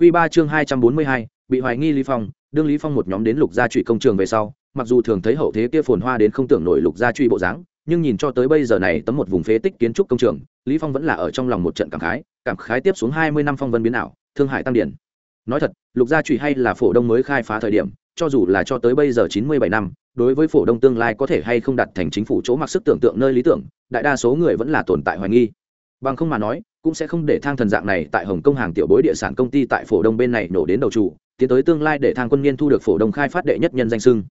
Quy 3 chương 242, bị hoài nghi Lý Phong, đương Lý Phong một nhóm đến lục gia trụy công trường về sau, mặc dù thường thấy hậu thế kia phồn hoa đến không tưởng nổi lục gia trụy bộ dáng, nhưng nhìn cho tới bây giờ này tấm một vùng phế tích kiến trúc công trường, Lý Phong vẫn là ở trong lòng một trận cảm khái, cảm khái tiếp xuống 20 năm phong vân biến ảo, thương hải tăng điển. Nói thật, lục gia trụy hay là phổ đông mới khai phá thời điểm, cho dù là cho tới bây giờ 97 năm, đối với phổ đông tương lai có thể hay không đạt thành chính phủ chỗ mặc sức tưởng tượng nơi lý tưởng, đại đa số người vẫn là tồn tại hoài nghi. Bằng không mà nói, cũng sẽ không để thang thần dạng này tại hồng kông hàng tiểu bối địa sản công ty tại phổ đông bên này nổ đến đầu chủ, tiến tới tương lai để thang quân niên thu được phổ đông khai phát đệ nhất nhân danh sưng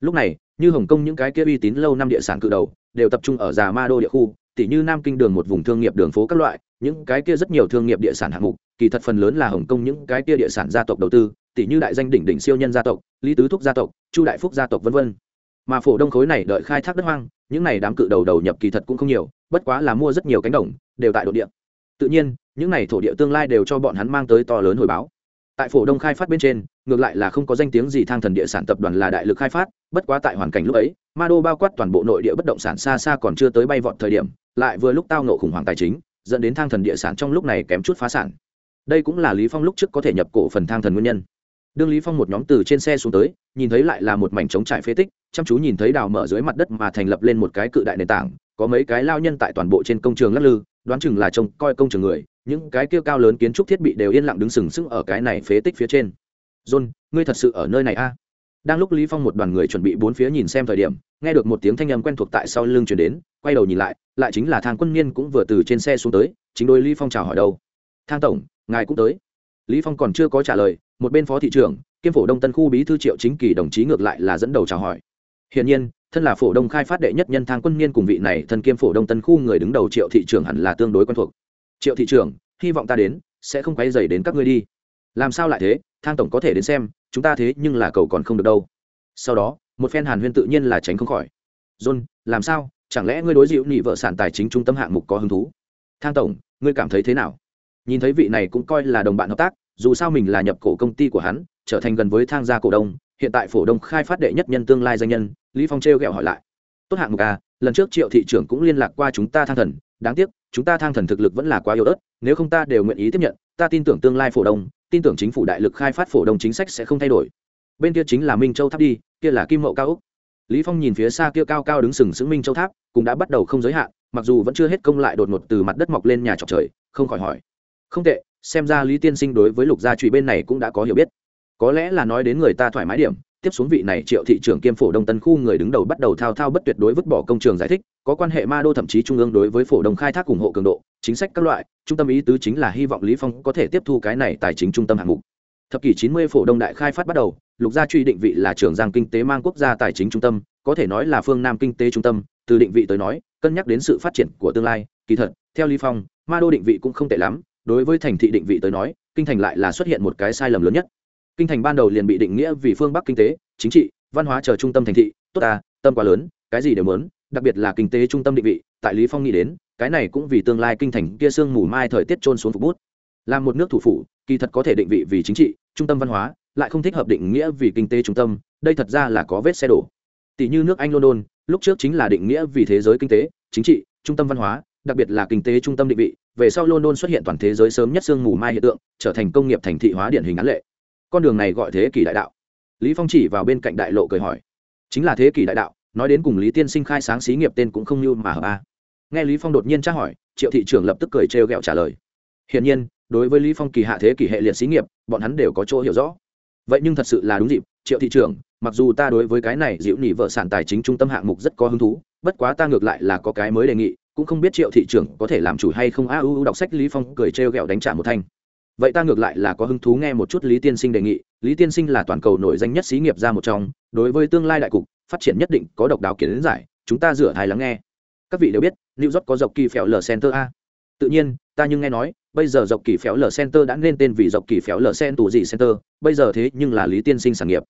lúc này, như hồng kông những cái kia uy tín lâu năm địa sản cự đầu, đều tập trung ở già ma đô địa khu tỷ như nam kinh đường một vùng thương nghiệp đường phố các loại, những cái kia rất nhiều thương nghiệp địa sản hạng mục, kỳ thật phần lớn là hồng kông những cái kia địa sản gia tộc đầu tư tỷ như đại danh đỉnh đỉnh siêu nhân gia tộc, lý tứ thúc gia tộc, chu đại phúc gia tộc v v mà phổ đông khối này đợi khai thác đất hoang, những này đám cự đầu đầu nhập kỳ thật cũng không nhiều, bất quá là mua rất nhiều cánh đồng, đều tại độ địa tự nhiên, những n à y thổ địa tương lai đều cho bọn hắn mang tới to lớn hồi báo. Tại phổ đông khai phát bên trên, ngược lại là không có danh tiếng gì thang thần địa sản tập đoàn là đại lực khai phát, bất quá tại hoàn cảnh lúc ấy, ma đô bao quát toàn bộ nội địa bất động sản xa xa còn chưa tới bay vọt thời điểm, lại vừa lúc tao nộ khủng hoảng tài chính, dẫn đến thang thần địa sản trong lúc này kém chút phá sản. Đây cũng là lý phong lúc trước có thể nhập cổ phần thang thần nguyên nhân. Đương lý phong một nhóm từ trên xe xuống tới, nhìn thấy lại là một mảnh trống trải phế tích, chăm chú nhìn thấy đào mở dưới mặt đất mà thành lập lên một cái cự đại nền tảng, có mấy cái lao nhân tại toàn bộ trên công trường lắc lư đoán chừng là trông coi công trường người, những cái kia cao lớn kiến trúc thiết bị đều yên lặng đứng sừng sững ở cái này phế tích phía trên. John, ngươi thật sự ở nơi này a? À? đang lúc lý phong một đoàn người chuẩn bị bốn phía nhìn xem thời điểm, nghe được một tiếng thanh âm quen thuộc tại sau lưng truyền đến, quay đầu nhìn lại lại chính là thang quân niên cũng vừa từ trên xe xuống tới, chính đôi lý phong chào hỏi đâu. Thang tổng, ngài cũng tới. Lý phong còn chưa có trả lời, một bên phó thị trưởng, kiêm phổ đông tân khu bí thư triệu chính kỳ đồng chí ngược lại là dẫn đầu chào hỏi. Hiển nhiên thân là phổ đông khai phát đệ nhất nhân thang quân niên cùng vị này thân kiêm phổ đông tân khu người đứng đầu triệu thị trường hẳn là tương đối quen thuộc. Triệu thị trưởng, hy vọng ta đến, sẽ không quay dày đến các ngươi đi. Làm sao lại thế? Thang tổng có thể đến xem, chúng ta thế nhưng là cầu còn không được đâu. Sau đó, một phen hàn huyên tự nhiên là tránh không khỏi. John, làm sao? Chẳng lẽ ngươi đối dịu nhị vợ sản tài chính trung tâm hạng mục có hứng thú? Thang tổng, ngươi cảm thấy thế nào? Nhìn thấy vị này cũng coi là đồng bạn hợp tác, dù sao mình là nhập cổ công ty của hắn, trở thành gần với thang gia cổ đông hiện tại phổ đông khai phát đệ nhất nhân tương lai danh nhân, lý phong treo gẹo hỏi lại. Tốt hạng mục a lần trước triệu thị trưởng cũng liên lạc qua chúng ta thang thần, đáng tiếc, chúng ta thang thần thực lực vẫn là quá yếu ớt, nếu không ta đều nguyện ý tiếp nhận, ta tin tưởng tương lai phổ đông, tin tưởng chính phủ đại lực khai phát phổ đông chính sách sẽ không thay đổi. Bên kia chính là minh châu tháp đi, kia là kim mậu cao úc. Lý phong nhìn phía xa kia cao cao đứng sừng sững minh châu tháp, cũng đã bắt đầu không giới hạn, mặc dù vẫn chưa hết công lại đột ngột từ mặt đất mọc lên nhà trọc trời, không khỏi hỏi. Không tệ, xem ra lý tiên sinh đối với lục gia trụy bên này cũng đã có hiểu biết có lẽ là nói đến người ta thoải mái điểm, tiếp xuống vị này triệu thị trưởng kiêm phổ đông tân khu người đứng đầu bắt đầu thao thao bất tuyệt đối vứt bỏ công trường giải thích, có quan hệ ma đô thậm chí trung ương đối với phổ đông khai thác ủng hộ cường độ, chính sách các loại, trung tâm ý tứ chính là hy vọng lý phong có thể tiếp thu cái này tài chính trung tâm hạng mục. Thập kỷ 90 phổ đông đại khai phát bắt đầu, lục gia truy định vị là trưởng giang kinh tế mang quốc gia tài chính trung tâm, có thể nói là phương nam kinh tế trung tâm, từ định vị tới nói, cân nhắc đến sự phát triển của tương lai, kỳ thật, theo lý phong, ma đô định vị cũng không tệ lắm, đối với thành thị định vị tới nói, kinh thành lại là xuất hiện một cái sai lầm lớn nhất kinh thành ban đầu liền bị định nghĩa vì phương bắc kinh tế, chính trị, văn hóa chờ trung tâm thành thị, tốt ta tâm quá lớn, cái gì đều muốn, đặc biệt là kinh tế trung tâm định vị, tại lý phong nghĩ đến, cái này cũng vì tương lai kinh thành kia sương mù mai thời tiết trôn xuống phục bút. Làm một nước thủ phủ, kỳ thật có thể định vị vì chính trị, trung tâm văn hóa, lại không thích hợp định nghĩa vì kinh tế trung tâm, đây thật ra là có vết xe đổ. Tỷ như nước anh london, lúc trước chính là định nghĩa vì thế giới kinh tế, chính trị, trung tâm văn hóa, đặc biệt là kinh tế trung tâm định vị, về sau london xuất hiện toàn thế giới sớm nhất sương mù mai hiện tượng, trở thành công nghiệp thành thị hóa điển hình án lệ con đường này gọi thế kỷ đại đạo. Lý phong chỉ vào bên cạnh đại lộ cười hỏi, chính là thế kỷ đại đạo, nói đến cùng lý tiên sinh khai sáng xí nghiệp tên cũng không như mà hợp a. Nghe lý phong đột nhiên tra hỏi, triệu thị trưởng lập tức cười trêu ghẹo trả lời, hiển nhiên, đối với lý phong kỳ hạ thế kỷ hệ liệt xí nghiệp, bọn hắn đều có chỗ hiểu rõ. Vậy nhưng thật sự là đúng dịp, triệu thị trưởng, mặc dù ta đối với cái này dịu nỉ vợ sản tài chính trung tâm hạng mục rất có hứng thú, bất quá ta ngược lại là có cái mới đề nghị, cũng không biết triệu thị trưởng có thể làm chủ hay không. A u đọc sách lý phong cười trêu ghẹo đánh trả một thanh vậy ta ngược lại là có hứng thú nghe một chút lý tiên sinh đề nghị. Lý tiên sinh là toàn cầu nổi danh nhất xí nghiệp ra một trong. Đối với tương lai đại cục, phát triển nhất định có độc đáo kiến giải. Chúng ta rửa thai lắng nghe. Các vị đều biết, new york có dọc kỳ phèo lờ center a. Tự nhiên, ta nhưng nghe nói, bây giờ dọc kỳ phèo lờ center đã nên tên vì dọc kỳ phèo lờ center gì center. Bây giờ thế nhưng là lý tiên sinh sản nghiệp.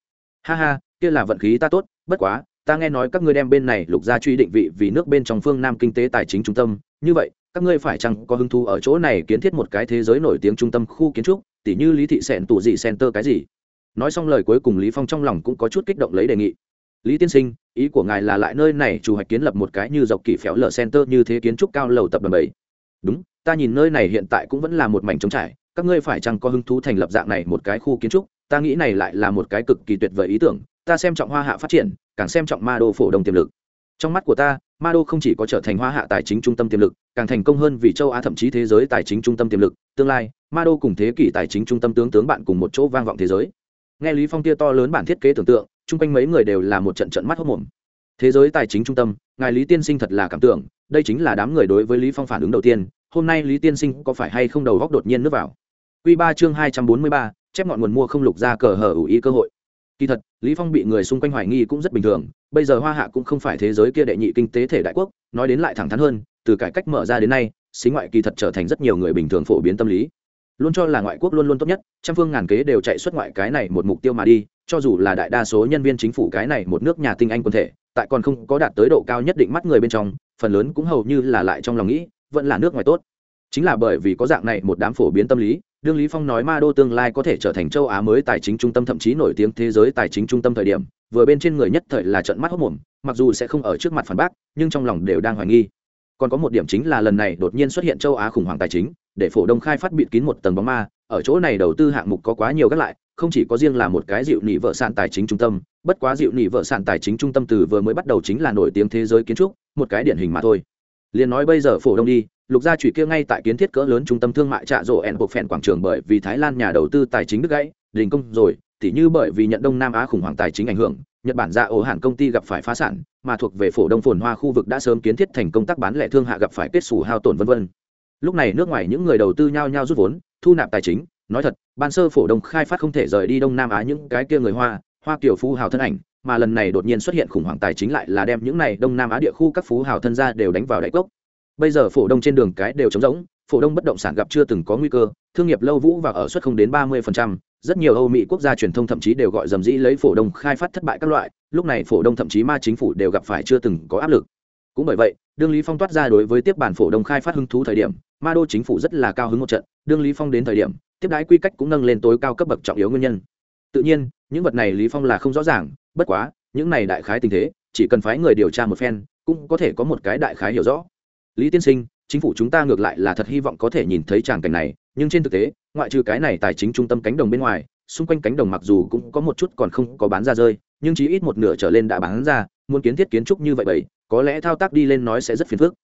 Ha ha, kia là vận khí ta tốt. Bất quá, ta nghe nói các ngươi đem bên này lục ra truy định vị vì nước bên trong phương nam kinh tế tài chính trung tâm. Như vậy các ngươi phải chăng có hứng thú ở chỗ này kiến thiết một cái thế giới nổi tiếng trung tâm khu kiến trúc, tỉ như lý thị sẹn tù dị center cái gì? Nói xong lời cuối cùng lý phong trong lòng cũng có chút kích động lấy đề nghị. Lý tiên sinh, ý của ngài là lại nơi này chủ hoạch kiến lập một cái như dọc kỳ phéo lở center như thế kiến trúc cao lầu tập đoàn bảy. Đúng, ta nhìn nơi này hiện tại cũng vẫn là một mảnh trống trải, các ngươi phải chăng có hứng thú thành lập dạng này một cái khu kiến trúc? Ta nghĩ này lại là một cái cực kỳ tuyệt vời ý tưởng, ta xem trọng hoa hạ phát triển, càng xem trọng ma đô phổ đồng tiềm lực. Trong mắt của ta ma đô không chỉ có trở thành hoa hạ tài chính trung tâm tiềm lực càng thành công hơn vì châu á thậm chí thế giới tài chính trung tâm tiềm lực. Tương lai ma đô cùng thế kỷ tài chính trung tâm tướng tướng bạn cùng một chỗ vang vọng thế giới. Nghe lý phong tia to lớn bản thiết kế tưởng tượng chung quanh mấy người đều là một trận trận mắt hốc mồm. Thế giới tài chính trung tâm ngài lý tiên sinh thật là cảm tưởng đây chính là đám người đối với lý phong phản ứng đầu tiên hôm nay lý tiên sinh có phải hay không đầu góc đột nhiên nước vào? Quy ba chương hai trăm bốn mươi ba, chép ngọn nguồn mua không lục ra cờ hở ủ ý cơ hội kỳ thật, lý phong bị người xung quanh hoài nghi cũng rất bình thường, bây giờ hoa hạ cũng không phải thế giới kia đệ nhị kinh tế thể đại quốc, nói đến lại thẳng thắn hơn, từ cải cách mở ra đến nay xí ngoại kỳ thật trở thành rất nhiều người bình thường phổ biến tâm lý. Luôn cho là ngoại quốc luôn luôn tốt nhất, trăm phương ngàn kế đều chạy xuất ngoại cái này một mục tiêu mà đi, cho dù là đại đa số nhân viên chính phủ cái này một nước nhà tinh anh quân thể, tại còn không có đạt tới độ cao nhất định mắt người bên trong, phần lớn cũng hầu như là lại trong lòng nghĩ, vẫn là nước ngoài tốt. Chính là bởi vì có dạng này một đám phổ biến tâm lý đương lý phong nói ma đô tương lai có thể trở thành châu á mới tài chính trung tâm thậm chí nổi tiếng thế giới tài chính trung tâm thời điểm, vừa bên trên người nhất thời là trận mắt hốc mồm, mặc dù sẽ không ở trước mặt phản bác, nhưng trong lòng đều đang hoài nghi. Còn có một điểm chính là lần này đột nhiên xuất hiện châu á khủng hoảng tài chính, để phổ đông khai phát bịt kín một tầng bóng ma, ở chỗ này đầu tư hạng mục có quá nhiều các lại, không chỉ có riêng là một cái dịu nỉ vợ sản tài chính trung tâm, bất quá dịu nỉ vợ sản tài chính trung tâm từ vừa mới bắt đầu chính là nổi tiếng thế giới kiến trúc, một cái điển hình mà thôi. Liền nói bây giờ phổ đông đi lục gia chủy kia ngay tại kiến thiết cỡ lớn trung tâm thương mại trạ rổ ẻn buộc phèn quảng trường bởi vì thái lan nhà đầu tư tài chính đứt gãy, đình công rồi, tỉ như bởi vì nhận đông nam á khủng hoảng tài chính ảnh hưởng, nhật bản ra ổ hạn công ty gặp phải phá sản, mà thuộc về phổ đông phồn hoa khu vực đã sớm kiến thiết thành công tác bán lẻ thương hạ gặp phải kết xù hao tổn vân vân. Lúc này nước ngoài những người đầu tư nhao nhao rút vốn, thu nạp tài chính, nói thật, ban sơ phổ đông khai phát không thể rời đi đông nam á những cái kia người hoa hoa kiểu phú hào thân ảnh, mà lần này đột nhiên xuất hiện khủng hoảng tài chính lại là đem những này đông nam á địa khu các phú hào thân gia đều đánh vào đại cốc bây giờ phổ đông trên đường cái đều trống rỗng, phổ đông bất động sản gặp chưa từng có nguy cơ, thương nghiệp lâu vũ và ở suất không đến ba mươi rất nhiều âu mỹ quốc gia truyền thông thậm chí đều gọi dầm dĩ lấy phổ đông khai phát thất bại các loại, lúc này phổ đông thậm chí ma chính phủ đều gặp phải chưa từng có áp lực. Cũng bởi vậy, đương lý phong toát ra đối với tiếp bản phổ đông khai phát hứng thú thời điểm, ma đô chính phủ rất là cao hứng một trận, đương lý phong đến thời điểm, tiếp đái quy cách cũng nâng lên tối cao cấp bậc trọng yếu nguyên nhân. Tự nhiên, những vật này lý phong là không rõ ràng, bất quá, những này đại khái tình thế, chỉ cần phái người điều tra một phen, cũng có thể có một cái đại khái hiểu rõ lý tiên sinh, chính phủ chúng ta ngược lại là thật hy vọng có thể nhìn thấy tràng cảnh này, nhưng trên thực tế, ngoại trừ cái này tài chính trung tâm cánh đồng bên ngoài, xung quanh cánh đồng mặc dù cũng có một chút còn không có bán ra rơi, nhưng chỉ ít một nửa trở lên đã bán ra, muốn kiến thiết kiến trúc như vậy bảy có lẽ thao tác đi lên nói sẽ rất phiền phức.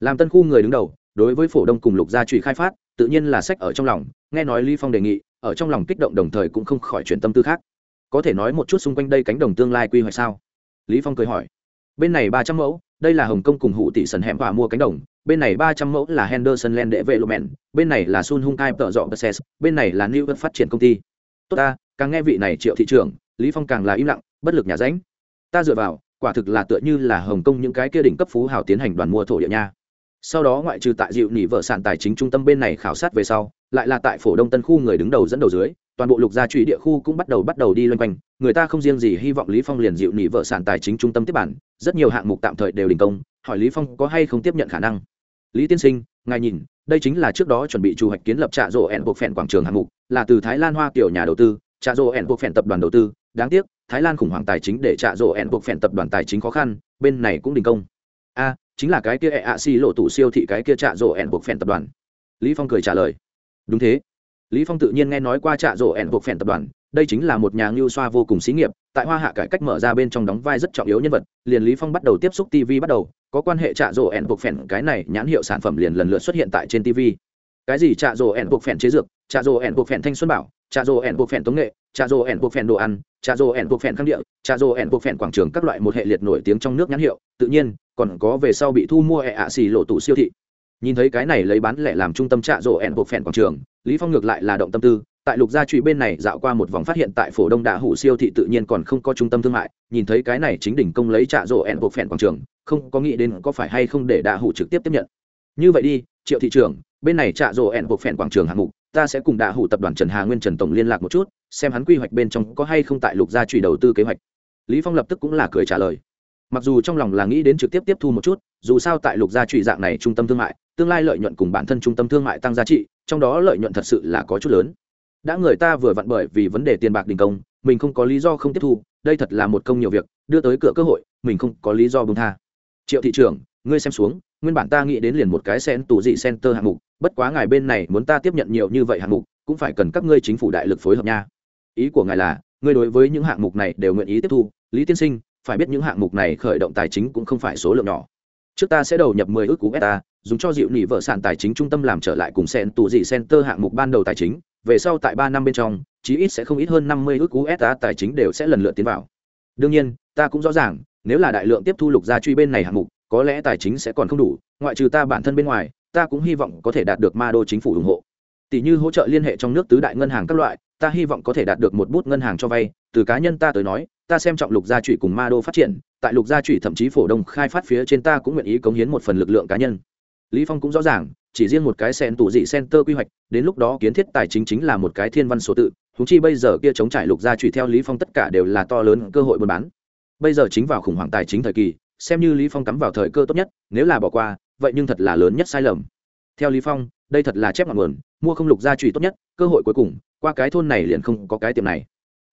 Làm tân khu người đứng đầu, đối với phổ đông cùng lục gia trụy khai phát, tự nhiên là sách ở trong lòng, nghe nói ly phong đề nghị, ở trong lòng kích động đồng thời cũng không khỏi chuyển tâm tư khác. Có thể nói một chút xung quanh đây cánh đồng tương lai quy hoạch sao? Lý phong cười hỏi. Bên này ba trăm mẫu đây là hồng kông cùng hụ tỷ sần hẻm và mua cánh đồng. Bên này ba trăm mẫu là henderson land development. Bên này là sun hung kai tợ dọ process. Bên này là new phát triển công ty. Tốt ta, càng nghe vị này triệu thị trưởng, lý phong càng là im lặng, bất lực nhà ránh. Ta dựa vào, quả thực là tựa như là hồng kông những cái kia đỉnh cấp phú hào tiến hành đoàn mua thổ địa nha. Sau đó ngoại trừ tại dịu nỉ vợ sản tài chính trung tâm bên này khảo sát về sau, lại là tại phổ đông tân khu người đứng đầu dẫn đầu dưới, toàn bộ lục gia trụy địa khu cũng bắt đầu bắt đầu đi loanh quanh. Người ta không riêng gì hy vọng lý phong liền dịu nỉ vợ sản tài chính trung tâm tiếp bản rất nhiều hạng mục tạm thời đều đình công, hỏi lý phong có hay không tiếp nhận khả năng. Lý tiên sinh, ngài nhìn, đây chính là trước đó chuẩn bị chủ hoạch kiến lập trạ rổ ẻn buộc phèn quảng trường hạng mục, là từ thái lan hoa kiểu nhà đầu tư, trạ rổ ẻn buộc phèn tập đoàn đầu tư. Đáng tiếc, thái lan khủng hoảng tài chính để trạ rổ ẻn buộc phèn tập đoàn tài chính khó khăn, bên này cũng đình công. A, chính là cái kia ẹ ạ xi lộ tủ siêu thị cái kia trạ rổ ẻn buộc phèn tập đoàn. Lý phong cười trả lời. Đúng thế. Lý phong tự nhiên nghe nói qua trạ rổ ẻn buộc phèn tập đoàn đây chính là một nhà ngưu xoa vô cùng xí nghiệp, tại hoa hạ cải cách mở ra bên trong đóng vai rất trọng yếu nhân vật, liền lý phong bắt đầu tiếp xúc tv bắt đầu, có quan hệ trạ rổ ẻn buộc phèn, cái này nhãn hiệu sản phẩm liền lần lượt xuất hiện tại trên tv cái gì trạ rổ ẻn buộc phèn chế dược, trạ rồ ẻn buộc phèn thanh xuân bảo trà rồ ẻn buộc phèn tống nghệ trà rồ ẻn buộc phèn đồ ăn trà rồ ẻn buộc phèn khang địa trà rồ ẻn buộc phèn quảng trường các loại một hệ liệt nổi tiếng trong nước nhãn hiệu, tự nhiên, còn có về sau bị thu mua ẹ ạ xì lộ tủ siêu thị. Nhìn thấy cái này lấy bán lẻ làm trung tâm trà rồ ẻn buộc phèn quảng trường, lý phong ngược lại là động tâm tư tại lục gia trụy bên này dạo qua một vòng phát hiện tại phổ đông đạ hủ siêu thị tự nhiên còn không có trung tâm thương mại, nhìn thấy cái này chính đỉnh công lấy trạ rộ ẹn buộc phèn quảng trường, không có nghĩ đến có phải hay không để đạ hủ trực tiếp tiếp nhận. Như vậy đi, triệu thị trường bên này trạ rộ ẹn buộc phèn quảng trường hạng mục, ta sẽ cùng đạ hủ tập đoàn trần hà nguyên trần tổng liên lạc một chút, xem hắn quy hoạch bên trong có hay không tại lục gia trụy đầu tư kế hoạch. Lý phong lập tức cũng là cười trả lời. Mặc dù trong lòng là nghĩ đến trực tiếp tiếp thu một chút, dù sao tại lục gia trụy dạng này trung tâm thương mại, tương lai lợi nhuận cùng bản thân trung tâm thương mại tăng giá trị, trong đó lợi nhuận thật sự là có chút lớn đã người ta vừa vặn bởi vì vấn đề tiền bạc đình công, mình không có lý do không tiếp thu, đây thật là một công nhiều việc, đưa tới cửa cơ hội, mình không có lý do bông tha. Triệu thị trưởng, ngươi xem xuống, nguyên bản ta nghĩ đến liền một cái sen tù dị center hạng mục, bất quá ngài bên này muốn ta tiếp nhận nhiều như vậy hạng mục, cũng phải cần các ngươi chính phủ đại lực phối hợp nha. Ý của ngài là, ngươi đối với những hạng mục này đều nguyện ý tiếp thu, lý tiên sinh, phải biết những hạng mục này khởi động tài chính cũng không phải số lượng nhỏ. Trước ta sẽ đầu nhập 10 ước cú beta, dùng cho dịu nỉ vợ sản tài chính trung tâm làm trở lại cùng sen tù dị center hạng mục ban đầu tài chính về sau tại ba năm bên trong, chí ít sẽ không ít hơn 50 ước usd tài chính đều sẽ lần lượt tiến vào. Đương nhiên, ta cũng rõ ràng, nếu là đại lượng tiếp thu lục gia truy bên này hạng mục, có lẽ tài chính sẽ còn không đủ, ngoại trừ ta bản thân bên ngoài, ta cũng hy vọng có thể đạt được ma đô chính phủ ủng hộ. Tỷ như hỗ trợ liên hệ trong nước tứ đại ngân hàng các loại, ta hy vọng có thể đạt được một bút ngân hàng cho vay, từ cá nhân ta tới nói, ta xem trọng lục gia trụy cùng ma đô phát triển, tại lục gia trụy thậm chí phổ đông khai phát phía trên ta cũng nguyện ý cống hiến một phần lực lượng cá nhân lý phong cũng rõ ràng, chỉ riêng một cái sen tủ dị center quy hoạch, đến lúc đó kiến thiết tài chính chính là một cái thiên văn số tự thú chi bây giờ kia chống trải lục gia trụy theo lý phong tất cả đều là to lớn cơ hội buôn bán. Bây giờ chính vào khủng hoảng tài chính thời kỳ, xem như lý phong cắm vào thời cơ tốt nhất, nếu là bỏ qua, vậy nhưng thật là lớn nhất sai lầm. Theo lý phong, đây thật là chép ngọn nguồn, mua không lục gia trụy tốt nhất, cơ hội cuối cùng, qua cái thôn này liền không có cái tiệm này.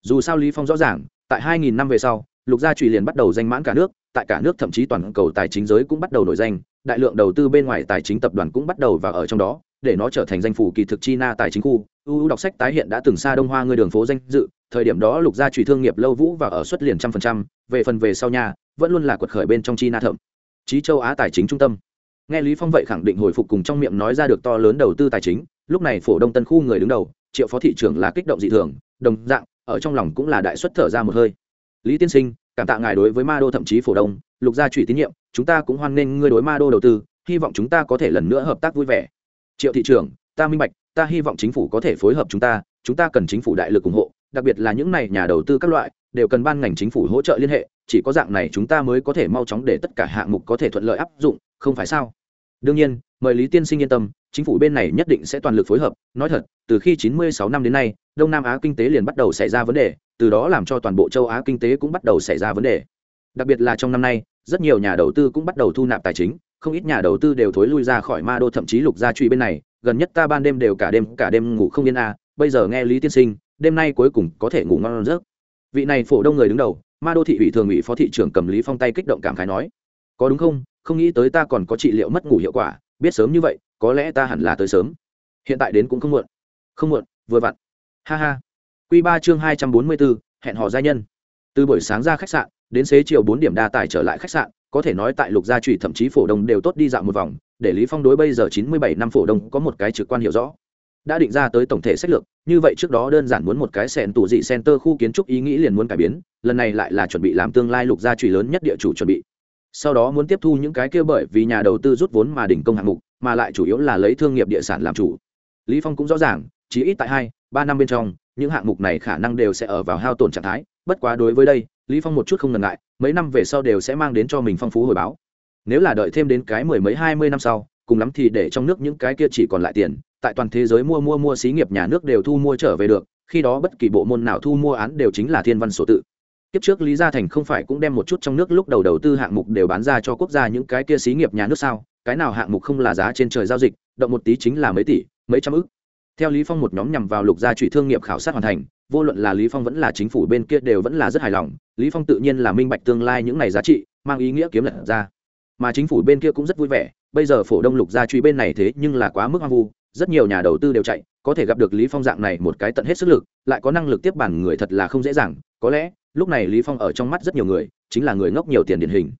Dù sao lý phong rõ ràng, tại 2000 năm về sau, lục gia trụy liền bắt đầu danh mãn cả nước, tại cả nước thậm chí toàn cầu tài chính giới cũng bắt đầu nổi danh đại lượng đầu tư bên ngoài tài chính tập đoàn cũng bắt đầu vào ở trong đó, để nó trở thành danh phủ kỳ thực china tài chính khu. Uu đọc sách tái hiện đã từng xa đông hoa người đường phố danh dự, thời điểm đó lục gia trụy thương nghiệp lâu vũ và ở xuất liền trăm phần trăm, về phần về sau nhà, vẫn luôn là quật khởi bên trong china thậm. Chí châu á tài chính trung tâm. Nghe lý phong vậy khẳng định hồi phục cùng trong miệng nói ra được to lớn đầu tư tài chính, lúc này phổ đông tân khu người đứng đầu, triệu phó thị trưởng là kích động dị thường, đồng dạng, ở trong lòng cũng là đại xuất thở ra một hơi. Lý tiên sinh, cảm tạ ngài đối với ma đô thậm chí phổ đông, lục gia trụy tín nhiệm chúng ta cũng hoan nghênh ngươi đối ma đô đầu tư, hy vọng chúng ta có thể lần nữa hợp tác vui vẻ. Triệu thị trưởng, ta minh bạch, ta hy vọng chính phủ có thể phối hợp chúng ta chúng ta cần chính phủ đại lực ủng hộ, đặc biệt là những này nhà đầu tư các loại, đều cần ban ngành chính phủ hỗ trợ liên hệ, chỉ có dạng này chúng ta mới có thể mau chóng để tất cả hạng mục có thể thuận lợi áp dụng, không phải sao? Đương nhiên, mời lý tiên sinh yên tâm, chính phủ bên này nhất định sẽ toàn lực phối hợp, nói thật, từ khi 96 năm đến nay, đông nam á kinh tế liền bắt đầu xảy ra vấn đề, từ đó làm cho toàn bộ châu á kinh tế cũng bắt đầu xảy ra vấn đề. Đặc biệt là trong năm nay rất nhiều nhà đầu tư cũng bắt đầu thu nạp tài chính, không ít nhà đầu tư đều thối lui ra khỏi ma đô, thậm chí lục gia truy bên này, gần nhất ta ban đêm đều cả đêm cả đêm ngủ không yên à bây giờ nghe lý tiên sinh, đêm nay cuối cùng có thể ngủ ngon giấc. Vị này phổ đông người đứng đầu, ma đô thị ủy thường ủy phó thị trưởng cầm lý phong tay kích động cảm khái nói, có đúng không? Không nghĩ tới ta còn có trị liệu mất ngủ hiệu quả, biết sớm như vậy, có lẽ ta hẳn là tới sớm. Hiện tại đến cũng không muộn không muộn, vừa vặn. Ha ha. Quy ba chương hai trăm bốn mươi bốn, hẹn hò gia nhân. Từ buổi sáng ra khách sạn đến xế chiều bốn điểm đa tài trở lại khách sạn, có thể nói tại lục gia trụy thậm chí phổ đông đều tốt đi dạo một vòng, để lý phong đối bây giờ chín mươi bảy năm phổ đông có một cái trực quan hiểu rõ. Đã định ra tới tổng thể sách lược, như vậy trước đó đơn giản muốn một cái sẹn tủ dị center khu kiến trúc ý nghĩ liền muốn cải biến, lần này lại là chuẩn bị làm tương lai lục gia trụy lớn nhất địa chủ chuẩn bị. Sau đó muốn tiếp thu những cái kia bởi vì nhà đầu tư rút vốn mà đỉnh công hạng mục, mà lại chủ yếu là lấy thương nghiệp địa sản làm chủ. Lý phong cũng rõ ràng, chỉ ít tại hai, ba năm bên trong, những hạng mục này khả năng đều sẽ ở vào hao tổn trạng thái, bất quá đối với đây lý phong một chút không ngần ngại, mấy năm về sau đều sẽ mang đến cho mình phong phú hồi báo. Nếu là đợi thêm đến cái mười mấy, hai mươi năm sau, cùng lắm thì để trong nước những cái kia chỉ còn lại tiền, tại toàn thế giới mua mua mua xí nghiệp nhà nước đều thu mua trở về được, khi đó bất kỳ bộ môn nào thu mua án đều chính là thiên văn sổ tự. Kiếp trước lý gia thành không phải cũng đem một chút trong nước lúc đầu đầu tư hạng mục đều bán ra cho quốc gia những cái kia xí nghiệp nhà nước sao? Cái nào hạng mục không là giá trên trời giao dịch, động một tí chính là mấy tỷ, mấy trăm ức. Theo lý phong một nhóm nhằm vào lục gia trụy thương nghiệp khảo sát hoàn thành vô luận là lý phong vẫn là chính phủ bên kia đều vẫn là rất hài lòng, lý phong tự nhiên là minh bạch tương lai những này giá trị, mang ý nghĩa kiếm lật ra. Mà chính phủ bên kia cũng rất vui vẻ, bây giờ phổ đông lục gia truy bên này thế nhưng là quá mức hoang vu, rất nhiều nhà đầu tư đều chạy, có thể gặp được lý phong dạng này một cái tận hết sức lực, lại có năng lực tiếp bản người thật là không dễ dàng, có lẽ, lúc này lý phong ở trong mắt rất nhiều người, chính là người ngốc nhiều tiền điển hình.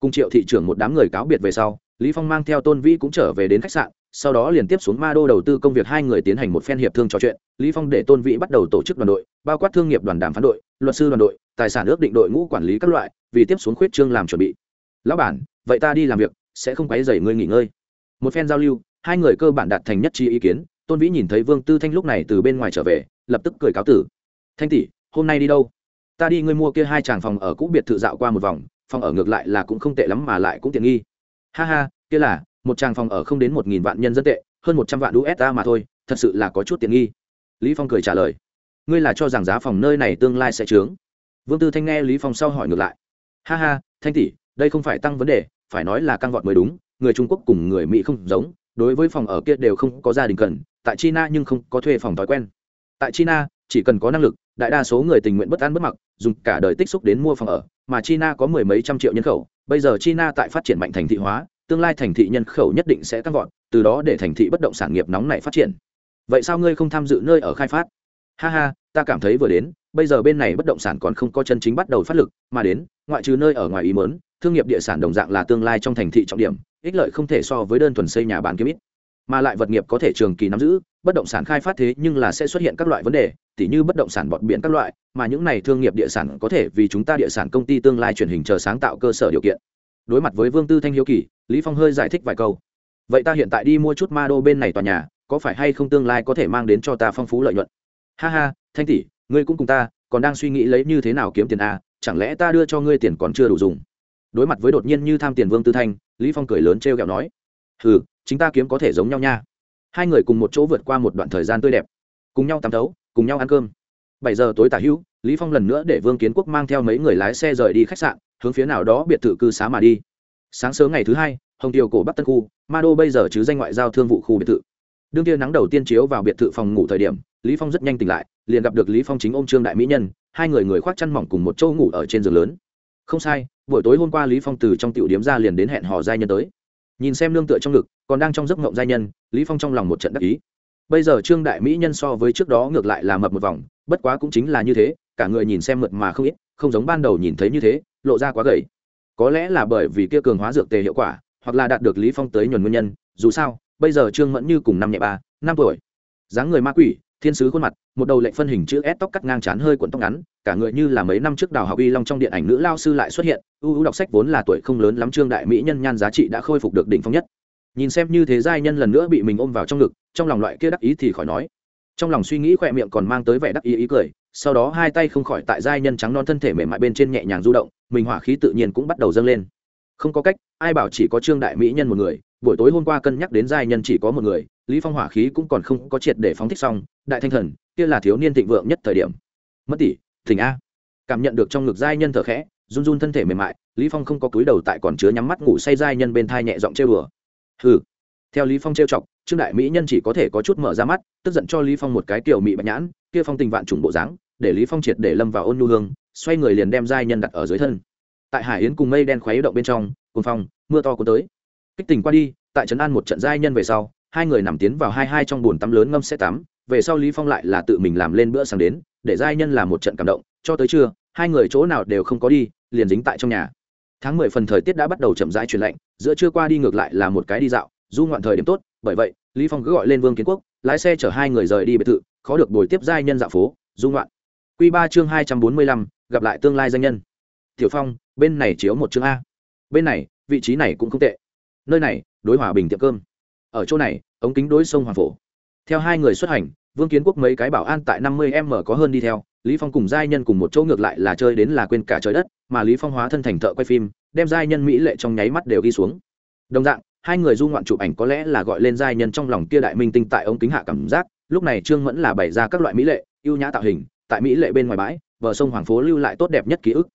Cùng triệu thị trưởng một đám người cáo biệt về sau, lý phong mang theo tôn vĩ cũng trở về đến khách sạn sau đó liền tiếp xuống ma đô đầu tư công việc hai người tiến hành một phen hiệp thương trò chuyện, lý phong để tôn vĩ bắt đầu tổ chức đoàn đội, bao quát thương nghiệp đoàn đàm phán đội, luật sư đoàn đội, tài sản ước định đội ngũ quản lý các loại, vì tiếp xuống khuyết trương làm chuẩn bị. Lão bản, vậy ta đi làm việc, sẽ không quấy rầy ngươi nghỉ ngơi. Một phen giao lưu, hai người cơ bản đạt thành nhất trí ý kiến, tôn vĩ nhìn thấy vương tư thanh lúc này từ bên ngoài trở về, lập tức cười cáo tử. Thanh tỷ, hôm nay đi đâu? Ta đi ngươi mua kia hai tràng phòng ở cũ biệt thự dạo qua một vòng, phòng ở ngược lại là cũng không tệ lắm mà lại cũng tiện nghi. Ha ha, kia là một tràng phòng ở không đến một nghìn vạn nhân dân tệ, hơn một trăm vạn usd mà thôi, thật sự là có chút tiện nghi. Lý phong cười trả lời, ngươi là cho rằng giá phòng nơi này tương lai sẽ trướng? Vương tư thanh nghe lý phong sau hỏi ngược lại, ha ha, thanh tỷ, đây không phải tăng vấn đề, phải nói là căng vọt mới đúng, người trung quốc cùng người mỹ không giống, đối với phòng ở kia đều không có gia đình cần, tại china nhưng không có thuê phòng thói quen. Tại china, chỉ cần có năng lực, đại đa số người tình nguyện bất an bất mặc, dùng cả đời tích xúc đến mua phòng ở, mà china có mười mấy trăm triệu nhân khẩu, bây giờ china tại phát triển mạnh thành thị hóa tương lai thành thị nhân khẩu nhất định sẽ tăng vọt, từ đó để thành thị bất động sản nghiệp nóng này phát triển. Vậy sao ngươi không tham dự nơi ở khai phát? Ha ha, ta cảm thấy vừa đến, bây giờ bên này bất động sản còn không có chân chính bắt đầu phát lực, mà đến, ngoại trừ nơi ở ngoài ý mớn thương nghiệp địa sản đồng dạng là tương lai trong thành thị trọng điểm, ích lợi không thể so với đơn thuần xây nhà bán kiếm ít. Mà lại vật nghiệp có thể trường kỳ nắm giữ, bất động sản khai phát thế nhưng là sẽ xuất hiện các loại vấn đề, tỉ như bất động sản bọt biển các loại, mà những này thương nghiệp địa sản có thể vì chúng ta địa sản công ty tương lai truyền hình chờ sáng tạo cơ sở điều kiện. Đối mặt với vương tư thanh hiếu kỳ lý phong hơi giải thích vài câu. Vậy ta hiện tại đi mua chút ma đô bên này tòa nhà, có phải hay không tương lai có thể mang đến cho ta phong phú lợi nhuận? Ha ha, thanh tỷ, ngươi cũng cùng ta, còn đang suy nghĩ lấy như thế nào kiếm tiền à? chẳng lẽ ta đưa cho ngươi tiền còn chưa đủ dùng? Đối mặt với đột nhiên như tham tiền vương tư thanh, lý phong cười lớn trêu ghẹo nói, hừ, chính ta kiếm có thể giống nhau nha. Hai người cùng một chỗ vượt qua một đoạn thời gian tươi đẹp. Cùng nhau tắm thấu cùng nhau ăn cơm. Bảy giờ tối tả hữu, lý phong lần nữa để vương kiến quốc mang theo mấy người lái xe rời đi khách sạn, hướng phía nào đó biệt thự cư xá mà đi sáng sớm ngày thứ hai, hồng Tiêu cổ bắc tân khu, ma đô bây giờ chứ danh ngoại giao thương vụ khu biệt thự. Đương kia nắng đầu tiên chiếu vào biệt thự phòng ngủ thời điểm, lý phong rất nhanh tỉnh lại, liền gặp được lý phong chính ôm trương đại mỹ nhân, hai người người khoác chăn mỏng cùng một chỗ ngủ ở trên giường lớn. Không sai, buổi tối hôm qua lý phong từ trong tiểu điếm ra liền đến hẹn hò giai nhân tới. Nhìn xem nương tựa trong ngực, còn đang trong giấc ngộng giai nhân, lý phong trong lòng một trận đắc ý. Bây giờ trương đại mỹ nhân so với trước đó ngược lại là mập một vòng, bất quá cũng chính là như thế, cả người nhìn xem mượt mà không ít, không giống ban đầu nhìn thấy như thế, lộ ra quá gầy có lẽ là bởi vì kia cường hóa dược tề hiệu quả, hoặc là đạt được lý phong tới nhuần nguyên nhân, dù sao, bây giờ trương mẫn như cùng năm nhẹ ba, năm tuổi. Dáng người ma quỷ, thiên sứ khuôn mặt, một đầu lệnh phân hình chữ S tóc cắt ngang chán hơi cuộn tóc ngắn, cả người như là mấy năm trước đào học y long trong điện ảnh nữ lao sư lại xuất hiện ưu ưu đọc sách vốn là tuổi không lớn lắm trương đại mỹ nhân nhan giá trị đã khôi phục được đỉnh phong nhất. Nhìn xem như thế giai nhân lần nữa bị mình ôm vào trong ngực, trong lòng loại kia đắc ý thì khỏi nói. Trong lòng suy nghĩ khỏe miệng còn mang tới vẻ đắc ý ý cười sau đó hai tay không khỏi tại giai nhân trắng non thân thể mềm mại bên trên nhẹ nhàng du động, mình hỏa khí tự nhiên cũng bắt đầu dâng lên. Không có cách, ai bảo chỉ có trương đại mỹ nhân một người, buổi tối hôm qua cân nhắc đến giai nhân chỉ có một người, lý phong hỏa khí cũng còn không có triệt để phóng thích xong, đại thanh thần, kia là thiếu niên thịnh vượng nhất thời điểm. Mất tỷ, thỉnh a. Cảm nhận được trong ngực giai nhân thở khẽ, run run thân thể mềm mại, lý phong không có cúi đầu tại còn chứa nhắm mắt ngủ say giai nhân bên thai nhẹ giọng trêu đùa. Hừ. Theo lý phong trêu chọc, trương đại mỹ nhân chỉ có thể có chút mở ra mắt, tức giận cho lý phong một cái kiểu mị bạch nhãn, kia phong tình vạn trùng bộ dáng để lý phong triệt để lâm vào ôn nhu hương, xoay người liền đem giai nhân đặt ở dưới thân. Tại hải yến cùng mây đen khoáy động bên trong cùng phong, mưa to cuốn tới. Kích tình qua đi, tại trấn an một trận giai nhân về sau, hai người nằm tiến vào hai hai trong bồn tắm lớn ngâm xe tắm, về sau lý phong lại là tự mình làm lên bữa sáng đến, để giai nhân làm một trận cảm động, cho tới trưa, hai người chỗ nào đều không có đi, liền dính tại trong nhà. Tháng mười phần thời tiết đã bắt đầu chậm rãi chuyển lạnh, giữa trưa qua đi ngược lại là một cái đi dạo, du ngoạn thời điểm tốt, bởi vậy, lý phong cứ gọi lên vương kiến quốc, lái xe chở hai người rời đi biệt thự, khó được buổi tiếp giai nhân dạo phố, du ngoạn. Quy 3 chương hai trăm bốn mươi lăm, gặp lại tương lai danh nhân. Tiểu phong, bên này chiếu một chương a. Bên này, vị trí này cũng không tệ. Nơi này, đối hòa bình tiệm cơm. Ở chỗ này, ống kính đối sông hoàng phổ. Theo hai người xuất hành, vương kiến quốc mấy cái bảo an tại năm mươi m có hơn đi theo, lý phong cùng giai nhân cùng một chỗ ngược lại là chơi đến là quên cả trời đất, mà lý phong hóa thân thành thợ quay phim, đem giai nhân mỹ lệ trong nháy mắt đều ghi xuống. Đồng dạng, hai người du ngoạn chụp ảnh có lẽ là gọi lên giai nhân trong lòng kia đại minh tinh tại ống kính hạ cảm giác, lúc này trương mẫn là bày ra các loại mỹ lệ, ưu nhã tạo hình tại mỹ lệ bên ngoài bãi bờ sông hoàng phố lưu lại tốt đẹp nhất ký ức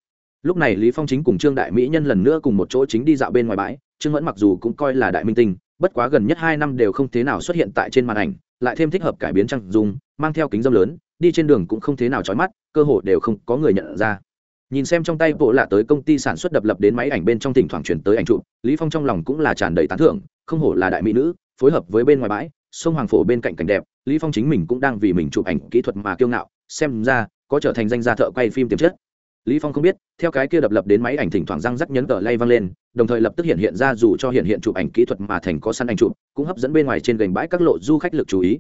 lúc này lý phong chính cùng trương đại mỹ nhân lần nữa cùng một chỗ chính đi dạo bên ngoài bãi trương mẫn mặc dù cũng coi là đại minh tinh bất quá gần nhất hai năm đều không thế nào xuất hiện tại trên màn ảnh lại thêm thích hợp cải biến trang dung mang theo kính dâm lớn đi trên đường cũng không thế nào chói mắt cơ hội đều không có người nhận ra nhìn xem trong tay bộ lạ tới công ty sản xuất đập lập đến máy ảnh bên trong thỉnh thoảng chuyển tới ảnh chụp lý phong trong lòng cũng là tràn đầy tán thưởng không hổ là đại mỹ nữ phối hợp với bên ngoài bãi sông hoàng phổ bên cạnh cảnh đẹp lý phong chính mình cũng đang vì mình chụp ảnh kỹ thuật mà kiêu ngạo xem ra, có trở thành danh gia thợ quay phim tiềm chất. Lý phong không biết, theo cái kia đập lập đến máy ảnh thỉnh thoảng răng rắc nhấn tờ lay văng lên, đồng thời lập tức hiện hiện ra dù cho hiện hiện chụp ảnh kỹ thuật mà thành có săn ảnh chụp, cũng hấp dẫn bên ngoài trên gành bãi các lộ du khách lực chú ý.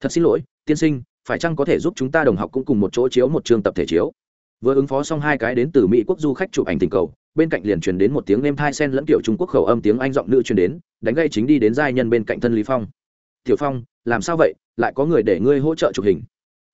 Thật xin lỗi, tiên sinh, phải chăng có thể giúp chúng ta đồng học cũng cùng một chỗ chiếu một trường tập thể chiếu? Vừa ứng phó xong hai cái đến từ mỹ quốc du khách chụp ảnh tình cầu, bên cạnh liền truyền đến một tiếng êm thai sen lẫn kiểu trung quốc khẩu âm tiếng anh giọng nữ truyền đến, đánh gây chính đi đến giai nhân bên cạnh thân lý phong. Tiểu phong, làm sao vậy? Lại có người để ngươi hỗ trợ chụp hình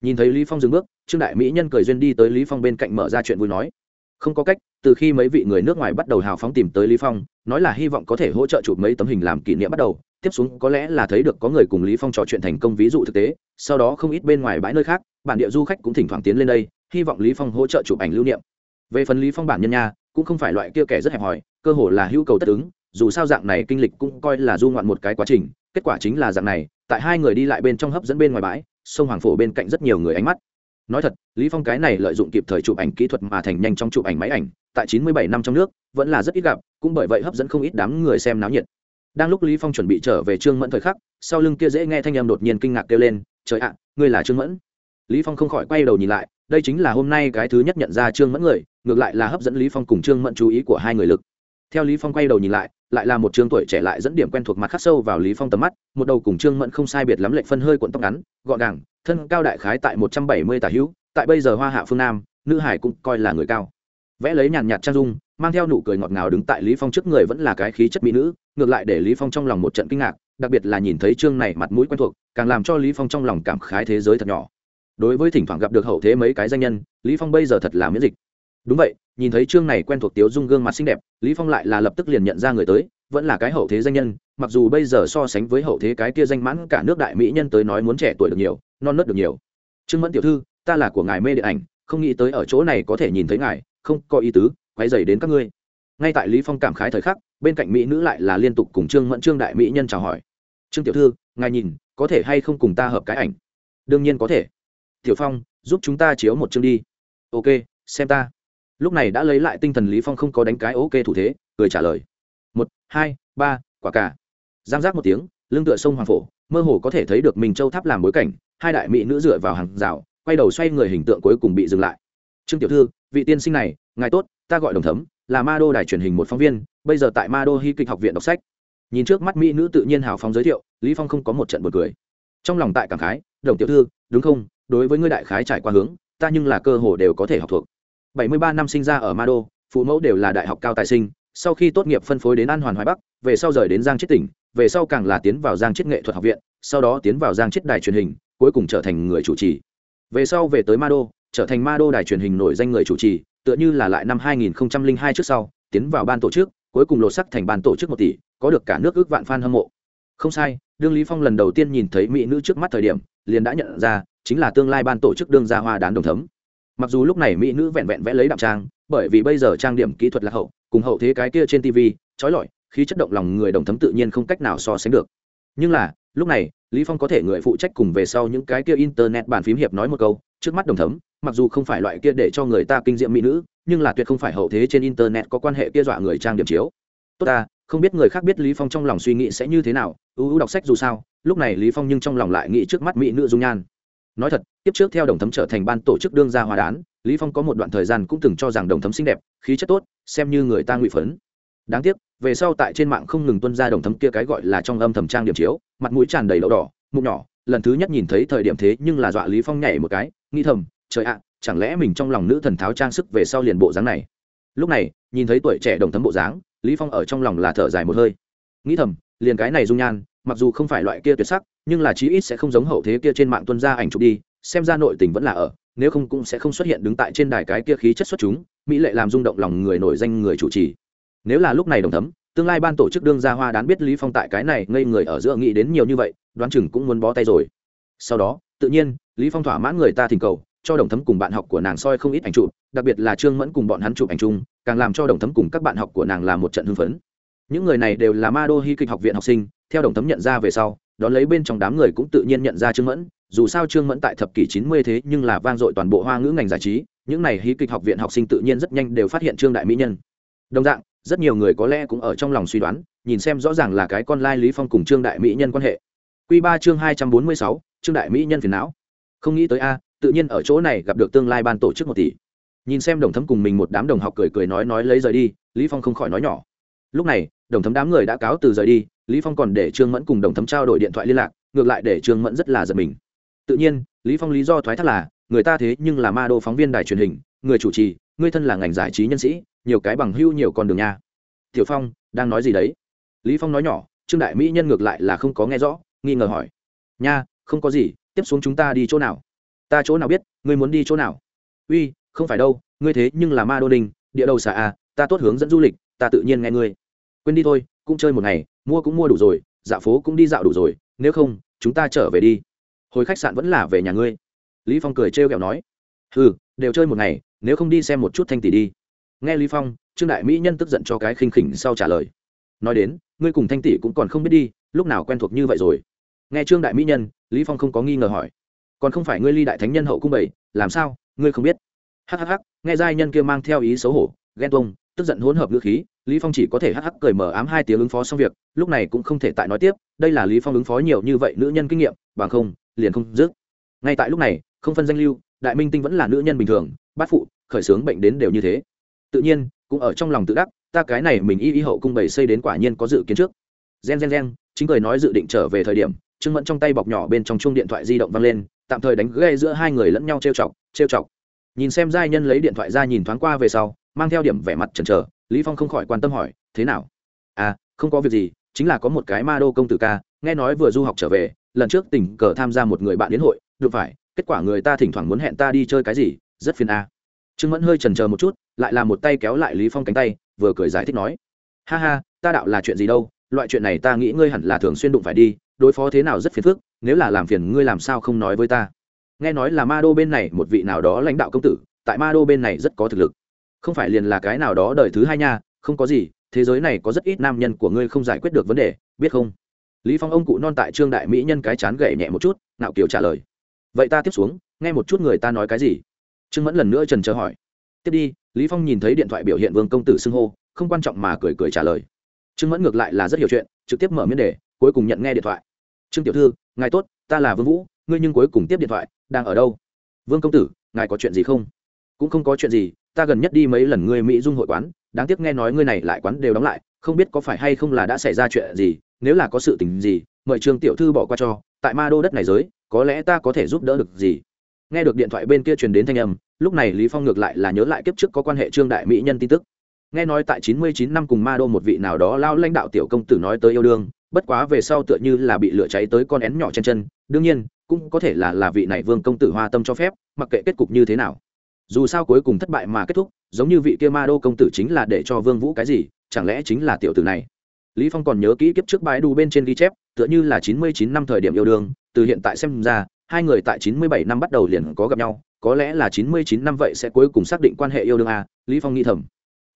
nhìn thấy lý phong dừng bước, trương đại mỹ nhân cười duyên đi tới lý phong bên cạnh mở ra chuyện vui nói. Không có cách, từ khi mấy vị người nước ngoài bắt đầu hào phóng tìm tới lý phong, nói là hy vọng có thể hỗ trợ chụp mấy tấm hình làm kỷ niệm bắt đầu. Tiếp xuống có lẽ là thấy được có người cùng lý phong trò chuyện thành công ví dụ thực tế, sau đó không ít bên ngoài bãi nơi khác, bản địa du khách cũng thỉnh thoảng tiến lên đây, hy vọng lý phong hỗ trợ chụp ảnh lưu niệm. Về phần lý phong bản nhân nha, cũng không phải loại kia kẻ rất hẹp hòi, cơ hồ là hữu cầu tất ứng, dù sao dạng này kinh lịch cũng coi là du ngoạn một cái quá trình, kết quả chính là dạng này, tại hai người đi lại bên trong hấp dẫn bên ngoài bãi sông hoàng phổ bên cạnh rất nhiều người ánh mắt. Nói thật, lý phong cái này lợi dụng kịp thời chụp ảnh kỹ thuật mà thành nhanh trong chụp ảnh máy ảnh, tại 97 năm trong nước, vẫn là rất ít gặp, cũng bởi vậy hấp dẫn không ít đám người xem náo nhiệt. Đang lúc lý phong chuẩn bị trở về trương mẫn thời khắc, sau lưng kia dễ nghe thanh âm đột nhiên kinh ngạc kêu lên, trời ạ, ngươi là trương mẫn? Lý phong không khỏi quay đầu nhìn lại, đây chính là hôm nay cái thứ nhất nhận ra trương mẫn người, ngược lại là hấp dẫn lý phong cùng trương mẫn chú ý của hai người lực theo lý phong quay đầu nhìn lại lại là một trương tuổi trẻ lại dẫn điểm quen thuộc mặt khắc sâu vào lý phong tầm mắt, một đầu cùng trương mẫn không sai biệt lắm lệnh phân hơi cuộn tóc ngắn, gọn gàng, thân cao đại khái tại một trăm bảy mươi tả hữu, tại bây giờ hoa hạ phương nam, nữ hải cũng coi là người cao. Vẽ lấy nhàn nhạt trang dung, mang theo nụ cười ngọt ngào đứng tại lý phong trước người vẫn là cái khí chất mỹ nữ, ngược lại để lý phong trong lòng một trận kinh ngạc, đặc biệt là nhìn thấy trương này mặt mũi quen thuộc, càng làm cho lý phong trong lòng cảm khái thế giới thật nhỏ. Đối với thỉnh thoảng gặp được hậu thế mấy cái danh nhân, lý phong bây giờ thật là miễn dịch. Đúng vậy nhìn thấy trương này quen thuộc tiếu dung gương mặt xinh đẹp, lý phong lại là lập tức liền nhận ra người tới, vẫn là cái hậu thế danh nhân, mặc dù bây giờ so sánh với hậu thế cái kia danh mãn cả nước đại mỹ nhân tới nói muốn trẻ tuổi được nhiều, non nớt được nhiều. Trương mẫn tiểu thư, ta là của ngài mê điện ảnh, không nghĩ tới ở chỗ này có thể nhìn thấy ngài, không có ý tứ quay dày đến các ngươi. Ngay tại lý phong cảm khái thời khắc, bên cạnh mỹ nữ lại là liên tục cùng trương mẫn trương đại mỹ nhân chào hỏi. Trương tiểu thư, ngài nhìn, có thể hay không cùng ta hợp cái ảnh? Đương nhiên có thể. Tiểu phong, giúp chúng ta chiếu một chương đi. Ok, xem ta lúc này đã lấy lại tinh thần lý phong không có đánh cái ok thủ thế, cười trả lời. Một, hai, ba, quả cả. Giang giác một tiếng, lưng tựa sông hoàng phổ, mơ hồ có thể thấy được mình châu tháp làm bối cảnh, hai đại mỹ nữ dựa vào hàng rào, quay đầu xoay người hình tượng cuối cùng bị dừng lại. Trương tiểu thư, vị tiên sinh này, ngài tốt, ta gọi đồng thấm, là ma đô đài truyền hình một phóng viên, bây giờ tại ma đô hy kịch học viện đọc sách. Nhìn trước mắt mỹ nữ tự nhiên hào phóng giới thiệu, lý phong không có một trận buồn cười. Trong lòng tại cảm khái, đồng tiểu thư, đúng không? Đối với ngươi đại khái trải qua hướng, ta nhưng là cơ hồ đều có thể học thuộc. 73 năm sinh ra ở ma đô phụ mẫu đều là đại học cao tài sinh, sau khi tốt nghiệp phân phối đến an hoàn hoài bắc, về sau rời đến giang Chiết tỉnh, về sau càng là tiến vào giang Chiết nghệ thuật học viện, sau đó tiến vào giang Chiết đài truyền hình, cuối cùng trở thành người chủ trì. Về sau về tới ma đô trở thành ma đô đài truyền hình nổi danh người chủ trì, tựa như là lại năm 2002 trước sau, tiến vào ban tổ chức, cuối cùng lột sắc thành ban tổ chức một tỷ, có được cả nước ước vạn fan hâm mộ. Không sai, đương lý phong lần đầu tiên nhìn thấy mỹ nữ trước mắt thời điểm, liền đã nhận ra, chính là tương lai ban tổ chức đương gia hoa đán đồng thấm mặc dù lúc này mỹ nữ vẹn vẹn vẽ lấy đạm trang, bởi vì bây giờ trang điểm kỹ thuật là hậu, cùng hậu thế cái kia trên tv trói lọi khi chất động lòng người đồng thấm tự nhiên không cách nào so sánh được. Nhưng là, lúc này, lý phong có thể người phụ trách cùng về sau những cái kia internet bàn phím hiệp nói một câu, trước mắt đồng thấm, mặc dù không phải loại kia để cho người ta kinh diệm mỹ nữ, nhưng là tuyệt không phải hậu thế trên internet có quan hệ kia dọa người trang điểm chiếu. Tốt ta, không biết người khác biết lý phong trong lòng suy nghĩ sẽ như thế nào, ưu ưu đọc sách dù sao, lúc này lý phong nhưng trong lòng lại nghĩ trước mắt mỹ nữ dung nhan nói thật tiếp trước theo đồng thấm trở thành ban tổ chức đương gia hòa đán, lý phong có một đoạn thời gian cũng từng cho rằng đồng thấm xinh đẹp, khí chất tốt, xem như người ta ngụy phấn. Đáng tiếc, về sau tại trên mạng không ngừng tuân ra đồng thấm kia cái gọi là trong âm thầm trang điểm chiếu, mặt mũi tràn đầy đậu đỏ, mụn nhỏ, lần thứ nhất nhìn thấy thời điểm thế nhưng là dọa lý phong nhảy một cái nghi thầm, trời ạ, chẳng lẽ mình trong lòng nữ thần tháo trang sức về sau liền bộ dáng này? Lúc này, nhìn thấy tuổi trẻ đồng thấm bộ dáng, lý phong ở trong lòng là thở dài một hơi. Nghĩ thầm, liền cái này dung nhan mặc dù không phải loại kia tuyệt sắc, nhưng là chí ít sẽ không giống hậu thế kia trên mạng tuân ra ảnh chụp đi, xem ra nội tình vẫn là ở, nếu không cũng sẽ không xuất hiện đứng tại trên đài cái kia khí chất xuất chúng, mỹ lệ làm rung động lòng người nổi danh người chủ trì. Nếu là lúc này đồng thấm, tương lai ban tổ chức đương gia hoa đán biết lý phong tại cái này ngây người ở giữa nghĩ đến nhiều như vậy, đoán chừng cũng muốn bó tay rồi. Sau đó, tự nhiên, lý phong thỏa mãn người ta thỉnh cầu, cho đồng thấm cùng bạn học của nàng soi không ít ảnh chụp, đặc biệt là trương mẫn cùng bọn hắn chụp ảnh chung, càng làm cho đồng thấm cùng các bạn học của nàng làm một trận hưng phấn. Những người này đều là ma đô hy kịch học viện học sinh theo đồng thấm nhận ra về sau, đón lấy bên trong đám người cũng tự nhiên nhận ra trương mẫn. Dù sao trương mẫn tại thập kỷ chín mươi thế nhưng là vang dội toàn bộ hoa ngữ ngành giải trí, những này hí kịch học viện học sinh tự nhiên rất nhanh đều phát hiện trương đại mỹ nhân. Đồng dạng, rất nhiều người có lẽ cũng ở trong lòng suy đoán, nhìn xem rõ ràng là cái con lai lý phong cùng trương đại mỹ nhân quan hệ. Q ba chương hai trăm bốn mươi sáu, trương đại mỹ nhân phiền não. Không nghĩ tới a, tự nhiên ở chỗ này gặp được tương lai ban tổ chức một tỷ. Nhìn xem đồng thấm cùng mình một đám đồng học cười cười nói nói lấy rời đi, lý phong không khỏi nói nhỏ. Lúc này, đồng thấm đám người đã cáo từ rời đi lý phong còn để trương mẫn cùng đồng thấm trao đổi điện thoại liên lạc, ngược lại để trương mẫn rất là giật mình. Tự nhiên, lý phong lý do thoái thác là, người ta thế nhưng là ma đô phóng viên đài truyền hình, người chủ trì, người thân là ngành giải trí nhân sĩ, nhiều cái bằng hưu nhiều con đường nha. Tiểu phong, đang nói gì đấy? Lý phong nói nhỏ, trương đại mỹ nhân ngược lại là không có nghe rõ, nghi ngờ hỏi. Nha, không có gì, tiếp xuống chúng ta đi chỗ nào? Ta chỗ nào biết, ngươi muốn đi chỗ nào? Uy, không phải đâu, ngươi thế nhưng là ma đô đình, địa đầu xà à ta tốt hướng dẫn du lịch, ta tự nhiên nghe ngươi. Quên đi thôi cũng chơi một ngày, mua cũng mua đủ rồi, dạo phố cũng đi dạo đủ rồi, nếu không, chúng ta trở về đi. Hồi khách sạn vẫn là về nhà ngươi. Lý phong cười trêu ghẹo nói. Ừ đều chơi một ngày, nếu không đi xem một chút thanh tỷ đi. Nghe lý phong, trương đại mỹ nhân tức giận cho cái khinh khỉnh sau trả lời. Nói đến, ngươi cùng thanh tỷ cũng còn không biết đi, lúc nào quen thuộc như vậy rồi? Nghe trương đại mỹ nhân, lý phong không có nghi ngờ hỏi. Còn không phải ngươi ly đại thánh nhân hậu cung bảy, làm sao? Ngươi không biết? Hắc hắc hắc, nghe giai nhân kia mang theo ý xấu hổ, ghen tuông, tức giận hỗn hợp ngữ khí lý phong chỉ có thể hắc hắc cười mở ám hai tiếng ứng phó xong việc, lúc này cũng không thể tại nói tiếp, đây là lý phong ứng phó nhiều như vậy nữ nhân kinh nghiệm, bằng không, liền không dứt. Ngay tại lúc này, không phân danh lưu, đại minh tinh vẫn là nữ nhân bình thường, bát phụ, khởi sướng bệnh đến đều như thế. Tự nhiên, cũng ở trong lòng tự đắc, ta cái này mình y y hậu cung bảy xây đến quả nhiên có dự kiến trước. Gen gen gen, chính cười nói dự định trở về thời điểm, trương mẫn trong tay bọc nhỏ bên trong chuông điện thoại di động văng lên, tạm thời đánh ghe giữa hai người lẫn nhau trêu chọc trêu chọc. Nhìn xem giai nhân lấy điện thoại ra nhìn thoáng qua về sau, mang theo điểm vẻ mặt chần chờ lý phong không khỏi quan tâm hỏi, thế nào? À không có việc gì, chính là có một cái ma đô công tử ca, nghe nói vừa du học trở về, lần trước tình cờ tham gia một người bạn đến hội, được phải, kết quả người ta thỉnh thoảng muốn hẹn ta đi chơi cái gì, rất phiền a. À. trương mẫn hơi chần chờ một chút, lại là một tay kéo lại lý phong cánh tay, vừa cười giải thích nói, ha ha, ta đạo là chuyện gì đâu, loại chuyện này ta nghĩ ngươi hẳn là thường xuyên đụng phải đi, đối phó thế nào rất phiền phức, nếu là làm phiền ngươi làm sao không nói với ta. Nghe nói là ma đô bên này một vị nào đó lãnh đạo công tử, tại ma đô bên này rất có thực lực không phải liền là cái nào đó đời thứ hai nha, không có gì, thế giới này có rất ít nam nhân của ngươi không giải quyết được vấn đề, biết không? Lý phong ông cụ non tại trương đại mỹ nhân cái chán gậy nhẹ một chút nạo kiều trả lời. Vậy ta tiếp xuống, nghe một chút người ta nói cái gì? Trương mẫn lần nữa trần chờ hỏi. Tiếp đi, lý phong nhìn thấy điện thoại biểu hiện vương công tử xưng hô, không quan trọng mà cười cười trả lời. Trương mẫn ngược lại là rất hiểu chuyện, trực tiếp mở miễn đề cuối cùng nhận nghe điện thoại. Trương tiểu thư, ngài tốt, ta là vương vũ, ngươi nhưng cuối cùng tiếp điện thoại, đang ở đâu? Vương công tử, ngài có chuyện gì không? Cũng không có chuyện gì ta gần nhất đi mấy lần ngươi mỹ dung hội quán, đáng tiếc nghe nói ngươi này lại quán đều đóng lại, không biết có phải hay không là đã xảy ra chuyện gì, nếu là có sự tình gì, mời trương tiểu thư bỏ qua cho, tại ma đô đất này giới, có lẽ ta có thể giúp đỡ được gì. Nghe được điện thoại bên kia truyền đến thanh âm, lúc này lý phong ngược lại là nhớ lại kiếp trước có quan hệ trương đại mỹ nhân tin tức. Nghe nói tại 99 năm cùng ma đô một vị nào đó lao lãnh đạo tiểu công tử nói tới yêu đương, bất quá về sau tựa như là bị lửa cháy tới con én nhỏ trên chân, đương nhiên, cũng có thể là là vị này vương công tử hoa tâm cho phép, mặc kệ kết cục như thế nào dù sao cuối cùng thất bại mà kết thúc, giống như vị kia ma đô công tử chính là để cho vương vũ cái gì, chẳng lẽ chính là tiểu tử này? Lý phong còn nhớ kỹ kiếp trước bãi đu bên trên ghi chép, tựa như là 99 năm thời điểm yêu đương, từ hiện tại xem ra, hai người tại 97 năm bắt đầu liền có gặp nhau, có lẽ là 99 năm vậy sẽ cuối cùng xác định quan hệ yêu đương a, lý phong nghĩ thầm.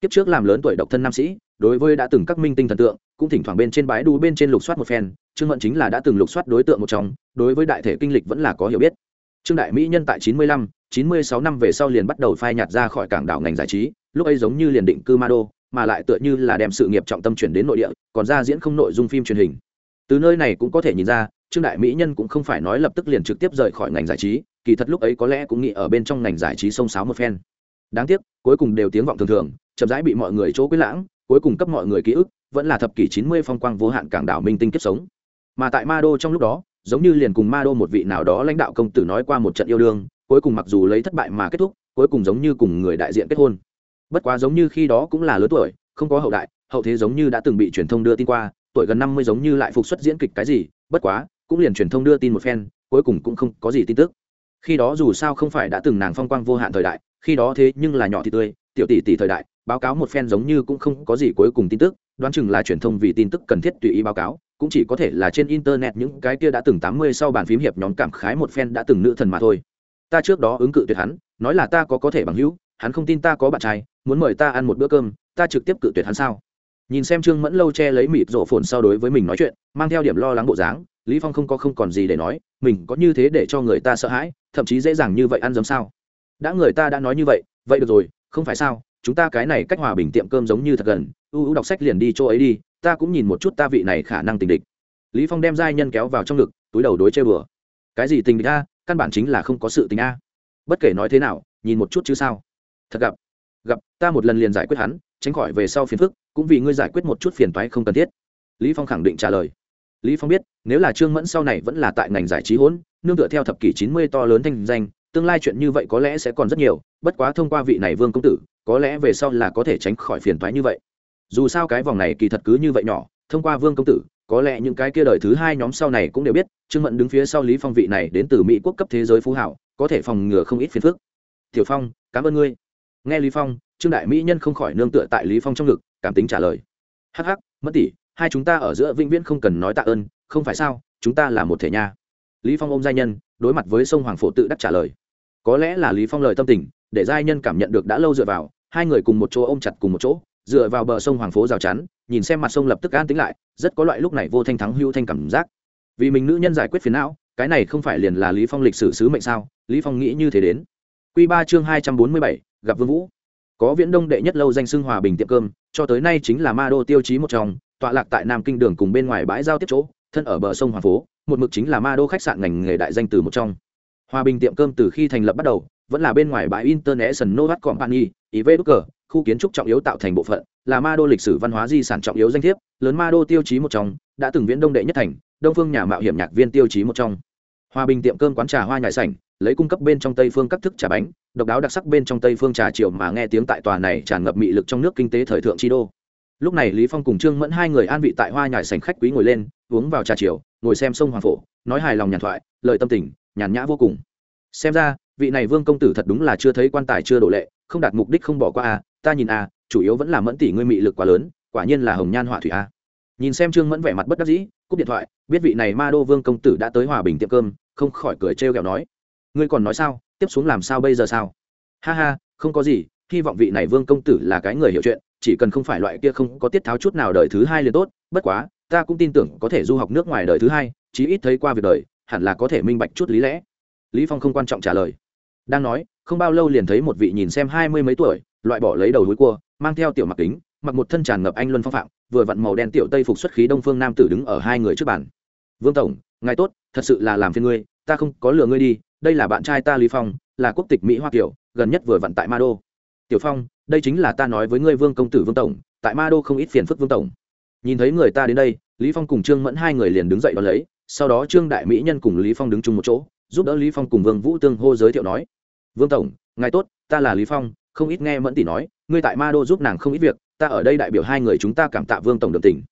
Kiếp trước làm lớn tuổi độc thân nam sĩ, đối với đã từng các minh tinh thần tượng, cũng thỉnh thoảng bên trên bãi đu bên trên lục soát một phen, trương mẫn chính là đã từng lục soát đối tượng một trong, đối với đại thể kinh lịch vẫn là có hiểu biết trương đại mỹ nhân tại 95, 96 năm về sau liền bắt đầu phai nhạt ra khỏi cảng đảo ngành giải trí lúc ấy giống như liền định cư ma đô mà lại tựa như là đem sự nghiệp trọng tâm chuyển đến nội địa còn ra diễn không nội dung phim truyền hình. Từ nơi này cũng có thể nhìn ra trương đại mỹ nhân cũng không phải nói lập tức liền trực tiếp rời khỏi ngành giải trí kỳ thật lúc ấy có lẽ cũng nghĩ ở bên trong ngành giải trí sông sáo một phen. Đáng tiếc cuối cùng đều tiếng vọng thường thường chậm rãi bị mọi người chỗ quyết lãng cuối cùng cấp mọi người ký ức vẫn là thập kỷ chín mươi phong quang vô hạn cảng đảo minh tinh kiếp sống. Mà tại ma đô trong lúc đó giống như liền cùng ma đô một vị nào đó lãnh đạo công tử nói qua một trận yêu đương, cuối cùng mặc dù lấy thất bại mà kết thúc, cuối cùng giống như cùng người đại diện kết hôn. Bất quá giống như khi đó cũng là lớn tuổi, không có hậu đại, hậu thế giống như đã từng bị truyền thông đưa tin qua, tuổi gần năm mươi giống như lại phục xuất diễn kịch cái gì, bất quá, cũng liền truyền thông đưa tin một phen, cuối cùng cũng không có gì tin tức. Khi đó dù sao không phải đã từng nàng phong quang vô hạn thời đại, khi đó thế nhưng là nhỏ thì tươi, tiểu tỷ tỷ thời đại, báo cáo một phen giống như cũng không có gì cuối cùng tin tức, đoán chừng là truyền thông vì tin tức cần thiết tùy ý báo cáo cũng chỉ có thể là trên internet những cái kia đã từng tám mươi sau bàn phím hiệp nhóm cảm khái một phen đã từng nữ thần mà thôi. Ta trước đó ứng cự tuyệt hắn, nói là ta có có thể bằng hữu, hắn không tin ta có bạn trai, muốn mời ta ăn một bữa cơm, ta trực tiếp cự tuyệt hắn sao? Nhìn xem trương mẫn lâu che lấy mịt rổ phồn sau đối với mình nói chuyện, mang theo điểm lo lắng bộ dáng, lý phong không có không còn gì để nói, mình có như thế để cho người ta sợ hãi, thậm chí dễ dàng như vậy ăn giống sao? Đã người ta đã nói như vậy vậy được rồi, không phải sao, chúng ta cái này cách hòa bình tiệm cơm giống như thật gần, u u đọc sách liền đi chỗ ấy đi ta cũng nhìn một chút ta vị này khả năng tình địch. Lý phong đem giai nhân kéo vào trong ngực, túi đầu đối chơi bừa cái gì tình địch a? Căn bản chính là không có sự tình a. Bất kể nói thế nào, nhìn một chút chứ sao? Thật gặp. Gặp, ta một lần liền giải quyết hắn, tránh khỏi về sau phiền phức, cũng vì ngươi giải quyết một chút phiền toái không cần thiết. Lý phong khẳng định trả lời. Lý phong biết, nếu là trương mẫn sau này vẫn là tại ngành giải trí hỗn, nương tựa theo thập kỷ 90 to lớn thanh danh, tương lai chuyện như vậy có lẽ sẽ còn rất nhiều, bất quá thông qua vị này vương công tử, có lẽ về sau là có thể tránh khỏi phiền toái như vậy dù sao cái vòng này kỳ thật cứ như vậy nhỏ, thông qua vương công tử, có lẽ những cái kia đời thứ hai nhóm sau này cũng đều biết, trương mẫn đứng phía sau lý phong vị này đến từ mỹ quốc cấp thế giới phú hảo, có thể phòng ngừa không ít phiền phức. Tiểu phong, cảm ơn ngươi. Nghe lý phong, trương đại mỹ nhân không khỏi nương tựa tại lý phong trong ngực, cảm tính trả lời. Hắc hắc mất tỷ, hai chúng ta ở giữa vĩnh viễn không cần nói tạ ơn, không phải sao, chúng ta là một thể nha. Lý phong ôm giai nhân, đối mặt với sông hoàng phổ tự đắc trả lời. Có lẽ là lý phong lời tâm tình, để giai nhân cảm nhận được đã lâu dựa vào, hai người cùng một chỗ ôm chặt cùng một chỗ dựa vào bờ sông hoàng phố rào chắn, nhìn xem mặt sông lập tức an tính lại, rất có loại lúc này vô thanh thắng hưu thanh cảm giác. Vì mình nữ nhân giải quyết phiền não, cái này không phải liền là lý phong lịch sử sứ mệnh sao? Lý phong nghĩ như thế đến. Quy ba chương hai trăm bốn mươi bảy, gặp vương vũ. Có viễn đông đệ nhất lâu danh xưng hòa bình tiệm cơm, cho tới nay chính là ma đô tiêu chí một trong, tọa lạc tại nam kinh đường cùng bên ngoài bãi giao tiếp chỗ, thân ở bờ sông hoàng phố, một mực chính là ma đô khách sạn ngành nghề đại danh từ một trong. Hòa bình tiệm cơm từ khi thành lập bắt đầu vẫn là bên ngoài bãi international Novak company iv khu kiến trúc trọng yếu tạo thành bộ phận, là ma đô lịch sử văn hóa di sản trọng yếu danh thiếp, lớn ma đô tiêu chí một trong, đã từng viễn đông đệ nhất thành, đông phương nhà mạo hiểm nhạc viên tiêu chí một trong. Hòa bình tiệm cơm quán trà hoa nhài sảnh, lấy cung cấp bên trong tây phương các thức trà bánh, độc đáo đặc sắc bên trong tây phương trà chiều mà nghe tiếng tại tòa này tràn ngập mị lực trong nước kinh tế thời thượng chi đô. Lúc này lý phong cùng trương mẫn hai người an vị tại hoa nhài sảnh khách quý ngồi lên, uống vào trà chiều ngồi xem sông hoàng phổ, nói hài lòng nhàn thoại, lời tâm tình, nhàn nhã vô cùng xem ra, vị này vương công tử thật đúng là chưa thấy quan tài chưa đổ lệ, không đạt mục đích không bỏ qua a ta nhìn a chủ yếu vẫn là mẫn tỷ ngươi mị lực quá lớn, quả nhiên là hồng nhan họa thủy a nhìn xem trương mẫn vẻ mặt bất đắc dĩ, cúp điện thoại, biết vị này ma đô vương công tử đã tới hòa bình tiệm cơm, không khỏi cười trêu ghẹo nói. Ngươi còn nói sao, tiếp xuống làm sao bây giờ sao? Ha ha, không có gì, hy vọng vị này vương công tử là cái người hiểu chuyện, chỉ cần không phải loại kia không có tiết tháo chút nào đời thứ hai liền tốt, bất quá, ta cũng tin tưởng có thể du học nước ngoài đời thứ hai, chí ít thấy qua việc đời, hẳn là có thể minh bạch chút lý lẽ lý phong không quan trọng trả lời. Đang nói, không bao lâu liền thấy một vị nhìn xem hai mươi mấy tuổi, loại bỏ lấy đầu húi cua, mang theo tiểu mặc kính, mặc một thân tràn ngập anh luân phong phạm, vừa vặn màu đen tiểu tây phục xuất khí đông phương nam tử đứng ở hai người trước bàn. Vương tổng, ngài tốt, thật sự là làm phiền ngươi, ta không có lừa ngươi đi, đây là bạn trai ta lý phong, là quốc tịch mỹ hoa kiều, gần nhất vừa vặn tại ma đô. Tiểu phong, đây chính là ta nói với ngươi vương công tử vương tổng, tại ma đô không ít phiền phức vương tổng. Nhìn thấy người ta đến đây, lý phong cùng trương mẫn hai người liền đứng dậy đón lấy, sau đó trương đại mỹ nhân cùng lý phong đứng chung một chỗ giúp đỡ lý phong cùng vương vũ tương hô giới thiệu nói, vương tổng, ngài tốt, ta là lý phong, không ít nghe mẫn tỷ nói, ngươi tại ma đô giúp nàng không ít việc, ta ở đây đại biểu hai người chúng ta cảm tạ vương tổng đồng tình.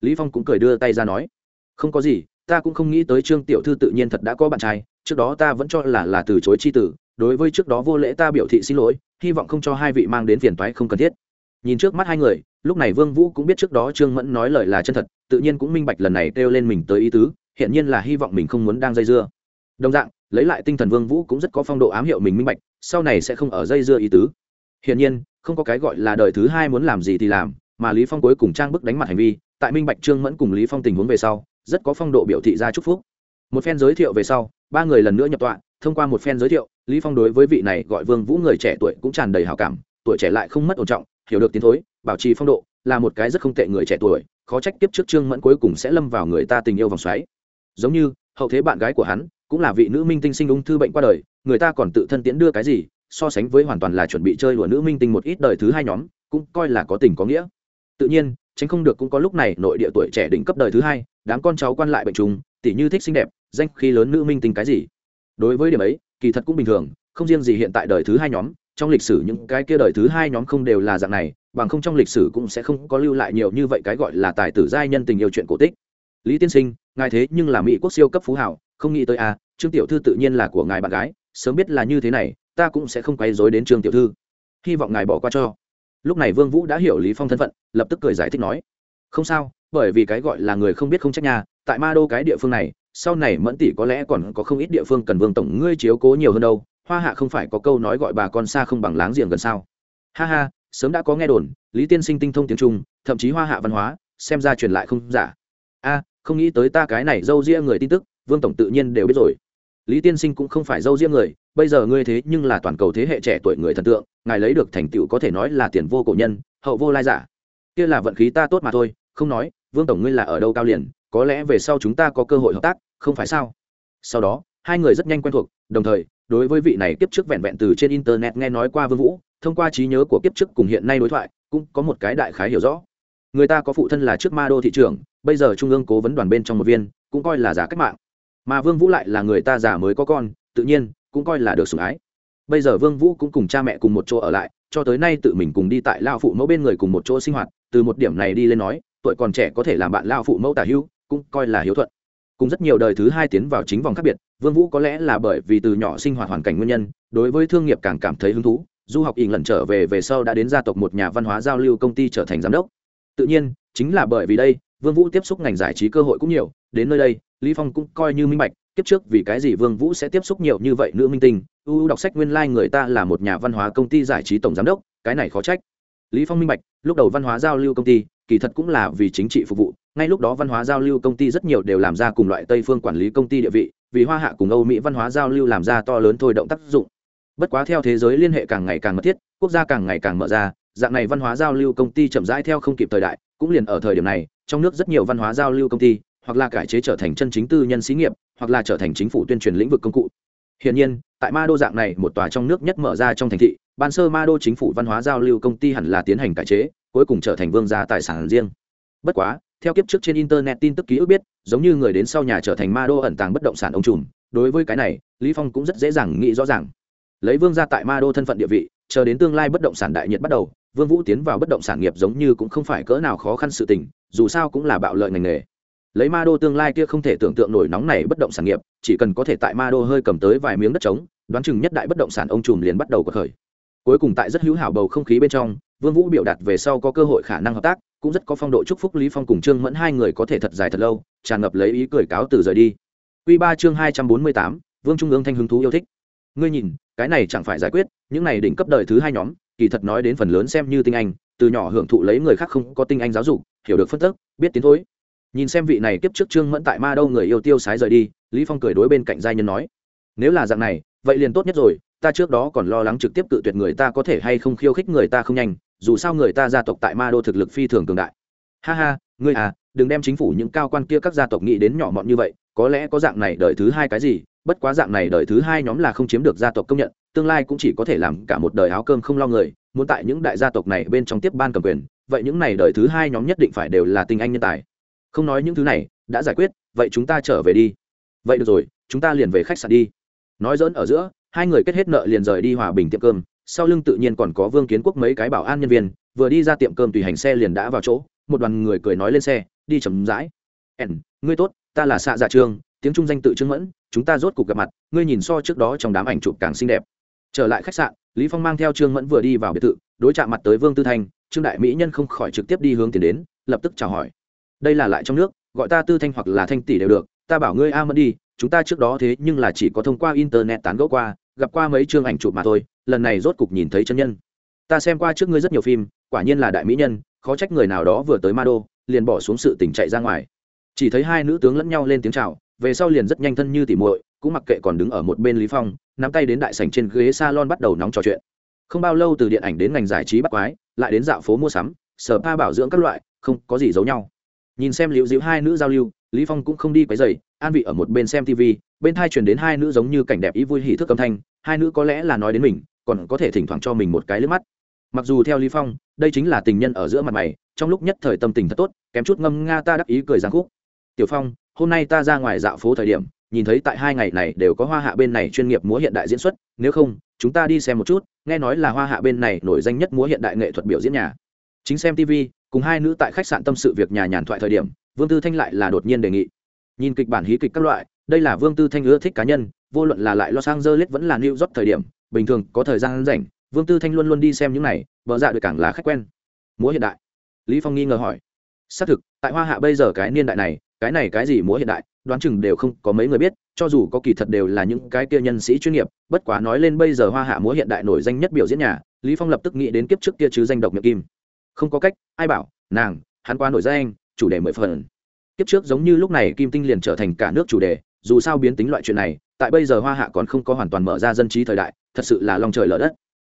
Lý phong cũng cười đưa tay ra nói, không có gì, ta cũng không nghĩ tới trương tiểu thư tự nhiên thật đã có bạn trai, trước đó ta vẫn cho là là từ chối chi tử, đối với trước đó vô lễ ta biểu thị xin lỗi, hy vọng không cho hai vị mang đến phiền toái không cần thiết. Nhìn trước mắt hai người, lúc này vương vũ cũng biết trước đó trương mẫn nói lời là chân thật, tự nhiên cũng minh bạch lần này kêu lên mình tới ý tứ hiện nhiên là hy vọng mình không muốn đang dây dưa đồng dạng, lấy lại tinh thần vương vũ cũng rất có phong độ ám hiệu mình minh bạch, sau này sẽ không ở dây dưa ý tứ. Hiển nhiên, không có cái gọi là đời thứ hai muốn làm gì thì làm, mà lý phong cuối cùng trang bức đánh mặt hành vi, tại minh bạch trương mẫn cùng lý phong tình huống về sau, rất có phong độ biểu thị ra chúc phúc. Một phen giới thiệu về sau, ba người lần nữa nhập tọa, thông qua một phen giới thiệu, lý phong đối với vị này gọi vương vũ người trẻ tuổi cũng tràn đầy hảo cảm, tuổi trẻ lại không mất ổn trọng, hiểu được tiến thối, bảo trì phong độ, là một cái rất không tệ người trẻ tuổi, khó trách tiếp trước trương mẫn cuối cùng sẽ lâm vào người ta tình yêu vòng xoáy. Giống như, hậu thế bạn gái của hắn cũng là vị nữ minh tinh sinh ung thư bệnh qua đời, người ta còn tự thân tiễn đưa cái gì, so sánh với hoàn toàn là chuẩn bị chơi đùa nữ minh tinh một ít đời thứ hai nhóm, cũng coi là có tình có nghĩa. Tự nhiên, tránh không được cũng có lúc này nội địa tuổi trẻ đỉnh cấp đời thứ hai, đám con cháu quan lại bệnh trùng tỷ như thích xinh đẹp, danh khi lớn nữ minh tinh cái gì. Đối với điểm ấy, kỳ thật cũng bình thường, không riêng gì hiện tại đời thứ hai nhóm, trong lịch sử những cái kia đời thứ hai nhóm không đều là dạng này, bằng không trong lịch sử cũng sẽ không có lưu lại nhiều như vậy cái gọi là tài tử giai nhân tình yêu chuyện cổ tích. Lý tiên sinh, ngài thế nhưng là mỹ quốc siêu cấp phú hảo không nghĩ tới à trương tiểu thư tự nhiên là của ngài bạn gái, sớm biết là như thế này, ta cũng sẽ không quay dối đến trương tiểu thư. Hy vọng ngài bỏ qua cho. Lúc này vương vũ đã hiểu lý phong thân phận, lập tức cười giải thích nói, không sao, bởi vì cái gọi là người không biết không trách nhà, tại ma đô cái địa phương này, sau này mẫn tỷ có lẽ còn có không ít địa phương cần vương tổng ngươi chiếu cố nhiều hơn đâu, hoa hạ không phải có câu nói gọi bà con xa không bằng láng giềng gần sao? Ha ha, sớm đã có nghe đồn, lý tiên sinh tinh thông tiếng trung, thậm chí hoa hạ văn hóa, xem ra truyền lại không giả. A, không nghĩ tới ta cái này dâu ria người tin tức vương tổng tự nhiên đều biết rồi. Lý tiên sinh cũng không phải dâu riêng người, bây giờ ngươi thế nhưng là toàn cầu thế hệ trẻ tuổi người thần tượng, ngài lấy được thành tựu có thể nói là tiền vô cổ nhân, hậu vô lai giả. Kia là vận khí ta tốt mà thôi, không nói, vương tổng ngươi là ở đâu cao liền, có lẽ về sau chúng ta có cơ hội hợp tác, không phải sao? Sau đó, hai người rất nhanh quen thuộc, đồng thời, đối với vị này kiếp trước vẹn vẹn từ trên internet nghe nói qua vương vũ, thông qua trí nhớ của kiếp trước cùng hiện nay đối thoại, cũng có một cái đại khái hiểu rõ. Người ta có phụ thân là trước ma đô thị trường bây giờ trung ương cố vấn đoàn bên trong một viên, cũng coi là giả cách mạng mà vương vũ lại là người ta già mới có con, tự nhiên cũng coi là được sủng ái. Bây giờ vương vũ cũng cùng cha mẹ cùng một chỗ ở lại, cho tới nay tự mình cùng đi tại lao phụ mẫu bên người cùng một chỗ sinh hoạt, từ một điểm này đi lên nói, tuổi còn trẻ có thể làm bạn lao phụ mẫu tả hữu cũng coi là hiếu thuận. Cùng rất nhiều đời thứ hai tiến vào chính vòng khác biệt, vương vũ có lẽ là bởi vì từ nhỏ sinh hoạt hoàn cảnh nguyên nhân, đối với thương nghiệp càng cảm thấy hứng thú, du học ỉn lần trở về về sau đã đến gia tộc một nhà văn hóa giao lưu công ty trở thành giám đốc. Tự nhiên, chính là bởi vì đây, vương vũ tiếp xúc ngành giải trí cơ hội cũng nhiều, đến nơi đây lý phong cũng coi như minh bạch, kiếp trước vì cái gì vương vũ sẽ tiếp xúc nhiều như vậy nữ minh tinh. Ưu đọc sách nguyên lai like người ta là một nhà văn hóa công ty giải trí tổng giám đốc, cái này khó trách. Lý phong minh bạch, lúc đầu văn hóa giao lưu công ty, kỳ thật cũng là vì chính trị phục vụ. Ngay lúc đó văn hóa giao lưu công ty rất nhiều đều làm ra cùng loại tây phương quản lý công ty địa vị, vì hoa hạ cùng âu mỹ văn hóa giao lưu làm ra to lớn thôi động tác dụng. Bất quá theo thế giới liên hệ càng ngày càng mật thiết, quốc gia càng ngày càng mở ra, dạng này văn hóa giao lưu công ty chậm rãi theo không kịp thời đại, cũng liền ở thời điểm này, trong nước rất nhiều văn hóa giao lưu công ty hoặc là cải chế trở thành chân chính tư nhân xí nghiệp hoặc là trở thành chính phủ tuyên truyền lĩnh vực công cụ Hiển nhiên, tại Ma Đô dạng này một tòa trong nước nhất mở ra trong thành thị, ban sơ Ma Đô chính phủ văn hóa giao lưu công ty hẳn là tiến hành cải chế, cuối cùng trở thành vương gia tài sản riêng. Bất quá, theo kiếp trước trên internet tin tức ký ức biết, giống như người đến sau nhà trở thành Ma Đô ẩn tàng bất động sản ông trùm, đối với cái này, Lý Phong cũng rất dễ dàng nghĩ rõ ràng. Lấy vương gia tại Ma Đô thân phận địa vị, chờ đến tương lai bất động sản đại nhiệt bắt đầu, Vương Vũ tiến vào bất động sản nghiệp giống như cũng không phải cỡ nào khó khăn sự tình, dù sao cũng là bạo lợi ngành nghề lấy ma đô tương lai kia không thể tưởng tượng nổi nóng này bất động sản nghiệp chỉ cần có thể tại ma đô hơi cầm tới vài miếng đất trống đoán chừng nhất đại bất động sản ông trùm liền bắt đầu cuộc khởi. Cuối cùng tại rất hữu hảo bầu không khí bên trong vương vũ biểu đạt về sau có cơ hội khả năng hợp tác cũng rất có phong độ chúc phúc lý phong cùng trương mẫn hai người có thể thật dài thật lâu tràn ngập lấy ý cười cáo từ rời đi. Quy ba chương hai trăm bốn mươi tám, vương trung ương thanh hứng thú yêu thích. Ngươi nhìn cái này chẳng phải giải quyết những này đỉnh cấp đời thứ hai nhóm kỳ thật nói đến phần lớn xem như tinh anh từ nhỏ hưởng thụ lấy người khác không có tinh anh giáo dục hiểu được phân tích biết tiến thối nhìn xem vị này kiếp trước trương mẫn tại ma đâu người yêu tiêu sái rời đi, lý phong cười đối bên cạnh giai nhân nói, nếu là dạng này, vậy liền tốt nhất rồi, ta trước đó còn lo lắng trực tiếp cự tuyệt người ta có thể hay không khiêu khích người ta không nhanh, dù sao người ta gia tộc tại ma đô thực lực phi thường cường đại. Ha ha, ngươi à đừng đem chính phủ những cao quan kia các gia tộc nghĩ đến nhỏ mọn như vậy, có lẽ có dạng này đời thứ hai cái gì, bất quá dạng này đời thứ hai nhóm là không chiếm được gia tộc công nhận, tương lai cũng chỉ có thể làm cả một đời áo cơm không lo người, muốn tại những đại gia tộc này bên trong tiếp ban cầm quyền, vậy những này đời thứ hai nhóm nhất định phải đều là tinh anh nhân tài không nói những thứ này, đã giải quyết, vậy chúng ta trở về đi. Vậy được rồi, chúng ta liền về khách sạn đi. Nói dỡn ở giữa, hai người kết hết nợ liền rời đi hòa bình tiệm cơm. Sau lưng tự nhiên còn có vương kiến quốc mấy cái bảo an nhân viên, vừa đi ra tiệm cơm tùy hành xe liền đã vào chỗ, một đoàn người cười nói lên xe, đi chầm rãi. Ẻn ngươi tốt, ta là xạ dạ trương tiếng trung danh tự trương mẫn, chúng ta rốt cuộc gặp mặt, ngươi nhìn so trước đó trong đám ảnh chụp càng xinh đẹp. Trở lại khách sạn, lý phong mang theo trương mẫn vừa đi vào biệt thự, đối chạm mặt tới vương tư thanh, trương đại mỹ nhân không khỏi trực tiếp đi hướng tiền đến, lập tức chào hỏi đây là lại trong nước, gọi ta tư thanh hoặc là thanh tỷ đều được, ta bảo ngươi a mẫn đi, chúng ta trước đó thế nhưng là chỉ có thông qua internet tán gẫu qua, gặp qua mấy chương ảnh chụp mà thôi, lần này rốt cục nhìn thấy chân nhân. Ta xem qua trước ngươi rất nhiều phim, quả nhiên là đại mỹ nhân, khó trách người nào đó vừa tới ma đô liền bỏ xuống sự tỉnh chạy ra ngoài. Chỉ thấy hai nữ tướng lẫn nhau lên tiếng chào, về sau liền rất nhanh thân như tỉ muội, cũng mặc kệ còn đứng ở một bên lý phong, nắm tay đến đại sảnh trên ghế salon bắt đầu nóng trò chuyện. Không bao lâu từ điện ảnh đến ngành giải trí bắt quái, lại đến dạo phố mua sắm, sở pa bảo dưỡng các loại, không có gì giấu nhau nhìn xem liễu diễu hai nữ giao lưu, lý phong cũng không đi quấy rầy, an vị ở một bên xem tv bên thai truyền đến hai nữ giống như cảnh đẹp ý vui hỉ thức âm thanh, hai nữ có lẽ là nói đến mình, còn có thể thỉnh thoảng cho mình một cái lướt mắt. Mặc dù theo lý phong, đây chính là tình nhân ở giữa mặt mày, trong lúc nhất thời tâm tình thật tốt, kém chút ngâm nga ta đắc ý cười giang khúc. Tiểu phong, hôm nay ta ra ngoài dạo phố thời điểm, nhìn thấy tại hai ngày này đều có hoa hạ bên này chuyên nghiệp múa hiện đại diễn xuất, nếu không, chúng ta đi xem một chút, nghe nói là hoa hạ bên này nổi danh nhất múa hiện đại nghệ thuật biểu diễn nhà. Chính xem tv cùng hai nữ tại khách sạn tâm sự việc nhà nhàn thoại thời điểm, vương tư thanh lại là đột nhiên đề nghị. Nhìn kịch bản hí kịch các loại, đây là vương tư thanh ưa thích cá nhân, vô luận là lại los angeles vẫn là new york thời điểm, bình thường có thời gian rảnh, vương tư thanh luôn luôn đi xem những này, vợ dạ được càng là khách quen. Múa hiện đại. Lý phong nghi ngờ hỏi. Xác thực, tại hoa hạ bây giờ cái niên đại này, cái này cái gì múa hiện đại, đoán chừng đều không có mấy người biết, cho dù có kỳ thật đều là những cái kia nhân sĩ chuyên nghiệp, bất quá nói lên bây giờ hoa hạ múa hiện đại nổi danh nhất biểu diễn nhà, lý phong lập tức nghĩ đến kiếp trước kia chứ danh độc miệng kim không có cách, ai bảo, nàng, hắn qua nổi danh, chủ đề mười phần. Kiếp trước giống như lúc này kim tinh liền trở thành cả nước chủ đề, dù sao biến tính loại chuyện này, tại bây giờ hoa hạ còn không có hoàn toàn mở ra dân trí thời đại, thật sự là lòng trời lở đất.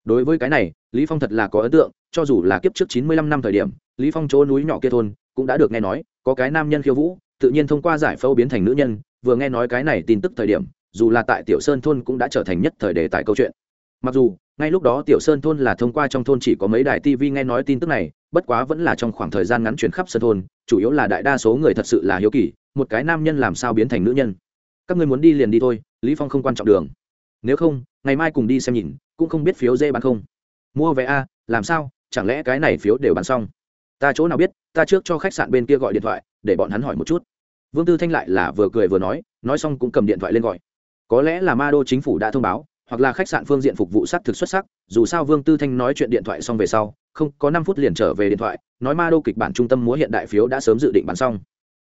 Đối với cái này, lý phong thật là có ấn tượng, cho dù là kiếp trước chín mươi lăm năm thời điểm, lý phong chỗ núi nhỏ kia thôn cũng đã được nghe nói, có cái nam nhân khiêu vũ, tự nhiên thông qua giải phẫu biến thành nữ nhân, vừa nghe nói cái này tin tức thời điểm, dù là tại tiểu sơn thôn cũng đã trở thành nhất thời đề tài câu chuyện mặc dù, ngay lúc đó tiểu sơn thôn là thông qua trong thôn chỉ có mấy đài tv nghe nói tin tức này, bất quá vẫn là trong khoảng thời gian ngắn chuyển khắp sơn thôn, chủ yếu là đại đa số người thật sự là hiếu kỳ, một cái nam nhân làm sao biến thành nữ nhân. Các người muốn đi liền đi thôi, lý phong không quan trọng đường. Nếu không, ngày mai cùng đi xem nhìn, cũng không biết phiếu dê bán không. Mua vé a, làm sao, chẳng lẽ cái này phiếu đều bán xong? Ta chỗ nào biết, ta trước cho khách sạn bên kia gọi điện thoại, để bọn hắn hỏi một chút. Vương tư thanh lại là vừa cười vừa nói nói xong cũng cầm điện thoại lên gọi. Có lẽ là ma đô chính phủ đã thông báo hoặc là khách sạn phương diện phục vụ s thực xuất sắc, dù sao vương tư thanh nói chuyện điện thoại xong về sau, không, có năm phút liền trở về điện thoại, nói ma đô kịch bản trung tâm múa hiện đại phiếu đã sớm dự định bán xong.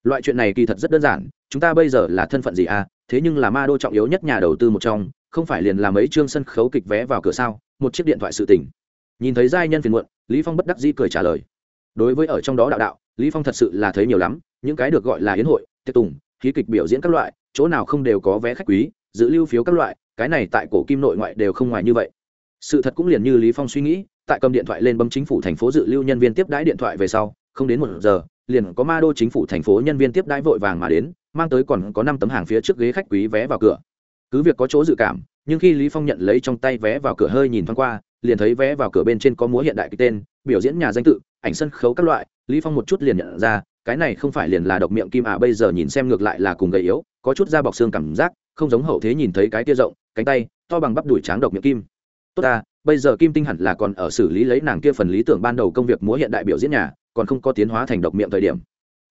Loại chuyện này kỳ thật rất đơn giản, chúng ta bây giờ là thân phận gì à? Thế nhưng là ma đô trọng yếu nhất nhà đầu tư một trong, không phải liền làm mấy chương sân khấu kịch vé vào cửa sao? Một chiếc điện thoại sự tỉnh nhìn thấy giai nhân phiền muộn, lý phong bất đắc dĩ cười trả lời. Đối với ở trong đó đạo đạo, lý phong thật sự là thấy nhiều lắm, những cái được gọi là hiến hội, tiệc tùng, khí kịch biểu diễn các loại, chỗ nào không đều có vé khách quý giữ lưu phiếu các loại cái này tại cổ kim nội ngoại đều không ngoài như vậy. Sự thật cũng liền như lý phong suy nghĩ, tại cầm điện thoại lên bấm chính phủ thành phố dự lưu nhân viên tiếp đãi điện thoại về sau, không đến một giờ, liền có ma đô chính phủ thành phố nhân viên tiếp đãi vội vàng mà đến, mang tới còn có năm tấm hàng phía trước ghế khách quý vé vào cửa. Cứ việc có chỗ dự cảm, nhưng khi lý phong nhận lấy trong tay vé vào cửa hơi nhìn thoáng qua, liền thấy vé vào cửa bên trên có múa hiện đại cái tên, biểu diễn nhà danh tự, ảnh sân khấu các loại, lý phong một chút liền nhận ra, cái này không phải liền là độc miệng kim à bây giờ nhìn xem ngược lại là cùng gầy yếu, có chút da bọc xương cảm giác, không giống hậu thế nhìn thấy cái tia rộng cánh tay, to bằng bắp đùi tráng độc miệng kim. Tốt ta, bây giờ kim tinh hẳn là còn ở xử lý lấy nàng kia phần lý tưởng ban đầu công việc múa hiện đại biểu diễn nhà, còn không có tiến hóa thành độc miệng thời điểm.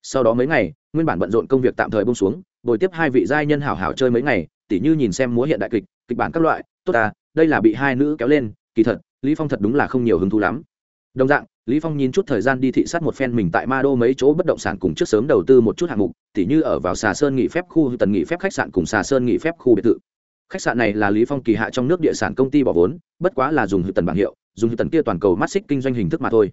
Sau đó mấy ngày, nguyên bản bận rộn công việc tạm thời bông xuống, bồi tiếp hai vị giai nhân hảo hảo chơi mấy ngày, tỉ như nhìn xem múa hiện đại kịch kịch bản các loại. Tốt ta, đây là bị hai nữ kéo lên, kỳ thật, lý phong thật đúng là không nhiều hứng thú lắm. Đồng dạng, lý phong nhìn chút thời gian đi thị sát một phen mình tại ma đô mấy chỗ bất động sản cùng trước sớm đầu tư một chút hạng mục, tỉ như ở vào xà sơn nghỉ phép khu tần nghỉ phép khách sạn cùng xà sơn nghỉ phép khu biệt thự khách sạn này là lý phong kỳ hạ trong nước địa sản công ty bỏ vốn, bất quá là dùng hữu tần bảng hiệu, dùng hữu tần kia toàn cầu mắt xích kinh doanh hình thức mà thôi.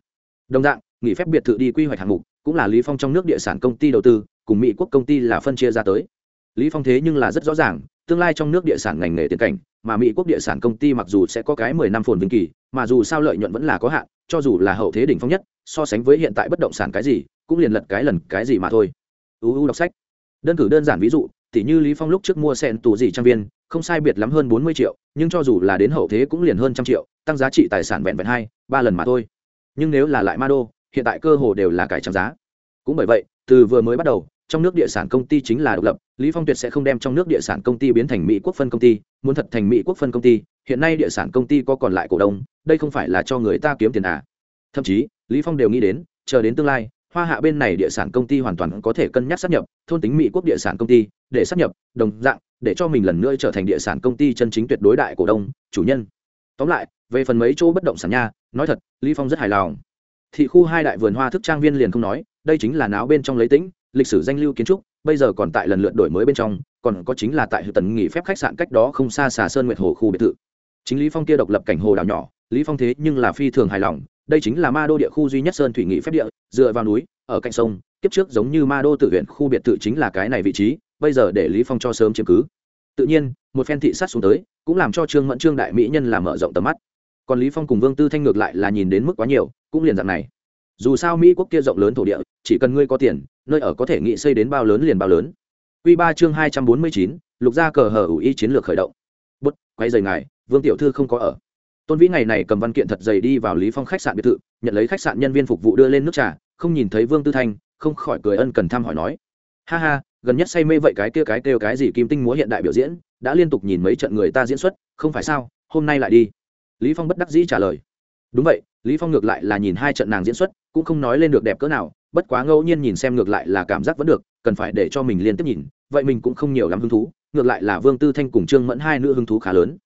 Đồng dạng, nghỉ phép biệt thự đi quy hoạch hạng mục, cũng là lý phong trong nước địa sản công ty đầu tư, cùng mỹ quốc công ty là phân chia ra tới. Lý phong thế nhưng là rất rõ ràng, tương lai trong nước địa sản ngành nghề tiền cảnh, mà mỹ quốc địa sản công ty mặc dù sẽ có cái mười năm phồn vinh kỳ, mà dù sao lợi nhuận vẫn là có hạn, cho dù là hậu thế đỉnh phong nhất, so sánh với hiện tại bất động sản cái gì, cũng liền lật cái lần cái gì mà thôi. Uu đọc sách. Đơn cử đơn giản ví dụ tỉ như lý phong lúc trước mua sen tù gì trang viên, không sai biệt lắm hơn bốn mươi triệu, nhưng cho dù là đến hậu thế cũng liền hơn trăm triệu, tăng giá trị tài sản vẹn vẹn hai, ba lần mà thôi. Nhưng nếu là lại ma đô, hiện tại cơ hồ đều là cải trang giá. Cũng bởi vậy, từ vừa mới bắt đầu, trong nước địa sản công ty chính là độc lập, lý phong tuyệt sẽ không đem trong nước địa sản công ty biến thành mỹ quốc phân công ty, muốn thật thành mỹ quốc phân công ty, hiện nay địa sản công ty có còn lại cổ đông, đây không phải là cho người ta kiếm tiền à. Thậm chí, lý phong đều nghĩ đến, chờ đến tương lai hoa hạ bên này địa sản công ty hoàn toàn có thể cân nhắc sắp nhập, thôn tính mỹ quốc địa sản công ty, để sắp nhập, đồng dạng, để cho mình lần nữa trở thành địa sản công ty chân chính tuyệt đối đại cổ đông, chủ nhân. Tóm lại, về phần mấy chỗ bất động sản nha, nói thật, lý phong rất hài lòng. Thị khu hai đại vườn hoa thức trang viên liền không nói, đây chính là náo bên trong lấy tĩnh lịch sử danh lưu kiến trúc, bây giờ còn tại lần lượt đổi mới bên trong, còn có chính là tại hữu tần nghỉ phép khách sạn cách đó không xa xà sơn nguyệt hồ khu biệt thự. Chính lý phong kia độc lập cảnh hồ đảo nhỏ, lý phong thế nhưng là phi thường hài lòng, đây chính là ma đô địa khu duy nhất sơn thủy nghị phép địa dựa vào núi ở cạnh sông kiếp trước giống như ma đô tự huyện khu biệt thự chính là cái này vị trí bây giờ để lý phong cho sớm chiếm cứ. Tự nhiên một phen thị sát xuống tới cũng làm cho trương mẫn trương đại mỹ nhân làm mở rộng tầm mắt. Còn lý phong cùng vương tư thanh ngược lại là nhìn đến mức quá nhiều cũng liền dạng này. Dù sao mỹ quốc kia rộng lớn thổ địa chỉ cần ngươi có tiền nơi ở có thể nghị xây đến bao lớn liền bao lớn. Quy ba chương hai trăm bốn mươi chín, lục gia cờ hở ủ y chiến lược khởi động. Bút quay rời ngài vương tiểu thư không có ở tôn vĩ ngày này cầm văn kiện thật dày đi vào lý phong khách sạn biệt thự, nhận lấy khách sạn nhân viên phục vụ đưa lên nước trà, không nhìn thấy vương tư thanh, không khỏi cười ân cần thăm hỏi nói. Ha ha, gần nhất say mê vậy cái kia cái kêu cái gì kim tinh múa hiện đại biểu diễn, đã liên tục nhìn mấy trận người ta diễn xuất, không phải sao, hôm nay lại đi. Lý phong bất đắc dĩ trả lời. Đúng vậy, lý phong ngược lại là nhìn hai trận nàng diễn xuất, cũng không nói lên được đẹp cỡ nào, bất quá ngẫu nhiên nhìn xem ngược lại là cảm giác vẫn được, cần phải để cho mình liên tiếp nhìn, vậy mình cũng không nhiều lắm hứng thú, ngược lại là vương tư thanh cùng trương mẫn hai nữ hứng thú khá lớn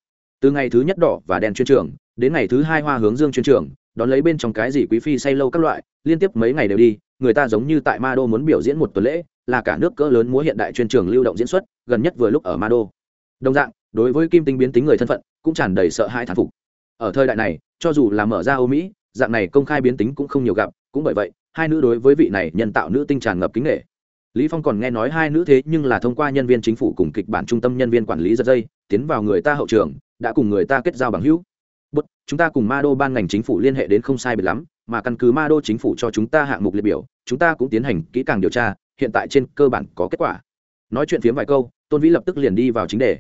từ ngày thứ nhất đỏ và đen chuyên trường, đến ngày thứ hai hoa hướng dương chuyên trường, đón lấy bên trong cái gì quý phi say lâu các loại, liên tiếp mấy ngày đều đi, người ta giống như tại ma đô muốn biểu diễn một tuần lễ, là cả nước cỡ lớn múa hiện đại chuyên trường lưu động diễn xuất, gần nhất vừa lúc ở ma đô. Đồng dạng, đối với kim tinh biến tính người thân phận, cũng tràn đầy sợ hãi thản phục. Ở thời đại này, cho dù là mở ra âu mỹ, dạng này công khai biến tính cũng không nhiều gặp, cũng bởi vậy, hai nữ đối với vị này nhân tạo nữ tinh tràn ngập kính nghệ lý phong còn nghe nói hai nữ thế nhưng là thông qua nhân viên chính phủ cùng kịch bản trung tâm nhân viên quản lý giật dây, tiến vào người ta hậu trường đã cùng người ta kết giao bằng hữu. Bất, chúng ta cùng ma đô ban ngành chính phủ liên hệ đến không sai biệt lắm mà căn cứ ma đô chính phủ cho chúng ta hạng mục liệt biểu chúng ta cũng tiến hành kỹ càng điều tra hiện tại trên cơ bản có kết quả. Nói chuyện phiếm vài câu tôn vĩ lập tức liền đi vào chính đề.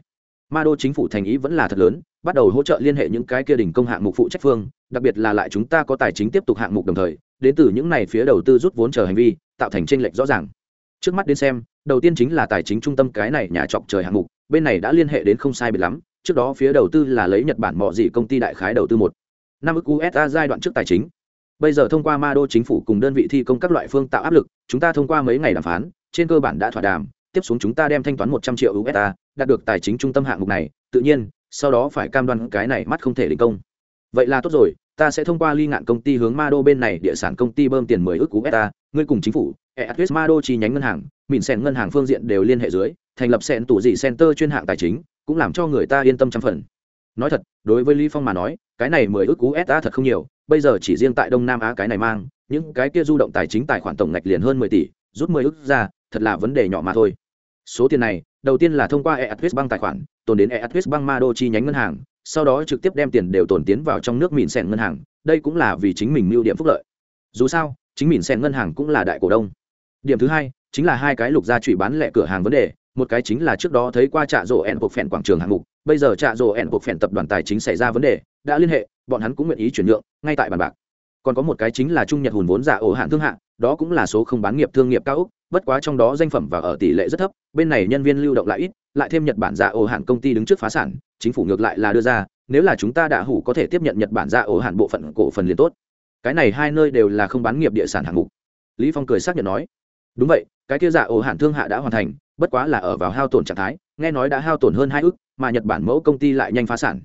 Ma đô chính phủ thành ý vẫn là thật lớn bắt đầu hỗ trợ liên hệ những cái kia đỉnh công hạng mục phụ trách phương đặc biệt là lại chúng ta có tài chính tiếp tục hạng mục đồng thời đến từ những này phía đầu tư rút vốn chờ hành vi tạo thành tranh lệch rõ ràng. Trước mắt đến xem đầu tiên chính là tài chính trung tâm cái này nhà trọc trời hạng mục bên này đã liên hệ đến không sai biệt lắm trước đó phía đầu tư là lấy nhật bản mỏ gì công ty đại khái đầu tư một. Năm ức usa giai đoạn trước tài chính. Bây giờ thông qua ma đô chính phủ cùng đơn vị thi công các loại phương tạo áp lực, chúng ta thông qua mấy ngày đàm phán, trên cơ bản đã thỏa đàm, tiếp xuống chúng ta đem thanh toán một trăm triệu usd đạt được tài chính trung tâm hạng mục này, tự nhiên, sau đó phải cam đoan cái này mắt không thể đình công. Vậy là tốt rồi, ta sẽ thông qua ly ngạn công ty hướng ma đô bên này địa sản công ty bơm tiền mười ức usd ngươi cùng chính phủ eatwest ma đô chi nhánh ngân hàng, mịn sen ngân hàng phương diện đều liên hệ dưới thành lập sen tủ dị center chuyên hạng tài chính, cũng làm cho người ta yên tâm trăm phần. Nói thật, đối với lý phong mà nói, cái này mười ước usd thật không nhiều, bây giờ chỉ riêng tại đông nam á cái này mang, những cái kia du động tài chính tài khoản tổng ngạch liền hơn mười tỷ, rút mười ước ra, thật là vấn đề nhỏ mà thôi. Số tiền này, đầu tiên là thông qua eatwest bank tài khoản, tồn đến eatwest bank ma đô chi nhánh ngân hàng, sau đó trực tiếp đem tiền đều tồn tiến vào trong nước mìn sèn ngân hàng, đây cũng là vì chính mình mưu điểm phúc lợi. Dù sao, chính mìn sèn ngân hàng cũng là đại cổ đông. Điểm thứ hai, chính là hai cái lục gia trụy bán lẻ cửa hàng vấn đề một cái chính là trước đó thấy qua trạ rổ ẻn buộc phèn quảng trường hạng mục, bây giờ trạ rổ ẻn buộc phèn tập đoàn tài chính xảy ra vấn đề, đã liên hệ, bọn hắn cũng nguyện ý chuyển nhượng, ngay tại bàn bạc. Còn có một cái chính là trung nhật hùn vốn giả ổ hạn thương hạng đó cũng là số không bán nghiệp thương nghiệp cao úc, bất quá trong đó danh phẩm và ở tỷ lệ rất thấp, bên này nhân viên lưu động lại ít, lại thêm nhật bản giả ổ hạn công ty đứng trước phá sản, chính phủ ngược lại là đưa ra, nếu là chúng ta đã hủ có thể tiếp nhận nhật bản giả ổ hạn bộ phận cổ phần liền tốt. Cái này hai nơi đều là không bán nghiệp địa sản hạng mục. Lý phong cười xác nhận nói, đúng vậy, cái kia giả ổ hạn thương hạ đã hoàn thành bất quá là ở vào hao tổn trạng thái, nghe nói đã hao tổn hơn hai ước mà nhật bản mẫu công ty lại nhanh phá sản.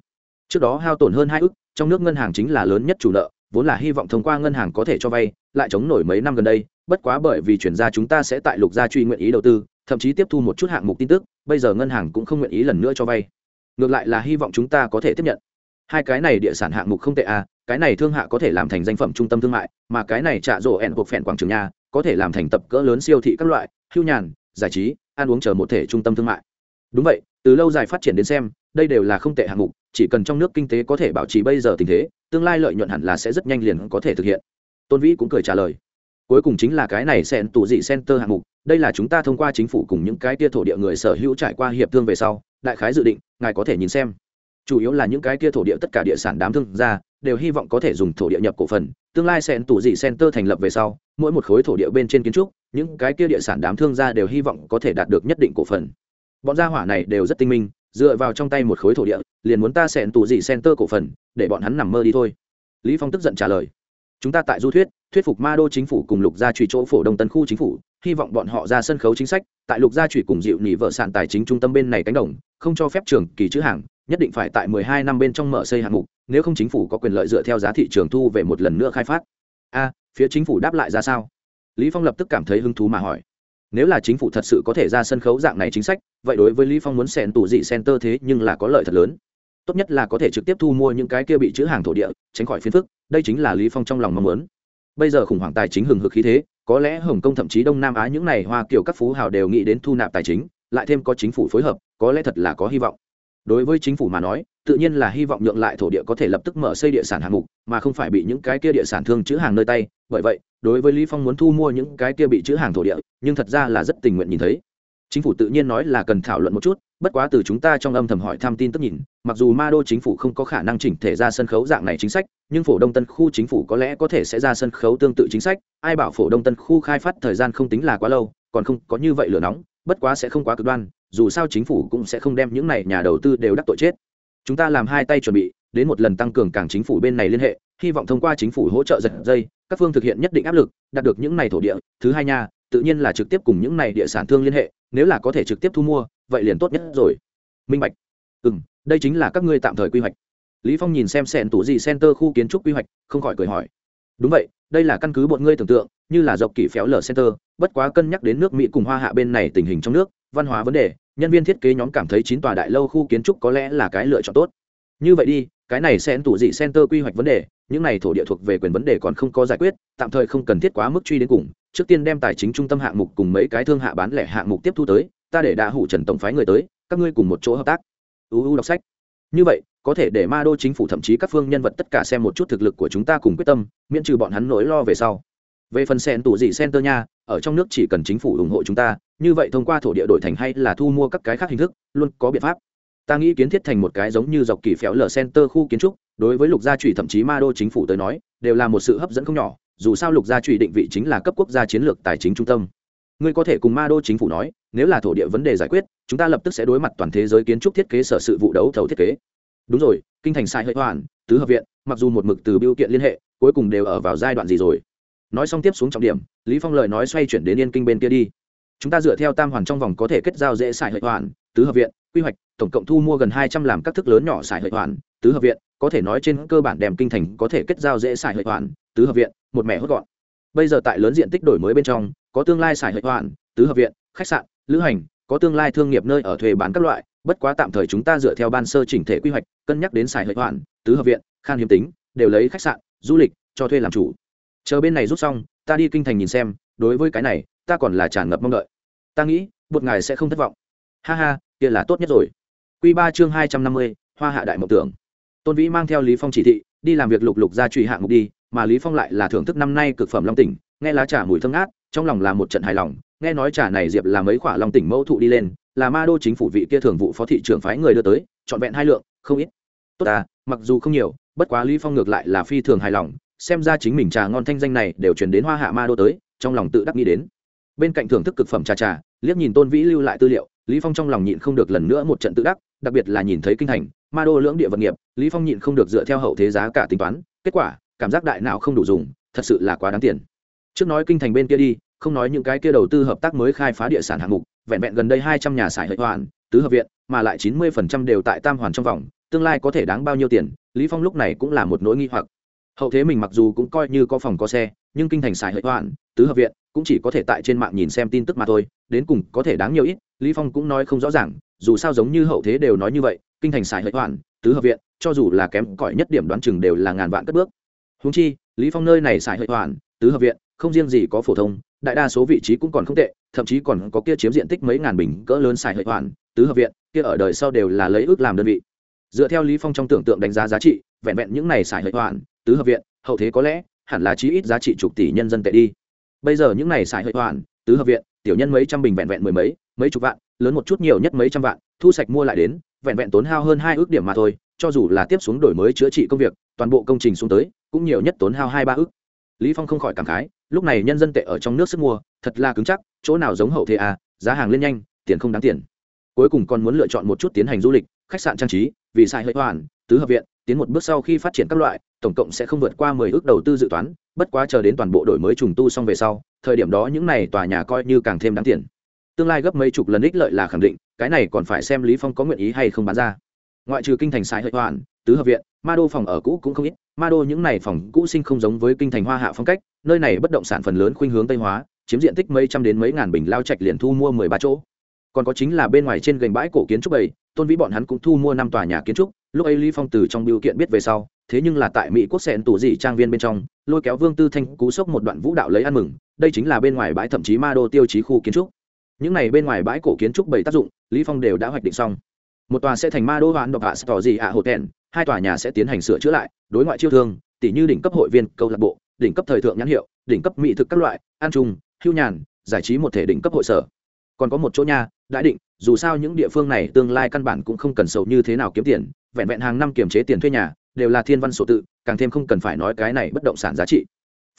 Trước đó hao tổn hơn hai ước trong nước ngân hàng chính là lớn nhất chủ nợ, vốn là hy vọng thông qua ngân hàng có thể cho vay, lại chống nổi mấy năm gần đây, bất quá bởi vì chuyển ra chúng ta sẽ tại lục gia truy nguyện ý đầu tư, thậm chí tiếp thu một chút hạng mục tin tức, bây giờ ngân hàng cũng không nguyện ý lần nữa cho vay. Ngược lại là hy vọng chúng ta có thể tiếp nhận. Hai cái này địa sản hạng mục không tệ à cái này thương hạ có thể làm thành danh phẩm trung tâm thương mại, mà cái này trạ rổ ẻn buộc phèn quảng trường nhà, có thể làm thành tập cỡ lớn siêu thị các loại, hưu nhàn, giải trí ăn uống chờ một thể trung tâm thương mại. Đúng vậy, từ lâu dài phát triển đến xem, đây đều là không tệ hạng mục, chỉ cần trong nước kinh tế có thể bảo trì bây giờ tình thế, tương lai lợi nhuận hẳn là sẽ rất nhanh liền có thể thực hiện. Tôn vĩ cũng cười trả lời. Cuối cùng chính là cái này sen tù dị center hạng mục, đây là chúng ta thông qua chính phủ cùng những cái kia thổ địa người sở hữu trải qua hiệp thương về sau, đại khái dự định, ngài có thể nhìn xem. Chủ yếu là những cái kia thổ địa tất cả địa sản đám thương ra đều hy vọng có thể dùng thổ địa nhập cổ phần. Tương lai sen tù dị center thành lập về sau, mỗi một khối thổ địa bên trên kiến trúc, những cái kia địa sản đám thương gia đều hy vọng có thể đạt được nhất định cổ phần. Bọn gia hỏa này đều rất tinh minh, dựa vào trong tay một khối thổ địa, liền muốn ta sen tù dị center cổ phần, để bọn hắn nằm mơ đi thôi. Lý phong tức giận trả lời. Chúng ta tại du thuyết thuyết phục ma đô chính phủ cùng lục gia trùy chỗ phổ đông tân khu chính phủ, hy vọng bọn họ ra sân khấu chính sách, tại lục gia trùy cùng dịu nỉ vợ sản tài chính trung tâm bên này cánh đồng, không cho phép trường kỳ chữ hàng, nhất định phải tại 12 năm bên trong mở xây hạng mục nếu không chính phủ có quyền lợi dựa theo giá thị trường thu về một lần nữa khai phát. A, phía chính phủ đáp lại ra sao? Lý phong lập tức cảm thấy hứng thú mà hỏi. Nếu là chính phủ thật sự có thể ra sân khấu dạng này chính sách, vậy đối với lý phong muốn xèn tủ dị center thế nhưng là có lợi thật lớn. Tốt nhất là có thể trực tiếp thu mua những cái kia bị chữ hàng thổ địa, tránh khỏi phiền phức, đây chính là lý phong trong lòng mong muốn. Bây giờ khủng hoảng tài chính hừng hực khí thế, có lẽ hồng kông thậm chí đông nam á những này hoa kiểu các phú hào đều nghĩ đến thu nạp tài chính, lại thêm có chính phủ phối hợp, có lẽ thật là có hy vọng. Đối với chính phủ mà nói tự nhiên là hy vọng nhượng lại thổ địa có thể lập tức mở xây địa sản hạng mục, mà không phải bị những cái kia địa sản thương chữ hàng nơi tay. Bởi vậy, đối với lý phong muốn thu mua những cái kia bị chữ hàng thổ địa, nhưng thật ra là rất tình nguyện nhìn thấy. Chính phủ tự nhiên nói là cần thảo luận một chút, bất quá từ chúng ta trong âm thầm hỏi thăm tin tức nhìn, mặc dù ma đô chính phủ không có khả năng chỉnh thể ra sân khấu dạng này chính sách, nhưng phổ đông tân khu chính phủ có lẽ có thể sẽ ra sân khấu tương tự chính sách. Ai bảo phổ đông tân khu khai phát thời gian không tính là quá lâu, còn không có như vậy lửa nóng, bất quá sẽ không quá cực đoan, dù sao chính phủ cũng sẽ không đem những này nhà đầu tư đều đắc tội chết chúng ta làm hai tay chuẩn bị, đến một lần tăng cường càng chính phủ bên này liên hệ, hy vọng thông qua chính phủ hỗ trợ giật dây, các phương thực hiện nhất định áp lực, đạt được những này thổ địa. Thứ hai nha, tự nhiên là trực tiếp cùng những này địa sản thương liên hệ, nếu là có thể trực tiếp thu mua, vậy liền tốt nhất rồi. Minh bạch. Ừ m đây chính là các ngươi tạm thời quy hoạch. Lý phong nhìn xem sẹn tủ gì center khu kiến trúc quy hoạch, không khỏi cười hỏi. Đúng vậy, đây là căn cứ bọn ngươi tưởng tượng, như là dọc kỷ phéo lở center, bất quá cân nhắc đến nước mỹ cùng hoa hạ bên này tình hình trong nước, văn hóa vấn đề nhân viên thiết kế nhóm cảm thấy chín tòa đại lâu khu kiến trúc có lẽ là cái lựa chọn tốt. Như vậy đi, cái này sẽ tủ dị center quy hoạch vấn đề, những này thổ địa thuộc về quyền vấn đề còn không có giải quyết, tạm thời không cần thiết quá mức truy đến cùng. Trước tiên đem tài chính trung tâm hạng mục cùng mấy cái thương hạ bán lẻ hạng mục tiếp thu tới, ta để đạ hủ trần tổng phái người tới, các ngươi cùng một chỗ hợp tác. Uu đọc sách. Như vậy, có thể để ma đô chính phủ thậm chí các phương nhân vật tất cả xem một chút thực lực của chúng ta cùng quyết tâm, miễn trừ bọn hắn nỗi lo về sau về phần sen tù gì center nha, ở trong nước chỉ cần chính phủ ủng hộ chúng ta, như vậy thông qua thổ địa đổi thành hay là thu mua các cái khác hình thức, luôn có biện pháp. Ta nghĩ kiến thiết thành một cái giống như dọc kỳ phéo lở center khu kiến trúc, đối với lục gia trụy thậm chí ma đô chính phủ tới nói, đều là một sự hấp dẫn không nhỏ, dù sao lục gia trụy định vị chính là cấp quốc gia chiến lược tài chính trung tâm. Ngươi có thể cùng ma đô chính phủ nói, nếu là thổ địa vấn đề giải quyết, chúng ta lập tức sẽ đối mặt toàn thế giới kiến trúc thiết kế sở sự vụ đấu thầu thiết kế. Đúng rồi, kinh thành sai hơi hoàn, tứ hợp viện, mặc dù một mực từ biêu kiện liên hệ, cuối cùng đều ở vào giai đoạn gì rồi? Nói xong tiếp xuống trọng điểm, lý phong lời nói xoay chuyển đến yên kinh bên kia đi. Chúng ta dựa theo tam hoàn trong vòng có thể kết giao dễ xài hệ hoàn, tứ hợp viện, quy hoạch, tổng cộng thu mua gần hai trăm làm các thức lớn nhỏ xài hệ hoàn, tứ hợp viện, có thể nói trên cơ bản đem kinh thành có thể kết giao dễ xài hệ hoàn, tứ hợp viện, một mẹ hốt gọn. Bây giờ tại lớn diện tích đổi mới bên trong, có tương lai xài hệ hoàn, tứ hợp viện, khách sạn, lữ hành, có tương lai thương nghiệp nơi ở thuê bán các loại, bất quá tạm thời chúng ta dựa theo ban sơ chỉnh thể quy hoạch, cân nhắc đến xài hệ hoàn, tứ hợp viện, khan hiếm tính, đều lấy khách sạn, du lịch, cho thuê làm chủ chờ bên này rút xong, ta đi kinh thành nhìn xem, đối với cái này, ta còn là tràn ngập mong đợi. Ta nghĩ, một ngài sẽ không thất vọng. Ha ha, kia là tốt nhất rồi. Q ba chương hai trăm năm mươi, hoa hạ đại mộng tưởng. Tôn vĩ mang theo lý phong chỉ thị, đi làm việc lục lục ra truy hạng mục đi, mà lý phong lại là thưởng thức năm nay cực phẩm long tỉnh, nghe lá trà mùi thơm ngát, trong lòng là một trận hài lòng, nghe nói trà này diệp là mấy khoả long tỉnh mẫu thụ đi lên, là ma đô chính phủ vị kia thường vụ phó thị trưởng phái người đưa tới, trọn vẹn hai lượng, không ít. Tốt à mặc dù không nhiều, bất quá lý phong ngược lại là phi thường hài lòng xem ra chính mình trà ngon thanh danh này đều truyền đến hoa hạ ma đô tới, trong lòng tự đắc nghĩ đến. Bên cạnh thưởng thức cực phẩm trà trà, liếc nhìn tôn vĩ lưu lại tư liệu, lý phong trong lòng nhịn không được lần nữa một trận tự đắc, đặc biệt là nhìn thấy kinh thành ma đô lưỡng địa vật nghiệp, lý phong nhịn không được dựa theo hậu thế giá cả tính toán, kết quả, cảm giác đại não không đủ dùng, thật sự là quá đáng tiền. Trước nói kinh thành bên kia đi, không nói những cái kia đầu tư hợp tác mới khai phá địa sản hạng mục, vẹn vẹn gần đây hai trăm nhà xài hệ hoàn, tứ hợp viện, mà lại chín mươi phần trăm đều tại tam hoàn trong vòng, tương lai có thể đáng bao nhiêu tiền, lý phong lúc này cũng là một nỗi nghi hoặc hậu thế mình mặc dù cũng coi như có phòng có xe, nhưng kinh thành xài hệ hoàn tứ hợp viện, cũng chỉ có thể tại trên mạng nhìn xem tin tức mà thôi, đến cùng có thể đáng nhiều ít, lý phong cũng nói không rõ ràng, dù sao giống như hậu thế đều nói như vậy, kinh thành xài hệ hoàn tứ hợp viện, cho dù là kém cỏi nhất điểm đoán chừng đều là ngàn vạn cất bước. Huống chi, lý phong nơi này xài hệ hoàn tứ hợp viện, không riêng gì có phổ thông, đại đa số vị trí cũng còn không tệ, thậm chí còn có kia chiếm diện tích mấy ngàn bình cỡ lớn xài hệ hoàn tứ hợp viện, kia ở đời sau đều là lấy ước làm đơn vị. Dựa theo lý phong trong tưởng tượng đánh giá giá trị, vẹn vẹn những này xài hệ hoàn tứ hợp viện, hậu thế có lẽ, hẳn là chí ít giá trị chục tỷ nhân dân tệ đi. Bây giờ những này xài hơi hoàn tứ hợp viện, tiểu nhân mấy trăm bình vẹn vẹn mười mấy mấy chục vạn, lớn một chút nhiều nhất mấy trăm vạn, thu sạch mua lại đến, vẹn vẹn tốn hao hơn hai ước điểm mà thôi, cho dù là tiếp xuống đổi mới chữa trị công việc, toàn bộ công trình xuống tới, cũng nhiều nhất tốn hao hai ba ước. Lý phong không khỏi cảm khái, lúc này nhân dân tệ ở trong nước sức mua, thật là cứng chắc, chỗ nào giống hậu thế à giá hàng lên nhanh, tiền không đáng tiền. Cuối cùng còn muốn lựa chọn một chút tiến hành du lịch, khách sạn trang trí, vì sai hơi hoàn tứ hợp viện, tiến một bước sau khi phát triển các loại tổng cộng sẽ không vượt qua mười ước đầu tư dự toán, bất quá chờ đến toàn bộ đổi mới trùng tu xong về sau, thời điểm đó những này tòa nhà coi như càng thêm đáng tiền. Tương lai gấp mấy chục lần ích lợi là khẳng định, cái này còn phải xem lý phong có nguyện ý hay không bán ra. Ngoại trừ kinh thành sai hội hoàn tứ hợp viện, ma đô phòng ở cũ cũng không ít, ma đô những này phòng cũ sinh không giống với kinh thành hoa hạ phong cách, nơi này bất động sản phần lớn khuynh hướng tây hóa, chiếm diện tích mấy trăm đến mấy ngàn bình lao trạch liền thu mua mười ba chỗ. Còn có chính là bên ngoài trên gành bãi cổ kiến trúc bảy tôn vĩ bọn hắn cũng thu mua năm tòa nhà kiến trúc, lúc ấy lý phong từ trong biểu kiện biết về sau thế nhưng là tại mỹ quốc sẹn tù dị trang viên bên trong, lôi kéo vương tư thanh cú sốc một đoạn vũ đạo lấy ăn mừng, đây chính là bên ngoài bãi thậm chí ma đô tiêu chí khu kiến trúc. Những này bên ngoài bãi cổ kiến trúc bảy tác dụng, lý phong đều đã hoạch định xong. Một tòa sẽ thành ma đô hoán độc hạ tỏ gì ạ hộ tèn hai tòa nhà sẽ tiến hành sửa chữa lại, đối ngoại chiêu thương tỷ như đỉnh cấp hội viên, câu lạc bộ, đỉnh cấp thời thượng nhãn hiệu, đỉnh cấp mỹ thực các loại an trung hưu nhàn, giải trí một thể đỉnh cấp hội sở. Còn có một chỗ nhà đã định, dù sao những địa phương này tương lai căn bản cũng không cần sầu như thế nào kiếm tiền, vẹn vẹn hàng năm kiềm chế tiền thuê nhà đều là thiên văn sổ tự, càng thêm không cần phải nói cái này bất động sản giá trị.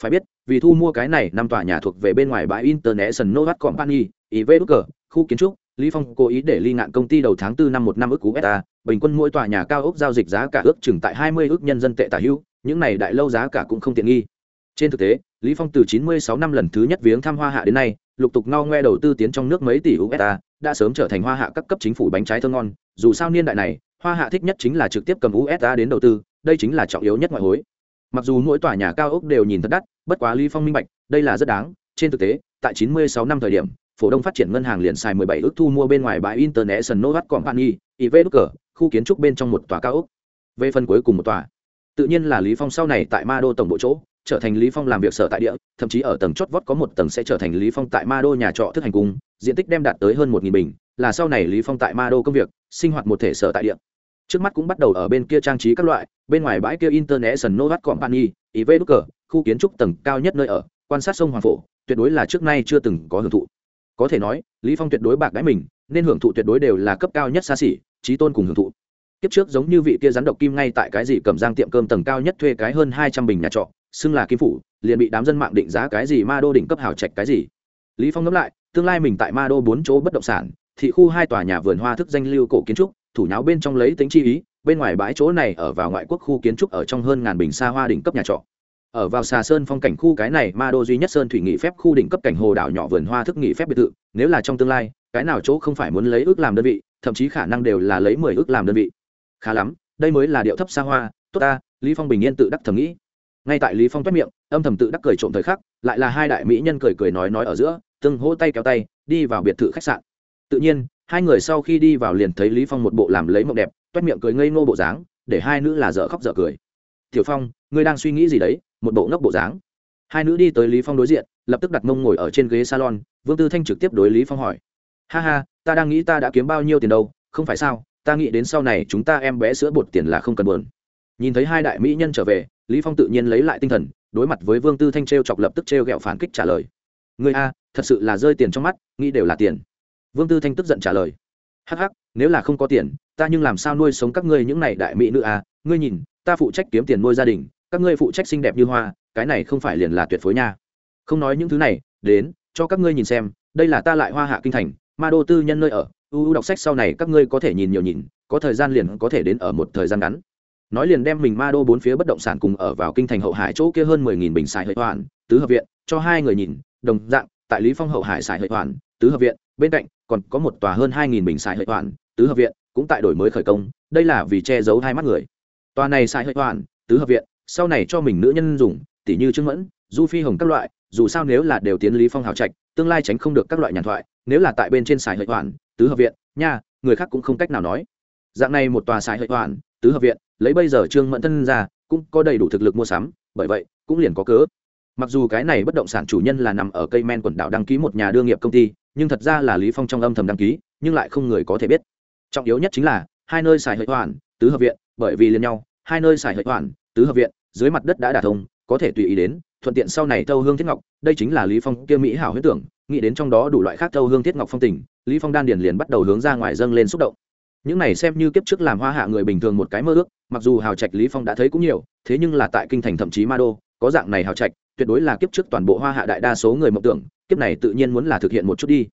Phải biết, vì thu mua cái này năm tòa nhà thuộc về bên ngoài bãi international novat company ivk khu kiến trúc, lý phong cố ý để ly ngạn công ty đầu tháng 4 năm một năm ước cú beta, bình quân mỗi tòa nhà cao ốc giao dịch giá cả ước chừng tại 20 ước nhân dân tệ tả hữu, những này đại lâu giá cả cũng không tiện nghi. Trên thực tế, lý phong từ 96 năm lần thứ nhất viếng thăm hoa hạ đến nay, lục tục ngao ngoe đầu tư tiến trong nước mấy tỷ usd đã sớm trở thành hoa hạ các cấp chính phủ bánh trái thơm ngon. Dù sao niên đại này, hoa hạ thích nhất chính là trực tiếp cầm usd đến đầu tư đây chính là trọng yếu nhất ngoại hối. Mặc dù mỗi tòa nhà cao ốc đều nhìn thật đắt, bất quá lý phong minh bạch, đây là rất đáng. Trên thực tế, tại 96 năm thời điểm, phổ đông phát triển ngân hàng liền xài 17 ước thu mua bên ngoài bãi international Novak company ivk khu kiến trúc bên trong một tòa cao ốc. Về phần cuối cùng một tòa, tự nhiên là lý phong sau này tại ma đô tổng bộ chỗ, trở thành lý phong làm việc sở tại địa, thậm chí ở tầng chót vót có một tầng sẽ trở thành lý phong tại ma đô nhà trọ thức hành cung, diện tích đem đạt tới hơn một nghìn bình, là sau này lý phong tại ma đô công việc, sinh hoạt một thể sở tại địa trước mắt cũng bắt đầu ở bên kia trang trí các loại, bên ngoài bãi kia international novat company ivk khu kiến trúc tầng cao nhất nơi ở, quan sát sông hoàng phổ, tuyệt đối là trước nay chưa từng có hưởng thụ. Có thể nói, lý phong tuyệt đối bạc gái mình, nên hưởng thụ tuyệt đối đều là cấp cao nhất xa xỉ, trí tôn cùng hưởng thụ. Kiếp trước giống như vị kia rắn độc kim ngay tại cái gì cầm giang tiệm cơm tầng cao nhất thuê cái hơn hai trăm bình nhà trọ, xưng là kim phủ, liền bị đám dân mạng định giá cái gì ma đô đỉnh cấp hào trạch cái gì. Lý phong ngẫm lại, tương lai mình tại ma đô bốn chỗ bất động sản, thị khu hai tòa nhà vườn hoa thức danh lưu cổ kiến trúc thủ nháo bên trong lấy tính chi ý, bên ngoài bãi chỗ này ở vào ngoại quốc khu kiến trúc ở trong hơn ngàn bình xa hoa đỉnh cấp nhà trọ. Ở vào xà sơn phong cảnh khu cái này ma đô duy nhất sơn thủy nghị phép khu đỉnh cấp cảnh hồ đảo nhỏ vườn hoa thức nghị phép biệt thự, nếu là trong tương lai, cái nào chỗ không phải muốn lấy ước làm đơn vị, thậm chí khả năng đều là lấy mười ước làm đơn vị. Khá lắm, đây mới là điệu thấp xa hoa, tốt ta, lý phong bình yên tự đắc thầm nghĩ. Ngay tại lý phong toát miệng, âm thầm tự đắc cười trộm thời khắc, lại là hai đại mỹ nhân cười cười nói nói ở giữa từng hô tay kéo tay, đi vào biệt thự khách sạn. Tự nhiên hai người sau khi đi vào liền thấy lý phong một bộ làm lấy mộng đẹp, toét miệng cười ngây ngô bộ dáng, để hai nữ là dở khóc dở cười. Tiểu phong, ngươi đang suy nghĩ gì đấy? Một bộ ngốc bộ dáng. Hai nữ đi tới lý phong đối diện, lập tức đặt mông ngồi ở trên ghế salon, vương tư thanh trực tiếp đối lý phong hỏi. Ha ha, ta đang nghĩ ta đã kiếm bao nhiêu tiền đâu, không phải sao, ta nghĩ đến sau này chúng ta em bé sữa bột tiền là không cần buồn. Nhìn thấy hai đại mỹ nhân trở về, lý phong tự nhiên lấy lại tinh thần, đối mặt với vương tư thanh treo chọc lập tức treo gẹo phản kích trả lời. Ngươi a, thật sự là rơi tiền trong mắt, nghĩ đều là tiền vương tư thanh tức giận trả lời. Hắc hắc, nếu là không có tiền, ta nhưng làm sao nuôi sống các ngươi những này đại mỹ nữ à? ngươi nhìn, ta phụ trách kiếm tiền nuôi gia đình, các ngươi phụ trách xinh đẹp như hoa, cái này không phải liền là tuyệt phối nha. Không nói những thứ này, đến, cho các ngươi nhìn xem, đây là ta lại hoa hạ kinh thành, ma đô tư nhân nơi ở. Ưu đọc sách sau này các ngươi có thể nhìn nhiều nhìn, có thời gian liền có thể đến ở một thời gian ngắn. Nói liền đem mình ma đô bốn phía bất động sản cùng ở vào kinh thành hậu hải chỗ kia hơn mười nghìn bình xài hợi hoàn tứ hợp viện, cho hai người nhìn, đồng dạng, tại lý phong hậu hải xài hợi hoàn tứ hợp viện, bên cạnh còn có một tòa hơn hai nghìn bình xài hệ toàn, tứ hợp viện cũng tại đổi mới khởi công, đây là vì che giấu hai mắt người. Tòa này xài hệ toàn, tứ hợp viện, sau này cho mình nữ nhân dùng tỷ như trương mẫn, du phi hồng các loại, dù sao nếu là đều tiến lý phong hào trạch, tương lai tránh không được các loại nhàn thoại, nếu là tại bên trên xài hệ toàn, tứ hợp viện, nha, người khác cũng không cách nào nói. Dạng này một tòa xài hệ toàn, tứ hợp viện, lấy bây giờ trương mẫn thân ra, cũng có đầy đủ thực lực mua sắm, bởi vậy, cũng liền có cớ. Mặc dù cái này bất động sản chủ nhân là nằm ở cây men quần đảo đăng ký một nhà đương nghiệp công ty nhưng thật ra là lý phong trong âm thầm đăng ký, nhưng lại không người có thể biết. Trọng yếu nhất chính là, hai nơi xài hợi hoàn tứ hợp viện, bởi vì liên nhau, hai nơi xài hợi hoàn tứ hợp viện, dưới mặt đất đã đả thông, có thể tùy ý đến, thuận tiện sau này thâu hương thiết ngọc, đây chính là lý phong kia mỹ hảo huyết tưởng, nghĩ đến trong đó đủ loại khác thâu hương thiết ngọc phong tình, lý phong đan điền liền bắt đầu hướng ra ngoài dâng lên xúc động. Những này xem như kiếp trước làm hoa hạ người bình thường một cái mơ ước, mặc dù hào trạch lý phong đã thấy cũng nhiều, thế nhưng là tại kinh thành thậm chí ma đô, có dạng này hào trạch, tuyệt đối là kiếp trước toàn bộ hoa hạ đại đa số người mộng tưởng kiếp này tự nhiên muốn là thực hiện một chút đi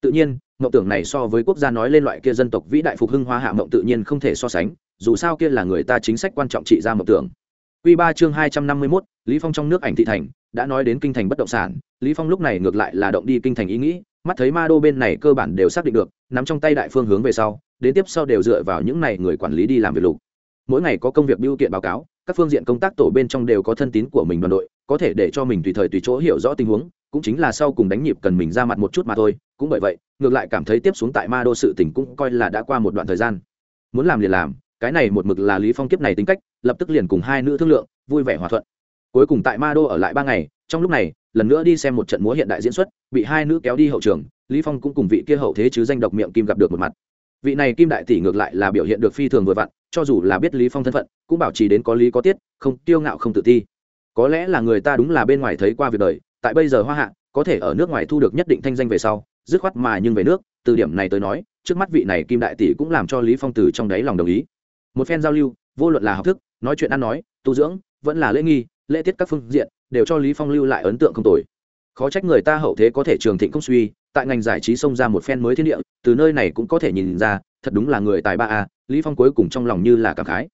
tự nhiên mộng tưởng này so với quốc gia nói lên loại kia dân tộc vĩ đại phục hưng hoa hạ mộng tự nhiên không thể so sánh dù sao kia là người ta chính sách quan trọng trị ra mộng tưởng Quy 3 chương 251, Lý Phong trong nước ảnh thị thành, đã nói đến kinh thành bất động sản, Lý Phong lúc này ngược lại là động đi kinh thành ý nghĩ, mắt thấy Ma Đô bên này cơ bản đều xác định được, nắm trong tay đại phương hướng về sau, đến tiếp sau đều dựa vào những này người quản lý đi làm việc lục. Mỗi ngày có công việc biêu kiện báo cáo, các phương diện công tác tổ bên trong đều có thân tín của mình đoàn đội, có thể để cho mình tùy thời tùy chỗ hiểu rõ tình huống, cũng chính là sau cùng đánh nhịp cần mình ra mặt một chút mà thôi, cũng bởi vậy, ngược lại cảm thấy tiếp xuống tại Ma Đô sự tình cũng coi là đã qua một đoạn thời gian. Muốn làm liền làm, cái này một mực là lý phong kiếp này tính cách lập tức liền cùng hai nữ thương lượng vui vẻ hòa thuận. Cuối cùng tại ma đô ở lại ba ngày trong lúc này lần nữa đi xem một trận múa hiện đại diễn xuất bị hai nữ kéo đi hậu trường lý phong cũng cùng vị kia hậu thế chứ danh độc miệng kim gặp được một mặt. Vị này kim đại tỷ ngược lại là biểu hiện được phi thường vừa vặn cho dù là biết lý phong thân phận cũng bảo trì đến có lý có tiết không tiêu ngạo không tự ti. Có lẽ là người ta đúng là bên ngoài thấy qua việc đời tại bây giờ hoa hạ, có thể ở nước ngoài thu được nhất định thanh danh về sau, dứt khoát mà nhưng về nước, từ điểm này tới nói, trước mắt vị này kim đại tỷ cũng làm cho lý phong từ trong đáy lòng đồng ý. Một phen giao lưu, vô luận là học thức, nói chuyện ăn nói, tu dưỡng, vẫn là lễ nghi, lễ tiết các phương diện, đều cho lý phong lưu lại ấn tượng không tồi. Khó trách người ta hậu thế có thể trường thịnh công suy, tại ngành giải trí xông ra một phen mới thiên địa, từ nơi này cũng có thể nhìn ra, thật đúng là người tài ba a, lý phong cuối cùng trong lòng như là cảm khái.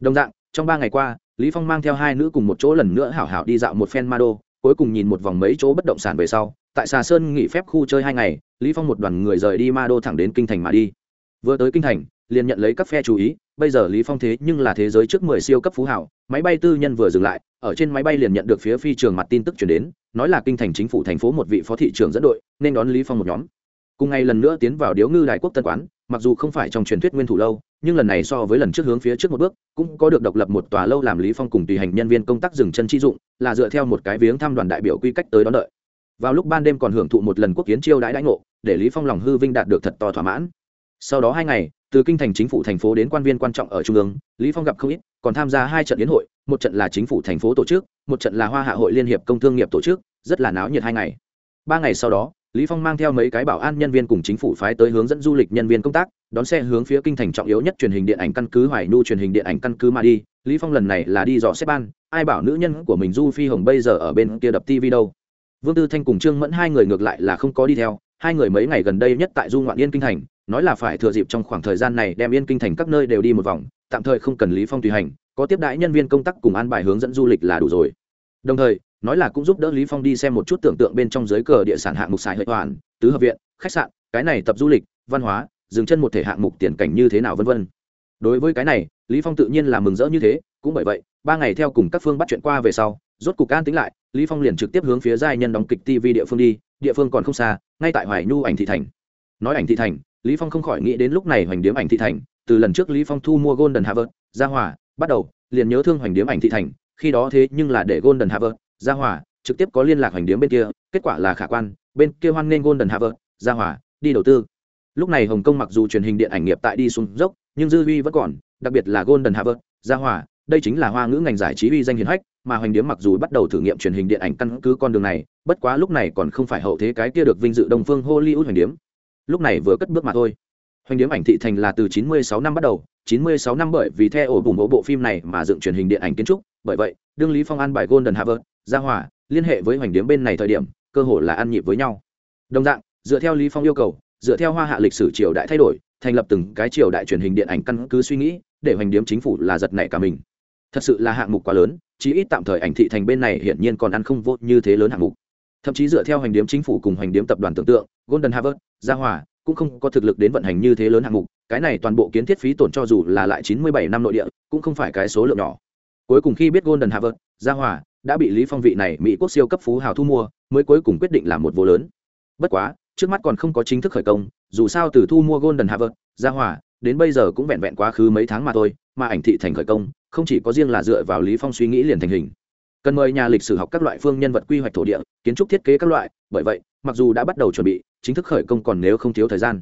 Đồng dạng, trong ba ngày qua, lý phong mang theo hai nữ cùng một chỗ lần nữa hảo hảo đi dạo một phen ma đô cuối cùng nhìn một vòng mấy chỗ bất động sản về sau, tại xà sơn nghỉ phép khu chơi hai ngày, lý phong một đoàn người rời đi ma đô thẳng đến kinh thành mà đi. Vừa tới kinh thành, liền nhận lấy các phe chú ý, bây giờ lý phong thế nhưng là thế giới trước mười siêu cấp phú hảo máy bay tư nhân vừa dừng lại, ở trên máy bay liền nhận được phía phi trường mặt tin tức chuyển đến, nói là kinh thành chính phủ thành phố một vị phó thị trưởng dẫn đội, nên đón lý phong một nhóm. Cùng ngày lần nữa tiến vào điếu ngư đại quốc tân quán mặc dù không phải trong truyền thuyết nguyên thủ lâu, nhưng lần này so với lần trước hướng phía trước một bước, cũng có được độc lập một tòa lâu làm lý phong cùng tùy hành nhân viên công tác dừng chân chi dụng, là dựa theo một cái viếng thăm đoàn đại biểu quy cách tới đón đợi. Vào lúc ban đêm còn hưởng thụ một lần quốc kiến chiêu đãi đãi ngộ, để lý phong lòng hư vinh đạt được thật to thỏa mãn. Sau đó hai ngày, từ kinh thành chính phủ thành phố đến quan viên quan trọng ở trung ương, lý phong gặp không ít, còn tham gia hai trận liên hội, một trận là chính phủ thành phố tổ chức, một trận là hoa hạ hội liên hiệp công thương nghiệp tổ chức, rất là náo nhiệt hai ngày. Ba ngày sau đó lý phong mang theo mấy cái bảo an nhân viên cùng chính phủ phái tới hướng dẫn du lịch nhân viên công tác, đón xe hướng phía kinh thành trọng yếu nhất truyền hình điện ảnh căn cứ hoài nu truyền hình điện ảnh căn cứ mà đi. Lý phong lần này là đi dò xếp ban, ai bảo nữ nhân của mình du phi hồng bây giờ ở bên kia đập tv đâu? Vương tư thanh cùng trương mẫn hai người ngược lại là không có đi theo, hai người mấy ngày gần đây nhất tại du ngoạn yên kinh thành, nói là phải thừa dịp trong khoảng thời gian này đem yên kinh thành các nơi đều đi một vòng, tạm thời không cần lý phong tùy hành, có tiếp đãi nhân viên công tác cùng an bài hướng dẫn du lịch là đủ rồi đồng thời, nói là cũng giúp đỡ lý phong đi xem một chút tưởng tượng bên trong giới cờ địa sản hạng mục xài hợi hoàn, tứ hợp viện, khách sạn, cái này tập du lịch, văn hóa, dừng chân một thể hạng mục tiền cảnh như thế nào vân vân. Đối với cái này, lý phong tự nhiên là mừng rỡ như thế, cũng bởi vậy, ba ngày theo cùng các phương bắt chuyện qua về sau, rốt cục can tính lại, lý phong liền trực tiếp hướng phía giai nhân đóng kịch tv địa phương đi, địa phương còn không xa, ngay tại hoài nhu ảnh thị thành. Nói ảnh thị thành, lý phong không khỏi nghĩ đến lúc này hoành điếm ảnh thị thành, từ lần trước lý phong thu mua golden harvard ra hòa, bắt đầu, liền nhớ thương hoành điếm ảnh thị thành khi đó thế nhưng là để golden harvard ra hỏa, trực tiếp có liên lạc hành điếm bên kia kết quả là khả quan bên kia hoan nên golden harvard ra hỏa, đi đầu tư. Lúc này hồng kông mặc dù truyền hình điện ảnh nghiệp tại đi xuống dốc nhưng dư uy vẫn còn đặc biệt là golden harvard ra hỏa, đây chính là hoa ngữ ngành giải trí uy danh hiển hách mà hoành điếm mặc dù bắt đầu thử nghiệm truyền hình điện ảnh căn cứ con đường này bất quá lúc này còn không phải hậu thế cái kia được vinh dự đông phương hollywood hoành điếm. Lúc này vừa cất bước mà thôi. Hoành điếm ảnh thị thành là từ 96 năm bắt đầu 96 năm bởi vì theo ổ bùng bộ bộ phim này mà dựng truyền hình điện ảnh kiến trúc bởi vậy, đương lý phong an bài golden harvard ra hỏa liên hệ với hoành điếm bên này thời điểm, cơ hội là ăn nhịp với nhau. Đồng dạng, dựa theo lý phong yêu cầu, dựa theo hoa hạ lịch sử triều đại thay đổi, thành lập từng cái triều đại truyền hình điện ảnh căn cứ suy nghĩ, để hoành điếm chính phủ là giật nảy cả mình. Thật sự là hạng mục quá lớn, chí ít tạm thời ảnh thị thành bên này hiển nhiên còn ăn không vô như thế lớn hạng mục. Thậm chí dựa theo hoành điếm chính phủ cùng hoành điếm tập đoàn tưởng tượng, golden harvard gia hòa, cũng không có thực lực đến vận hành như thế lớn hạng mục, cái này toàn bộ kiến thiết phí tổn cho dù là lại 97 năm nội địa, cũng không phải cái số lượng nhỏ cuối cùng khi biết golden harvard gia hòa đã bị lý phong vị này mỹ quốc siêu cấp phú hào thu mua, mới cuối cùng quyết định làm một vô lớn. Bất quá, trước mắt còn không có chính thức khởi công, dù sao từ thu mua golden harvard gia hòa đến bây giờ cũng vẹn vẹn quá khứ mấy tháng mà thôi, mà ảnh thị thành khởi công, không chỉ có riêng là dựa vào lý phong suy nghĩ liền thành hình. Cần mời nhà lịch sử học các loại phương nhân vật quy hoạch thổ địa, kiến trúc thiết kế các loại, bởi vậy, mặc dù đã bắt đầu chuẩn bị, chính thức khởi công còn nếu không thiếu thời gian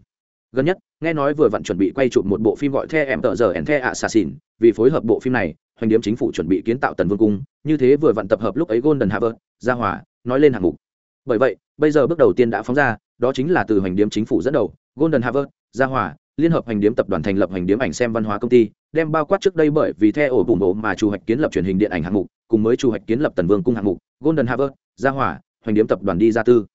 gần nhất, nghe nói vừa vặn chuẩn bị quay chụp một bộ phim gọi the em tờ giờ and the assassin, vì phối hợp bộ phim này, hoành điếm chính phủ chuẩn bị kiến tạo tần vương cung, như thế vừa vặn tập hợp lúc ấy golden harvard ra hòa nói lên hạng mục. Bởi vậy, bây giờ bước đầu tiên đã phóng ra, đó chính là từ hoành điếm chính phủ dẫn đầu, golden harvard ra hòa liên hợp hành điếm tập đoàn thành lập hành điếm ảnh xem văn hóa công ty, đem bao quát trước đây bởi vì theo ổ bùng bộ mà chủ hoạch kiến lập truyền hình điện ảnh hạng mục, cùng mới chủ hoạch kiến lập tần vương cung hạng mục, golden harvard gia hỏa, hoành điếm tập đoàn đi ra tư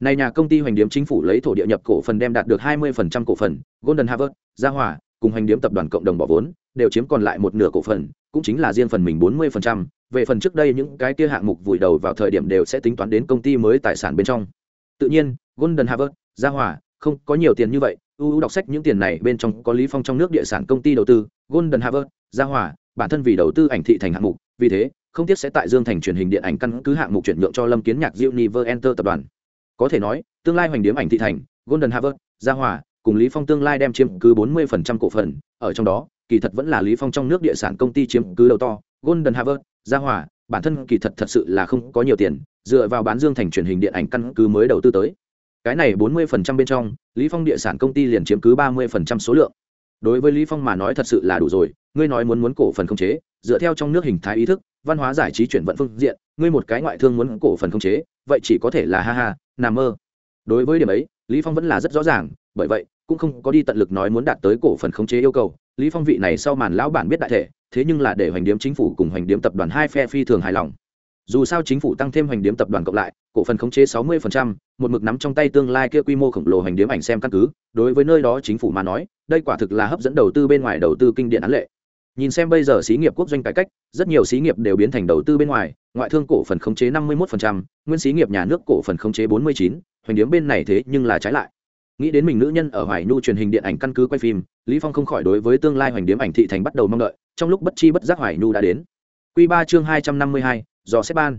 này nhà công ty hoành điếm chính phủ lấy thổ địa nhập cổ phần đem đạt được 20% cổ phần golden harvard gia Hòa cùng hoành điếm tập đoàn cộng đồng bỏ vốn đều chiếm còn lại một nửa cổ phần cũng chính là riêng phần mình 40%, về phần trước đây những cái kia hạng mục vùi đầu vào thời điểm đều sẽ tính toán đến công ty mới tài sản bên trong. Tự nhiên golden harvard gia Hòa không có nhiều tiền như vậy ưu đọc sách những tiền này bên trong có lý phong trong nước địa sản công ty đầu tư golden harvard gia Hòa bản thân vì đầu tư ảnh thị thành hạng mục vì thế không tiếc sẽ tại dương thành truyền hình điện ảnh căn cứ hạng mục chuyển nhượng cho lâm kiến nhạc univer enter tập đoàn có thể nói tương lai hoành điếm ảnh thị thành golden harvard gia hòa, cùng lý phong tương lai đem chiếm cứ 40% cổ phần ở trong đó kỳ thật vẫn là lý phong trong nước địa sản công ty chiếm cứ đầu to golden harvard gia hòa, bản thân kỳ thật thật sự là không có nhiều tiền dựa vào bán dương thành truyền hình điện ảnh căn cứ mới đầu tư tới. Cái này 40% bên trong lý phong địa sản công ty liền chiếm cứ 30% số lượng đối với lý phong mà nói thật sự là đủ rồi, ngươi nói muốn muốn cổ phần không chế, dựa theo trong nước hình thái ý thức, văn hóa giải trí chuyển vận phương diện, ngươi một cái ngoại thương muốn cổ phần không chế, vậy chỉ có thể là ha ha, nằm mơ. Đối với điểm ấy, lý phong vẫn là rất rõ ràng, bởi vậy, cũng không có đi tận lực nói muốn đạt tới cổ phần khống chế yêu cầu. Lý phong vị này sau màn lão bản biết đại thể, thế nhưng là để hoành điếm chính phủ cùng hoành điếm tập đoàn hai phe phi thường hài lòng. Dù sao chính phủ tăng thêm hoành điếm tập đoàn cộng lại cổ phần khống chế 60%, một mực nắm trong tay tương lai kia quy mô khổng lồ hoành điếm ảnh xem căn cứ đối với nơi đó chính phủ mà nói đây quả thực là hấp dẫn đầu tư bên ngoài đầu tư kinh điển án lệ. Nhìn xem bây giờ xí nghiệp quốc doanh cải cách rất nhiều xí nghiệp đều biến thành đầu tư bên ngoài ngoại thương cổ phần khống chế 51%, nguyên xí nghiệp nhà nước cổ phần khống chế 49, hoành điếm bên này thế nhưng là trái lại. Nghĩ đến mình nữ nhân ở hoài nhu truyền hình điện ảnh căn cứ quay phim lý phong không khỏi đối với tương lai hoành điếm ảnh thị thành bắt đầu mong đợi trong lúc bất chi bất giác hoài nhu đã đến. Quy ba chương hai trăm năm mươi hai, do xếp ban.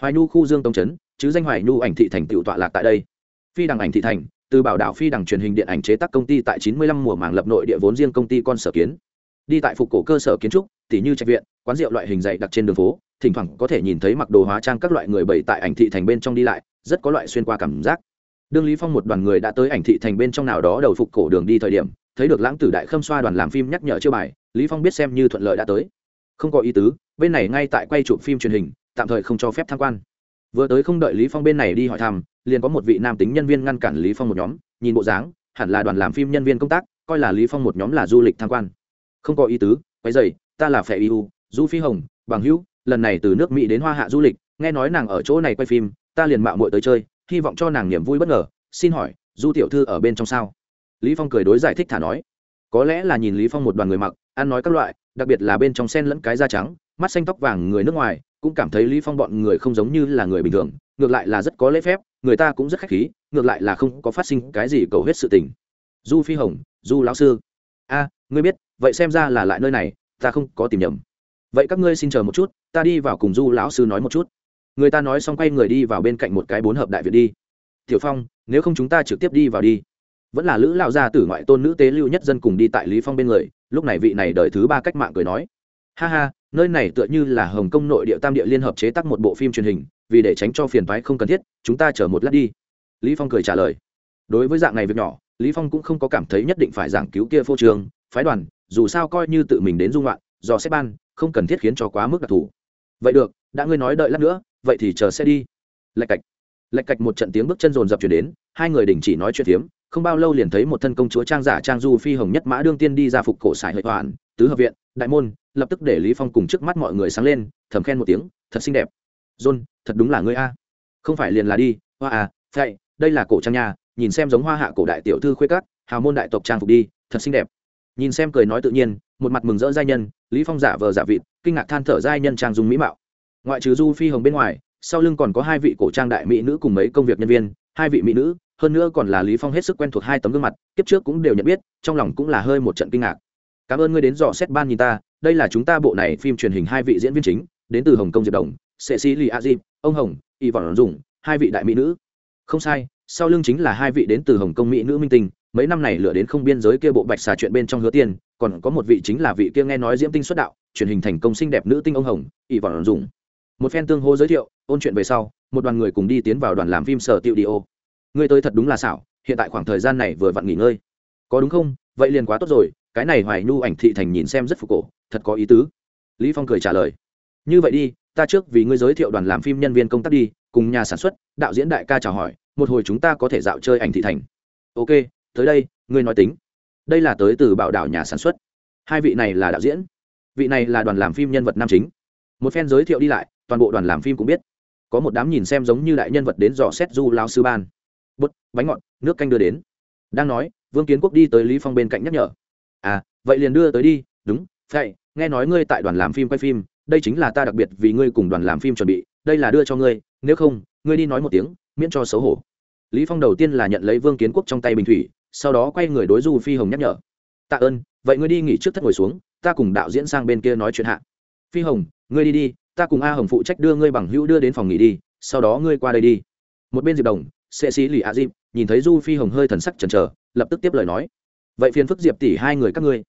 Hoài nhu khu dương tông trấn chứ danh hoài nhu ảnh thị thành tựu tọa lạc tại đây. Phi đằng ảnh thị thành, từ bảo đảo phi đằng truyền hình điện ảnh chế tác công ty tại 95 mùa màng lập nội địa vốn riêng công ty con sở kiến. Đi tại phục cổ cơ sở kiến trúc, tỉ như trạch viện, quán rượu loại hình dạy đặc trên đường phố, thỉnh thoảng có thể nhìn thấy mặc đồ hóa trang các loại người bày tại ảnh thị thành bên trong đi lại, rất có loại xuyên qua cảm giác. Đương lý phong một đoàn người đã tới ảnh thị thành bên trong nào đó đầu phục cổ đường đi thời điểm, thấy được lãng tử đại khâm xoa đoàn làm phim nhắc nhở chưa bài, lý phong biết xem như thuận lợi đã tới. Không có ý tứ, bên này ngay tại quay chụp phim truyền hình, tạm thời không cho phép tham quan vừa tới không đợi lý phong bên này đi hỏi thăm, liền có một vị nam tính nhân viên ngăn cản lý phong một nhóm, nhìn bộ dáng, hẳn là đoàn làm phim nhân viên công tác, coi là lý phong một nhóm là du lịch tham quan. Không có ý tứ quay dày ta là phệ eu du phi hồng, bằng hữu, lần này từ nước mỹ đến hoa hạ du lịch, nghe nói nàng ở chỗ này quay phim, ta liền mạo muội tới chơi, hy vọng cho nàng niềm vui bất ngờ, xin hỏi, du tiểu thư ở bên trong sao? Lý phong cười đối giải thích thả nói. Có lẽ là nhìn lý phong một đoàn người mặc, ăn nói các loại, đặc biệt là bên trong sen lẫn cái da trắng, mắt xanh tóc vàng người nước ngoài cũng cảm thấy lý phong bọn người không giống như là người bình thường, ngược lại là rất có lễ phép, người ta cũng rất khách khí, ngược lại là không có phát sinh cái gì cầu hết sự tình. Du phi hồng, du lão sư. A, ngươi biết, vậy xem ra là lại nơi này, ta không có tìm nhầm. Vậy các ngươi xin chờ một chút, ta đi vào cùng du lão sư nói một chút. Người ta nói xong quay người đi vào bên cạnh một cái bốn hợp đại viện đi. Tiểu phong, nếu không chúng ta trực tiếp đi vào đi. Vẫn là lữ lão gia tử ngoại tôn nữ tế lưu nhất dân cùng đi tại lý phong bên người, lúc này vị này đợi thứ ba cách mạng cười nói. Ha ha nơi này tựa như là hồng kông nội địa tam địa liên hợp chế tác một bộ phim truyền hình, vì để tránh cho phiền toái không cần thiết, chúng ta chờ một lát đi. Lý phong cười trả lời. Đối với dạng này việc nhỏ, lý phong cũng không có cảm thấy nhất định phải giảng cứu kia phô trường phái đoàn, dù sao coi như tự mình đến dung loạn, do xếp ban, không cần thiết khiến cho quá mức đặc thù. Vậy được, đã ngươi nói đợi lát nữa, vậy thì chờ xe đi. Lạch cạch. Lạch cạch một trận tiếng bước chân rồn rập chuyển đến, hai người đình chỉ nói chuyện phiếm không bao lâu liền thấy một thân công chúa trang giả trang du phi hồng nhất mã đương tiên đi ra phục cổ sải hợi hoàn tứ hợp viện, đại môn, lập tức để lý phong cùng trước mắt mọi người sáng lên, thầm khen một tiếng, thật xinh đẹp. John, thật đúng là ngươi a. Không phải liền là đi, hoa à vậy đây là cổ trang nhà, nhìn xem giống hoa hạ cổ đại tiểu thư khuê cát hào môn đại tộc trang phục đi, thật xinh đẹp. Nhìn xem cười nói tự nhiên, một mặt mừng rỡ giai nhân, lý phong giả vờ giả vịt, kinh ngạc than thở giai nhân trang dung mỹ mạo. Ngoại trừ du phi hồng bên ngoài, sau lưng còn có hai vị cổ trang đại mỹ nữ cùng mấy công việc nhân viên, hai vị mỹ nữ hơn nữa còn là lý phong hết sức quen thuộc hai tấm gương mặt kiếp trước cũng đều nhận biết trong lòng cũng là hơi một trận kinh ngạc cảm ơn ngươi đến dò xét ban nhìn ta đây là chúng ta bộ này phim truyền hình hai vị diễn viên chính đến từ hồng kông diệp đồng sệ sĩ lì a di ông hồng y vọng dùng hai vị đại mỹ nữ không sai sau lưng chính là hai vị đến từ hồng kông mỹ nữ minh tinh mấy năm này lựa đến không biên giới kia bộ bạch xà chuyện bên trong hứa tiền còn có một vị chính là vị kia nghe nói diễm tinh xuất đạo truyền hình thành công xinh đẹp nữ tinh ông hồng y vọng dùng một phen tương hô giới thiệu ôn chuyện về sau một đoàn người cùng đi tiến vào đoàn làm phim sở tiệu đi ô ngươi tới thật đúng là xảo, hiện tại khoảng thời gian này vừa vặn nghỉ ngơi. Có đúng không? Vậy liền quá tốt rồi, cái này hoài nhu ảnh thị thành nhìn xem rất phục cổ, thật có ý tứ. Lý phong cười trả lời. Như vậy đi, ta trước vì ngươi giới thiệu đoàn làm phim nhân viên công tác đi, cùng nhà sản xuất, đạo diễn đại ca chào hỏi, một hồi chúng ta có thể dạo chơi ảnh thị thành. Ok, tới đây, ngươi nói tính. Đây là tới từ bảo đảo nhà sản xuất. Hai vị này là đạo diễn. Vị này là đoàn làm phim nhân vật nam chính. Một phen giới thiệu đi lại, toàn bộ đoàn làm phim cũng biết. Có một đám nhìn xem giống như đại nhân vật đến dò xét du lao sư ban bút, bánh ngọt, nước canh đưa đến. Đang nói, vương kiến quốc đi tới lý phong bên cạnh nhắc nhở. À vậy liền đưa tới đi, đúng vậy nghe nói ngươi tại đoàn làm phim quay phim, đây chính là ta đặc biệt vì ngươi cùng đoàn làm phim chuẩn bị, đây là đưa cho ngươi, nếu không, ngươi đi nói một tiếng, miễn cho xấu hổ. Lý phong đầu tiên là nhận lấy vương kiến quốc trong tay bình thủy, sau đó quay người đối du phi hồng nhắc nhở. Tạ ơn, vậy ngươi đi nghỉ trước thất ngồi xuống, ta cùng đạo diễn sang bên kia nói chuyện hạ. Phi hồng, ngươi đi đi, ta cùng a hồng phụ trách đưa ngươi bằng hữu đưa đến phòng nghỉ đi, sau đó ngươi qua đây đi. Một bên diệp đồng sệ sĩ lì a dịp nhìn thấy du phi hồng hơi thần sắc chần chờ, lập tức tiếp lời nói. Vậy phiền phức diệp tỷ hai người các ngươi.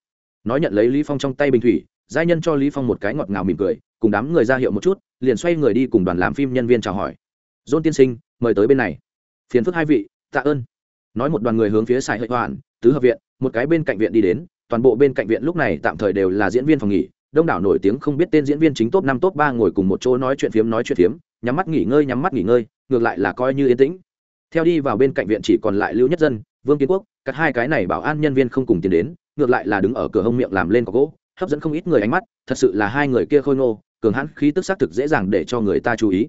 Nói nhận lấy lý phong trong tay bình thủy, giai nhân cho lý phong một cái ngọt ngào mỉm cười, cùng đám người ra hiệu một chút, liền xoay người đi cùng đoàn làm phim nhân viên chào hỏi. John tiên sinh, mời tới bên này. Phiền phức hai vị, tạ ơn. Nói một đoàn người hướng phía xài hệ hoàn tứ hợp viện, một cái bên cạnh viện đi đến, toàn bộ bên cạnh viện lúc này tạm thời đều là diễn viên phòng nghỉ, đông đảo nổi tiếng không biết tên diễn viên chính top năm, top ba ngồi cùng một chỗ nói chuyện phiếm, nói chuyện phiếm, nhắm mắt nghỉ ngơi, nhắm mắt nghỉ ngơi, ngược lại là coi như yên tĩnh theo đi vào bên cạnh viện chỉ còn lại lưu nhất dân, vương kiến quốc các hai cái này bảo an nhân viên không cùng tiến đến, ngược lại là đứng ở cửa hông miệng làm lên có gỗ, hấp dẫn không ít người ánh mắt, thật sự là hai người kia khôi ngô, cường hãn khí tức xác thực dễ dàng để cho người ta chú ý.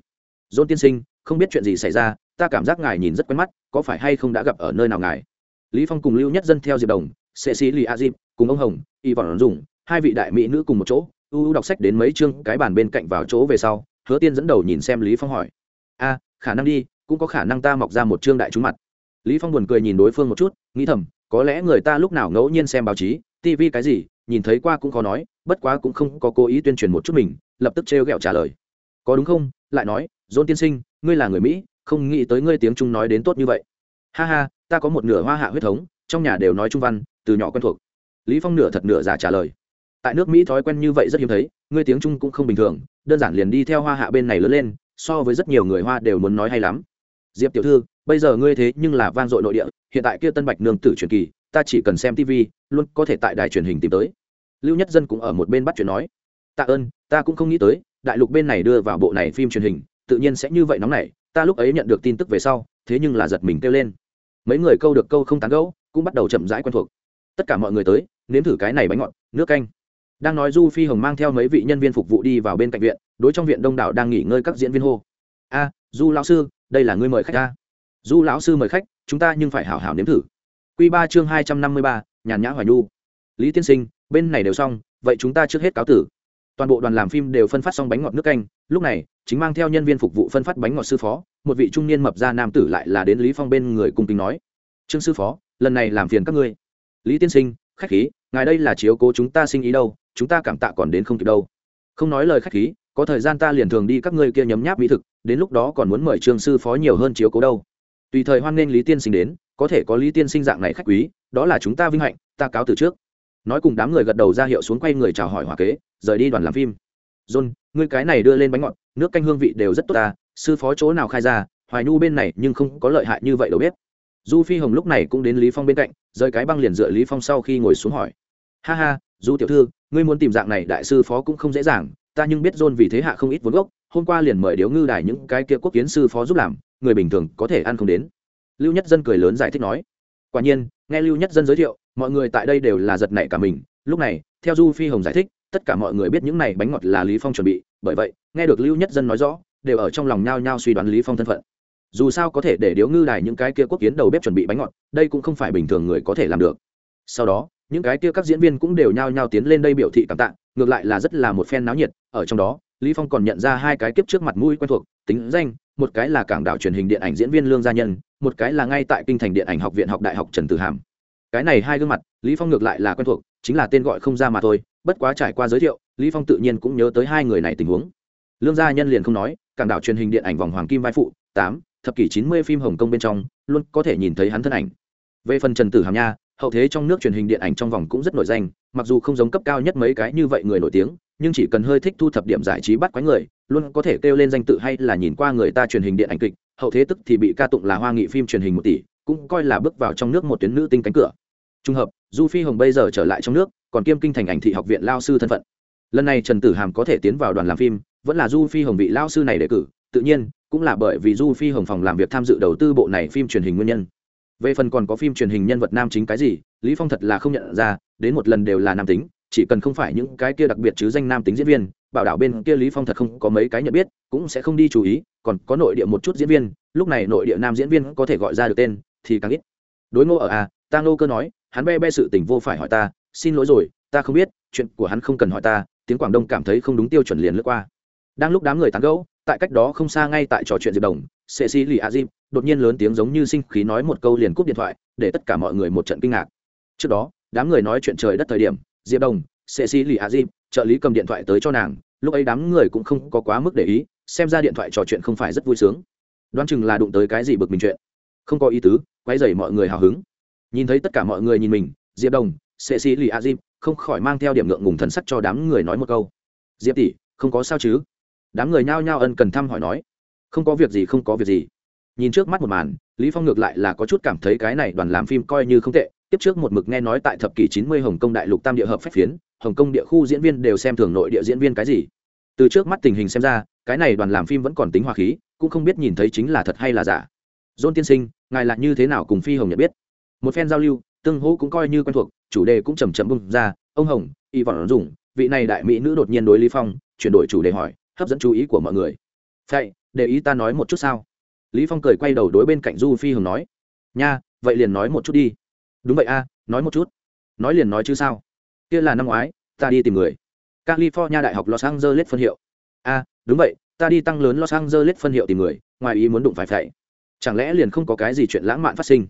Dôn tiên sinh, không biết chuyện gì xảy ra, ta cảm giác ngài nhìn rất quen mắt, có phải hay không đã gặp ở nơi nào ngài? Lý phong cùng lưu nhất dân theo diệp đồng, sệ sĩ lì a dịp, cùng ông hồng, y vọng dùng hai vị đại mỹ nữ cùng một chỗ u đọc sách đến mấy chương cái bàn bên cạnh vào chỗ về sau, hứa tiên dẫn đầu nhìn xem lý phong hỏi. A, khả năng đi cũng có khả năng ta mọc ra một chương đại chúng mặt. Lý phong buồn cười nhìn đối phương một chút, nghĩ thầm, có lẽ người ta lúc nào ngẫu nhiên xem báo chí tv cái gì, nhìn thấy qua cũng khó nói, bất quá cũng không có cố ý tuyên truyền một chút mình, lập tức trêu ghẹo trả lời. Có đúng không? Lại nói, dôn tiên sinh, ngươi là người mỹ, không nghĩ tới ngươi tiếng trung nói đến tốt như vậy. Ha ha, ta có một nửa hoa hạ huyết thống, trong nhà đều nói trung văn, từ nhỏ quen thuộc. Lý phong nửa thật nửa giả trả lời. Tại nước mỹ thói quen như vậy rất hiếm thấy, ngươi tiếng trung cũng không bình thường, đơn giản liền đi theo hoa hạ bên này lớn lên, so với rất nhiều người hoa đều muốn nói hay lắm diệp tiểu thư, bây giờ ngươi thế nhưng là vang dội nội địa, hiện tại kia tân bạch nương tử truyền kỳ, ta chỉ cần xem tv luôn có thể tại đài truyền hình tìm tới. Lưu nhất dân cũng ở một bên bắt chuyện nói. Tạ ơn, ta cũng không nghĩ tới, đại lục bên này đưa vào bộ này phim truyền hình, tự nhiên sẽ như vậy nóng này ta lúc ấy nhận được tin tức về sau, thế nhưng là giật mình kêu lên. Mấy người câu được câu không tán gẫu, cũng bắt đầu chậm rãi quen thuộc. Tất cả mọi người tới, nếm thử cái này bánh ngọt, nước canh. Đang nói du phi hồng mang theo mấy vị nhân viên phục vụ đi vào bên cạnh viện, đối trong viện đông đảo đang nghỉ ngơi các diễn viên hô. A, du lão sư đây là ngươi mời khách ta, du lão sư mời khách chúng ta nhưng phải hảo hảo nếm thử. Q ba chương hai trăm năm mươi ba nhàn nhã hoài nhu. Lý tiên sinh bên này đều xong vậy chúng ta trước hết cáo tử. Toàn bộ đoàn làm phim đều phân phát xong bánh ngọt nước canh. Lúc này chính mang theo nhân viên phục vụ phân phát bánh ngọt sư phó một vị trung niên mập ra nam tử lại là đến lý phong bên người cung kính nói. Trương sư phó lần này làm phiền các ngươi. Lý tiên sinh khách khí ngài đây là chiếu cố chúng ta sinh ý đâu chúng ta cảm tạ còn đến không kịp đâu. Không nói lời khách khí có thời gian ta liền thường đi các ngươi kia nhấm nháp mỹ thực, đến lúc đó còn muốn mời trương sư phó nhiều hơn chiếu cố đâu. Tùy thời hoan nghênh lý tiên sinh đến, có thể có lý tiên sinh dạng này khách quý, đó là chúng ta vinh hạnh, ta cáo từ trước. Nói cùng đám người gật đầu ra hiệu xuống quay người chào hỏi hòa kế, rời đi đoàn làm phim. John, ngươi cái này đưa lên bánh ngọt, nước canh hương vị đều rất tốt ta, sư phó chỗ nào khai ra, hoài nhu bên này nhưng không có lợi hại như vậy đâu biết. Du phi hồng lúc này cũng đến lý phong bên cạnh, rời cái băng liền dựa lý phong sau khi ngồi xuống hỏi. Ha ha, du tiểu thư, ngươi muốn tìm dạng này đại sư phó cũng không dễ dàng ta nhưng biết john vì thế hạ không ít vốn gốc, hôm qua liền mời điếu ngư đài những cái kia quốc kiến sư phó giúp làm, người bình thường có thể ăn không đến. Lưu nhất dân cười lớn giải thích nói, quả nhiên, nghe lưu nhất dân giới thiệu, mọi người tại đây đều là giật nảy cả mình. Lúc này, theo du phi hồng giải thích, tất cả mọi người biết những này bánh ngọt là lý phong chuẩn bị. Bởi vậy, nghe được lưu nhất dân nói rõ, đều ở trong lòng nhao nhao suy đoán lý phong thân phận. Dù sao có thể để điếu ngư đài những cái kia quốc kiến đầu bếp chuẩn bị bánh ngọt, đây cũng không phải bình thường người có thể làm được. Sau đó những cái kia các diễn viên cũng đều nhao nhao tiến lên đây biểu thị cảm tạ, ngược lại là rất là một phen náo nhiệt, ở trong đó, lý phong còn nhận ra hai cái kiếp trước mặt mũi quen thuộc, tính danh, một cái là cảng đảo truyền hình điện ảnh diễn viên lương gia nhân, một cái là ngay tại kinh thành điện ảnh học viện học đại học trần tử hàm. Cái này hai gương mặt, lý phong ngược lại là quen thuộc, chính là tên gọi không ra mà thôi, bất quá trải qua giới thiệu, lý phong tự nhiên cũng nhớ tới hai người này tình huống. Lương gia nhân liền không nói, cảng đảo truyền hình điện ảnh vòng hoàng kim vai phụ, tám, thập kỷ chín mươi phim hồng kông bên trong, luôn có thể nhìn thấy hắn thân ảnh. Về phần trần tử hàm nha hậu thế trong nước truyền hình điện ảnh trong vòng cũng rất nổi danh, mặc dù không giống cấp cao nhất mấy cái như vậy người nổi tiếng, nhưng chỉ cần hơi thích thu thập điểm giải trí bắt quái người, luôn có thể kêu lên danh tự hay là nhìn qua người ta truyền hình điện ảnh kịch, hậu thế tức thì bị ca tụng là hoa nghị phim truyền hình một tỷ, cũng coi là bước vào trong nước một tuyến nữ tinh cánh cửa. Trùng hợp, du phi hồng bây giờ trở lại trong nước, còn kiêm kinh thành ảnh thị học viện lao sư thân phận. Lần này trần tử hàm có thể tiến vào đoàn làm phim, vẫn là du phi hồng bị lao sư này đề cử, tự nhiên, cũng là bởi vì du phi hồng phòng làm việc tham dự đầu tư bộ này phim truyền hình nguyên nhân về phần còn có phim truyền hình nhân vật nam chính cái gì lý phong thật là không nhận ra đến một lần đều là nam tính chỉ cần không phải những cái kia đặc biệt chứ danh nam tính diễn viên bảo đảo bên kia lý phong thật không có mấy cái nhận biết cũng sẽ không đi chú ý còn có nội địa một chút diễn viên lúc này nội địa nam diễn viên có thể gọi ra được tên thì càng ít. Đối ngô ở a à, ta ngô cơ nói hắn be be sự tình vô phải hỏi ta xin lỗi rồi ta không biết chuyện của hắn không cần hỏi ta tiếng quảng đông cảm thấy không đúng tiêu chuẩn liền lướt qua. Đang lúc đám người tán gẫu tại cách đó không xa ngay tại trò chuyện diệp đồng sệ sĩ lì a dịp đột nhiên lớn tiếng giống như sinh khí nói một câu liền cúp điện thoại, để tất cả mọi người một trận kinh ngạc. Trước đó, đám người nói chuyện trời đất thời điểm, diệp đồng sệ sĩ lì a dịp trợ lý cầm điện thoại tới cho nàng, lúc ấy đám người cũng không có quá mức để ý, xem ra điện thoại trò chuyện không phải rất vui sướng. Đoán chừng là đụng tới cái gì bực mình chuyện. Không có ý tứ quay dày mọi người hào hứng. Nhìn thấy tất cả mọi người nhìn mình, diệp đồng sệ sĩ lì a dịp không khỏi mang theo điểm ngượng ngùng thần sắc cho đám người nói một câu. Diệp tỷ, không có sao chứ? Đám người nhao nhao ân cần thăm hỏi nói. Không có việc gì, không có việc gì nhìn trước mắt một màn, lý phong ngược lại là có chút cảm thấy cái này đoàn làm phim coi như không tệ. Tiếp trước một mực nghe nói tại thập kỷ 90 hồng kông đại lục tam địa hợp phép phiến, hồng kông địa khu diễn viên đều xem thường nội địa diễn viên cái gì. Từ trước mắt tình hình xem ra, cái này đoàn làm phim vẫn còn tính hòa khí, cũng không biết nhìn thấy chính là thật hay là giả. John tiên sinh, ngài là như thế nào cùng phi hồng nhận biết? Một phen giao lưu, tương hỗ cũng coi như quen thuộc, chủ đề cũng chầm chậm bung ra, ông hồng, y vọng dùng vị này đại mỹ nữ đột nhiên đối lý phong, chuyển đổi chủ đề hỏi, hấp dẫn chú ý của mọi người. Vậy để ý ta nói một chút sao? Lý phong cười quay đầu đối bên cạnh du phi hồng nói, nha, vậy liền nói một chút đi. Đúng vậy a, nói một chút. Nói liền nói chứ sao? Kia là năm ngoái, ta đi tìm người. California đại học los angeles phân hiệu. A, đúng vậy, ta đi tăng lớn los angeles phân hiệu tìm người, ngoài ý muốn đụng phải phải chẳng lẽ liền không có cái gì chuyện lãng mạn phát sinh?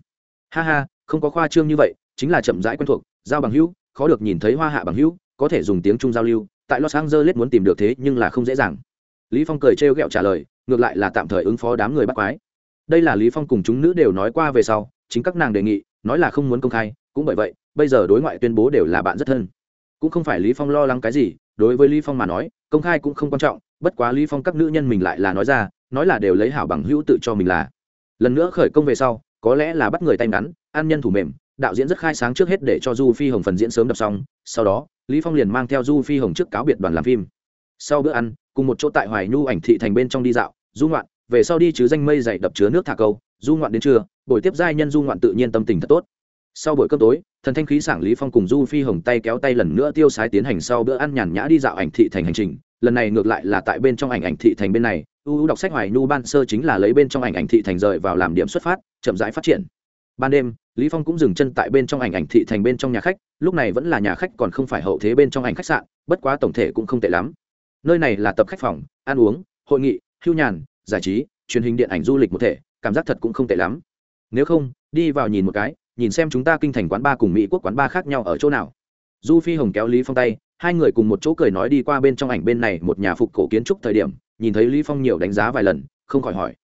Ha ha, không có khoa trương như vậy, chính là chậm rãi quen thuộc, giao bằng hữu, khó được nhìn thấy hoa hạ bằng hữu, có thể dùng tiếng trung giao lưu, tại los angeles muốn tìm được thế nhưng là không dễ dàng. Lý phong cười trêu ghẹo trả lời ngược lại là tạm thời ứng phó đám người bắt quái. Đây là lý phong cùng chúng nữ đều nói qua về sau, chính các nàng đề nghị, nói là không muốn công khai, cũng bởi vậy, bây giờ đối ngoại tuyên bố đều là bạn rất thân. Cũng không phải lý phong lo lắng cái gì, đối với lý phong mà nói, công khai cũng không quan trọng, bất quá lý phong các nữ nhân mình lại là nói ra, nói là đều lấy hảo bằng hữu tự cho mình là. Lần nữa khởi công về sau, có lẽ là bắt người tay ngắn, an nhân thủ mềm, đạo diễn rất khai sáng trước hết để cho du phi hồng phần diễn sớm đập xong, sau đó, lý phong liền mang theo du phi hồng trước cáo biệt đoàn làm phim. Sau bữa ăn, cùng một chỗ tại hoài nhu ảnh thị thành bên trong đi dạo du ngoạn, về sau đi chứ danh mây dày đập chứa nước thả câu, du ngoạn đến trưa, buổi tiếp giai nhân du ngoạn tự nhiên tâm tình thật tốt. Sau buổi cơm tối, thần thanh khí sảng lý phong cùng du phi hồng tay kéo tay lần nữa tiêu sái tiến hành sau bữa ăn nhàn nhã đi dạo ảnh thị thành hành trình. Lần này ngược lại là tại bên trong ảnh ảnh thị thành bên này, u đọc sách hoài Nu ban sơ chính là lấy bên trong ảnh ảnh thị thành rời vào làm điểm xuất phát, chậm rãi phát triển. Ban đêm, lý phong cũng dừng chân tại bên trong ảnh ảnh thị thành bên trong nhà khách, lúc này vẫn là nhà khách còn không phải hậu thế bên trong ảnh khách sạn, bất quá tổng thể cũng không tệ lắm. Nơi này là tập khách phòng, ăn uống, hội nghị hưu nhàn, giải trí, truyền hình điện ảnh du lịch một thể, cảm giác thật cũng không tệ lắm. Nếu không, đi vào nhìn một cái, nhìn xem chúng ta kinh thành quán ba cùng mỹ quốc quán ba khác nhau ở chỗ nào. Du phi hồng kéo lý phong tay, hai người cùng một chỗ cười nói đi qua bên trong ảnh bên này một nhà phục cổ kiến trúc thời điểm, nhìn thấy lý phong nhiều đánh giá vài lần, không khỏi hỏi.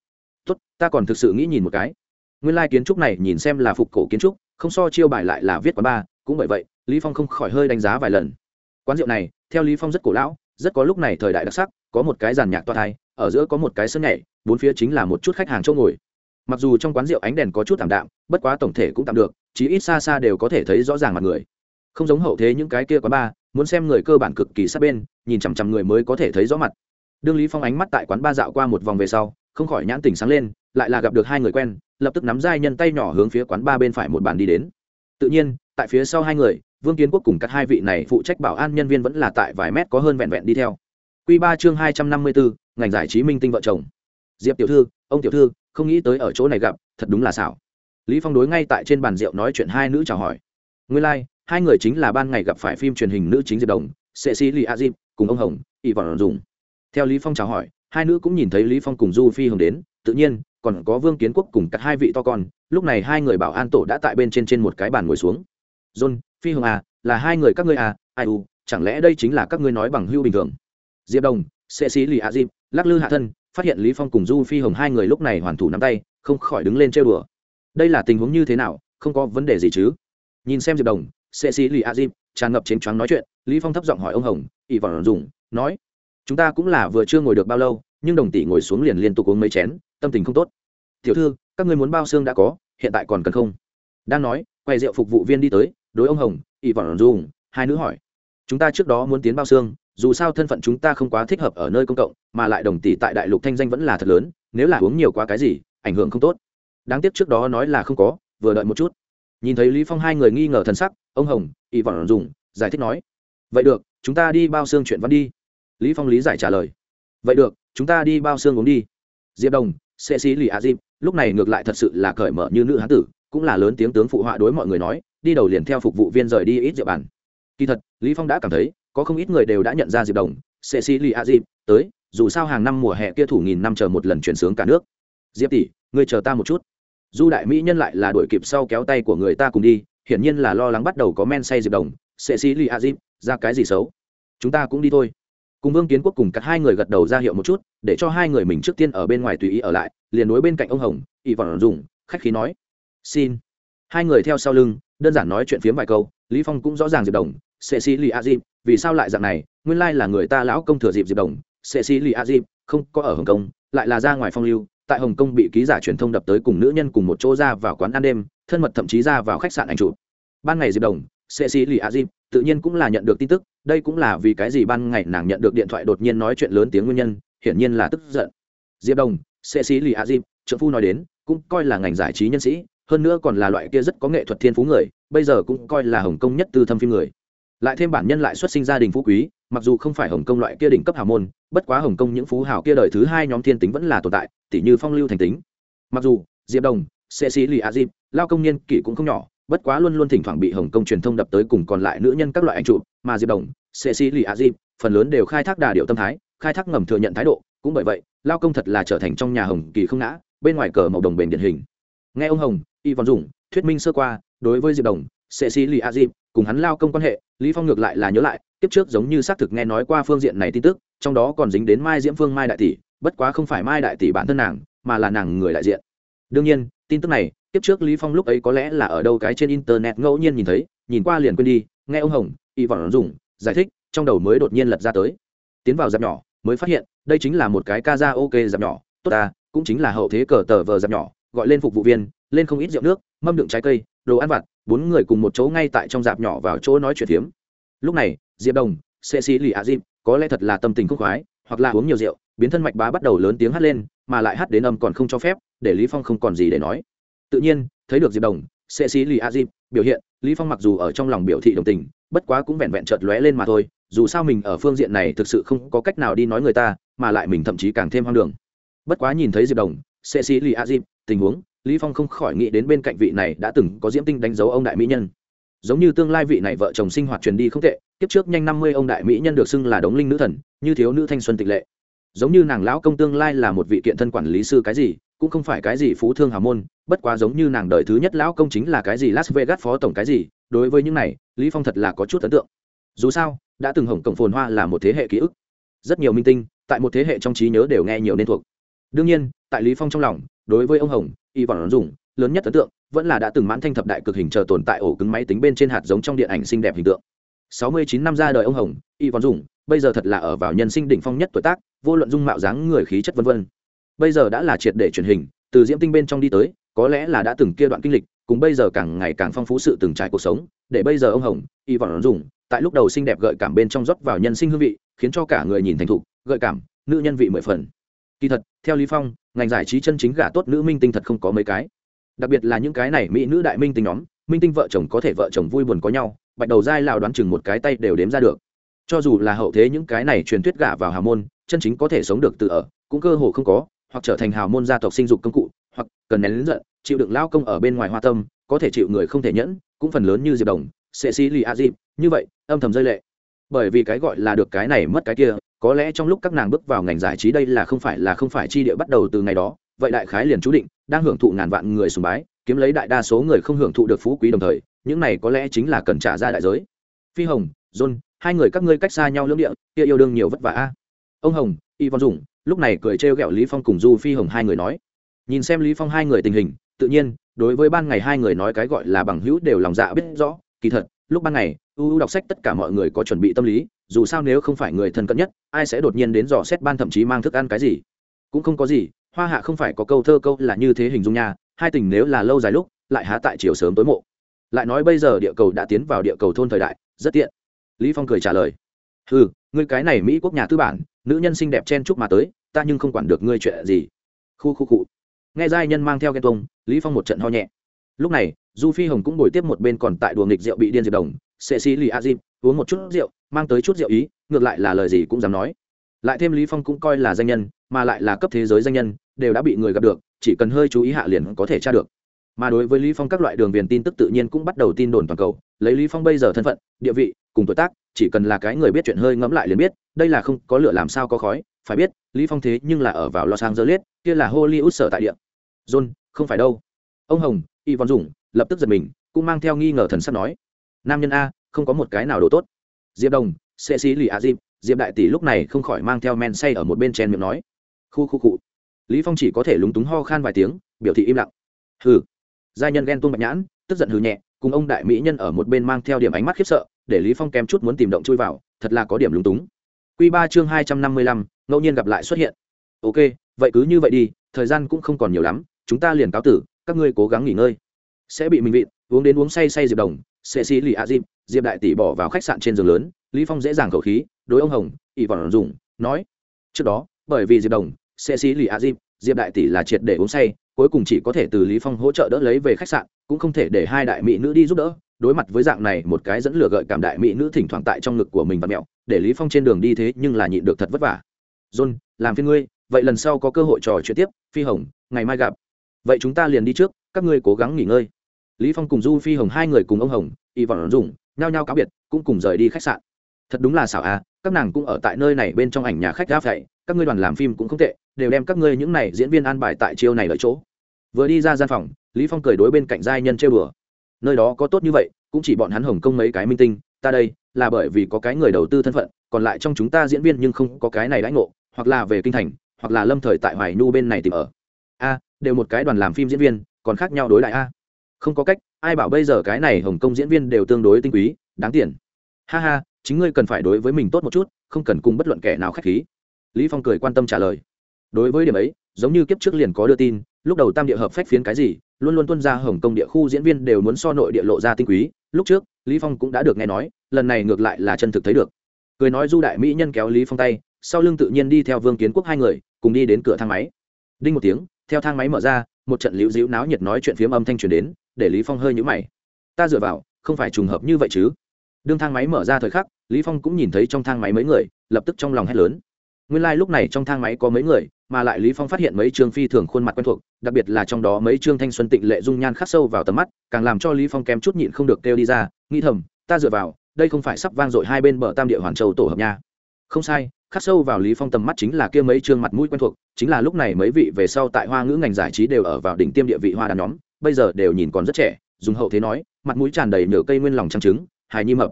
Tốt, ta còn thực sự nghĩ nhìn một cái. Nguyên lai like kiến trúc này nhìn xem là phục cổ kiến trúc, không so chiêu bài lại là viết quán ba, cũng bởi vậy, lý phong không khỏi hơi đánh giá vài lần. Quán rượu này, theo lý phong rất cổ lão, rất có lúc này thời đại đặc sắc, có một cái giàn nhạc toa thai ở giữa có một cái sân nhảy bốn phía chính là một chút khách hàng chỗ ngồi. Mặc dù trong quán rượu ánh đèn có chút tạm đạm bất quá tổng thể cũng tạm được chí ít xa xa đều có thể thấy rõ ràng mặt người. Không giống hậu thế những cái kia quán ba muốn xem người cơ bản cực kỳ sát bên nhìn chằm chằm người mới có thể thấy rõ mặt. Đương lý phong ánh mắt tại quán ba dạo qua một vòng về sau không khỏi nhãn tỉnh sáng lên lại là gặp được hai người quen lập tức nắm giai nhân tay nhỏ hướng phía quán ba bên phải một bàn đi đến. Tự nhiên tại phía sau hai người vương kiến quốc cùng các hai vị này phụ trách bảo an nhân viên vẫn là tại vài mét có hơn vẹn vẹn đi theo. Quy 3 chương 254, ngành giải trí minh tinh vợ chồng. Diệp tiểu thư ông tiểu thư không nghĩ tới ở chỗ này gặp thật đúng là xảo. Lý phong đối ngay tại trên bàn rượu nói chuyện hai nữ chào hỏi. Nguyên lai like, hai người chính là ban ngày gặp phải phim truyền hình nữ chính diệp đồng sệ sĩ lì a diệp cùng ông hồng y vọng dùng theo lý phong chào hỏi hai nữ cũng nhìn thấy lý phong cùng du phi hồng đến tự nhiên còn có vương kiến quốc cùng cắt hai vị to con lúc này hai người bảo an tổ đã tại bên trên trên một cái bàn ngồi xuống. John phi hồng à là hai người các ngươi à ai u chẳng lẽ đây chính là các ngươi nói bằng hưu bình thường? Diệp đồng sệ sĩ lì a diệp lắc lư hạ thân, phát hiện lý phong cùng du phi hồng hai người lúc này hoàn thủ nắm tay, không khỏi đứng lên trêu đùa. Đây là tình huống như thế nào, không có vấn đề gì chứ? Nhìn xem diệp đồng, sệ sĩ lì a dịp, tràn ngập chén choáng nói chuyện, lý phong thấp giọng hỏi ông hồng, ỷ vọng dùng, nói, chúng ta cũng là vừa chưa ngồi được bao lâu, nhưng đồng tỷ ngồi xuống liền liên tục uống mấy chén, tâm tình không tốt. Tiểu thư, các ngươi muốn bao xương đã có, hiện tại còn cần không? Đang nói, quay rượu phục vụ viên đi tới, đối ông hồng, ỷ vọng dùng, hai nữ hỏi, chúng ta trước đó muốn tiến bao xương dù sao thân phận chúng ta không quá thích hợp ở nơi công cộng, mà lại đồng tỷ tại đại lục thanh danh vẫn là thật lớn, nếu là uống nhiều quá cái gì, ảnh hưởng không tốt. Đáng tiếc trước đó nói là không có, vừa đợi một chút. Nhìn thấy lý phong hai người nghi ngờ thần sắc, ông hồng, y vọng dùng giải thích nói, vậy được, chúng ta đi bao xương chuyện văn đi. Lý phong lý giải trả lời, vậy được, chúng ta đi bao xương uống đi. Diệp đồng xe xí lì a diệp lúc này ngược lại thật sự là cởi mở như nữ hán tử, cũng là lớn tiếng tướng phụ họa đối mọi người nói, đi đầu liền theo phục vụ viên rời đi ít rượu bàn. Kỳ thật, lý phong đã cảm thấy có không ít người đều đã nhận ra diệp đồng xe sĩ lì a diệp, tới, dù sao hàng năm mùa hè kia thủ nghìn năm chờ một lần chuyển sướng cả nước. Diệp tỷ, ngươi chờ ta một chút. Du đại mỹ nhân lại là đuổi kịp sau kéo tay của người ta cùng đi, hiển nhiên là lo lắng bắt đầu có men say diệp đồng sẽ sĩ lì a dịp ra cái gì xấu? Chúng ta cũng đi thôi. Cùng vương kiến quốc cùng cắt hai người gật đầu ra hiệu một chút, để cho hai người mình trước tiên ở bên ngoài tùy ý ở lại, liền đối bên cạnh ông hồng, y vọng dùng khách khí nói, xin. Hai người theo sau lưng, đơn giản nói chuyện phiếm vài câu, lý phong cũng rõ ràng diệp đồng sẽ sĩ lì a dip vì sao lại dạng này? Nguyên lai là người ta lão công thừa dịp diệp đồng. Sẽ sĩ lì a dip không có ở hồng kông, lại là ra ngoài phong lưu. Tại hồng kông bị ký giả truyền thông đập tới cùng nữ nhân cùng một chỗ ra vào quán ăn đêm, thân mật thậm chí ra vào khách sạn ảnh chụp. Ban ngày diệp đồng sệ sĩ lì a dịp tự nhiên cũng là nhận được tin tức. Đây cũng là vì cái gì ban ngày nàng nhận được điện thoại đột nhiên nói chuyện lớn tiếng nguyên nhân, hiển nhiên là tức giận. Diệp đồng sệ sĩ lì a dịp trợ phu nói đến, cũng coi là ngành giải trí nhân sĩ, hơn nữa còn là loại kia rất có nghệ thuật thiên phú người, bây giờ cũng coi là hồng kông nhất tư thâm phim người lại thêm bản nhân lại xuất sinh gia đình phú quý, mặc dù không phải hồng kông loại kia đỉnh cấp hào môn, bất quá hồng kông những phú hào kia đời thứ hai nhóm thiên tính vẫn là tồn tại tỷ như phong lưu thành tính. Mặc dù, diệp đồng sệ sĩ lì a dịp, lao công niên kỷ cũng không nhỏ, bất quá luôn luôn thỉnh thoảng bị hồng kông truyền thông đập tới cùng còn lại nữ nhân các loại anh trụ mà diệp đồng sệ sĩ lì a dịp, phần lớn đều khai thác đà điệu tâm thái, khai thác ngầm thừa nhận thái độ, cũng bởi vậy, lao công thật là trở thành trong nhà hồng kỳ không ngã, bên ngoài cờ màu đồng bền điển hình. Nghe ông hồng, y văn dũng, thuyết minh sơ qua, đối với diệp đồng sệ xì lì a dịp cùng hắn lao công quan hệ, lý phong ngược lại là nhớ lại tiếp trước giống như xác thực nghe nói qua phương diện này tin tức, trong đó còn dính đến mai diễm phương mai đại tỷ, bất quá không phải mai đại tỷ bản thân nàng, mà là nàng người đại diện. Đương nhiên, tin tức này tiếp trước lý phong lúc ấy có lẽ là ở đâu cái trên internet ngẫu nhiên nhìn thấy, nhìn qua liền quên đi, nghe ông hồng, y vọng dùng, giải thích, trong đầu mới đột nhiên lật ra tới. Tiến vào dạp nhỏ, mới phát hiện, đây chính là một cái ca ra ok dạp nhỏ, tốt ta, cũng chính là hậu thế cờ tờ vờ dạp nhỏ, gọi lên phục vụ viên, lên không ít rượu nước, mâm đựng trái cây đồ ăn vặt, bốn người cùng một chỗ ngay tại trong dạp nhỏ vào chỗ nói chuyện phiếm. Lúc này, diệp đồng sệ sĩ lì a Dịp, có lẽ thật là tâm tình khúc khoái, hoặc là uống nhiều rượu, biến thân mạch bá bắt đầu lớn tiếng hát lên, mà lại hát đến âm còn không cho phép, để lý phong không còn gì để nói. Tự nhiên, thấy được diệp đồng sệ sĩ lì a Dịp, biểu hiện, lý phong mặc dù ở trong lòng biểu thị đồng tình, bất quá cũng vẹn vẹn chợt lóe lên mà thôi, dù sao mình ở phương diện này thực sự không có cách nào đi nói người ta, mà lại mình thậm chí càng thêm hoang đường. Bất quá nhìn thấy diệp đồng sệ sĩ lì a Dịp, tình huống lý phong không khỏi nghĩ đến bên cạnh vị này đã từng có diễm tinh đánh dấu ông đại mỹ nhân. Giống như tương lai vị này vợ chồng sinh hoạt truyền đi không tệ tiếp trước nhanh năm mươi ông đại mỹ nhân được xưng là đống linh nữ thần, như thiếu nữ thanh xuân tịch lệ. Giống như nàng lão công tương lai là một vị kiện thân quản lý sư cái gì, cũng không phải cái gì phú thương hào môn, bất quá giống như nàng đời thứ nhất lão công chính là cái gì las vegas phó tổng cái gì, đối với những này, lý phong thật là có chút ấn tượng. Dù sao, đã từng hồng cổng phồn hoa là một thế hệ ký ức. Rất nhiều minh tinh, tại một thế hệ trong trí nhớ đều nghe nhiều nên thuộc đương nhiên, tại lý phong trong lòng, đối với ông hồng, y vọng dùng, lớn nhất ấn tượng vẫn là đã từng mãn thanh thập đại cực hình chờ tồn tại ổ cứng máy tính bên trên hạt giống trong điện ảnh xinh đẹp hình tượng. 69 năm ra đời ông hồng, y vọng dùng, bây giờ thật là ở vào nhân sinh đỉnh phong nhất tuổi tác, vô luận dung mạo dáng người khí chất vân vân. Bây giờ đã là triệt để truyền hình, từ diễm tinh bên trong đi tới, có lẽ là đã từng kia đoạn kinh lịch, cùng bây giờ càng ngày càng phong phú sự từng trải cuộc sống, để bây giờ ông hồng, y vọng dùng, tại lúc đầu xinh đẹp gợi cảm bên trong rót vào nhân sinh hương vị, khiến cho cả người nhìn thành thục, gợi cảm, nữ nhân vị mười phần kỳ thật, theo lý phong, ngành giải trí chân chính gả tốt nữ minh tinh thật không có mấy cái. Đặc biệt là những cái này mỹ nữ đại minh tinh nhóm, minh tinh vợ chồng có thể vợ chồng vui buồn có nhau, bạch đầu dai lào đoán chừng một cái tay đều đếm ra được. Cho dù là hậu thế những cái này truyền thuyết gả vào hào môn, chân chính có thể sống được tự ở, cũng cơ hồ không có, hoặc trở thành hào môn gia tộc sinh dục công cụ, hoặc cần nén lớn giận, chịu đựng lao công ở bên ngoài hoa tâm, có thể chịu người không thể nhẫn, cũng phần lớn như diệp đồng sệ sĩ lì a dịp như vậy, âm thầm rơi lệ. Bởi vì cái gọi là được cái này mất cái kia có lẽ trong lúc các nàng bước vào ngành giải trí đây là không phải là không phải chi địa bắt đầu từ ngày đó, vậy đại khái liền chú định, đang hưởng thụ ngàn vạn người sùng bái, kiếm lấy đại đa số người không hưởng thụ được phú quý đồng thời, những này có lẽ chính là cần trả ra đại giới. Phi hồng, john, hai người các ngươi cách xa nhau lưỡng địa, kia yêu đương nhiều vất vả a. Ông hồng y văn dũng, lúc này cười trêu ghẹo lý phong cùng du phi hồng hai người nói. Nhìn xem lý phong hai người tình hình, tự nhiên, đối với ban ngày hai người nói cái gọi là bằng hữu đều lòng dạ biết rõ, kỳ thật, lúc ban ngày u đọc sách tất cả mọi người có chuẩn bị tâm lý dù sao nếu không phải người thân cận nhất, ai sẽ đột nhiên đến dò xét ban thậm chí mang thức ăn cái gì? Cũng không có gì, hoa hạ không phải có câu thơ câu là như thế hình dung nha, hai tình nếu là lâu dài lúc, lại há tại chiều sớm tối mộ. Lại nói bây giờ địa cầu đã tiến vào địa cầu thôn thời đại, rất tiện. Lý phong cười trả lời. Ừ ngươi cái này mỹ quốc nhà tư bản, nữ nhân xinh đẹp chen chúc mà tới, ta nhưng không quản được ngươi chuyện gì. Khu khu cụ nghe giai nhân mang theo ghen tuông, lý phong một trận ho nhẹ. Lúc này, du phi hồng cũng bồi tiếp một bên còn tại đùa nghịch rượu bị điên diệp đồng sệ xì lì a dìm uống một chút rượu, mang tới chút rượu ý, ngược lại là lời gì cũng dám nói. Lại thêm lý phong cũng coi là danh nhân, mà lại là cấp thế giới danh nhân, đều đã bị người gặp được, chỉ cần hơi chú ý hạ liền có thể tra được. Mà đối với lý phong các loại đường viền tin tức tự nhiên cũng bắt đầu tin đồn toàn cầu, lấy lý phong bây giờ thân phận, địa vị, cùng tuổi tác, chỉ cần là cái người biết chuyện hơi ngẫm lại liền biết, đây là không có lửa làm sao có khói, phải biết, lý phong thế nhưng là ở vào los angeles, kia là hollywood sở tại địa. John, không phải đâu. Ông hồng y văn dũng, lập tức giật mình, cũng mang theo nghi ngờ thần sắc nói nam nhân a không có một cái nào đồ tốt. Diệp đồng sệ sĩ lì a diệp diệp đại tỷ lúc này không khỏi mang theo men say ở một bên chen miệng nói. Khu khu cụ lý phong chỉ có thể lúng túng ho khan vài tiếng biểu thị im lặng. Hừ. Giai nhân ghen tuông bạch nhãn tức giận hừ nhẹ cùng ông đại mỹ nhân ở một bên mang theo điểm ánh mắt khiếp sợ để lý phong kém chút muốn tìm động chui vào thật là có điểm lúng túng. Quy ba chương hai trăm năm mươi lăm, ngẫu nhiên gặp lại xuất hiện. Ok vậy cứ như vậy đi thời gian cũng không còn nhiều lắm chúng ta liền cáo tử các ngươi cố gắng nghỉ ngơi sẽ bị mình vịn, uống đến uống say say diệp đồng, sẽ xí lì a diệp diệp đại tỷ bỏ vào khách sạn trên giường lớn, lý phong dễ dàng khẩu khí, đối ông hồng, ỷ vọng dùng, nói, trước đó, bởi vì diệp đồng, sẽ xí lì a diệp diệp đại tỷ là triệt để uống say, cuối cùng chỉ có thể từ lý phong hỗ trợ đỡ lấy về khách sạn, cũng không thể để hai đại mỹ nữ đi giúp đỡ. Đối mặt với dạng này, một cái dẫn lửa gợi cảm đại mỹ nữ thỉnh thoảng tại trong ngực của mình và mẹo, để lý phong trên đường đi thế nhưng là nhịn được thật vất vả. John, làm phiên ngươi, vậy lần sau có cơ hội trò chuyện tiếp, phi hồng, ngày mai gặp. Vậy chúng ta liền đi trước các ngươi cố gắng nghỉ ngơi. Lý phong cùng du phi hồng hai người cùng ông hồng, y vọng dùng nhao nhao cáo biệt, cũng cùng rời đi khách sạn. Thật đúng là xảo à các nàng cũng ở tại nơi này bên trong ảnh nhà khách ra vậy, các ngươi đoàn làm phim cũng không tệ, đều đem các ngươi những này diễn viên an bài tại chiêu này lợi chỗ. Vừa đi ra gian phòng, lý phong cười đối bên cạnh giai nhân trêu đùa. Nơi đó có tốt như vậy, cũng chỉ bọn hắn hồng công mấy cái minh tinh, ta đây, là bởi vì có cái người đầu tư thân phận, còn lại trong chúng ta diễn viên nhưng không có cái này đãi ngộ, hoặc là về kinh thành, hoặc là lâm thời tại hoài nhu bên này tìm ở. A, đều một cái đoàn làm phim diễn viên còn khác nhau đối lại a. Không có cách, ai bảo bây giờ cái này hồng kông diễn viên đều tương đối tinh quý, đáng tiền. Ha ha, chính ngươi cần phải đối với mình tốt một chút, không cần cùng bất luận kẻ nào k h á c h khí. Lý phong cười quan tâm trả lời. Đối với điểm ấy, giống như kiếp trước liền có đưa tin, lúc đầu tam địa hợp phách phiến cái gì, luôn luôn tuân ra hồng kông địa khu diễn viên đều muốn so nội địa lộ ra tinh quý. Lúc trước, lý phong cũng đã được nghe nói, lần này ngược lại là chân thực thấy được. Cười nói du đại mỹ nhân kéo lý phong tay, sau lưng tự nhiên đi theo vương kiến quốc hai người, cùng đi đến cửa thang máy. Đinh một tiếng, theo thang máy mở ra một trận liễu dĩu náo nhiệt nói chuyện phiếm âm thanh truyền đến, để lý phong hơi nhũ mày. Ta dựa vào, không phải trùng hợp như vậy chứ? Đương thang máy mở ra thời khắc, lý phong cũng nhìn thấy trong thang máy mấy người, lập tức trong lòng hét lớn. Nguyên lai like lúc này trong thang máy có mấy người, mà lại lý phong phát hiện mấy trương phi thường khuôn mặt quen thuộc, đặc biệt là trong đó mấy trương thanh xuân tịnh lệ dung nhan khắc sâu vào tầm mắt, càng làm cho lý phong kém chút nhịn không được kêu đi ra, nghĩ thầm, ta dựa vào, đây không phải sắp vang dội hai bên bờ tam địa hoàn châu tổ hợp nha. Không sai khắc sâu vào lý phong tầm mắt chính là kia mấy trương mặt mũi quen thuộc, chính là lúc này mấy vị về sau tại hoa ngữ ngành giải trí đều ở vào đỉnh tiêm địa vị hoa đàn nhóm, bây giờ đều nhìn còn rất trẻ, dùng hậu thế nói, mặt mũi tràn đầy nửa cây nguyên lòng trang trứng, hài nhi mập.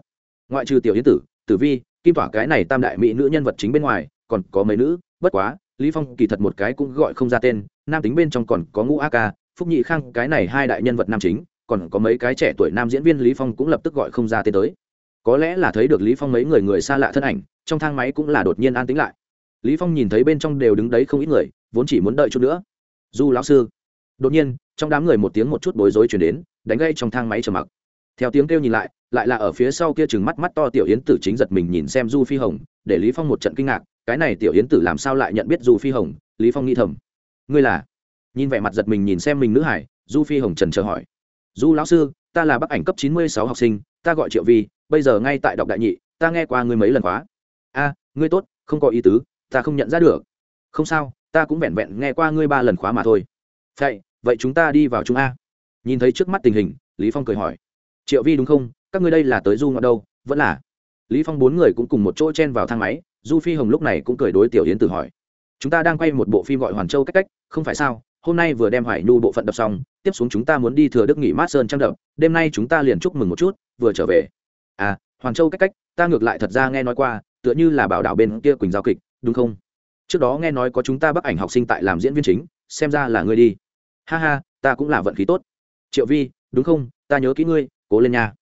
Ngoại trừ tiểu yến tử tử vi, kim tỏa cái này tam đại mỹ nữ nhân vật chính bên ngoài, còn có mấy nữ, bất quá, lý phong kỳ thật một cái cũng gọi không ra tên, nam tính bên trong còn có ngũ a ca, phúc nhị khang, cái này hai đại nhân vật nam chính, còn có mấy cái trẻ tuổi nam diễn viên lý phong cũng lập tức gọi không ra tên tới. Có lẽ là thấy được lý phong mấy người người xa lạ thân ảnh trong thang máy cũng là đột nhiên an tĩnh lại. Lý phong nhìn thấy bên trong đều đứng đấy không ít người, vốn chỉ muốn đợi chút nữa. Du lão sư. Đột nhiên, trong đám người một tiếng một chút bối rối chuyển đến, đánh gây trong thang máy trầm mặc. Theo tiếng kêu nhìn lại lại là ở phía sau kia chừng mắt mắt to tiểu yến tử chính giật mình nhìn xem du phi hồng, để lý phong một trận kinh ngạc, cái này tiểu yến tử làm sao lại nhận biết du phi hồng? Lý phong nghĩ thầm. Ngươi là? Nhìn vẻ mặt giật mình nhìn xem mình nữ hải, du phi hồng trần chờ hỏi. Du lão sư, ta là bác ảnh cấp chín mươi sáu học sinh, ta gọi triệu vi, bây giờ ngay tại đọc đại nhị, ta nghe qua ngươi mấy lần khóa a, ngươi tốt, không có ý tứ, ta không nhận ra được. Không sao, ta cũng vẹn vẹn nghe qua ngươi ba lần khóa mà thôi. Vậy vậy chúng ta đi vào chúng a. Nhìn thấy trước mắt tình hình, lý phong cười hỏi. Triệu vi đúng không? Các ngươi đây là tới du ngoạn đâu? Vẫn là. Lý phong bốn người cũng cùng một chỗ chen vào thang máy, du phi hồng lúc này cũng cười đối tiểu yến tử hỏi. Chúng ta đang quay một bộ phim gọi hoàn châu cách cách, không phải sao? Hôm nay vừa đem hoài nhu bộ phận đập xong, tiếp xuống chúng ta muốn đi thừa đức nghỉ mát sơn trang đập, đêm nay chúng ta liền chúc mừng một chút, vừa trở về. À hoàn châu cách cách, ta ngược lại thật ra nghe nói qua tựa như là bảo đảo bên kia quỳnh giao kịch, đúng không? Trước đó nghe nói có chúng ta bắc ảnh học sinh tại làm diễn viên chính, xem ra là ngươi đi. Ha ha, ta cũng là vận khí tốt. Triệu vi, đúng không? Ta nhớ kỹ ngươi, cố lên nha.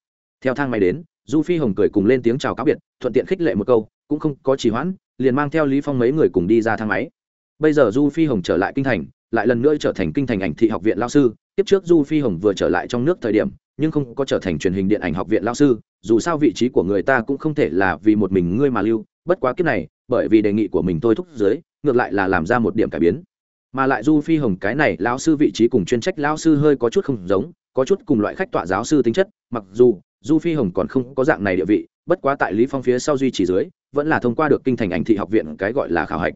Theo thang máy đến, du phi hồng cười cùng lên tiếng chào cáo biệt, thuận tiện khích lệ một câu, cũng không có trì hoãn, liền mang theo lý phong mấy người cùng đi ra thang máy. Bây giờ du phi hồng trở lại kinh thành, lại lần nữa trở thành kinh thành ảnh thị học viện lao sư, tiếp trước du phi hồng vừa trở lại trong nước thời điểm nhưng không có trở thành truyền hình điện ảnh học viện lao sư, dù sao vị trí của người ta cũng không thể là vì một mình ngươi mà lưu. Bất quá kiếp này, bởi vì đề nghị của mình tôi thúc dưới ngược lại là làm ra một điểm cải biến. Mà lại du phi hồng cái này lão sư vị trí cùng chuyên trách lão sư hơi có chút không giống, có chút cùng loại khách tọa giáo sư tính chất, mặc dù du phi hồng còn không có dạng này địa vị, bất quá tại lý phong phía sau duy trì dưới, vẫn là thông qua được kinh thành ảnh thị học viện cái gọi là khảo hạch.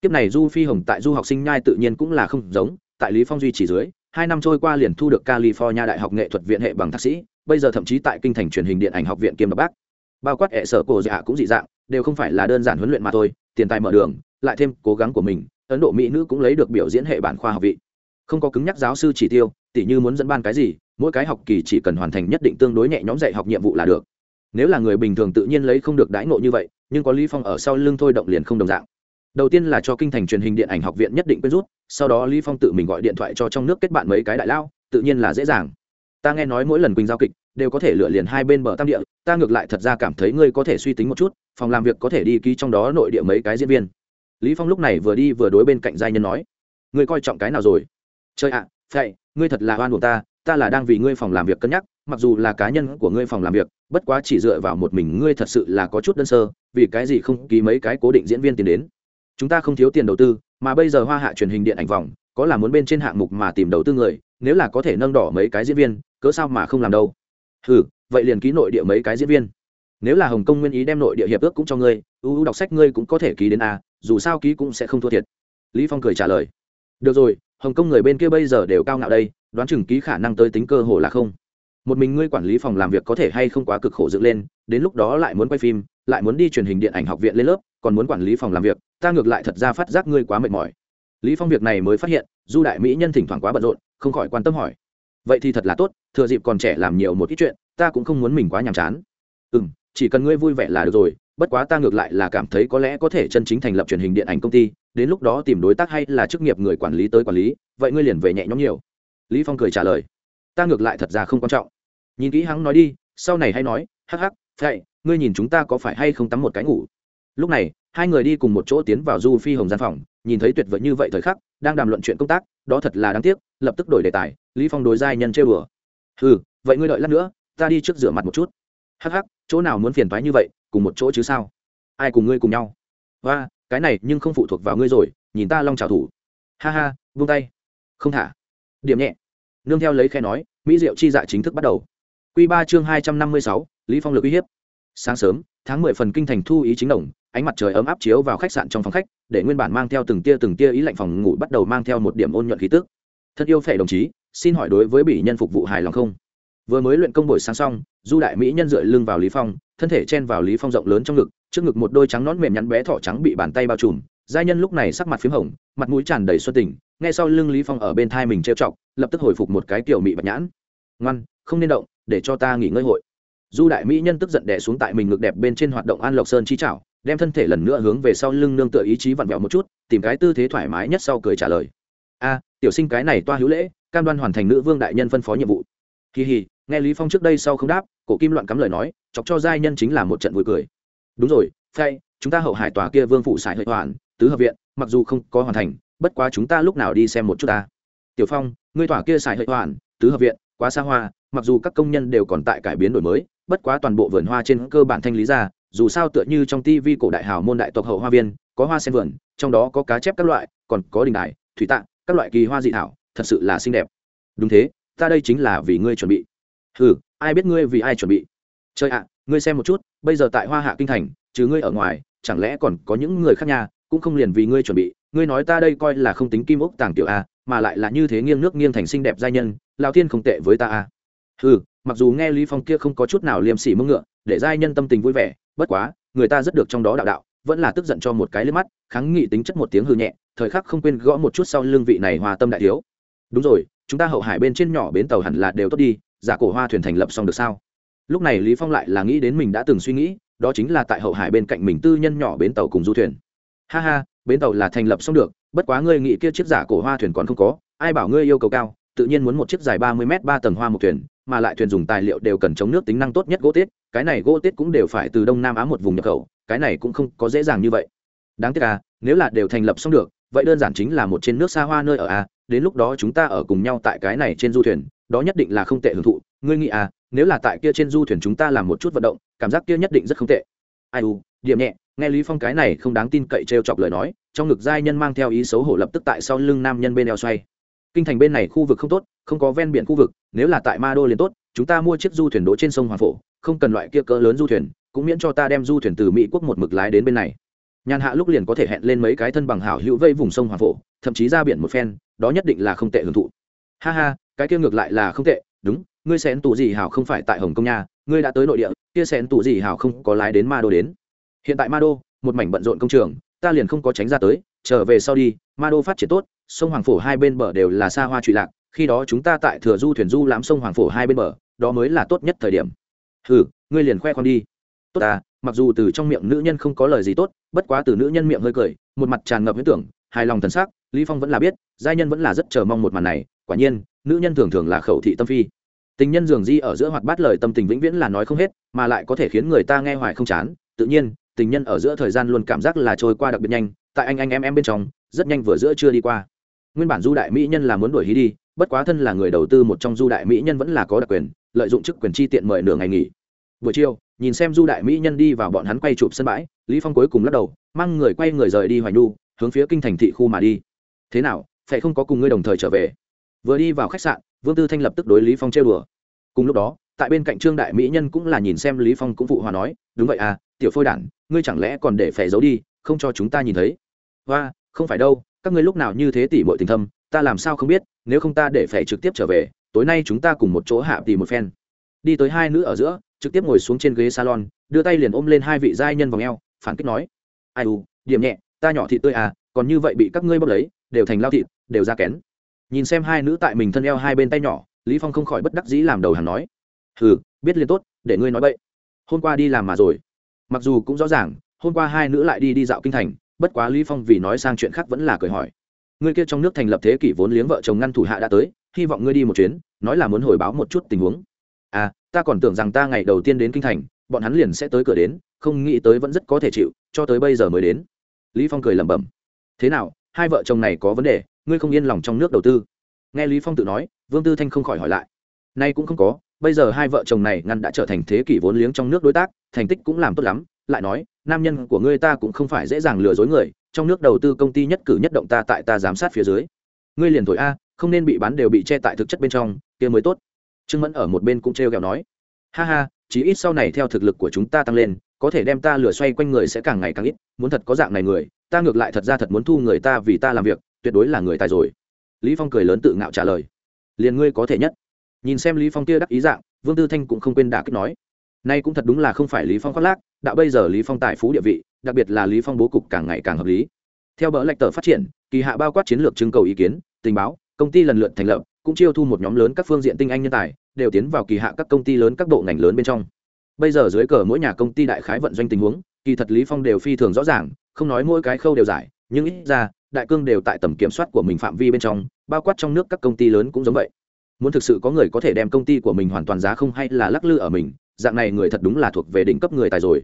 Tiếp này du phi hồng tại du học sinh nhai tự nhiên cũng là không giống, tại lý phong duy trì dưới hai năm trôi qua liền thu được california đại học nghệ thuật viện hệ bằng thạc sĩ, bây giờ thậm chí tại kinh thành truyền hình điện ảnh học viện kiêm độc bác. Bao quát hệ sở cổ dạ cũng dị dạng, đều không phải là đơn giản huấn luyện mà thôi, tiền tài mở đường, lại thêm cố gắng của mình, ấn độ mỹ nữ cũng lấy được biểu diễn hệ bản khoa học vị. Không có cứng nhắc giáo sư chỉ tiêu, tỉ như muốn dẫn ban cái gì, mỗi cái học kỳ chỉ cần hoàn thành nhất định tương đối nhẹ nhõm dạy học nhiệm vụ là được. Nếu là người bình thường tự nhiên lấy không được đãi ngộ như vậy, nhưng có lý phong ở sau lưng thôi động liền không đồng dạng đầu tiên là cho kinh thành truyền hình điện ảnh học viện nhất định quyên rút sau đó lý phong tự mình gọi điện thoại cho trong nước kết bạn mấy cái đại lao tự nhiên là dễ dàng. Ta nghe nói mỗi lần quỳnh giao kịch đều có thể lựa liền hai bên bờ tam địa ta ngược lại thật ra cảm thấy ngươi có thể suy tính một chút phòng làm việc có thể đi ký trong đó nội địa mấy cái diễn viên. Lý phong lúc này vừa đi vừa đối bên cạnh giai nhân nói ngươi coi trọng cái nào rồi? Trời ạ à, ngươi thật là oan của ta ta là đang vì ngươi phòng làm việc cân nhắc mặc dù là cá nhân của ngươi phòng làm việc bất quá chỉ dựa vào một mình ngươi thật sự là có chút đơn sơ vì cái gì không ký mấy cái cố định diễn viên tiền đến? Chúng ta không thiếu tiền đầu tư, mà bây giờ hoa hạ truyền hình điện ảnh vòng, có là muốn bên trên hạng mục mà tìm đầu tư người, nếu là có thể nâng đỏ mấy cái diễn viên, cớ sao mà không làm đâu? Ừ vậy liền ký nội địa mấy cái diễn viên. Nếu là hồng kông nguyên ý đem nội địa hiệp ước cũng cho ngươi ưu đọc sách ngươi cũng có thể ký đến a, dù sao ký cũng sẽ không thua thiệt. Lý phong cười trả lời. Được rồi, hồng kông người bên kia bây giờ đều cao ngạo đây, đoán chừng ký khả năng tới tính cơ hồ là không. Một mình ngươi quản lý phòng làm việc có thể hay không quá cực khổ dựng lên, đến lúc đó lại muốn quay phim, lại muốn đi truyền hình điện ảnh học viện lên lớp, còn muốn quản lý phòng làm việc ta ngược lại thật ra phát giác ngươi quá mệt mỏi. Lý phong việc này mới phát hiện, du đại mỹ nhân thỉnh thoảng quá bận rộn, không khỏi quan tâm hỏi. Vậy thì thật là tốt, thừa dịp còn trẻ làm nhiều một ít chuyện, ta cũng không muốn mình quá nhàm chán. Ừ chỉ cần ngươi vui vẻ là được rồi, bất quá ta ngược lại là cảm thấy có lẽ có thể chân chính thành lập truyền hình điện ảnh công ty, đến lúc đó tìm đối tác hay là chức nghiệp người quản lý tới quản lý, vậy ngươi liền về nhẹ nhõm nhiều. Lý phong cười trả lời. Ta ngược lại thật ra không quan trọng. Nhìn kỹ hắn nói đi, sau này hay nói, hắc hắc vậy ngươi nhìn chúng ta có phải hay không tắm một cái ngủ? Lúc này hai người đi cùng một chỗ tiến vào du phi hồng gian phòng, nhìn thấy tuyệt vời như vậy thời khắc, đang đàm luận chuyện công tác, đó thật là đáng tiếc, lập tức đổi đề tài, lý phong đối giai nhân trêu đùa. Ừ vậy ngươi đợi lát nữa, ta đi trước rửa mặt một chút. Hắc hắc, chỗ nào muốn phiền toái như vậy, cùng một chỗ chứ sao? Ai cùng ngươi cùng nhau? Và cái này nhưng không phụ thuộc vào ngươi rồi, nhìn ta long trào thủ. Ha ha vung tay. Không thả. Điểm nhẹ. Nương theo lấy khe nói, mỹ diệu chi dạ chính thức bắt đầu. Quy ba chương hai trăm năm mươi sáu, lý phong lực uy hiếp. Sáng sớm, tháng mười phần kinh thành thu ý chính đồng ánh mặt trời ấm áp chiếu vào khách sạn trong phòng khách, để nguyên bản mang theo từng tia từng tia ý lạnh phòng ngủ bắt đầu mang theo một điểm ôn nhuận khí tức. Thân yêu phệ đồng chí, xin hỏi đối với bị nhân phục vụ hài lòng không? Vừa mới luyện công buổi sáng xong, du đại mỹ nhân dựa lưng vào lý phong, thân thể chen vào lý phong rộng lớn trong ngực, trước ngực một đôi trắng nón mềm nhắn bé thỏ trắng bị bàn tay bao trùm. Giai nhân lúc này sắc mặt phím hồng, mặt mũi tràn đầy xuân tình, nghe sau lưng lý phong ở bên thai mình trêu chọc, lập tức hồi phục một cái kiểu mị bạch nhãn. Ngoan, không nên động, để cho ta nghỉ ngơi hội. Du đại mỹ nhân tức giận đè xuống tại mình ngực đẹp bên trên hoạt động an lộc sơn chi chảo đem thân thể lần nữa hướng về sau lưng nương tựa ý chí vặn vẹo một chút, tìm cái tư thế thoải mái nhất sau cười trả lời. A, tiểu sinh cái này toa hữu lễ, cam đoan hoàn thành nữ vương đại nhân phân phó nhiệm vụ. Kỳ hì, nghe lý phong trước đây sau không đáp, cổ kim loạn cắm lời nói, chọc cho giai nhân chính là một trận vui cười. Đúng rồi thay chúng ta hậu hải tòa kia vương phụ xài hợi hoàn tứ hợp viện, mặc dù không có hoàn thành, bất quá chúng ta lúc nào đi xem một chút ta. Tiểu phong, ngươi tòa kia xài hợi hoàn tứ hợp viện, quá xa hoa, mặc dù các công nhân đều còn tại cải biến đổi mới, bất quá toàn bộ vườn hoa trên cơ bản thanh lý ra dù sao tựa như trong tivi cổ đại hào môn đại tộc hậu hoa viên, có hoa sen vườn, trong đó có cá chép các loại, còn có đình đài, thủy tạng, các loại kỳ hoa dị thảo, thật sự là xinh đẹp. Đúng thế, ta đây chính là vì ngươi chuẩn bị. Ừ ai biết ngươi vì ai chuẩn bị? Chơi ạ, ngươi xem một chút, bây giờ tại hoa hạ kinh thành chứ ngươi ở ngoài, chẳng lẽ còn có những người khác nhà cũng không liền vì ngươi chuẩn bị. Ngươi nói ta đây coi là không tính kim ốc tàng tiểu a, mà lại là như thế nghiêng nước nghiêng thành xinh đẹp giai nhân lao thiên không tệ với ta a. Ừ mặc dù nghe lý phong kia không có chút nào liêm sỉ mưng ngựa, để giai nhân tâm tình vui vẻ bất quá, người ta rất được trong đó đạo đạo, vẫn là tức giận cho một cái lên mắt, kháng nghị tính chất một tiếng hư nhẹ, thời khắc không quên gõ một chút sau lưng vị này hòa tâm đại thiếu. Đúng rồi, chúng ta hậu hải bên trên nhỏ bến tàu hẳn là đều tốt đi, giả cổ hoa thuyền thành lập xong được sao? Lúc này lý phong lại là nghĩ đến mình đã từng suy nghĩ, đó chính là tại hậu hải bên cạnh mình tư nhân nhỏ bến tàu cùng du thuyền. Ha ha, bến tàu là thành lập xong được, bất quá ngươi nghĩ kia chiếc giả cổ hoa thuyền còn không có, ai bảo ngươi yêu cầu cao, tự nhiên muốn một chiếc dài ba mươi m ba tầng hoa một thuyền mà lại thuyền dùng tài liệu đều cần chống nước tính năng tốt nhất gỗ tiết cái này gỗ tiết cũng đều phải từ đông nam á một vùng nhập khẩu, cái này cũng không có dễ dàng như vậy. Đáng tiếc à nếu là đều thành lập xong được, vậy đơn giản chính là một trên nước xa hoa nơi ở à đến lúc đó chúng ta ở cùng nhau tại cái này trên du thuyền, đó nhất định là không tệ hưởng thụ, ngươi nghĩ à nếu là tại kia trên du thuyền chúng ta làm một chút vận động, cảm giác kia nhất định rất không tệ. Ai u, điểm nhẹ, nghe lý phong cái này không đáng tin cậy trêu chọc lời nói, trong ngực giai nhân mang theo ý xấu hổ lập tức tại sau lưng nam nhân bên eo xoay kinh thành bên này khu vực không tốt, không có ven biển khu vực, nếu là tại ma đô liền tốt, chúng ta mua chiếc du thuyền đỗ trên sông hoàng phổ, không cần loại kia cỡ lớn du thuyền, cũng miễn cho ta đem du thuyền từ mỹ quốc một mực lái đến bên này. Nhàn hạ lúc liền có thể hẹn lên mấy cái thân bằng hảo hữu vây vùng sông hoàng phổ, thậm chí ra biển một phen, đó nhất định là không tệ hưởng thụ. Ha ha, cái kia ngược lại là không tệ, đúng, ngươi xén tù gì hảo không phải tại hồng kông nha, ngươi đã tới nội địa, kia xén tù gì hảo không có lái đến ma đô đến. Hiện tại ma đô, một mảnh bận rộn công trường, ta liền không có tránh ra tới, trở về sau đi, ma đô phát triển tốt sông hoàng phổ hai bên bờ đều là xa hoa trụy lạc, khi đó chúng ta tại thừa du thuyền du lãm sông hoàng phổ hai bên bờ, đó mới là tốt nhất thời điểm. Hừ, ngươi liền khoe con đi. Tốt à mặc dù từ trong miệng nữ nhân không có lời gì tốt, bất quá từ nữ nhân miệng hơi cười, một mặt tràn ngập huyết tưởng, hài lòng thần sắc, lý phong vẫn là biết, giai nhân vẫn là rất chờ mong một màn này, quả nhiên, nữ nhân thường thường là khẩu thị tâm phi. Tình nhân dường di ở giữa hoạt bát lời tâm tình vĩnh viễn là nói không hết, mà lại có thể khiến người ta nghe hoài không chán. Tự nhiên, tình nhân ở giữa thời gian luôn cảm giác là trôi qua đặc biệt nhanh, tại anh anh em em bên trong, rất nhanh vừa giữa chưa đi qua nguyên bản du đại mỹ nhân là muốn đuổi hí đi, bất quá thân là người đầu tư một trong du đại mỹ nhân vẫn là có đặc quyền, lợi dụng chức quyền chi tiện mời nửa ngày nghỉ. Buổi chiều, nhìn xem du đại mỹ nhân đi vào bọn hắn quay chụp sân bãi, lý phong cuối cùng lắc đầu, mang người quay người rời đi hoài nhu, hướng phía kinh thành thị khu mà đi. Thế nào, phải không có cùng ngươi đồng thời trở về? Vừa đi vào khách sạn, vương tư thanh lập tức đối lý phong trêu đùa. Cùng lúc đó, tại bên cạnh trương đại mỹ nhân cũng là nhìn xem lý phong cũng phụ hòa nói, đúng vậy à tiểu phôi đản, ngươi chẳng lẽ còn để phải giấu đi, không cho chúng ta nhìn thấy? Và không phải đâu các ngươi lúc nào như thế tỉ mọi tình thâm, ta làm sao không biết, nếu không ta để phải trực tiếp trở về, tối nay chúng ta cùng một chỗ hạ tìm một phen. Đi tới hai nữ ở giữa, trực tiếp ngồi xuống trên ghế salon, đưa tay liền ôm lên hai vị giai nhân vòng eo, phản kích nói, ai u, điểm nhẹ, ta nhỏ thịt tươi à còn như vậy bị các ngươi bốc lấy, đều thành lao thịt, đều ra kén. Nhìn xem hai nữ tại mình thân eo hai bên tay nhỏ, lý phong không khỏi bất đắc dĩ làm đầu hàng nói, hừ, biết liền tốt, để ngươi nói bậy. Hôm qua đi làm mà rồi. Mặc dù cũng rõ ràng, hôm qua hai nữ lại đi đi dạo kinh thành bất quá lý phong vì nói sang chuyện khác vẫn là cười hỏi. Người kia trong nước thành lập thế kỷ vốn liếng vợ chồng ngăn thủ hạ đã tới, hy vọng ngươi đi một chuyến, nói là muốn hồi báo một chút tình huống. À ta còn tưởng rằng ta ngày đầu tiên đến kinh thành, bọn hắn liền sẽ tới cửa đến, không nghĩ tới vẫn rất có thể chịu, cho tới bây giờ mới đến. Lý phong cười lẩm bẩm. Thế nào, hai vợ chồng này có vấn đề, ngươi không yên lòng trong nước đầu tư? Nghe lý phong tự nói, vương tư thanh không khỏi hỏi lại. Nay cũng không có, bây giờ hai vợ chồng này ngăn đã trở thành thế kỷ vốn liếng trong nước đối tác, thành tích cũng làm tốt lắm lại nói, nam nhân của ngươi ta cũng không phải dễ dàng lừa dối người, trong nước đầu tư công ty nhất cử nhất động ta tại ta giám sát phía dưới. Ngươi liền thổi a, không nên bị bán đều bị che tại thực chất bên trong, kia mới tốt. Trương mẫn ở một bên cũng trêu ghẹo nói. Ha ha, chí ít sau này theo thực lực của chúng ta tăng lên, có thể đem ta lừa xoay quanh người sẽ càng ngày càng ít, muốn thật có dạng này người, ta ngược lại thật ra thật muốn thu người ta vì ta làm việc, tuyệt đối là người tài rồi. Lý phong cười lớn tự ngạo trả lời. Liền ngươi có thể nhất. Nhìn xem lý phong kia đắc ý dạng, vương tư thanh cũng không quên đả kích nói nay cũng thật đúng là không phải lý phong khoác lác, đã bây giờ lý phong tài phú địa vị, đặc biệt là lý phong bố cục càng ngày càng hợp lý. Theo bỡ lạch tờ phát triển, kỳ hạ bao quát chiến lược trưng cầu ý kiến, tình báo, công ty lần lượt thành lập, cũng chiêu thu một nhóm lớn các phương diện tinh anh nhân tài, đều tiến vào kỳ hạ các công ty lớn các bộ ngành lớn bên trong. Bây giờ dưới cờ mỗi nhà công ty đại khái vận doanh tình huống, kỳ thật lý phong đều phi thường rõ ràng, không nói mỗi cái khâu đều giải, nhưng ít ra, đại cương đều tại tầm kiểm soát của mình phạm vi bên trong, bao quát trong nước các công ty lớn cũng giống vậy. Muốn thực sự có người có thể đem công ty của mình hoàn toàn giá không hay là lắc lư ở mình dạng này người thật đúng là thuộc về đỉnh cấp người tài rồi.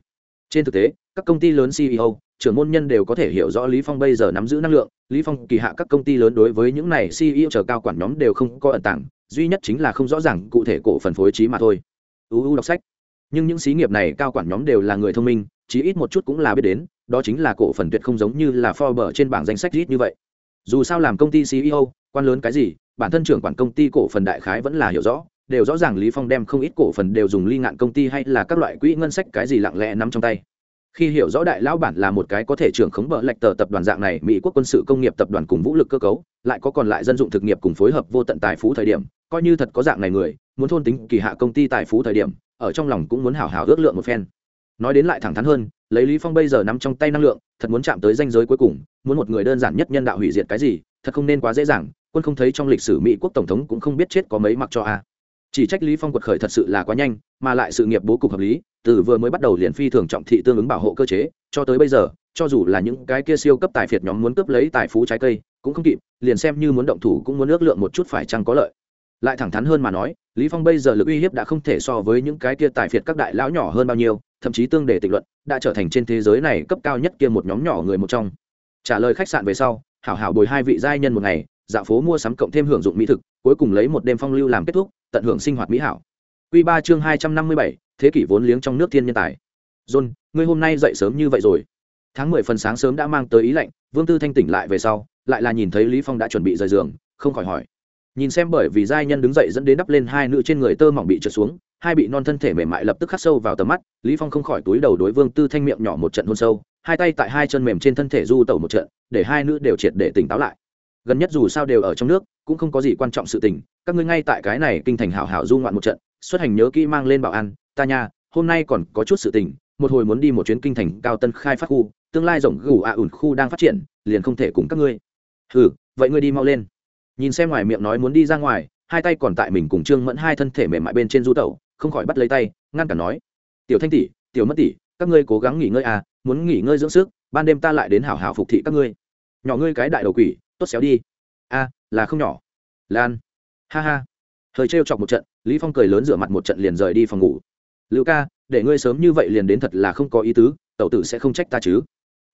Trên thực tế, các công ty lớn ceo trưởng môn nhân đều có thể hiểu rõ lý phong bây giờ nắm giữ năng lượng. Lý phong kỳ hạ các công ty lớn đối với những này ceo chờ cao quản nhóm đều không có ẩn tàng, duy nhất chính là không rõ ràng cụ thể cổ phần phối trí mà thôi. Uu đọc sách. Nhưng những xí nghiệp này cao quản nhóm đều là người thông minh, chí ít một chút cũng là biết đến, đó chính là cổ phần tuyệt không giống như là Forbes trên bảng danh sách ít như vậy. Dù sao làm công ty ceo quan lớn cái gì, bản thân trưởng quản công ty cổ phần đại khái vẫn là hiểu rõ đều rõ ràng lý phong đem không ít cổ phần đều dùng ly ngạn công ty hay là các loại quỹ ngân sách cái gì lặng lẽ nắm trong tay. Khi hiểu rõ đại lão bản là một cái có thể trưởng khống bợ lệch tờ tập đoàn dạng này, mỹ quốc quân sự công nghiệp tập đoàn cùng vũ lực cơ cấu, lại có còn lại dân dụng thực nghiệp cùng phối hợp vô tận tài phú thời điểm, coi như thật có dạng này người, muốn thôn tính kỳ hạ công ty tài phú thời điểm, ở trong lòng cũng muốn hảo hảo ước lượng một phen. Nói đến lại thẳng thắn hơn, lấy lý phong bây giờ nắm trong tay năng lượng, thật muốn chạm tới danh giới cuối cùng, muốn một người đơn giản nhất nhân đạo hủy diệt cái gì, thật không nên quá dễ dàng, quân không thấy trong lịch sử mỹ quốc tổng thống cũng không biết chết có mấy mặc cho a chỉ trách lý phong quật khởi thật sự là quá nhanh, mà lại sự nghiệp bố cục hợp lý, từ vừa mới bắt đầu liền phi thường trọng thị tương ứng bảo hộ cơ chế, cho tới bây giờ, cho dù là những cái kia siêu cấp tài phiệt nhóm muốn cướp lấy tài phú trái cây, cũng không kịp, liền xem như muốn động thủ cũng muốn ước lượng một chút phải chăng có lợi. Lại thẳng thắn hơn mà nói, lý phong bây giờ lực uy hiếp đã không thể so với những cái kia tài phiệt các đại lão nhỏ hơn bao nhiêu, thậm chí tương đề tịch luận, đã trở thành trên thế giới này cấp cao nhất kia một nhóm nhỏ người một trong. Trả lời khách sạn về sau, hảo hảo bồi hai vị giai nhân một ngày, dạo phố mua sắm cộng thêm hưởng dụng mỹ thực, cuối cùng lấy một đêm phong lưu làm kết thúc tận hưởng sinh hoạt mỹ hảo Quy 3 chương 257, thế kỷ vốn liếng trong nước thiên nhân tài. John, ngươi hôm nay dậy sớm như vậy rồi. Tháng 10 phần sáng sớm đã mang tới ý lạnh, Vương Tư Thanh tỉnh lại về sau, lại là nhìn thấy Lý Phong đã chuẩn bị rời giường, không khỏi hỏi. Nhìn xem bởi vì giai nhân đứng dậy dẫn đến đắp lên hai nữ trên người tơ mỏng bị trượt xuống, hai bị non thân thể mềm mại lập tức khắc sâu vào tầm mắt, Lý Phong không khỏi túi đầu đối Vương Tư Thanh miệng nhỏ một trận hôn sâu, hai tay tại hai chân mềm trên thân thể du tẩu một trận, để hai nữ đều triệt để tỉnh táo lại. Gần nhất dù sao đều ở trong nước, cũng không có gì quan trọng sự tình, các ngươi ngay tại cái này kinh thành hảo hảo du ngoạn một trận, xuất hành nhớ kỹ mang lên bảo an ta nha hôm nay còn có chút sự tình một hồi muốn đi một chuyến kinh thành cao tân khai phát khu tương lai rộng gù ạ ủn khu đang phát triển liền không thể cùng các ngươi. Ừ vậy ngươi đi mau lên. Nhìn xem ngoài miệng nói muốn đi ra ngoài hai tay còn tại mình cùng trương mẫn hai thân thể mềm mại bên trên du tẩu không khỏi bắt lấy tay ngăn cản nói. Tiểu thanh tỷ tiểu mất tỷ các ngươi cố gắng nghỉ ngơi à muốn nghỉ ngơi dưỡng sức ban đêm ta lại đến hảo hảo phục thị các ngươi. Nhỏ ngươi cái đại đầu quỷ tốt xéo đi. A là không nhỏ. Lan. Ha ha. Thời trêu chọc một trận, lý phong cười lớn rửa mặt một trận liền rời đi phòng ngủ. Lưu ca, để ngươi sớm như vậy liền đến thật là không có ý tứ, tẩu tử sẽ không trách ta chứ.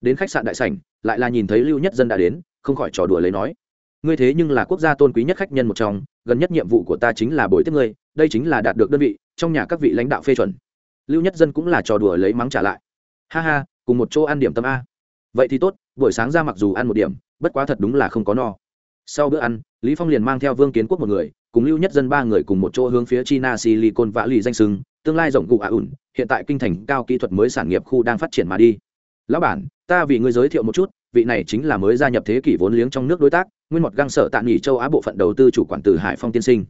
Đến khách sạn đại sảnh, lại là nhìn thấy lưu nhất dân đã đến, không khỏi trò đùa lấy nói. Ngươi thế nhưng là quốc gia tôn quý nhất khách nhân một trong, gần nhất nhiệm vụ của ta chính là bồi tiếp ngươi, đây chính là đạt được đơn vị, trong nhà các vị lãnh đạo phê chuẩn. Lưu nhất dân cũng là trò đùa lấy mắng trả lại. Ha ha, cùng một chỗ ăn điểm tâm a. Vậy thì tốt, buổi sáng ra mặc dù ăn một điểm, bất quá thật đúng là không có no sau bữa ăn, lý phong liền mang theo vương kiến quốc một người, cùng lưu nhất dân ba người cùng một chỗ hướng phía china silicon vã lì danh sưng, tương lai rộng cụ ả ủn, hiện tại kinh thành cao kỹ thuật mới sản nghiệp khu đang phát triển mà đi. Lão bản, ta vì ngươi giới thiệu một chút, vị này chính là mới gia nhập thế kỷ vốn liếng trong nước đối tác, nguyên một găng sở tạ nghỉ châu á bộ phận đầu tư chủ quản từ hải phong tiên sinh.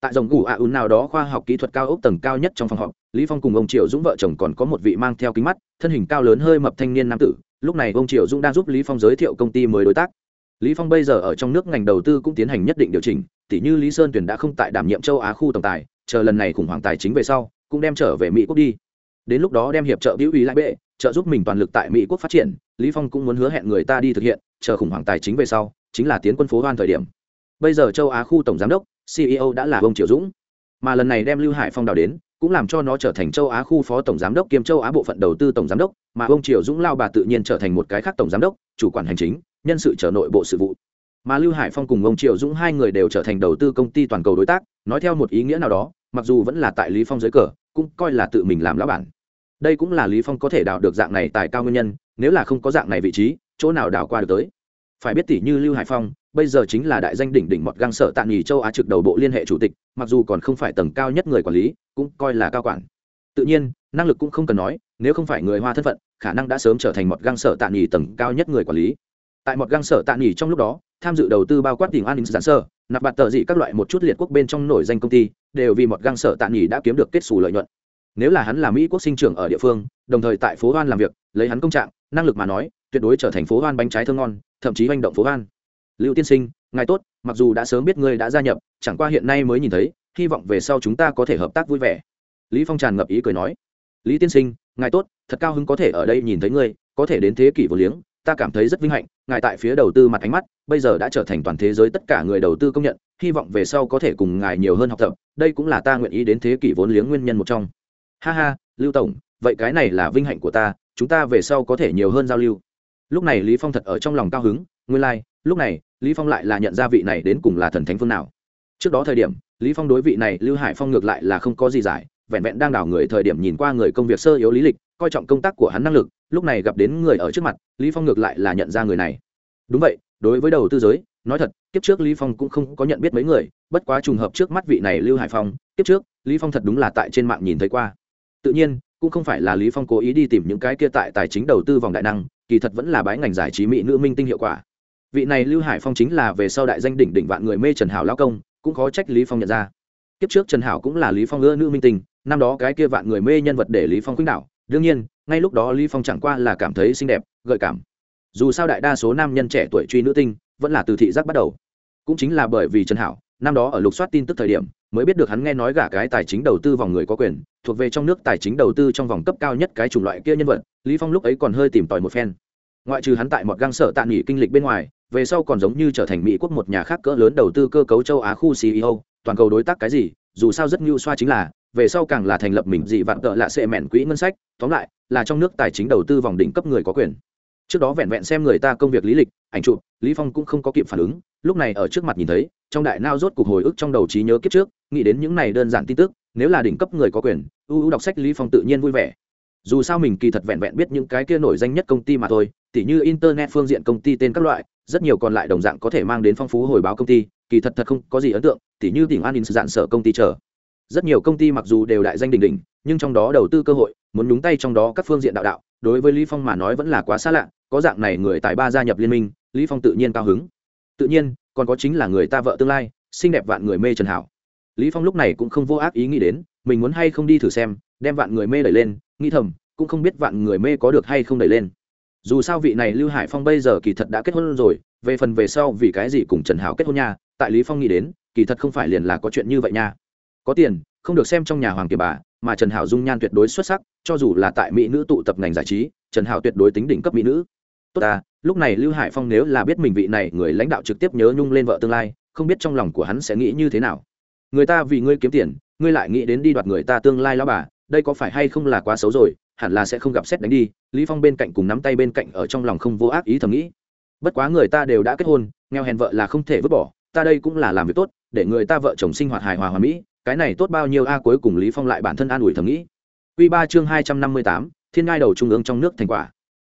Tại dòng gù ạ ùn nào đó khoa học kỹ thuật cao ốc tầng cao nhất trong phòng họp, lý phong cùng ông triệu dũng vợ chồng còn có một vị mang theo kính mắt, thân hình cao lớn hơi mập thanh niên nam tử. Lúc này ông triệu dũng đang giúp lý phong giới thiệu công ty mới đối tác lý phong bây giờ ở trong nước ngành đầu tư cũng tiến hành nhất định điều chỉnh tỷ như lý sơn Tuyền đã không tại đảm nhiệm châu á khu tổng tài, chờ lần này khủng hoảng tài chính về sau, cũng đem trở về mỹ quốc đi. Đến lúc đó đem hiệp trợ biểu ý lại bệ, trợ giúp mình toàn lực tại mỹ quốc phát triển, lý phong cũng muốn hứa hẹn người ta đi thực hiện, chờ khủng hoảng tài chính về sau, chính là tiến quân phố hoan thời điểm. Bây giờ châu á khu tổng giám đốc ceo đã là ông triệu dũng. Mà lần này đem lưu hải phong đào đến, cũng làm cho nó trở thành châu á khu phó tổng giám đốc kiêm châu á bộ phận đầu tư tổng giám đốc, mà ông Triệu dũng lao bà tự nhiên trở thành một cái khác tổng giám đốc, chủ quản hành chính nhân sự trở nội bộ sự vụ. Mà lưu hải phong cùng ông Triệu dũng hai người đều trở thành đầu tư công ty toàn cầu đối tác, nói theo một ý nghĩa nào đó, mặc dù vẫn là tại lý phong dưới cờ, cũng coi là tự mình làm lão bản. Đây cũng là lý phong có thể đào được dạng này tại cao nguyên nhân, nếu là không có dạng này vị trí, chỗ nào đào qua được tới? Phải biết tỷ như lưu hải phong, bây giờ chính là đại danh đỉnh đỉnh mọt găng sở tạm nghỉ châu á trực đầu bộ liên hệ chủ tịch, mặc dù còn không phải tầng cao nhất người quản lý, cũng coi là cao quản. Tự nhiên, năng lực cũng không cần nói, nếu không phải người hoa thân phận, khả năng đã sớm trở thành mọt găng sở tạm nghỉ tầng cao nhất người quản lý tại một găng sở tạm nghỉ trong lúc đó, tham dự đầu tư bao quát tỉnh an ninh giản sơ, nạp bạt tờ dị các loại một chút liệt quốc bên trong nổi danh công ty, đều vì một găng sở tạm nghỉ đã kiếm được kết xù lợi nhuận. Nếu là hắn là mỹ quốc sinh trưởng ở địa phương, đồng thời tại phố hoan làm việc, lấy hắn công trạng, năng lực mà nói, tuyệt đối trở thành phố hoan bánh trái thơm ngon, thậm chí manh động phố hoan. Lưu tiên sinh, ngài tốt, mặc dù đã sớm biết ngươi đã gia nhập, chẳng qua hiện nay mới nhìn thấy, hy vọng về sau chúng ta có thể hợp tác vui vẻ. Lý phong tràn ngập ý cười nói. Lý tiên sinh, ngài tốt, thật cao hứng có thể ở đây nhìn thấy ngươi, có thể đến thế kỷ vô liếng ta cảm thấy rất vinh hạnh ngài tại phía đầu tư mặt ánh mắt bây giờ đã trở thành toàn thế giới tất cả người đầu tư công nhận hy vọng về sau có thể cùng ngài nhiều hơn học tập đây cũng là ta nguyện ý đến thế kỷ vốn liếng nguyên nhân một trong. Ha ha lưu tổng vậy cái này là vinh hạnh của ta chúng ta về sau có thể nhiều hơn giao lưu. Lúc này lý phong thật ở trong lòng cao hứng nguyên lai like, lúc này lý phong lại là nhận ra vị này đến cùng là thần thánh phương nào. Trước đó thời điểm lý phong đối vị này lưu hải phong ngược lại là không có gì giải vẹn vẹn đang đảo người thời điểm nhìn qua người công việc sơ yếu lý lịch coi trọng công tác của hắn năng lực, lúc này gặp đến người ở trước mặt, lý phong ngược lại là nhận ra người này. Đúng vậy, đối với đầu tư giới, nói thật, kiếp trước lý phong cũng không có nhận biết mấy người, bất quá trùng hợp trước mắt vị này lưu hải phong, kiếp trước, lý phong thật đúng là tại trên mạng nhìn thấy qua. Tự nhiên, cũng không phải là lý phong cố ý đi tìm những cái kia tại tài chính đầu tư vòng đại năng, kỳ thật vẫn là bái ngành giải trí mỹ nữ minh tinh hiệu quả. Vị này lưu hải phong chính là về sau đại danh đỉnh đỉnh vạn người mê trần hảo lao công, cũng khó trách lý phong nhận ra. Kiếp trước trần hảo cũng là lý phong ưa nữ minh tinh, năm đó cái kia vạn người mê nhân vật để lý phong khuynh đảo đương nhiên, ngay lúc đó lý phong chẳng qua là cảm thấy xinh đẹp, gợi cảm. Dù sao đại đa số nam nhân trẻ tuổi truy nữ tinh, vẫn là từ thị giác bắt đầu. Cũng chính là bởi vì trần hảo, năm đó ở lục soát tin tức thời điểm, mới biết được hắn nghe nói gả cái tài chính đầu tư vòng người có quyền, thuộc về trong nước tài chính đầu tư trong vòng cấp cao nhất cái chủng loại kia nhân vật, lý phong lúc ấy còn hơi tìm tòi một phen. Ngoại trừ hắn tại một găng sở tạm nghỉ kinh lịch bên ngoài, về sau còn giống như trở thành mỹ quốc một nhà khác cỡ lớn đầu tư cơ cấu châu á khu ceo toàn cầu đối tác cái gì, dù sao rất nhu xoa chính là về sau càng là thành lập mình dị vạn tợ lạ sệ mẹn quỹ ngân sách, tóm lại, là trong nước tài chính đầu tư vòng đỉnh cấp người có quyền. Trước đó vẹn vẹn xem người ta công việc lý lịch, ảnh chụp, lý phong cũng không có kịp phản ứng, lúc này ở trước mặt nhìn thấy, trong đại nao rốt cục hồi ức trong đầu trí nhớ kiếp trước, nghĩ đến những này đơn giản tin tức, nếu là đỉnh cấp người có quyền ưu ưu đọc sách lý phong tự nhiên vui vẻ. Dù sao mình kỳ thật vẹn vẹn biết những cái kia nổi danh nhất công ty mà thôi, tỉ như internet phương diện công ty tên các loại, rất nhiều còn lại đồng dạng có thể mang đến phong phú hồi báo công ty, kỳ thật thật không có gì ấn tượng, tỉ như tỉnh an in dạng sở công ty chờ rất nhiều công ty mặc dù đều đại danh đỉnh đỉnh, nhưng trong đó đầu tư cơ hội, muốn nhúng tay trong đó các phương diện đạo đạo, đối với lý phong mà nói vẫn là quá xa lạ, có dạng này người tài ba gia nhập liên minh, lý phong tự nhiên cao hứng. Tự nhiên, còn có chính là người ta vợ tương lai, xinh đẹp vạn người mê trần hảo. Lý phong lúc này cũng không vô ác ý nghĩ đến, mình muốn hay không đi thử xem, đem vạn người mê đẩy lên, nghĩ thầm, cũng không biết vạn người mê có được hay không đẩy lên. Dù sao vị này lưu hải phong bây giờ kỳ thật đã kết hôn rồi, về phần về sau vì cái gì cùng trần hảo kết hôn nha, tại lý phong nghĩ đến, kỳ thật không phải liền là có chuyện như vậy nha có tiền, không được xem trong nhà hoàng kiệt bà, mà trần hảo dung nhan tuyệt đối xuất sắc, cho dù là tại mỹ nữ tụ tập ngành giải trí, trần hảo tuyệt đối tính đỉnh cấp mỹ nữ. Tốt ta, lúc này lưu hải phong nếu là biết mình vị này người lãnh đạo trực tiếp nhớ nhung lên vợ tương lai, không biết trong lòng của hắn sẽ nghĩ như thế nào. Người ta vì ngươi kiếm tiền, ngươi lại nghĩ đến đi đoạt người ta tương lai lao bà, đây có phải hay không là quá xấu rồi, hẳn là sẽ không gặp xét đánh đi. Lý phong bên cạnh cùng nắm tay bên cạnh ở trong lòng không vô ác ý thầm nghĩ. Bất quá người ta đều đã kết hôn, nghèo hèn vợ là không thể vứt bỏ, ta đây cũng là làm việc tốt, để người ta vợ chồng sinh hoạt hài hòa hòa mỹ cái này tốt bao nhiêu a cuối cùng lý phong lại bản thân an ủi thầm nghĩ. Quy ba chương hai trăm năm mươi tám thiên nhai đầu trung ương trong nước thành quả.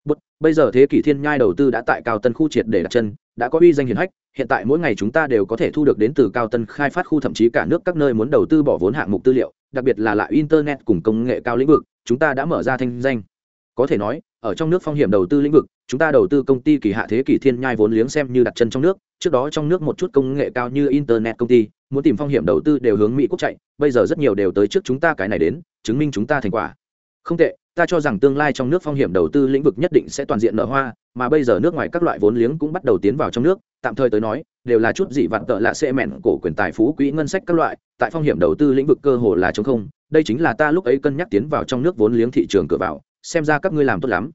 Bút, bây giờ thế kỷ thiên nhai đầu tư đã tại cao tân khu triệt để đặt chân đã có uy danh hiển hách hiện tại mỗi ngày chúng ta đều có thể thu được đến từ cao tân khai phát khu thậm chí cả nước các nơi muốn đầu tư bỏ vốn hạng mục tư liệu đặc biệt là lại internet cùng công nghệ cao lĩnh vực chúng ta đã mở ra thanh danh. Có thể nói ở trong nước phong hiểm đầu tư lĩnh vực chúng ta đầu tư công ty kỳ hạ thế kỷ thiên nhai vốn liếng xem như đặt chân trong nước trước đó trong nước một chút công nghệ cao như internet công ty muốn tìm phong hiểm đầu tư đều hướng mỹ quốc chạy, bây giờ rất nhiều đều tới trước chúng ta cái này đến, chứng minh chúng ta thành quả. Không tệ, ta cho rằng tương lai trong nước phong hiểm đầu tư lĩnh vực nhất định sẽ toàn diện nở hoa, mà bây giờ nước ngoài các loại vốn liếng cũng bắt đầu tiến vào trong nước, tạm thời tới nói, đều là chút gì vặn tợ lạ xe mẹn cổ quyền tài phú quỹ ngân sách các loại, tại phong hiểm đầu tư lĩnh vực cơ hồ là chống không, đây chính là ta lúc ấy cân nhắc tiến vào trong nước vốn liếng thị trường cửa vào, xem ra các ngươi làm tốt lắm.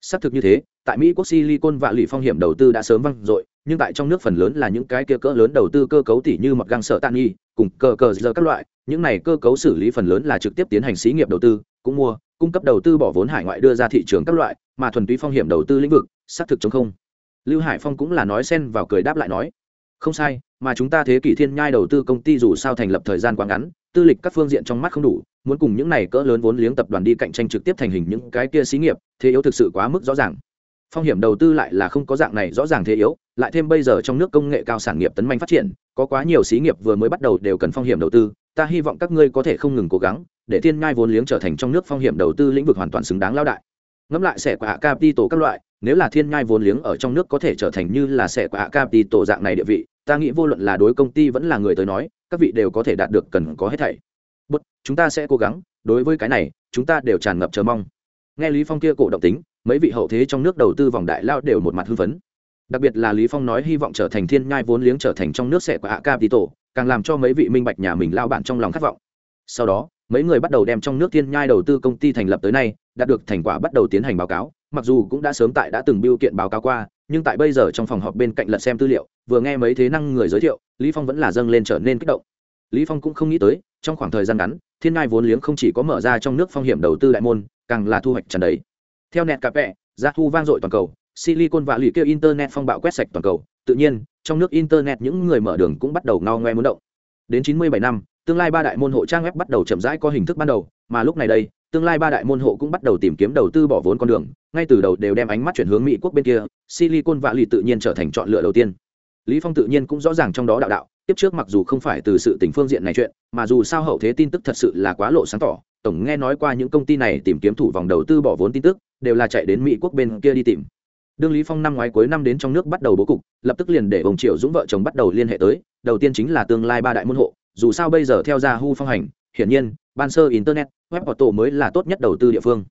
Xác thực như thế, tại mỹ quốc silicon và lụy phong hiểm đầu tư đã sớm văng dội nhưng tại trong nước phần lớn là những cái kia cỡ lớn đầu tư cơ cấu tỷ như mặt găng sợ tàn nghi cùng cờ cờ giờ các loại, những này cơ cấu xử lý phần lớn là trực tiếp tiến hành xí nghiệp đầu tư, cũng mua, cung cấp đầu tư bỏ vốn hải ngoại đưa ra thị trường các loại, mà thuần túy phong hiểm đầu tư lĩnh vực, xác thực chống không. Lưu hải phong cũng là nói xen vào cười đáp lại nói, không sai, mà chúng ta thế kỷ thiên nhai đầu tư công ty dù sao thành lập thời gian quá ngắn, tư lịch các phương diện trong mắt không đủ, muốn cùng những này cỡ lớn vốn liếng tập đoàn đi cạnh tranh trực tiếp thành hình những cái kia xí nghiệp, thế yếu thực sự quá mức rõ ràng phong hiểm đầu tư lại là không có dạng này rõ ràng thế yếu, lại thêm bây giờ trong nước công nghệ cao sản nghiệp tấn manh phát triển, có quá nhiều xí nghiệp vừa mới bắt đầu đều cần phong hiểm đầu tư, ta hy vọng các ngươi có thể không ngừng cố gắng, để thiên ngai vốn liếng trở thành trong nước phong hiểm đầu tư lĩnh vực hoàn toàn xứng đáng lao đại. Ngẫm lại sẽ của hạ tổ các loại, nếu là thiên ngai vốn liếng ở trong nước có thể trở thành như là sẽ của hạ tổ dạng này địa vị, ta nghĩ vô luận là đối công ty vẫn là người tới nói, các vị đều có thể đạt được cần có hết thảy. Bất chúng ta sẽ cố gắng, đối với cái này, chúng ta đều tràn ngập chờ mong. Nghe lý phong kia cổ động tính mấy vị hậu thế trong nước đầu tư vòng đại lao đều một mặt hưng phấn. Đặc biệt là lý phong nói hy vọng trở thành thiên nhai vốn liếng trở thành trong nước sẽ của hạ capital càng làm cho mấy vị minh bạch nhà mình lao bản trong lòng khát vọng. Sau đó, mấy người bắt đầu đem trong nước thiên nhai đầu tư công ty thành lập tới nay, đạt được thành quả bắt đầu tiến hành báo cáo, mặc dù cũng đã sớm tại đã từng biêu kiện báo cáo qua, nhưng tại bây giờ trong phòng họp bên cạnh lật xem tư liệu, vừa nghe mấy thế năng người giới thiệu, lý phong vẫn là dâng lên trở nên kích động. Lý phong cũng không nghĩ tới, trong khoảng thời gian ngắn, thiên ngai vốn liếng không chỉ có mở ra trong nước phong hiểm đầu tư đại môn, càng là thu hoạch trần đấy theo nẹt cà vẹ giá thu vang dội toàn cầu, silicon và lì kêu internet phong bạo quét sạch toàn cầu. Tự nhiên, trong nước internet những người mở đường cũng bắt đầu ngao ngoe muốn động. Đến 97 năm, tương lai ba đại môn hộ trang web bắt đầu chậm rãi có hình thức ban đầu, mà lúc này đây, tương lai ba đại môn hộ cũng bắt đầu tìm kiếm đầu tư bỏ vốn con đường. Ngay từ đầu đều đem ánh mắt chuyển hướng mỹ quốc bên kia, silicon valley tự nhiên trở thành chọn lựa đầu tiên. Lý phong tự nhiên cũng rõ ràng trong đó đạo đạo, tiếp trước mặc dù không phải từ sự tình phương diện này chuyện, mà dù sao hậu thế tin tức thật sự là quá lộ sáng tỏ. Tổng nghe nói qua những công ty này tìm kiếm thủ vòng đầu tư bỏ vốn tin tức đều là chạy đến mỹ quốc bên kia đi tìm. Đương lý phong năm ngoái cuối năm đến trong nước bắt đầu bố cục, lập tức liền để ông triệu dũng vợ chồng bắt đầu liên hệ tới, đầu tiên chính là tương lai ba đại môn hộ, dù sao bây giờ theo ra hu phong hành, hiển nhiên, ban sơ internet, web auto mới là tốt nhất đầu tư địa phương.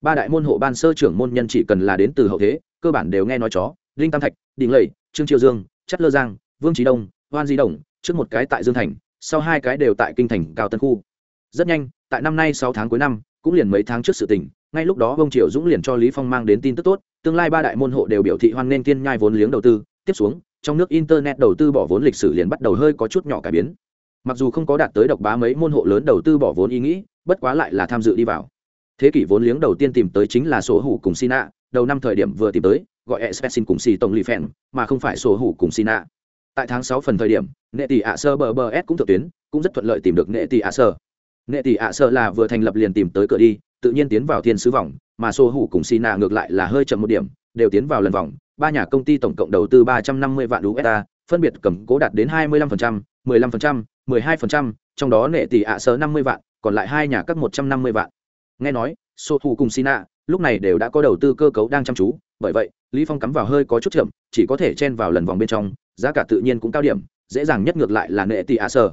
Ba đại môn hộ ban sơ trưởng môn nhân chỉ cần là đến từ hậu thế, cơ bản đều nghe nói chó, linh tam thạch đình lầy, trương triều dương, chất lơ giang, vương trí đông, hoan di đồng, trước một cái tại dương thành, sau hai cái đều tại kinh thành, cao tân khu. Rất nhanh, tại năm nay sáu tháng cuối năm cũng liền mấy tháng trước sự tình, ngay lúc đó ông triệu dũng liền cho lý phong mang đến tin tức tốt, tương lai ba đại môn hộ đều biểu thị hoan nghênh tiên nhai vốn liếng đầu tư. Tiếp xuống, trong nước internet đầu tư bỏ vốn lịch sử liền bắt đầu hơi có chút nhỏ cải biến. Mặc dù không có đạt tới độc bá mấy môn hộ lớn đầu tư bỏ vốn ý nghĩ, bất quá lại là tham dự đi vào. Thế kỷ vốn liếng đầu tiên tìm tới chính là số hủ cùng sina, đầu năm thời điểm vừa tìm tới, gọi expressin cùng xì tổng lì phèn, mà không phải số hủ cùng sina. Tại tháng sáu phần thời điểm, nệ tỷ ạ sơ bờ bờ s cũng thực tuyến, cũng rất thuận lợi tìm được nệ tỷ ạ sơ nệ tỷ ạ sợ là vừa thành lập liền tìm tới cửa đi tự nhiên tiến vào thiên sứ vòng mà sô hủ cùng sina ngược lại là hơi chậm một điểm đều tiến vào lần vòng. Ba nhà công ty tổng cộng đầu tư ba trăm năm mươi vạn usd phân biệt cầm cố đạt đến hai mươi lăm phần trăm, mười lăm phần trăm, mười hai phần trăm, trong đó nệ tỷ ạ sợ năm mươi vạn còn lại hai nhà các một trăm năm mươi vạn. Nghe nói sô hủ cùng sina lúc này đều đã có đầu tư cơ cấu đang chăm chú bởi vậy lý phong cắm vào hơi có chút chậm chỉ có thể chen vào lần vòng bên trong giá cả tự nhiên cũng cao điểm dễ dàng nhất ngược lại là nệ tỷ ạ sở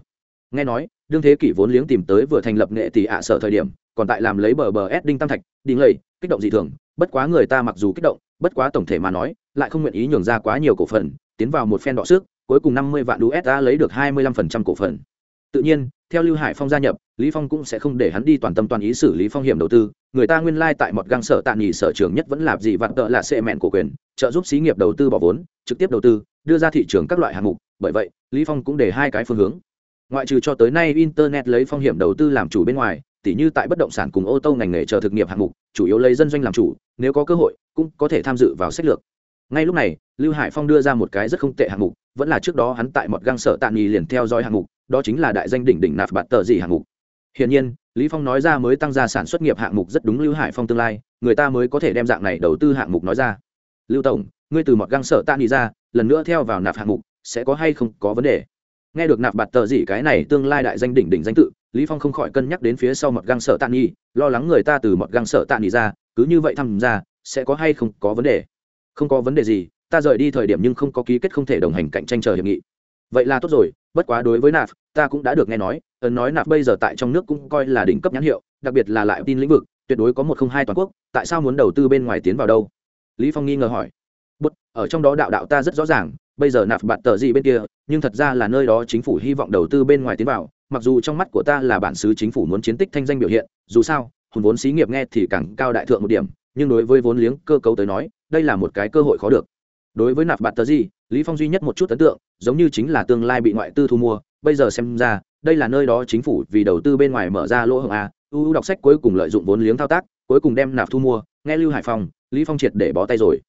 nghe nói, đương thế kỷ vốn liếng tìm tới vừa thành lập nệ tỷ ạ sở thời điểm, còn tại làm lấy bờ bờ ép đinh tam thạch, đinh lầy kích động dị thường, bất quá người ta mặc dù kích động, bất quá tổng thể mà nói, lại không nguyện ý nhường ra quá nhiều cổ phần, tiến vào một phen đọ sức, cuối cùng năm mươi vạn usd lấy được hai mươi lăm phần trăm cổ phần. Tự nhiên, theo lưu hải phong gia nhập, lý phong cũng sẽ không để hắn đi toàn tâm toàn ý xử lý phong hiểm đầu tư, người ta nguyên lai like tại một găng sở tạm nghỉ sở trường nhất vẫn là gì vạn tợ là xe mẹn cổ quyền, trợ giúp xí nghiệp đầu tư bỏ vốn, trực tiếp đầu tư, đưa ra thị trường các loại hạng mục, bởi vậy, lý phong cũng để hai cái phương hướng ngoại trừ cho tới nay internet lấy phong hiểm đầu tư làm chủ bên ngoài, tỉ như tại bất động sản cùng ô tô ngành nghề chờ thực nghiệp hạng mục, chủ yếu lấy dân doanh làm chủ, nếu có cơ hội, cũng có thể tham dự vào sách lược. Ngay lúc này, lưu hải phong đưa ra một cái rất không tệ hạng mục, vẫn là trước đó hắn tại một găng sở tạm nghỉ liền theo dõi hạng mục, đó chính là đại danh đỉnh đỉnh nạp bạt tờ gì hạng mục. Hiển nhiên, lý phong nói ra mới tăng gia sản xuất nghiệp hạng mục rất đúng lưu hải phong tương lai, người ta mới có thể đem dạng này đầu tư hạng mục nói ra. Lưu tổng, ngươi từ một găng sở tạ nghỉ ra, lần nữa theo vào nạp hạng mục, sẽ có hay không có vấn đề? Nghe được nạp bạt tờ gì cái này tương lai đại danh đỉnh đỉnh danh tự, lý phong không khỏi cân nhắc đến phía sau mọt găng sở tạ nghỉ lo lắng người ta từ mọt găng sở tạ nghỉ ra, cứ như vậy tham gia sẽ có hay không có vấn đề? Không có vấn đề gì, ta rời đi thời điểm nhưng không có ký kết không thể đồng hành cạnh tranh chờ hiệp nghị. Vậy là tốt rồi, bất quá đối với nạp, ta cũng đã được nghe nói, ấn nói nạp bây giờ tại trong nước cũng coi là đỉnh cấp nhãn hiệu, đặc biệt là lại tin lĩnh vực, tuyệt đối có một không hai toàn quốc, tại sao muốn đầu tư bên ngoài tiến vào đâu? Lý phong nghi ngờ hỏi. Bút ở trong đó đạo đạo ta rất rõ ràng bây giờ nạp bạn tờ gì bên kia, nhưng thật ra là nơi đó chính phủ hy vọng đầu tư bên ngoài tiến vào, mặc dù trong mắt của ta là bản xứ chính phủ muốn chiến tích thanh danh biểu hiện, dù sao, hùn vốn xí nghiệp nghe thì càng cao đại thượng một điểm, nhưng đối với vốn liếng cơ cấu tới nói, đây là một cái cơ hội khó được. Đối với nạp bạn tờ gì, lý phong duy nhất một chút ấn tượng, giống như chính là tương lai bị ngoại tư thu mua, bây giờ xem ra, đây là nơi đó chính phủ vì đầu tư bên ngoài mở ra lỗ hổng a, u đọc sách cuối cùng lợi dụng vốn liếng thao tác, cuối cùng đem nạp thu mua, nghe lưu hải phong, lý phong triệt để bó tay rồi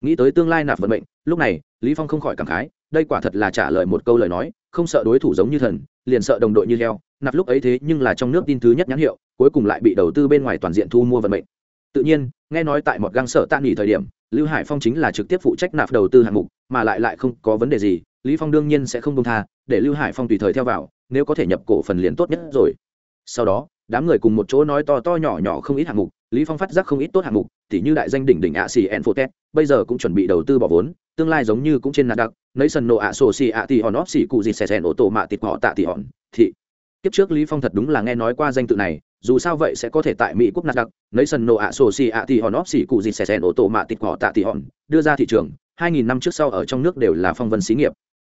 nghĩ tới tương lai nạp vận mệnh, lúc này, lý phong không khỏi cảm khái, đây quả thật là trả lời một câu lời nói, không sợ đối thủ giống như thần, liền sợ đồng đội như heo, nạp lúc ấy thế nhưng là trong nước tin thứ nhất nhãn hiệu, cuối cùng lại bị đầu tư bên ngoài toàn diện thu mua vận mệnh. Tự nhiên, nghe nói tại một găng sợ tan nghỉ thời điểm, lưu hải phong chính là trực tiếp phụ trách nạp đầu tư hạng mục, mà lại lại không có vấn đề gì, lý phong đương nhiên sẽ không công tha, để lưu hải phong tùy thời theo vào, nếu có thể nhập cổ phần liền tốt nhất rồi. Sau đó đám người cùng một chỗ nói to to nhỏ nhỏ không ít hạng mục, lý phong phát giác không ít tốt hạng mục, tỉ như đại danh đỉnh đỉnh ạ xì en photet bây giờ cũng chuẩn bị đầu tư bỏ vốn, tương lai giống như cũng trên đặc nấy sân nộ ạ sổ xì ạ tỉ hòn óp xì cụ gì xè xèn ô tô mạ tịt họ tạ tỉ hòn, thị. Kiếp trước lý phong thật đúng là nghe nói qua danh tự này, dù sao vậy sẽ có thể tại mỹ quốc nạt đặc nấy sân nộ ạ sổ xì ạ tỉ hòn óp xì cụ gì xè xèn ô tô mạ tịt họ tạ tỉ hòn, đưa ra thị trường 2.000 năm trước sau ở trong nước đều là phong vân xí nghiệp.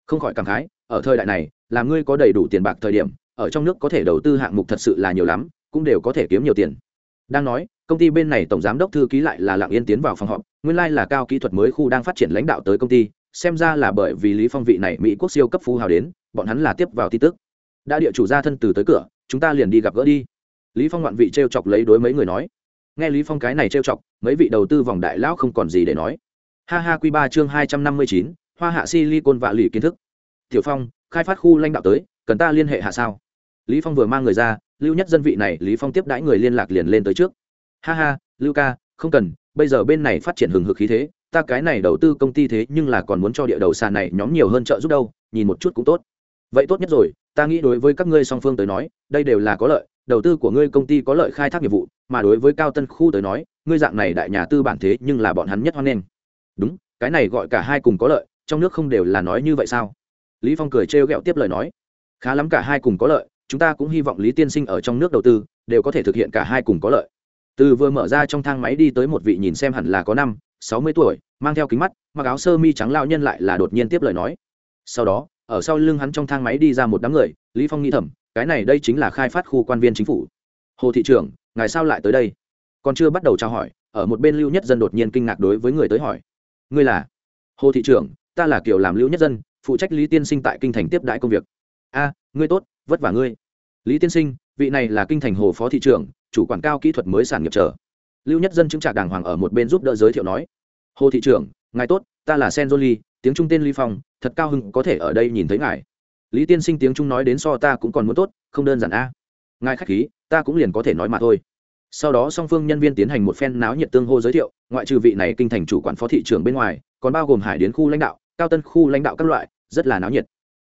Không khỏi cảm khái, ở thời đại này, là ngươi có đầy đủ tiền bạc thời điểm ở trong nước có thể đầu tư hạng mục thật sự là nhiều lắm, cũng đều có thể kiếm nhiều tiền. Đang nói, công ty bên này tổng giám đốc thư ký lại là lặng yên tiến vào phòng họp, nguyên lai、like、là cao kỹ thuật mới khu đang phát triển lãnh đạo tới công ty, xem ra là bởi vì lý phong vị này mỹ quốc siêu cấp phú hào đến, bọn hắn là tiếp vào tin tức. Đã địa chủ gia thân từ tới cửa, chúng ta liền đi gặp gỡ đi. Lý phong ngoạn vị t r e o chọc lấy đối mấy người nói. Nghe lý phong cái này t r e o chọc, mấy vị đầu tư vòng đại lão không còn gì để nói. Ha ha q ba chương hai trăm năm mươi chín, hoa hạ si ly côn vạ lì kiến thức. Tiểu phong, khai phát khu lãnh đạo tới cần ta liên hệ hạ sao? Lý phong vừa mang người ra, lưu nhất dân vị này, lý phong tiếp đãi người liên lạc liền lên tới trước. Ha ha, lưu ca, không cần, bây giờ bên này phát triển hừng hực khí thế, ta cái này đầu tư công ty thế nhưng là còn muốn cho địa đầu sàn này nhóm nhiều hơn trợ giúp đâu, nhìn một chút cũng tốt. Vậy tốt nhất rồi, ta nghĩ đối với các ngươi song phương tới nói, đây đều là có lợi, đầu tư của ngươi công ty có lợi khai thác nghiệp vụ, mà đối với cao tân khu tới nói, ngươi dạng này đại nhà tư bản thế nhưng là bọn hắn nhất hoan nghênh. Đúng, cái này gọi cả hai cùng có lợi, trong nước không đều là nói như vậy sao? Lý phong cười trêu ghẹo tiếp lời nói khá lắm cả hai cùng có lợi, chúng ta cũng hy vọng lý tiên sinh ở trong nước đầu tư, đều có thể thực hiện cả hai cùng có lợi. Từ vừa mở ra trong thang máy đi tới một vị nhìn xem hẳn là có năm, sáu mươi tuổi, mang theo kính mắt, mặc áo sơ mi trắng lao nhân lại là đột nhiên tiếp lời nói. Sau đó, ở sau lưng hắn trong thang máy đi ra một đám người, lý phong nghĩ thầm, cái này đây chính là khai phát khu quan viên chính phủ. Hồ thị trưởng, ngài sao lại tới đây? Còn chưa bắt đầu trao hỏi, ở một bên lưu nhất dân đột nhiên kinh ngạc đối với người tới hỏi. Ngươi là? Hồ thị trưởng, ta là kiểu làm lưu nhất dân, phụ trách lý tiên sinh tại kinh thành tiếp đãi công việc a, ngươi tốt, vất vả ngươi. Lý tiên sinh, vị này là kinh thành hồ phó thị trưởng, chủ quản cao kỹ thuật mới sản nghiệp trở lưu nhất dân chứng trạc đàng hoàng ở một bên giúp đỡ giới thiệu nói. Hồ thị trưởng, ngài tốt, ta là sen jolie tiếng trung tên ly phong, thật cao hưng có thể ở đây nhìn thấy ngài. Lý tiên sinh tiếng trung nói đến so ta cũng còn muốn tốt, không đơn giản a. Ngài khách khí, ta cũng liền có thể nói mà thôi. Sau đó song phương nhân viên tiến hành một phen náo nhiệt tương hô giới thiệu, ngoại trừ vị này kinh thành chủ quản phó thị trưởng bên ngoài, còn bao gồm hải đến khu lãnh đạo, cao tân khu lãnh đạo các loại, rất là náo nhiệt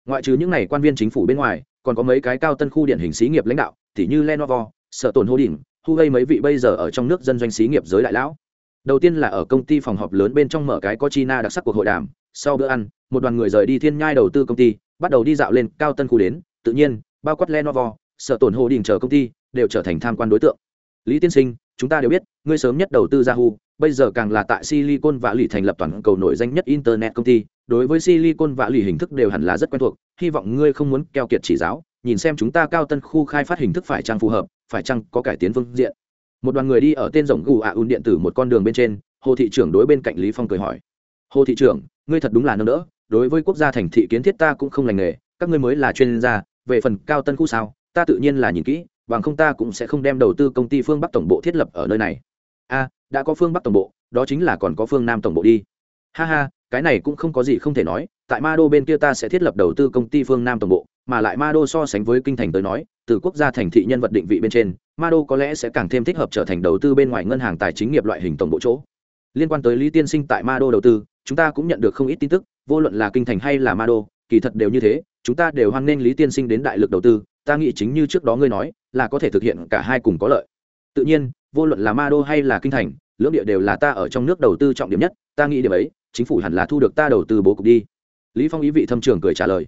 ngoại trừ những n à y quan viên chính phủ bên ngoài, còn có mấy cái cao tân khu điển hình xí nghiệp lãnh đạo t h như lenovo sợ tồn hô đỉnh thu gây mấy vị bây giờ ở trong nước dân doanh xí nghiệp giới đại lão. Đầu tiên là ở công ty phòng họp lớn bên trong mở cái có china đặc sắc cuộc hội đàm, sau bữa ăn, một đoàn người rời đi thiên nhai đầu tư công ty, bắt đầu đi dạo lên cao tân khu đến. Tự nhiên, bao quát lenovo sợ tổn hồ đình chờ công ty, đều trở thành tham quan đối tượng. Lý tiên sinh, chúng ta đều biết, ngươi sớm nhất đầu tư yahoo bây giờ càng là tại silicon và lì thành lập toàn cầu nổi danh nhất internet công ty, đối với silicon và lì hình thức đều hẳn là rất quen thuộc, hy vọng ngươi không muốn keo kiệt chỉ giáo, nhìn xem chúng ta cao tân khu khai phát hình thức phải chăng phù hợp, phải chăng có cải tiến phương diện. Một đoàn người đi ở tên rồng gù ạ un điện tử một con đường bên trên, hồ thị trưởng đối bên cạnh lý phong cười hỏi. Hồ thị trưởng, ngươi thật đúng là nâng đỡ, đối với quốc gia thành thị kiến thiết ta cũng không lành nghề, các ngươi mới là chuyên gia, về phần cao tân khu sao, ta tự nhiên là nhìn kỹ, bằng không ta cũng sẽ không đem đầu tư công ty phương bắc tổng bộ thiết lập ở nơi này a đã có phương bắc tổng bộ, đó chính là còn có phương nam tổng bộ đi. Ha ha, cái này cũng không có gì không thể nói, tại ma đô bên kia ta sẽ thiết lập đầu tư công ty phương nam tổng bộ, mà lại ma đô so sánh với kinh thành tới nói, từ quốc gia thành thị nhân vật định vị bên trên, ma đô có lẽ sẽ càng thêm thích hợp trở thành đầu tư bên ngoài ngân hàng tài chính nghiệp loại hình tổng bộ chỗ. Liên quan tới lý tiên sinh tại ma đô đầu tư, chúng ta cũng nhận được không ít tin tức, vô luận là kinh thành hay là ma đô, kỳ thật đều như thế, chúng ta đều hoan nghênh lý tiên sinh đến đại lực đầu tư, ta nghĩ chính như trước đó ngươi nói, là có thể thực hiện cả hai cùng có lợi tự nhiên, vô luận là ma đô hay là kinh thành, lưỡng địa đều là ta ở trong nước đầu tư trọng điểm nhất, ta nghĩ điểm ấy, chính phủ hẳn là thu được ta đầu tư bố cục đi. Lý phong ý vị thâm trường cười trả lời.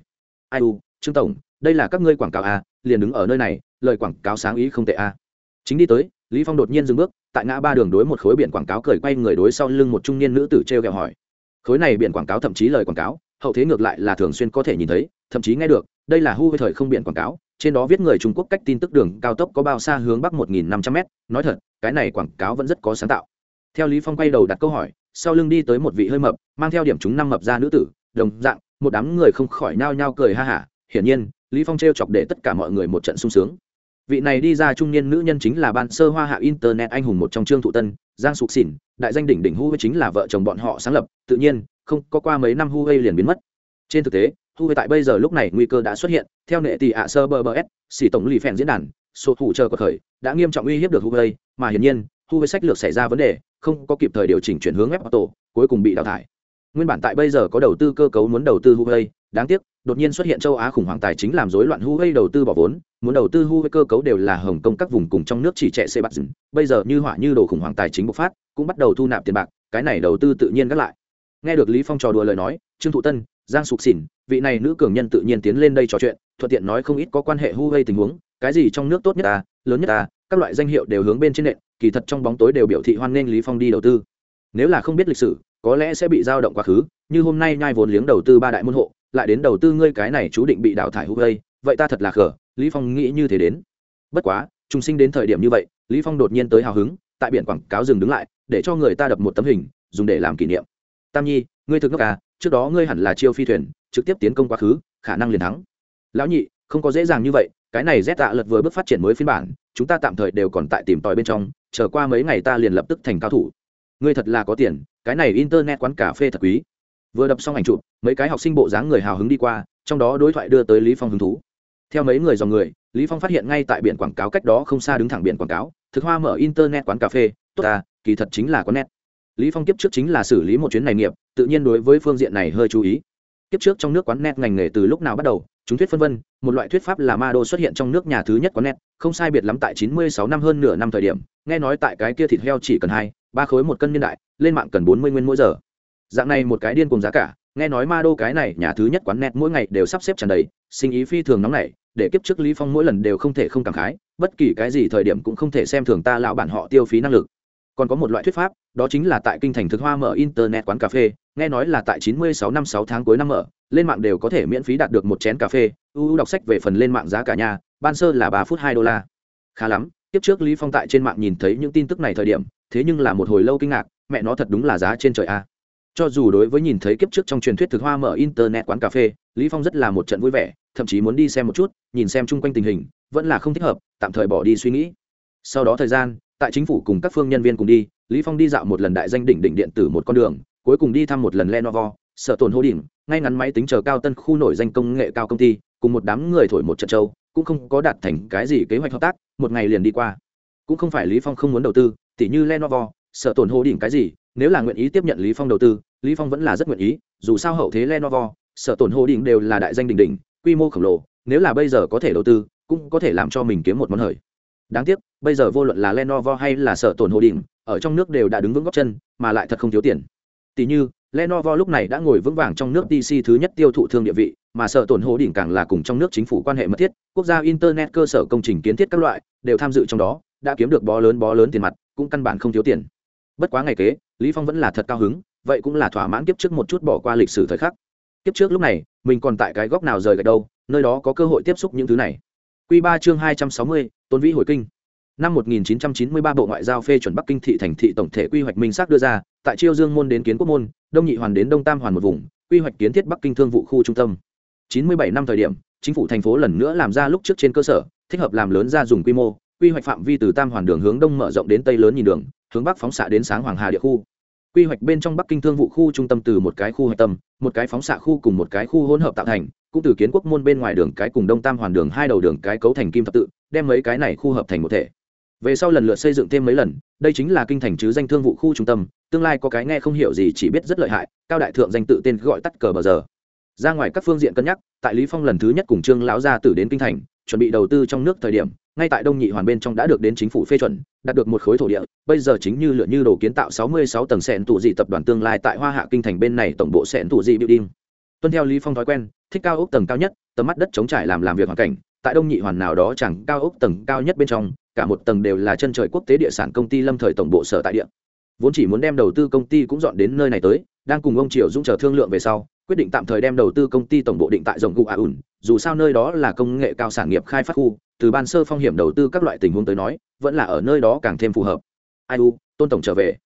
Ai u, trương tổng, đây là các ngươi quảng cáo à liền đứng ở nơi này, lời quảng cáo sáng ý không tệ à. Chính đi tới, lý phong đột nhiên dừng bước, tại ngã ba đường đối một khối biển quảng cáo cười quay người đối sau lưng một trung niên nữ tử treo gẹo hỏi. Khối này biển quảng cáo thậm chí lời quảng cáo, hậu thế ngược lại là thường xuyên có thể nhìn thấy, thậm chí nghe được, đây là hu với thời không biển quảng cáo trên đó viết người trung quốc cách tin tức đường cao tốc có bao xa hướng bắc một nghìn năm trăm m nói thật, cái này quảng cáo vẫn rất có sáng tạo. Theo lý phong quay đầu đặt câu hỏi, sau lưng đi tới một vị hơi mập, mang theo điểm chúng năm mập ra nữ tử, đồng dạng, một đám người không khỏi nao nhao cười ha hả. Hiển nhiên, lý phong trêu chọc để tất cả mọi người một trận sung sướng. Vị này đi ra trung niên nữ nhân chính là ban sơ hoa hạ internet anh hùng một trong trương thụ tân, giang sục xỉn đại danh đỉnh đỉnh hu chính là vợ chồng bọn họ sáng lập, tự nhiên, không có qua mấy năm hu liền biến mất. Trên thực tế hu tại bây giờ lúc này nguy cơ đã xuất hiện theo nệ tỷ ạ sơ bờ bờ s xỉ tổng lì phèn diễn đàn số thủ chờ có khởi đã nghiêm trọng uy hiếp được hu mà hiển nhiên hu sách lược xảy ra vấn đề không có kịp thời điều chỉnh chuyển hướng web auto cuối cùng bị đào thải nguyên bản tại bây giờ có đầu tư cơ cấu muốn đầu tư Huawei, đáng tiếc, đột nhiên xuất hiện châu Á khủng hoảng tài chính làm rối loạn Huawei đầu tư bỏ vốn, muốn đầu tư Huawei cơ cấu đều là Hồng Kông các vùng cùng trong nước chỉ trẻ xe bạc dừng, bây giờ như hỏa như đồ khủng hoảng tài chính bộc phát, cũng bắt đầu thu nạp tiền bạc, cái này đầu tư tự nhiên gắt lại. Nghe được Lý Phong trò đùa lời nói, Trương Thụ Tân, Giang Sục Xỉn, vị này nữ cường nhân tự nhiên tiến lên đây trò chuyện, thuận tiện nói không ít có quan hệ Huawei tình huống, cái gì trong nước tốt nhất à, lớn nhất à, các loại danh hiệu đều hướng bên trên nền, kỳ thật trong bóng tối đều biểu thị hoan nghênh Lý Phong đi đầu tư. Nếu là không biết lịch sử, có lẽ sẽ bị dao động quá khứ, như hôm nay nhai vốn liếng đầu tư ba đại môn hộ lại đến đầu tư ngươi cái này chú định bị đào thải hu gây vậy ta thật là khở lý phong nghĩ như thế đến bất quá trùng sinh đến thời điểm như vậy lý phong đột nhiên tới hào hứng tại biển quảng cáo dừng đứng lại để cho người ta đập một tấm hình dùng để làm kỷ niệm tam nhi ngươi thực ngốc à trước đó ngươi hẳn là chiêu phi thuyền, trực tiếp tiến công quá khứ, khả năng liền thắng. Lão nhị, không có dễ dàng như vậy, cái này rét tạ lật vừa bước phát triển mới phiên bản, chúng ta tạm thời đều còn tại tìm tòi bên trong, chờ qua mấy ngày ta liền lập tức thành cao thủ. Ngươi thật là có tiền, cái này internet quán cà phê thật quý. Vừa đập xong ảnh chụp, mấy cái học sinh bộ dáng người hào hứng đi qua, trong đó đối thoại đưa tới lý phong hứng thú. Theo mấy người dòng người, lý phong phát hiện ngay tại biển quảng cáo cách đó không xa đứng thẳng biển quảng cáo, thực hoa mở internet quán cà phê, tốt ta, kỳ thật chính là quán net lý phong kiếp trước chính là xử lý một chuyến này nghiệp, tự nhiên đối với phương diện này hơi chú ý. Kiếp trước trong nước quán net ngành nghề từ lúc nào bắt đầu, chúng thuyết phân vân, một loại thuyết pháp là ma đô xuất hiện trong nước nhà thứ nhất quán net, không sai biệt lắm tại 96 năm hơn nửa năm thời điểm, nghe nói tại cái kia thịt heo chỉ cần hai, ba khối một cân niên đại, lên mạng cần 40 nguyên mỗi giờ. Dạng này một cái điên cùng giá cả, nghe nói ma đô cái này nhà thứ nhất quán net mỗi ngày đều sắp xếp tràn đầy, sinh ý phi thường nóng nảy, để kiếp trước lý phong mỗi lần đều không thể không cảm khái, bất kỳ cái gì thời điểm cũng không thể xem thường ta lão bản họ tiêu phí năng lực còn có một loại thuyết pháp, đó chính là tại kinh thành thực hoa mở internet quán cà phê, nghe nói là tại 96 năm 6 tháng cuối năm mở, lên mạng đều có thể miễn phí đạt được một chén cà phê. Uu đọc sách về phần lên mạng giá cả nhà ban sơ là ba phút hai đô la. Khá lắm, tiếp trước lý phong tại trên mạng nhìn thấy những tin tức này thời điểm, thế nhưng là một hồi lâu kinh ngạc, mẹ nó thật đúng là giá trên trời a. Cho dù đối với nhìn thấy kiếp trước trong truyền thuyết thực hoa mở internet quán cà phê, lý phong rất là một trận vui vẻ, thậm chí muốn đi xem một chút, nhìn xem chung quanh tình hình, vẫn là không thích hợp, tạm thời bỏ đi suy nghĩ. Sau đó thời gian tại chính phủ cùng các phương nhân viên cùng đi, lý phong đi dạo một lần đại danh đỉnh đỉnh điện tử một con đường, cuối cùng đi thăm một lần lenovo, sở tồn hô đỉnh ngay ngắn máy tính chờ cao tân khu nổi danh công nghệ cao công ty, cùng một đám người thổi một trận châu cũng không có đạt thành cái gì kế hoạch hợp tác, một ngày liền đi qua. Cũng không phải lý phong không muốn đầu tư, tỉ như lenovo, sở tồn hô đỉnh cái gì, nếu là nguyện ý tiếp nhận lý phong đầu tư, lý phong vẫn là rất nguyện ý, dù sao hậu thế lenovo, sở tồn hô đỉnh đều là đại danh đỉnh đỉnh, quy mô khổng lồ, nếu là bây giờ có thể đầu tư, cũng có thể làm cho mình kiếm một món hời đáng tiếc, bây giờ vô luận là lenovo hay là sở tổn hồ đỉnh, ở trong nước đều đã đứng vững góc chân, mà lại thật không thiếu tiền. Tỷ như, lenovo lúc này đã ngồi vững vàng trong nước pc thứ nhất tiêu thụ thương địa vị, mà sở tổn hồ đỉnh càng là cùng trong nước chính phủ quan hệ mật thiết, quốc gia internet cơ sở công trình kiến thiết các loại đều tham dự trong đó, đã kiếm được bó lớn bó lớn tiền mặt, cũng căn bản không thiếu tiền. Bất quá ngày kế, lý phong vẫn là thật cao hứng, vậy cũng là thỏa mãn kiếp trước một chút bỏ qua lịch sử thời khắc. Kiếp trước lúc này, mình còn tại cái góc nào rời gạch đâu, nơi đó có cơ hội tiếp xúc những thứ này. Quy 3 chương 260, Tôn Vĩ hồi kinh. Năm 1993 Bộ Ngoại giao phê chuẩn Bắc Kinh thị thành thị tổng thể quy hoạch minh xác đưa ra, tại Chiêu Dương môn đến Kiến Quốc môn, Đông Nhị hoàn đến Đông Tam hoàn một vùng, quy hoạch kiến thiết Bắc Kinh thương vụ khu trung tâm. 97 năm thời điểm, chính phủ thành phố lần nữa làm ra lúc trước trên cơ sở, thích hợp làm lớn ra dùng quy mô, quy hoạch phạm vi từ Tam hoàn đường hướng đông mở rộng đến tây lớn nhìn đường, hướng bắc phóng xạ đến sáng Hoàng Hà địa khu. Quy hoạch bên trong Bắc Kinh thương vụ khu trung tâm từ một cái khu hạch tâm, một cái phóng xạ khu cùng một cái khu hỗn hợp tạo thành, cũng từ kiến quốc môn bên ngoài đường cái cùng đông tam hoàn đường hai đầu đường cái cấu thành kim thập tự đem mấy cái này khu hợp thành một thể. Về sau lần lượt xây dựng thêm mấy lần đây chính là kinh thành chứ danh thương vụ khu trung tâm tương lai có cái nghe không hiểu gì chỉ biết rất lợi hại cao đại thượng danh tự tên gọi tắt cờ bờ giờ. Ra ngoài các phương diện cân nhắc tại lý phong lần thứ nhất cùng trương lão gia tử đến kinh thành chuẩn bị đầu tư trong nước thời điểm ngay tại đông nhị hoàn bên trong đã được đến chính phủ phê chuẩn, đạt được một khối thổ địa, bây giờ chính như lựa như đồ kiến tạo 66 tầng sẹn tủ dị tập đoàn tương lai tại hoa hạ kinh thành bên này tổng bộ sẹn tủ dị building. Tuân theo lý phong thói quen, thích cao ốc tầng cao nhất, tầm mắt đất chống trải làm làm việc hoàn cảnh, tại đông nhị hoàn nào đó chẳng cao ốc tầng cao nhất bên trong, cả một tầng đều là chân trời quốc tế địa sản công ty lâm thời tổng bộ sở tại địa vốn chỉ muốn đem đầu tư công ty cũng dọn đến nơi này tới, đang cùng ông triều dũng chờ thương lượng về sau, quyết định tạm thời đem đầu tư công ty tổng bộ định tại rộng gụ a ủn, dù sao nơi đó là công nghệ cao sản nghiệp khai phát khu, từ ban sơ phong hiểm đầu tư các loại tình huống tới nói, vẫn là ở nơi đó càng thêm phù hợp. Ai u, tôn tổng trở về.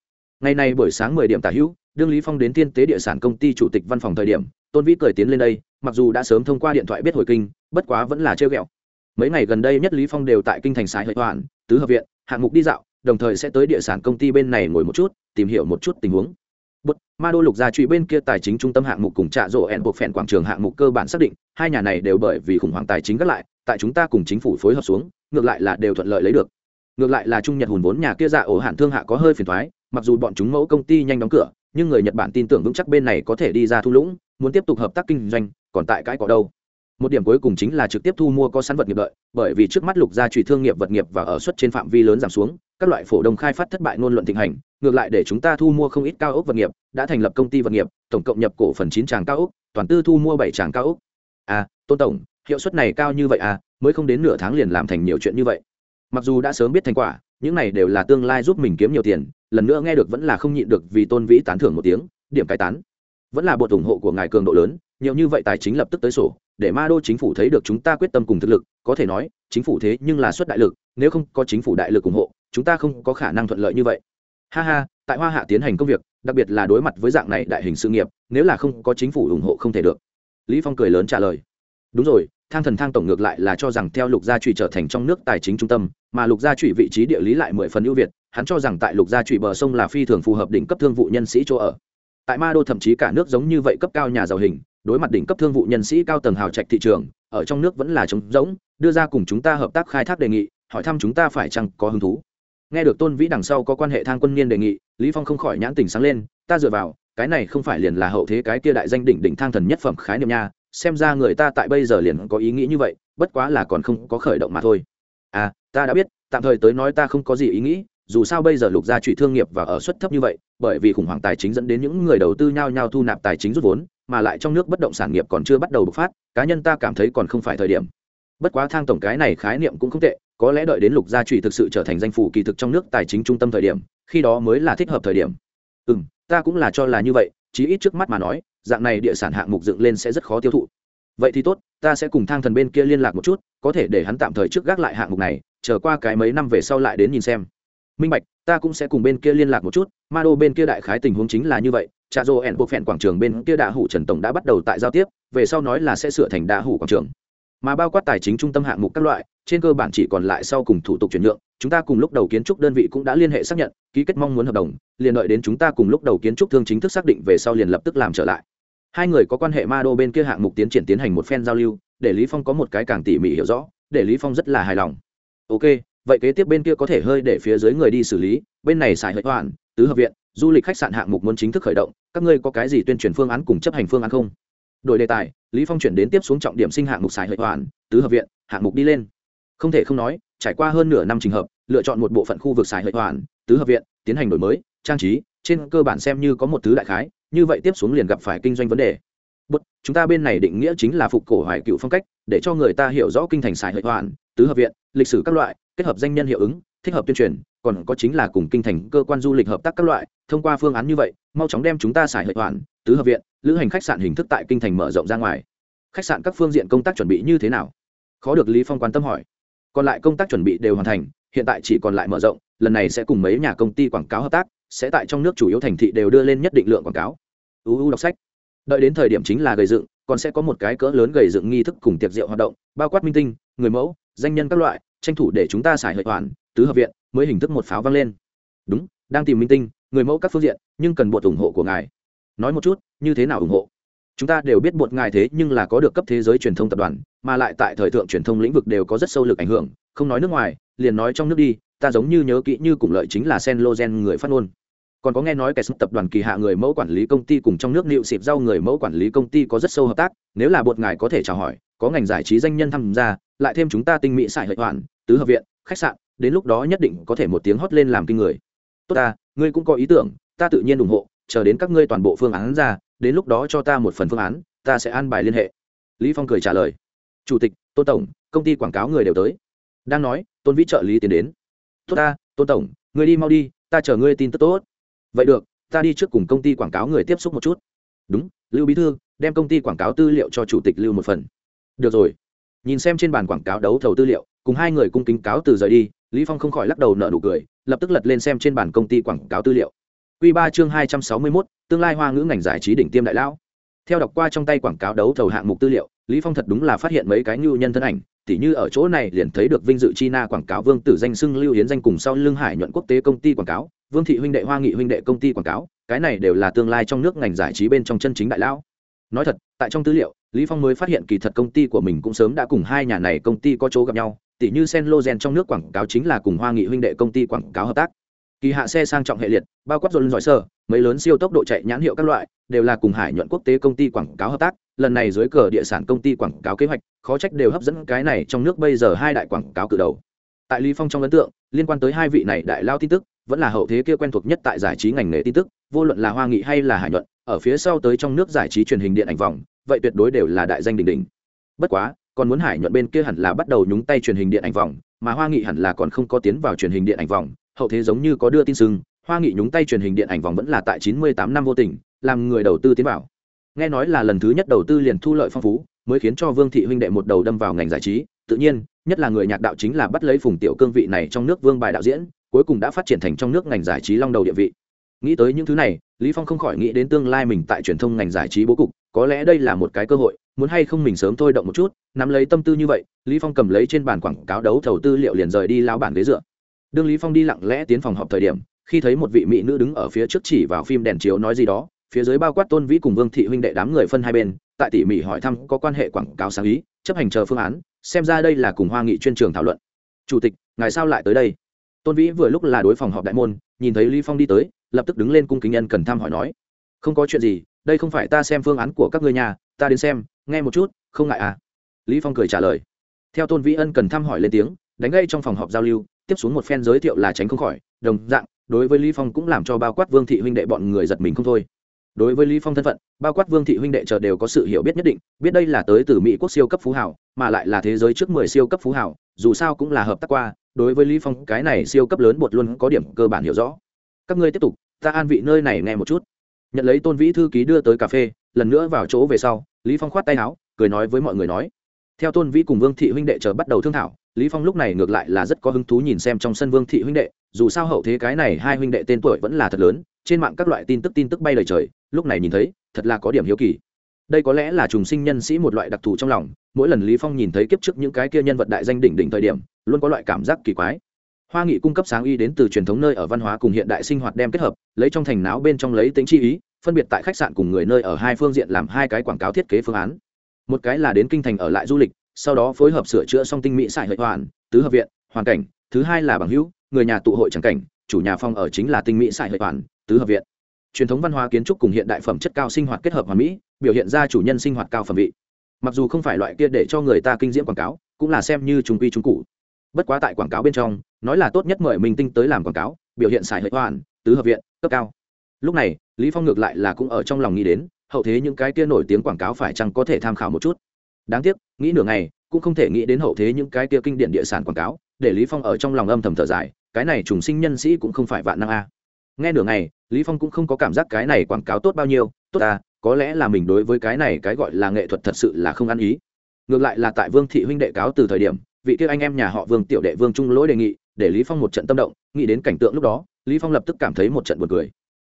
Ngày nay buổi sáng mười điểm tả hữu, đương lý phong đến tiên tế địa sản công ty chủ tịch văn phòng thời điểm, tôn vĩ cười tiến lên đây, mặc dù đã sớm thông qua điện thoại biết hồi kinh, bất quá vẫn là trêu ghẹo. Mấy ngày gần đây nhất lý phong đều tại kinh thành sái hợi hoàn tứ hợp viện, hạng mục đi dạo đồng thời sẽ tới địa sản công ty bên này ngồi một chút tìm hiểu một chút tình huống Bất, Ma đô lục gia truy bên kia tài chính trung tâm hạng mục cùng trạ rộ ẹn buộc phèn quảng trường hạng mục cơ bản xác định, hai nhà này đều bởi vì khủng hoảng tài chính gắt lại, tại chúng ta cùng chính phủ phối hợp xuống, ngược lại là đều thuận lợi lấy được. Ngược lại là trung Nhật hùn vốn nhà kia dạ ổ hạn thương hạ có hơi phiền toái, mặc dù bọn chúng mẫu công ty nhanh đóng cửa, nhưng người Nhật Bản tin tưởng vững chắc bên này có thể đi ra thu lũng, muốn tiếp tục hợp tác kinh doanh còn tại cái cỏ đâu một điểm cuối cùng chính là trực tiếp thu mua có sẵn vật nghiệp đợi, bởi vì trước mắt lục gia trùy thương nghiệp vật nghiệp và ở suất trên phạm vi lớn giảm xuống, các loại phổ đồng khai phát thất bại ngôn luận thịnh hành, ngược lại để chúng ta thu mua không ít cao ốc vật nghiệp, đã thành lập công ty vật nghiệp, tổng cộng nhập cổ phần chín tràng cao ốc, toàn tư thu mua bảy tràng cao ốc. À tôn tổng, hiệu suất này cao như vậy à mới không đến nửa tháng liền làm thành nhiều chuyện như vậy. Mặc dù đã sớm biết thành quả, những này đều là tương lai giúp mình kiếm nhiều tiền, lần nữa nghe được vẫn là không nhịn được vì tôn vĩ tán thưởng một tiếng, điểm cái tán. Vẫn là bột ủng hộ của ngài cường độ lớn, nhiều như vậy tài chính lập tức tới sổ để ma đô chính phủ thấy được chúng ta quyết tâm cùng thực lực, có thể nói, chính phủ thế nhưng là xuất đại lực, nếu không có chính phủ đại lực ủng hộ, chúng ta không có khả năng thuận lợi như vậy. Ha ha, tại hoa hạ tiến hành công việc, đặc biệt là đối mặt với dạng này đại hình sự nghiệp, nếu là không có chính phủ ủng hộ không thể được. Lý phong cười lớn trả lời. Đúng rồi, thang thần thang tổng ngược lại là cho rằng theo lục gia trụy trở thành trong nước tài chính trung tâm, mà lục gia trụy vị trí địa lý lại mười phần ưu việt, hắn cho rằng tại lục gia trụy bờ sông là phi thường phù hợp đỉnh cấp thương vụ nhân sĩ chỗ ở. Tại ma đô thậm chí cả nước giống như vậy cấp cao nhà giàu hình đối mặt đỉnh cấp thương vụ nhân sĩ cao tầng hào trạch thị trường, ở trong nước vẫn là trống rỗng, đưa ra cùng chúng ta hợp tác khai thác đề nghị, hỏi thăm chúng ta phải chăng có hứng thú. Nghe được tôn vĩ đằng sau có quan hệ thang quân niên đề nghị, lý phong không khỏi nhãn tình sáng lên, ta dựa vào, cái này không phải liền là hậu thế cái kia đại danh đỉnh đỉnh thang thần nhất phẩm khái niệm nha, xem ra người ta tại bây giờ liền có ý nghĩ như vậy, bất quá là còn không có khởi động mà thôi. À ta đã biết, tạm thời tới nói ta không có gì ý nghĩ, dù sao bây giờ lục gia trụy thương nghiệp và ở suất thấp như vậy, bởi vì khủng hoảng tài chính dẫn đến những người đầu tư nhau nhau thu nạp tài chính rút vốn mà lại trong nước bất động sản nghiệp còn chưa bắt đầu bộc phát, cá nhân ta cảm thấy còn không phải thời điểm. Bất quá thang tổng cái này khái niệm cũng không tệ, có lẽ đợi đến lục gia trụy thực sự trở thành danh phủ kỳ thực trong nước tài chính trung tâm thời điểm, khi đó mới là thích hợp thời điểm. Ừ m ta cũng là cho là như vậy, chí ít trước mắt mà nói, dạng này địa sản hạng mục dựng lên sẽ rất khó tiêu thụ. Vậy thì tốt, ta sẽ cùng thang thần bên kia liên lạc một chút, có thể để hắn tạm thời trước gác lại hạng mục này, chờ qua cái mấy năm về sau lại đến nhìn xem. Minh bạch, ta cũng sẽ cùng bên kia liên lạc một chút ma đô bên kia đại khái tình huống chính là như vậy trà rô ẻn buộc phẹn quảng trường bên kia đạ hủ trần tổng đã bắt đầu tại giao tiếp, về sau nói là sẽ sửa thành đạ hủ quảng trường. Mà bao quát tài chính trung tâm hạng mục các loại, trên cơ bản chỉ còn lại sau cùng thủ tục chuyển nhượng, chúng ta cùng lúc đầu kiến trúc đơn vị cũng đã liên hệ xác nhận, ký kết mong muốn hợp đồng, liền đợi đến chúng ta cùng lúc đầu kiến trúc thương chính thức xác định về sau liền lập tức làm trở lại. Hai người có quan hệ ma đô bên kia hạng mục tiến triển tiến hành một phen giao lưu, để lý phong có một cái càng tỉ mỉ hiểu rõ, để lý phong rất là hài lòng. Ok, vậy kế tiếp bên kia có thể hơi để phía dưới người đi xử lý, bên này xài hệ hoàn, tứ hợp viện, du lịch khách sạn hạng mục muốn chính thức khởi động các ngươi có cái gì tuyên truyền phương án cùng chấp hành phương án không? Đổi đề tài lý phong chuyển đến tiếp xuống trọng điểm sinh hạng mục xài hệ hoàn tứ hợp viện hạng mục đi lên. Không thể không nói trải qua hơn nửa năm trình hợp lựa chọn một bộ phận khu vực xài hệ hoàn tứ hợp viện tiến hành đổi mới trang trí trên cơ bản xem như có một thứ đại khái như vậy tiếp xuống liền gặp phải kinh doanh vấn đề. Bất, chúng ta bên này định nghĩa chính là phục cổ hoài cựu phong cách để cho người ta hiểu rõ kinh thành xài hệ hoàn tứ hợp viện lịch sử các loại kết hợp danh nhân hiệu ứng thích hợp tuyên truyền còn có chính là cùng kinh thành cơ quan du lịch hợp tác các loại, thông qua phương án như vậy, mau chóng đem chúng ta xài hệ hoàn tứ hợp viện, lữ hành khách sạn hình thức tại kinh thành mở rộng ra ngoài. Khách sạn các phương diện công tác chuẩn bị như thế nào? Khó được lý phong quan tâm hỏi. Còn lại công tác chuẩn bị đều hoàn thành, hiện tại chỉ còn lại mở rộng, lần này sẽ cùng mấy nhà công ty quảng cáo hợp tác, sẽ tại trong nước chủ yếu thành thị đều đưa lên nhất định lượng quảng cáo. Uu đọc sách. Đợi đến thời điểm chính là gầy dựng, còn sẽ có một cái cỡ lớn gầy dựng nghi thức cùng tiệc rượu hoạt động, bao quát minh tinh, người mẫu danh nhân các loại, tranh thủ để chúng ta xài hệ hoàn tứ hợp viện, mới hình thức một pháo vang lên. Đúng, đang tìm minh tinh, người mẫu các phương diện, nhưng cần bột ủng hộ của ngài. Nói một chút, như thế nào ủng hộ? Chúng ta đều biết bột ngài thế nhưng là có được cấp thế giới truyền thông tập đoàn, mà lại tại thời thượng truyền thông lĩnh vực đều có rất sâu lực ảnh hưởng, không nói nước ngoài, liền nói trong nước đi, ta giống như nhớ kỹ như cùng lợi chính là sen logen người phát ngôn. Còn có nghe nói kẻ tập đoàn kỳ hạ người mẫu quản lý công ty cùng trong nước liệu xịp rau người mẫu quản lý công ty có rất sâu hợp tác, nếu là bột ngài có thể chào hỏi, có ngành giải trí danh nhân tham gia lại thêm chúng ta tinh mỹ xài hệ hoàn tứ hợp viện, khách sạn, đến lúc đó nhất định có thể một tiếng hót lên làm kinh người. Tốt ta, ngươi cũng có ý tưởng, ta tự nhiên ủng hộ, chờ đến các ngươi toàn bộ phương án ra, đến lúc đó cho ta một phần phương án, ta sẽ an bài liên hệ. Lý phong cười trả lời. Chủ tịch, tôn tổng, công ty quảng cáo người đều tới. Đang nói, tôn vĩ trợ lý tiến đến. Tốt ta, tôn tổng, ngươi đi mau đi, ta chờ ngươi tin tức tốt. Vậy được, ta đi trước cùng công ty quảng cáo người tiếp xúc một chút. Đúng, lưu bí thư, đem công ty quảng cáo tư liệu cho chủ tịch lưu một phần. Được rồi nhìn xem trên bàn quảng cáo đấu thầu tư liệu cùng hai người cung kính cáo từ rời đi lý phong không khỏi lắc đầu nở nụ cười lập tức lật lên xem trên bản công ty quảng cáo tư liệu. Quy ba chương hai trăm sáu mươi 261, tương lai hoa ngữ ngành giải trí đỉnh tiêm đại lão. Theo đọc qua trong tay quảng cáo đấu thầu hạng mục tư liệu lý phong thật đúng là phát hiện mấy cái nhu nhân thân ảnh tỉ như ở chỗ này liền thấy được vinh dự chi na quảng cáo vương tử danh xưng lưu hiến danh cùng sau lưng hải nhuận quốc tế công ty quảng cáo vương thị huynh đệ hoa nghị huynh đệ công ty quảng cáo cái này đều là tương lai trong nước ngành giải trí bên trong chân chính đại lão nói thật, tại trong tư liệu, lý phong mới phát hiện kỳ thật công ty của mình cũng sớm đã cùng hai nhà này công ty có chỗ gặp nhau Tỷ như senlogen trong nước quảng cáo chính là cùng hoa nghị huynh đệ công ty quảng cáo hợp tác. Kỳ hạ xe sang trọng hệ liệt, bao quát dồn giỏi sơ mấy lớn siêu tốc độ chạy nhãn hiệu các loại, đều là cùng hải nhuận quốc tế công ty quảng cáo hợp tác, lần này dưới cờ địa sản công ty quảng cáo kế hoạch, khó trách đều hấp dẫn cái này trong nước bây giờ hai đại quảng cáo cự đầu. Tại lý phong trong ấn tượng, liên quan tới hai vị này đại lao tin tức, vẫn là hậu thế kia quen thuộc nhất tại giải trí ngành nghề tin tức, vô luận là hoa nghị hay là hải nhuận ở phía sau tới trong nước giải trí truyền hình điện ảnh vòng, vậy tuyệt đối đều là đại danh đỉnh đỉnh. Bất quá, còn muốn hải nhuận bên kia hẳn là bắt đầu nhúng tay truyền hình điện ảnh vòng, mà hoa nghị hẳn là còn không có tiến vào truyền hình điện ảnh vòng, hậu thế giống như có đưa tin sưng, hoa nghị nhúng tay truyền hình điện ảnh vòng vẫn là tại chín mươi tám năm vô tình, làm người đầu tư tiến vào. Nghe nói là lần thứ nhất đầu tư liền thu lợi phong phú, mới khiến cho vương thị huynh đệ một đầu đâm vào ngành giải trí, tự nhiên, nhất là người nhạc đạo chính là bắt lấy phùng tiểu cương vị này trong nước vương bài đạo diễn, cuối cùng đã phát triển thành trong nước ngành giải trí long đầu địa vị nghĩ tới những thứ này, lý phong không khỏi nghĩ đến tương lai mình tại truyền thông ngành giải trí bố cục, có lẽ đây là một cái cơ hội, muốn hay không mình sớm thôi động một chút, nắm lấy tâm tư như vậy, lý phong cầm lấy trên bàn quảng cáo đấu thầu tư liệu liền rời đi lao bản ghế dựa. Đương lý phong đi lặng lẽ tiến phòng họp thời điểm, khi thấy một vị mỹ nữ đứng ở phía trước chỉ vào phim đèn chiếu nói gì đó, phía dưới bao quát tôn vĩ cùng vương thị huynh đệ đám người phân hai bên, tại tỉ mỉ hỏi thăm có quan hệ quảng cáo sáng ý, chấp hành chờ phương án, xem ra đây là cùng hoa nghị chuyên trường thảo luận. Chủ tịch, ngài sao lại tới đây? Tôn vĩ vừa lúc là đối phòng họp đại môn, nhìn thấy lý phong đi tới, lập tức đứng lên cung kính nhân cần thăm hỏi nói, không có chuyện gì, đây không phải ta xem phương án của các ngươi nhà ta đến xem, nghe một chút, không ngại à? Lý phong cười trả lời. Theo tôn vĩ ân cần thăm hỏi lên tiếng, đánh gây trong phòng họp giao lưu, tiếp xuống một phen giới thiệu là tránh không khỏi, đồng dạng, đối với lý phong cũng làm cho bao quát vương thị huynh đệ bọn người giật mình không thôi. Đối với lý phong thân phận, bao quát vương thị huynh đệ chờ đều có sự hiểu biết nhất định, biết đây là tới từ mỹ quốc siêu cấp phú hảo mà lại là thế giới trước mười siêu cấp phú hảo dù sao cũng là hợp tác qua đối với lý phong, cái này siêu cấp lớn bột luôn có điểm cơ bản hiểu rõ. Các ngươi tiếp tục, ta an vị nơi này nghe một chút. Nhận lấy tôn vĩ thư ký đưa tới cà phê, lần nữa vào chỗ về sau, lý phong khoát tay áo, cười nói với mọi người nói. Theo tôn vĩ cùng vương thị huynh đệ chờ bắt đầu thương thảo, lý phong lúc này ngược lại là rất có hứng thú nhìn xem trong sân vương thị huynh đệ, dù sao hậu thế cái này hai huynh đệ tên tuổi vẫn là thật lớn, trên mạng các loại tin tức tin tức bay lời trời, lúc này nhìn thấy, thật là có điểm hiếu kỳ đây có lẽ là trùng sinh nhân sĩ một loại đặc thù trong lòng, mỗi lần lý phong nhìn thấy kiếp trước những cái kia nhân vật đại danh đỉnh đỉnh thời điểm, luôn có loại cảm giác kỳ quái. Hoa nghị cung cấp sáng y đến từ truyền thống nơi ở văn hóa cùng hiện đại sinh hoạt đem kết hợp, lấy trong thành não bên trong lấy tính chi ý, phân biệt tại khách sạn cùng người nơi ở hai phương diện làm hai cái quảng cáo thiết kế phương án. Một cái là đến kinh thành ở lại du lịch, sau đó phối hợp sửa chữa song tinh mỹ xài hợi hoàn, tứ hợp viện, hoàn cảnh, thứ hai là bằng hữu, người nhà tụ hội chẳng cảnh, chủ nhà phong ở chính là tinh mỹ xài hợi hoàn, tứ hợp viện truyền thống văn hóa kiến trúc cùng hiện đại phẩm chất cao sinh hoạt kết hợp hoàn mỹ, biểu hiện ra chủ nhân sinh hoạt cao phẩm vị. Mặc dù không phải loại kia để cho người ta kinh diễm quảng cáo, cũng là xem như trùng quy trùng cụ. Bất quá tại quảng cáo bên trong, nói là tốt nhất mời minh tinh tới làm quảng cáo, biểu hiện xài hệ hoàn, tứ hợp viện, cấp cao. Lúc này, lý phong ngược lại là cũng ở trong lòng nghĩ đến, hậu thế những cái kia nổi tiếng quảng cáo phải chăng có thể tham khảo một chút. Đáng tiếc, nghĩ nửa ngày, cũng không thể nghĩ đến hậu thế những cái kia kinh điển địa sản quảng cáo, để lý phong ở trong lòng âm thầm thở dài, cái này trùng sinh nhân sĩ cũng không phải vạn năng a nghe nửa ngày, lý phong cũng không có cảm giác cái này quảng cáo tốt bao nhiêu. Tốt à có lẽ là mình đối với cái này cái gọi là nghệ thuật thật sự là không ăn ý. Ngược lại là tại vương thị huynh đệ cáo từ thời điểm, vị kia anh em nhà họ vương tiểu đệ vương trung lỗi đề nghị, để lý phong một trận tâm động, nghĩ đến cảnh tượng lúc đó, lý phong lập tức cảm thấy một trận buồn cười.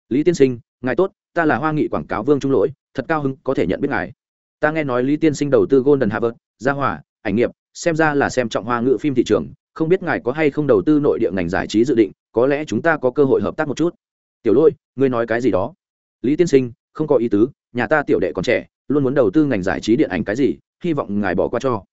Lý tiên sinh, ngài tốt, ta là hoa nghị quảng cáo vương trung lỗi, thật cao hứng có thể nhận biết ngài. Ta nghe nói lý tiên sinh đầu tư golden harvard, gia hòa, ảnh nghiệp, xem ra là xem trọng hoa ngữ phim thị trường không biết ngài có hay không đầu tư nội địa ngành giải trí dự định, có lẽ chúng ta có cơ hội hợp tác một chút. Tiểu lôi, ngươi nói cái gì đó? Lý tiên sinh, không có ý tứ, nhà ta tiểu đệ còn trẻ, luôn muốn đầu tư ngành giải trí điện ảnh cái gì, hy vọng ngài bỏ qua cho.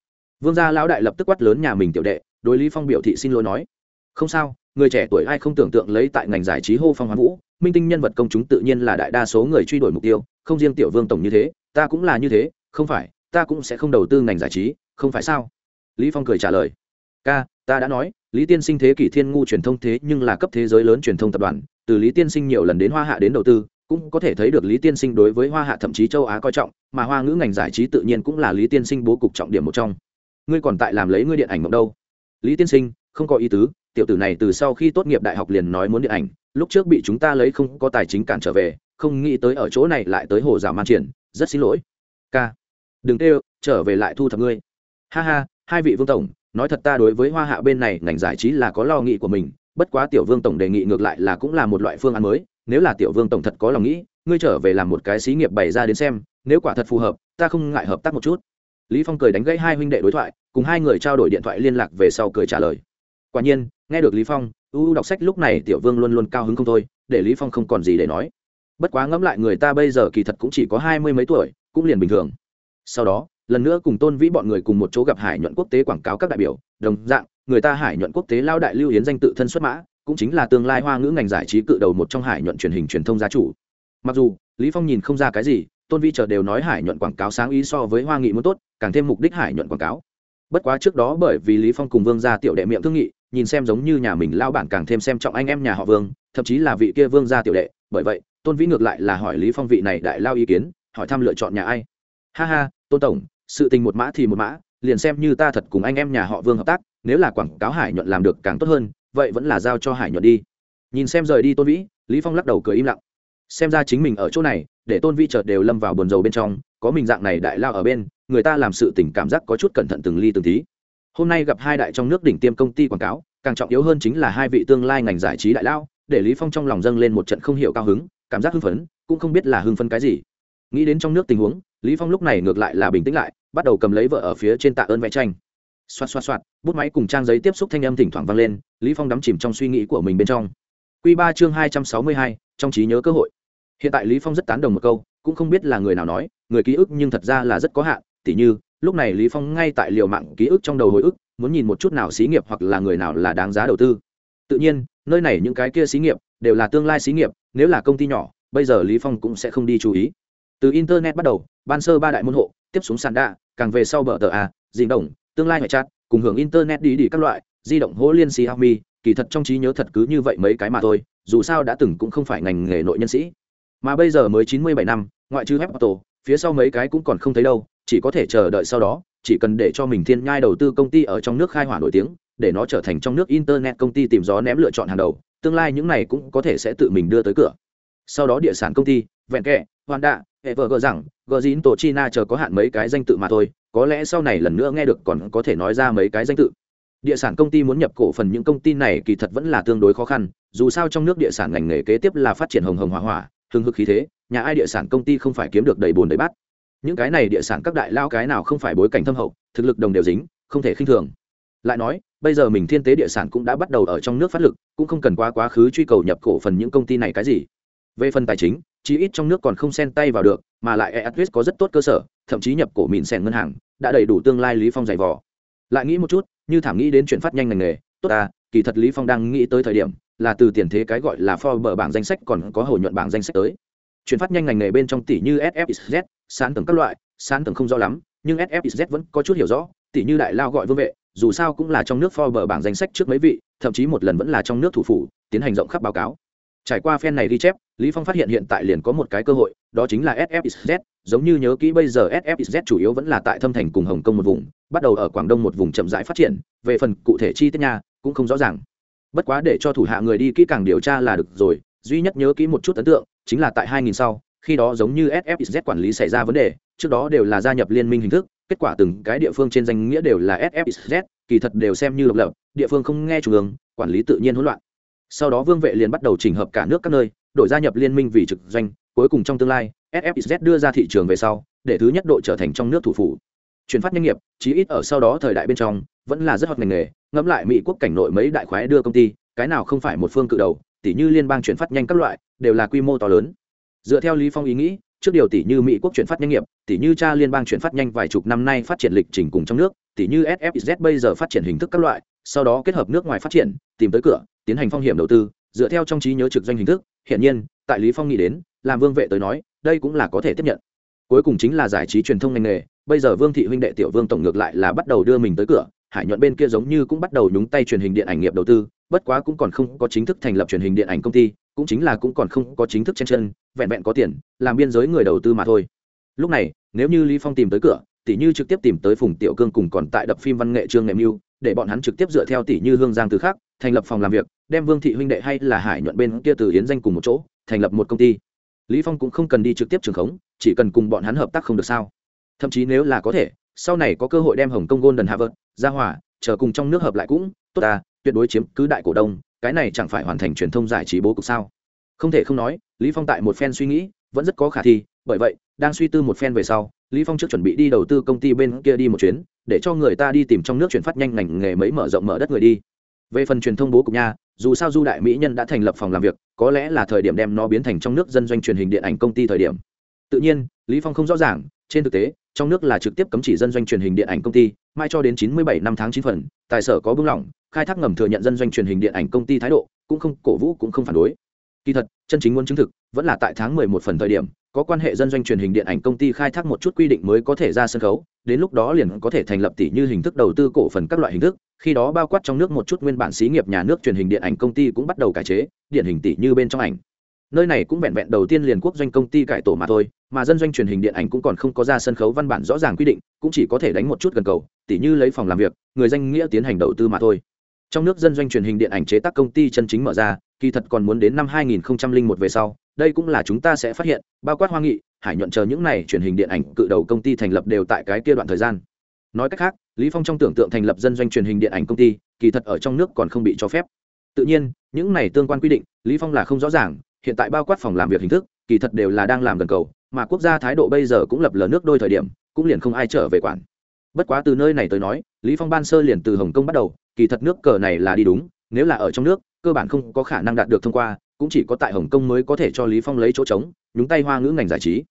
Vương gia lão đại lập tức quát lớn nhà mình tiểu đệ, đối lý phong biểu thị xin lỗi nói. Không sao, người trẻ tuổi ai không tưởng tượng lấy tại ngành giải trí hô phong hoán vũ, minh tinh nhân vật công chúng tự nhiên là đại đa số người truy đuổi mục tiêu, không riêng tiểu vương tổng như thế, ta cũng là như thế, không phải, ta cũng sẽ không đầu tư ngành giải trí, không phải sao? Lý phong cười trả lời. Ca ta đã nói, lý tiên sinh thế kỷ thiên ngu truyền thông thế nhưng là cấp thế giới lớn truyền thông tập đoàn, từ lý tiên sinh nhiều lần đến hoa hạ đến đầu tư, cũng có thể thấy được lý tiên sinh đối với hoa hạ thậm chí châu á coi trọng, mà hoa ngữ ngành giải trí tự nhiên cũng là lý tiên sinh bố cục trọng điểm một trong. Ngươi còn tại làm lấy ngươi điện ảnh mộng đâu? Lý tiên sinh, không có ý tứ, tiểu tử này từ sau khi tốt nghiệp đại học liền nói muốn điện ảnh, lúc trước bị chúng ta lấy không có tài chính cản trở về, không nghĩ tới ở chỗ này lại tới hồ giả man triển, rất xin lỗi. K đừng tê trở về lại thu thập ngươi. Ha ha hai vị vương tổng, nói thật ta đối với hoa hạ bên này ngành giải trí là có lo nghĩ của mình, bất quá tiểu vương tổng đề nghị ngược lại là cũng là một loại phương án mới, nếu là tiểu vương tổng thật có lòng nghĩ, ngươi trở về làm một cái xí nghiệp bày ra đến xem, nếu quả thật phù hợp, ta không ngại hợp tác một chút. Lý phong cười đánh gãy hai huynh đệ đối thoại, cùng hai người trao đổi điện thoại liên lạc về sau cười trả lời. Quả nhiên, nghe được lý phong, u đọc sách lúc này tiểu vương luôn luôn cao hứng không thôi, để lý phong không còn gì để nói. Bất quá ngẫm lại người ta bây giờ kỳ thật cũng chỉ có hai mươi mấy tuổi, cũng liền bình thường. Sau đó lần nữa cùng tôn vĩ bọn người cùng một chỗ gặp hải nhuận quốc tế quảng cáo các đại biểu, đồng dạng, người ta hải nhuận quốc tế lao đại lưu yến danh tự thân xuất mã, cũng chính là tương lai hoa ngữ ngành giải trí cự đầu một trong hải nhuận truyền hình truyền thông gia chủ. Mặc dù, lý phong nhìn không ra cái gì, tôn vĩ chờ đều nói hải nhuận quảng cáo sáng ý so với hoa nghị muốn tốt, càng thêm mục đích hải nhuận quảng cáo. Bất quá trước đó bởi vì lý phong cùng vương gia tiểu đệ miệng thương nghị, nhìn xem giống như nhà mình lao bản càng thêm xem trọng anh em nhà họ vương, thậm chí là vị kia vương gia tiểu đệ, bởi vậy, tôn vĩ ngược lại là hỏi lý phong vị này đại lao ý kiến, hỏi thăm lựa chọn nhà ai. Ha ha, tôn tổng sự tình một mã thì một mã, liền xem như ta thật cùng anh em nhà họ vương hợp tác, nếu là quảng cáo hải nhuận làm được càng tốt hơn, vậy vẫn là giao cho hải nhuận đi. Nhìn xem rời đi tôn vĩ, lý phong lắc đầu cười im lặng. Xem ra chính mình ở chỗ này, để tôn vĩ chợt đều lâm vào buồn rầu bên trong, có mình dạng này đại lao ở bên, người ta làm sự tình cảm giác có chút cẩn thận từng ly từng tí. Hôm nay gặp hai đại trong nước đỉnh tiêm công ty quảng cáo, càng trọng yếu hơn chính là hai vị tương lai ngành giải trí đại lao, để lý phong trong lòng dâng lên một trận không hiểu cao hứng, cảm giác hưng phấn, cũng không biết là hưng phấn cái gì nghĩ đến trong nước tình huống lý phong lúc này ngược lại là bình tĩnh lại bắt đầu cầm lấy vợ ở phía trên tạ ơn vẽ tranh. Xoát xoát xoát bút máy cùng trang giấy tiếp xúc thanh âm thỉnh thoảng vang lên lý phong đắm chìm trong suy nghĩ của mình bên trong. Quy ba chương hai trăm sáu mươi hai, trong trí nhớ cơ hội. Hiện tại lý phong rất tán đồng một câu cũng không biết là người nào nói người ký ức nhưng thật ra là rất có hạn tỉ như lúc này lý phong ngay tại liều mạng ký ức trong đầu hồi ức muốn nhìn một chút nào xí nghiệp hoặc là người nào là đáng giá đầu tư. Tự nhiên nơi này những cái kia xí nghiệp đều là tương lai xí nghiệp nếu là công ty nhỏ bây giờ lý phong cũng sẽ không đi chú ý từ internet bắt đầu, ban sơ ba đại môn hộ, tiếp xuống sàn đa càng về sau bờ tờ a di động tương lai hệ chat cùng hưởng internet đi đi các loại, di động hỗ liên xiaomi, kỳ thật trong trí nhớ thật cứ như vậy mấy cái mà thôi, dù sao đã từng cũng không phải ngành nghề nội nhân sĩ. Mà bây giờ mới chín mươi bảy năm, ngoại trừ web auto phía sau mấy cái cũng còn không thấy đâu, chỉ có thể chờ đợi sau đó, chỉ cần để cho mình thiên nhai đầu tư công ty ở trong nước khai hỏa nổi tiếng, để nó trở thành trong nước internet công ty tìm gió ném lựa chọn hàng đầu, tương lai những này cũng có thể sẽ tự mình đưa tới cửa. Sau đó địa sản công ty, vẹn kẹ hoàn đạ hệ vợ gờ rằng, gờ dín tổ china chờ có hạn mấy cái danh tự mà thôi, có lẽ sau này lần nữa nghe được còn có thể nói ra mấy cái danh tự. Địa sản công ty muốn nhập cổ phần những công ty này kỳ thật vẫn là tương đối khó khăn, dù sao trong nước địa sản ngành nghề kế tiếp là phát triển hồng hồng hỏa hỏa hưng hực khí thế, nhà ai địa sản công ty không phải kiếm được đầy bồn đầy bát. Những cái này địa sản các đại lao cái nào không phải bối cảnh thâm hậu, thực lực đồng đều dính, không thể khinh thường. Lại nói, bây giờ mình thiên tế địa sản cũng đã bắt đầu ở trong nước phát lực, cũng không cần quá quá khứ truy cầu nhập cổ phần những công ty này cái gì. Về phần tài chính chí ít trong nước còn không xen tay vào được, mà lại eatwest có rất tốt cơ sở, thậm chí nhập cổ mịn sèn ngân hàng, đã đầy đủ tương lai lý phong dày vò. Lại nghĩ một chút, như thảm nghĩ đến chuyện phát nhanh ngành nghề, tốt à kỳ thật lý phong đang nghĩ tới thời điểm, là từ tiền thế cái gọi là Forbes bảng danh sách còn có hồi nhuận bảng danh sách tới. Chuyển phát nhanh ngành nghề bên trong tỷ như sfxz sán tầng các loại, sán tầng không rõ lắm, nhưng sfxz vẫn có chút hiểu rõ, tỷ như đại lao gọi vương vệ, dù sao cũng là trong nước Forbes bảng danh sách trước mấy vị, thậm chí một lần vẫn là trong nước thủ phủ, tiến hành rộng khắp báo cáo trải qua phen này ghi chép, lý phong phát hiện hiện tại liền có một cái cơ hội, đó chính là sfxz giống như nhớ kỹ bây giờ sfxz chủ yếu vẫn là tại thâm thành cùng hồng kông một vùng, bắt đầu ở quảng đông một vùng chậm rãi phát triển. Về phần cụ thể chi tiết nha, cũng không rõ ràng. Bất quá để cho thủ hạ người đi kỹ càng điều tra là được rồi. Duy nhất nhớ kỹ một chút ấn tượng, chính là tại 2000 sau, khi đó giống như sfxz quản lý xảy ra vấn đề, trước đó đều là gia nhập liên minh hình thức, kết quả từng cái địa phương trên danh nghĩa đều là sfxz kỳ thật đều xem như độc lập, địa phương không nghe trung ương quản lý tự nhiên hỗn loạn sau đó vương vệ liền bắt đầu chỉnh hợp cả nước các nơi, đổi gia nhập liên minh vì trực doanh, cuối cùng trong tương lai sfxz đưa ra thị trường về sau, để thứ nhất đội trở thành trong nước thủ phủ. Chuyển phát nhanh nghiệp, chí ít ở sau đó thời đại bên trong, vẫn là rất hot ngành nghề, ngẫm lại mỹ quốc cảnh nội mấy đại khoái đưa công ty, cái nào không phải một phương cự đầu tỷ như liên bang chuyển phát nhanh các loại, đều là quy mô to lớn. Dựa theo lý phong ý nghĩ, trước điều tỷ như mỹ quốc chuyển phát nhanh nghiệp tỷ như cha liên bang chuyển phát nhanh vài chục năm nay phát triển lịch trình cùng trong nước tỷ như sfz bây giờ phát triển hình thức các loại sau đó kết hợp nước ngoài phát triển, tìm tới cửa, tiến hành phong hiểm đầu tư, dựa theo trong trí nhớ trực doanh hình thức hiện nhiên, tại lý phong nghĩ đến, làm vương vệ tới nói, đây cũng là có thể tiếp nhận. Cuối cùng chính là giải trí truyền thông ngành nghề, bây giờ vương thị huynh đệ tiểu vương tổng ngược lại là bắt đầu đưa mình tới cửa, hải nhuận bên kia giống như cũng bắt đầu nhúng tay truyền hình điện ảnh nghiệp đầu tư, bất quá cũng còn không có chính thức thành lập truyền hình điện ảnh công ty, cũng chính là cũng còn không có chính thức chen chân, vẹn vẹn có tiền, làm biên giới người đầu tư mà thôi. Lúc này, nếu như lý phong tìm tới cửa tỷ như trực tiếp tìm tới phùng tiểu cương cùng còn tại đập phim văn nghệ trương nghệ mưu để bọn hắn trực tiếp dựa theo tỷ như hương giang từ khác thành lập phòng làm việc, đem vương thị huynh đệ hay là hải nhuận bên kia từ yến danh cùng một chỗ, thành lập một công ty. Lý phong cũng không cần đi trực tiếp trường khống, chỉ cần cùng bọn hắn hợp tác không được sao? Thậm chí nếu là có thể, sau này có cơ hội đem hồng kông hạ vợt ra hỏa chờ cùng trong nước hợp lại cũng, tốt ta, tuyệt đối chiếm cứ đại cổ đông, cái này chẳng phải hoàn thành truyền thông giải trí bố cục sao? Không thể không nói, lý phong tại một phen suy nghĩ, vẫn rất có khả thi, bởi vậy, đang suy tư một phen về sau, lý phong trước chuẩn bị đi đầu tư công ty bên kia đi một chuyến để cho người ta đi tìm trong nước chuyển phát nhanh ngành nghề mấy mở rộng mở đất người đi. Về phần truyền thông bố cục nha, dù sao du đại mỹ nhân đã thành lập phòng làm việc, có lẽ là thời điểm đem nó biến thành trong nước dân doanh truyền hình điện ảnh công ty thời điểm. Tự nhiên, lý phong không rõ ràng, trên thực tế, trong nước là trực tiếp cấm chỉ dân doanh truyền hình điện ảnh công ty, mai cho đến 97 năm tháng 9 phần, tài sở có bưng lỏng, khai thác ngầm thừa nhận dân doanh truyền hình điện ảnh công ty thái độ, cũng không, cổ vũ cũng không phản đối. Kỳ thật, chân chính muốn chứng thực, vẫn là tại tháng 11 phần thời điểm, có quan hệ dân doanh truyền hình điện ảnh công ty khai thác một chút quy định mới có thể ra sân khấu đến lúc đó liền có thể thành lập tỷ như hình thức đầu tư cổ phần các loại hình thức, khi đó bao quát trong nước một chút nguyên bản xí nghiệp nhà nước truyền hình điện ảnh công ty cũng bắt đầu cải chế điện hình tỷ như bên trong ảnh. Nơi này cũng vẹn vẹn đầu tiên liền quốc doanh công ty cải tổ mà thôi, mà dân doanh truyền hình điện ảnh cũng còn không có ra sân khấu văn bản rõ ràng quy định, cũng chỉ có thể đánh một chút gần cầu tỷ như lấy phòng làm việc, người danh nghĩa tiến hành đầu tư mà thôi. Trong nước dân doanh truyền hình điện ảnh chế tác công ty chân chính mở ra, kỳ thật còn muốn đến năm 2001 về sau, đây cũng là chúng ta sẽ phát hiện, bao quát hoa nghị hải nhuận chờ những này truyền hình điện ảnh cự đầu công ty thành lập đều tại cái kia đoạn thời gian. Nói cách khác, lý phong trong tưởng tượng thành lập dân doanh truyền hình điện ảnh công ty, kỳ thật ở trong nước còn không bị cho phép. Tự nhiên, những này tương quan quy định, lý phong là không rõ ràng, hiện tại bao quát phòng làm việc hình thức, kỳ thật đều là đang làm gần cầu, mà quốc gia thái độ bây giờ cũng lập lờ nước đôi thời điểm, cũng liền không ai trở về quản. Bất quá từ nơi này tới nói, lý phong ban sơ liền từ hồng kông bắt đầu, kỳ thật nước cờ này là đi đúng, nếu là ở trong nước, cơ bản không có khả năng đạt được thông qua, cũng chỉ có tại hồng kông mới có thể cho lý phong lấy chỗ trống, nhúng tay hoa ngữ ngành giải trí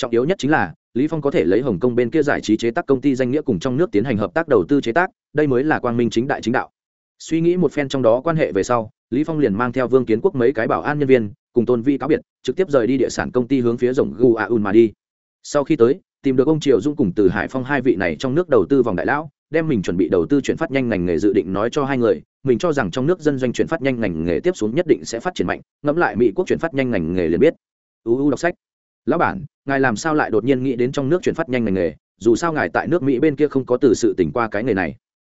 trọng yếu nhất chính là, lý phong có thể lấy hồng kông bên kia giải trí chế tác công ty danh nghĩa cùng trong nước tiến hành hợp tác đầu tư chế tác, đây mới là quang minh chính đại chính đạo. Suy nghĩ một phen trong đó quan hệ về sau, lý phong liền mang theo vương kiến quốc mấy cái bảo an nhân viên, cùng tôn vi cáo biệt, trực tiếp rời đi địa sản công ty hướng phía rồng gu a un mà đi. Sau khi tới, tìm được ông triều dung cùng từ hải phong hai vị này trong nước đầu tư vòng đại lão, đem mình chuẩn bị đầu tư chuyển phát nhanh ngành nghề dự định nói cho hai người, mình cho rằng trong nước dân doanh chuyển phát nhanh ngành nghề tiếp xuống nhất định sẽ phát triển mạnh, ngẫm lại mỹ quốc chuyển phát nhanh ngành nghề liền biết. Uu đọc sách lão bản, ngài làm sao lại đột nhiên nghĩ đến trong nước chuyển phát nhanh ngành nghề, dù sao ngài tại nước mỹ bên kia không có từ sự tỉnh qua cái nghề này?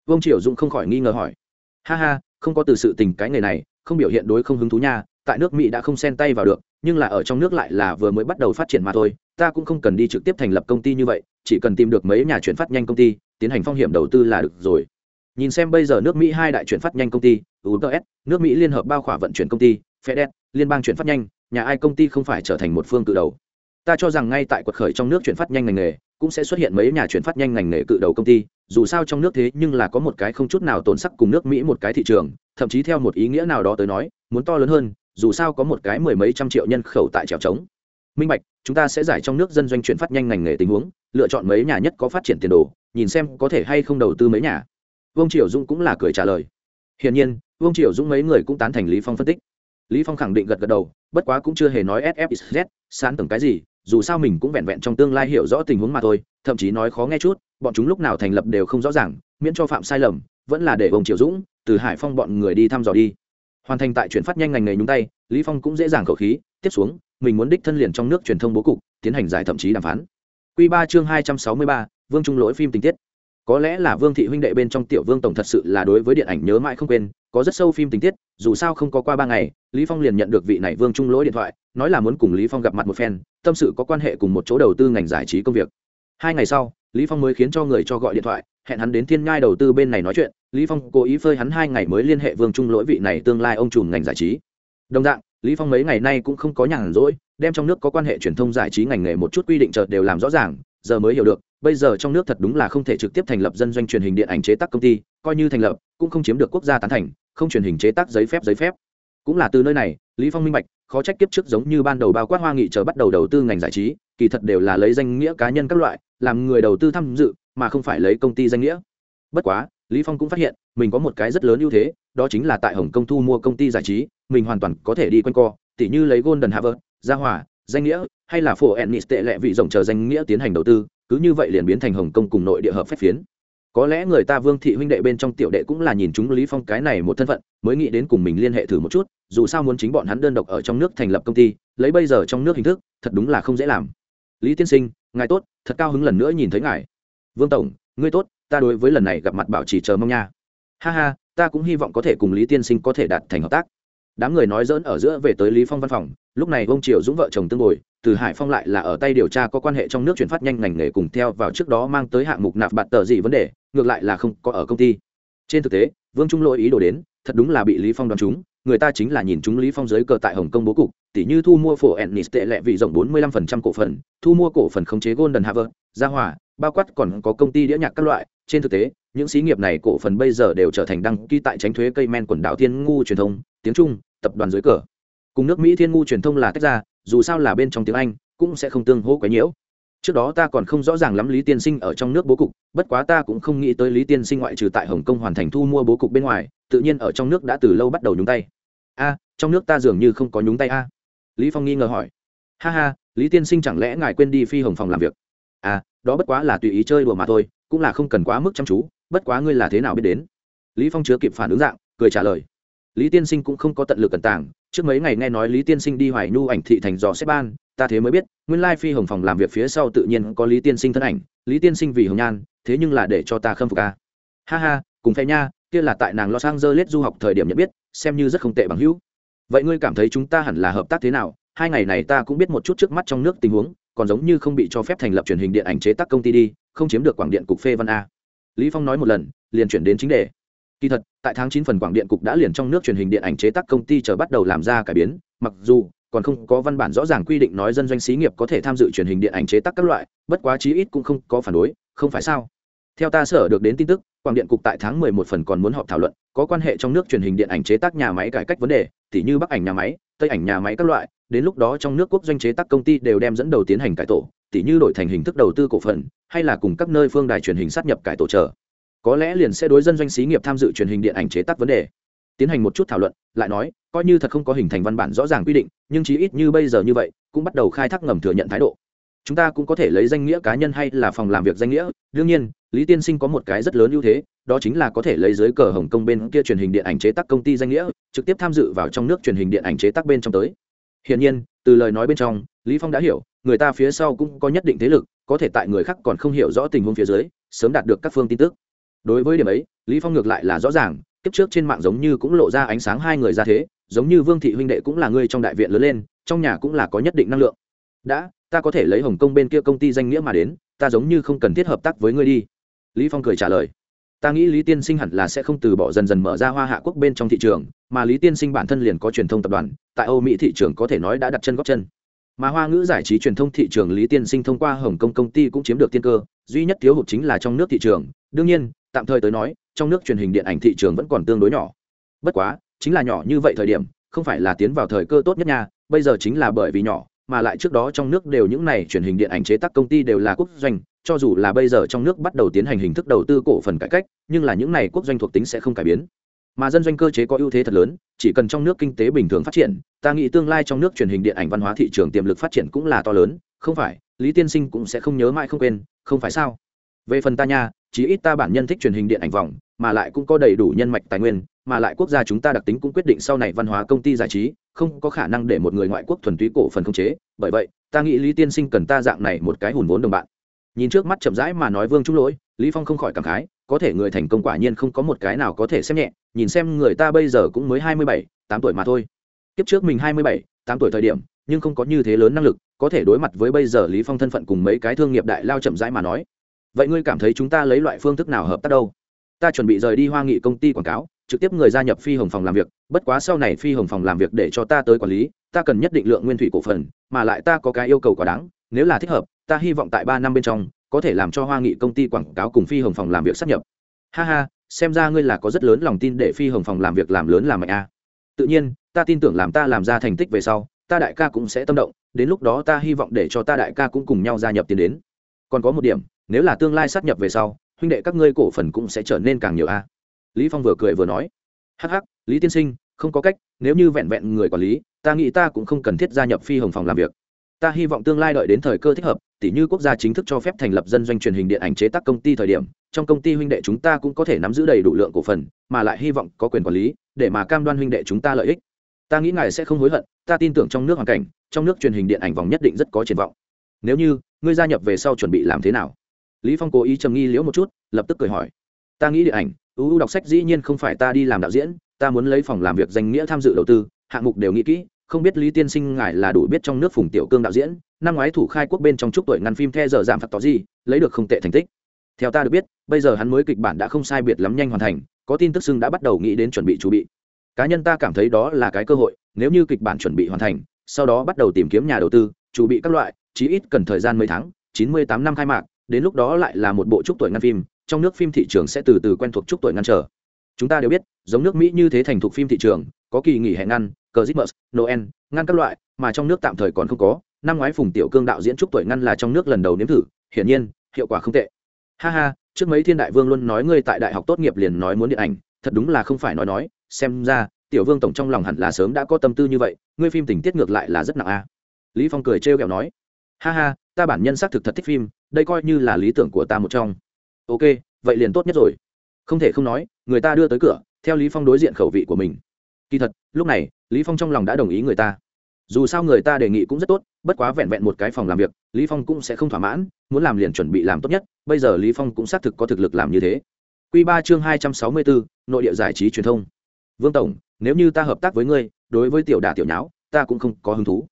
Vương triều dung không khỏi nghi ngờ hỏi. Ha ha, không có từ sự tình cái nghề này, không biểu hiện đối không hứng thú nha, tại nước mỹ đã không xen tay vào được, nhưng là ở trong nước lại là vừa mới bắt đầu phát triển mà thôi, ta cũng không cần đi trực tiếp thành lập công ty như vậy, chỉ cần tìm được mấy nhà chuyển phát nhanh công ty, tiến hành phong hiểm đầu tư là được rồi. Nhìn xem bây giờ nước mỹ hai đại chuyển phát nhanh công ty uts nước mỹ liên hợp bao khỏa vận chuyển công ty fedex liên bang chuyển phát nhanh, nhà ai công ty không phải trở thành một phương cự đầu? Ta cho rằng ngay tại quật khởi trong nước chuyển phát nhanh ngành nghề, cũng sẽ xuất hiện mấy nhà chuyển phát nhanh ngành nghề cự đầu công ty, dù sao trong nước thế nhưng là có một cái không chút nào tổn sắc cùng nước mỹ một cái thị trường, thậm chí theo một ý nghĩa nào đó tới nói, muốn to lớn hơn, dù sao có một cái mười mấy trăm triệu nhân khẩu tại trèo trống minh bạch, chúng ta sẽ giải trong nước dân doanh chuyển phát nhanh ngành nghề tình huống, lựa chọn mấy nhà nhất có phát triển tiền đồ, nhìn xem có thể hay không đầu tư mấy nhà. Vương triều dũng cũng là cười trả lời. Hiển nhiên, vương triều dũng mấy người cũng tán thành lý phong phân tích. Lý phong khẳng định gật gật đầu, bất quá cũng chưa hề nói sfxz sán tưởng cái gì dù sao mình cũng vẹn vẹn trong tương lai hiểu rõ tình huống mà thôi thậm chí nói khó nghe chút bọn chúng lúc nào thành lập đều không rõ ràng miễn cho phạm sai lầm vẫn là để ông Triệu dũng từ hải phong bọn người đi thăm dò đi. Hoàn thành tại chuyển phát nhanh ngành nghề nhúng tay lý phong cũng dễ dàng khẩu khí tiếp xuống mình muốn đích thân liền trong nước truyền thông bố cục tiến hành giải thậm chí đàm phán. Quy ba chương hai trăm sáu mươi ba, vương trung lỗi phim tình tiết có lẽ là vương thị huynh đệ bên trong tiểu vương tổng thật sự là đối với điện ảnh nhớ mãi không quên, có rất sâu phim tình tiết, dù sao không có qua ba ngày, lý phong liền nhận được vị này vương trung lỗi điện thoại, nói là muốn cùng lý phong gặp mặt một phen, tâm sự có quan hệ cùng một chỗ đầu tư ngành giải trí công việc. Hai ngày sau, lý phong mới khiến cho người cho gọi điện thoại, hẹn hắn đến thiên nhai đầu tư bên này nói chuyện, lý phong cố ý phơi hắn hai ngày mới liên hệ vương trung lỗi vị này tương lai ông trùm ngành giải trí. Đồng dạng, lý phong mấy ngày nay cũng không có nhàn rỗi, đem trong nước có quan hệ truyền thông giải trí ngành nghề một chút quy định chợt đều làm rõ ràng giờ mới hiểu được, bây giờ trong nước thật đúng là không thể trực tiếp thành lập dân doanh truyền hình điện ảnh chế tác công ty, coi như thành lập, cũng không chiếm được quốc gia tán thành, không truyền hình chế tác giấy phép giấy phép. Cũng là từ nơi này, lý phong minh bạch, khó trách kiếp trước giống như ban đầu bao quát hoa nghị chờ bắt đầu đầu tư ngành giải trí, kỳ thật đều là lấy danh nghĩa cá nhân các loại, làm người đầu tư tham dự, mà không phải lấy công ty danh nghĩa. Bất quá, lý phong cũng phát hiện, mình có một cái rất lớn ưu thế, đó chính là tại hồng kông thu mua công ty giải trí, mình hoàn toàn có thể đi quanh co, tỉ như lấy golden harvard gia hòa, danh nghĩa hay là phổ ennis tệ lệ vị rộng chờ danh nghĩa tiến hành đầu tư, cứ như vậy liền biến thành hồng kông cùng nội địa hợp phép phiến. Có lẽ người ta vương thị huynh đệ bên trong tiểu đệ cũng là nhìn chúng lý phong cái này một thân phận, mới nghĩ đến cùng mình liên hệ thử một chút, dù sao muốn chính bọn hắn đơn độc ở trong nước thành lập công ty, lấy bây giờ trong nước hình thức, thật đúng là không dễ làm. Lý tiên sinh, ngài tốt, thật cao hứng lần nữa nhìn thấy ngài. Vương tổng, ngươi tốt, ta đối với lần này gặp mặt bảo chỉ chờ mong nha. Ha ha, ta cũng hy vọng có thể cùng lý tiên sinh có thể đạt thành hợp tác đám người nói dỡn ở giữa về tới lý phong văn phòng, lúc này ông triều dũng vợ chồng tương bồi, từ hải phong lại là ở tay điều tra có quan hệ trong nước chuyển phát nhanh ngành nghề cùng theo vào trước đó mang tới hạng mục nạp bạt tờ gì vấn đề, ngược lại là không có ở công ty. Trên thực tế, vương trung lỗi ý đồ đến, thật đúng là bị lý phong đoán chúng, người ta chính là nhìn chúng lý phong dưới cờ tại hồng kông bố cục tỷ như thu mua phổ ennis tệ lệ vị rộng 45% cổ phần, thu mua cổ phần khống chế golden harvard gia hòa bao quát còn có công ty đĩa nhạc các loại. Trên thực tế, những xí nghiệp này cổ phần bây giờ đều trở thành đăng ký tại tránh thuế cây men quần đảo thiên ngu truyền thông, tiếng trung tập đoàn dưới cờ. Cùng nước mỹ thiên ngu truyền thông là tách ra, dù sao là bên trong tiếng anh, cũng sẽ không tương hỗ quấy nhiễu. Trước đó ta còn không rõ ràng lắm lý tiên sinh ở trong nước bố cục, bất quá ta cũng không nghĩ tới lý tiên sinh ngoại trừ tại hồng kông hoàn thành thu mua bố cục bên ngoài, tự nhiên ở trong nước đã từ lâu bắt đầu nhúng tay. A, trong nước ta dường như không có nhúng tay a. Lý phong nghi ngờ hỏi. Ha ha, lý tiên sinh chẳng lẽ ngài quên đi phi hồng phòng làm việc? À đó bất quá là tùy ý chơi đùa mà thôi, cũng là không cần quá mức chăm chú, bất quá ngươi là thế nào biết đến? Lý phong chưa kịp phản ứng dạng, cười trả lời lý tiên sinh cũng không có tận lực cẩn tàng, trước mấy ngày nghe nói lý tiên sinh đi hoài nhu ảnh thị thành dò xếp ban, ta thế mới biết, nguyên lai phi hồng phòng làm việc phía sau tự nhiên có lý tiên sinh thân ảnh, lý tiên sinh vì hồng nhan, thế nhưng là để cho ta khâm phục ca ha ha, cùng phe nha, kia là tại nàng lo sang dơ lết du học thời điểm nhận biết, xem như rất không tệ bằng hữu. Vậy ngươi cảm thấy chúng ta hẳn là hợp tác thế nào? Hai ngày này ta cũng biết một chút trước mắt trong nước tình huống, còn giống như không bị cho phép thành lập truyền hình điện ảnh chế tác công ty đi, không chiếm được quảng điện cục phê văn a. Lý phong nói một lần, liền chuyển đến chính đề kỳ thật, tại tháng chín phần quảng điện cục đã liền trong nước truyền hình điện ảnh chế tác công ty chờ bắt đầu làm ra cải biến, mặc dù còn không có văn bản rõ ràng quy định nói dân doanh xí nghiệp có thể tham dự truyền hình điện ảnh chế tác các loại, bất quá chí ít cũng không có phản đối, không phải sao? Theo ta sở được đến tin tức, quảng điện cục tại tháng mười một phần còn muốn họp thảo luận, có quan hệ trong nước truyền hình điện ảnh chế tác nhà máy cải cách vấn đề, tỉ như bắc ảnh nhà máy, tây ảnh nhà máy các loại, đến lúc đó trong nước quốc doanh chế tác công ty đều đem dẫn đầu tiến hành cải tổ, tỉ như đổi thành hình thức đầu tư cổ phần, hay là cùng các nơi phương đài truyền hình sát nhập cải tổ trợ có lẽ liền sẽ đối dân doanh xí nghiệp tham dự truyền hình điện ảnh chế tác vấn đề. Tiến hành một chút thảo luận, lại nói, coi như thật không có hình thành văn bản rõ ràng quy định, nhưng chí ít như bây giờ như vậy, cũng bắt đầu khai thác ngầm thừa nhận thái độ. Chúng ta cũng có thể lấy danh nghĩa cá nhân hay là phòng làm việc danh nghĩa. Đương nhiên, lý tiên sinh có một cái rất lớn ưu thế, đó chính là có thể lấy dưới cờ hồng kông bên kia truyền hình điện ảnh chế tác công ty danh nghĩa, trực tiếp tham dự vào trong nước truyền hình điện ảnh chế tác bên trong tới. Hiển nhiên, từ lời nói bên trong, lý phong đã hiểu, người ta phía sau cũng có nhất định thế lực, có thể tại người khác còn không hiểu rõ tình huống phía dưới, sớm đạt được các phương tin tức đối với điểm ấy, lý phong ngược lại là rõ ràng, kiếp trước trên mạng giống như cũng lộ ra ánh sáng hai người ra thế, giống như vương thị huynh đệ cũng là người trong đại viện lớn lên, trong nhà cũng là có nhất định năng lượng. Đã, ta có thể lấy hồng kông bên kia công ty danh nghĩa mà đến, ta giống như không cần thiết hợp tác với ngươi đi. Lý phong cười trả lời. Ta nghĩ lý tiên sinh hẳn là sẽ không từ bỏ dần dần mở ra hoa hạ quốc bên trong thị trường, mà lý tiên sinh bản thân liền có truyền thông tập đoàn, tại âu mỹ thị trường có thể nói đã đặt chân góp chân. Mà hoa ngữ giải trí truyền thông thị trường lý tiên sinh thông qua hồng kông công ty cũng chiếm được tiên cơ, duy nhất thiếu hụt chính là trong nước thị trường. Đương nhiên tạm thời tới nói, trong nước truyền hình điện ảnh thị trường vẫn còn tương đối nhỏ. Bất quá, chính là nhỏ như vậy thời điểm, không phải là tiến vào thời cơ tốt nhất nha, bây giờ chính là bởi vì nhỏ, mà lại trước đó trong nước đều những này truyền hình điện ảnh chế tác công ty đều là quốc doanh, cho dù là bây giờ trong nước bắt đầu tiến hành hình thức đầu tư cổ phần cải cách, nhưng là những này quốc doanh thuộc tính sẽ không cải biến. Mà dân doanh cơ chế có ưu thế thật lớn, chỉ cần trong nước kinh tế bình thường phát triển, ta nghĩ tương lai trong nước truyền hình điện ảnh văn hóa thị trường tiềm lực phát triển cũng là to lớn, không phải, lý tiên sinh cũng sẽ không nhớ mãi không quên, không phải sao? Về phần ta nha chí ít ta bản nhân thích truyền hình điện ảnh vòng, mà lại cũng có đầy đủ nhân mạch tài nguyên, mà lại quốc gia chúng ta đặc tính cũng quyết định sau này văn hóa công ty giải trí, không có khả năng để một người ngoại quốc thuần túy cổ phần không chế. Bởi vậy, ta nghĩ lý tiên sinh cần ta dạng này một cái hùn vốn đồng bạn. Nhìn trước mắt chậm rãi mà nói vương trung lỗi, lý phong không khỏi cảm khái, có thể người thành công quả nhiên không có một cái nào có thể xem nhẹ, nhìn xem người ta bây giờ cũng mới hai mươi bảy, tám tuổi mà thôi. Kiếp trước mình hai mươi bảy, tám tuổi thời điểm, nhưng không có như thế lớn năng lực, có thể đối mặt với bây giờ lý phong thân phận cùng mấy cái thương nghiệp đại lao chậm rãi mà nói vậy ngươi cảm thấy chúng ta lấy loại phương thức nào hợp tác đâu? Ta chuẩn bị rời đi hoa nghị công ty quảng cáo, trực tiếp người gia nhập phi hồng phòng làm việc, bất quá sau này phi hồng phòng làm việc để cho ta tới quản lý, ta cần nhất định lượng nguyên thủy cổ phần, mà lại ta có cái yêu cầu quá đáng, nếu là thích hợp, ta hy vọng tại ba năm bên trong, có thể làm cho hoa nghị công ty quảng cáo cùng phi hồng phòng làm việc sắp nhập. Ha ha, xem ra ngươi là có rất lớn lòng tin để phi hồng phòng làm việc làm lớn làm mạnh a. Tự nhiên, ta tin tưởng làm ta làm ra thành tích về sau, ta đại ca cũng sẽ tâm động, đến lúc đó ta hy vọng để cho ta đại ca cũng cùng nhau gia nhập tiến đến. Còn có một điểm nếu là tương lai sát nhập về sau, huynh đệ các ngươi cổ phần cũng sẽ trở nên càng nhiều a. Lý phong vừa cười vừa nói, hắc hắc, lý tiên sinh, không có cách, nếu như vẹn vẹn người quản lý, ta nghĩ ta cũng không cần thiết gia nhập phi hồng phòng làm việc. Ta hy vọng tương lai đợi đến thời cơ thích hợp tỷ như quốc gia chính thức cho phép thành lập dân doanh truyền hình điện ảnh chế tác công ty thời điểm, trong công ty huynh đệ chúng ta cũng có thể nắm giữ đầy đủ lượng cổ phần, mà lại hy vọng có quyền quản lý, để mà cam đoan huynh đệ chúng ta lợi ích. Ta nghĩ ngài sẽ không hối hận, ta tin tưởng trong nước hoàn cảnh, trong nước truyền hình điện ảnh vòng nhất định rất có triển vọng. Nếu như, ngươi gia nhập về sau chuẩn bị làm thế nào? Lý phong cố ý trầm nghi liễu một chút, lập tức cười hỏi. Ta nghĩ điện ảnh, ưu đọc sách dĩ nhiên không phải ta đi làm đạo diễn, ta muốn lấy phòng làm việc danh nghĩa tham dự đầu tư, hạng mục đều nghĩ kỹ, không biết lý tiên sinh ngài là đủ biết trong nước phùng tiểu cương đạo diễn, năm ngoái thủ khai quốc bên trong chúc tuổi ngăn phim the giờ giảm phạt tỏ gì, lấy được không tệ thành tích. Theo ta được biết, bây giờ hắn mới kịch bản đã không sai biệt lắm nhanh hoàn thành, có tin tức xưng đã bắt đầu nghĩ đến chuẩn bị chuẩn bị. Cá nhân ta cảm thấy đó là cái cơ hội, nếu như kịch bản chuẩn bị hoàn thành, sau đó bắt đầu tìm kiếm nhà đầu tư chuẩn bị các loại, chí ít cần thời gian mấy tháng, chín mươi tám năm khai mạc đến lúc đó lại là một bộ chúc tuổi ngăn phim trong nước phim thị trường sẽ từ từ quen thuộc chúc tuổi ngăn trở chúng ta đều biết giống nước mỹ như thế thành thục phim thị trường có kỳ nghỉ hè ngăn Christmas, Noel, ngăn các loại, mà trong nước tạm thời còn không có. Năm ngoái Phùng Tiểu Cương đạo diễn chúc tuổi ngăn là trong nước lần đầu nếm thử, hiển nhiên, hiệu quả không tệ. Ha ha, trước mấy thiên đại vương luôn nói ngươi tại đại học tốt nghiệp liền nói muốn điện ảnh, thật đúng là không phải nói nói, xem ra, tiểu vương tổng trong lòng hẳn là sớm đã có tâm tư như vậy, ngươi phim tình tiết ngược lại là rất nặng a. Lý Phong cười trêu ghẹo nói, ha ha, ta bản nhân xác thực thật thích phim, đây coi như là lý tưởng của ta một trong. Ok, vậy liền tốt nhất rồi. Không thể không nói, người ta đưa tới cửa, theo Lý Phong đối diện khẩu vị của mình. Kỳ thật lúc này lý phong trong lòng đã đồng ý người ta. Dù sao người ta đề nghị cũng rất tốt bất quá vẹn vẹn một cái phòng làm việc lý phong cũng sẽ không thỏa mãn muốn làm liền chuẩn bị làm tốt nhất bây giờ lý phong cũng xác thực có thực lực làm như thế. Quy ba chương hai trăm sáu mươi bốn nội địa giải trí truyền thông. Vương tổng nếu như ta hợp tác với ngươi đối với tiểu đả tiểu nháo ta cũng không có hứng thú.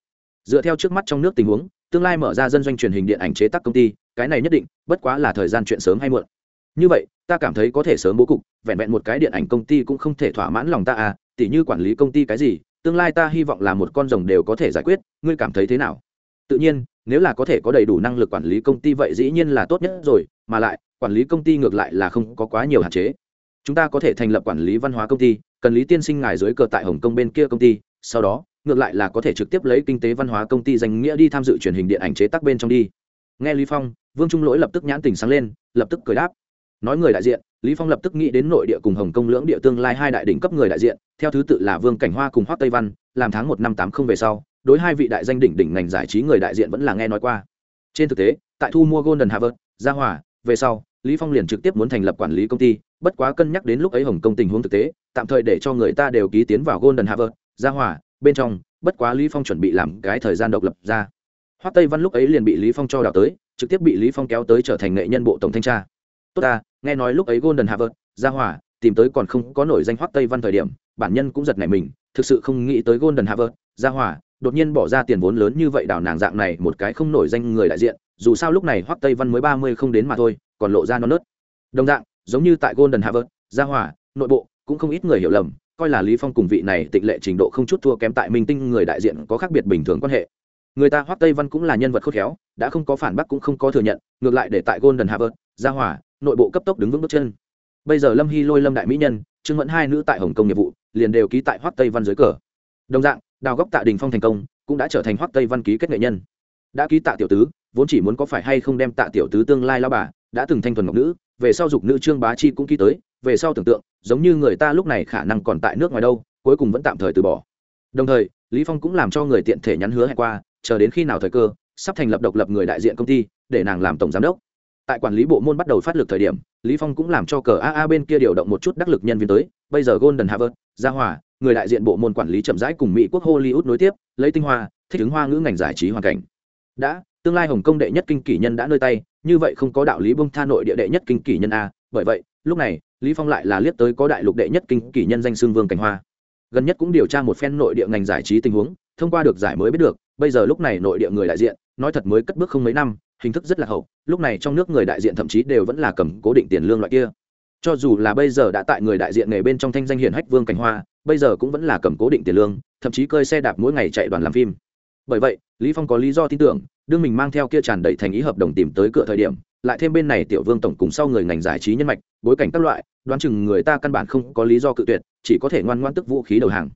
Dựa theo trước mắt trong nước tình huống tương lai mở ra dân doanh truyền hình điện ảnh chế tác công ty, cái này nhất định, bất quá là thời gian chuyện sớm hay muộn. Như vậy, ta cảm thấy có thể sớm bố cục, vẹn vẹn một cái điện ảnh công ty cũng không thể thỏa mãn lòng ta à tỉ như quản lý công ty cái gì, tương lai ta hy vọng là một con rồng đều có thể giải quyết, ngươi cảm thấy thế nào? Tự nhiên, nếu là có thể có đầy đủ năng lực quản lý công ty vậy dĩ nhiên là tốt nhất rồi, mà lại, quản lý công ty ngược lại là không có quá nhiều hạn chế. Chúng ta có thể thành lập quản lý văn hóa công ty, cần lý tiên sinh ngài dưới cờ tại hồng kông bên kia công ty sau đó, ngược lại là có thể trực tiếp lấy kinh tế văn hóa công ty danh nghĩa đi tham dự truyền hình điện ảnh chế tác bên trong đi. Nghe lý phong, vương trung lỗi lập tức nhãn tình sáng lên, lập tức cười đáp. Nói người đại diện, lý phong lập tức nghĩ đến nội địa cùng hồng kông lưỡng địa tương lai hai đại đỉnh cấp người đại diện, theo thứ tự là vương cảnh hoa cùng hoắc tây văn, làm tháng một năm tám không về sau, đối hai vị đại danh đỉnh đỉnh ngành giải trí người đại diện vẫn là nghe nói qua. Trên thực tế, tại thu mua golden harvard, gia hòa, về sau, lý phong liền trực tiếp muốn thành lập quản lý công ty, bất quá cân nhắc đến lúc ấy hồng kông tình huống thực tế, tạm thời để cho người ta đều ký tiến vào golden harvard gia hỏa bên trong, bất quá lý phong chuẩn bị làm cái thời gian độc lập ra. Hoắc tây văn lúc ấy liền bị lý phong cho đào tới, trực tiếp bị lý phong kéo tới trở thành nghệ nhân bộ tổng thanh tra. Tốt ta, nghe nói lúc ấy golden harvard gia hỏa tìm tới còn không có nổi danh hoắc tây văn thời điểm, bản nhân cũng giật nảy mình, thực sự không nghĩ tới golden harvard gia hỏa đột nhiên bỏ ra tiền vốn lớn như vậy đào nàng dạng này một cái không nổi danh người đại diện, dù sao lúc này hoắc tây văn mới ba mươi không đến mà thôi, còn lộ ra non nớt. Đồng dạng, giống như tại golden harvard gia hỏa nội bộ cũng không ít người hiểu lầm coi là lý phong cùng vị này tịnh lệ trình độ không chút thua kém tại minh tinh người đại diện có khác biệt bình thường quan hệ. Người ta hoắc tây văn cũng là nhân vật khôn khéo, đã không có phản bác cũng không có thừa nhận, ngược lại để tại golden harvard gia hỏa nội bộ cấp tốc đứng vững bước chân. Bây giờ lâm hy lôi lâm đại mỹ nhân, trương mẫn hai nữ tại hồng kông nghiệp vụ, liền đều ký tại hoắc tây văn dưới cờ. Đồng dạng, đào góc tạ đình phong thành công, cũng đã trở thành hoắc tây văn ký kết nghệ nhân. Đã ký tạ tiểu tứ, vốn chỉ muốn có phải hay không đem tạ tiểu tứ tương lai lao bà, đã từng thanh thuần ngọc nữ về sau dục nữ trương bá chi cũng ký tới, về sau tưởng tượng, giống như người ta lúc này khả năng còn tại nước ngoài đâu, cuối cùng vẫn tạm thời từ bỏ. Đồng thời, lý phong cũng làm cho người tiện thể nhắn hứa hẹn qua, chờ đến khi nào thời cơ, sắp thành lập độc lập người đại diện công ty, để nàng làm tổng giám đốc. Tại quản lý bộ môn bắt đầu phát lực thời điểm, lý phong cũng làm cho cờ aa bên kia điều động một chút đắc lực nhân viên tới, bây giờ golden harvard, gia hòa, người đại diện bộ môn quản lý chậm rãi cùng mỹ quốc hollywood nối tiếp, lấy tinh hoa, thích ứng hoa ngữ ngành giải trí hoàn cảnh. Đã tương lai hồng kông đệ nhất kinh kỷ nhân đã nơi tay, như vậy không có đạo lý bông tha nội địa đệ nhất kinh kỷ nhân a bởi vậy, lúc này, lý phong lại là liếc tới có đại lục đệ nhất kinh kỷ nhân danh xương vương cảnh hoa. Gần nhất cũng điều tra một phen nội địa ngành giải trí tình huống, thông qua được giải mới biết được, bây giờ lúc này nội địa người đại diện, nói thật mới cất bước không mấy năm, hình thức rất là hậu, lúc này trong nước người đại diện thậm chí đều vẫn là cầm cố định tiền lương loại kia. Cho dù là bây giờ đã tại người đại diện nghề bên trong thanh danh hiển hách vương cảnh hoa, bây giờ cũng vẫn là cầm cố định tiền lương, thậm chí cơi xe đạp mỗi ngày chạy đoàn làm phim. Bởi vậy, lý phong có lý do tin tưởng đương mình mang theo kia tràn đầy thành ý hợp đồng tìm tới cửa thời điểm, lại thêm bên này tiểu vương tổng cùng sau người ngành giải trí nhân mạch, bối cảnh các loại, đoán chừng người ta căn bản không có lý do cự tuyệt, chỉ có thể ngoan ngoan tức vũ khí đầu hàng.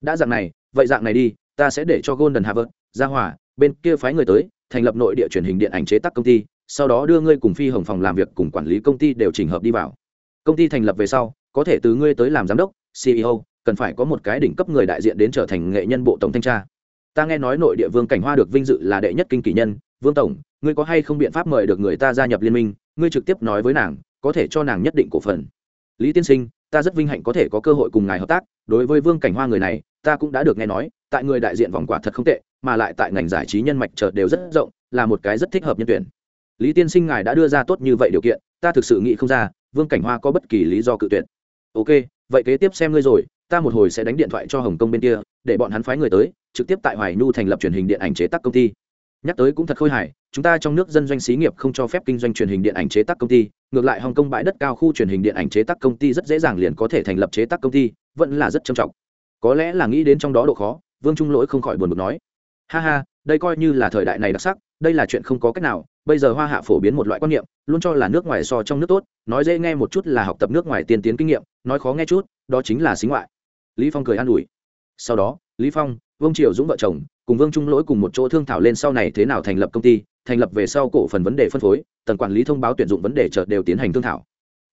Đã dạng này, vậy dạng này đi, ta sẽ để cho golden harvard ra hỏa bên kia phái người tới, thành lập nội địa truyền hình điện ảnh chế tác công ty, sau đó đưa ngươi cùng phi hồng phòng làm việc cùng quản lý công ty đều chỉnh hợp đi vào. Công ty thành lập về sau, có thể từ ngươi tới làm giám đốc ceo cần phải có một cái đỉnh cấp người đại diện đến trở thành nghệ nhân bộ tổng thanh tra ta nghe nói nội địa vương cảnh hoa được vinh dự là đệ nhất kinh kỷ nhân, vương tổng, ngươi có hay không biện pháp mời được người ta gia nhập liên minh, ngươi trực tiếp nói với nàng, có thể cho nàng nhất định cổ phần. Lý tiên sinh, ta rất vinh hạnh có thể có cơ hội cùng ngài hợp tác, đối với vương cảnh hoa người này, ta cũng đã được nghe nói, tại người đại diện vòng quả thật không tệ, mà lại tại ngành giải trí nhân mạch chợt đều rất rộng, là một cái rất thích hợp nhân tuyển. Lý tiên sinh ngài đã đưa ra tốt như vậy điều kiện, ta thực sự nghĩ không ra, vương cảnh hoa có bất kỳ lý do cự tuyệt. Ok, vậy kế tiếp xem ngươi rồi, ta một hồi sẽ đánh điện thoại cho hồng kông bên kia, để bọn hắn phái người tới trực tiếp tại hoài nhu thành lập truyền hình điện ảnh chế tác công ty. Nhắc tới cũng thật khôi hài, chúng ta trong nước dân doanh xí nghiệp không cho phép kinh doanh truyền hình điện ảnh chế tác công ty, ngược lại hồng kông bãi đất cao khu truyền hình điện ảnh chế tác công ty rất dễ dàng liền có thể thành lập chế tác công ty, vẫn là rất trầm trọng. Có lẽ là nghĩ đến trong đó độ khó, vương trung lỗi không khỏi buồn bực nói. Ha ha, đây coi như là thời đại này đặc sắc, đây là chuyện không có cách nào, bây giờ hoa hạ phổ biến một loại quan niệm, luôn cho là nước ngoài so trong nước tốt, nói dễ nghe một chút là học tập nước ngoài tiên tiến kinh nghiệm, nói khó nghe chút, đó chính là xính ngoại. Lý phong cười an ủi. Sau đó, lý phong vương triều dũng vợ chồng, cùng vương trung lỗi cùng một chỗ thương thảo lên sau này thế nào thành lập công ty, thành lập về sau cổ phần vấn đề phân phối, tầng quản lý thông báo tuyển dụng vấn đề chợ đều tiến hành thương thảo.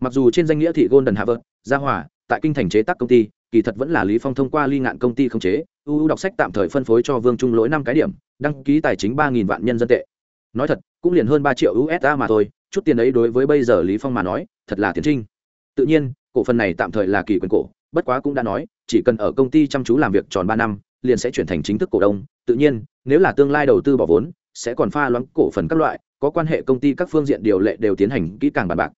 Mặc dù trên danh nghĩa thị golden harvard, gia hòa, tại kinh thành chế tác công ty, kỳ thật vẫn là lý phong thông qua ly ngạn công ty không chế uu đọc sách tạm thời phân phối cho vương trung lỗi năm cái điểm, đăng ký tài chính ba nghìn vạn nhân dân tệ. Nói thật, cũng liền hơn ba triệu usd mà thôi, chút tiền ấy đối với bây giờ lý phong mà nói, thật là tiến trinh. Tự nhiên, cổ phần này tạm thời là kỳ quyền cổ, bất quá cũng đã nói, chỉ cần ở công ty chăm chú làm việc tròn ba năm liền sẽ chuyển thành chính thức cổ đông. Tự nhiên, nếu là tương lai đầu tư bỏ vốn, sẽ còn pha loãng cổ phần các loại, có quan hệ công ty các phương diện điều lệ đều tiến hành kỹ càng bàn bạc.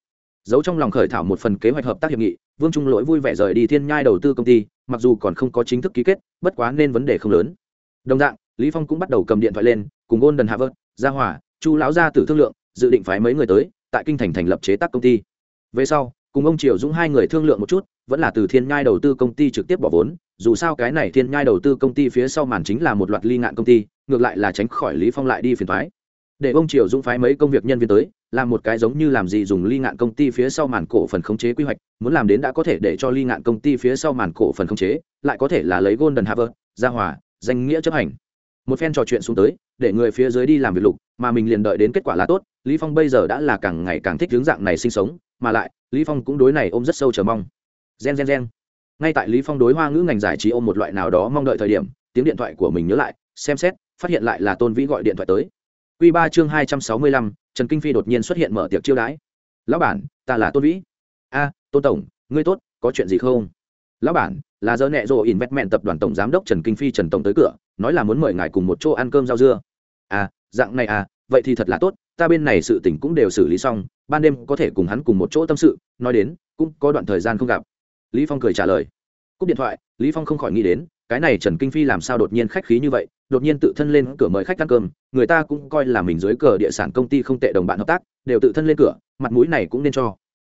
Giấu trong lòng khởi thảo một phần kế hoạch hợp tác hiệp nghị, vương trung lỗi vui vẻ rời đi thiên nhai đầu tư công ty, mặc dù còn không có chính thức ký kết, bất quá nên vấn đề không lớn. Đồng dạng, lý phong cũng bắt đầu cầm điện thoại lên, cùng gôn đần Hạ harvard, gia hỏa chu lão gia tử thương lượng, dự định phái mấy người tới, tại kinh thành thành lập chế tác công ty. Về sau cùng ông triều dũng hai người thương lượng một chút, vẫn là từ thiên nhai đầu tư công ty trực tiếp bỏ vốn, dù sao cái này thiên nhai đầu tư công ty phía sau màn chính là một loạt ly ngạn công ty, ngược lại là tránh khỏi lý phong lại đi phiền thoái để ông triều dũng phái mấy công việc nhân viên tới, làm một cái giống như làm gì dùng ly ngạn công ty phía sau màn cổ phần khống chế quy hoạch, muốn làm đến đã có thể để cho ly ngạn công ty phía sau màn cổ phần khống chế, lại có thể là lấy golden harvard gia hòa, danh nghĩa chấp hành. Một phen trò chuyện xuống tới, để người phía dưới đi làm việc lục, mà mình liền đợi đến kết quả là tốt, lý phong bây giờ đã là càng ngày càng thích hướng dạng này sinh sống, mà lại lý phong cũng đối này ôm rất sâu chờ mong. Gen gen gen. Ngay tại lý phong đối hoa ngữ ngành giải trí ôm một loại nào đó mong đợi thời điểm, tiếng điện thoại của mình nhớ lại, xem xét, phát hiện lại là tôn vĩ gọi điện thoại tới. Quy ba chương hai trăm sáu mươi lăm, trần kinh phi đột nhiên xuất hiện mở tiệc chiêu đãi. Lão bản, ta là tôn vĩ. A, tôn tổng, ngươi tốt, có chuyện gì không? Lão bản, là giờ nẹ rộ investment tập đoàn tổng giám đốc trần kinh phi trần tổng tới cửa, nói là muốn mời ngài cùng một chỗ ăn cơm rau dưa. À dạng này à vậy thì thật là tốt ta bên này sự tình cũng đều xử lý xong, ban đêm có thể cùng hắn cùng một chỗ tâm sự, nói đến, cũng có đoạn thời gian không gặp. Lý phong cười trả lời. Cúp điện thoại, lý phong không khỏi nghĩ đến, cái này trần kinh phi làm sao đột nhiên khách khí như vậy, đột nhiên tự thân lên cửa mời khách ăn cơm, người ta cũng coi là mình dưới cờ địa sản công ty không tệ đồng bạn hợp tác, đều tự thân lên cửa, mặt mũi này cũng nên cho.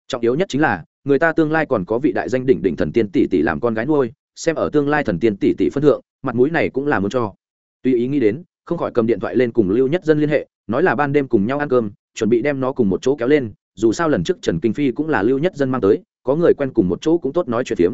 Trọng yếu nhất chính là, người ta tương lai còn có vị đại danh đỉnh đỉnh thần tiên tỷ tỷ làm con gái nuôi, xem ở tương lai thần tiên tỷ tỷ phân thượng, mặt mũi này cũng là muốn cho. Tuy ý nghĩ đến, không khỏi cầm điện thoại lên cùng lưu nhất dân liên hệ nói là ban đêm cùng nhau ăn cơm, chuẩn bị đem nó cùng một chỗ kéo lên, dù sao lần trước trần kinh phi cũng là lưu nhất dân mang tới, có người quen cùng một chỗ cũng tốt nói chuyện phiếm.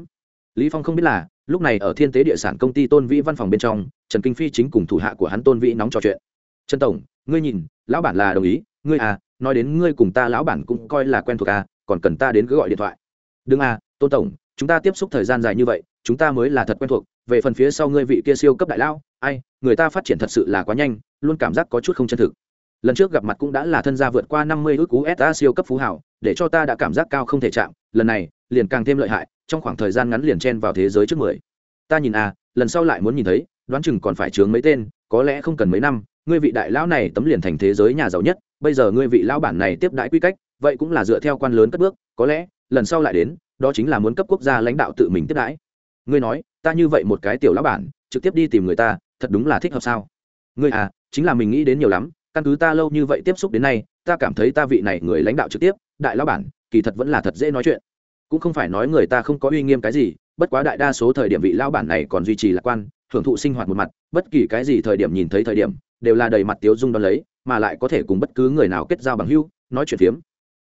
Lý phong không biết là, lúc này ở thiên tế địa sản công ty tôn vĩ văn phòng bên trong, trần kinh phi chính cùng thủ hạ của hắn tôn vĩ nóng trò chuyện. Trần tổng, ngươi nhìn, lão bản là đồng ý, ngươi à nói đến ngươi cùng ta lão bản cũng coi là quen thuộc à còn cần ta đến cứ gọi điện thoại. Đừng à tôn tổng, chúng ta tiếp xúc thời gian dài như vậy, chúng ta mới là thật quen thuộc, về phần phía sau ngươi vị kia siêu cấp đại lao ai, người ta phát triển thật sự là quá nhanh, luôn cảm giác có chút không chân thực lần trước gặp mặt cũng đã là thân gia vượt qua năm mươi ước cú sa siêu cấp phú hảo để cho ta đã cảm giác cao không thể chạm, lần này, liền càng thêm lợi hại, trong khoảng thời gian ngắn liền chen vào thế giới trước mười. Ta nhìn à lần sau lại muốn nhìn thấy, đoán chừng còn phải chướng mấy tên, có lẽ không cần mấy năm, ngươi vị đại lão này tấm liền thành thế giới nhà giàu nhất, bây giờ ngươi vị lão bản này tiếp đãi quy cách, vậy cũng là dựa theo quan lớn cất bước, có lẽ, lần sau lại đến, đó chính là muốn cấp quốc gia lãnh đạo tự mình tiếp đãi. Ngươi nói, ta như vậy một cái tiểu lão bản, trực tiếp đi tìm người ta, thật đúng là thích hợp sao? Ngươi à chính là mình nghĩ đến nhiều lắm căn cứ ta lâu như vậy tiếp xúc đến nay, ta cảm thấy ta vị này người lãnh đạo trực tiếp, đại lão bản, kỳ thật vẫn là thật dễ nói chuyện. Cũng không phải nói người ta không có uy nghiêm cái gì, bất quá đại đa số thời điểm vị lão bản này còn duy trì lạc quan, hưởng thụ sinh hoạt một mặt, bất kỳ cái gì thời điểm nhìn thấy thời điểm, đều là đầy mặt tiếu dung đón lấy, mà lại có thể cùng bất cứ người nào kết giao bằng hưu nói chuyện phiếm.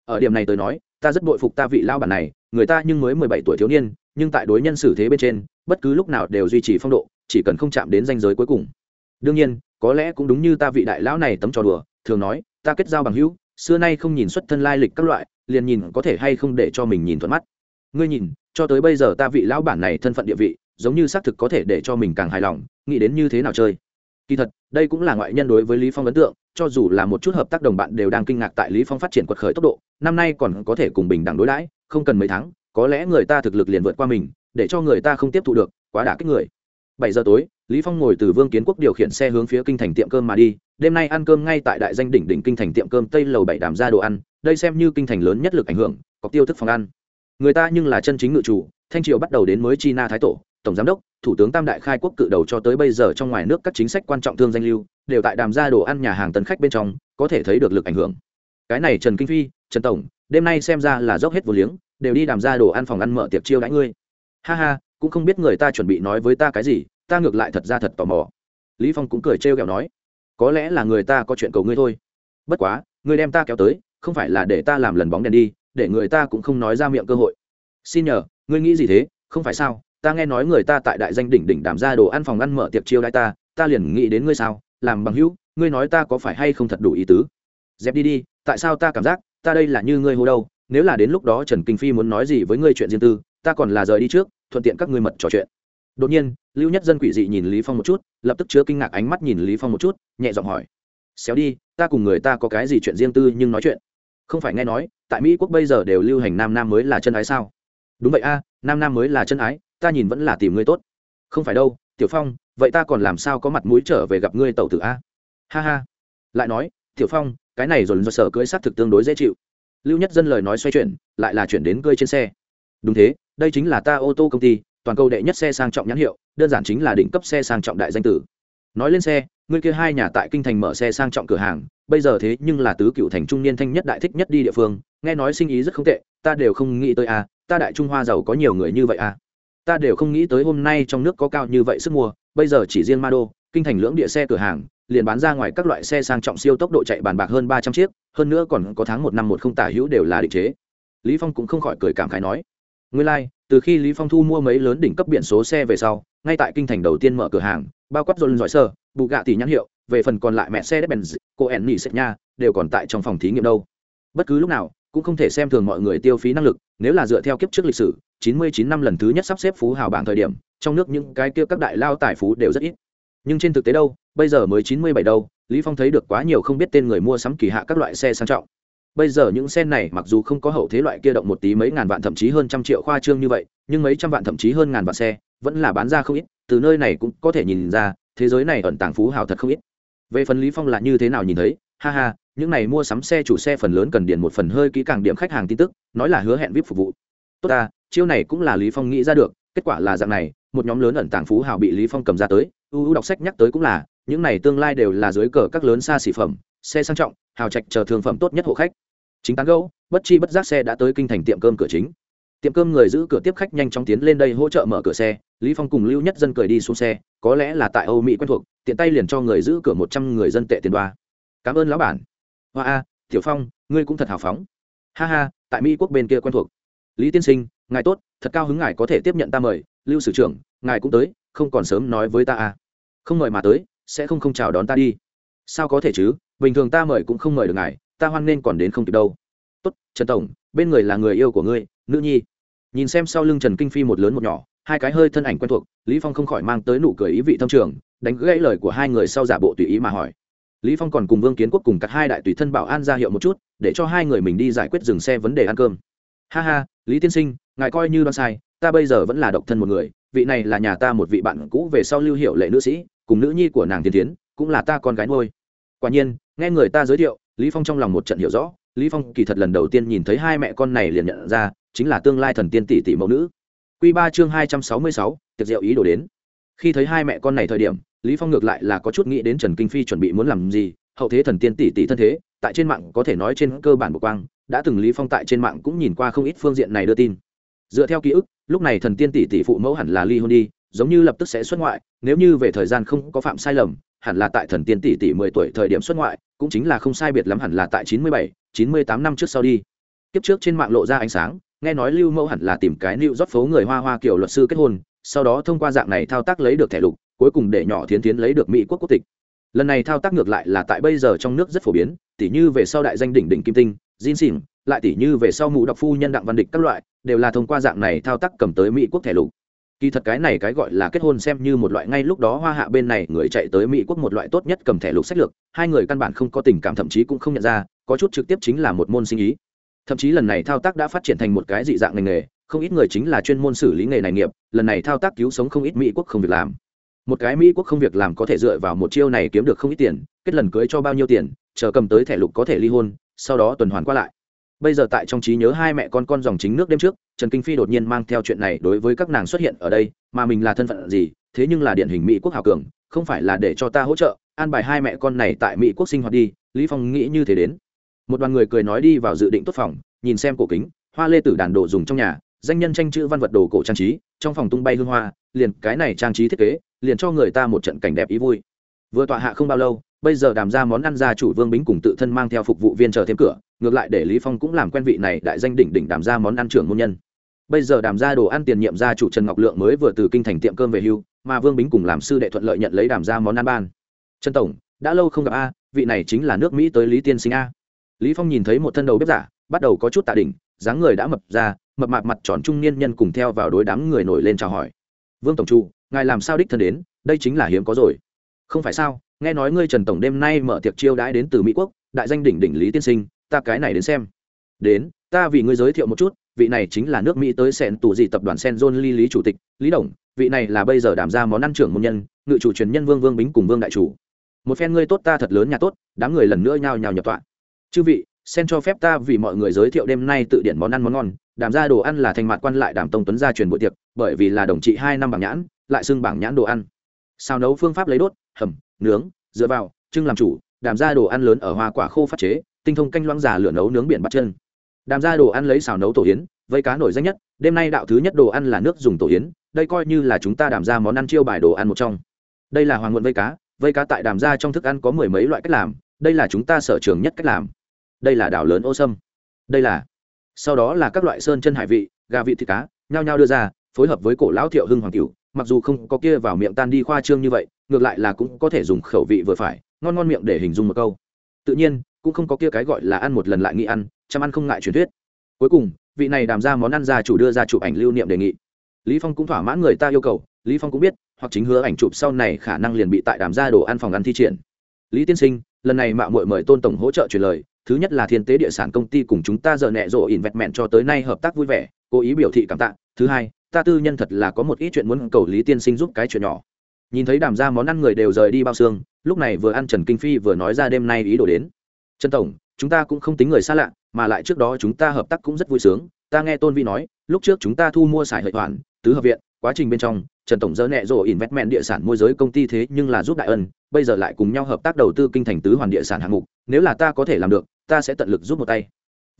Ở điểm này tôi nói, ta rất bội phục ta vị lao bản này, người ta nhưng mới mười bảy tuổi thiếu niên, nhưng tại đối nhân xử thế bên trên, bất cứ lúc nào đều duy trì phong độ, chỉ cần không chạm đến danh giới cuối cùng. Đương nhiên có lẽ cũng đúng như ta vị đại lão này tấm trò đùa, thường nói, ta kết giao bằng hữu, xưa nay không nhìn xuất thân lai lịch các loại, liền nhìn có thể hay không để cho mình nhìn thuận mắt. Ngươi nhìn, cho tới bây giờ ta vị lão bản này thân phận địa vị, giống như xác thực có thể để cho mình càng hài lòng, nghĩ đến như thế nào chơi. Kỳ thật, đây cũng là ngoại nhân đối với lý phong ấn tượng, cho dù là một chút hợp tác đồng bạn đều đang kinh ngạc tại lý phong phát triển quật khởi tốc độ, năm nay còn có thể cùng bình đẳng đối đãi, không cần mấy tháng, có lẽ người ta thực lực liền vượt qua mình, để cho người ta không tiếp thụ được, quá đả kích người. Bảy giờ tối lý phong ngồi từ vương kiến quốc điều khiển xe hướng phía kinh thành tiệm cơm mà đi, đêm nay ăn cơm ngay tại đại danh đỉnh đỉnh kinh thành tiệm cơm tây lầu bảy đàm ra đồ ăn, đây xem như kinh thành lớn nhất lực ảnh hưởng, có tiêu thức phòng ăn. Người ta nhưng là chân chính ngự chủ, thanh triều bắt đầu đến mới chi na thái tổ, tổng giám đốc, thủ tướng tam đại khai quốc cự đầu cho tới bây giờ trong ngoài nước các chính sách quan trọng thương danh lưu, đều tại đàm gia đồ ăn nhà hàng tấn khách bên trong, có thể thấy được lực ảnh hưởng. Cái này trần kinh phi, trần tổng, đêm nay xem ra là dốc hết vô liếng, đều đi đàm gia đồ ăn phòng ăn mở tiệc chiêu đãi ngươi. Ha ha, cũng không biết người ta chuẩn bị nói với ta cái gì ta ngược lại thật ra thật tò mò. Lý phong cũng cười trêu ghẹo nói, có lẽ là người ta có chuyện cầu ngươi thôi. Bất quá, ngươi đem ta kéo tới, không phải là để ta làm lần bóng đèn đi, để người ta cũng không nói ra miệng cơ hội. Xin nhờ, ngươi nghĩ gì thế? Không phải sao? Ta nghe nói người ta tại đại danh đỉnh đỉnh đảm ra đồ ăn phòng ăn mở tiệc chiêu đãi ta ta liền nghĩ đến ngươi sao? Làm bằng hữu, ngươi nói ta có phải hay không thật đủ ý tứ? Dẹp đi đi, tại sao ta cảm giác, ta đây là như ngươi hô đâu? Nếu là đến lúc đó trần kinh phi muốn nói gì với ngươi chuyện riêng tư, ta còn là rời đi trước, thuận tiện các ngươi mật trò chuyện đột nhiên, lưu nhất dân quỷ dị nhìn lý phong một chút, lập tức chứa kinh ngạc ánh mắt nhìn lý phong một chút, nhẹ giọng hỏi, xéo đi, ta cùng người ta có cái gì chuyện riêng tư nhưng nói chuyện? Không phải nghe nói, tại mỹ quốc bây giờ đều lưu hành nam nam mới là chân ái sao? Đúng vậy a, nam nam mới là chân ái, ta nhìn vẫn là tìm ngươi tốt. Không phải đâu, tiểu phong, vậy ta còn làm sao có mặt mũi trở về gặp ngươi tẩu tử a? Ha ha. Lại nói, tiểu phong, cái này rồi do sở cưới sát thực tương đối dễ chịu. Lưu nhất dân lời nói xoay chuyển, lại là chuyển đến cơi trên xe. Đúng thế, đây chính là ta ô tô công ty toàn cầu đệ nhất xe sang trọng nhãn hiệu đơn giản chính là đỉnh cấp xe sang trọng đại danh tử. Nói lên xe người kia hai nhà tại kinh thành mở xe sang trọng cửa hàng bây giờ thế nhưng là tứ cựu thành trung niên thanh nhất đại thích nhất đi địa phương nghe nói sinh ý rất không tệ ta đều không nghĩ tới a ta đại trung hoa giàu có nhiều người như vậy a ta đều không nghĩ tới hôm nay trong nước có cao như vậy sức mua bây giờ chỉ riêng ma đô kinh thành lưỡng địa xe cửa hàng liền bán ra ngoài các loại xe sang trọng siêu tốc độ chạy bàn bạc hơn ba trăm chiếc hơn nữa còn có tháng một năm một không tả hữu đều là định chế. Lý phong cũng không khỏi cười cảm khái nói nguyên lai like, từ khi lý phong thu mua mấy lớn đỉnh cấp biển số xe về sau, ngay tại kinh thành đầu tiên mở cửa hàng, bao quát dồn giỏi sơ bù gạ tỷ nhãn hiệu, về phần còn lại mẹ xe benz cô ẻn nỉ sệt nha, đều còn tại trong phòng thí nghiệm đâu. Bất cứ lúc nào, cũng không thể xem thường mọi người tiêu phí năng lực, nếu là dựa theo kiếp trước lịch sử 99 năm lần thứ nhất sắp xếp phú hào bảng thời điểm, trong nước những cái kia các đại lao tài phú đều rất ít. Nhưng trên thực tế đâu, bây giờ mới 97 đâu, lý phong thấy được quá nhiều không biết tên người mua sắm kỳ hạ các loại xe sang trọng bây giờ những xe này mặc dù không có hậu thế loại kia động một tí mấy ngàn vạn thậm chí hơn trăm triệu khoa trương như vậy, nhưng mấy trăm vạn thậm chí hơn ngàn vạn xe vẫn là bán ra không ít, từ nơi này cũng có thể nhìn ra, thế giới này ẩn tàng phú hào thật không ít. Về phần lý phong là như thế nào nhìn thấy, ha ha, những này mua sắm xe chủ xe phần lớn cần điền một phần hơi kỹ càng điểm khách hàng tin tức, nói là hứa hẹn vip phục vụ. Tốt ta, chiêu này cũng là lý phong nghĩ ra được, kết quả là dạng này, một nhóm lớn ẩn tàng phú hào bị lý phong cầm ra tới u đọc sách nhắc tới cũng là, những này tương lai đều là dưới cờ các lớn xa xỉ phẩm xe sang trọng, hào trạch chờ thương phẩm tốt nhất hộ khách. Chính tán gấu bất chi bất giác xe đã tới kinh thành tiệm cơm cửa chính. Tiệm cơm người giữ cửa tiếp khách nhanh chóng tiến lên đây hỗ trợ mở cửa xe, lý phong cùng lưu nhất dân cười đi xuống xe, có lẽ là tại âu mỹ quen thuộc, tiện tay liền cho người giữ cửa một trăm người dân tệ tiền đoa. Cảm ơn lão bản. Hoa a, tiểu phong, ngươi cũng thật hào phóng. Ha ha, tại mỹ quốc bên kia quen thuộc. Lý tiên sinh, ngài tốt, thật cao hứng ngài có thể tiếp nhận ta mời, lưu sử trưởng, ngài cũng tới, không còn sớm nói với ta à. Không mời mà tới, sẽ không không chào đón ta đi. Sao có thể chứ? Bình thường ta mời cũng không mời được ngài, ta hoan nên còn đến không kịp đâu. Tốt, trần tổng, bên người là người yêu của ngươi, nữ nhi. Nhìn xem sau lưng trần kinh phi một lớn một nhỏ, hai cái hơi thân ảnh quen thuộc, lý phong không khỏi mang tới nụ cười ý vị thâm trường, đánh gãy lời của hai người sau giả bộ tùy ý mà hỏi. Lý phong còn cùng vương kiến quốc cùng các hai đại tùy thân bảo an ra hiệu một chút, để cho hai người mình đi giải quyết dừng xe vấn đề ăn cơm. Ha ha, lý tiên sinh, ngài coi như đoan sai, ta bây giờ vẫn là độc thân một người, vị này là nhà ta một vị bạn cũ về sau lưu hiệu lệ nữ sĩ, cùng nữ nhi của nàng tiên tiến cũng là ta con gái nuôi. Quả nhiên nghe người ta giới thiệu lý phong trong lòng một trận hiểu rõ. Lý phong kỳ thật lần đầu tiên nhìn thấy hai mẹ con này liền nhận ra chính là tương lai thần tiên tỷ tỷ mẫu nữ. Quy ba chương hai trăm sáu mươi sáu, tiệc rượu ý đồ đến. Khi thấy hai mẹ con này thời điểm lý phong ngược lại là có chút nghĩ đến trần kinh phi chuẩn bị muốn làm gì hậu thế thần tiên tỷ tỷ thân thế tại trên mạng có thể nói trên cơ bản bộ quang đã từng lý phong tại trên mạng cũng nhìn qua không ít phương diện này đưa tin. Dựa theo ký ức lúc này thần tiên tỷ tỷ phụ mẫu hẳn là ly hôn đi giống như lập tức sẽ xuất ngoại nếu như về thời gian không có phạm sai lầm hẳn là tại thần tiên tỷ tỷ mười tuổi thời điểm xuất ngoại cũng chính là không sai biệt lắm hẳn là tại chín mươi bảy, chín mươi tám năm trước sau đi. Kiếp trước trên mạng lộ ra ánh sáng, nghe nói lưu mẫu hẳn là tìm cái lưu rót phố người hoa hoa kiểu luật sư kết hôn, sau đó thông qua dạng này thao tác lấy được thẻ lục, cuối cùng để nhỏ thiến tiến lấy được mỹ quốc quốc tịch. Lần này thao tác ngược lại là tại bây giờ trong nước rất phổ biến, tỉ như về sau đại danh đỉnh đỉnh kim tinh, jin xỉn lại tỉ như về sau mụ đọc phu nhân đặng văn địch các loại, đều là thông qua dạng này thao tác cầm tới mỹ quốc thẻ lục kỳ thật cái này cái gọi là kết hôn xem như một loại ngay lúc đó hoa hạ bên này người chạy tới mỹ quốc một loại tốt nhất cầm thẻ lục sách lược, hai người căn bản không có tình cảm thậm chí cũng không nhận ra, có chút trực tiếp chính là một môn sinh ý. Thậm chí lần này thao tác đã phát triển thành một cái dị dạng ngành nghề, không ít người chính là chuyên môn xử lý nghề này nghiệp, lần này thao tác cứu sống không ít mỹ quốc không việc làm. Một cái mỹ quốc không việc làm có thể dựa vào một chiêu này kiếm được không ít tiền, kết lần cưới cho bao nhiêu tiền, chờ cầm tới thẻ lục có thể ly hôn, sau đó tuần hoàn qua lại bây giờ tại trong trí nhớ hai mẹ con con dòng chính nước đêm trước, trần kinh phi đột nhiên mang theo chuyện này đối với các nàng xuất hiện ở đây, mà mình là thân phận gì, thế nhưng là điển hình mỹ quốc hào cường, không phải là để cho ta hỗ trợ, an bài hai mẹ con này tại mỹ quốc sinh hoạt đi, lý phong nghĩ như thế đến. Một đoàn người cười nói đi vào dự định tốt phòng, nhìn xem cổ kính, hoa lê tử đàn đồ dùng trong nhà, danh nhân tranh chữ văn vật đồ cổ trang trí, trong phòng tung bay hương hoa, liền cái này trang trí thiết kế, liền cho người ta một trận cảnh đẹp ý vui vừa tọa hạ không bao lâu, bây giờ đàm ra món ăn gia chủ vương bính cùng tự thân mang theo phục vụ viên chờ thêm cửa, ngược lại để lý phong cũng làm quen vị này đại danh đỉnh đỉnh đàm ra món ăn trưởng môn nhân. Bây giờ đàm ra đồ ăn tiền nhiệm gia chủ trần ngọc lượng mới vừa từ kinh thành tiệm cơm về hưu, mà vương bính cùng làm sư đệ thuận lợi nhận lấy đàm ra món ăn ban. Trần tổng, đã lâu không gặp a, vị này chính là nước mỹ tới lý tiên sinh a. Lý phong nhìn thấy một thân đầu bếp giả, bắt đầu có chút tạ đỉnh, dáng người đã mập ra, mập mạp mặt tròn trung niên nhân cùng theo vào đối đám người nổi lên chào hỏi. Vương tổng trụ ngài làm sao đích thân đến, đây chính là hiếm có rồi không phải sao, nghe nói ngươi trần tổng đêm nay mở tiệc chiêu đãi đến từ mỹ quốc, đại danh đỉnh đỉnh lý tiên sinh, ta cái này đến xem. Đến, ta vì ngươi giới thiệu một chút, vị này chính là nước mỹ tới sẹn tù dị tập đoàn sen john ly lý chủ tịch, lý đồng, vị này là bây giờ đảm ra món ăn trưởng môn nhân, ngự chủ truyền nhân vương vương bính cùng vương đại chủ. Một phen ngươi tốt ta thật lớn nhà tốt, đám người lần nữa nhào nhào nhập tọa. Chư vị sen cho phép ta vì mọi người giới thiệu đêm nay tự điển món ăn món ngon đảm ra đồ ăn là thành mặt quan lại đảm tông tuấn gia truyền buổi tiệc, bởi vì là đồng trị hai năm bảng nhãn, lại xưng bảng nhãn đồ ăn xào nấu phương pháp lấy đốt, hầm, nướng, dựa vào, trưng làm chủ, đàm ra đồ ăn lớn ở hoa quả khô phát chế, tinh thông canh loãng già lửa nấu nướng biển bắt chân. Đàm ra đồ ăn lấy xào nấu tổ yến, vây cá nổi danh nhất, đêm nay đạo thứ nhất đồ ăn là nước dùng tổ yến, đây coi như là chúng ta đàm ra món ăn chiêu bài đồ ăn một trong. Đây là hoàng nguồn vây cá vây cá tại đàm ra trong thức ăn có mười mấy loại cách làm, đây là chúng ta sở trường nhất cách làm. Đây là đảo lớn ô sâm. Đây là, sau đó là các loại sơn chân hải vị, gà vị thịt cá, nhao nhao đưa ra, phối hợp với cổ lão thiệu hưng hoàng cửu mặc dù không có kia vào miệng tan đi khoa trương như vậy, ngược lại là cũng có thể dùng khẩu vị vừa phải, ngon ngon miệng để hình dung một câu. Tự nhiên, cũng không có kia cái gọi là ăn một lần lại nghĩ ăn, chăm ăn không ngại truyền thuyết. Cuối cùng, vị này đàm ra món ăn gia chủ đưa ra chụp ảnh lưu niệm đề nghị. Lý phong cũng thỏa mãn người ta yêu cầu, lý phong cũng biết, hoặc chính hứa ảnh chụp sau này khả năng liền bị tại đàm gia đồ ăn phòng ăn thi triển. Lý tiên sinh, lần này mạo muội mời tôn tổng hỗ trợ truyền lời, thứ nhất là thiên tế địa sản công ty cùng chúng ta giờ nẹ rộ ỉn vẹt mẹn cho tới nay hợp tác vui vẻ, cố ý biểu thị cảm tạ, thứ hai ta tư nhân thật là có một ít chuyện muốn cầu lý tiên sinh giúp cái chuyện nhỏ. Nhìn thấy đàm ra món ăn người đều rời đi bao xương, lúc này vừa ăn trần kinh phi vừa nói ra đêm nay ý đồ đến. Trần tổng, chúng ta cũng không tính người xa lạ, mà lại trước đó chúng ta hợp tác cũng rất vui sướng. Ta nghe tôn vi nói, lúc trước chúng ta thu mua sải Hợi toàn, tứ hợp viện, quá trình bên trong, trần tổng dỡ nẹ vét investment địa sản môi giới công ty thế nhưng là giúp đại ân, bây giờ lại cùng nhau hợp tác đầu tư kinh thành tứ hoàn địa sản hạng mục. Nếu là ta có thể làm được, ta sẽ tận lực giúp một tay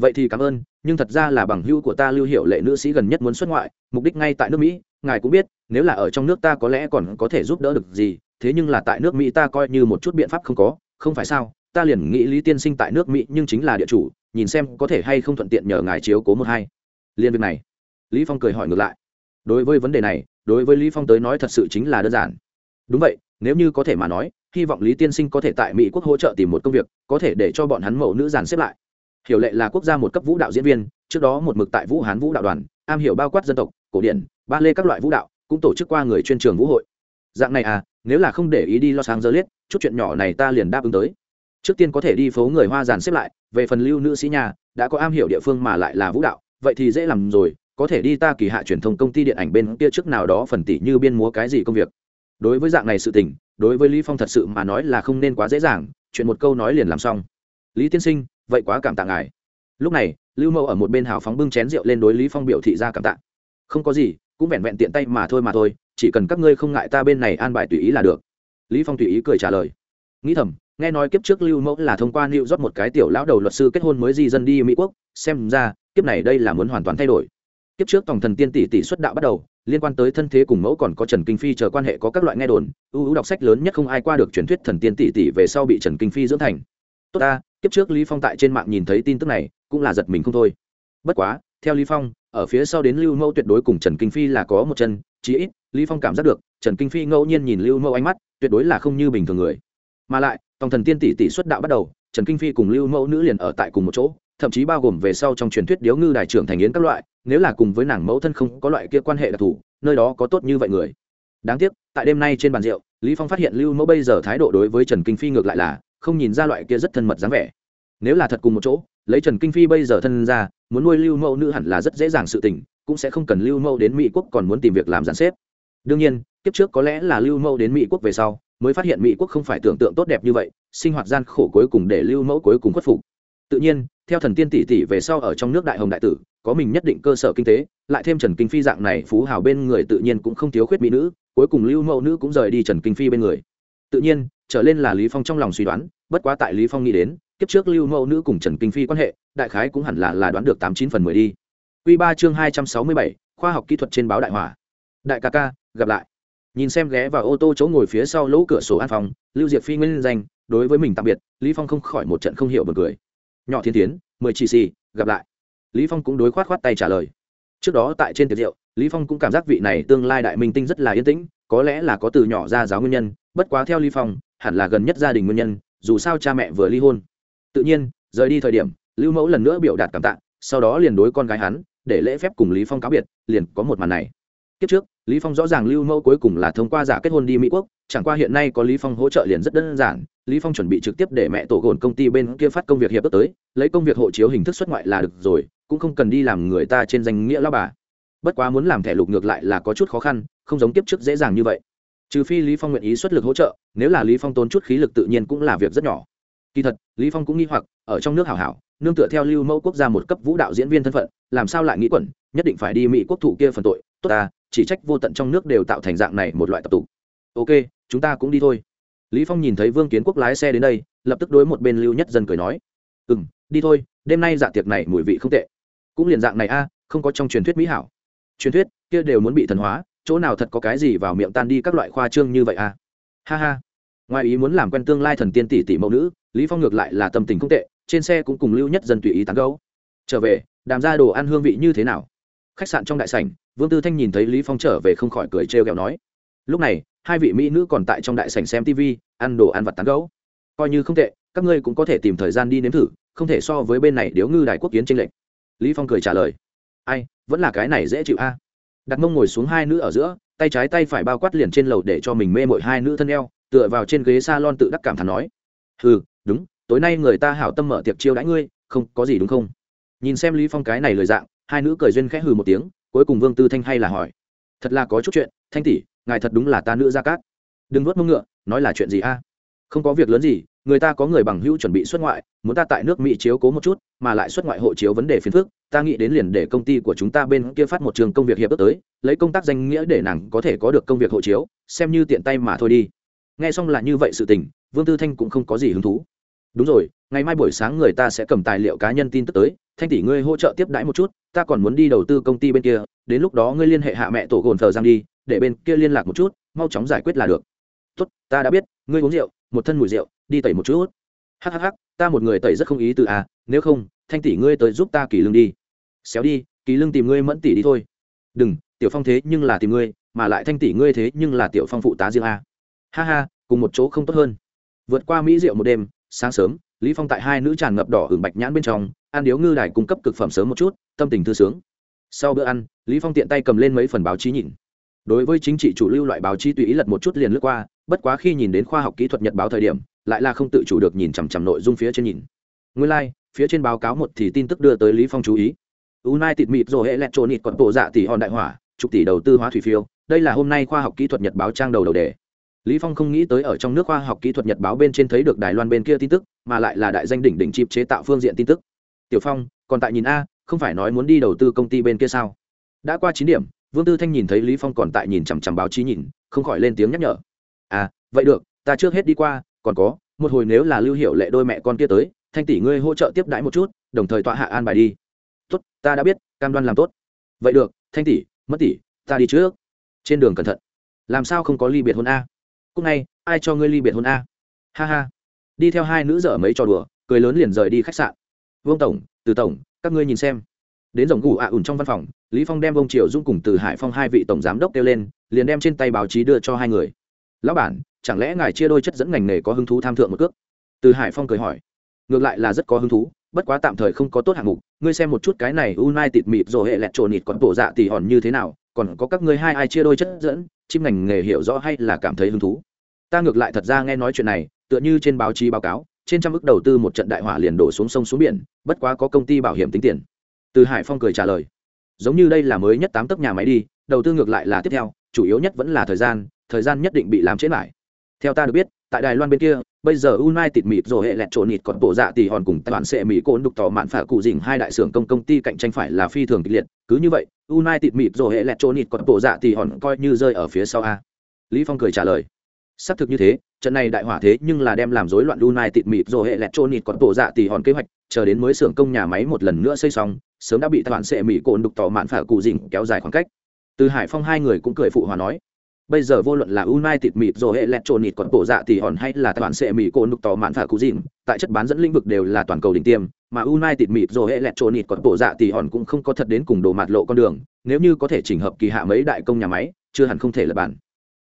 vậy thì cảm ơn, nhưng thật ra là bằng hữu của ta lưu hiệu lệ nữ sĩ gần nhất muốn xuất ngoại, mục đích ngay tại nước mỹ, ngài cũng biết, nếu là ở trong nước ta có lẽ còn có thể giúp đỡ được gì, thế nhưng là tại nước mỹ ta coi như một chút biện pháp không có, không phải sao? Ta liền nghĩ lý tiên sinh tại nước mỹ nhưng chính là địa chủ, nhìn xem có thể hay không thuận tiện nhờ ngài chiếu cố một hai. Liên việc này. Lý phong cười hỏi ngược lại. Đối với vấn đề này, đối với lý phong tới nói thật sự chính là đơn giản. Đúng vậy, nếu như có thể mà nói, hy vọng lý tiên sinh có thể tại mỹ quốc hỗ trợ tìm một công việc, có thể để cho bọn hắn mẫu nữ giàn xếp lại hiểu lệ là quốc gia một cấp vũ đạo diễn viên, trước đó một mực tại vũ hán vũ đạo đoàn, am hiểu bao quát dân tộc, cổ điển, ba lê các loại vũ đạo, cũng tổ chức qua người chuyên trường vũ hội. Dạng này à nếu là không để ý đi lo sáng giờ liết chút chuyện nhỏ này ta liền đáp ứng tới. Trước tiên có thể đi phố người hoa giàn xếp lại, về phần lưu nữ sĩ nhà, đã có am hiểu địa phương mà lại là vũ đạo, vậy thì dễ làm rồi, có thể đi ta kỳ hạ truyền thông công ty điện ảnh bên kia trước nào đó phần tỷ như biên múa cái gì công việc. Đối với dạng này sự tình, đối với lý phong thật sự mà nói là không nên quá dễ dàng, chuyện một câu nói liền làm xong. Lý tiên sinh vậy quá cảm tạ ngài. Lúc này, lưu mẫu ở một bên hào phóng bưng chén rượu lên đối lý phong biểu thị ra cảm tạ. Không có gì, cũng vẹn vẹn tiện tay mà thôi mà thôi, chỉ cần các ngươi không ngại ta bên này an bài tùy ý là được. Lý phong tùy ý cười trả lời. Nghĩ thầm, nghe nói kiếp trước lưu mẫu là thông qua lưu rót một cái tiểu lão đầu luật sư kết hôn mới di dân đi mỹ quốc, xem ra, kiếp này đây là muốn hoàn toàn thay đổi. Kiếp trước tổng thần tiên tỷ tỷ xuất đạo bắt đầu, liên quan tới thân thế cùng mẫu còn có trần kinh phi chờ quan hệ có các loại nghe đồn, ưu ưu đọc sách lớn nhất không ai qua được truyền thuyết thần tiên tỷ tỷ về sau bị trần kinh phi dưỡng thành. Tốt ta kiếp trước lý phong tại trên mạng nhìn thấy tin tức này, cũng là giật mình không thôi. Bất quá, theo lý phong, ở phía sau đến lưu mẫu tuyệt đối cùng trần kinh phi là có một chân, chí ít, lý phong cảm giác được, trần kinh phi ngẫu nhiên nhìn lưu mẫu ánh mắt, tuyệt đối là không như bình thường người. Mà lại, tòng thần tiên tỷ tỷ xuất đạo bắt đầu, trần kinh phi cùng lưu mẫu nữ liền ở tại cùng một chỗ, thậm chí bao gồm về sau trong truyền thuyết điếu ngư đại trưởng thành yến các loại, nếu là cùng với nàng mẫu thân không có loại kia quan hệ đặc thù, nơi đó có tốt như vậy người. Đáng tiếc, tại đêm nay trên bàn rượu, lý phong phát hiện lưu mẫu bây giờ thái độ đối với trần kinh phi ngược lại là không nhìn ra loại kia rất thân mật dáng vẻ. Nếu là thật cùng một chỗ, lấy trần kinh phi bây giờ thân ra, muốn nuôi lưu mẫu nữ hẳn là rất dễ dàng sự tình, cũng sẽ không cần lưu mẫu đến mỹ quốc còn muốn tìm việc làm giàn xếp. Đương nhiên, kiếp trước có lẽ là lưu mẫu đến mỹ quốc về sau, mới phát hiện mỹ quốc không phải tưởng tượng tốt đẹp như vậy, sinh hoạt gian khổ cuối cùng để lưu mẫu cuối cùng khuất phục. Tự nhiên, theo thần tiên tỷ tỷ về sau ở trong nước đại hồng đại tử, có mình nhất định cơ sở kinh tế, lại thêm trần kinh phi dạng này phú hào bên người tự nhiên cũng không thiếu khuyết mỹ nữ, cuối cùng lưu mẫu nữ cũng rời đi trần kinh phi bên người. Tự nhiên trở lên là lý phong trong lòng suy đoán, bất quá tại lý phong nghĩ đến, kiếp trước lưu mẫu nữ cùng trần kinh phi quan hệ, đại khái cũng hẳn là là đoán được tám chín phần mười đi. Quy ba chương hai trăm sáu mươi bảy, khoa học kỹ thuật trên báo đại hỏa. Đại ca ca, gặp lại. Nhìn xem ghé vào ô tô chỗ ngồi phía sau lỗ cửa sổ an phòng lưu diệp phi nguyên danh, đối với mình tạm biệt, lý phong không khỏi một trận không hiểu bật cười. Nhỏ thiên tiến mười chỉ xì, gặp lại. Lý phong cũng đối khoát khoát tay trả lời. Trước đó tại trên tiệc rượu, lý phong cũng cảm giác vị này tương lai đại minh tinh rất là yên tĩnh, có lẽ là có từ nhỏ ra giáo nguyên nhân, bất quá theo lý phong hẳn là gần nhất gia đình nguyên nhân, dù sao cha mẹ vừa ly hôn. Tự nhiên, rời đi thời điểm, lưu mẫu lần nữa biểu đạt cảm tạ, sau đó liền đối con gái hắn, để lễ phép cùng lý phong cáo biệt, liền có một màn này. Kiếp trước, lý phong rõ ràng lưu mẫu cuối cùng là thông qua giả kết hôn đi mỹ quốc, chẳng qua hiện nay có lý phong hỗ trợ liền rất đơn giản, lý phong chuẩn bị trực tiếp để mẹ tổ gồn công ty bên kia phát công việc hiệp ước tới, lấy công việc hộ chiếu hình thức xuất ngoại là được rồi, cũng không cần đi làm người ta trên danh nghĩa lão bà. Bất quá muốn làm thẻ lục ngược lại là có chút khó khăn, không giống kiếp trước dễ dàng như vậy trừ phi lý phong nguyện ý xuất lực hỗ trợ, nếu là lý phong tốn chút khí lực tự nhiên cũng là việc rất nhỏ. Kỳ thật, lý phong cũng nghi hoặc, ở trong nước hảo hảo, nương tựa theo lưu mẫu quốc gia một cấp vũ đạo diễn viên thân phận, làm sao lại nghĩ quẩn, nhất định phải đi mỹ quốc thủ kia phần tội, tốt ta, chỉ trách vô tận trong nước đều tạo thành dạng này một loại tập tục. Ok, chúng ta cũng đi thôi. Lý phong nhìn thấy vương kiến quốc lái xe đến đây, lập tức đối một bên lưu nhất dân cười nói, ừm, đi thôi, đêm nay dạ tiệc này mùi vị không tệ. Cũng liền dạng này a, không có trong truyền thuyết mỹ hảo. Truyền thuyết, kia đều muốn bị thần hóa chỗ nào thật có cái gì vào miệng tan đi các loại khoa trương như vậy à? Ha ha. Ngoài ý muốn làm quen tương lai thần tiên tỷ tỷ mẫu nữ, lý phong ngược lại là tâm tình không tệ, trên xe cũng cùng lưu nhất dân tùy ý tán gẫu. Trở về, đàm ra đồ ăn hương vị như thế nào? Khách sạn trong đại sảnh, vương tư thanh nhìn thấy lý phong trở về không khỏi cười trêu ghẹo nói. Lúc này, hai vị mỹ nữ còn tại trong đại sảnh xem tv ăn đồ ăn vặt tán gẫu. Coi như không tệ, các ngươi cũng có thể tìm thời gian đi nếm thử, không thể so với bên này điếu ngư đại quốc kiến tranh lệch. Lý phong cười trả lời. Ai, vẫn là cái này dễ chịu a đặt mông ngồi xuống hai nữ ở giữa, tay trái tay phải bao quát liền trên lầu để cho mình mê mội hai nữ thân eo, tựa vào trên ghế salon tự đắc cảm thán nói. Ừ đúng, tối nay người ta hảo tâm mở tiệc chiêu đãi ngươi, không, có gì đúng không? Nhìn xem lý phong cái này lời dạng, hai nữ cười duyên khẽ hừ một tiếng, cuối cùng vương tư thanh hay là hỏi. Thật là có chút chuyện, thanh tỷ, ngài thật đúng là ta nữ gia cát. Đừng nuốt mông ngựa, nói là chuyện gì a? Không có việc lớn gì người ta có người bằng hữu chuẩn bị xuất ngoại, muốn ta tại nước mỹ chiếu cố một chút, mà lại xuất ngoại hộ chiếu vấn đề phiền phức, ta nghĩ đến liền để công ty của chúng ta bên kia phát một trường công việc hiệp ước tới, lấy công tác danh nghĩa để nàng có thể có được công việc hộ chiếu, xem như tiện tay mà thôi đi. Nghe xong là như vậy sự tình, vương tư thanh cũng không có gì hứng thú. Đúng rồi, ngày mai buổi sáng người ta sẽ cầm tài liệu cá nhân tin tức tới, thanh tỷ ngươi hỗ trợ tiếp đãi một chút, ta còn muốn đi đầu tư công ty bên kia, đến lúc đó ngươi liên hệ hạ mẹ tổ gồn thờ giang đi, để bên kia liên lạc một chút, mau chóng giải quyết là được. Tốt, ta đã biết, ngươi uống rượu, một thân mùi rượu đi tẩy một chút. Hhh ta một người tẩy rất không ý từ à nếu không, thanh tỷ ngươi tới giúp ta kỳ lương đi. Xéo đi, kỳ lương tìm ngươi mẫn tỷ đi thôi. Đừng, tiểu phong thế nhưng là tìm ngươi, mà lại thanh tỷ ngươi thế nhưng là tiểu phong phụ tá riêng à. ha ha, cùng một chỗ không tốt hơn. Vượt qua mỹ rượu một đêm, sáng sớm, lý phong tại hai nữ tràn ngập đỏ hưởng bạch nhãn bên trong, ăn điếu ngư đài cung cấp cực phẩm sớm một chút, tâm tình thư sướng. Sau bữa ăn, lý phong tiện tay cầm lên mấy phần báo chí nhìn. Đối với chính trị chủ lưu loại báo chí tùy ý lật một chút liền lướt qua, bất quá khi nhìn đến khoa học kỹ thuật nhật báo thời điểm lại là không tự chủ được nhìn chằm chằm nội dung phía trên nhìn. Nguyên lai、like, phía trên báo cáo một thì tin tức đưa tới lý phong chú ý. United mịt rồi hệ electronic còn tổ dạ tỷ hòn đại hỏa chục tỷ đầu tư hóa thủy phiêu. Đây là hôm nay khoa học kỹ thuật nhật báo trang đầu đầu đề. Lý phong không nghĩ tới ở trong nước khoa học kỹ thuật nhật báo bên trên thấy được đài loan bên kia tin tức mà lại là đại danh đỉnh đỉnh chip chế tạo phương diện tin tức. Tiểu phong còn tại nhìn a không phải nói muốn đi đầu tư công ty bên kia sao? Đã qua chín điểm vương tư thanh nhìn thấy lý phong còn tại nhìn chằm chằm báo chí nhìn không khỏi lên tiếng nhắc nhở. À vậy được ta trước hết đi qua còn có, một hồi nếu là lưu hiệu lệ đôi mẹ con kia tới, thanh tỷ ngươi hỗ trợ tiếp đãi một chút, đồng thời tọa hạ an bài đi. Tốt, ta đã biết, cam đoan làm tốt. Vậy được, thanh tỷ, mất tỷ, ta đi trước. Trên đường cẩn thận. Làm sao không có ly biệt hôn a? Cúc này ai cho ngươi ly biệt hôn a? Ha ha. Đi theo hai nữ dở mấy trò đùa, cười lớn liền rời đi khách sạn. Vương tổng, từ tổng, các ngươi nhìn xem. Đến dòng gù ạ ủn trong văn phòng, lý phong đem vông triều dung cùng từ hải phong hai vị tổng giám đốc kêu lên, liền đem trên tay báo chí đưa cho hai người lão bản, chẳng lẽ ngài chia đôi chất dẫn ngành nghề có hứng thú tham thượng một cước? Từ hải phong cười hỏi. Ngược lại là rất có hứng thú, bất quá tạm thời không có tốt hạng mục. Ngươi xem một chút cái này unai tịt mịt rồi hệ lẹt trộn nịt còn tổ dạ tỉ hòn như thế nào, còn có các ngươi hai ai chia đôi chất dẫn, chim ngành nghề hiểu rõ hay là cảm thấy hứng thú? Ta ngược lại thật ra nghe nói chuyện này, tựa như trên báo chí báo cáo, trên trăm ước đầu tư một trận đại hỏa liền đổ xuống sông xuống biển, bất quá có công ty bảo hiểm tính tiền. Từ hải phong cười trả lời. Giống như đây là mới nhất tám tấc nhà máy đi, đầu tư ngược lại là tiếp theo, chủ yếu nhất vẫn là thời gian thời gian nhất định bị làm chết lại theo ta được biết, tại đài loan bên kia, bây giờ united mịt rồi hệ lẹt trộn nịt còn bộ dạ tỷ hòn cùng toàn sẽ mỹ côn đục tỏ mạn phả cụ dình hai đại xưởng công công ty cạnh tranh phải là phi thường kịch liệt. Cứ như vậy, united mịt rồi hệ lẹt trộn nịt còn bộ dạ tỷ hòn coi như rơi ở phía sau a. Lý phong cười trả lời. Xác thực như thế, trận này đại hỏa thế nhưng là đem làm rối loạn united mịt rồi hệ lẹt trộn nịt còn bộ dạ tỷ hòn kế hoạch, chờ đến mới xưởng công nhà máy một lần nữa xây xong, sớm đã bị toàn sẽ mỹ côn đục tỏ mạn phả cụ dình kéo dài khoảng cách. Từ hải phong hai người cũng cười phụ hòa nói bây giờ vô luận là United mịt rồi hệ electronic còn bộ dạ thì hòn hay là toàn sẽ mỹ cô nục tỏ mạn phả cụ dìn tại chất bán dẫn lĩnh vực đều là toàn cầu đỉnh tiêm, mà United mịt rồi hệ electronic còn bộ dạ thì hòn cũng không có thật đến cùng đồ mạt lộ con đường, nếu như có thể chỉnh hợp kỳ hạ mấy đại công nhà máy, chưa hẳn không thể là bản.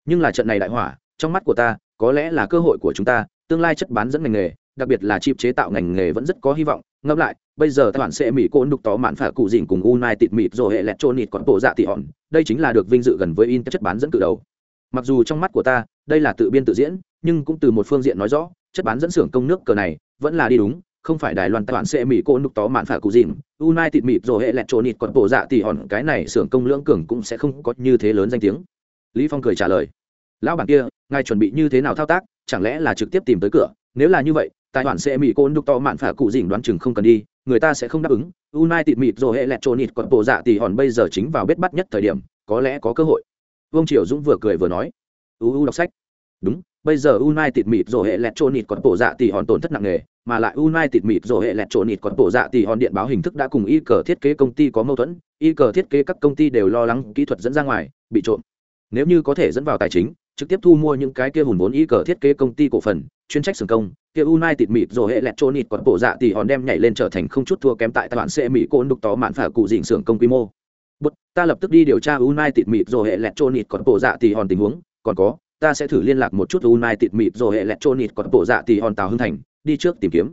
Nhưng là trận này đại hỏa, trong mắt của ta, có lẽ là cơ hội của chúng ta, tương lai chất bán dẫn ngành nghề, đặc biệt là chip chế tạo ngành nghề vẫn rất có hy vọng. Ngẫm lại, bây giờ toàn sẽ mỹ cô nục tỏ mạn phả cụ dìn cùng United mịt rồi hệ electronic còn bộ dạ thì hòn, đây chính là được vinh dự gần với in chất bán dẫn cử đầu mặc dù trong mắt của ta, đây là tự biên tự diễn, nhưng cũng từ một phương diện nói rõ, chất bán dẫn xưởng công nước cờ này vẫn là đi đúng, không phải đài loan tài sẽ mỹ cô nục tó mạn phả cụ dìm unai tịt mịt rồi hệ lẹt trộn nịt còn bộ dạ thì hòn, cái này xưởng công lưỡng cường cũng sẽ không có như thế lớn danh tiếng. Lý phong cười trả lời. Lão bản kia, ngài chuẩn bị như thế nào thao tác, chẳng lẽ là trực tiếp tìm tới cửa? Nếu là như vậy tài khoản sẽ mỹ cô nục to mạn phả cụ dìm đoán chừng không cần đi, người ta sẽ không đáp ứng. Unai tịt mịt rồi hệ lẹt trộn nịt còn bộ dạ thì hòn bây giờ chính vào bết bắt nhất thời điểm, có lẽ có cơ hội vương triều dũng vừa cười vừa nói uu đọc sách. Đúng, bây giờ unai tịt mịt rồi hệ lẹt trộn nịt còn bộ dạ tỷ hòn tổn thất nặng nề, mà lại unai tịt mịt rồi hệ lẹt trộn nịt còn bộ dạ tỷ hòn điện báo hình thức đã cùng y cờ thiết kế công ty có mâu thuẫn, y cờ thiết kế các công ty đều lo lắng kỹ thuật dẫn ra ngoài, bị trộm. Nếu như có thể dẫn vào tài chính, trực tiếp thu mua những cái kia hùn vốn y cờ thiết kế công ty cổ phần, chuyên trách sừng công, kia unai tịt mịt rồi hệ lẹt trộn nịt còn bộ dạ tỷ hòn đem nhảy lên trở thành không chút thua kém tại tập đoàn xe mỹ côn đục tó mạn phả cụ dịnh xưởng công quy mô. Bút, ta lập tức đi điều tra United mịt rồi hệ lẹt Nịt còn bộ dạ thì hòn tình huống, còn có, ta sẽ thử liên lạc một chút unai tịt mịt rồi hệ lẹt trôn nịt còn bộ dạ tỷ hòn tào hưng thành đi trước tìm kiếm.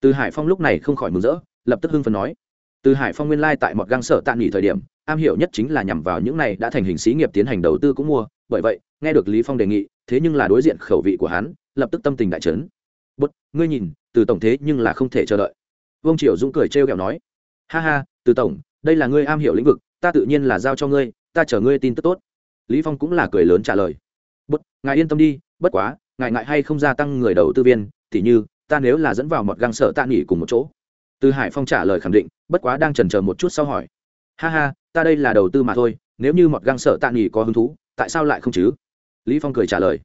Từ hải phong lúc này không khỏi mừng rỡ lập tức hưng phấn nói. Từ hải phong nguyên lai tại một găng sở tạm nghỉ thời điểm am hiểu nhất chính là nhằm vào những này đã thành hình xí nghiệp tiến hành đầu tư cũng mua. Bởi vậy nghe được lý phong đề nghị thế nhưng là đối diện khẩu vị của hắn lập tức tâm tình đại chấn. Bút ngươi nhìn từ tổng thế nhưng là không thể chờ đợi. Vương triều dũng cười trêu ghẹo nói. Ha ha từ tổng đây là ngươi am hiểu lĩnh vực ta tự nhiên là giao cho ngươi, ta chờ ngươi tin tức tốt. Lý phong cũng là cười lớn trả lời. Bất, ngài yên tâm đi, bất quá, ngài ngại hay không gia tăng người đầu tư viên thì như, ta nếu là dẫn vào một găng sở tạ nghỉ cùng một chỗ. Từ hải phong trả lời khẳng định, bất quá đang chần chờ một chút sau hỏi. Ha ha, ta đây là đầu tư mà thôi, nếu như một găng sở tạ nghỉ có hứng thú, tại sao lại không chứ? Lý phong cười trả lời.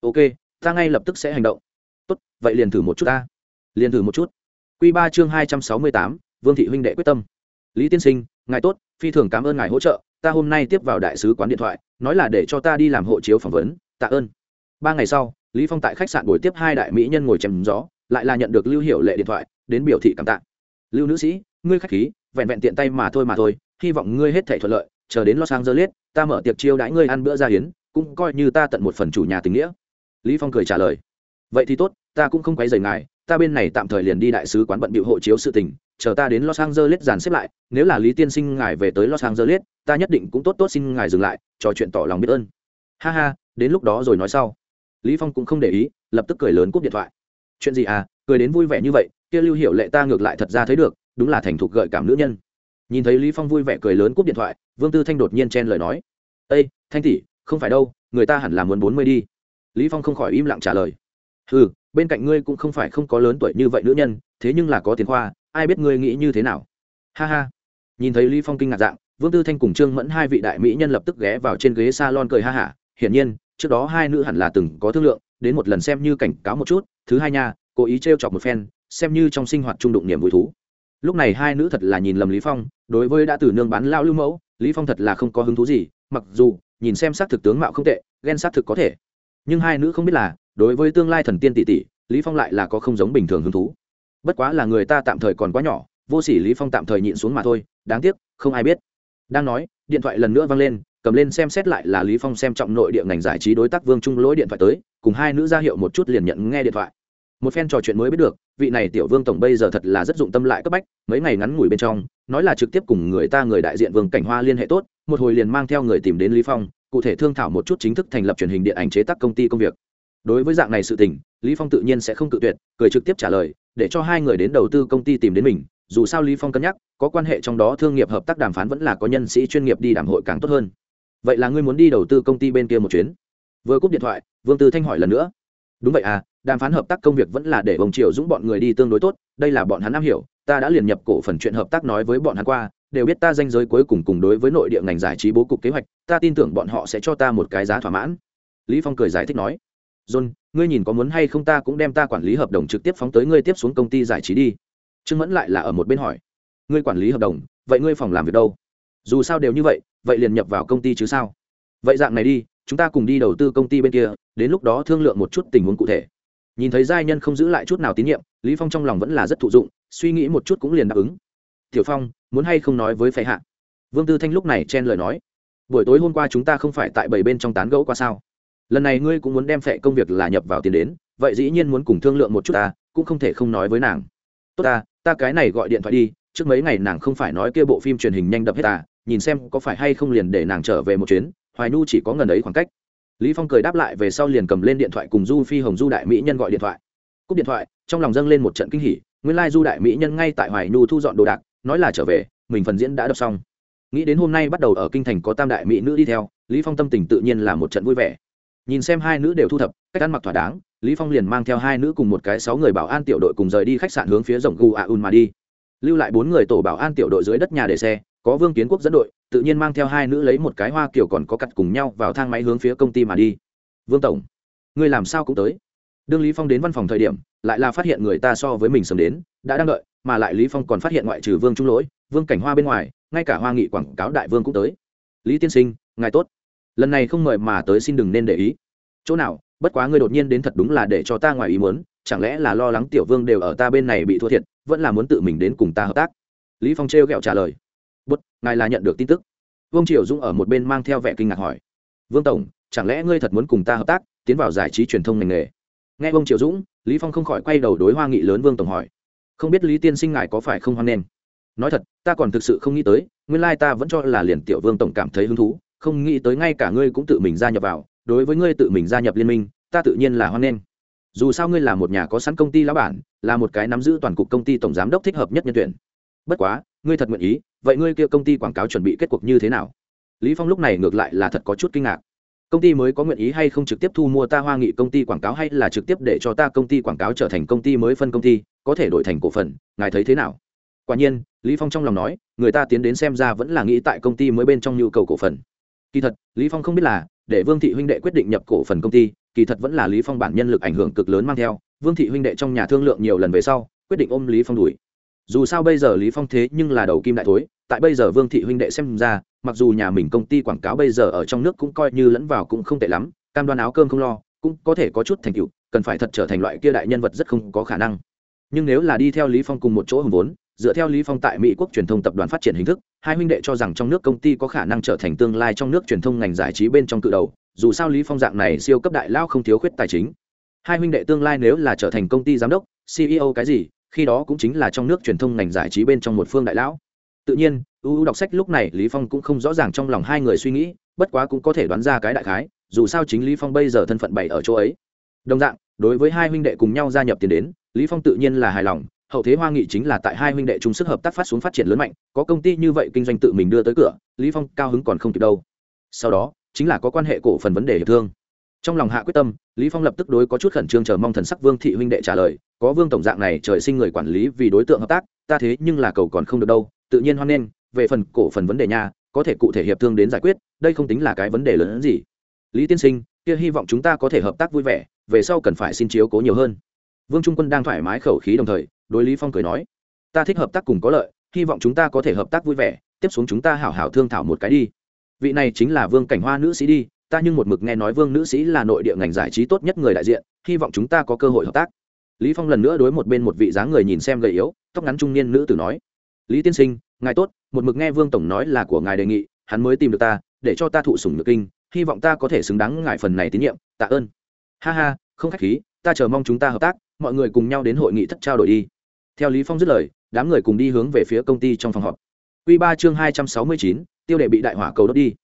Ok, ta ngay lập tức sẽ hành động. Tốt, vậy liền thử một chút ta. Liền thử một chút. Quy ba chương hai trăm sáu mươi tám, vương thị huynh đệ quyết tâm lý tiên sinh, ngài tốt, phi thường cảm ơn ngài hỗ trợ, ta hôm nay tiếp vào đại sứ quán điện thoại, nói là để cho ta đi làm hộ chiếu phỏng vấn, tạ ơn. Ba ngày sau, lý phong tại khách sạn buổi tiếp hai đại mỹ nhân ngồi chém gió, lại là nhận được lưu hiệu lệ điện thoại, đến biểu thị cảm tạ. Lưu nữ sĩ, ngươi khách khí, vẹn vẹn tiện tay mà thôi mà thôi, hy vọng ngươi hết thảy thuận lợi, chờ đến los angeles, ta mở tiệc chiêu đãi ngươi ăn bữa ra hiến, cũng coi như ta tận một phần chủ nhà tình nghĩa. Lý phong cười trả lời. Vậy thì tốt, ta cũng không quấy rầy ngài, ta bên này tạm thời liền đi đại sứ quán bận bịu hộ chiếu sự tình chờ ta đến los angeles dàn xếp lại, nếu là lý tiên sinh ngài về tới los angeles, ta nhất định cũng tốt tốt xin ngài dừng lại, trò chuyện tỏ lòng biết ơn. Ha ha, đến lúc đó rồi nói sau. Lý phong cũng không để ý, lập tức cười lớn cúp điện thoại. Chuyện gì à cười đến vui vẻ như vậy, kia lưu hiểu lệ ta ngược lại thật ra thấy được, đúng là thành thục gợi cảm nữ nhân. Nhìn thấy lý phong vui vẻ cười lớn cúp điện thoại, vương tư thanh đột nhiên chen lời nói. Ây thanh tỷ, không phải đâu, người ta hẳn là muốn bốn mươi đi. Lý phong không khỏi im lặng trả lời. Ừ bên cạnh ngươi cũng không phải không có lớn tuổi như vậy nữ nhân, thế nhưng là có tiền khoa ai biết ngươi nghĩ như thế nào? Ha ha. Nhìn thấy lý phong kinh ngạc dạng, vương tư thanh cùng trương mẫn hai vị đại mỹ nhân lập tức ghé vào trên ghế salon cười ha hả. Hiển nhiên, trước đó hai nữ hẳn là từng có thương lượng, đến một lần xem như cảnh cáo một chút. Thứ hai nha, cố ý trêu chọc một phen, xem như trong sinh hoạt trung đụng niềm vui thú. Lúc này hai nữ thật là nhìn lầm lý phong, đối với đã từ nương bán lao lưu mẫu, lý phong thật là không có hứng thú gì, mặc dù, nhìn xem sát thực tướng mạo không tệ, ghen sát thực có thể. Nhưng hai nữ không biết là, đối với tương lai thần tiên tỷ tỷ, lý phong lại là có không giống bình thường hứng thú bất quá là người ta tạm thời còn quá nhỏ, vô sỉ lý phong tạm thời nhịn xuống mà thôi, đáng tiếc, không ai biết. Đang nói, điện thoại lần nữa vang lên, cầm lên xem xét lại là lý phong xem trọng nội địa ngành giải trí đối tác vương trung lỗi điện thoại tới, cùng hai nữ ra hiệu một chút liền nhận nghe điện thoại. Một phen trò chuyện mới biết được, vị này tiểu vương tổng bây giờ thật là rất dụng tâm lại cấp bách, mấy ngày ngắn ngủi bên trong, nói là trực tiếp cùng người ta người đại diện vương cảnh hoa liên hệ tốt, một hồi liền mang theo người tìm đến lý phong, cụ thể thương thảo một chút chính thức thành lập truyền hình điện ảnh chế tác công ty công việc. Đối với dạng này sự tình, lý phong tự nhiên sẽ không cự tuyệt, cười trực tiếp trả lời để cho hai người đến đầu tư công ty tìm đến mình, dù sao lý phong cân nhắc, có quan hệ trong đó thương nghiệp hợp tác đàm phán vẫn là có nhân sĩ chuyên nghiệp đi đàm hội càng tốt hơn. Vậy là ngươi muốn đi đầu tư công ty bên kia một chuyến? Vừa cúp điện thoại, vương tư thanh hỏi lần nữa. Đúng vậy à đàm phán hợp tác công việc vẫn là để bồng triều dũng bọn người đi tương đối tốt, đây là bọn hắn am hiểu, ta đã liền nhập cổ phần chuyện hợp tác nói với bọn hắn qua, đều biết ta danh giới cuối cùng cùng đối với nội địa ngành giải trí bố cục kế hoạch, ta tin tưởng bọn họ sẽ cho ta một cái giá thỏa mãn. Lý phong cười giải thích nói john, ngươi nhìn có muốn hay không ta cũng đem ta quản lý hợp đồng trực tiếp phóng tới ngươi tiếp xuống công ty giải trí đi. Trương mẫn lại là ở một bên hỏi. Ngươi quản lý hợp đồng, vậy ngươi phòng làm việc đâu? Dù sao đều như vậy vậy liền nhập vào công ty chứ sao? Vậy dạng này đi, chúng ta cùng đi đầu tư công ty bên kia, đến lúc đó thương lượng một chút tình huống cụ thể. Nhìn thấy giai nhân không giữ lại chút nào tín nhiệm, lý phong trong lòng vẫn là rất thụ dụng, suy nghĩ một chút cũng liền đáp ứng. Tiểu phong, muốn hay không nói với phái hạ? Vương tư thanh lúc này chen lời nói. Buổi tối hôm qua chúng ta không phải tại bảy bên trong tán gẫu qua sao? Lần này ngươi cũng muốn đem phệ công việc là nhập vào tiền đến, vậy dĩ nhiên muốn cùng thương lượng một chút ta, cũng không thể không nói với nàng. Tốt ta ta cái này gọi điện thoại đi, trước mấy ngày nàng không phải nói kia bộ phim truyền hình nhanh đập hết ta, nhìn xem có phải hay không liền để nàng trở về một chuyến, hoài nu chỉ có ngần ấy khoảng cách. Lý phong cười đáp lại về sau liền cầm lên điện thoại cùng du phi hồng du đại mỹ nhân gọi điện thoại. Cúp điện thoại, trong lòng dâng lên một trận kinh hỉ, nguyên lai du đại mỹ nhân ngay tại hoài nu thu dọn đồ đạc, nói là trở về, mình phần diễn đã đọc xong. Nghĩ đến hôm nay bắt đầu ở kinh thành có tam đại mỹ nữ đi theo, lý phong tâm tình tự nhiên là một trận vui vẻ nhìn xem hai nữ đều thu thập, cách ăn mặc thỏa đáng, lý phong liền mang theo hai nữ cùng một cái sáu người bảo an tiểu đội cùng rời đi khách sạn hướng phía rộng gu a un mà đi. Lưu lại bốn người tổ bảo an tiểu đội dưới đất nhà để xe, có vương kiến quốc dẫn đội, tự nhiên mang theo hai nữ lấy một cái hoa kiểu còn có cặt cùng nhau vào thang máy hướng phía công ty mà đi. Vương tổng người làm sao cũng tới? Đương lý phong đến văn phòng thời điểm, lại là phát hiện người ta so với mình sớm đến, đã đang đợi, mà lại lý phong còn phát hiện ngoại trừ vương trung lỗi, vương cảnh hoa bên ngoài, ngay cả hoa nghị quảng cáo đại vương cũng tới. Lý tiên sinh, ngài tốt lần này không mời mà tới xin đừng nên để ý. Chỗ nào, bất quá ngươi đột nhiên đến thật đúng là để cho ta ngoài ý muốn, chẳng lẽ là lo lắng tiểu vương đều ở ta bên này bị thua thiệt, vẫn là muốn tự mình đến cùng ta hợp tác? Lý phong trêu ghẹo trả lời. Bút ngài là nhận được tin tức. Vương triều dung ở một bên mang theo vẻ kinh ngạc hỏi. Vương tổng, chẳng lẽ ngươi thật muốn cùng ta hợp tác, tiến vào giải trí truyền thông ngành nghề? Nghe Vương triều dũng, lý phong không khỏi quay đầu đối hoa nghị lớn vương tổng hỏi. Không biết lý tiên sinh ngài có phải không hoan nghênh? Nói thật, ta còn thực sự không nghĩ tới, nguyên lai ta vẫn cho là liền tiểu vương tổng cảm thấy hứng thú không nghĩ tới ngay cả ngươi cũng tự mình gia nhập vào, đối với ngươi tự mình gia nhập liên minh, ta tự nhiên là hoan nghênh. Dù sao ngươi là một nhà có sẵn công ty lão bản, là một cái nắm giữ toàn cục công ty tổng giám đốc thích hợp nhất nhân tuyển. Bất quá, ngươi thật nguyện ý, vậy ngươi kia công ty quảng cáo chuẩn bị kết cuộc như thế nào? Lý phong lúc này ngược lại là thật có chút kinh ngạc. Công ty mới có nguyện ý hay không trực tiếp thu mua ta hoa nghị công ty quảng cáo hay là trực tiếp để cho ta công ty quảng cáo trở thành công ty mới phân công ty, có thể đổi thành cổ phần, ngài thấy thế nào? Quả nhiên, lý phong trong lòng nói, người ta tiến đến xem ra vẫn là nghĩ tại công ty mới bên trong nhu cầu cổ phần kỳ thật, lý phong không biết là để vương thị huynh đệ quyết định nhập cổ phần công ty, kỳ thật vẫn là lý phong bản nhân lực ảnh hưởng cực lớn mang theo. Vương thị huynh đệ trong nhà thương lượng nhiều lần về sau, quyết định ôm lý phong đuổi. Dù sao bây giờ lý phong thế nhưng là đầu kim đại thối, tại bây giờ vương thị huynh đệ xem ra, mặc dù nhà mình công ty quảng cáo bây giờ ở trong nước cũng coi như lẫn vào cũng không tệ lắm, cam đoan áo cơm không lo, cũng có thể có chút thành tựu, cần phải thật trở thành loại kia đại nhân vật rất không có khả năng. Nhưng nếu là đi theo lý phong cùng một chỗ hùng vốn dựa theo lý phong tại mỹ quốc truyền thông tập đoàn phát triển hình thức, hai huynh đệ cho rằng trong nước công ty có khả năng trở thành tương lai trong nước truyền thông ngành giải trí bên trong cự đầu, dù sao lý phong dạng này siêu cấp đại lao không thiếu khuyết tài chính. Hai huynh đệ tương lai nếu là trở thành công ty giám đốc ceo cái gì, khi đó cũng chính là trong nước truyền thông ngành giải trí bên trong một phương đại lão. Tự nhiên ưu đọc sách lúc này lý phong cũng không rõ ràng trong lòng hai người suy nghĩ, bất quá cũng có thể đoán ra cái đại khái, dù sao chính lý phong bây giờ thân phận bày ở chỗ ấy. Đồng dạng, đối với hai huynh đệ cùng nhau gia nhập tiền đến, lý phong tự nhiên là hài lòng hậu thế hoa nghị chính là tại hai huynh đệ chung sức hợp tác phát xuống phát triển lớn mạnh, có công ty như vậy kinh doanh tự mình đưa tới cửa, lý phong cao hứng còn không kịp đâu. Sau đó, chính là có quan hệ cổ phần vấn đề hiệp thương. Trong lòng hạ quyết tâm, lý phong lập tức đối có chút khẩn trương chờ mong thần sắc vương thị huynh đệ trả lời, có vương tổng dạng này trời sinh người quản lý vì đối tượng hợp tác, ta thế nhưng là cầu còn không được đâu, tự nhiên hoan nghênh, về phần cổ phần vấn đề nha, có thể cụ thể hiệp thương đến giải quyết, đây không tính là cái vấn đề lớn hơn gì. Lý tiên sinh, kia hy vọng chúng ta có thể hợp tác vui vẻ, về sau cần phải xin chiếu cố nhiều hơn. Vương trung quân đang thoải mái khẩu khí đồng thời đối lý phong cười nói, ta thích hợp tác cùng có lợi, hy vọng chúng ta có thể hợp tác vui vẻ, tiếp xuống chúng ta hảo hảo thương thảo một cái đi. Vị này chính là vương cảnh hoa nữ sĩ đi, ta nhưng một mực nghe nói vương nữ sĩ là nội địa ngành giải trí tốt nhất người đại diện, hy vọng chúng ta có cơ hội hợp tác. Lý phong lần nữa đối một bên một vị dáng người nhìn xem gầy yếu, tóc ngắn trung niên nữ tử nói, lý tiên sinh, ngài tốt, một mực nghe vương tổng nói là của ngài đề nghị, hắn mới tìm được ta, để cho ta thụ sủng nhược kinh, hy vọng ta có thể xứng đáng ngài phần này tín nhiệm, tạ ơn. Ha ha, không khách khí, ta chờ mong chúng ta hợp tác, mọi người cùng nhau đến hội nghị thất trao đổi đi theo lý phong dứt lời đám người cùng đi hướng về phía công ty trong phòng họp Quy 3 chương 269, tiêu đề bị đại hỏa cầu đốt đi.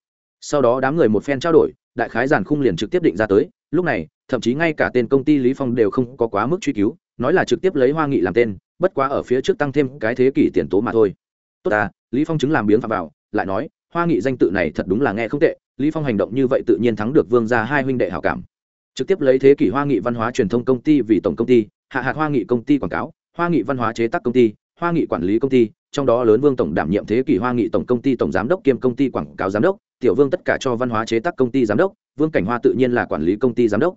Sau đó đám người một phen trao đổi, đại khái giản khung liền trực tiếp định ra tới, lúc này, thậm chí ngay cả tên công ty Lý Phong đều không có quá mức truy cứu, nói là trực tiếp lấy Hoa Nghị làm tên, bất quá ở phía trước tăng thêm cái thế kỷ tiền tố mà thôi. Tốt à, Lý Phong chứng làm biếng phạm vào, lại nói, Hoa Nghị danh tự này thật đúng là nghe không tệ, Lý Phong hành động như vậy tự nhiên thắng được Vương gia hai huynh đệ hảo cảm. Trực tiếp lấy thế kỷ Hoa Nghị văn hóa truyền thông công ty vì tổng công ty, hạ hạt Hoa Nghị công ty quảng cáo, Hoa Nghị văn hóa chế tác công ty, Hoa Nghị quản lý công ty, trong đó lớn Vương tổng đảm nhiệm thế kỷ Hoa Nghị tổng công ty tổng giám đốc kiêm công ty quảng cáo giám đốc, tiểu Vương tất cả cho văn hóa chế tác công ty giám đốc, Vương Cảnh Hoa tự nhiên là quản lý công ty giám đốc.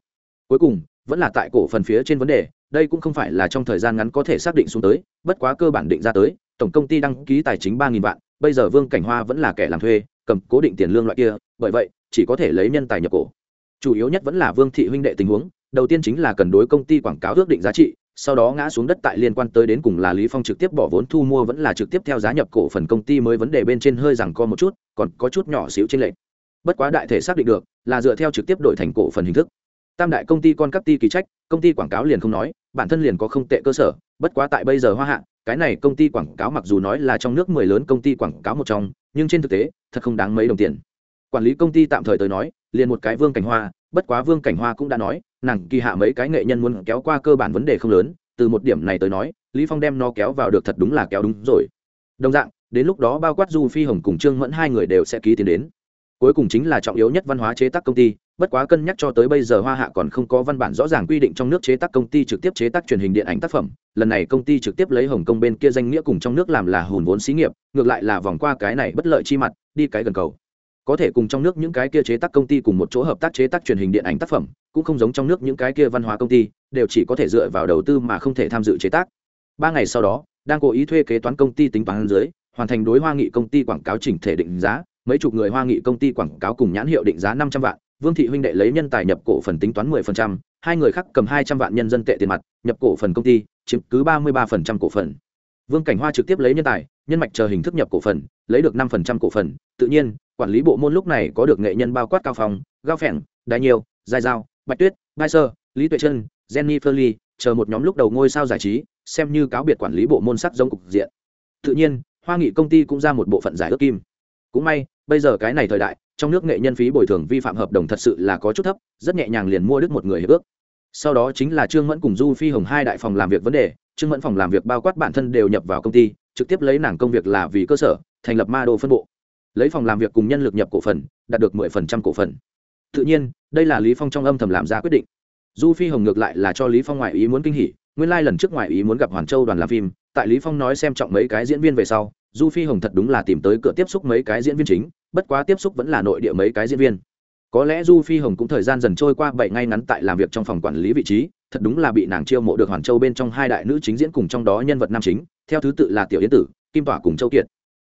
Cuối cùng, vẫn là tại cổ phần phía trên vấn đề, đây cũng không phải là trong thời gian ngắn có thể xác định xuống tới, bất quá cơ bản định ra tới, tổng công ty đăng ký tài chính ba nghìn vạn, bây giờ Vương Cảnh Hoa vẫn là kẻ làm thuê, cầm cố định tiền lương loại kia, bởi vậy, chỉ có thể lấy nhân tài nhập cổ. Chủ yếu nhất vẫn là Vương thị huynh đệ tình huống, đầu tiên chính là cần đối công ty quảng cáo ước định giá trị, sau đó ngã xuống đất tại liên quan tới đến cùng là lý phong trực tiếp bỏ vốn thu mua vẫn là trực tiếp theo giá nhập cổ phần công ty mới vấn đề bên trên hơi rằng co một chút, còn có chút nhỏ xíu trên lệnh bất quá đại thể xác định được, là dựa theo trực tiếp đổi thành cổ phần hình thức. Tam đại công ty con các ty kỳ trách, công ty quảng cáo liền không nói, bản thân liền có không tệ cơ sở, bất quá tại bây giờ hoa hạ, cái này công ty quảng cáo mặc dù nói là trong nước mười lớn công ty quảng cáo một trong, nhưng trên thực tế, thật không đáng mấy đồng tiền. Quản lý công ty tạm thời tới nói, liền một cái vương cảnh hoa bất quá vương cảnh hoa cũng đã nói, nàng kỳ hạ mấy cái nghệ nhân muốn kéo qua cơ bản vấn đề không lớn, từ một điểm này tới nói, lý phong đem nó kéo vào được thật đúng là kéo đúng rồi. Đồng dạng, đến lúc đó bao quát du phi hồng cùng trương mẫn hai người đều sẽ ký tiền đến. Cuối cùng chính là trọng yếu nhất văn hóa chế tác công ty, bất quá cân nhắc cho tới bây giờ hoa hạ còn không có văn bản rõ ràng quy định trong nước chế tác công ty trực tiếp chế tác truyền hình điện ảnh tác phẩm. Lần này công ty trực tiếp lấy hồng kông bên kia danh nghĩa cùng trong nước làm là hùn vốn xí nghiệp, ngược lại là vòng qua cái này bất lợi chi mặt, đi cái gần cầu có thể cùng trong nước những cái kia chế tác công ty cùng một chỗ hợp tác chế tác truyền hình điện ảnh tác phẩm, cũng không giống trong nước những cái kia văn hóa công ty, đều chỉ có thể dựa vào đầu tư mà không thể tham dự chế tác. Ba ngày sau đó, đang cố ý thuê kế toán công ty tính toán dưới, hoàn thành đối hoa nghị công ty quảng cáo chỉnh thể định giá, mấy chục người hoa nghị công ty quảng cáo cùng nhãn hiệu định giá năm trăm vạn, vương thị huynh đệ lấy nhân tài nhập cổ phần tính toán mười phần trăm, hai người khác cầm hai trăm vạn nhân dân tệ tiền mặt, nhập cổ phần công ty, chiếm cứ ba mươi ba phần trăm cổ phần. Vương cảnh hoa trực tiếp lấy nhân tài, nhân mạch chờ hình thức nhập cổ phần, lấy được năm phần trăm cổ phần tự nhiên, quản lý bộ môn lúc này có được nghệ nhân bao quát cao phòng gao phèn đại nhiều dài dao bạch tuyết, bai sơ, lý tuệ trân jenny ferly chờ một nhóm lúc đầu ngôi sao giải trí, xem như cáo biệt quản lý bộ môn sắc giống cục diện. Tự nhiên, hoa nghị công ty cũng ra một bộ phận giải ước kim. Cũng may, bây giờ cái này thời đại, trong nước nghệ nhân phí bồi thường vi phạm hợp đồng thật sự là có chút thấp, rất nhẹ nhàng liền mua đứt một người hiệp ước. Sau đó chính là trương mẫn cùng du phi hồng hai đại phòng làm việc vấn đề, trương mẫn phòng làm việc bao quát bản thân đều nhập vào công ty, trực tiếp lấy nàng công việc là vì cơ sở, thành lập ma đô phân bộ lấy phòng làm việc cùng nhân lực nhập cổ phần, đạt được mười phần trăm cổ phần. Tự nhiên, đây là lý phong trong âm thầm làm ra quyết định. Du phi hồng ngược lại là cho lý phong ngoại ý muốn kinh hỉ, nguyên lai like lần trước ngoại ý muốn gặp hoàn châu đoàn làm phim, tại lý phong nói xem trọng mấy cái diễn viên về sau du phi hồng thật đúng là tìm tới cửa tiếp xúc mấy cái diễn viên chính, bất quá tiếp xúc vẫn là nội địa mấy cái diễn viên. Có lẽ du phi hồng cũng thời gian dần trôi qua bảy ngay ngắn tại làm việc trong phòng quản lý vị trí, thật đúng là bị nàng chiêu mộ được hoàn châu bên trong hai đại nữ chính diễn cùng trong đó nhân vật nam chính, theo thứ tự là tiểu yến tử, kim tỏa cùng châu kiệt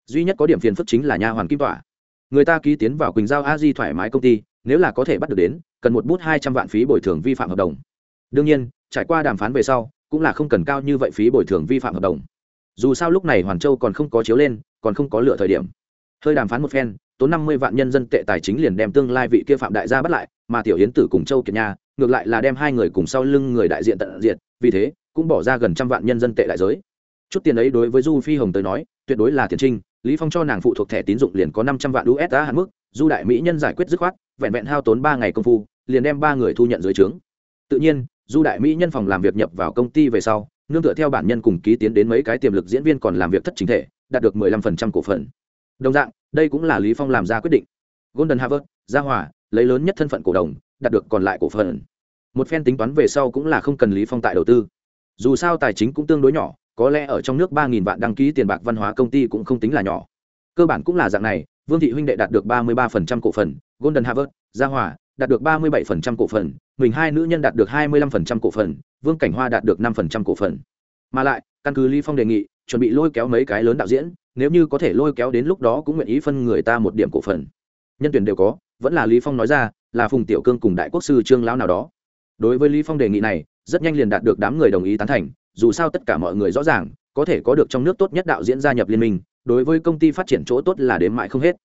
duy nhất có điểm phiền phức chính là nha hoàn kim tỏa. Người ta ký tiến vào quỳnh giao a di thoải mái công ty, nếu là có thể bắt được đến, cần một bút hai trăm vạn phí bồi thường vi phạm hợp đồng. Đương nhiên, trải qua đàm phán về sau, cũng là không cần cao như vậy phí bồi thường vi phạm hợp đồng. Dù sao lúc này hoàn châu còn không có chiếu lên, còn không có lựa thời điểm. Hơi đàm phán một phen, tốn năm mươi vạn nhân dân tệ tài chính liền đem tương lai vị kia phạm đại gia bắt lại, mà tiểu yến tử cùng châu kiệt nha, ngược lại là đem hai người cùng sau lưng người đại diện tận diện vì thế, cũng bỏ ra gần trăm vạn nhân dân tệ đại giới. Chút tiền ấy đối với du phi hồng tới nói, tuyệt đối là tiền trinh lý phong cho nàng phụ thuộc thẻ tín dụng liền có năm trăm vạn usd hạn mức, du đại mỹ nhân giải quyết dứt khoát, vẹn vẹn hao tốn ba ngày công phu, liền đem ba người thu nhận dưới trướng. Tự nhiên, du đại mỹ nhân phòng làm việc nhập vào công ty về sau, nương tựa theo bản nhân cùng ký tiến đến mấy cái tiềm lực diễn viên còn làm việc thất chính thể, đạt được 15% cổ phần. Đồng dạng, đây cũng là lý phong làm ra quyết định. Golden harvard, gia hòa, lấy lớn nhất thân phận cổ đồng, đạt được còn lại cổ phần. Một phen tính toán về sau cũng là không cần lý phong tại đầu tư. Dù sao tài chính cũng tương đối nhỏ có lẽ ở trong nước ba nghìn vạn đăng ký tiền bạc văn hóa công ty cũng không tính là nhỏ. Cơ bản cũng là dạng này, vương thị huynh đệ đạt được ba mươi 33% cổ phần, golden harvard gia hòa, đạt được ba mươi 37% cổ phần, mình hai nữ nhân đạt được hai mươi 25% cổ phần, vương cảnh hoa đạt được năm phần trăm cổ phần. Mà lại, căn cứ lý phong đề nghị, chuẩn bị lôi kéo mấy cái lớn đạo diễn, nếu như có thể lôi kéo đến lúc đó cũng nguyện ý phân người ta một điểm cổ phần. Nhân tuyển đều có, vẫn là lý phong nói ra, là phùng tiểu cương cùng đại quốc sư trương lão nào đó. Đối với lý phong đề nghị này, rất nhanh liền đạt được đám người đồng ý tán thành dù sao tất cả mọi người rõ ràng, có thể có được trong nước tốt nhất đạo diễn gia nhập liên minh, đối với công ty phát triển chỗ tốt là đến mãi không hết.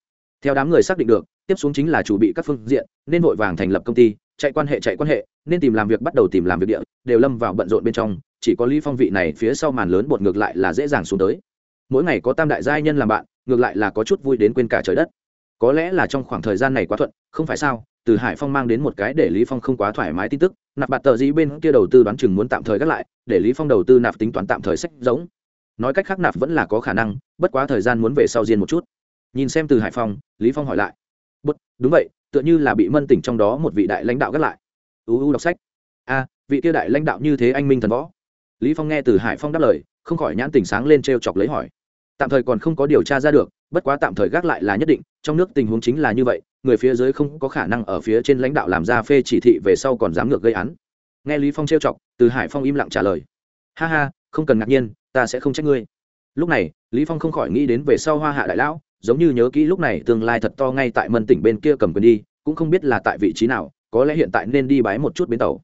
Theo đám người xác định được, tiếp xuống chính là chủ bị các phương diện, nên vội vàng thành lập công ty, chạy quan hệ chạy quan hệ, nên tìm làm việc bắt đầu tìm làm việc địa, đều lâm vào bận rộn bên trong, chỉ có lý phong vị này phía sau màn lớn bột ngược lại là dễ dàng xuống tới. Mỗi ngày có tam đại giai nhân làm bạn, ngược lại là có chút vui đến quên cả trời đất. Có lẽ là trong khoảng thời gian này quá thuận, không phải sao từ hải phong mang đến một cái để lý phong không quá thoải mái tin tức, nạp bạt tờ gì bên kia đầu tư đoán chừng muốn tạm thời gác lại, để lý phong đầu tư nạp tính toán tạm thời sách giống. Nói cách khác nạp vẫn là có khả năng, bất quá thời gian muốn về sau riêng một chút. Nhìn xem từ hải phong, lý phong hỏi lại. Bất đúng vậy, tựa như là bị mân tỉnh trong đó một vị đại lãnh đạo gác lại. Uu đọc sách. A vị kia đại lãnh đạo như thế anh minh thần võ. Lý phong nghe từ hải phong đáp lời, không khỏi nhãn tỉnh sáng lên treo chọc lấy hỏi. Tạm thời còn không có điều tra ra được, bất quá tạm thời gác lại là nhất định, trong nước tình huống chính là như vậy người phía dưới không có khả năng ở phía trên lãnh đạo làm ra phê chỉ thị về sau còn dám ngược gây án. Nghe lý phong trêu chọc, từ hải phong im lặng trả lời. Ha ha, không cần ngạc nhiên, ta sẽ không trách ngươi. Lúc này, lý phong không khỏi nghĩ đến về sau hoa hạ đại lão, giống như nhớ kỹ lúc này tương lai thật to ngay tại mân tỉnh bên kia cầm quyền đi, cũng không biết là tại vị trí nào, có lẽ hiện tại nên đi bái một chút bến tàu.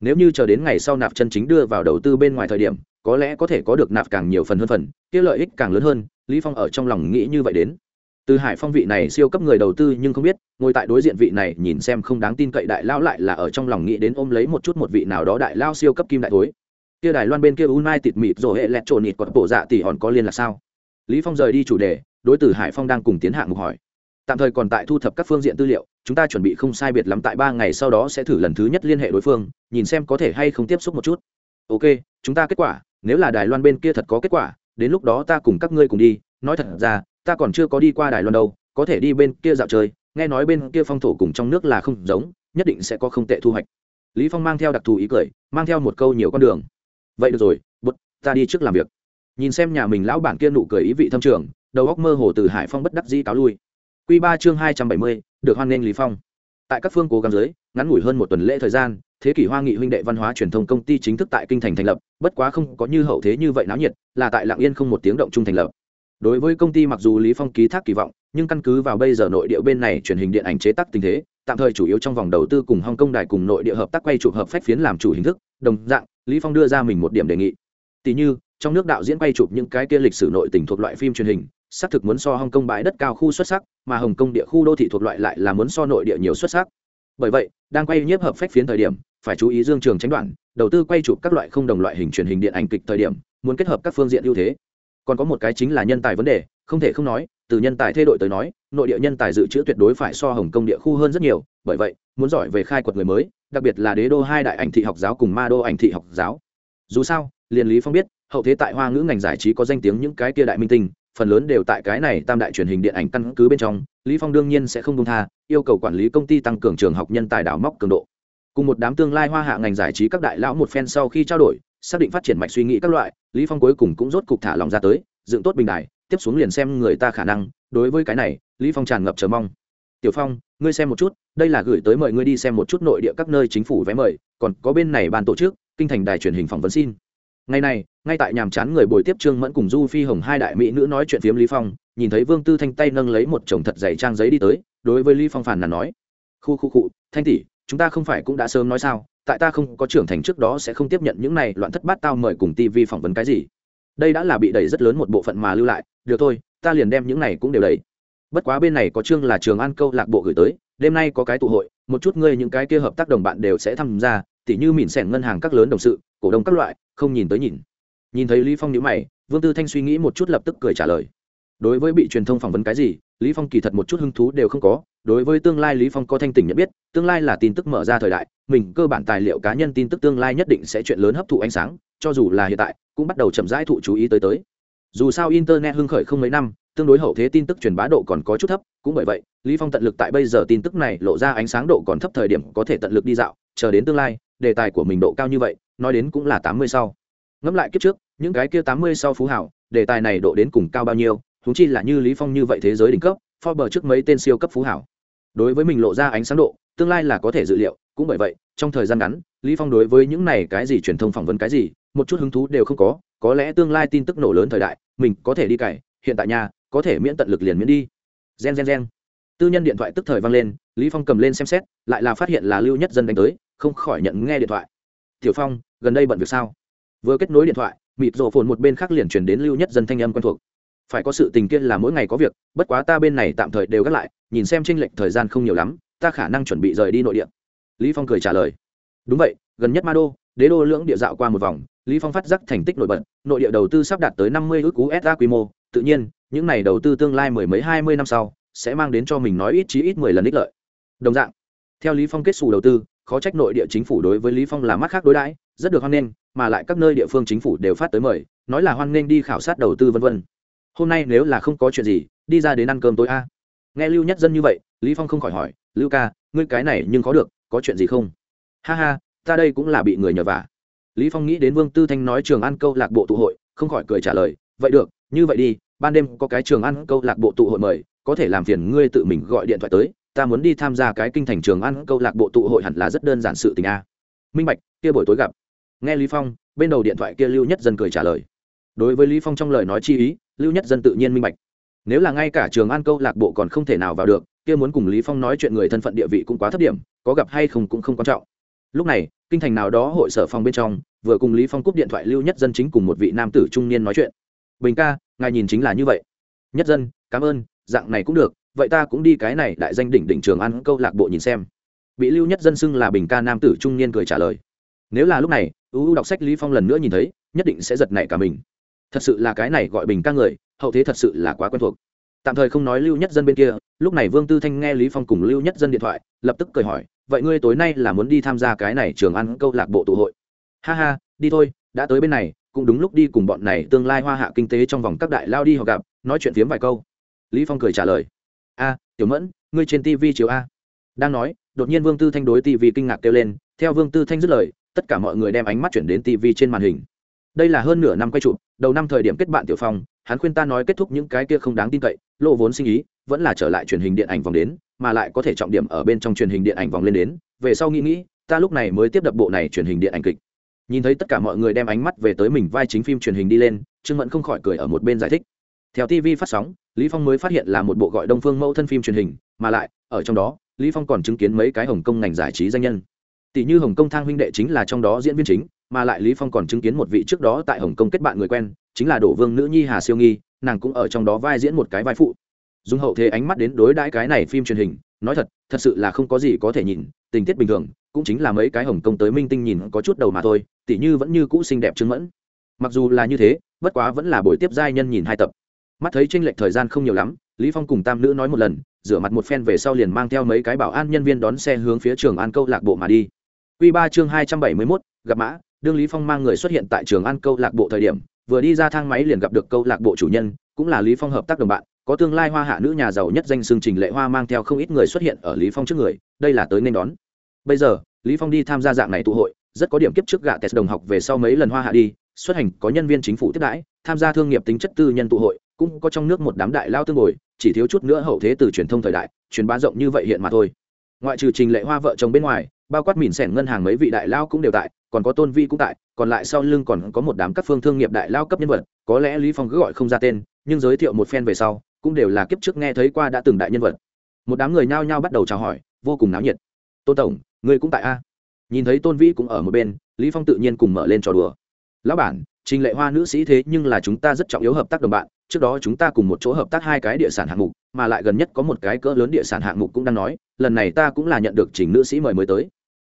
Nếu như chờ đến ngày sau nạp chân chính đưa vào đầu tư bên ngoài thời điểm, có lẽ có thể có được nạp càng nhiều phần hơn phần, kia lợi ích càng lớn hơn, lý phong ở trong lòng nghĩ như vậy đến từ hải phong vị này siêu cấp người đầu tư nhưng không biết, ngồi tại đối diện vị này nhìn xem không đáng tin cậy đại lao lại là ở trong lòng nghĩ đến ôm lấy một chút một vị nào đó đại lao siêu cấp kim đại thối. Kia đài loan bên kia unai tịt mịt rồi hệ lẹt trộn nịt còn bộ dạ tỷ hòn có liên là sao? Lý phong rời đi chủ đề, đối tử hải phong đang cùng tiến hạng mục hỏi. Tạm thời còn tại thu thập các phương diện tư liệu, chúng ta chuẩn bị không sai biệt lắm tại ba ngày sau đó sẽ thử lần thứ nhất liên hệ đối phương, nhìn xem có thể hay không tiếp xúc một chút. Ok, chúng ta kết quả, nếu là đài loan bên kia thật có kết quả, đến lúc đó ta cùng các ngươi cùng đi, nói thật ra ta còn chưa có đi qua đài loan đâu, có thể đi bên kia dạo chơi, nghe nói bên kia phong thổ cùng trong nước là không giống, nhất định sẽ có không tệ thu hoạch. Lý phong mang theo đặc thù ý cười, mang theo một câu nhiều con đường. Vậy được rồi bút ta đi trước làm việc. Nhìn xem nhà mình lão bản kia nụ cười ý vị thâm trường, đầu óc mơ hồ từ hải phong bất đắc dĩ cáo lui. Quy ba chương hai trăm bảy mươi, được hoan nghênh lý phong. Tại các phương cố gắng dưới, ngắn ngủi hơn một tuần lễ thời gian, thế kỷ hoa nghị huynh đệ văn hóa truyền thông công ty chính thức tại kinh thành thành lập, bất quá không có như hậu thế như vậy náo nhiệt, là tại lạng yên không một tiếng động chung thành lập đối với công ty mặc dù lý phong ký thác kỳ vọng, nhưng căn cứ vào bây giờ nội địa bên này truyền hình điện ảnh chế tác tình thế, tạm thời chủ yếu trong vòng đầu tư cùng hong kong đài cùng nội địa hợp tác quay chụp hợp phách phiến làm chủ hình thức. Đồng dạng, lý phong đưa ra mình một điểm đề nghị. Tỷ như, trong nước đạo diễn quay chụp những cái kia lịch sử nội tình thuộc loại phim truyền hình, xác thực muốn so hong kong bãi đất cao khu xuất sắc, mà hồng kông địa khu đô thị thuộc loại lại là muốn so nội địa nhiều xuất sắc. Bởi vậy, đang quay nhiếp hợp phách phiến thời điểm, phải chú ý dương trường tránh đoạn, đầu tư quay chụp các loại không đồng loại hình truyền hình điện ảnh kịch thời điểm, muốn kết hợp các phương diện ưu thế còn có một cái chính là nhân tài vấn đề, không thể không nói, từ nhân tài thay đổi tới nói, nội địa nhân tài dự trữ tuyệt đối phải so hồng kông địa khu hơn rất nhiều, bởi vậy, muốn giỏi về khai quật người mới, đặc biệt là đế đô hai đại ảnh thị học giáo cùng ma đô ảnh thị học giáo. Dù sao, liền lý phong biết, hậu thế tại hoa ngữ ngành giải trí có danh tiếng những cái kia đại minh tinh, phần lớn đều tại cái này tam đại truyền hình điện ảnh căn cứ bên trong, lý phong đương nhiên sẽ không công tha, yêu cầu quản lý công ty tăng cường trường học nhân tài đào móc cường độ. Cùng một đám tương lai hoa hạ ngành giải trí các đại lão một phen sau khi trao đổi, xác định phát triển mạch suy nghĩ các loại lý phong cuối cùng cũng rốt cục thả lòng ra tới dựng tốt bình đài tiếp xuống liền xem người ta khả năng. Đối với cái này lý phong tràn ngập chờ mong. Tiểu phong ngươi xem một chút đây là gửi tới mời ngươi đi xem một chút nội địa các nơi chính phủ vé mời còn có bên này ban tổ chức kinh thành đài truyền hình phỏng vấn xin. Ngày này ngay tại nhàm chán người buổi tiếp trương mẫn cùng du phi hồng hai đại mỹ nữ nói chuyện phiếm lý phong nhìn thấy vương tư thanh tay nâng lấy một chồng thật dày trang giấy đi tới đối với lý phong phàn là nói khu khu cụ, thanh tỷ chúng ta không phải cũng đã sớm nói sao? Tại ta không có trưởng thành trước đó sẽ không tiếp nhận những này loạn thất bát tao mời cùng TV phỏng vấn cái gì. Đây đã là bị đẩy rất lớn một bộ phận mà lưu lại, được thôi, ta liền đem những này cũng đều đẩy. Bất quá bên này có chương là trường an câu lạc bộ gửi tới, đêm nay có cái tụ hội, một chút ngươi những cái kia hợp tác đồng bạn đều sẽ tham gia, tỉ như mỉn xẻn ngân hàng các lớn đồng sự, cổ đông các loại, không nhìn tới nhìn. Nhìn thấy lý phong nhíu mày, vương tư thanh suy nghĩ một chút lập tức cười trả lời. Đối với bị truyền thông phỏng vấn cái gì lý phong kỳ thật một chút hứng thú đều không có, đối với tương lai lý phong có thanh tỉnh nhận biết, tương lai là tin tức mở ra thời đại, mình cơ bản tài liệu cá nhân tin tức tương lai nhất định sẽ chuyện lớn hấp thụ ánh sáng, cho dù là hiện tại, cũng bắt đầu chậm rãi thụ chú ý tới tới. Dù sao internet hưng khởi không mấy năm, tương đối hậu thế tin tức truyền bá độ còn có chút thấp, cũng bởi vậy, lý phong tận lực tại bây giờ tin tức này lộ ra ánh sáng độ còn thấp thời điểm có thể tận lực đi dạo, chờ đến tương lai, đề tài của mình độ cao như vậy, nói đến cũng là tám mươi sau. Ngẫm lại kiếp trước, những cái kia tám mươi sau phú hảo, đề tài này độ đến cùng cao bao nhiêu huống chi là như lý phong như vậy thế giới đỉnh cấp, Forbes trước mấy tên siêu cấp phú hảo. Đối với mình lộ ra ánh sáng độ, tương lai là có thể dự liệu, cũng bởi vậy, trong thời gian ngắn, lý phong đối với những này cái gì truyền thông phỏng vấn cái gì, một chút hứng thú đều không có có lẽ tương lai tin tức nổ lớn thời đại, mình có thể đi cày, hiện tại nhà có thể miễn tận lực liền miễn đi. Gen gen gen. Tư nhân điện thoại tức thời vang lên, lý phong cầm lên xem xét, lại là phát hiện là lưu nhất dân đánh tới, không khỏi nhận nghe điện thoại. Tiểu phong, gần đây bận việc sao? Vừa kết nối điện thoại, mịt rộ phồn một bên khác liền truyền đến lưu nhất dân thanh âm quen thuộc phải có sự tình kiên là mỗi ngày có việc, bất quá ta bên này tạm thời đều gác lại, nhìn xem tranh lệch thời gian không nhiều lắm, ta khả năng chuẩn bị rời đi nội địa. Lý phong cười trả lời. Đúng vậy, gần nhất ma đô, đế đô lưỡng địa dạo qua một vòng, lý phong phát giác thành tích nổi bật, nội địa đầu tư sắp đạt tới năm mươi ước cú quy mô, tự nhiên, những này đầu tư tương lai mười mấy hai mươi năm sau, sẽ mang đến cho mình nói ít chí ít mười lần ích lợi. Đồng dạng, theo lý phong kết xù đầu tư, khó trách nội địa chính phủ đối với lý phong là mắt khác đối đãi, rất được hoan nghênh, mà lại các nơi địa phương chính phủ đều phát tới mời, nói là hoan nghênh đi khảo sát đầu tư vân vân hôm nay nếu là không có chuyện gì, đi ra đến ăn cơm tối a. Nghe lưu nhất dân như vậy, lý phong không khỏi hỏi, lưu ca, ngươi cái này nhưng có được, có chuyện gì không? Ha ha, ta đây cũng là bị người nhờ vả. Lý phong nghĩ đến vương tư thanh nói trường ăn câu lạc bộ tụ hội, không khỏi cười trả lời, vậy được, như vậy đi, ban đêm có cái trường ăn câu lạc bộ tụ hội mời, có thể làm phiền ngươi tự mình gọi điện thoại tới, ta muốn đi tham gia cái kinh thành trường ăn câu lạc bộ tụ hội hẳn là rất đơn giản sự tình a. Minh bạch, kia buổi tối gặp. Nghe lý phong, bên đầu điện thoại kia lưu nhất dân cười trả lời. Đối với lý phong trong lời nói chi ý lưu nhất dân tự nhiên minh bạch. Nếu là ngay cả trường an câu lạc bộ còn không thể nào vào được, kia muốn cùng lý phong nói chuyện người thân phận địa vị cũng quá thấp điểm, có gặp hay không cũng không quan trọng. Lúc này, kinh thành nào đó hội sở phòng bên trong, vừa cùng lý phong cúp điện thoại lưu nhất dân chính cùng một vị nam tử trung niên nói chuyện. Bình ca, ngài nhìn chính là như vậy. Nhất dân, cảm ơn, dạng này cũng được, vậy ta cũng đi cái này đại danh đỉnh đỉnh trường ăn câu lạc bộ nhìn xem. Bị lưu nhất dân xưng là bình ca nam tử trung niên cười trả lời. Nếu là lúc này ưu đọc sách lý phong lần nữa nhìn thấy, nhất định sẽ giật nảy cả mình thật sự là cái này gọi bình ca người, hậu thế thật sự là quá quen thuộc. Tạm thời không nói lưu nhất dân bên kia, lúc này vương tư thanh nghe lý phong cùng lưu nhất dân điện thoại, lập tức cười hỏi, vậy ngươi tối nay là muốn đi tham gia cái này trường ăn câu lạc bộ tụ hội? Ha ha, đi thôi, đã tới bên này, cũng đúng lúc đi cùng bọn này tương lai hoa hạ kinh tế trong vòng các đại lao đi họ gặp, nói chuyện phiếm vài câu. Lý phong cười trả lời, a, tiểu mẫn, ngươi trên tivi chiếu a. Đang nói, đột nhiên vương tư thanh đối tivi kinh ngạc kêu lên, theo vương tư thanh dứt lời, tất cả mọi người đem ánh mắt chuyển đến tivi trên màn hình. Đây là hơn nửa năm quay chụp đầu năm thời điểm kết bạn tiểu phong, hắn khuyên ta nói kết thúc những cái kia không đáng tin cậy lộ vốn sinh ý vẫn là trở lại truyền hình điện ảnh vòng đến, mà lại có thể trọng điểm ở bên trong truyền hình điện ảnh vòng lên đến. Về sau nghĩ nghĩ, ta lúc này mới tiếp đập bộ này truyền hình điện ảnh kịch. Nhìn thấy tất cả mọi người đem ánh mắt về tới mình vai chính phim truyền hình đi lên, trương mẫn không khỏi cười ở một bên giải thích. Theo tv phát sóng, lý phong mới phát hiện là một bộ gọi đông phương mẫu thân phim truyền hình, mà lại, ở trong đó, lý phong còn chứng kiến mấy cái hồng kông ngành giải trí danh nhân. Tỷ như hồng kông thang huynh đệ chính là trong đó diễn viên chính mà lại lý phong còn chứng kiến một vị trước đó tại hồng kông kết bạn người quen chính là đổ vương nữ nhi hà siêu nghi nàng cũng ở trong đó vai diễn một cái vai phụ. Dùng hậu thế ánh mắt đến đối đãi cái này phim truyền hình nói thật thật sự là không có gì có thể nhìn tình tiết bình thường cũng chính là mấy cái hồng Kông tới minh tinh nhìn có chút đầu mà thôi tỉ như vẫn như cũ xinh đẹp trứng mẫn. Mặc dù là như thế bất quá vẫn là buổi tiếp giai nhân nhìn hai tập. Mắt thấy tranh lệch thời gian không nhiều lắm lý phong cùng tam nữ nói một lần rửa mặt một phen về sau liền mang theo mấy cái bảo an nhân viên đón xe hướng phía trường an câu lạc bộ mà đi. Quy 3 chương 271, gặp mã, đương Lý Phong mang người xuất hiện tại trường An câu lạc bộ thời điểm, vừa đi ra thang máy liền gặp được câu lạc bộ chủ nhân, cũng là Lý Phong hợp tác đồng bạn, có tương lai hoa hạ nữ nhà giàu nhất danh xương Trình Lệ Hoa mang theo không ít người xuất hiện ở Lý Phong trước người, đây là tới nên đón. Bây giờ, Lý Phong đi tham gia dạng này tụ hội, rất có điểm kiếp trước gạ test đồng học về sau mấy lần hoa hạ đi, xuất hành có nhân viên chính phủ tiếp đãi, tham gia thương nghiệp tính chất tư nhân tụ hội, cũng có trong nước một đám đại lao tương ngồi, chỉ thiếu chút nữa hậu thế từ truyền thông thời đại, truyền bá rộng như vậy hiện mà thôi. Ngoại trừ Trình Lệ Hoa vợ chồng bên ngoài, bao quát mìn sẻn ngân hàng mấy vị đại lao cũng đều tại còn có tôn vi cũng tại, còn lại sau lưng còn có một đám các phương thương nghiệp đại lao cấp nhân vật, có lẽ lý phong cứ gọi không ra tên, nhưng giới thiệu một phen về sau, cũng đều là kiếp trước nghe thấy qua đã từng đại nhân vật. Một đám người nhao nhao bắt đầu chào hỏi, vô cùng náo nhiệt. Tôn tổng người cũng tại a? Nhìn thấy tôn vi cũng ở một bên, lý phong tự nhiên cùng mở lên trò đùa. Lão bản, trình lệ hoa nữ sĩ thế nhưng là chúng ta rất trọng yếu hợp tác đồng bạn, trước đó chúng ta cùng một chỗ hợp tác hai cái địa sản hạng mục, mà lại gần nhất có một cái cỡ lớn địa sản hạng mục cũng đang nói, lần này ta cũng là nhận được trình nữ sĩ mời mới tới.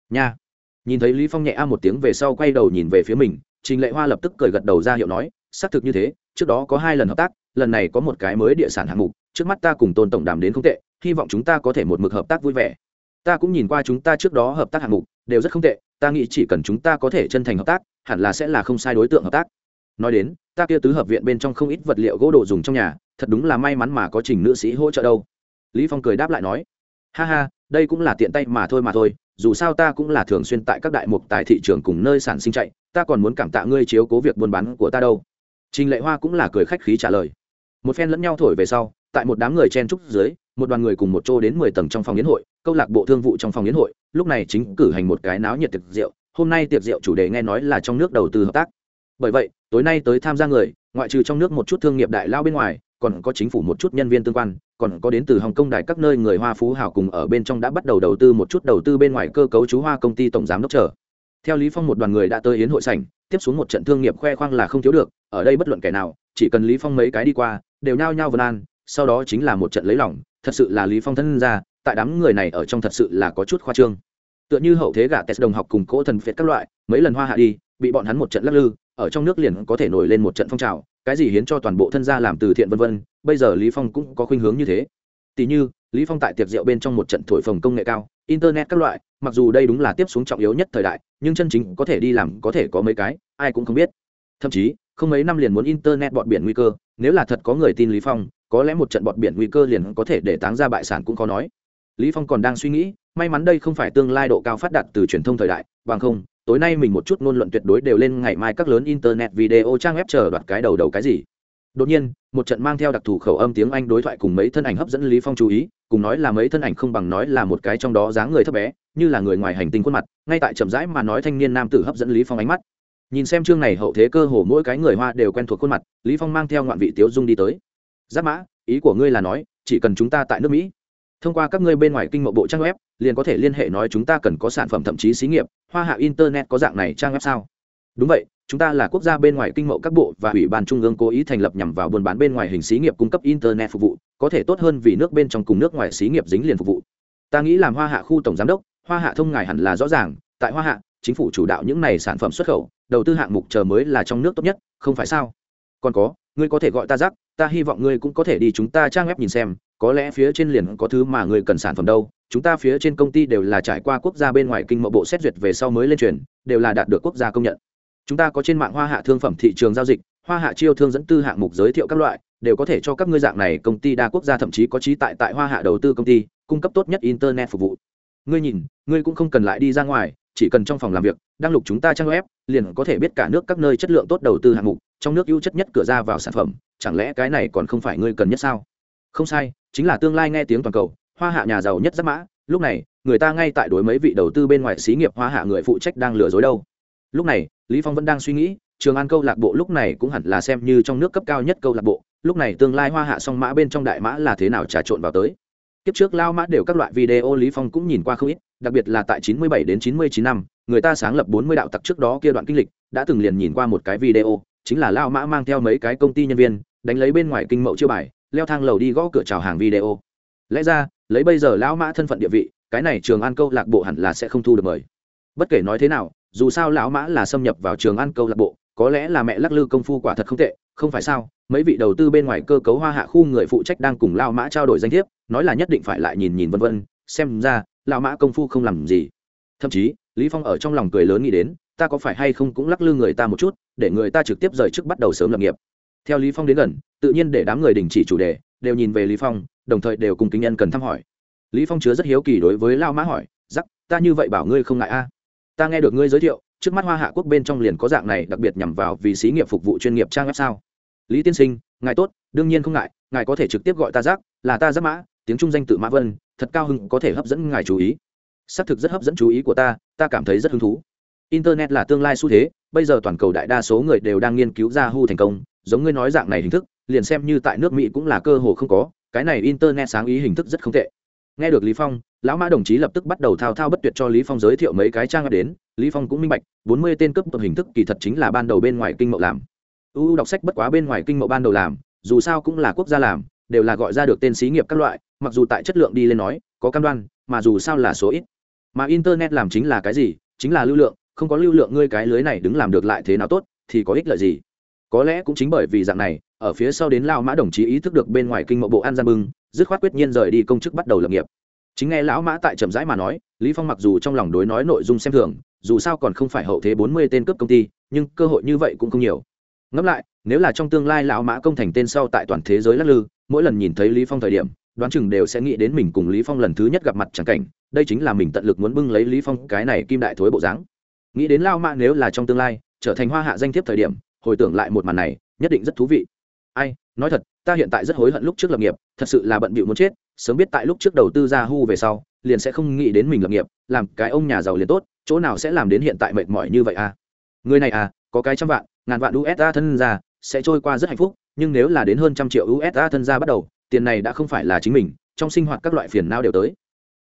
Nha nhìn thấy lý phong nhẹ a một tiếng về sau quay đầu nhìn về phía mình, trình lệ hoa lập tức cười gật đầu ra hiệu nói, xác thực như thế, trước đó có hai lần hợp tác, lần này có một cái mới địa sản hạng mục, trước mắt ta cùng tôn tổng đàm đến không tệ, hy vọng chúng ta có thể một mực hợp tác vui vẻ. Ta cũng nhìn qua chúng ta trước đó hợp tác hạng mục, đều rất không tệ, ta nghĩ chỉ cần chúng ta có thể chân thành hợp tác, hẳn là sẽ là không sai đối tượng hợp tác. Nói đến, ta kia tứ hợp viện bên trong không ít vật liệu gỗ đồ dùng trong nhà, thật đúng là may mắn mà có trình nữ sĩ hỗ trợ đâu. Lý phong cười đáp lại nói, ha ha, đây cũng là tiện tay mà thôi mà thôi dù sao ta cũng là thường xuyên tại các đại mục tại thị trường cùng nơi sản sinh chạy, ta còn muốn cảm tạ ngươi chiếu cố việc buôn bán của ta đâu. Trình lệ hoa cũng là cười khách khí trả lời. Một phen lẫn nhau thổi về sau, tại một đám người chen trúc dưới, một đoàn người cùng một chỗ đến mười tầng trong phòng yến hội, câu lạc bộ thương vụ trong phòng yến hội, lúc này chính cử hành một cái náo nhiệt tiệc rượu, hôm nay tiệc rượu chủ đề nghe nói là trong nước đầu tư hợp tác. Bởi vậy, tối nay tới tham gia người, ngoại trừ trong nước một chút thương nghiệp đại lao bên ngoài, còn có chính phủ một chút nhân viên tương quan còn có đến từ hồng kông đại các nơi người hoa phú hào cùng ở bên trong đã bắt đầu đầu tư một chút đầu tư bên ngoài cơ cấu chú hoa công ty tổng giám đốc trở theo lý phong một đoàn người đã tới yến hội sảnh, tiếp xuống một trận thương nghiệp khoe khoang là không thiếu được, ở đây bất luận kẻ nào, chỉ cần lý phong mấy cái đi qua, đều nhao nhao vần an, sau đó chính là một trận lấy lòng, thật sự là lý phong thân ra tại đám người này ở trong thật sự là có chút khoa trương. Tựa như hậu thế gã Tess đồng học cùng cỗ thần phiệt các loại, mấy lần hoa hạ đi, bị bọn hắn một trận lắc lư, ở trong nước liền có thể nổi lên một trận phong trào cái gì hiến cho toàn bộ thân gia làm từ thiện vân vân, bây giờ lý phong cũng có khuynh hướng như thế. Tỷ như, lý phong tại tiệc rượu bên trong một trận thổi phồng công nghệ cao, internet các loại, mặc dù đây đúng là tiếp xuống trọng yếu nhất thời đại, nhưng chân chính có thể đi làm có thể có mấy cái, ai cũng không biết. Thậm chí, không mấy năm liền muốn internet bọt biển nguy cơ, nếu là thật có người tin lý phong, có lẽ một trận bọt biển nguy cơ liền có thể để táng ra bại sản cũng có nói. Lý phong còn đang suy nghĩ, may mắn đây không phải tương lai độ cao phát đạt từ truyền thông thời đại, bằng không tối nay mình một chút ngôn luận tuyệt đối đều lên ngày mai các lớn internet video trang web chờ đoạt cái đầu đầu cái gì. Đột nhiên, một trận mang theo đặc thù khẩu âm tiếng anh đối thoại cùng mấy thân ảnh hấp dẫn lý phong chú ý, cùng nói là mấy thân ảnh không bằng nói là một cái trong đó dáng người thấp bé, như là người ngoài hành tinh khuôn mặt, ngay tại chậm rãi mà nói thanh niên nam tử hấp dẫn lý phong ánh mắt. Nhìn xem chương này hậu thế cơ hồ mỗi cái người hoa đều quen thuộc khuôn mặt, lý phong mang theo ngoạn vị tiếu dung đi tới. Giáp mã, ý của ngươi là nói, chỉ cần chúng ta tại nước mỹ, thông qua các ngươi bên ngoài kinh mộ bộ trang web, liền có thể liên hệ nói chúng ta cần có sản phẩm thậm chí xí nghiệp hoa hạ internet có dạng này trang web sao? Đúng vậy, chúng ta là quốc gia bên ngoài kinh mậu các bộ và ủy ban trung ương cố ý thành lập nhằm vào buôn bán bên ngoài hình xí nghiệp cung cấp internet phục vụ, có thể tốt hơn vì nước bên trong cùng nước ngoài xí nghiệp dính liền phục vụ. Ta nghĩ làm hoa hạ khu tổng giám đốc, hoa hạ thông ngài hẳn là rõ ràng, tại hoa hạ, chính phủ chủ đạo những này sản phẩm xuất khẩu, đầu tư hạng mục chờ mới là trong nước tốt nhất, không phải sao? Còn có, ngươi có thể gọi ta rắc ta hy vọng ngươi cũng có thể đi chúng ta trang web nhìn xem, có lẽ phía trên liền có thứ mà ngươi cần sản phẩm đâu chúng ta phía trên công ty đều là trải qua quốc gia bên ngoài kinh mộ bộ xét duyệt về sau mới lên truyền, đều là đạt được quốc gia công nhận. Chúng ta có trên mạng hoa hạ thương phẩm thị trường giao dịch, hoa hạ chiêu thương dẫn tư hạng mục giới thiệu các loại, đều có thể cho các ngươi dạng này công ty đa quốc gia thậm chí có trí tại tại hoa hạ đầu tư công ty, cung cấp tốt nhất internet phục vụ. Ngươi nhìn, ngươi cũng không cần lại đi ra ngoài, chỉ cần trong phòng làm việc, đăng lục chúng ta trang web, liền có thể biết cả nước các nơi chất lượng tốt đầu tư hạng mục, trong nước ưu chất nhất cửa ra vào sản phẩm, chẳng lẽ cái này còn không phải ngươi cần nhất sao? Không sai, chính là tương lai nghe tiếng toàn cầu hoa hạ nhà giàu nhất giáp mã, lúc này, người ta ngay tại đối mấy vị đầu tư bên ngoài xí nghiệp hoa hạ người phụ trách đang lừa dối đâu. Lúc này, lý phong vẫn đang suy nghĩ, trường an câu lạc bộ lúc này cũng hẳn là xem như trong nước cấp cao nhất câu lạc bộ, lúc này tương lai hoa hạ song mã bên trong đại mã là thế nào trà trộn vào tới. Tiếp trước lao mã đều các loại video lý phong cũng nhìn qua không ít, đặc biệt là tại 97 đến 99 năm, người ta sáng lập 40 đạo tặc trước đó kia đoạn kinh lịch, đã từng liền nhìn qua một cái video, chính là lao mã mang theo mấy cái công ty nhân viên, đánh lấy bên ngoài kinh mậu chiêu bài, leo thang lầu đi gõ cửa chào hàng video. Lẽ ra lấy bây giờ lão mã thân phận địa vị, cái này trường an câu lạc bộ hẳn là sẽ không thu được mời. Bất kể nói thế nào, dù sao lão mã là xâm nhập vào trường an câu lạc bộ, có lẽ là mẹ lắc lư công phu quả thật không tệ, không phải sao? Mấy vị đầu tư bên ngoài cơ cấu hoa hạ khu người phụ trách đang cùng lao mã trao đổi danh thiếp, nói là nhất định phải lại nhìn nhìn vân vân, xem ra lao mã công phu không làm gì. Thậm chí, lý phong ở trong lòng cười lớn nghĩ đến, ta có phải hay không cũng lắc lư người ta một chút, để người ta trực tiếp rời trước bắt đầu sớm lập nghiệp. Theo lý phong đến gần, tự nhiên để đám người đình chỉ chủ đề, đều nhìn về lý phong đồng thời đều cùng kính nhân cần thăm hỏi. Lý phong chứa rất hiếu kỳ đối với lao mã hỏi giắc ta như vậy bảo ngươi không ngại a? Ta nghe được ngươi giới thiệu, trước mắt hoa hạ quốc bên trong liền có dạng này đặc biệt nhằm vào vì xí nghiệp phục vụ chuyên nghiệp trang web sao? Lý tiên sinh, ngài tốt, đương nhiên không ngại, ngài có thể trực tiếp gọi ta giác là ta giác mã, tiếng trung danh tự mã vân, thật cao hứng có thể hấp dẫn ngài chú ý. Xác thực rất hấp dẫn chú ý của ta ta cảm thấy rất hứng thú. Internet là tương lai xu thế, bây giờ toàn cầu đại đa số người đều đang nghiên cứu ra hu thành công, giống ngươi nói dạng này hình thức, liền xem như tại nước mỹ cũng là cơ hồ không có cái này internet sáng ý hình thức rất không tệ. Nghe được lý phong, lão mã đồng chí lập tức bắt đầu thao thao bất tuyệt cho lý phong giới thiệu mấy cái trang web đến. Lý phong cũng minh bạch, bốn mươi tên cấp tập hình thức kỳ thật chính là ban đầu bên ngoài kinh mậu làm. Uu đọc sách bất quá bên ngoài kinh mậu ban đầu làm, dù sao cũng là quốc gia làm, đều là gọi ra được tên xí nghiệp các loại, mặc dù tại chất lượng đi lên nói, có cam đoan, mà dù sao là số ít. Mà internet làm chính là cái gì? Chính là lưu lượng, không có lưu lượng ngươi cái lưới này đứng làm được lại thế nào tốt, thì có ích lợi gì? Có lẽ cũng chính bởi vì dạng này ở phía sau đến lao mã đồng chí ý thức được bên ngoài kinh mộ bộ an gian bưng, dứt khoát quyết nhiên rời đi công chức bắt đầu lập nghiệp. Chính nghe lão mã tại trầm rãi mà nói, lý phong mặc dù trong lòng đối nói nội dung xem thường, dù sao còn không phải hậu thế bốn mươi tên cướp công ty, nhưng cơ hội như vậy cũng không nhiều. Ngẫm lại, nếu là trong tương lai lão mã công thành tên sau tại toàn thế giới lắc lư, mỗi lần nhìn thấy lý phong thời điểm, đoán chừng đều sẽ nghĩ đến mình cùng lý phong lần thứ nhất gặp mặt chẳng cảnh, đây chính là mình tận lực muốn bưng lấy lý phong cái này kim đại thối bộ dáng. Nghĩ đến lao mã nếu là trong tương lai, trở thành hoa hạ danh thiếp thời điểm, hồi tưởng lại một màn này, nhất định rất thú vị ai, nói thật, ta hiện tại rất hối hận lúc trước lập nghiệp, thật sự là bận bịu muốn chết, sớm biết tại lúc trước đầu tư ra hu về sau, liền sẽ không nghĩ đến mình lập nghiệp, làm cái ông nhà giàu liền tốt, chỗ nào sẽ làm đến hiện tại mệt mỏi như vậy à? Người này à có cái trăm vạn, ngàn vạn usd thân ra, sẽ trôi qua rất hạnh phúc, nhưng nếu là đến hơn trăm triệu usd thân ra bắt đầu, tiền này đã không phải là chính mình, trong sinh hoạt các loại phiền não đều tới.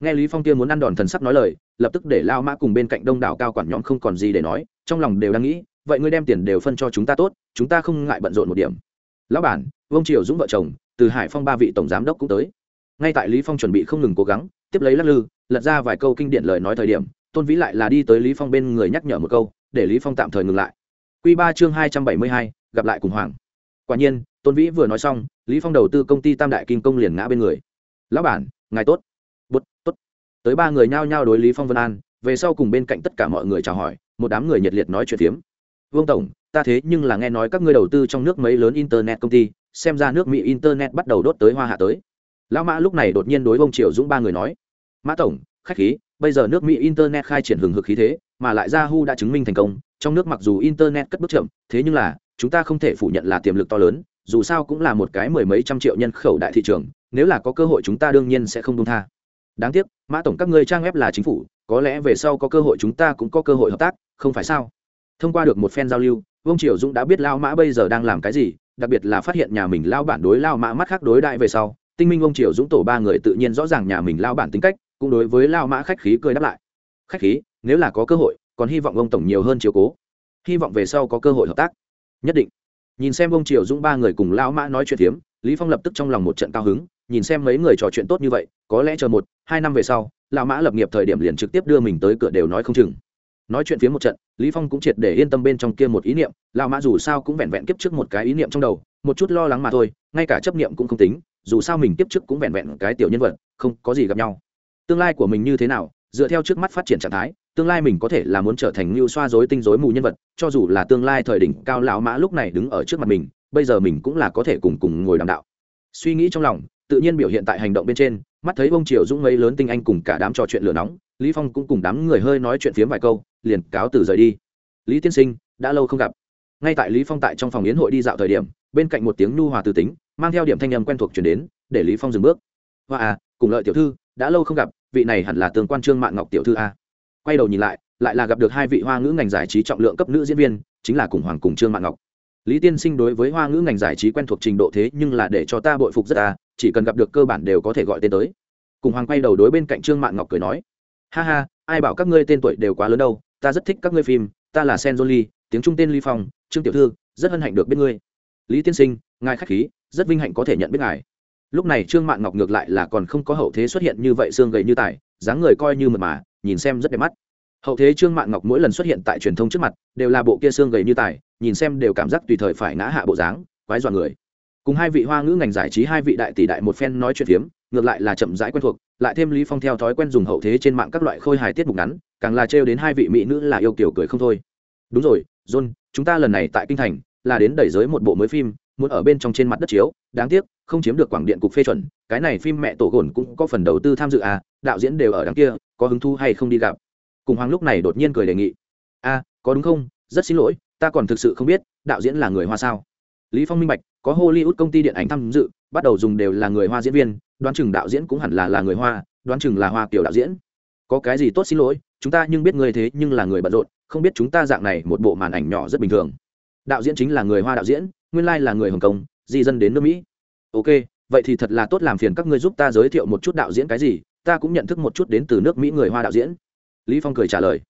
Nghe lý phong tiên muốn ăn đòn thần sắc nói lời, lập tức để lao mã cùng bên cạnh đông đảo cao quản nhóm không còn gì để nói, trong lòng đều đang nghĩ, vậy ngươi đem tiền đều phân cho chúng ta tốt, chúng ta không ngại bận rộn một điểm lão bản vương triều dũng vợ chồng từ hải phong ba vị tổng giám đốc cũng tới. Ngay tại lý phong chuẩn bị không ngừng cố gắng tiếp lấy lắc lư lật ra vài câu kinh điển lời nói thời điểm tôn vĩ lại là đi tới lý phong bên người nhắc nhở một câu để lý phong tạm thời ngừng lại. Quy ba chương hai trăm bảy mươi hai, gặp lại cùng hoàng. Quả nhiên tôn vĩ vừa nói xong lý phong đầu tư công ty tam đại kim công liền ngã bên người. Lão bản ngài tốt. Bút tốt. Tới ba người nhao nhao đối lý phong vân an về sau cùng bên cạnh tất cả mọi người chào hỏi một đám người nhiệt liệt nói chuyện phiếm. Vương tổng ta thế nhưng là nghe nói các ngươi đầu tư trong nước mấy lớn internet công ty, xem ra nước mỹ internet bắt đầu đốt tới hoa hạ tới. Lão mã lúc này đột nhiên đối bông triệu dũng ba người nói, mã tổng, khách khí, bây giờ nước mỹ internet khai triển hừng hực khí thế, mà lại yahoo đã chứng minh thành công. Trong nước mặc dù internet cất bước chậm, thế nhưng là, chúng ta không thể phủ nhận là tiềm lực to lớn, dù sao cũng là một cái mười mấy trăm triệu nhân khẩu đại thị trường, nếu là có cơ hội chúng ta đương nhiên sẽ không đông tha. Đáng tiếc, mã tổng, các ngươi trang web là chính phủ, có lẽ về sau có cơ hội chúng ta cũng có cơ hội hợp tác, không phải sao? Thông qua được một phen giao lưu vương triều dũng đã biết lao mã bây giờ đang làm cái gì đặc biệt là phát hiện nhà mình lao bản đối lao mã mắt khác đối đại về sau tinh minh ông triều dũng tổ ba người tự nhiên rõ ràng nhà mình lao bản tính cách cũng đối với lao mã khách khí cười đáp lại. Khách khí nếu là có cơ hội còn hy vọng ông tổng nhiều hơn chiều cố. Hy vọng về sau có cơ hội hợp tác. Nhất định. Nhìn xem ông triều dũng ba người cùng lao mã nói chuyện hiếm, lý phong lập tức trong lòng một trận cao hứng nhìn xem mấy người trò chuyện tốt như vậy có lẽ chờ một hai năm về sau lao mã lập nghiệp thời điểm liền trực tiếp đưa mình tới cửa đều nói không chừng nói chuyện phía một trận, lý phong cũng triệt để yên tâm bên trong kia một ý niệm, lão mã dù sao cũng vẹn vẹn kiếp trước một cái ý niệm trong đầu, một chút lo lắng mà thôi, ngay cả chấp niệm cũng không tính, dù sao mình tiếp trước cũng vẹn vẹn cái tiểu nhân vật, không có gì gặp nhau. Tương lai của mình như thế nào, dựa theo trước mắt phát triển trạng thái, tương lai mình có thể là muốn trở thành lưu xoa dối tinh dối mù nhân vật, cho dù là tương lai thời đỉnh cao lão mã lúc này đứng ở trước mặt mình, bây giờ mình cũng là có thể cùng cùng ngồi đàm đạo. Suy nghĩ trong lòng, tự nhiên biểu hiện tại hành động bên trên mắt thấy bông triều dũng mấy lớn tinh anh cùng cả đám trò chuyện lửa nóng, lý phong cũng cùng đám người hơi nói chuyện phiếm vài câu, liền cáo từ rời đi. Lý tiên sinh, đã lâu không gặp. Ngay tại lý phong tại trong phòng yến hội đi dạo thời điểm, bên cạnh một tiếng nhu hòa từ tính, mang theo điểm thanh âm quen thuộc chuyển đến, để lý phong dừng bước. Hoa à cùng lợi tiểu thư, đã lâu không gặp, vị này hẳn là tường quan trương mạng ngọc tiểu thư a. Quay đầu nhìn lại lại là gặp được hai vị hoa ngữ ngành giải trí trọng lượng cấp nữ diễn viên, chính là cùng hoàng cùng trương mạng ngọc. Lý tiên sinh đối với hoa ngữ ngành giải trí quen thuộc trình độ thế nhưng là để cho ta bội phục rất a chỉ cần gặp được cơ bản đều có thể gọi tên tới. Cùng hoàng quay đầu đối bên cạnh trương mạng ngọc cười nói, ha ha, ai bảo các ngươi tên tuổi đều quá lớn đâu, ta rất thích các ngươi phim, ta là sen jolie tiếng trung tên ly phong, trương tiểu thư, rất hân hạnh được biết ngươi. Lý tiên sinh, ngài khách khí, rất vinh hạnh có thể nhận biết ngài. Lúc này trương mạn ngọc ngược lại là còn không có hậu thế xuất hiện như vậy xương gầy như tài dáng người coi như mật mà, nhìn xem rất đẹp mắt. Hậu thế trương mạn ngọc mỗi lần xuất hiện tại truyền thông trước mặt, đều là bộ kia xương gầy như tài nhìn xem đều cảm giác tùy thời phải ngã hạ bộ dáng, quái dọa người cùng hai vị hoa ngữ ngành giải trí hai vị đại tỷ đại một phen nói chuyện phiếm, ngược lại là chậm rãi quen thuộc, lại thêm lý phong theo thói quen dùng hậu thế trên mạng các loại khôi hài tiết mục ngắn, càng là trêu đến hai vị mỹ nữ là yêu kiểu cười không thôi. Đúng rồi, john, chúng ta lần này tại kinh thành, là đến đẩy giới một bộ mới phim, muốn ở bên trong trên mặt đất chiếu, đáng tiếc, không chiếm được quảng điện cục phê chuẩn, cái này phim mẹ tổ gồn cũng có phần đầu tư tham dự à đạo diễn đều ở đằng kia, có hứng thu hay không đi gặp. Cùng hoàng lúc này đột nhiên cười đề nghị. A có đúng không? Rất xin lỗi, ta còn thực sự không biết, đạo diễn là người hoa sao? Lý phong minh bạch, có hollywood công ty điện ảnh tham dự, bắt đầu dùng đều là người hoa diễn viên, đoán chừng đạo diễn cũng hẳn là là người hoa, đoán chừng là hoa kiểu đạo diễn. Có cái gì tốt xin lỗi, chúng ta nhưng biết người thế nhưng là người bận rộn, không biết chúng ta dạng này một bộ màn ảnh nhỏ rất bình thường. Đạo diễn chính là người hoa đạo diễn, nguyên lai là người hồng kông, di dân đến nước mỹ. Ok, vậy thì thật là tốt làm phiền các ngươi giúp ta giới thiệu một chút đạo diễn cái gì, ta cũng nhận thức một chút đến từ nước mỹ người hoa đạo diễn. Lý phong cười trả lời.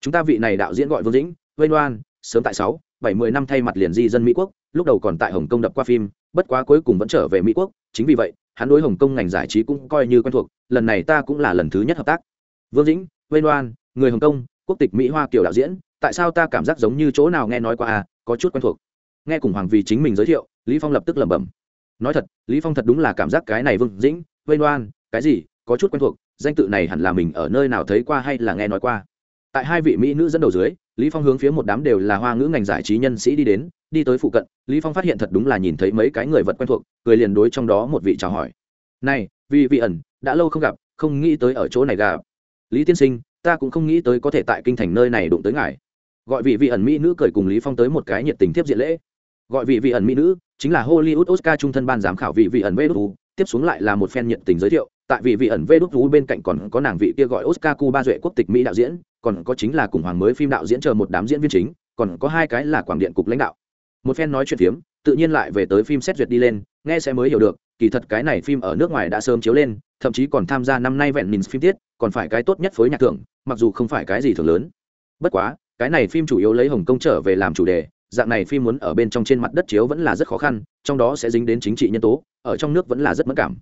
Chúng ta vị này đạo diễn gọi vương dĩnh vây đoan sớm tại sáu, bảy mươi năm thay mặt liền di dân mỹ quốc lúc đầu còn tại hồng kông đập qua phim bất quá cuối cùng vẫn trở về mỹ quốc chính vì vậy hắn đối hồng kông ngành giải trí cũng coi như quen thuộc lần này ta cũng là lần thứ nhất hợp tác. Vương dĩnh vây Loan, người hồng kông quốc tịch mỹ hoa kiểu đạo diễn tại sao ta cảm giác giống như chỗ nào nghe nói qua à có chút quen thuộc. Nghe cùng hoàng vì chính mình giới thiệu lý phong lập tức lẩm bẩm. Nói thật lý phong thật đúng là cảm giác cái này vương dĩnh vây Loan, cái gì có chút quen thuộc danh tự này hẳn là mình ở nơi nào thấy qua hay là nghe nói qua tại hai vị mỹ nữ dẫn đầu dưới, lý phong hướng phía một đám đều là hoa ngữ ngành giải trí nhân sĩ đi đến, đi tới phụ cận, lý phong phát hiện thật đúng là nhìn thấy mấy cái người vật quen thuộc, cười liền đối trong đó một vị chào hỏi. Này vì vị ẩn, đã lâu không gặp, không nghĩ tới ở chỗ này gặp. Lý tiên sinh, ta cũng không nghĩ tới có thể tại kinh thành nơi này đụng tới ngài. Gọi vị vị ẩn mỹ nữ cười cùng lý phong tới một cái nhiệt tình tiếp diện lễ. Gọi vị vị ẩn mỹ nữ, chính là hollywood oscar trung thân ban giám khảo vị vị ẩn vê đúc tiếp xuống lại là một fan nhiệt tình giới thiệu, tại vị vị ẩn vê đúc bên cạnh còn có nàng vị kia gọi oscar cuba duệ quốc tịch mỹ đạo diễn còn có chính là cùng hoàng mới phim đạo diễn chờ một đám diễn viên chính, còn có hai cái là quảng điện cục lãnh đạo. Một fan nói chuyện phiếm, tự nhiên lại về tới phim xét duyệt đi lên, nghe sẽ mới hiểu được, kỳ thật cái này phim ở nước ngoài đã sớm chiếu lên, thậm chí còn tham gia năm nay vẹn mình phim tiết, còn phải cái tốt nhất phối nhạc thưởng, mặc dù không phải cái gì thường lớn. Bất quá, cái này phim chủ yếu lấy hồng kông trở về làm chủ đề, dạng này phim muốn ở bên trong trên mặt đất chiếu vẫn là rất khó khăn, trong đó sẽ dính đến chính trị nhân tố, ở trong nước vẫn là rất mất cảm.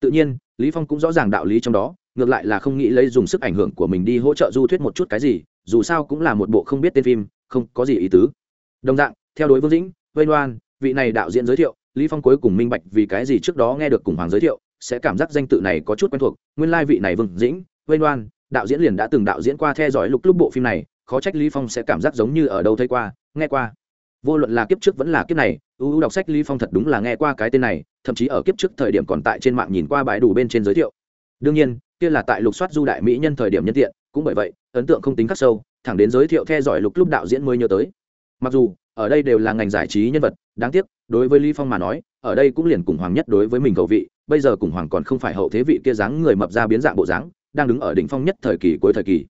Tự nhiên, lý phong cũng rõ ràng đạo lý trong đó ngược lại là không nghĩ lấy dùng sức ảnh hưởng của mình đi hỗ trợ du thuyết một chút cái gì, dù sao cũng là một bộ không biết tên phim, không có gì ý tứ. Đồng dạng, theo đối vương dĩnh vây loan vị này đạo diễn giới thiệu, lý phong cuối cùng minh bạch vì cái gì trước đó nghe được cùng hoàng giới thiệu, sẽ cảm giác danh tự này có chút quen thuộc. Nguyên lai like vị này vương dĩnh vây loan đạo diễn liền đã từng đạo diễn qua theo dõi lục lúc bộ phim này, khó trách lý phong sẽ cảm giác giống như ở đâu thấy qua, nghe qua. Vô luận là kiếp trước vẫn là kiếp này ưu đọc sách lý phong thật đúng là nghe qua cái tên này, thậm chí ở kiếp trước thời điểm còn tại trên mạng nhìn qua bài đủ bên trên giới thiệu. Đương nhiên kia là tại lục soát du đại mỹ nhân thời điểm nhân tiện, cũng bởi vậy, ấn tượng không tính khắc sâu, thẳng đến giới thiệu theo dõi lục lúc đạo diễn mới nhớ tới. Mặc dù, ở đây đều là ngành giải trí nhân vật, đáng tiếc, đối với lý phong mà nói, ở đây cũng liền cùng hoàng nhất đối với mình cầu vị, bây giờ cùng hoàng còn không phải hậu thế vị kia dáng người mập ra biến dạng bộ dáng, đang đứng ở đỉnh phong nhất thời kỳ cuối thời kỳ.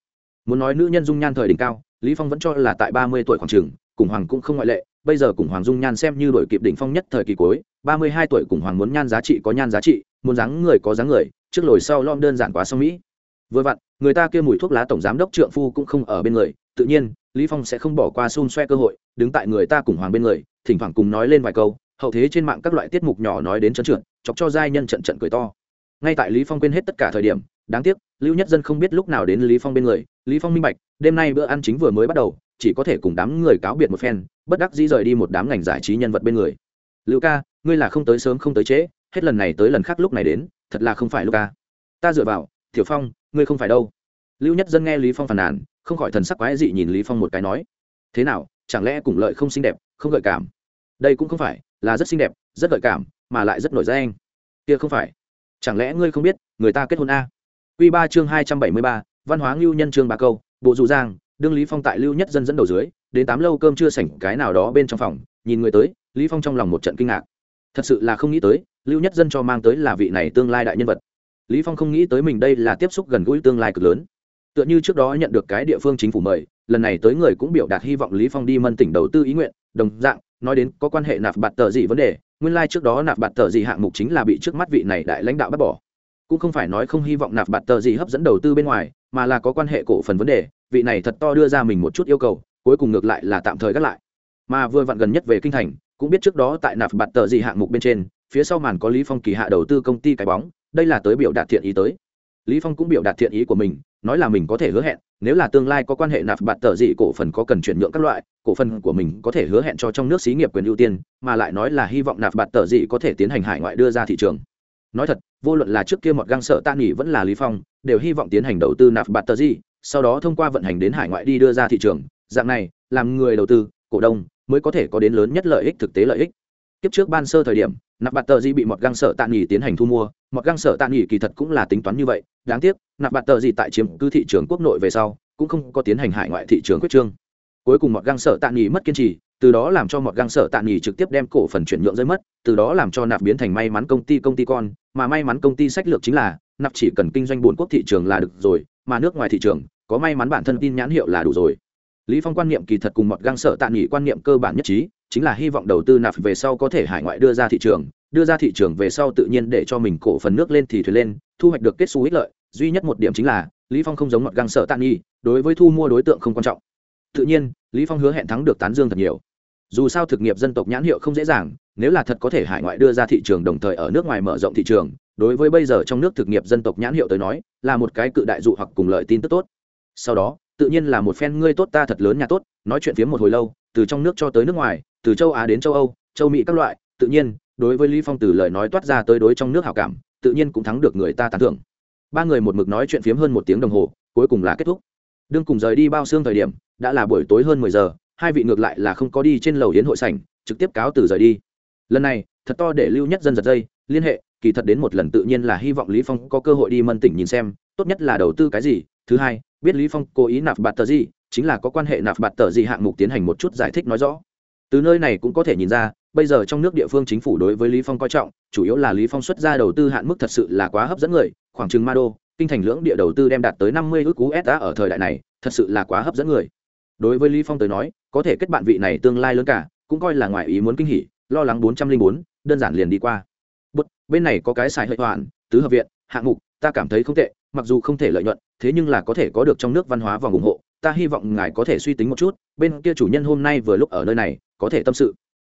Muốn nói nữ nhân dung nhan thời đỉnh cao, lý phong vẫn cho là tại ba mươi tuổi khoảng trường, cùng hoàng cũng không ngoại lệ, bây giờ cùng hoàng dung nhan xem như đổi kịp đỉnh phong nhất thời kỳ cuối, ba mươi hai tuổi cùng hoàng muốn nhan giá trị có nhan giá trị, muốn dáng người có dáng người trước lồi sau lom đơn giản quá song mỹ. Vừa vặn, người ta kia mùi thuốc lá tổng giám đốc trượng phu cũng không ở bên người, tự nhiên, lý phong sẽ không bỏ qua xun xoe cơ hội, đứng tại người ta cùng hoàng bên người, thỉnh thoảng cùng nói lên vài câu, hậu thế trên mạng các loại tiết mục nhỏ nói đến trấn trượt, chọc cho giai nhân trận trận cười to. Ngay tại lý phong quên hết tất cả thời điểm, đáng tiếc, lưu nhất dân không biết lúc nào đến lý phong bên người, lý phong minh bạch, đêm nay bữa ăn chính vừa mới bắt đầu, chỉ có thể cùng đám người cáo biệt một phen, bất đắc dĩ rời đi một đám ngành giải trí nhân vật bên người. Lưu ca, ngươi là không tới sớm không tới trễ, hết lần này tới lần khác lúc này đến thật là không phải lúc ca. Ta dựa vào, tiểu phong, ngươi không phải đâu. Lưu nhất dân nghe lý phong phàn nàn, không khỏi thần sắc quái dị nhìn lý phong một cái nói, thế nào, chẳng lẽ cùng lợi không xinh đẹp, không gợi cảm? Đây cũng không phải, là rất xinh đẹp, rất gợi cảm, mà lại rất nổi danh. Kia không phải. Chẳng lẽ ngươi không biết, người ta kết hôn a? Quy ba chương hai trăm bảy mươi ba, văn hóa lưu nhân chương ba câu, bộ dù giang, đương lý phong tại lưu nhất dân dẫn đầu dưới, đến tám lâu cơm chưa sảnh cái nào đó bên trong phòng, nhìn người tới, lý phong trong lòng một trận kinh ngạc thật sự là không nghĩ tới, lưu nhất dân cho mang tới là vị này tương lai đại nhân vật. Lý phong không nghĩ tới mình đây là tiếp xúc gần gũi tương lai cực lớn. Tựa như trước đó nhận được cái địa phương chính phủ mời, lần này tới người cũng biểu đạt hy vọng lý phong đi mân tỉnh đầu tư ý nguyện, đồng dạng, nói đến có quan hệ nạp bạt tờ gì vấn đề, nguyên lai like trước đó nạp bạt tờ gì hạng mục chính là bị trước mắt vị này đại lãnh đạo bắt bỏ. Cũng không phải nói không hy vọng nạp bạt tờ gì hấp dẫn đầu tư bên ngoài, mà là có quan hệ cổ phần vấn đề, vị này thật to đưa ra mình một chút yêu cầu, cuối cùng ngược lại là tạm thời gác lại. Mà vừa vặn gần nhất về kinh thành cũng biết trước đó tại nạp bạt tờ gì hạng mục bên trên, phía sau màn có lý phong kỳ hạ đầu tư công ty cái bóng, đây là tới biểu đạt thiện ý tới. Lý phong cũng biểu đạt thiện ý của mình, nói là mình có thể hứa hẹn, nếu là tương lai có quan hệ nạp bạt tờ gì cổ phần có cần chuyển nhượng các loại, cổ phần của mình có thể hứa hẹn cho trong nước xí nghiệp quyền ưu tiên, mà lại nói là hy vọng nạp bạt tờ gì có thể tiến hành hải ngoại đưa ra thị trường. Nói thật, vô luận là trước kia một găng sợ tan nghỉ vẫn là lý phong, đều hy vọng tiến hành đầu tư nạp bạt tờ gì, sau đó thông qua vận hành đến hải ngoại đi đưa ra thị trường. Dạng này, làm người đầu tư, cổ đông mới có thể có đến lớn nhất lợi ích thực tế lợi ích. Tiếp trước ban sơ thời điểm, nạp bạt tờ gì bị một găng sợ tạ nghỉ tiến hành thu mua. Một găng sợ tạ nghỉ kỳ thật cũng là tính toán như vậy. Đáng tiếc, nạp bạt tờ gì tại chiếm cứ thị trường quốc nội về sau, cũng không có tiến hành hải ngoại thị trường quyết trương. Cuối cùng một găng sợ tạ nghỉ mất kiên trì, từ đó làm cho một găng sợ tạ nghỉ trực tiếp đem cổ phần chuyển nhượng rơi mất, từ đó làm cho nạp biến thành may mắn công ty công ty con, mà may mắn công ty sách lược chính là, nạp chỉ cần kinh doanh bốn quốc thị trường là được rồi, mà nước ngoài thị trường, có may mắn bản thân tin nhãn hiệu là đủ rồi lý phong quan niệm kỳ thật cùng một găng sợ tạ nghỉ quan niệm cơ bản nhất trí, chính là hy vọng đầu tư nạp về sau có thể hải ngoại đưa ra thị trường, đưa ra thị trường về sau tự nhiên để cho mình cổ phần nước lên thì thuyền lên, thu hoạch được kết xu ích lợi. Duy nhất một điểm chính là, lý phong không giống mọt găng sợ tạ nghỉ, đối với thu mua đối tượng không quan trọng. Tự nhiên, lý phong hứa hẹn thắng được tán dương thật nhiều. Dù sao thực nghiệp dân tộc nhãn hiệu không dễ dàng, nếu là thật có thể hải ngoại đưa ra thị trường đồng thời ở nước ngoài mở rộng thị trường, đối với bây giờ trong nước thực nghiệp dân tộc nhãn hiệu tới nói, là một cái cự đại dụ hoặc cùng lợi tin tức tốt. Sau đó tự nhiên là một phen ngươi tốt ta thật lớn nhà tốt, nói chuyện phiếm một hồi lâu, từ trong nước cho tới nước ngoài, từ châu á đến châu âu, châu mỹ các loại, tự nhiên, đối với lý phong từ lời nói toát ra tới đối trong nước hảo cảm, tự nhiên cũng thắng được người ta tán thưởng. Ba người một mực nói chuyện phiếm hơn một tiếng đồng hồ, cuối cùng là kết thúc. Đương cùng rời đi bao xương thời điểm, đã là buổi tối hơn mười giờ, hai vị ngược lại là không có đi trên lầu yến hội sảnh, trực tiếp cáo từ rời đi. Lần này, thật to để lưu nhất dân giật dây, liên hệ, kỳ thật đến một lần tự nhiên là hy vọng lý phong có cơ hội đi mân tỉnh nhìn xem, tốt nhất là đầu tư cái gì thứ hai biết lý phong cố ý nạp bạt tờ gì chính là có quan hệ nạp bạt tờ gì hạng mục tiến hành một chút giải thích nói rõ. Từ nơi này cũng có thể nhìn ra bây giờ trong nước địa phương chính phủ đối với lý phong coi trọng chủ yếu là lý phong xuất ra đầu tư hạn mức thật sự là quá hấp dẫn người khoảng chừng ma đô kinh thành lưỡng địa đầu tư đem đạt tới năm mươi ước ở thời đại này thật sự là quá hấp dẫn người. Đối với lý phong tới nói có thể kết bạn vị này tương lai lớn cả cũng coi là ngoài ý muốn kinh hỉ lo lắng bốn trăm linh bốn đơn giản liền đi qua. Bút, bên này có cái xài hơi hoàn tứ hợp viện hạng mục ta cảm thấy không tệ mặc dù không thể lợi nhuận thế nhưng là có thể có được trong nước văn hóa và ủng hộ, ta hy vọng ngài có thể suy tính một chút, bên kia chủ nhân hôm nay vừa lúc ở nơi này, có thể tâm sự.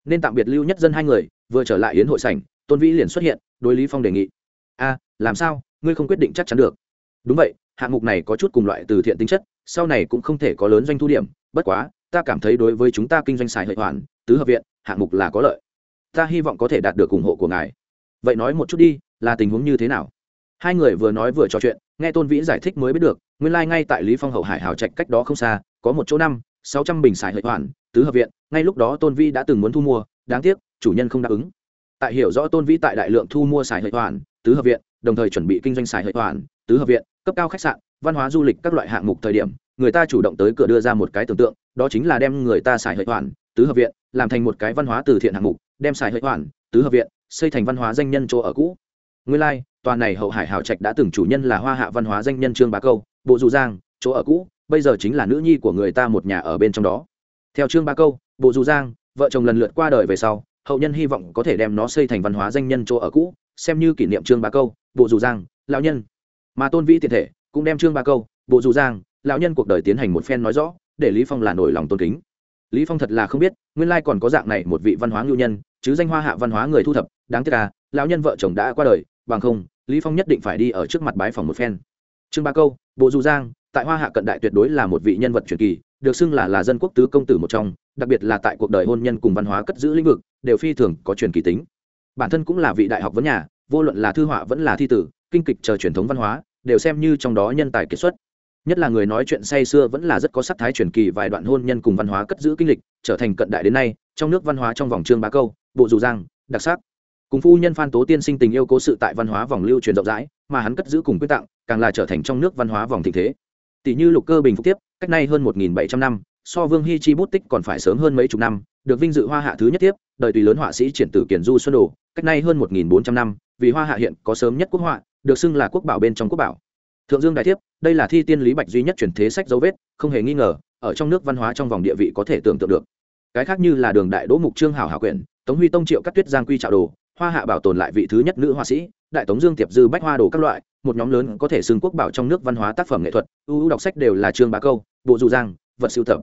Nên tạm biệt lưu nhất dân hai người, vừa trở lại yến hội sảnh, tôn vĩ liền xuất hiện, đối lý phong đề nghị. A, làm sao? Ngươi không quyết định chắc chắn được. Đúng vậy, hạng mục này có chút cùng loại từ thiện tính chất, sau này cũng không thể có lớn doanh thu điểm, bất quá, ta cảm thấy đối với chúng ta kinh doanh xài hệ hoàn, tứ hợp viện, hạng mục là có lợi. Ta hy vọng có thể đạt được ủng hộ của ngài. Vậy nói một chút đi, là tình huống như thế nào? Hai người vừa nói vừa trò chuyện nghe tôn vĩ giải thích mới biết được nguyên lai、like、ngay tại lý phong hậu hải hào trạch cách đó không xa có một chỗ năm sáu trăm bình xài hệ hoàn tứ hợp viện ngay lúc đó tôn vĩ đã từng muốn thu mua đáng tiếc chủ nhân không đáp ứng. Tại hiểu rõ tôn vĩ tại đại lượng thu mua xài hệ hoàn tứ hợp viện đồng thời chuẩn bị kinh doanh xài hệ hoàn tứ hợp viện cấp cao khách sạn văn hóa du lịch các loại hạng mục thời điểm người ta chủ động tới cửa đưa ra một cái tưởng tượng đó chính là đem người ta xài hệ hoàn tứ hợp viện làm thành một cái văn hóa từ thiện hạng mục đem xài hệ hoàn tứ hợp viện xây thành văn hóa danh nhân chỗ ở cũ. Nguyên lai、like, tòa này hậu hải hào trạch đã từng chủ nhân là hoa hạ văn hóa danh nhân trương bá câu, bộ dù giang, chỗ ở cũ, bây giờ chính là nữ nhi của người ta một nhà ở bên trong đó. Theo trương bá câu, bộ dù giang, vợ chồng lần lượt qua đời về sau, hậu nhân hy vọng có thể đem nó xây thành văn hóa danh nhân chỗ ở cũ, xem như kỷ niệm trương bá câu, bộ dù giang, lão nhân. Mà tôn vĩ tiện thể cũng đem trương bá câu, bộ dù giang, lão nhân cuộc đời tiến hành một phen nói rõ, để lý phong là nổi lòng tôn kính. Lý phong thật là không biết, nguyên lai còn có dạng này một vị văn hóa ngưu nhân, chứ danh hoa hạ văn hóa người thu thập, đáng tiếc là, lão nhân vợ chồng đã qua đời bằng không, lý phong nhất định phải đi ở trước mặt bái phòng một phen. Trương ba câu, bộ du giang, tại hoa hạ cận đại tuyệt đối là một vị nhân vật truyền kỳ, được xưng là là dân quốc tứ công tử một trong, đặc biệt là tại cuộc đời hôn nhân cùng văn hóa cất giữ lĩnh vực, đều phi thường có truyền kỳ tính. Bản thân cũng là vị đại học vấn nhà, vô luận là thư họa vẫn là thi tử, kinh kịch chờ truyền thống văn hóa, đều xem như trong đó nhân tài kiệt xuất. Nhất là người nói chuyện say xưa vẫn là rất có sắc thái truyền kỳ vài đoạn hôn nhân cùng văn hóa cất giữ kinh lịch, trở thành cận đại đến nay, trong nước văn hóa trong vòng trương bá câu, bộ dù giang, đặc sắc cùng phu nhân phan tố tiên sinh tình yêu cố sự tại văn hóa vòng lưu truyền rộng rãi mà hắn cất giữ cùng quyết tặng càng là trở thành trong nước văn hóa vòng thịnh thế. Tỷ như lục cơ bình phục tiếp cách nay hơn một nghìn bảy trăm năm so vương hy chi bút tích còn phải sớm hơn mấy chục năm được vinh dự hoa hạ thứ nhất tiếp đời tùy lớn họa sĩ triển tử kiển du xuân đồ cách nay hơn một nghìn bốn trăm năm vì hoa hạ hiện có sớm nhất quốc họa được xưng là quốc bảo bên trong quốc bảo. Thượng dương đại tiếp, đây là thi tiên lý bạch duy nhất chuyển thế sách dấu vết không hề nghi ngờ ở trong nước văn hóa trong vòng địa vị có thể tưởng tượng được. Cái khác như là đường đại đỗ mục trương hảo hảo quyển tống huy tông triệu cắt tuyết giang quy trạo đồ hoa hạ bảo tồn lại vị thứ nhất nữ họa sĩ, đại tống dương tiệp dư bách hoa đồ các loại, một nhóm lớn có thể xưng quốc bảo trong nước văn hóa tác phẩm nghệ thuật ưu ưu đọc sách đều là trương bá câu, bộ dù giang, vật sưu tập.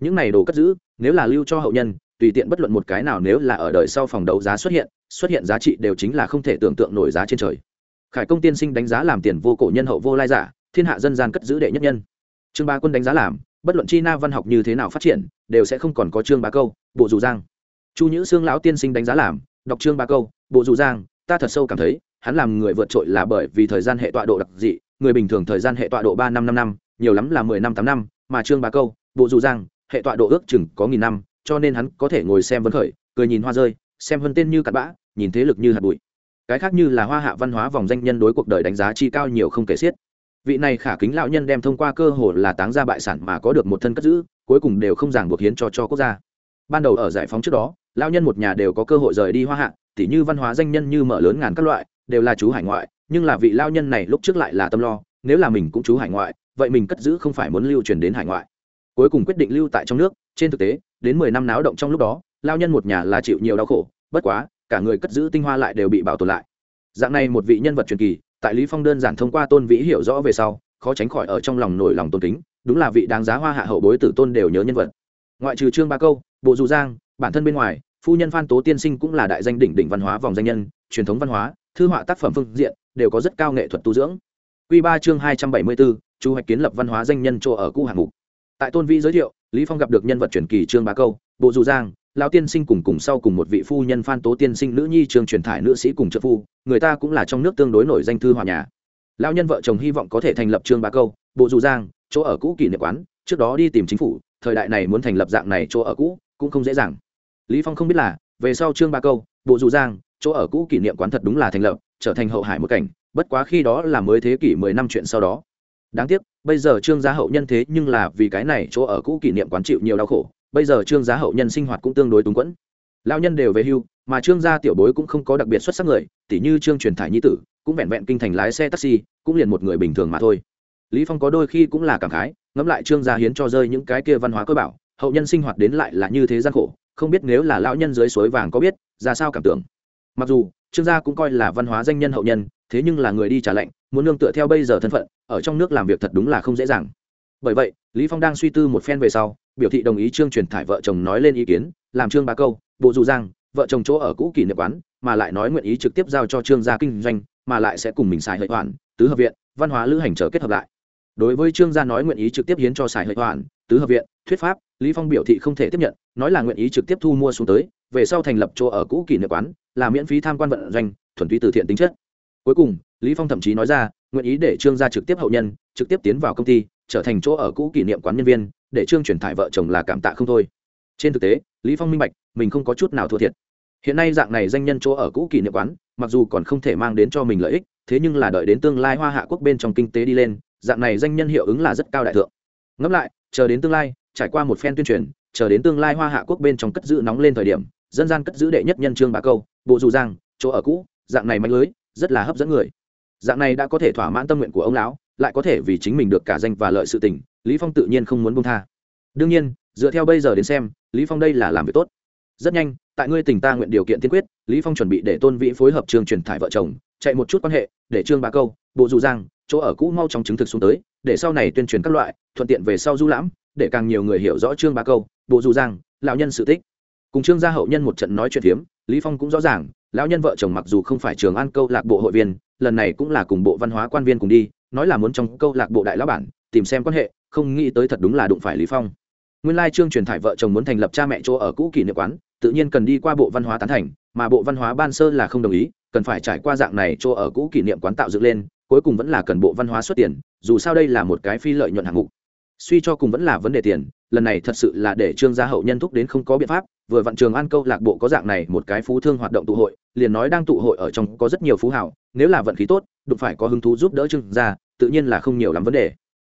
Những này đồ cất giữ, nếu là lưu cho hậu nhân, tùy tiện bất luận một cái nào nếu là ở đời sau phòng đấu giá xuất hiện xuất hiện giá trị đều chính là không thể tưởng tượng nổi giá trên trời. Khải công tiên sinh đánh giá làm tiền vô cổ nhân hậu vô lai giả, thiên hạ dân gian cất giữ đệ nhất nhân. Trương ba quân đánh giá làm, bất luận chi na văn học như thế nào phát triển, đều sẽ không còn có trương ba câu, bộ dù giang. Chu nhữ xương lão tiên sinh đánh giá làm, đọc trương ba câu bộ dù giang, ta thật sâu cảm thấy, hắn làm người vượt trội là bởi vì thời gian hệ tọa độ đặc dị, người bình thường thời gian hệ tọa độ ba năm năm năm, nhiều lắm là mười năm tám năm, mà trương bà câu, bộ dù giang, hệ tọa độ ước chừng có nghìn năm, cho nên hắn có thể ngồi xem vấn khởi, cười nhìn hoa rơi, xem vân tên như cặn bã, nhìn thế lực như hạt bụi. Cái khác như là hoa hạ văn hóa vòng danh nhân đối cuộc đời đánh giá chi cao nhiều không kể xiết. Vị này khả kính lão nhân đem thông qua cơ hội là táng ra bại sản mà có được một thân cất giữ, cuối cùng đều không ràng buộc hiến cho cho quốc gia. Ban đầu ở giải phóng trước đó lão nhân một nhà đều có cơ hội rời đi hoa hạ, tỉ như văn hóa danh nhân như mở lớn ngàn các loại, đều là chú hải ngoại, nhưng là vị lao nhân này lúc trước lại là tâm lo, nếu là mình cũng chú hải ngoại, vậy mình cất giữ không phải muốn lưu truyền đến hải ngoại. Cuối cùng quyết định lưu tại trong nước, trên thực tế, đến mười năm náo động trong lúc đó lao nhân một nhà là chịu nhiều đau khổ, bất quá, cả người cất giữ tinh hoa lại đều bị bảo tồn lại. Dạng này một vị nhân vật truyền kỳ, tại lý phong đơn giản thông qua tôn vĩ hiểu rõ về sau, khó tránh khỏi ở trong lòng nổi lòng tôn kính, đúng là vị đáng giá hoa hạ hậu bối tử tôn đều nhớ nhân vật. Ngoại trừ trương ba câu, bộ dù giang, bản thân bên ngoài phu nhân phan tố tiên sinh cũng là đại danh đỉnh đỉnh văn hóa vòng danh nhân, truyền thống văn hóa, thư họa tác phẩm phương diện đều có rất cao nghệ thuật tu dưỡng. Q ba chương hai trăm bảy mươi bốn, chu hoạch kiến lập văn hóa danh nhân chỗ ở cũ hạng mục. Tại tôn vi giới thiệu, lý phong gặp được nhân vật truyền kỳ trương ba câu, bộ dù giang, lão tiên sinh cùng cùng sau cùng một vị phu nhân phan tố tiên sinh nữ nhi trường truyền thải nữ sĩ cùng trợ phu, người ta cũng là trong nước tương đối nổi danh thư hòa nhà. Lão nhân vợ chồng hy vọng có thể thành lập trương ba câu, bộ dù giang, chỗ ở cũ kỷ niệm quán, trước đó đi tìm chính phủ, thời đại này muốn thành lập dạng này chỗ ở cũ cũng không dễ dàng lý phong không biết là, về sau trương ba câu, bộ dù giang, chỗ ở cũ kỷ niệm quán thật đúng là thành lập, trở thành hậu hải một cảnh, bất quá khi đó là mới thế kỷ mười năm chuyện sau đó. Đáng tiếc, bây giờ trương gia hậu nhân thế nhưng là vì cái này chỗ ở cũ kỷ niệm quán chịu nhiều đau khổ, bây giờ trương gia hậu nhân sinh hoạt cũng tương đối túng quẫn. Lao nhân đều về hưu, mà trương gia tiểu bối cũng không có đặc biệt xuất sắc người, tỉ như trương truyền thải nhi tử, cũng vẹn vẹn kinh thành lái xe taxi, cũng liền một người bình thường mà thôi. Lý phong có đôi khi cũng là cảm khái, ngẫm lại trương gia hiến cho rơi những cái kia văn hóa cơ bảo, hậu nhân sinh hoạt đến lại là như thế gian khổ không biết nếu là lão nhân dưới suối vàng có biết, ra sao cảm tưởng. Mặc dù, trương gia cũng coi là văn hóa danh nhân hậu nhân, thế nhưng là người đi trả lệnh, muốn nương tựa theo bây giờ thân phận, ở trong nước làm việc thật đúng là không dễ dàng. Bởi vậy, lý phong đang suy tư một phen về sau, biểu thị đồng ý trương truyền thải vợ chồng nói lên ý kiến, làm trương ba câu, bộ dù giang vợ chồng chỗ ở cũ kỷ niệm quán, mà lại nói nguyện ý trực tiếp giao cho trương gia kinh doanh, mà lại sẽ cùng mình xài hợi hoàn tứ hợp viện, văn hóa lữ hành trở kết hợp lại. Đối với trương gia nói nguyện ý trực tiếp hiến cho xài hợi hoàn tứ hợp viện, thuyết pháp lý phong biểu thị không thể tiếp nhận, nói là nguyện ý trực tiếp thu mua xuống tới, về sau thành lập chỗ ở cũ kỷ niệm quán, là miễn phí tham quan vận doanh, thuần túy từ thiện tính chất. Cuối cùng, lý phong thậm chí nói ra, nguyện ý để trương gia trực tiếp hậu nhân, trực tiếp tiến vào công ty, trở thành chỗ ở cũ kỷ niệm quán nhân viên, để trương chuyển thải vợ chồng là cảm tạ không thôi. Trên thực tế, lý phong minh bạch, mình không có chút nào thua thiệt. Hiện nay dạng này danh nhân chỗ ở cũ kỷ niệm quán, mặc dù còn không thể mang đến cho mình lợi ích, thế nhưng là đợi đến tương lai hoa hạ quốc bên trong kinh tế đi lên, dạng này danh nhân hiệu ứng là rất cao đại thượng. Ngẫm lại, chờ đến tương lai trải qua một phen tuyên truyền, chờ đến tương lai hoa hạ quốc bên trong cất giữ nóng lên thời điểm, dân gian cất giữ đệ nhất nhân trương bà câu, bộ dù giang, chỗ ở cũ, dạng này mạnh lưới, rất là hấp dẫn người. Dạng này đã có thể thỏa mãn tâm nguyện của ông lão, lại có thể vì chính mình được cả danh và lợi sự tình, lý phong tự nhiên không muốn buông tha. Đương nhiên, dựa theo bây giờ đến xem, lý phong đây là làm việc tốt. Rất nhanh, tại ngươi tỉnh ta nguyện điều kiện tiên quyết, lý phong chuẩn bị để tôn vĩ phối hợp trường truyền thải vợ chồng, chạy một chút quan hệ, để trương bà câu, bộ dù giang, chỗ ở cũ mau chóng chứng thực xuống tới, để sau này tuyên truyền các loại, thuận tiện về sau du lãm để càng nhiều người hiểu rõ trương ba câu bộ dù rằng lão nhân sự tích. Cùng trương gia hậu nhân một trận nói chuyện phiếm, lý phong cũng rõ ràng, lão nhân vợ chồng mặc dù không phải trường an câu lạc bộ hội viên, lần này cũng là cùng bộ văn hóa quan viên cùng đi, nói là muốn trong câu lạc bộ đại lão bản, tìm xem quan hệ, không nghĩ tới thật đúng là đụng phải lý phong. Nguyên lai trương truyền thải vợ chồng muốn thành lập cha mẹ chỗ ở cũ kỷ niệm quán, tự nhiên cần đi qua bộ văn hóa tán thành, mà bộ văn hóa ban sơ là không đồng ý, cần phải trải qua dạng này chỗ ở cũ kỷ niệm quán tạo dựng lên, cuối cùng vẫn là cần bộ văn hóa xuất tiền, dù sao đây là một cái phi lợi nhuận hạng mục suy cho cùng vẫn là vấn đề tiền, lần này thật sự là để trương gia hậu nhân thúc đến không có biện pháp, vừa vặn trường an câu lạc bộ có dạng này một cái phú thương hoạt động tụ hội, liền nói đang tụ hội ở trong có rất nhiều phú hảo, nếu là vận khí tốt, đụng phải có hứng thú giúp đỡ trương gia, tự nhiên là không nhiều lắm vấn đề.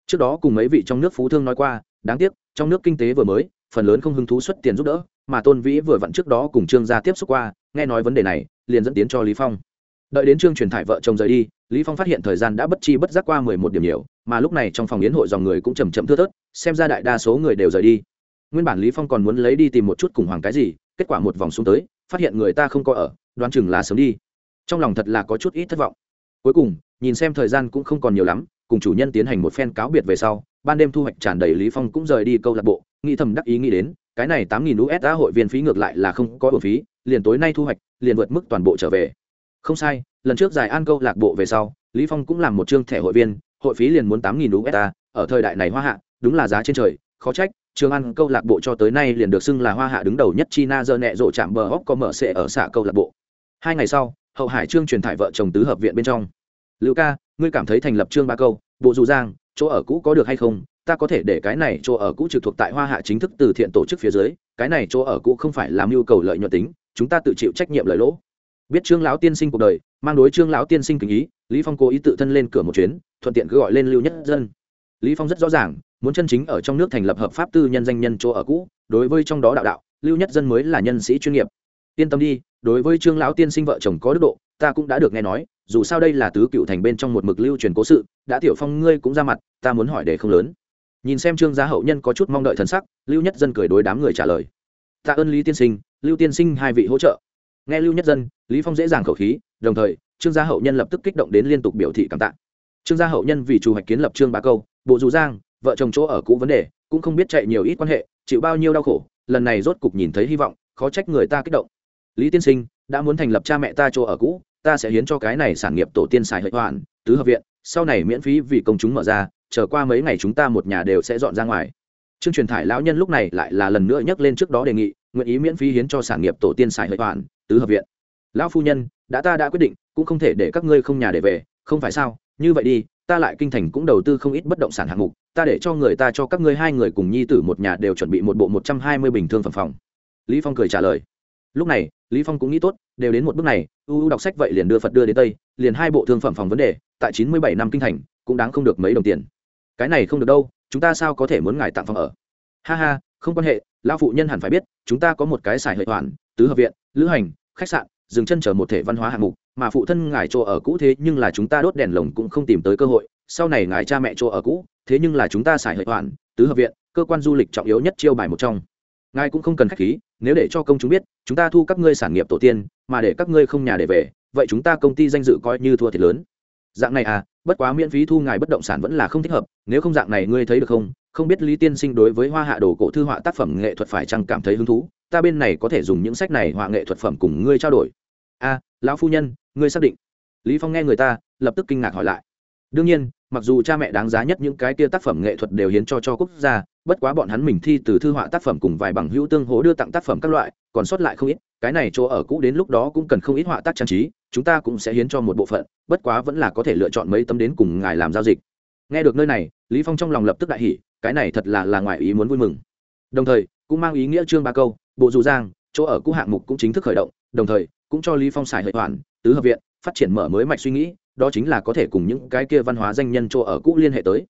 Trước đó cùng mấy vị trong nước phú thương nói qua, đáng tiếc, trong nước kinh tế vừa mới, phần lớn không hứng thú xuất tiền giúp đỡ, mà tôn vĩ vừa vặn trước đó cùng trương gia tiếp xúc qua, nghe nói vấn đề này, liền dẫn tiến cho lý phong. Đợi đến trương truyền thải vợ chồng rời đi lý phong phát hiện thời gian đã bất chi bất giác qua mười một điểm nhiều, mà lúc này trong phòng yến hội dòng người cũng chầm chậm thưa thớt, xem ra đại đa số người đều rời đi. Nguyên bản lý phong còn muốn lấy đi tìm một chút cùng hoàng cái gì, kết quả một vòng xuống tới, phát hiện người ta không có ở, đoán chừng là sớm đi. Trong lòng thật là có chút ít thất vọng. Cuối cùng, nhìn xem thời gian cũng không còn nhiều lắm, cùng chủ nhân tiến hành một phen cáo biệt về sau, ban đêm thu hoạch tràn đầy lý phong cũng rời đi câu lạc bộ, nghĩ thầm đắc ý nghĩ đến, cái này tám nghìn usd hội viên phí ngược lại là không có bổ phí, liền tối nay thu hoạch, liền vượt mức toàn bộ trở về. Không sai lần trước giải an câu lạc bộ về sau, lý phong cũng làm một chương thẻ hội viên, hội phí liền muốn tám nghìn usd ở thời đại này hoa hạ, đúng là giá trên trời, khó trách, trường An câu lạc bộ cho tới nay liền được xưng là hoa hạ đứng đầu nhất china giờ nẹ rộ chạm bờ hóc có mở sệ ở xạ câu lạc bộ. Hai ngày sau, hậu hải trương truyền thải vợ chồng tứ hợp viện bên trong. Lưu ca, ngươi cảm thấy thành lập trương ba câu, bộ dù giang, chỗ ở cũ có được hay không? Ta có thể để cái này chỗ ở cũ trực thuộc tại hoa hạ chính thức từ thiện tổ chức phía dưới, cái này chỗ ở cũ không phải làm nhu cầu lợi nhuận tính, chúng ta tự chịu trách nhiệm lợi lỗ biết trương lão tiên sinh cuộc đời, mang đối trương lão tiên sinh kính ý, lý phong cố ý tự thân lên cửa một chuyến, thuận tiện cứ gọi lên lưu nhất dân. Lý phong rất rõ ràng, muốn chân chính ở trong nước thành lập hợp pháp tư nhân danh nhân chỗ ở cũ, đối với trong đó đạo đạo, lưu nhất dân mới là nhân sĩ chuyên nghiệp. Yên tâm đi, đối với trương lão tiên sinh vợ chồng có đức độ, ta cũng đã được nghe nói, dù sao đây là tứ cựu thành bên trong một mực lưu truyền cố sự, đã tiểu phong ngươi cũng ra mặt, ta muốn hỏi để không lớn. Nhìn xem trương gia hậu nhân có chút mong đợi thần sắc, lưu nhất dân cười đối đám người trả lời. Tạ ơn lý tiên sinh, lưu tiên sinh hai vị hỗ trợ nghe lưu nhất dân, lý phong dễ dàng khẩu khí, đồng thời, trương gia hậu nhân lập tức kích động đến liên tục biểu thị cảm tạ. Trương gia hậu nhân vì chủ hoạch kiến lập trương bá câu, bộ dù giang, vợ chồng chỗ ở cũ vấn đề, cũng không biết chạy nhiều ít quan hệ, chịu bao nhiêu đau khổ, lần này rốt cục nhìn thấy hy vọng, khó trách người ta kích động. Lý tiên sinh, đã muốn thành lập cha mẹ ta chỗ ở cũ, ta sẽ hiến cho cái này sản nghiệp tổ tiên xài hệ hoàn, tứ hợp viện, sau này miễn phí vì công chúng mở ra, chờ qua mấy ngày chúng ta một nhà đều sẽ dọn ra ngoài. Trương truyền thải lão nhân lúc này lại là lần nữa nhắc lên trước đó đề nghị nguyện ý miễn phí hiến cho sản nghiệp tổ tiên xài hợi toàn, tứ hợp viện. Lão phu nhân, đã ta đã quyết định, cũng không thể để các ngươi không nhà để về, không phải sao? Như vậy đi, ta lại kinh thành cũng đầu tư không ít bất động sản hạng mục, ta để cho người ta cho các ngươi hai người cùng nhi tử một nhà đều chuẩn bị một bộ một trăm hai mươi bình thương phẩm phòng. Lý phong cười trả lời. Lúc này, lý phong cũng nghĩ tốt, đều đến một bước này, u đọc sách vậy liền đưa phật đưa đến tây, liền hai bộ thương phẩm phòng vấn đề, tại chín mươi bảy năm kinh thành, cũng đáng không được mấy đồng tiền. Cái này không được đâu, chúng ta sao có thể muốn ngài tặng phòng ở? Ha ha, không quan hệ lão phụ nhân hẳn phải biết, chúng ta có một cái xài hệ toàn tứ hợp viện, lữ hành, khách sạn, dừng chân chở một thể văn hóa hạng mục, mà phụ thân ngài chỗ ở cũ thế nhưng là chúng ta đốt đèn lồng cũng không tìm tới cơ hội, sau này ngài cha mẹ chỗ ở cũ, thế nhưng là chúng ta xài hệ toàn tứ hợp viện, cơ quan du lịch trọng yếu nhất chiêu bài một trong. Ngài cũng không cần khách khí, nếu để cho công chúng biết, chúng ta thu các ngươi sản nghiệp tổ tiên, mà để các ngươi không nhà để về, vậy chúng ta công ty danh dự coi như thua thiệt lớn. Dạng này à bất quá miễn phí thu ngài bất động sản vẫn là không thích hợp, nếu không dạng này ngươi thấy được không không biết lý tiên sinh đối với hoa hạ đồ cổ thư họa tác phẩm nghệ thuật phải chăng cảm thấy hứng thú? Ta bên này có thể dùng những sách này họa nghệ thuật phẩm cùng ngươi trao đổi. A, lão phu nhân, ngươi xác định. Lý phong nghe người ta, lập tức kinh ngạc hỏi lại. Đương nhiên, mặc dù cha mẹ đáng giá nhất những cái kia tác phẩm nghệ thuật đều hiến cho cho quốc gia, bất quá bọn hắn mình thi từ thư họa tác phẩm cùng vài bằng hữu tương hỗ đưa tặng tác phẩm các loại, còn sót lại không ít, cái này chỗ ở cũ đến lúc đó cũng cần không ít họa tác trang trí, chúng ta cũng sẽ hiến cho một bộ phận, bất quá vẫn là có thể lựa chọn mấy tấm đến cùng ngài làm giao dịch. Nghe được nơi này, lý phong trong lòng lập tức đại hỉ cái này thật là là ngoài ý muốn vui mừng. Đồng thời cũng mang ý nghĩa trương ba câu bộ dù giang chỗ ở cũ hạng mục cũng chính thức khởi động đồng thời cũng cho lý phong xài hệ hoàn tứ hợp viện phát triển mở mới mạch suy nghĩ đó chính là có thể cùng những cái kia văn hóa danh nhân chỗ ở cũ liên hệ tới.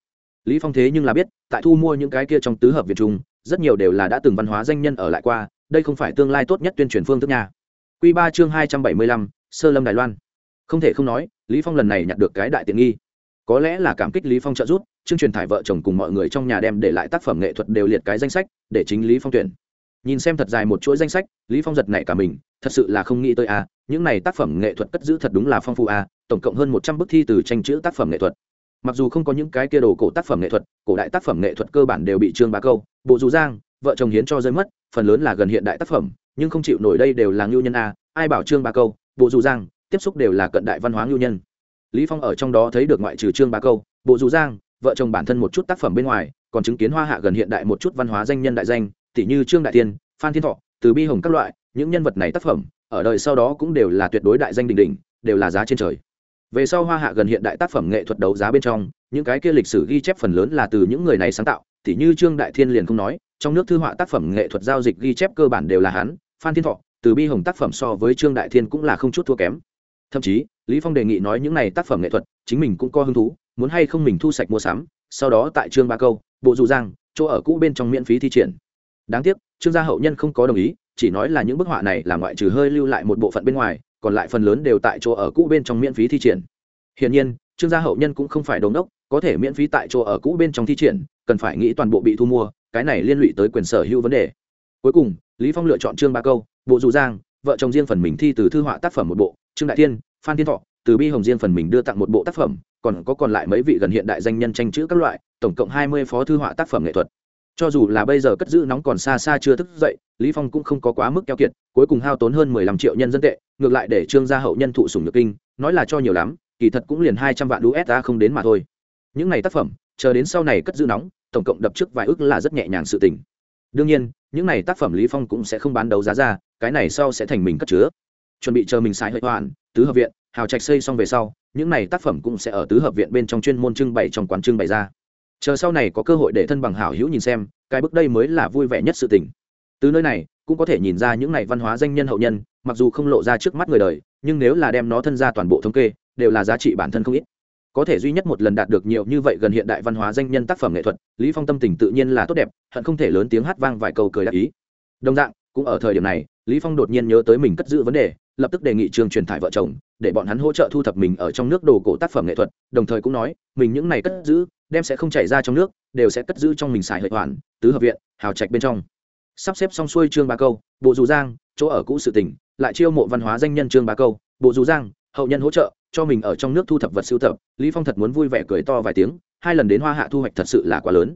Lý phong thế nhưng là biết tại thu mua những cái kia trong tứ hợp viện trung rất nhiều đều là đã từng văn hóa danh nhân ở lại qua đây không phải tương lai tốt nhất tuyên truyền phương thức nhà. quy ba chương hai trăm bảy mươi lăm, sơ lâm đài loan. Không thể không nói lý phong lần này nhặt được cái đại tiện nghi. Có lẽ là cảm kích lý phong trợ giúp chương truyền thải vợ chồng cùng mọi người trong nhà đem để lại tác phẩm nghệ thuật đều liệt cái danh sách để chính lý phong tuyển. Nhìn xem thật dài một chuỗi danh sách lý phong giật nảy cả mình thật sự là không nghĩ tới a à, những này tác phẩm nghệ thuật cất giữ thật đúng là phong phú a à, tổng cộng hơn một trăm bức thi từ tranh chữ tác phẩm nghệ thuật. Mặc dù không có những cái kia đồ cổ tác phẩm nghệ thuật cổ đại tác phẩm nghệ thuật cơ bản đều bị trương bá câu bộ dù giang vợ chồng hiến cho rơi mất phần lớn là gần hiện đại tác phẩm nhưng không chịu nổi đây đều là ngưu nhân a ai bảo trương bá câu bộ dù giang tiếp xúc đều là cận đại văn hóa ngưu nhân. Lý phong ở trong đó thấy được ngoại trừ trương bá câu bộ dù giang vợ chồng bản thân một chút tác phẩm bên ngoài, còn chứng kiến hoa hạ gần hiện đại một chút văn hóa danh nhân đại danh tỷ như trương đại tiên, phan thiên thọ, từ bi hồng các loại, những nhân vật này tác phẩm, ở đời sau đó cũng đều là tuyệt đối đại danh đình đình đều là giá trên trời. Về sau hoa hạ gần hiện đại tác phẩm nghệ thuật đấu giá bên trong, những cái kia lịch sử ghi chép phần lớn là từ những người này sáng tạo thì như trương đại thiên liền không nói, trong nước thư họa tác phẩm nghệ thuật giao dịch ghi chép cơ bản đều là hắn, phan thiên thọ, từ bi hồng tác phẩm so với trương đại thiên cũng là không chút thua kém. Thậm chí, lý phong đề nghị nói những này tác phẩm nghệ thuật, chính mình cũng có hứng thú muốn hay không mình thu sạch mua sắm, sau đó tại trương ba câu, bộ dù giang, chỗ ở cũ bên trong miễn phí thi triển. Đáng tiếc, trương gia hậu nhân không có đồng ý, chỉ nói là những bức họa này là ngoại trừ hơi lưu lại một bộ phận bên ngoài, còn lại phần lớn đều tại chỗ ở cũ bên trong miễn phí thi triển. Hiển nhiên, trương gia hậu nhân cũng không phải đống đốc có thể miễn phí tại chỗ ở cũ bên trong thi triển, cần phải nghĩ toàn bộ bị thu mua, cái này liên lụy tới quyền sở hữu vấn đề. Cuối cùng, lý phong lựa chọn trương ba câu, bộ dù giang, vợ chồng riêng phần mình thi từ thư họa tác phẩm một bộ, trương đại thiên, phan thiên thọ từ bi hồng Diên phần mình đưa tặng một bộ tác phẩm, còn có còn lại mấy vị gần hiện đại danh nhân tranh chữ các loại, tổng cộng hai mươi phó thư họa tác phẩm nghệ thuật. Cho dù là bây giờ cất giữ nóng còn xa xa chưa thức dậy, lý phong cũng không có quá mức keo kiệt, cuối cùng hao tốn hơn mười lăm triệu nhân dân tệ, ngược lại để trương gia hậu nhân thụ sủng nhược kinh, nói là cho nhiều lắm, kỳ thật cũng liền hai trăm vạn usd không đến mà thôi. Những này tác phẩm, chờ đến sau này cất giữ nóng, tổng cộng đập trước vài ước là rất nhẹ nhàng sự tình. Đương nhiên, những này tác phẩm lý phong cũng sẽ không bán đấu giá ra, cái này sau sẽ thành mình cất chứa. Chuẩn bị chờ mình xài hơi hoàn, tứ hợp viện hào trạch xây xong về sau, những này tác phẩm cũng sẽ ở tứ hợp viện bên trong chuyên môn trưng bày trong quán trưng bày ra. Chờ sau này có cơ hội để thân bằng hảo hữu nhìn xem, cái bước đây mới là vui vẻ nhất sự tình. Từ nơi này, cũng có thể nhìn ra những này văn hóa danh nhân hậu nhân, mặc dù không lộ ra trước mắt người đời, nhưng nếu là đem nó thân ra toàn bộ thống kê, đều là giá trị bản thân không ít. Có thể duy nhất một lần đạt được nhiều như vậy gần hiện đại văn hóa danh nhân tác phẩm nghệ thuật, lý phong tâm tình tự nhiên là tốt đẹp, hận không thể lớn tiếng hát vang vài câu cười đáp ý. Đồng dạng, cũng ở thời điểm này, lý phong đột nhiên nhớ tới mình cất giữ vấn đề, lập tức đề nghị trường truyền thải vợ chồng để bọn hắn hỗ trợ thu thập mình ở trong nước đồ cổ tác phẩm nghệ thuật, đồng thời cũng nói, mình những này cất giữ, đem sẽ không chảy ra trong nước, đều sẽ cất giữ trong mình xài hệ hoàn, tứ hợp viện, hào trạch bên trong. Sắp xếp xong xuôi trương ba câu, bộ dù giang, chỗ ở cũ sự tỉnh lại chiêu mộ văn hóa danh nhân trương ba câu, bộ dù giang, hậu nhân hỗ trợ, cho mình ở trong nước thu thập vật sưu tập, lý phong thật muốn vui vẻ cười to vài tiếng, hai lần đến hoa hạ thu hoạch thật sự là quá lớn.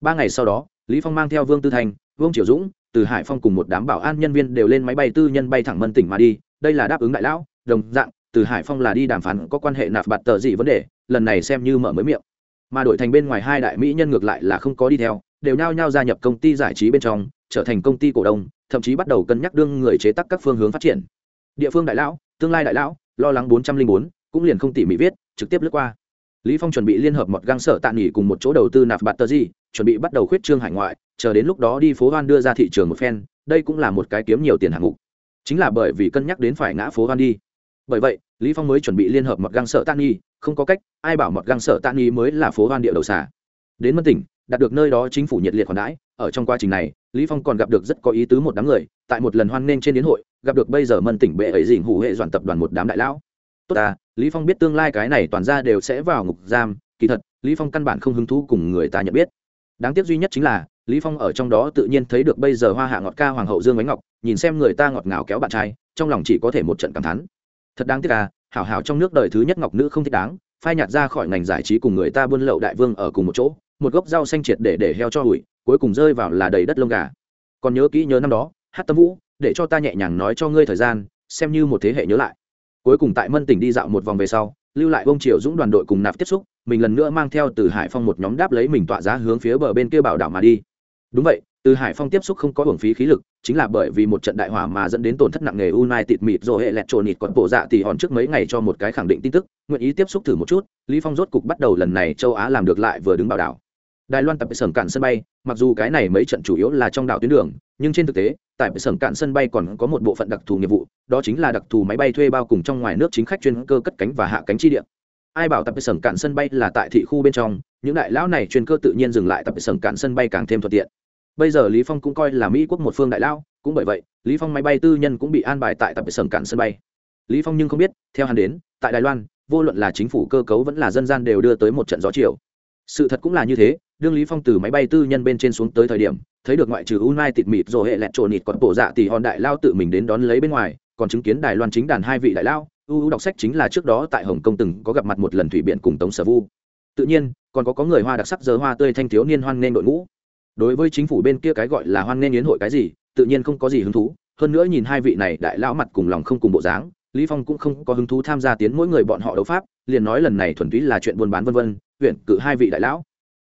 Ba ngày sau đó, lý phong mang theo vương tư thành, vương triều dũng, từ hải phong cùng một đám bảo an nhân viên đều lên máy bay tư nhân bay thẳng mân tỉnh mà đi, đây là đáp ứng đại lão, đồng dạng từ hải phong là đi đàm phán có quan hệ nạp bạt tờ gì vấn đề, lần này xem như mở mới miệng. Mà đổi thành bên ngoài hai đại mỹ nhân ngược lại là không có đi theo, đều nhao nhao gia nhập công ty giải trí bên trong, trở thành công ty cổ đông, thậm chí bắt đầu cân nhắc đương người chế tác các phương hướng phát triển. Địa phương đại lão, tương lai đại lão, lo lắng bốn trăm linh bốn, cũng liền không tỉ mỉ viết, trực tiếp lướt qua. Lý phong chuẩn bị liên hợp một găng sở tạm nghỉ cùng một chỗ đầu tư nạp bạt tờ gì, chuẩn bị bắt đầu khuyết trương hải ngoại, chờ đến lúc đó đi phố hoan đưa ra thị trường một phen, đây cũng là một cái kiếm nhiều tiền hạng mục. Chính là bởi vì cân nhắc đến phải ngã phố hoan đi bởi vậy, lý phong mới chuẩn bị liên hợp Mật găng sợ tan nhi không có cách, ai bảo Mật găng sợ tan nhi mới là phố hoan địa đầu xả đến mân tỉnh, đạt được nơi đó chính phủ nhiệt liệt khoản đãi, ở trong quá trình này, lý phong còn gặp được rất có ý tứ một đám người, tại một lần hoan nghênh trên đến hội, gặp được bây giờ mân tỉnh bệ ấy dình hủ hệ dọn tập đoàn một đám đại lão. Tốt ta, lý phong biết tương lai cái này toàn ra đều sẽ vào ngục giam, kỳ thật, lý phong căn bản không hứng thú cùng người ta nhận biết. Đáng tiếc duy nhất chính là, lý phong ở trong đó tự nhiên thấy được bây giờ hoa hạ ngọt ca hoàng hậu dương ánh ngọc, nhìn xem người ta ngọt ngào kéo bạn trai, trong lòng chỉ có thể một trận cảm thán thật đáng tiếc à hảo hảo trong nước đời thứ nhất ngọc nữ không thích đáng, phai nhạt ra khỏi ngành giải trí cùng người ta buôn lậu đại vương ở cùng một chỗ, một gốc rau xanh triệt để để heo cho hủi, cuối cùng rơi vào là đầy đất lông gà. Còn nhớ kỹ nhớ năm đó, hát tâm vũ, để cho ta nhẹ nhàng nói cho ngươi thời gian, xem như một thế hệ nhớ lại. Cuối cùng tại mân tỉnh đi dạo một vòng về sau, lưu lại ông triều dũng đoàn đội cùng nạp tiếp xúc, mình lần nữa mang theo từ hải phong một nhóm đáp lấy mình tọa giá hướng phía bờ bên kia bảo đảo mà đi. Đúng vậy, từ hải phong tiếp xúc không có hưởng phí khí lực chính là bởi vì một trận đại hỏa mà dẫn đến tổn thất nặng nề united mịt rồi hệ lẹt trồn nịt còn bộ dạ thì hòn trước mấy ngày cho một cái khẳng định tin tức, nguyện ý tiếp xúc thử một chút, lý phong rốt cục bắt đầu lần này châu á làm được lại vừa đứng bảo đảo đài loan tập sởm cạn sân bay, mặc dù cái này mấy trận chủ yếu là trong đảo tuyến đường, nhưng trên thực tế, tại sởm cạn sân bay còn có một bộ phận đặc thù nghiệp vụ, đó chính là đặc thù máy bay thuê bao cùng trong ngoài nước chính khách chuyên cơ cất cánh và hạ cánh chi địa. ai bảo tập sởm cạn sân bay là tại thị khu bên trong, những đại lão này chuyên cơ tự nhiên dừng lại tập sởm cạn sân bay càng thêm thuận tiện bây giờ lý phong cũng coi là mỹ quốc một phương đại lao cũng bởi vậy, lý phong máy bay tư nhân cũng bị an bài tại tập sởm cản sân bay. Lý phong nhưng không biết, theo hắn đến, tại đài loan, vô luận là chính phủ cơ cấu vẫn là dân gian đều đưa tới một trận gió chiều. Sự thật cũng là như thế, đương lý phong từ máy bay tư nhân bên trên xuống tới thời điểm, thấy được ngoại trừ unai tịt mịt rồi hệ lẹt trộn nịt còn bộ dạ thì hòn đại lao tự mình đến đón lấy bên ngoài, còn chứng kiến đài loan chính đàn hai vị đại lao ưu đọc sách chính là trước đó tại hồng kông từng có gặp mặt một lần thủy biện cùng tống sở vu. Tự nhiên, còn có có người hoa đặc sắc giờ hoa tươi thanh thiếu niên hoan nên đội ngũ đối với chính phủ bên kia cái gọi là hoan nghênh yến hội cái gì, tự nhiên không có gì hứng thú. Hơn nữa nhìn hai vị này đại lão mặt cùng lòng không cùng bộ dáng, lý phong cũng không có hứng thú tham gia tiến mỗi người bọn họ đấu pháp, liền nói lần này thuần túy là chuyện buôn bán vân vân, huyện cử hai vị đại lão.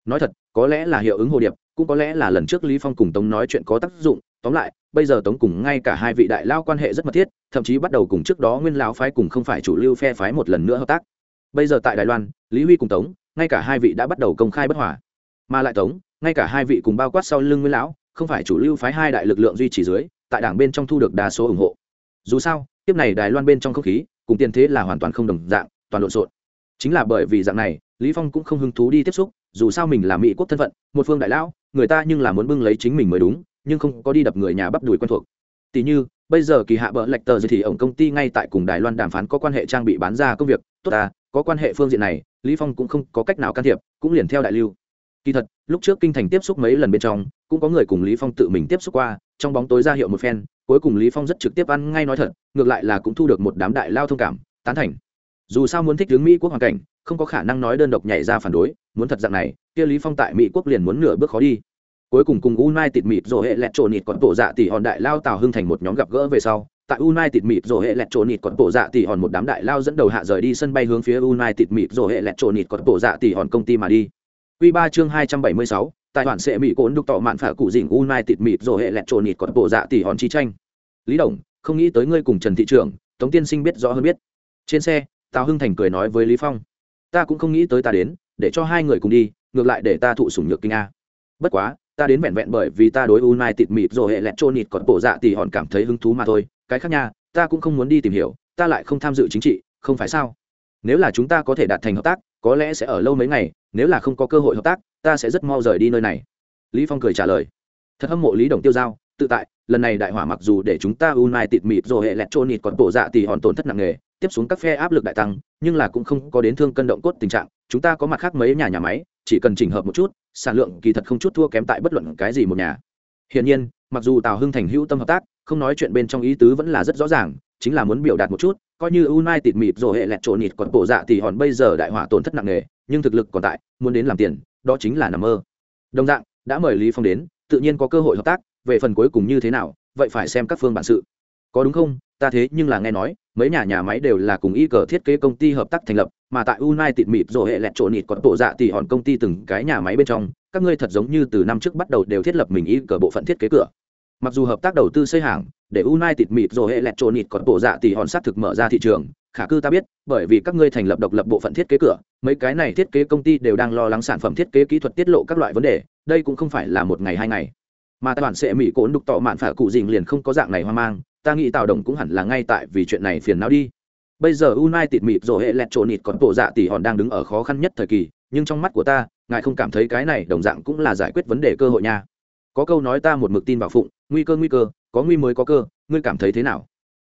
Nói thật, có lẽ là hiệu ứng hồ điệp, cũng có lẽ là lần trước lý phong cùng tống nói chuyện có tác dụng. Tóm lại, bây giờ tống cùng ngay cả hai vị đại lao quan hệ rất mật thiết, thậm chí bắt đầu cùng trước đó nguyên lão phái cùng không phải chủ lưu phe phái một lần nữa hợp tác. Bây giờ tại đài loan, lý huy cùng tống, ngay cả hai vị đã bắt đầu công khai bất hòa. Mà lại tống ngay cả hai vị cùng bao quát sau lưng nguyên lão, không phải chủ lưu phái hai đại lực lượng duy trì dưới, tại đảng bên trong thu được đa số ủng hộ. Dù sao tiếp này đài loan bên trong không khí, cùng tiền thế là hoàn toàn không đồng dạng, toàn lộn xộn. Chính là bởi vì dạng này, lý phong cũng không hứng thú đi tiếp xúc, dù sao mình là mỹ quốc thân phận, một phương đại lão, người ta nhưng là muốn bưng lấy chính mình mới đúng, nhưng không có đi đập người nhà bắp đùi quen thuộc. Tỷ như, bây giờ kỳ hạ bỡ lệch tờ thì ổng công ty ngay tại cùng đài loan đàm phán có quan hệ trang bị bán ra công việc, tốt à có quan hệ phương diện này, lý phong cũng không có cách nào can thiệp, cũng liền theo đại lưu kỳ thật lúc trước kinh thành tiếp xúc mấy lần bên trong cũng có người cùng lý phong tự mình tiếp xúc qua trong bóng tối ra hiệu một phen cuối cùng lý phong rất trực tiếp ăn ngay nói thật ngược lại là cũng thu được một đám đại lao thông cảm tán thành dù sao muốn thích hướng mỹ quốc hoàn cảnh không có khả năng nói đơn độc nhảy ra phản đối muốn thật dạng này kia lý phong tại mỹ quốc liền muốn nửa bước khó đi cuối cùng cùng Unai Tịt mịt rồ hệ lẹt trộn nịt còn tổ dạ tỷ hòn đại lao Tào Hưng thành một nhóm gặp gỡ về sau, tại Unai Tịt mịt rồ hệ lẹt trộn nịt còn tổ dạ tỷ hòn một đám đại lao dẫn đầu hạ rời đi sân bay hướng phía Unai Tịt mịt rồ hệ lẹt trộn nịt còn tổ dạ tỷ hòn công ty mà đi. Quy 3 chương 276, tại hoàn sẽ mỹ cốn đục tọ mạn phả cụ dình United mịt rồi hệ lẹt trồn nịt còn bộ dạ tỷ hòn chi tranh. Lý Đồng, không nghĩ tới ngươi cùng Trần thị trưởng, Tống tiên sinh biết rõ hơn biết. Trên xe, Tào Hưng thành cười nói với Lý Phong, ta cũng không nghĩ tới ta đến, để cho hai người cùng đi, ngược lại để ta thụ sủng nhược kinh a. Bất quá, ta đến vẹn vẹn bởi vì ta đối United mịt rồi hệ lẹt trồn nịt còn bộ dạ tỷ hòn cảm thấy hứng thú mà thôi, cái khác nha, ta cũng không muốn đi tìm hiểu, ta lại không tham dự chính trị, không phải sao? Nếu là chúng ta có thể đạt thành hợp tác, có lẽ sẽ ở lâu mấy ngày, nếu là không có cơ hội hợp tác, ta sẽ rất mau rời đi nơi này. Lý Phong cười trả lời. Thật hâm mộ Lý Đồng Tiêu Giao, tự tại, lần này đại hỏa mặc dù để chúng ta unai tịt mịt rồi hệ lẹt trôn nịt còn tổ dạ thì hòn tổn thất nặng nề, tiếp xuống các phe áp lực đại tăng, nhưng là cũng không có đến thương cân động cốt tình trạng, chúng ta có mặt khác mấy nhà nhà máy, chỉ cần chỉnh hợp một chút, sản lượng kỳ thật không chút thua kém tại bất luận cái gì một nhà hiển nhiên mặc dù tào hưng thành hữu tâm hợp tác không nói chuyện bên trong ý tứ vẫn là rất rõ ràng chính là muốn biểu đạt một chút coi như unai tịt mịt rồi hệ lẹt trộn nịt còn bộ dạ thì hòn bây giờ đại hỏa tổn thất nặng nề, nhưng thực lực còn tại, muốn đến làm tiền, đó chính là nằm mơ. Đồng dạng, đã mời lý phong đến, tự nhiên có cơ hội hợp tác, về phần cuối cùng như thế nào, vậy phải xem các phương bản sự. Có đúng không? Ta thế nhưng là nghe nói, mấy nhà nhà máy đều là cùng y cờ thiết kế công ty hợp tác thành lập, mà tại United mịt rồi hệ lẹt trộn nịt còn bộ dạ thì hòn công ty từng cái nhà máy bên trong, các ngươi thật giống như từ năm trước bắt đầu đều thiết lập mình y cờ bộ phận thiết kế cửa. Mặc dù hợp tác đầu tư xây hàng để United mịt rồi hệ lẹt trồn nịt còn bộ dạ tỷ hòn xác thực mở ra thị trường. Khả cư ta biết, bởi vì các ngươi thành lập độc lập bộ phận thiết kế cửa, mấy cái này thiết kế công ty đều đang lo lắng sản phẩm thiết kế kỹ thuật tiết lộ các loại vấn đề, đây cũng không phải là một ngày hai ngày. Mà ta bản sẽ mỹ cốn đục tọ mạn phả cụ dình liền không có dạng này hoang mang, ta nghĩ tào đồng cũng hẳn là ngay tại vì chuyện này phiền não đi. Bây giờ united mịt rồi hệ lẹt trồn nịt còn bộ dạ tỷ hòn đang đứng ở khó khăn nhất thời kỳ, nhưng trong mắt của ta, ngài không cảm thấy cái này đồng dạng cũng là giải quyết vấn đề cơ hội nha. Có câu nói ta một mực tin vào phụng, nguy cơ nguy cơ có nguy mới có cơ, ngươi cảm thấy thế nào?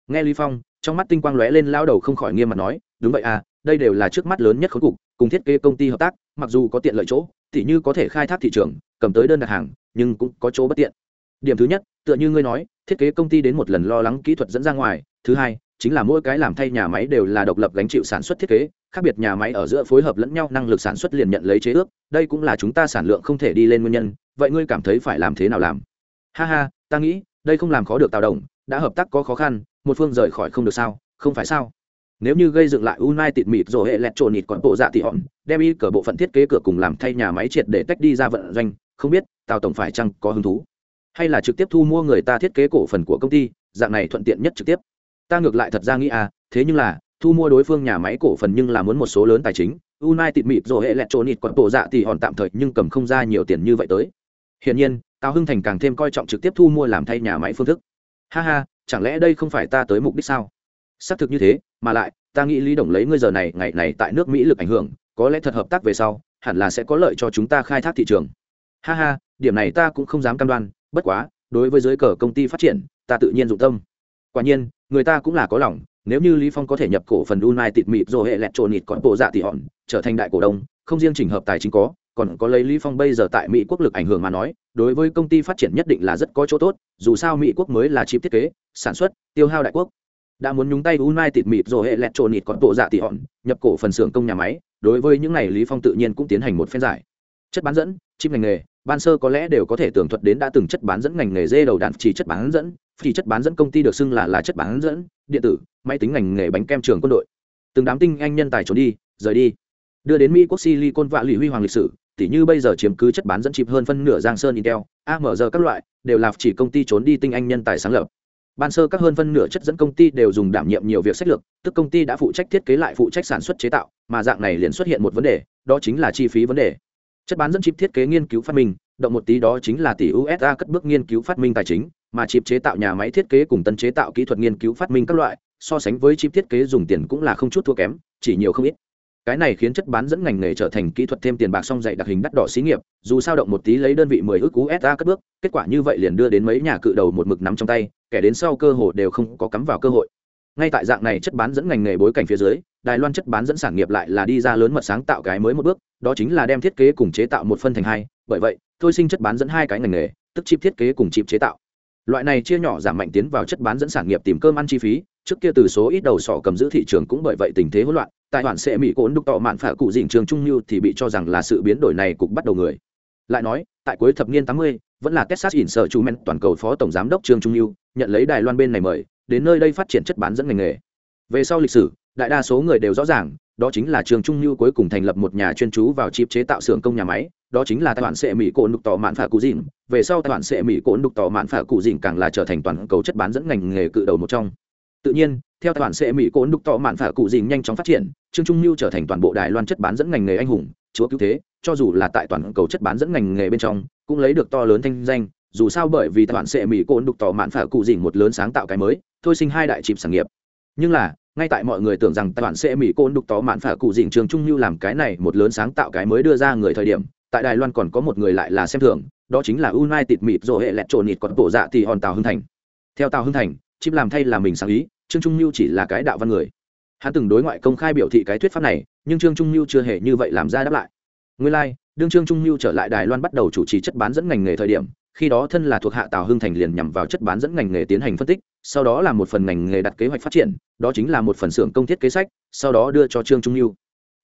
Nghe lý phong, trong mắt tinh quang lóe lên lao đầu không khỏi nghiêm mặt nói, đúng vậy à đây đều là trước mắt lớn nhất khối cục, cùng thiết kế công ty hợp tác, mặc dù có tiện lợi chỗ thì như có thể khai thác thị trường, cầm tới đơn đặt hàng, nhưng cũng có chỗ bất tiện. Điểm thứ nhất, tựa như ngươi nói, thiết kế công ty đến một lần lo lắng kỹ thuật dẫn ra ngoài. Thứ hai, chính là mỗi cái làm thay nhà máy đều là độc lập gánh chịu sản xuất thiết kế, khác biệt nhà máy ở giữa phối hợp lẫn nhau, năng lực sản xuất liền nhận lấy chế ước, đây cũng là chúng ta sản lượng không thể đi lên nguyên nhân, vậy ngươi cảm thấy phải làm thế nào làm? Ha ha, ta nghĩ đây không làm khó được tào đồng, đã hợp tác có khó khăn, một phương rời khỏi không được sao, không phải sao? Nếu như gây dựng lại unai tịt mịt rồi hệ lẹt trộn nịt còn bộ dạ thì hòn đem y cờ bộ phận thiết kế cửa cùng làm thay nhà máy triệt để tách đi ra vận doanh, không biết tào tổng phải chăng có hứng thú? Hay là trực tiếp thu mua người ta thiết kế cổ phần của công ty, dạng này thuận tiện nhất trực tiếp? Ta ngược lại thật ra nghĩ à thế nhưng là, thu mua đối phương nhà máy cổ phần nhưng là muốn một số lớn tài chính unai tịt mịt rồi hệ lẹt trộn nịt còn bộ dạ thì hòn tạm thời nhưng cầm không ra nhiều tiền như vậy tới. Hiển nhiên tào hưng thành càng thêm coi trọng trực tiếp thu mua làm thay nhà máy phương thức. Ha ha, chẳng lẽ đây không phải ta tới mục đích sao? Xác thực như thế, mà lại, ta nghĩ lý đồng lấy ngươi giờ này, ngày này tại nước mỹ lực ảnh hưởng, có lẽ thật hợp tác về sau, hẳn là sẽ có lợi cho chúng ta khai thác thị trường. Ha ha, điểm này ta cũng không dám cam đoan, bất quá, đối với giới cờ công ty phát triển, ta tự nhiên dụng tâm. Quả nhiên, người ta cũng là có lòng, nếu như lý phong có thể nhập cổ phần united mịt rồi hệ lẹt trộn nịt còn bộ dạ tỷ hòn, trở thành đại cổ đông, không riêng chỉnh hợp tài chính có còn có lấy lý phong bây giờ tại mỹ quốc lực ảnh hưởng mà nói, đối với công ty phát triển nhất định là rất có chỗ tốt, dù sao mỹ quốc mới là chip thiết kế, sản xuất, tiêu hao đại quốc. Đã muốn nhúng tay united mịt rồi hệ lẹt trộn nịt còn bộ dạ tỷ hòn, nhập cổ phần xưởng công nhà máy, đối với những này lý phong tự nhiên cũng tiến hành một phen giải. Chất bán dẫn, chip ngành nghề, ban sơ có lẽ đều có thể tường thuật đến đã từng chất bán dẫn ngành nghề dê đầu đàn chỉ chất bán dẫn chỉ chất bán dẫn công ty được xưng là là chất bán dẫn, điện tử, máy tính ngành nghề bánh kem trường quân đội. Từng đám tinh anh nhân tài trốn đi, rời đi. Đưa đến mỹ quốc silicon vạ lụy huy hoàng lịch sử tỉ như bây giờ chiếm cứ chất bán dẫn chịp hơn phân nửa giang sơn intel amg các loại đều là chỉ công ty trốn đi tinh anh nhân tài sáng lập. Ban sơ các hơn phân nửa chất dẫn công ty đều dùng đảm nhiệm nhiều việc sách lược, tức công ty đã phụ trách thiết kế lại phụ trách sản xuất chế tạo, mà dạng này liền xuất hiện một vấn đề, đó chính là chi phí vấn đề. Chất bán dẫn chip thiết kế nghiên cứu phát minh, động một tí đó chính là tỷ usa cất bước nghiên cứu phát minh tài chính, mà chip chế tạo nhà máy thiết kế cùng tân chế tạo kỹ thuật nghiên cứu phát minh các loại, so sánh với chip thiết kế dùng tiền cũng là không chút thua kém, chỉ nhiều không ít cái này khiến chất bán dẫn ngành nghề trở thành kỹ thuật thêm tiền bạc song dạy đặc hình đắt đỏ xí nghiệp, dù sao động một tí lấy đơn vị mười ước usa cất bước, kết quả như vậy liền đưa đến mấy nhà cự đầu một mực nắm trong tay, kẻ đến sau cơ hội đều không có cắm vào cơ hội. Ngay tại dạng này chất bán dẫn ngành nghề bối cảnh phía dưới, đài loan chất bán dẫn sản nghiệp lại là đi ra lớn mật sáng tạo cái mới một bước, đó chính là đem thiết kế cùng chế tạo một phân thành hai, bởi vậy, thôi sinh chất bán dẫn hai cái ngành nghề, tức chip thiết kế cùng chip chế tạo. Loại này chia nhỏ giảm mạnh tiến vào chất bán dẫn sản nghiệp tìm cơm ăn chi phí trước kia từ số ít đầu sọ cầm giữ thị trường cũng bởi vậy tình thế hỗn loạn tại hoàn sẽ mỹ cốn đục tọ mạn phả cụ dình trường trung lưu thì bị cho rằng là sự biến đổi này cũng bắt đầu người. Lại nói tại cuối thập niên 80, vẫn là texas in sở chu men toàn cầu phó tổng giám đốc trương trung lưu nhận lấy đài loan bên này mời đến nơi đây phát triển chất bán dẫn ngành nghề. Về sau lịch sử đại đa số người đều rõ ràng đó chính là trường trung lưu cuối cùng thành lập một nhà chuyên chú vào chip chế tạo xưởng công nhà máy đó chính là tài khoản sệ mỹ cổ đục tỏ mạn phả cụ dìn về sau tài khoản sệ mỹ cổ đục tỏ mạn phả cụ dìn càng là trở thành toàn cầu chất bán dẫn ngành nghề cự đầu một trong tự nhiên, theo toàn sẽ mỹ cổ đục tọ mạn phả cụ dìn nhanh chóng phát triển, trương trung lưu trở thành toàn bộ đài loan chất bán dẫn ngành nghề anh hùng, chúa cứu thế, cho dù là tại toàn cầu chất bán dẫn ngành nghề bên trong, cũng lấy được to lớn thanh danh, dù sao bởi vì toàn sẽ mỹ cổ đục tọ mạn phả cụ dìn một lớn sáng tạo cái mới, thôi sinh hai đại chìm sản nghiệp. Nhưng là, ngay tại mọi người tưởng rằng toàn sẽ mỹ côn đục tó mạn phả cụ dình trường trung lưu làm cái này một lớn sáng tạo cái mới đưa ra người thời điểm, tại đài loan còn có một người lại là xem thường, đó chính là unai tịt mịt rồi hệ lẹt trộn nịt còn bộ dạ thì hòn tàu hưng thành. Theo tàu hưng thành chim làm thay là mình sáng ý trương trung lưu chỉ là cái đạo văn người. Hắn từng đối ngoại công khai biểu thị cái thuyết pháp này nhưng trương trung lưu chưa hề như vậy làm ra đáp lại. Nguyên lai、like, đương trương trung lưu trở lại đài loan bắt đầu chủ trì chất bán dẫn ngành nghề thời điểm khi đó thân là thuộc hạ tào hưng thành liền nhằm vào chất bán dẫn ngành nghề tiến hành phân tích sau đó là một phần ngành nghề đặt kế hoạch phát triển đó chính là một phần xưởng công thiết kế sách sau đó đưa cho trương trung lưu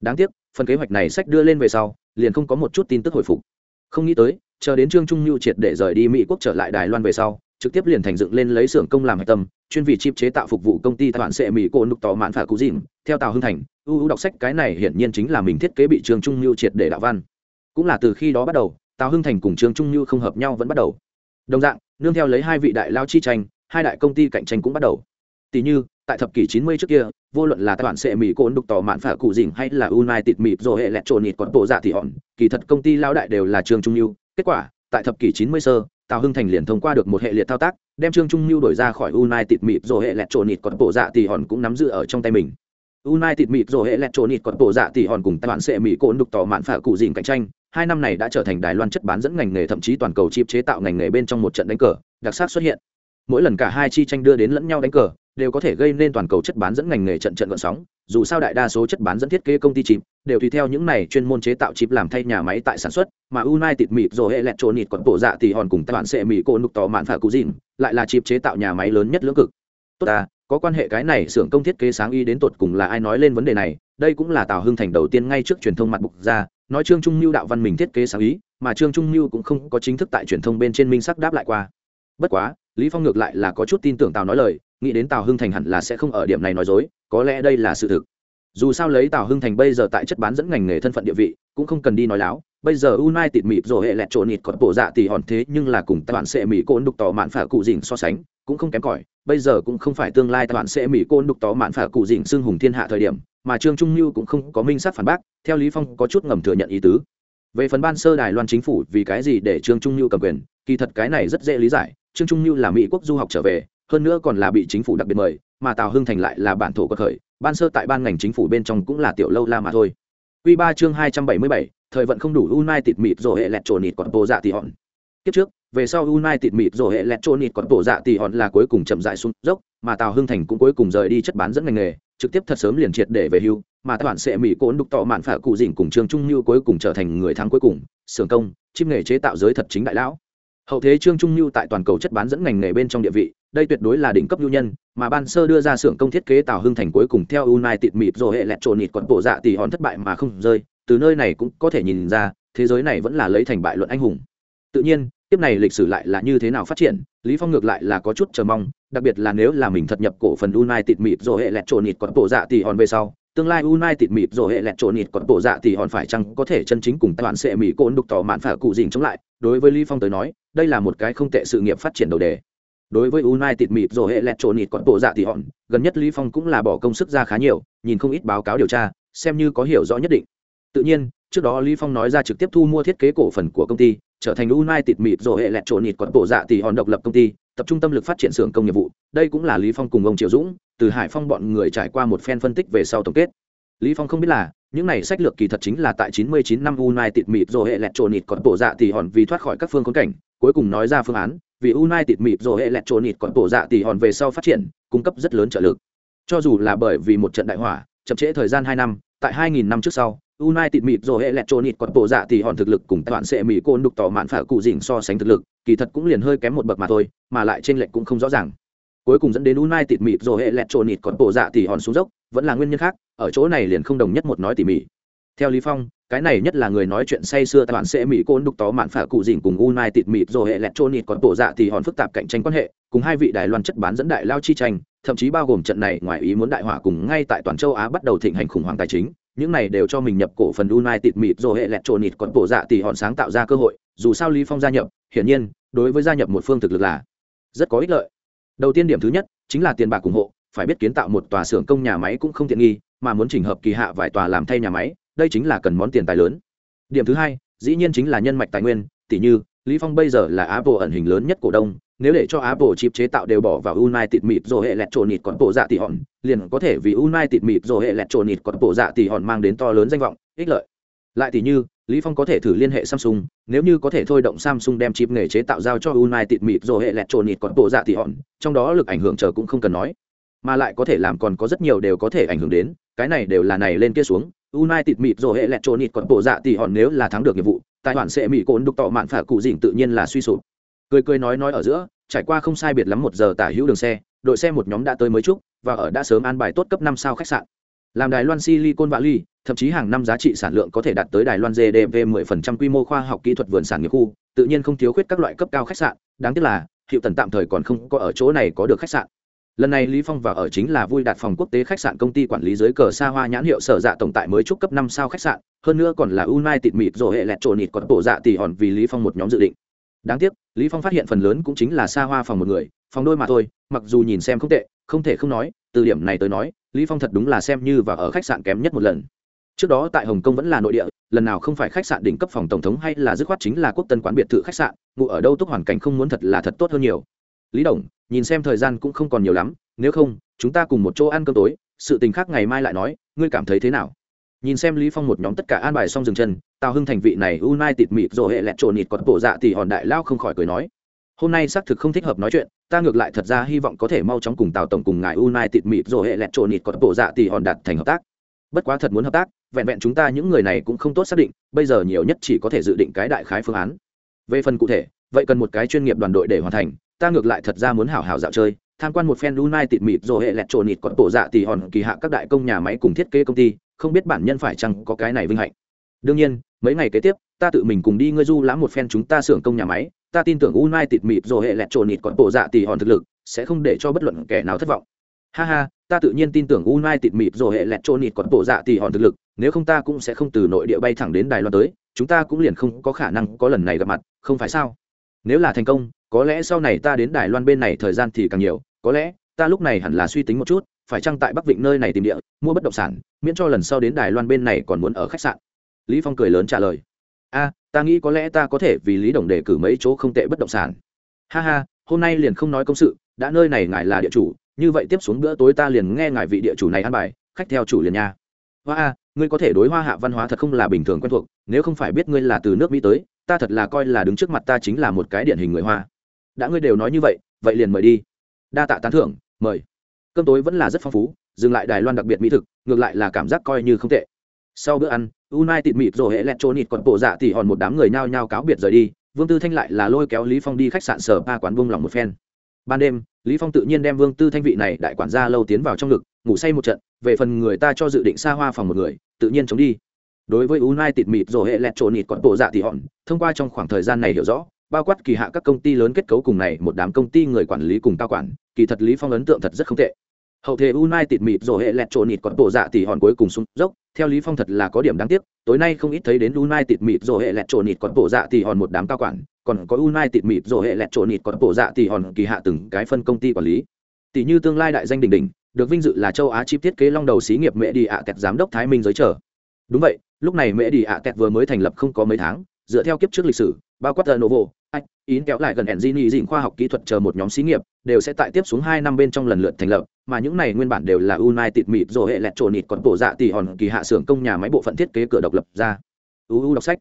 đáng tiếc phần kế hoạch này sách đưa lên về sau liền không có một chút tin tức hồi phục. Không nghĩ tới chờ đến trương trung lưu triệt để rời đi mỹ quốc trở lại đài loan về sau trực tiếp liền thành dựng lên lấy xưởng công làm hạch tâm, chuyên vị chip chế tạo phục vụ công ty toàn sệ mỹ cổ nục tỏ mạn phả cú dìm theo tào hưng thành ưu ưu đọc sách cái này hiển nhiên chính là mình thiết kế bị trương trung lưu triệt để đạo văn. Cũng là từ khi đó bắt đầu, tào hưng thành cùng trương trung như không hợp nhau vẫn bắt đầu. Đồng dạng, nương theo lấy hai vị đại lao chi tranh, hai đại công ty cạnh tranh cũng bắt đầu. Tỷ như, tại thập kỷ 90 trước kia, vô luận là tài bản sệ mỹ côn đục tỏ mạn phả cụ dình hay là united mịp rồi hệ lẹt trộn nịt còn bộ dạ thì hòn, kỳ thật công ty lao đại đều là trương trung lưu kết quả, tại thập kỷ 90 sơ tào hưng thành liền thông qua được một hệ liệt thao tác, đem trương trung lưu đổi ra khỏi united mịp rồi hệ lẹt trộn nịt còn bộ dạ tỷ hòn cũng nắm giữ ở trong tay mình. United mịp rồi hệ lẹt trộn nịt còn bộ dạ tỷ hòn cùng tài bản sệ mỹ côn đục tỏ mạn phả cụ dìn cạnh tranh, hai năm này đã trở thành đài loan chất bán dẫn ngành nghề, thậm chí toàn cầu chip chế tạo ngành nghề bên trong một trận đánh cờ, đặc sắc xuất hiện. Mỗi lần cả hai chi tranh đưa đến lẫn nhau đánh cờ đều có thể gây nên toàn cầu chất bán dẫn ngành nghề trận trận gợn sóng, dù sao đại đa số chất bán dẫn thiết kế công ty chip đều tùy theo những này chuyên môn chế tạo chip làm thay nhà máy tại sản xuất, mà united mịp rồi hệ lẹt trộn nịt còn tổ dạ thì hòn cùng các bạn sẽ mỹ cô nục tỏ mạn phả cú dìn lại là chip chế tạo nhà máy lớn nhất lưỡng cực. Tốt ta, có quan hệ cái này xưởng công thiết kế sáng y đến tột cùng là ai nói lên vấn đề này, đây cũng là tào hưng thành đầu tiên ngay trước truyền thông mặt bục ra, nói trương trung mưu đạo văn mình thiết kế sáng ý, mà trương trung mưu cũng không có chính thức tại truyền thông bên trên minh sắc đáp lại qua bất quá, lý phong ngược lại là có chút tin tưởng tào nói lời, nghĩ đến tào hưng thành hẳn là sẽ không ở điểm này nói dối, có lẽ đây là sự thực. Dù sao lấy tào hưng thành bây giờ tại chất bán dẫn ngành nghề thân phận địa vị, cũng không cần đi nói láo. Bây giờ unai tịt mịt rồi, hệ lẹt trộn nịt còn bộ dạ thì hòn thế, nhưng là cùng bạn sẽ mỹ côn đục tỏ mạn phả cụ dình so sánh, cũng không kém cỏi. Bây giờ cũng không phải tương lai bạn sẽ mỹ côn đục tỏ mạn phả cụ dình xưng hùng thiên hạ thời điểm, mà trương trung lưu cũng không có minh sát phản bác, theo lý phong có chút ngầm thừa nhận ý tứ. Về phần ban sơ đài loan chính phủ vì cái gì để trương trung lưu cầm quyền, kỳ thật cái này rất dễ lý giải trương trung như là mỹ quốc du học trở về hơn nữa còn là bị chính phủ đặc biệt mời mà tào hưng thành lại là bản thổ quật khởi ban sơ tại ban ngành chính phủ bên trong cũng là tiểu lâu la mà thôi quy ba chương hai trăm bảy mươi bảy thời vận không đủ United mịt rồi hệ lẹt trộn nịt còn bộ dạ tỷ hòn. Kiếp trước, về sau United mịt rồi hệ lẹt trộn nịt còn bộ dạ tỷ hòn là cuối cùng chậm rãi xuống dốc, mà Tào Hưng Thành cũng cuối cùng rời đi chất bán dẫn ngành nghề, trực tiếp thật sớm liền triệt để về hưu, mà toàn sẽ mỹ cốn đục tọ mạn phả cụ dỉnh cùng Trương Trung Nưu cuối cùng trở thành người thắng cuối cùng, sưởng công, chim nghề chế tạo giới thật chính đại lão. Hậu thế Trương Trung lưu tại toàn cầu chất bán dẫn ngành nghề bên trong địa vị, đây tuyệt đối là đỉnh cấp nhu nhân, mà ban sơ đưa ra xưởng công thiết kế Tào Hưng Thành cuối cùng theo United mịt rồi hệ lẹt trộn nịt còn bộ dạ tỷ hòn thất bại mà không rơi, từ nơi này cũng có thể nhìn ra thế giới này vẫn là lấy thành bại luận anh hùng. Tự nhiên tiếp này lịch sử lại là như thế nào phát triển lý phong ngược lại là có chút chờ mong đặc biệt là nếu là mình thật nhập cổ phần united mịt rồi hệ lẹt trộn nịt còn bộ dạ tỷ hòn về sau tương lai united mịt rồi hệ lẹt trộn nịt còn bộ dạ thì hòn phải chăng có thể chân chính cùng toàn sẽ mỹ côn đục tỏ mạn phả cụ dình chống lại đối với lý phong tới nói đây là một cái không tệ sự nghiệp phát triển đầu đề. Đối với united mịt rồi hệ lẹt trộn nịt còn bộ dạ thì hòn, gần nhất lý phong cũng là bỏ công sức ra khá nhiều, nhìn không ít báo cáo điều tra, xem như có hiểu rõ nhất định. Tự nhiên, trước đó lý phong nói ra trực tiếp thu mua thiết kế cổ phần của công ty, trở thành united mịt rồi hệ lẹt trộn nịt còn bộ dạ thì hòn độc lập công ty, tập trung tâm lực phát triển xưởng công nghiệp vụ. Đây cũng là lý phong cùng ông triệu dũng, từ hải phong bọn người trải qua một phen phân tích về sau tổng kết. Lý phong không biết là, những này sách lược kỳ thật chính là tại 99 năm united mịt rồi hệ lẹt trộn nịt còn bộ dạ thì hòn vì thoát khỏi các phương khốn cảnh cuối cùng nói ra phương án vì united mịp rồi hệ lẹt trộn nịt còn tổ dạ tỷ hòn về sau phát triển cung cấp rất lớn trợ lực cho dù là bởi vì một trận đại hỏa chậm trễ thời gian 2 năm tại 2000 năm trước sau United mịp rồi Electronic còn tổ dạ tỷ hòn thực lực cùng toàn sẽ mỹ côn đục tỏ mạn phả cụ dỉnh so sánh thực lực, kỳ thật cũng liền hơi kém một bậc mà thôi, mà lại trên lệch cũng không rõ ràng. Cuối cùng dẫn đến United mịp rồi Electronic còn tổ dạ tỷ hòn xuống dốc, vẫn là nguyên nhân khác, ở chỗ này liền không đồng nhất một nói tỉ mỉ. Theo Lý Phong, cái này nhất là người nói chuyện say xưa tại bản sẽ mỹ côn đục tó mạn phả cụ dình cùng Unai tịt mịt rồi hệ lẹt trôn nịt có tổ dạ thì hòn phức tạp cạnh tranh quan hệ, cùng hai vị Đài Loan chất bán dẫn đại lao chi tranh, thậm chí bao gồm trận này ngoài ý muốn đại hỏa cùng ngay tại toàn châu Á bắt đầu thịnh hành khủng hoảng tài chính, những này đều cho mình nhập cổ phần Unai tịt mịt rồi hệ lẹt trôn nịt có tổ dạ thì hòn sáng tạo ra cơ hội, dù sao Lý Phong gia nhập, hiển nhiên, đối với gia nhập một phương thực lực là rất có ích lợi. Đầu tiên điểm thứ nhất chính là tiền bạc ủng hộ, phải biết kiến tạo một tòa xưởng công nhà máy cũng không tiện nghi, mà muốn chỉnh hợp kỳ hạ vài tòa làm thay nhà máy, đây chính là cần món tiền tài lớn. Điểm thứ hai, dĩ nhiên chính là nhân mạch tài nguyên tỷ như, lý phong bây giờ là apple ẩn hình lớn nhất cổ đông, nếu để cho apple chip chế tạo đều bỏ vào united mịt rồi hệ lẹt trộn nịt còn bộ dạ tỷ hòn, liền có thể vì united mịt rồi hệ lẹt trộn nịt còn bộ dạ tỷ hòn mang đến to lớn danh vọng, ích lợi. Lại tỷ như, lý phong có thể thử liên hệ samsung, nếu như có thể thôi động samsung đem chip nghề chế tạo giao cho united mịt rồi hệ lẹt trộn nịt còn bộ dạ tỷ hòn, trong đó lực ảnh hưởng chờ cũng không cần nói. Mà lại có thể làm còn có rất nhiều đều có thể ảnh hưởng đến cái này đều là này lên kia xuống United mịt rồi hệ lẹt trộn nịt còn bộ dạ tỷ hòn nếu là thắng được nhiệm vụ, tài hoàn sẽ mỹ cồn đục tọ mạn phả cụ dĩnh tự nhiên là suy sụp. Cười cười nói nói ở giữa, trải qua không sai biệt lắm một giờ tả hữu đường xe, đội xe một nhóm đã tới mới chúc và ở đã sớm an bài tốt cấp năm sao khách sạn. Làm Đài Loan Silicon Valley, thậm chí hàng năm giá trị sản lượng có thể đạt tới Đài Loan GDP 10% quy mô khoa học kỹ thuật vườn sản nghiệp khu, tự nhiên không thiếu khuyết các loại cấp cao khách sạn, đáng tiếc là, Hiệu Tần tạm thời còn không có ở chỗ này có được khách sạn lần này lý phong vào ở chính là vui đạt phòng quốc tế khách sạn công ty quản lý dưới cờ xa hoa nhãn hiệu sở dạ tổng tại mới trúc cấp năm sao khách sạn, hơn nữa còn là tịt mịt rồi hệ lẹt trộn nịt còn bộ dạ tỷ hòn vì lý phong một nhóm dự định. Đáng tiếc, lý phong phát hiện phần lớn cũng chính là xa hoa phòng một người, phòng đôi mà thôi, mặc dù nhìn xem không tệ, không thể không nói, từ điểm này tới nói, lý phong thật đúng là xem như vào ở khách sạn kém nhất một lần. Trước đó tại hồng kông vẫn là nội địa, lần nào không phải khách sạn đỉnh cấp phòng tổng thống hay là dứt khoát chính là quốc tân quán biệt thự khách sạn ngủ ở đâu túc hoàn cảnh không muốn thật là thật tốt hơn nhiều lý đồng, nhìn xem thời gian cũng không còn nhiều lắm, nếu không, chúng ta cùng một chỗ ăn cơm tối, sự tình khác ngày mai lại nói, ngươi cảm thấy thế nào? Nhìn xem lý phong một nhóm tất cả an bài xong dừng chân, tào hưng thành vị này U Nai tịt mịt rồi hệ lẹt trộn nịt còn bộ dạ thì hòn đại lao không khỏi cười nói. Hôm nay xác thực không thích hợp nói chuyện, ta ngược lại thật ra hy vọng có thể mau chóng cùng tào tổng cùng ngài U Nai tịt mịt rồi hệ lẹt trộn nịt còn bộ dạ thì hòn đạt thành hợp tác. Bất quá thật muốn hợp tác, vẹn vẹn chúng ta những người này cũng không tốt xác định, bây giờ nhiều nhất chỉ có thể dự định cái đại khái phương án. Về phần cụ thể, vậy cần một cái chuyên nghiệp đoàn đội để hoàn thành ta ngược lại thật ra muốn hảo hảo dạo chơi tham quan một phen Lunai tịt mịt rồi hệ lẹt trộn nịt còn tổ dạ tỷ hòn kỳ hạ các đại công nhà máy cùng thiết kế công ty, không biết bản nhân phải chăng có cái này vinh hạnh. Đương nhiên, mấy ngày kế tiếp, ta tự mình cùng đi ngươi du lãm một phen chúng ta xưởng công nhà máy, ta tin tưởng Unai tịt mịt rồi hệ lẹt trộn nịt còn tổ dạ tỷ hòn thực lực, sẽ không để cho bất luận kẻ nào thất vọng. Ha ha, ta tự nhiên tin tưởng Unai tịt mịt rồi hệ lẹt trộn nịt còn tổ dạ tỷ hòn thực lực, nếu không ta cũng sẽ không từ nội địa bay thẳng đến Đài Loan tới, chúng ta cũng liền không có khả năng có lần này gặp mặt, không phải sao? Nếu là thành công, có lẽ sau này ta đến Đài Loan bên này thời gian thì càng nhiều, có lẽ ta lúc này hẳn là suy tính một chút phải chăng tại bắc vịnh nơi này tìm địa mua bất động sản miễn cho lần sau đến đài loan bên này còn muốn ở khách sạn. Lý phong cười lớn trả lời. A ta nghĩ có lẽ ta có thể vì lý đồng đề cử mấy chỗ không tệ bất động sản. Ha ha hôm nay liền không nói công sự đã nơi này ngài là địa chủ như vậy tiếp xuống bữa tối ta liền nghe ngài vị địa chủ này ăn bài khách theo chủ liền nha. Hoa a ngươi có thể đối hoa hạ văn hóa thật không là bình thường quen thuộc nếu không phải biết ngươi là từ nước mỹ tới ta thật là coi là đứng trước mặt ta chính là một cái điển hình người hoa đã ngươi đều nói như vậy vậy liền mời đi. Đa tạ tán thưởng, mời. Cơm tối vẫn là rất phong phú, dừng lại đài loan đặc biệt mỹ thực, ngược lại là cảm giác coi như không tệ. Sau bữa ăn unai tịt mịt rồi hệ electronic còn bộ dạ thì hòn một đám người nhao nhao cáo biệt rời đi, vương tư thanh lại là lôi kéo lý phong đi khách sạn sở ba quán bông lòng một phen. Ban đêm, lý phong tự nhiên đem vương tư thanh vị này đại quản gia lâu tiến vào trong ngực, ngủ say một trận, về phần người ta cho dự định xa hoa phòng một người, tự nhiên chống đi. Đối với unai tịt mịt rồi hệ electronic còn bộ dạ thì hòn, thông qua trong khoảng thời gian này hiểu rõ bao quát kỳ hạ các công ty lớn kết cấu cùng này, một đám công ty người quản lý cùng cao quản, kỳ thật lý phong ấn tượng thật rất không tệ. Hậu thế united mịt rồi, hệ lẹt trộn nịt còn bộ dạ tỷ hòn cuối cùng xuống dốc. Theo lý phong thật là có điểm đáng tiếc, tối nay không ít thấy đến united mịt rồi, hệ lẹt trộn nịt còn bộ dạ tỷ hòn một đám cao quản, còn có united mịt rồi, hệ lẹt trộn nịt còn bộ dạ tỷ hòn kỳ hạ từng cái phân công ty quản lý. Tỷ như tương lai đại danh đỉnh đỉnh, được vinh dự là châu á chip thiết kế long đầu xí nghiệp mẹ đi ạ kẹt giám đốc thái minh giới trở đúng vậy, lúc này mẹ đi ạ kẹt vừa mới thành lập không có mấy tháng, dựa theo kiếp trước lịch sử, bao quát novo anh ý kéo lại gần engine dịnh khoa học kỹ thuật chờ một nhóm xí nghiệp, đều sẽ tại tiếp xuống hai năm bên trong lần lượt thành lập, mà những này nguyên bản đều là united mịt rồi hệ lẹt trộn nịt còn bộ dạ tỷ hòn kỳ hạ xưởng công nhà máy bộ phận thiết kế cửa độc lập ra. Uu đọc sách.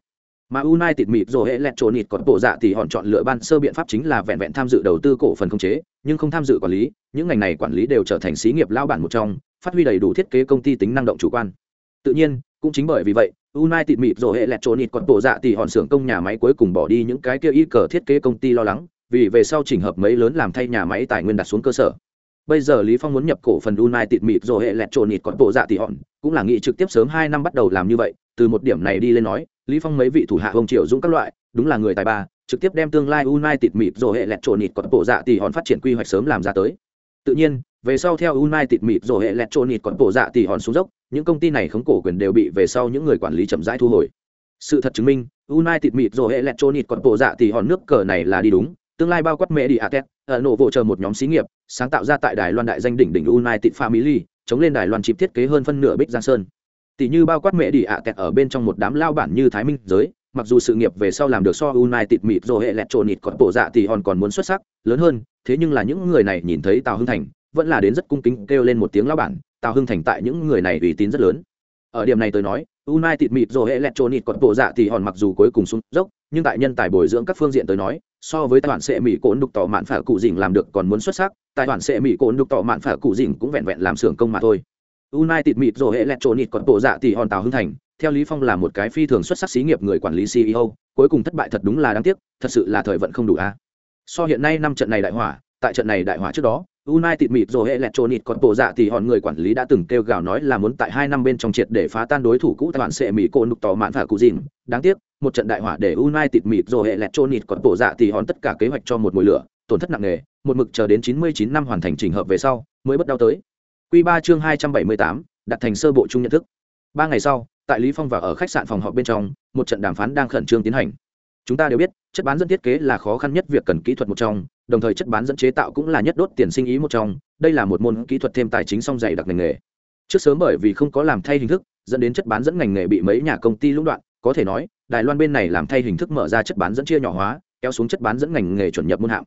Mà united mịt rồi hệ lẹt trộn nịt còn bộ dạ tỷ hòn chọn lựa ban sơ biện pháp chính là vẹn vẹn tham dự đầu tư cổ phần không chế, nhưng không tham dự quản lý, những ngành này quản lý đều trở thành xí nghiệp lao bản một trong, phát huy đầy đủ thiết kế công ty tính năng động chủ quan. Tự nhiên cũng chính bởi vì vậy United mịp rồi hệ lẹt trộn còn bộ dạ tỷ hòn xưởng công nhà máy cuối cùng bỏ đi những cái kia y cờ thiết kế công ty lo lắng, vì về sau chỉnh hợp mấy lớn làm thay nhà máy tài nguyên đặt xuống cơ sở. Bây giờ Lý Phong muốn nhập cổ phần United mịp rồi hệ lẹt trộn còn bộ dạ tỷ hòn, cũng là nghĩ trực tiếp sớm 2 năm bắt đầu làm như vậy, từ một điểm này đi lên nói lý phong mấy vị thủ hạ ông triệu dũng các loại đúng là người tài ba trực tiếp đem tương lai united mịp rồi hệ lẹt trộn nịt có bộ dạ tỷ hòn phát triển quy hoạch sớm làm ra tới tự nhiên về sau theo united mịp rồi hệ lẹt trộn còn bộ dạ tỷ hòn xuống dốc những công ty này khống cổ quyền đều bị về sau những người quản lý chậm rãi thu hồi. Sự thật chứng minh, united mịt rồi hệ lẹt trộn bộ dạ thì hòn nước cờ này là đi đúng, tương lai bao quát mẹ đi atet ở nổ vỗ chờ một nhóm xí nghiệp, sáng tạo ra tại đài loan đại danh đỉnh đỉnh united family, chống lên đài loan chip thiết kế hơn phân nửa bích giang sơn. Tỷ như bao quát mẹ đi ạ tẹt ở bên trong một đám lao bản như thái minh giới, mặc dù sự nghiệp về sau làm được so united mịt rồi hệ lẹt trộn nịt còn bộ dạ thì hòn còn muốn xuất sắc, lớn hơn, thế nhưng là những người này nhìn thấy tào hưng thành, vẫn là đến rất cung kính kêu lên một tiếng lao bản tào hưng thành tại những người này uy tín rất lớn. Ở điểm này tôi nói, united mịt rồi hệ lẹt trộn nịt còn bộ dạ thì hòn mặc dù cuối cùng xuống dốc, nhưng tại nhân tài bồi dưỡng các phương diện tới nói, so với tài khoản sệ mỹ cồn đục tỏ mạn phả cụ dình làm được còn muốn xuất sắc, tài khoản sệ mỹ cồn đục tỏ mạn phả cụ dình cũng vẹn vẹn làm xưởng công mà thôi. United mịt rồi hệ lẹt trộn nịt còn bộ dạ thì hòn tào hưng thành, theo lý phong là một cái phi thường xuất sắc xí nghiệp người quản lý ceo cuối cùng thất bại thật đúng là đáng tiếc, thật sự là thời vận không đủ a. So hiện nay năm trận này đại hỏa, tại trận này đại hỏa trước đó United mịt rồi hệ lẹt trồn nịt còn bộ dạ thì hòn người quản lý đã từng kêu gào nói là muốn tại hai năm bên trong triệt để phá tan đối thủ cũ tại bản sẽ mỹ cô nục tỏ mạn phả cụ dìn đáng tiếc một trận đại hỏa để United mịt rồi hệ lẹt trồn nịt còn bộ dạ thì hòn tất cả kế hoạch cho một mùi lửa tổn thất nặng nề một mực chờ đến 99 năm hoàn thành trình hợp về sau mới bất đau tới. Quy 3 chương 278, đặt thành sơ bộ chung nhận thức. Ba ngày sau tại lý phong và ở khách sạn phòng họp bên trong một trận đàm phán đang khẩn trương tiến hành chúng ta đều biết, chất bán dẫn thiết kế là khó khăn nhất việc cần kỹ thuật một trong, đồng thời chất bán dẫn chế tạo cũng là nhất đốt tiền sinh ý một trong, đây là một môn kỹ thuật thêm tài chính song dày đặc ngành nghề. Trước sớm bởi vì không có làm thay hình thức, dẫn đến chất bán dẫn ngành nghề bị mấy nhà công ty lũng đoạn, có thể nói, đài loan bên này làm thay hình thức mở ra chất bán dẫn chia nhỏ hóa, kéo xuống chất bán dẫn ngành nghề chuẩn nhập môn hạng.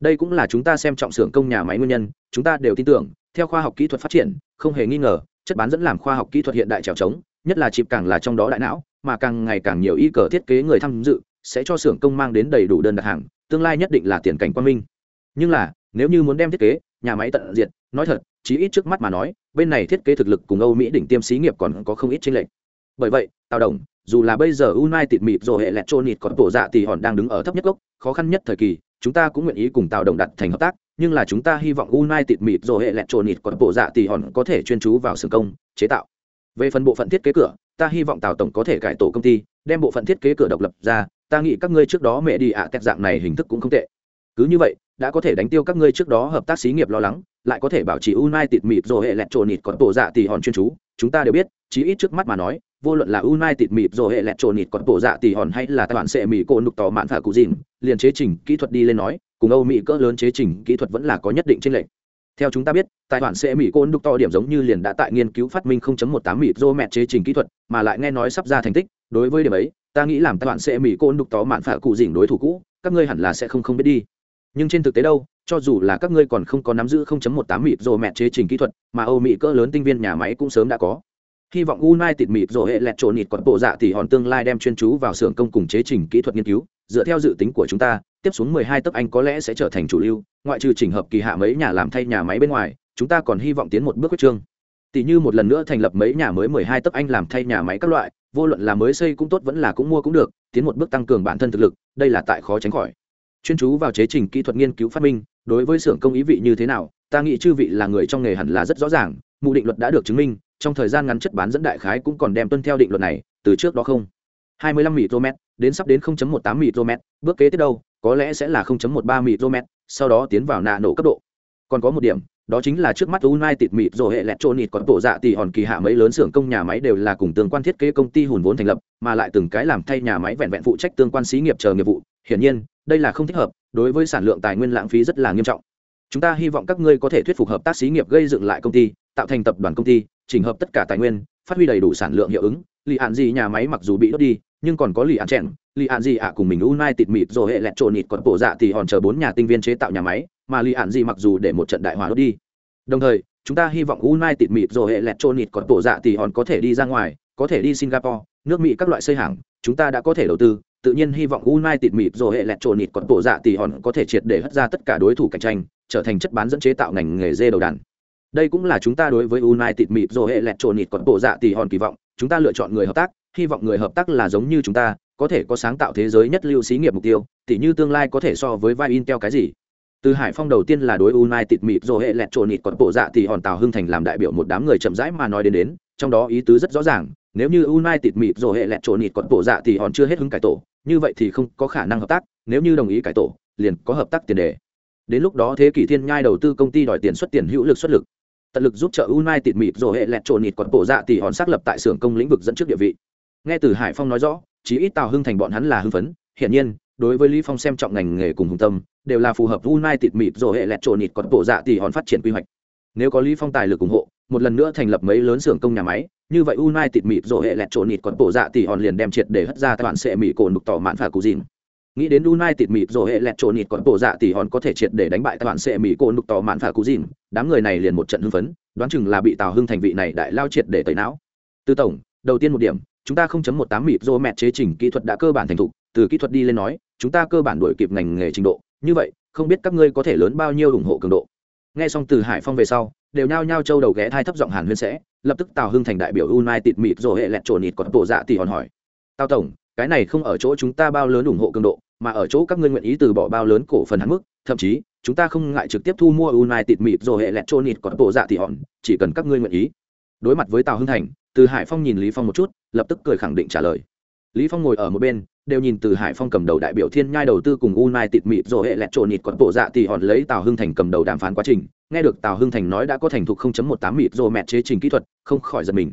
Đây cũng là chúng ta xem trọng xưởng công nhà máy nguyên nhân, chúng ta đều tin tưởng, theo khoa học kỹ thuật phát triển, không hề nghi ngờ, chất bán dẫn làm khoa học kỹ thuật hiện đại trèo trống, nhất là chịp càng là trong đó đại não, mà càng ngày càng nhiều y cờ thiết kế người tham dự sẽ cho xưởng công mang đến đầy đủ đơn đặt hàng, tương lai nhất định là tiền cảnh quan minh. Nhưng là, nếu như muốn đem thiết kế, nhà máy tận diệt, nói thật, chí ít trước mắt mà nói, bên này thiết kế thực lực cùng âu mỹ đỉnh tiêm xí nghiệp còn có không ít tranh lệch. Bởi vậy, tào đồng, dù là bây giờ United mịt rồi, hệ lẹt trôn nịt còn tổ dạ thì hòn đang đứng ở thấp nhất gốc khó khăn nhất thời kỳ, chúng ta cũng nguyện ý cùng tào đồng đặt thành hợp tác, nhưng là chúng ta hy vọng United mịt rồi, hệ lẹt trôn nịt còn tổ dạ thì hòn có thể chuyên chú vào xưởng công, chế tạo. Về phần bộ phận thiết kế cửa, ta hy vọng tào tổng có thể cải tổ công ty, đem bộ phận thiết kế cửa độc lập ra ta nghĩ các ngươi trước đó mẹ đi ạ à dạng này hình thức cũng không tệ. Cứ như vậy, đã có thể đánh tiêu các ngươi trước đó hợp tác xí nghiệp lo lắng, lại có thể bảo trì United mịp rồi hệ lẹt trộn nịt còn tổ dạ thì hòn chuyên chú. Chúng ta đều biết, chí ít trước mắt mà nói, vô luận là United mịp rồi hệ lẹt trộn nịt còn tổ dạ thì hòn hay là tài sẽ mỹ cô nục tỏ mạn phả cụ dìn, liền chế trình kỹ thuật đi lên nói, cùng Âu Mỹ cỡ lớn chế trình kỹ thuật vẫn là có nhất định trên lệnh theo chúng ta biết tài khoản sẽ mỹ côn đục to điểm giống như liền đã tại nghiên cứu phát minh 0.18 mịp rô mẹ chế trình kỹ thuật, mà lại nghe nói sắp ra thành tích, đối với điểm ấy ta nghĩ làm tài bạn sẽ mỹ côn đục tó mạn phả cụ dỉnh đối thủ cũ, các ngươi hẳn là sẽ không không biết đi. Nhưng trên thực tế đâu, cho dù là các ngươi còn không có nắm giữ 0.18 mịp rồ mẹ chế trình kỹ thuật, mà âu mỹ cỡ lớn tinh viên nhà máy cũng sớm đã có. Hy vọng United mịp rồ hệ lẹt trộn nịt còn bộ dạ thì hòn tương lai đem chuyên chú vào xưởng công cùng chế trình kỹ thuật nghiên cứu. Dựa theo dự tính của chúng ta, tiếp xuống 12 tấc anh có lẽ sẽ trở thành chủ lưu, ngoại trừ chỉnh hợp kỳ hạ mấy nhà làm thay nhà máy bên ngoài, chúng ta còn hy vọng tiến một bước quyết trương. Tỷ như một lần nữa thành lập mấy nhà mới 12 tấc anh làm thay nhà máy các loại vô luận là mới xây cũng tốt vẫn là cũng mua cũng được, tiến một bước tăng cường bản thân thực lực, đây là tại khó tránh khỏi. Chuyên chú vào chế trình kỹ thuật nghiên cứu phát minh, đối với xưởng công ý vị như thế nào, ta nghĩ chư vị là người trong nghề hẳn là rất rõ ràng, mụ định luật đã được chứng minh, trong thời gian ngắn chất bán dẫn đại khái cũng còn đem tuân theo định luật này, từ trước đó không. 25 micromet, đến sắp đến 0.18 micromet, bước kế tiếp đâu, có lẽ sẽ là 0.13 micromet, sau đó tiến vào nạ nổ cấp độ. Còn có một điểm đó chính là trước mắt United mịt rồi hệ lẹt trộn nịt còn tổ dạ tỷ hòn kỳ hạ mấy lớn xưởng công nhà máy đều là cùng tương quan thiết kế công ty hùn vốn thành lập, mà lại từng cái làm thay nhà máy vẹn vẹn phụ trách tương quan xí nghiệp chờ nghiệp vụ, hiển nhiên, đây là không thích hợp, đối với sản lượng tài nguyên lãng phí rất là nghiêm trọng. Chúng ta hy vọng các ngươi có thể thuyết phục hợp tác xí nghiệp gây dựng lại công ty, tạo thành tập đoàn công ty, chỉnh hợp tất cả tài nguyên, phát huy đầy đủ sản lượng hiệu ứng, lì hạn gì nhà máy mặc dù bị đốt đi, nhưng còn có lì ạn chèn, Li ạn gì ạ cùng mình United mịt rồi hệ lẹt trộn nịt còn tổ dạ thì hòn chờ bốn nhà tinh viên chế tạo nhà máy, mà Li ạn gì mặc dù để một trận đại hỏa đốt đi. Đồng thời chúng ta hy vọng United mịt rồi hệ lẹt trộn nịt còn tổ dạ thì hòn có thể đi ra ngoài có thể đi singapore nước mỹ các loại xây hàng chúng ta đã có thể đầu tư. Tự nhiên hy vọng United mịt rồi hệ lẹt trộn nịt còn tổ dạ thì hòn có thể triệt để hất ra tất cả đối thủ cạnh tranh trở thành chất bán dẫn chế tạo ngành nghề dê đầu đàn. Đây cũng là chúng ta đối với United mịt rồi hệ lẹt trộn nịt còn tổ dạ thì hòn kỳ vọng. Chúng ta lựa chọn người hợp tác hy vọng người hợp tác là giống như chúng ta có thể có sáng tạo thế giới nhất lưu xí nghiệp mục tiêu, tỉ như tương lai có thể so với vai Intel cái gì. Từ hải phong đầu tiên là đối united mịt rồi hệ lẹt trộn nịt còn bộ dạ thì hòn tàu hưng thành làm đại biểu một đám người chậm rãi mà nói đến đến, trong đó ý tứ rất rõ ràng, nếu như united mịt rồi hệ lẹt trộn nịt còn bộ dạ thì hòn chưa hết hứng cải tổ, như vậy thì không có khả năng hợp tác, nếu như đồng ý cải tổ, liền có hợp tác tiền đề. Đến lúc đó thế kỷ thiên nhai đầu tư công ty đòi tiền xuất tiền hữu lực xuất lực. Tận lực giúp trợ united mịt rồi hệ lẹt trộn nịt còn bộ dạ thì hòn xác lập tại xưởng công lĩnh vực dẫn trước địa vị. Nghe từ hải phong nói rõ chí ít tào hưng thành bọn hắn là hưng phấn. Hiển nhiên, đối với lý phong xem trọng ngành nghề cùng hùng tâm, đều là phù hợp tịt mịt rồi hệ lẹt trộn nịt còn bộ dạ thì hòn phát triển quy hoạch. Nếu có lý phong tài lực ủng hộ, một lần nữa thành lập mấy lớn xưởng công nhà máy, như vậy tịt mịt rồi hệ lẹt trộn nịt còn bộ dạ thì hòn liền đem triệt để hất ra toàn sẽ mỹ cổ nục tỏ mạn phả cù dìn. Nghĩ đến tịt mịt rồi hệ lẹt trộn nịt còn bộ dạ thì hòn có thể triệt để đánh bại toàn sẽ mỹ cổ nục tỏ mạn phả cù dìn, đám người này liền một trận hưng phấn, đoán chừng là bị tào hưng thành vị này đại lao triệt để tẩy não. Tư tổng, đầu tiên một điểm chúng ta không chấm một tám mịp rồi mẹ chế trình kỹ thuật đã cơ bản thành thục, từ kỹ thuật đi lên nói, chúng ta cơ bản đổi kịp ngành nghề trình độ. Như vậy, không biết các ngươi có thể lớn bao nhiêu ủng hộ cường độ. Nghe xong từ hải phong về sau, đều nhao nhao châu đầu ghé thai thấp giọng hàn huyên sẽ, lập tức tào hưng thành đại biểu united mịp rồi hệ lẹt trộn nịt còn bộ dạ thì hòn hỏi. Tào tổng, cái này không ở chỗ chúng ta bao lớn ủng hộ cường độ, mà ở chỗ các ngươi nguyện ý từ bỏ bao lớn cổ phần hạn mức, thậm chí, chúng ta không ngại trực tiếp thu mua united mịp rồi hệ lẹt trộn nịt còn bộ dạ thì hòn, chỉ cần các ngươi nguyện ý. Đối mặt với tào hưng thành từ hải phong nhìn lý phong một chút, lập tức cười khẳng định trả lời. Lý phong ngồi ở một bên, đều nhìn từ hải phong cầm đầu đại biểu thiên nhai đầu tư cùng unai tịt mịt rồi hệ lẹt trộn nịt còn bộ dạ thì hòn lấy tào hưng thành cầm đầu đàm phán quá trình. Nghe được tào hưng thành nói đã có thành thục 0.18 mịt rồi mẹt chế trình kỹ thuật, không khỏi giật mình.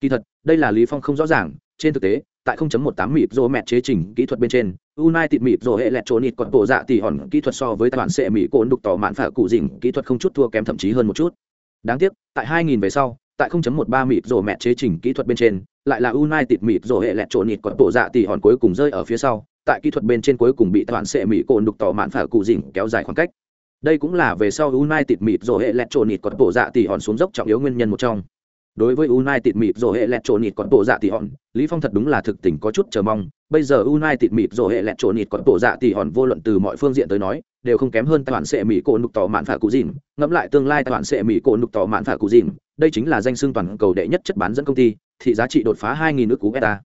Kỳ thật, đây là lý phong không rõ ràng, trên thực tế, tại 0.18 mịt rồi mẹt chế trình kỹ thuật bên trên unai tịt mịt rồi hệ lẹt trộn nịt còn bộ dạ thì hòn kỹ thuật so với toàn sẽ mỹ cồn đục tỏ mạn phả cụ dình kỹ thuật không chút thua kém thậm chí hơn một chút. Đáng tiếc, tại 2000 về sau tại 0.13 mịt rồi mẹ chế trình kỹ thuật bên trên, lại là united mịt rồi hệ lẹt trộn nịt còn bộ dạ tỷ hòn cuối cùng rơi ở phía sau, tại kỹ thuật bên trên cuối cùng bị toàn sẽ mỹ cồn đục tỏ mạn phả cụ dình kéo dài khoảng cách. Đây cũng là về sau united mịt rồi hệ lẹt trộn nịt còn bộ dạ tỷ hòn xuống dốc trọng yếu nguyên nhân một trong đối với united mịt rồi hệ lẹt trộn nịt còn bộ dạ thì hòn, lý phong thật đúng là thực tình có chút chờ mong. Bây giờ united mịt rồi hệ lẹt trộn nịt còn bộ dạ thì hòn, vô luận từ mọi phương diện tới nói, đều không kém hơn toàn sẽ mỹ cổ nục tỏ mạn phả cụ dình ngẫm lại tương lai toàn sẽ mỹ cổ nục tỏ mạn phả cụ dình đây chính là danh xưng toàn cầu đệ nhất chất bán dẫn công ty, thị giá trị đột phá 2.000 nước cú beta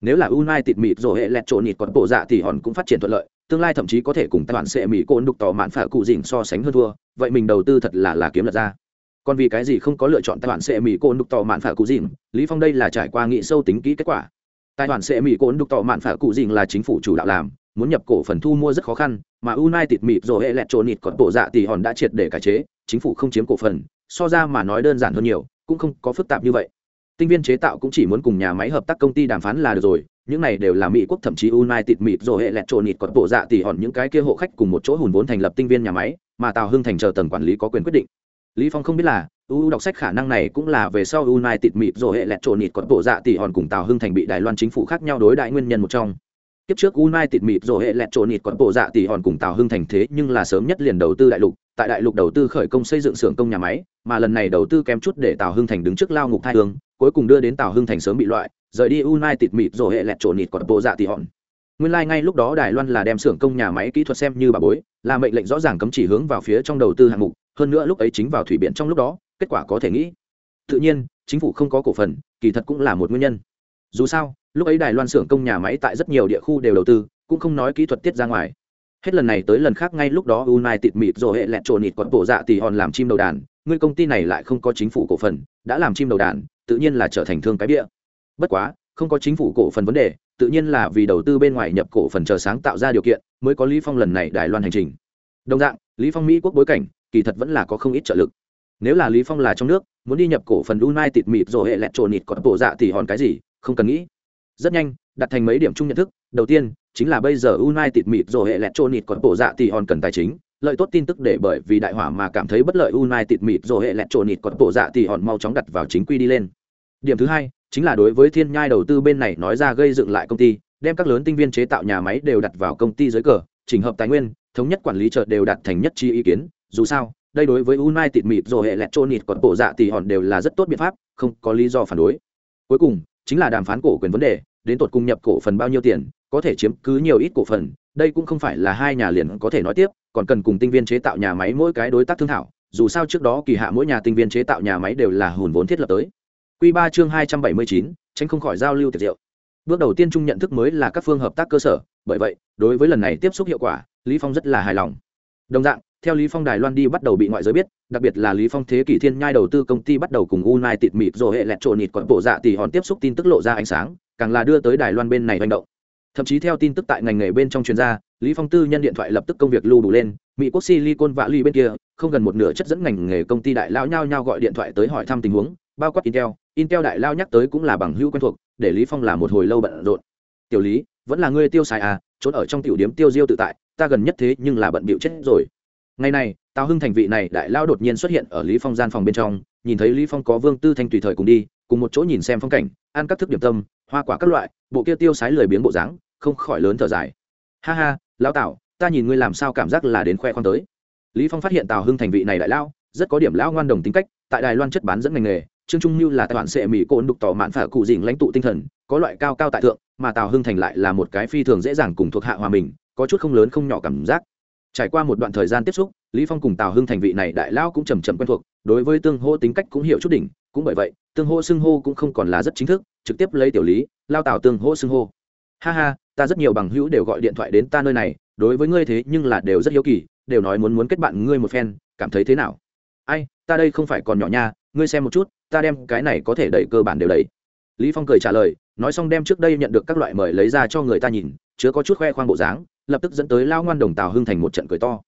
nếu là United mịt rồi hệ lẹt trộn nịt còn bộ dạ thì hòn cũng phát triển thuận lợi, tương lai thậm chí có thể cùng tài bản sẽ mỹ cổ nục tỏ mạn phả cụ dình so sánh hơn thua. Vậy mình đầu tư thật là là kiếm lật ra còn vì cái gì không có lựa chọn tài khoản sẽ mỹ cô đục tỏ mạn phả cụ dìn lý phong đây là trải qua nghị sâu tính kỹ kết quả. Tài khoản sẽ mỹ cô đục tỏ mạn phả cụ dìn là chính phủ chủ đạo làm, muốn nhập cổ phần thu mua rất khó khăn, mà United mịp rồi hệ lẹt trộn nịt còn bộ dạ thì hòn đã triệt để cải chế, chính phủ không chiếm cổ phần, so ra mà nói đơn giản hơn nhiều, cũng không có phức tạp như vậy. Tinh viên chế tạo cũng chỉ muốn cùng nhà máy hợp tác công ty đàm phán là được rồi, những này đều là mỹ quốc, thậm chí united mịp rồi hệ lẹt trộn nịt còn bộ dạ thì hòn những cái kia hộ khách cùng một chỗ hùn vốn thành lập tinh viên nhà máy, mà tào hưng thành chờ tầng quản lý có quyền quyết định lý phong không biết là uu đọc sách khả năng này cũng là về sau united mịt rồi hệ lẹt trộn nịt còn bộ dạ tỷ hòn cùng tào hưng thành bị đài loan chính phủ khác nhau đối đại nguyên nhân một trong. Kiếp trước united mịt rồi hệ lẹt trộn nịt còn bộ dạ tỷ hòn cùng tào hưng thành thế nhưng là sớm nhất liền đầu tư đại lục, tại đại lục đầu tư khởi công xây dựng xưởng công nhà máy, mà lần này đầu tư kém chút để tào hưng thành đứng trước lao ngục thai hương, cuối cùng đưa đến tào hưng thành sớm bị loại, rời đi united mịt rồi hệ lẹt trộn nịt còn bộ dạ tỷ hòn. Nguyên lai ngay lúc đó đài loan là đem xưởng công nhà máy kỹ thuật xem như bà bối, là mệnh lệnh rõ ràng cấm chỉ hướng vào phía trong đầu tư hạng mục hơn nữa lúc ấy chính vào thủy biển trong lúc đó, kết quả có thể nghĩ. Tự nhiên, chính phủ không có cổ phần, kỳ thật cũng là một nguyên nhân. Dù sao, lúc ấy đài loan xưởng công nhà máy tại rất nhiều địa khu đều đầu tư, cũng không nói kỹ thuật tiết ra ngoài. Hết lần này tới lần khác ngay lúc đó united mịt rồi hệ lẹt trộn nịt còn bộ dạ thì hòn làm chim đầu đàn người công ty này lại không có chính phủ cổ phần, đã làm chim đầu đàn, tự nhiên là trở thành thương cái bịa bất quá, không có chính phủ cổ phần vấn đề, tự nhiên là vì đầu tư bên ngoài nhập cổ phần chờ sáng tạo ra điều kiện, mới có lý phong lần này đài loan hành trình. Đồng dạng, lý phong mỹ quốc bối cảnh kỳ thật vẫn là có không ít trợ lực. Nếu là lý phong là trong nước, muốn đi nhập cổ phần united mịt rồi hệ lẹt trộn nịt còn bộ dạ thì hòn cái gì, không cần nghĩ. Rất nhanh, đặt thành mấy điểm chung nhận thức. Đầu tiên, chính là bây giờ united mịt rồi hệ lẹt trộn nịt còn bộ dạ thì hòn cần tài chính. Lợi tốt tin tức để bởi vì đại hỏa mà cảm thấy bất lợi united mịt rồi hệ lẹt trộn nịt còn bộ dạ thì hòn mau chóng đặt vào chính quy đi lên. Điểm thứ hai, chính là đối với thiên nhai đầu tư bên này nói ra gây dựng lại công ty, đem các lớn tinh viên chế tạo nhà máy đều đặt vào công ty dưới cờ, chỉnh hợp tài nguyên, thống nhất quản lý chợ đều đặt thành nhất chi ý kiến dù sao đây đối với united mịt rồi hệ lẹt trôn nịt còn bộ dạ thì hòn đều là rất tốt biện pháp không có lý do phản đối cuối cùng chính là đàm phán cổ quyền vấn đề đến tột cùng nhập cổ phần bao nhiêu tiền có thể chiếm cứ nhiều ít cổ phần đây cũng không phải là hai nhà liền có thể nói tiếp còn cần cùng tinh viên chế tạo nhà máy mỗi cái đối tác thương thảo dù sao trước đó kỳ hạ mỗi nhà tinh viên chế tạo nhà máy đều là hùn vốn thiết lập tới Quy ba chương 279, tránh không khỏi giao lưu tiệc rượu. Bước đầu tiên chung nhận thức mới là các phương hợp tác cơ sở, bởi vậy, đối với lần này tiếp xúc hiệu quả, Lý Phong rất là hài lòng. Đồng dạng, theo lý phong đài loan đi bắt đầu bị ngoại giới biết, đặc biệt là lý phong thế kỷ thiên nhai đầu tư công ty bắt đầu cùng united mịt rồi hệ lẹt trộn nịt còn bộ dạ tỷ hòn tiếp xúc tin tức lộ ra ánh sáng, càng là đưa tới đài loan bên này hành động. Thậm chí theo tin tức tại ngành nghề bên trong chuyên gia, lý phong tư nhân điện thoại lập tức công việc lưu đủ lên, mỹ quốc silicon vạ ly bên kia, không gần một nửa chất dẫn ngành nghề công ty đại lao nhau nhau gọi điện thoại tới hỏi thăm tình huống, bao quát intel intel đại lao nhắc tới cũng là bằng hữu quen thuộc, để lý phong là một hồi lâu bận rộn. Tiểu lý, vẫn là ngươi tiêu xài à trốn ở trong tiểu điếm tiêu diêu tự tại, ta gần nhất thế nhưng là bận bịu chết rồi ngày này, tào hưng thành vị này đại lao đột nhiên xuất hiện ở lý phong gian phòng bên trong, nhìn thấy lý phong có vương tư thanh tùy thời cùng đi, cùng một chỗ nhìn xem phong cảnh, ăn các thức điểm tâm, hoa quả các loại, bộ kia tiêu sái lười biếng bộ dáng, không khỏi lớn thở dài. Ha ha, lão tào, ta nhìn ngươi làm sao cảm giác là đến khoe khoang tới. Lý phong phát hiện tào hưng thành vị này đại lao, rất có điểm lão ngoan đồng tính cách, tại đài loan chất bán dẫn ngành nghề, trương trung như là tài bản sệ mỹ côn đục tỏ mạn phả cụ dình lãnh tụ tinh thần, có loại cao cao tại thượng, mà tào hưng thành lại là một cái phi thường dễ dàng cùng thuộc hạ hòa mình, có chút không lớn không nhỏ cảm giác trải qua một đoạn thời gian tiếp xúc, lý phong cùng tào hưng thành vị này đại lao cũng chầm chậm quen thuộc, đối với tương hô tính cách cũng hiểu chút đỉnh, cũng bởi vậy, tương hô xưng hô cũng không còn là rất chính thức, trực tiếp lấy tiểu lý, lao tào tương hô xưng hô. Ha ha, ta rất nhiều bằng hữu đều gọi điện thoại đến ta nơi này, đối với ngươi thế nhưng là đều rất hiếu kỳ, đều nói muốn muốn kết bạn ngươi một phen, cảm thấy thế nào? Ai, ta đây không phải còn nhỏ nha, ngươi xem một chút, ta đem cái này có thể đẩy cơ bản đều đẩy. Lý phong cười trả lời, nói xong đem trước đây nhận được các loại mời lấy ra cho người ta nhìn, chứa có chút khoe khoang bộ dáng lập tức dẫn tới lao ngoan đồng tào hưng thành một trận cười to.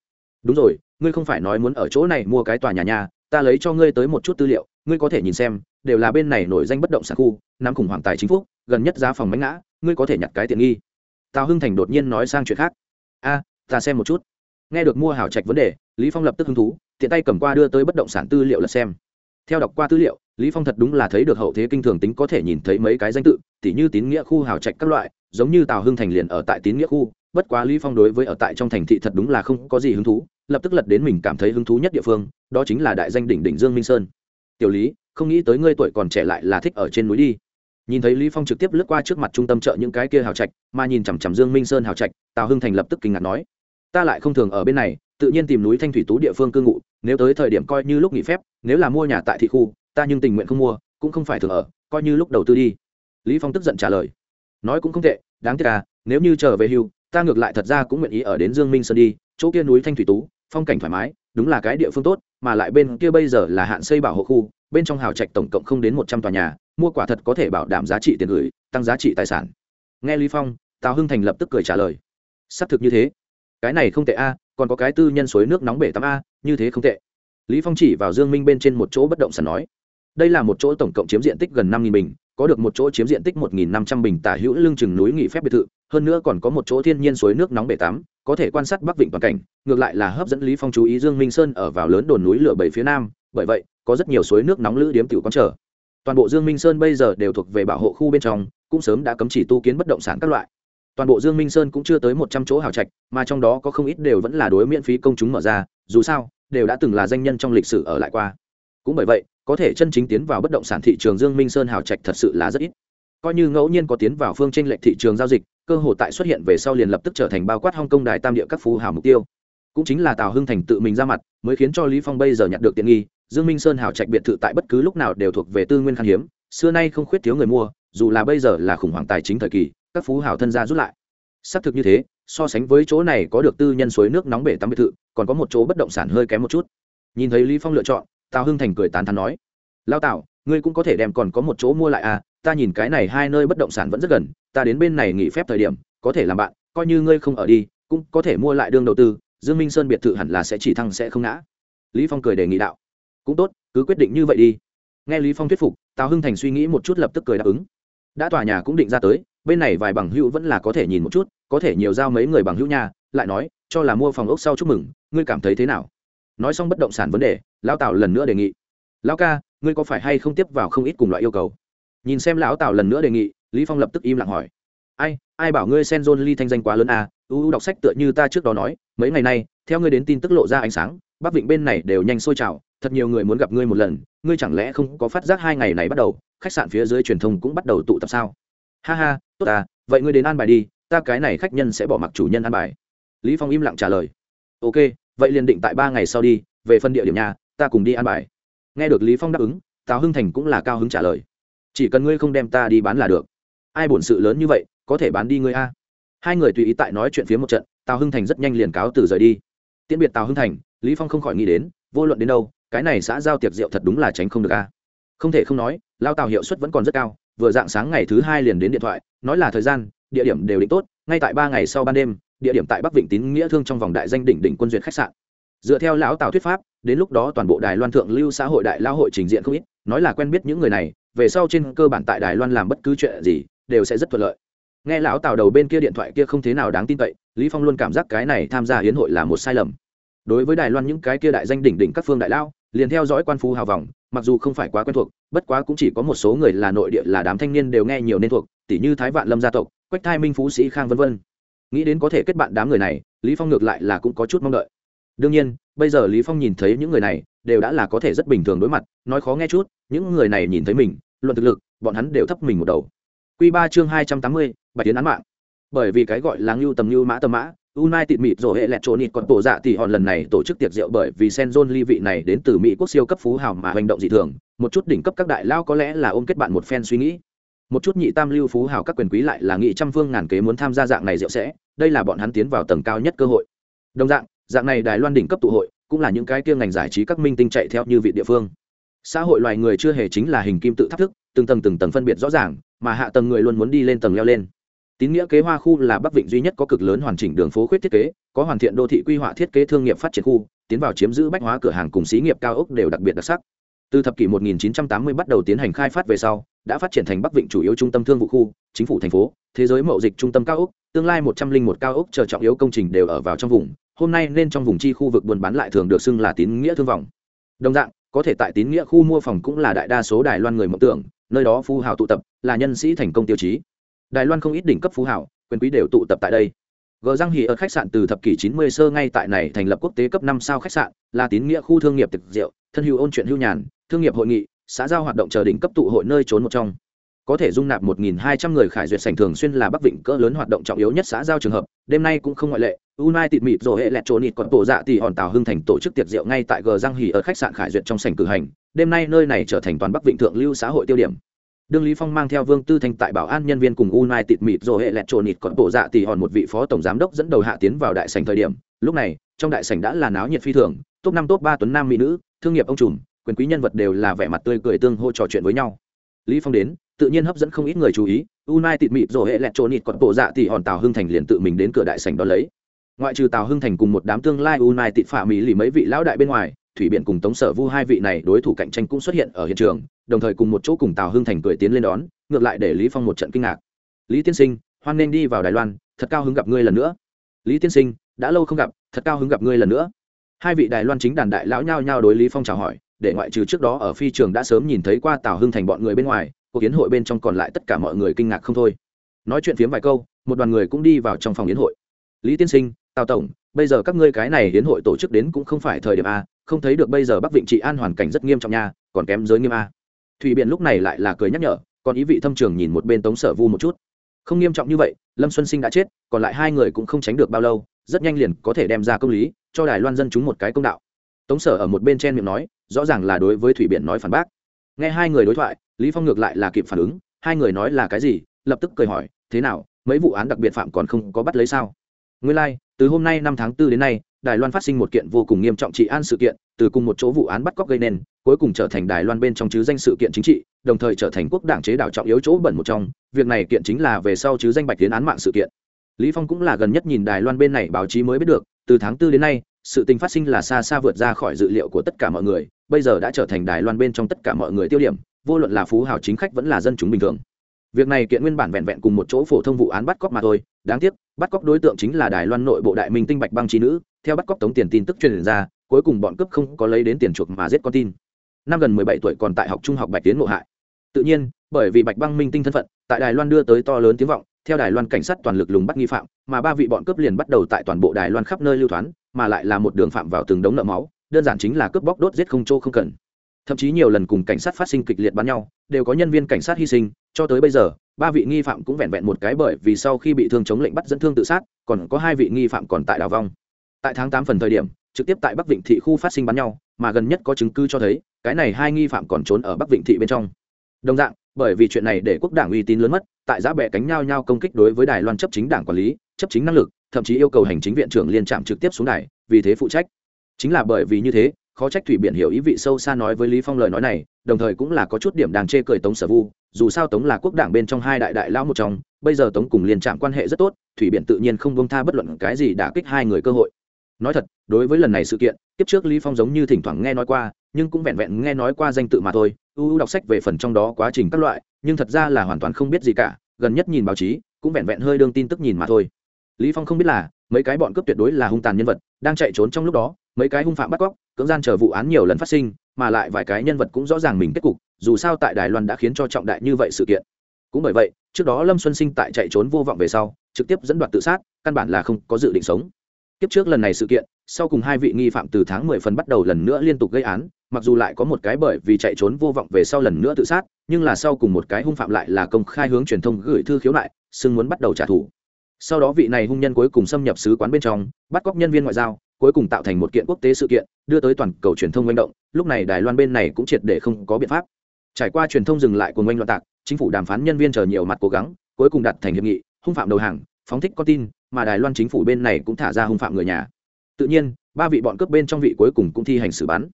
Đúng rồi, ngươi không phải nói muốn ở chỗ này mua cái tòa nhà nhà, ta lấy cho ngươi tới một chút tư liệu, ngươi có thể nhìn xem, đều là bên này nổi danh bất động sản khu, nắm khủng hoảng tài chính phúc, gần nhất giá phòng mánh ngã, ngươi có thể nhặt cái tiện nghi. Tào hưng thành đột nhiên nói sang chuyện khác. A, ta xem một chút. Nghe được mua hảo trạch vấn đề, lý phong lập tức hứng thú, tiện tay cầm qua đưa tới bất động sản tư liệu là xem. Theo đọc qua tư liệu, lý phong thật đúng là thấy được hậu thế kinh thường tính có thể nhìn thấy mấy cái danh tự, tỉ như tín nghĩa khu hào trạch các loại, giống như tào hưng thành liền ở tại tín nghĩa khu bất quá lý phong đối với ở tại trong thành thị thật đúng là không có gì hứng thú, lập tức lật đến mình cảm thấy hứng thú nhất địa phương, đó chính là đại danh đỉnh đỉnh dương minh sơn. Tiểu lý, không nghĩ tới ngươi tuổi còn trẻ lại là thích ở trên núi đi. Nhìn thấy lý phong trực tiếp lướt qua trước mặt trung tâm chợ những cái kia hào trạch, mà nhìn chằm chằm dương minh sơn hào trạch, tào hưng thành lập tức kinh ngạc nói, ta lại không thường ở bên này, tự nhiên tìm núi thanh thủy tú địa phương cư ngụ, nếu tới thời điểm coi như lúc nghỉ phép, nếu là mua nhà tại thị khu, ta nhưng tình nguyện không mua, cũng không phải thường ở, coi như lúc đầu tư đi. Lý phong tức giận trả lời, nói cũng không tệ, đáng tiếc à nếu như trở về hưu ta ngược lại thật ra cũng nguyện ý ở đến dương minh sơn đi, chỗ kia núi thanh thủy tú, phong cảnh thoải mái, đúng là cái địa phương tốt, mà lại bên kia bây giờ là hạn xây bảo hộ khu, bên trong hào trạch tổng cộng không đến một trăm tòa nhà, mua quả thật có thể bảo đảm giá trị tiền gửi, tăng giá trị tài sản. Nghe lý phong, tào hưng thành lập tức cười trả lời. Xác thực như thế. Cái này không tệ a, còn có cái tư nhân suối nước nóng bể tắm a, như thế không tệ. Lý phong chỉ vào dương minh bên trên một chỗ bất động sản nói. Đây là một chỗ tổng cộng chiếm diện tích gần năm bình, có được một chỗ chiếm diện tích một năm trăm bình tả hữu lưng chừng núi nghỉ phép biệt thự hơn nữa còn có một chỗ thiên nhiên suối nước nóng bể tắm, có thể quan sát bắc vịnh toàn cảnh, ngược lại là hấp dẫn lý phong chú ý dương minh sơn ở vào lớn đồn núi lửa bảy phía nam, bởi vậy, có rất nhiều suối nước nóng lữ điếm tiểu quán trở toàn bộ dương minh sơn bây giờ đều thuộc về bảo hộ khu bên trong, cũng sớm đã cấm chỉ tu kiến bất động sản các loại. Toàn bộ dương minh sơn cũng chưa tới một trăm chỗ hào trạch, mà trong đó có không ít đều vẫn là đối miễn phí công chúng mở ra, dù sao, đều đã từng là danh nhân trong lịch sử ở lại qua. Cũng bởi vậy, có thể chân chính tiến vào bất động sản thị trường dương minh sơn hào trạch thật sự là rất ít. Coi như ngẫu nhiên có tiến vào phương tranh lệch thị trường giao dịch cơ hội tại xuất hiện về sau liền lập tức trở thành bao quát hong kong đài tam địa các phú hào mục tiêu. Cũng chính là tào hưng thành tự mình ra mặt, mới khiến cho lý phong bây giờ nhận được tiện nghi, dương minh sơn hào trạch biệt thự tại bất cứ lúc nào đều thuộc về tư nguyên khan hiếm, xưa nay không khuyết thiếu người mua, dù là bây giờ là khủng hoảng tài chính thời kỳ, các phú hào thân gia rút lại. Xác thực như thế, so sánh với chỗ này có được tư nhân suối nước nóng bể tắm biệt thự, còn có một chỗ bất động sản hơi kém một chút. Nhìn thấy lý phong lựa chọn, tào hưng thành cười tán thán nói lao tào ngươi cũng có thể đem còn có một chỗ mua lại à ta nhìn cái này hai nơi bất động sản vẫn rất gần ta đến bên này nghỉ phép thời điểm có thể làm bạn coi như ngươi không ở đi cũng có thể mua lại đương đầu tư dương minh sơn biệt thự hẳn là sẽ chỉ thăng sẽ không ngã. Lý phong cười đề nghị đạo. Cũng tốt cứ quyết định như vậy đi. Nghe lý phong thuyết phục tào hưng thành suy nghĩ một chút lập tức cười đáp ứng. Đã tòa nhà cũng định ra tới bên này vài bằng hữu vẫn là có thể nhìn một chút có thể nhiều giao mấy người bằng hữu nhà, lại nói cho là mua phòng ốc sau chúc mừng ngươi cảm thấy thế nào? Nói xong bất động sản vấn đề lão tào lần nữa đề nghị. Lão ca ngươi có phải hay không tiếp vào không ít cùng loại yêu cầu? Nhìn xem lão tào lần nữa đề nghị, lý phong lập tức im lặng hỏi. Ai ai bảo ngươi sen john ly thanh danh quá lớn à? U đọc sách tựa như ta trước đó nói, mấy ngày nay, theo ngươi đến tin tức lộ ra ánh sáng, bắc vịnh bên này đều nhanh sôi trào, thật nhiều người muốn gặp ngươi một lần, ngươi chẳng lẽ không có phát giác hai ngày này bắt đầu, khách sạn phía dưới truyền thông cũng bắt đầu tụ tập sao? Ha ha, tốt à vậy ngươi đến an bài đi, ta cái này khách nhân sẽ bỏ mặc chủ nhân an bài. Lý phong im lặng trả lời. Ok, vậy liền định tại ba ngày sau đi, về phân địa điểm nhà, ta cùng đi an bài nghe được lý phong đáp ứng, tào hưng thành cũng là cao hứng trả lời. Chỉ cần ngươi không đem ta đi bán là được. Ai bổn sự lớn như vậy, có thể bán đi ngươi a. Hai người tùy ý tại nói chuyện phía một trận, tào hưng thành rất nhanh liền cáo từ rời đi. Tiễn biệt tào hưng thành, lý phong không khỏi nghĩ đến, vô luận đến đâu, cái này xã giao tiệc rượu thật đúng là tránh không được a. Không thể không nói, lao tàu hiệu suất vẫn còn rất cao, vừa dạng sáng ngày thứ hai liền đến điện thoại, nói là thời gian, địa điểm đều định tốt, ngay tại ba ngày sau ban đêm, địa điểm tại bắc vịnh tín nghĩa thương trong vòng đại danh đỉnh đỉnh quân duyệt khách sạn. Dựa theo lão tào thuyết pháp đến lúc đó toàn bộ đài loan thượng lưu xã hội đại lao hội trình diện không ít, nói là quen biết những người này, về sau trên cơ bản tại đài loan làm bất cứ chuyện gì, đều sẽ rất thuận lợi. Nghe lão tào đầu bên kia điện thoại kia không thế nào đáng tin cậy, lý phong luôn cảm giác cái này tham gia hiến hội là một sai lầm. Đối với đài loan những cái kia đại danh đỉnh đỉnh các phương đại lao, liền theo dõi quan phú hào vòng mặc dù không phải quá quen thuộc, bất quá cũng chỉ có một số người là nội địa là đám thanh niên đều nghe nhiều nên thuộc tỷ như thái vạn lâm gia tộc, quách thai minh phú sĩ khang vân vân. Nghĩ đến có thể kết bạn đám người này, lý phong ngược lại là cũng có chút mong đợi đương nhiên bây giờ lý phong nhìn thấy những người này đều đã là có thể rất bình thường đối mặt nói khó nghe chút những người này nhìn thấy mình luận thực lực bọn hắn đều thấp mình một đầu quy ba chương hai trăm tám mươi, bạch tiến án mạng bởi vì cái gọi là ngưu tầm ngưu mã tầm mã Unai tịt mịt rồi hệ lẹt trộn còn tổ dạ thì hòn lần này tổ chức tiệc rượu bởi vì Senzon ly vị này đến từ Mỹ quốc siêu cấp phú hào mà hành động dị thường, một chút đỉnh cấp các đại lao có lẽ là ôm kết bạn một phen suy nghĩ. Một chút nhị tam lưu phú hào các quyền quý lại là nghị trăm phương ngàn kế muốn tham gia dạng này rượu sẽ, đây là bọn hắn tiến vào tầng cao nhất cơ hội. Đồng dạng, dạng này Đài Loan đỉnh cấp tụ hội, cũng là những cái kia ngành giải trí các minh tinh chạy theo như vị địa phương. Xã hội loài người chưa hề chính là hình kim tự tháp thức, từng tầng từng tầng phân biệt rõ ràng, mà hạ tầng người luôn muốn đi lên tầng leo lên tín nghĩa kế hoa khu là bắc vịnh duy nhất có cực lớn hoàn chỉnh đường phố khuyết thiết kế có hoàn thiện đô thị quy hoạch thiết kế thương nghiệp phát triển khu tiến vào chiếm giữ bách hóa cửa hàng cùng xí nghiệp cao ốc đều đặc biệt đặc sắc từ thập kỷ 1980 bắt đầu tiến hành khai phát về sau đã phát triển thành bắc vịnh chủ yếu trung tâm thương vụ khu chính phủ thành phố thế giới mậu dịch trung tâm cao ốc tương lai 101 cao ốc chờ trọng yếu công trình đều ở vào trong vùng hôm nay nên trong vùng chi khu vực buôn bán lại thường được xưng là tín nghĩa thương vọng. Đồng dạng, có thể tại tín nghĩa khu mua phòng cũng là đại đa số đài loan người mộng tưởng, nơi đó phú hào tụ tập, là nhân sĩ thành công tiêu chí. Đài loan không ít đỉnh cấp phú hảo quyền quý đều tụ tập tại đây. Gờ răng hỉ ở khách sạn từ thập kỷ 90 sơ ngay tại này thành lập quốc tế cấp năm sao khách sạn, là tín nghĩa khu thương nghiệp thực rượu, thân hữu ôn chuyện hưu nhàn, thương nghiệp hội nghị, xã giao hoạt động chờ đỉnh cấp tụ hội nơi trốn một trong có thể dung nạp 1.200 người khải duyệt sảnh thường xuyên là bắc vịnh cỡ lớn hoạt động trọng yếu nhất xã giao trường hợp, đêm nay cũng không ngoại lệ, United mịt rồi hệ lẹt trốn nịt còn tổ dạ thì hòn tàu hưng thành tổ chức tiệc rượu ngay tại gờ răng hỉ ở khách sạn khải duyệt trong sảnh cử hành, đêm nay nơi này trở thành toàn bắc vịnh thượng lưu xã hội tiêu điểm. Đương lý phong mang theo vương tư thanh tại bảo an nhân viên cùng united tịt mịt rồi hệ lẹt trộn nịt còn tổ dạ tỷ hòn một vị phó tổng giám đốc dẫn đầu hạ tiến vào đại sảnh thời điểm, lúc này, trong đại sảnh đã là náo nhiệt phi thường, top năm top ba tuấn nam mỹ nữ, thương nghiệp ông trùm, quyền quý nhân vật đều là vẻ mặt tươi cười tương hô trò chuyện với nhau lý phong đến, tự nhiên hấp dẫn không ít người chú ý unai tịt mịt rồi hệ lẹt trộn nịt còn bộ dạ tỷ hòn tào hưng thành liền tự mình đến cửa đại sảnh đó lấy. Ngoại trừ tào hưng thành cùng một đám tương lai unai tịt phả mỹ lì mấy vị lão đại bên ngoài, thủy biện cùng tống sở vu hai vị này đối thủ cạnh tranh cũng xuất hiện ở hiện trường, đồng thời cùng một chỗ cùng tào hưng thành cười tiến lên đón, ngược lại để lý phong một trận kinh ngạc. Lý tiên sinh, hoan nên đi vào đài loan, thật cao hứng gặp ngươi lần nữa. Lý tiên sinh, đã lâu không gặp, thật cao hứng gặp ngươi lần nữa. Hai vị đài loan chính đàn đại lão nhao nhao đối lý phong chào hỏi để ngoại trừ trước đó ở phi trường đã sớm nhìn thấy qua tào hưng thành bọn người bên ngoài, cuộc kiến hội bên trong còn lại tất cả mọi người kinh ngạc không thôi. Nói chuyện phiếm vài câu, một đoàn người cũng đi vào trong phòng yến hội. Lý tiên sinh, tào tổng, bây giờ các ngươi cái này hiến hội tổ chức đến cũng không phải thời điểm a, không thấy được bây giờ bắc vịnh trị an hoàn cảnh rất nghiêm trọng nha, còn kém giới nghiêm a. Thủy biện lúc này lại là cười nhắc nhở, còn ý vị thâm trường nhìn một bên tống sở vu một chút. Không nghiêm trọng như vậy, lâm xuân sinh đã chết, còn lại hai người cũng không tránh được bao lâu, rất nhanh liền có thể đem ra công lý, cho đài loan dân chúng một cái công đạo tống sở ở một bên chen miệng nói rõ ràng là đối với thủy Biển nói phản bác. Nghe hai người đối thoại lý phong ngược lại là kịp phản ứng hai người nói là cái gì lập tức cười hỏi thế nào mấy vụ án đặc biệt phạm còn không có bắt lấy sao? Nguyên lai like, từ hôm nay năm tháng 4 đến nay đài loan phát sinh một kiện vô cùng nghiêm trọng trị an sự kiện từ cùng một chỗ vụ án bắt cóc gây nên cuối cùng trở thành đài loan bên trong chứ danh sự kiện chính trị đồng thời trở thành quốc đảng chế đảo trọng yếu chỗ bẩn một trong việc này kiện chính là về sau chứ danh bạch tiến án mạng sự kiện. Lý phong cũng là gần nhất nhìn đài loan bên này báo chí mới biết được từ tháng tư đến nay sự tình phát sinh là xa xa vượt ra khỏi dự liệu của tất cả mọi người, bây giờ đã trở thành đài loan bên trong tất cả mọi người tiêu điểm, vô luận là phú hào chính khách vẫn là dân chúng bình thường. Việc này kiện nguyên bản vẹn vẹn cùng một chỗ phổ thông vụ án bắt cóc mà thôi, đáng tiếc, bắt cóc đối tượng chính là đài loan nội bộ đại minh tinh bạch băng trí nữ, theo bắt cóc tống tiền tin tức truyền ra, cuối cùng bọn cướp không có lấy đến tiền chuộc mà giết con tin. Năm gần mười bảy tuổi còn tại học trung học bạch tiến ngộ hại. Tự nhiên, bởi vì bạch băng minh tinh thân phận, tại đài loan đưa tới to lớn tiếng vọng theo đài loan cảnh sát toàn lực lùng bắt nghi phạm, mà ba vị bọn cướp liền bắt đầu tại toàn bộ đài loan khắp nơi lưu thoán, mà lại là một đường phạm vào từng đống nợ máu, đơn giản chính là cướp bóc đốt giết không chỗ không cần. Thậm chí nhiều lần cùng cảnh sát phát sinh kịch liệt bắn nhau, đều có nhân viên cảnh sát hy sinh, cho tới bây giờ, ba vị nghi phạm cũng vẹn vẹn một cái bởi vì sau khi bị thương chống lệnh bắt dẫn thương tự sát, còn có hai vị nghi phạm còn tại đào vong. Tại tháng tám phần thời điểm, trực tiếp tại bắc vịnh thị khu phát sinh bắn nhau, mà gần nhất có chứng cứ cho thấy, cái này hai nghi phạm còn trốn ở bắc vịnh thị bên trong. Đồng dạng bởi vì chuyện này để quốc đảng uy tín lớn mất, tại giá bẻ cánh nhau nhau công kích đối với đài loan chấp chính đảng quản lý, chấp chính năng lực, thậm chí yêu cầu hành chính viện trưởng liên trạm trực tiếp xuống đài, vì thế phụ trách. Chính là bởi vì như thế, khó trách thủy biển hiểu ý vị sâu xa nói với lý phong lời nói này, đồng thời cũng là có chút điểm đàng chê cười tống sở vu, dù sao tống là quốc đảng bên trong hai đại đại lão một trong, bây giờ tống cùng liên trạm quan hệ rất tốt, thủy biển tự nhiên không buông tha bất luận cái gì đã kích hai người cơ hội. Nói thật, đối với lần này sự kiện, kiếp trước lý phong giống như thỉnh thoảng nghe nói qua, nhưng cũng vẹn vẹn nghe nói qua danh tự mà thôi u đọc sách về phần trong đó quá trình các loại, nhưng thật ra là hoàn toàn không biết gì cả, gần nhất nhìn báo chí, cũng vẹn vẹn hơi đương tin tức nhìn mà thôi. Lý phong không biết là, mấy cái bọn cướp tuyệt đối là hung tàn nhân vật, đang chạy trốn trong lúc đó, mấy cái hung phạm bắt cóc, cưỡng gian chờ vụ án nhiều lần phát sinh, mà lại vài cái nhân vật cũng rõ ràng mình kết cục, dù sao tại đài loan đã khiến cho trọng đại như vậy sự kiện. Cũng bởi vậy, trước đó lâm xuân sinh tại chạy trốn vô vọng về sau, trực tiếp dẫn đoạt tự sát, căn bản là không có dự định sống kiếp trước lần này sự kiện, sau cùng hai vị nghi phạm từ tháng mười phần bắt đầu lần nữa liên tục gây án, mặc dù lại có một cái bởi vì chạy trốn vô vọng về sau lần nữa tự sát, nhưng là sau cùng một cái hung phạm lại là công khai hướng truyền thông gửi thư khiếu nại xưng muốn bắt đầu trả thù. Sau đó vị này hung nhân cuối cùng xâm nhập sứ quán bên trong, bắt cóc nhân viên ngoại giao, cuối cùng tạo thành một kiện quốc tế sự kiện, đưa tới toàn cầu truyền thông manh động, lúc này đài loan bên này cũng triệt để không có biện pháp. Trải qua truyền thông dừng lại của ngoanh loạn tạc, chính phủ đàm phán nhân viên chờ nhiều mặt cố gắng, cuối cùng đặt thành hiệp nghị, hung phạm đầu hàng phóng thích con tin, mà đài loan chính phủ bên này cũng thả ra hung phạm người nhà. Tự nhiên, ba vị bọn cướp bên trong vị cuối cùng cũng thi hành xử bắn.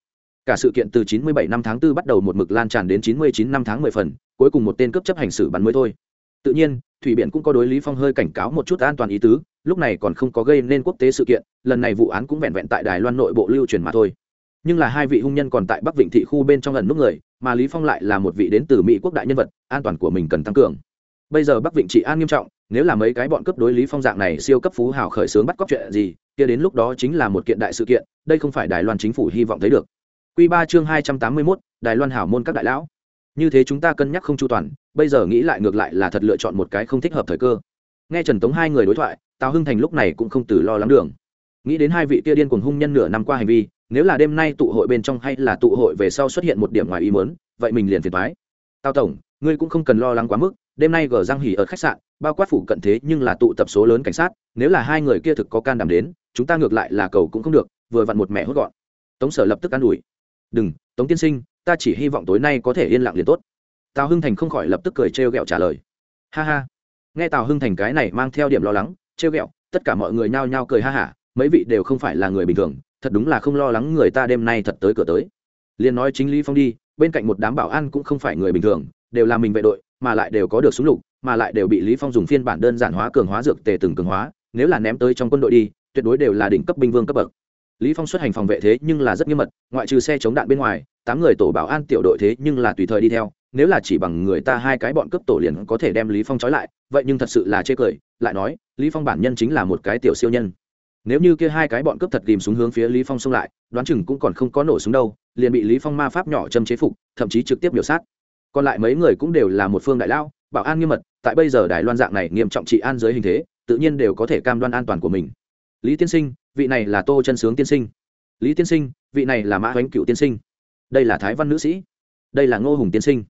Cả sự kiện từ 97 năm tháng 4 bắt đầu một mực lan tràn đến 99 năm tháng 10 phần, cuối cùng một tên cướp chấp hành xử bắn mới thôi. Tự nhiên, thủy biển cũng có đối lý phong hơi cảnh cáo một chút an toàn ý tứ, lúc này còn không có gây nên quốc tế sự kiện, lần này vụ án cũng vẹn vẹn tại đài loan nội bộ lưu truyền mà thôi. Nhưng là hai vị hung nhân còn tại bắc vịnh thị khu bên trong lần nút người, mà lý phong lại là một vị đến từ mỹ quốc đại nhân vật, an toàn của mình cần tăng cường. Bây giờ bắc vịnh trị an nghiêm trọng nếu là mấy cái bọn cấp đối lý phong dạng này siêu cấp phú hào khởi sướng bắt cóc chuyện gì kia đến lúc đó chính là một kiện đại sự kiện đây không phải đài loan chính phủ hy vọng thấy được. Quy ba chương hai trăm tám mươi 281, đài loan hảo môn các đại lão. Như thế chúng ta cân nhắc không chu toàn bây giờ nghĩ lại ngược lại là thật lựa chọn một cái không thích hợp thời cơ. Nghe trần tống hai người đối thoại tào hưng thành lúc này cũng không từ lo lắng đường. Nghĩ đến hai vị tia điên cuồng hung nhân nửa năm qua hành vi nếu là đêm nay tụ hội bên trong hay là tụ hội về sau xuất hiện một điểm ngoài ý muốn vậy mình liền phiền thoái tào tổng ngươi cũng không cần lo lắng quá mức đêm nay gờ giang hỉ ở khách sạn, bao quát phủ cận thế nhưng là tụ tập số lớn cảnh sát, nếu là hai người kia thực có can đảm đến, chúng ta ngược lại là cầu cũng không được, vừa vặn một mẹ hốt gọn. Tống sở lập tức an ủi. Đừng, tống tiên sinh, ta chỉ hy vọng tối nay có thể yên lặng liền tốt. Tào hưng thành không khỏi lập tức cười trêu ghẹo trả lời. Ha ha. Nghe tào hưng thành cái này mang theo điểm lo lắng, trêu ghẹo, tất cả mọi người nhao nhao cười ha hả, mấy vị đều không phải là người bình thường, thật đúng là không lo lắng người ta đêm nay thật tới cửa tới. Liền nói chính lý phong đi, bên cạnh một đám bảo an cũng không phải người bình thường, đều là mình vệ đội mà lại đều có được súng lục, mà lại đều bị lý phong dùng phiên bản đơn giản hóa cường hóa dược tề từng cường hóa, nếu là ném tới trong quân đội đi, tuyệt đối đều là đỉnh cấp binh vương cấp bậc. Lý phong xuất hành phòng vệ thế nhưng là rất nghiêm mật, ngoại trừ xe chống đạn bên ngoài, tám người tổ bảo an tiểu đội thế nhưng là tùy thời đi theo, nếu là chỉ bằng người ta hai cái bọn cướp tổ liền có thể đem lý phong trói lại, vậy nhưng thật sự là chê cười, lại nói, lý phong bản nhân chính là một cái tiểu siêu nhân. Nếu như kia hai cái bọn cướp thật tìm xuống hướng phía lý phong xông lại, đoán chừng cũng còn không có nổ súng đâu, liền bị lý phong ma pháp nhỏ châm chế phục, thậm chí trực tiếp biểu sát còn lại mấy người cũng đều là một phương đại lao bảo an nghiêm mật, tại bây giờ đài loan dạng này nghiêm trọng trị an dưới hình thế, tự nhiên đều có thể cam đoan an toàn của mình. Lý tiên sinh, vị này là tô chân sướng tiên sinh. Lý tiên sinh, vị này là mã hoánh cựu tiên sinh. Đây là thái văn nữ sĩ. Đây là ngô hùng tiên sinh.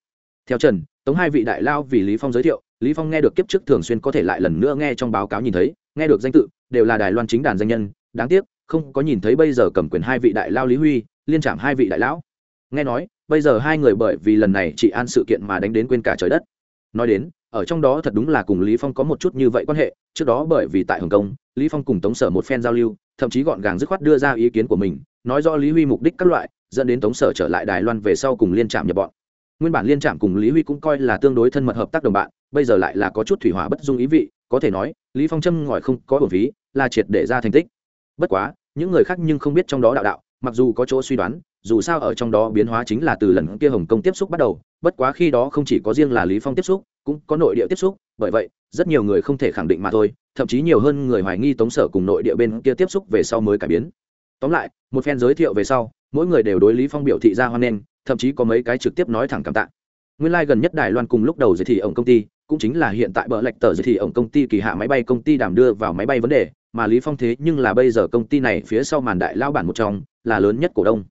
Theo trần, tống hai vị đại lao vì lý phong giới thiệu, lý phong nghe được kiếp trước thường xuyên có thể lại lần nữa nghe trong báo cáo nhìn thấy, nghe được danh tự, đều là đài loan chính đàn danh nhân, đáng tiếc, không có nhìn thấy bây giờ cầm quyền hai vị đại lao lý huy, liên trảm hai vị đại lão. Nghe nói bây giờ hai người bởi vì lần này chị an sự kiện mà đánh đến quên cả trời đất. Nói đến, ở trong đó thật đúng là cùng lý phong có một chút như vậy quan hệ, trước đó bởi vì tại hồng kông, lý phong cùng tống sở một phen giao lưu, thậm chí gọn gàng dứt khoát đưa ra ý kiến của mình, nói rõ lý huy mục đích các loại, dẫn đến tống sở trở lại đài loan về sau cùng liên trạm nhập bọn. Nguyên bản liên trạm cùng lý huy cũng coi là tương đối thân mật hợp tác đồng bạn, bây giờ lại là có chút thủy hỏa bất dung ý vị, có thể nói, lý phong châm ngòi không có bổn phí là triệt để ra thành tích. Bất quá, những người khác nhưng không biết trong đó đạo đạo, mặc dù có chỗ suy đoán dù sao ở trong đó biến hóa chính là từ lần kia hồng kông tiếp xúc bắt đầu, bất quá khi đó không chỉ có riêng là lý phong tiếp xúc, cũng có nội địa tiếp xúc, bởi vậy, rất nhiều người không thể khẳng định mà thôi, thậm chí nhiều hơn người hoài nghi tống sở cùng nội địa bên kia tiếp xúc về sau mới cải biến. Tóm lại, một phen giới thiệu về sau, mỗi người đều đối lý phong biểu thị ra hoan nghênh, thậm chí có mấy cái trực tiếp nói thẳng cảm tạ. Nguyên lai like gần nhất đài loan cùng lúc đầu giới thị ổng công ty, cũng chính là hiện tại bờ lệch tờ giới thị ổng công ty kỳ hạ máy bay công ty đảm đưa vào máy bay vấn đề, mà lý phong thế nhưng là bây giờ công ty này phía sau màn đại lao bản một trong, là lớn nhất cổ đông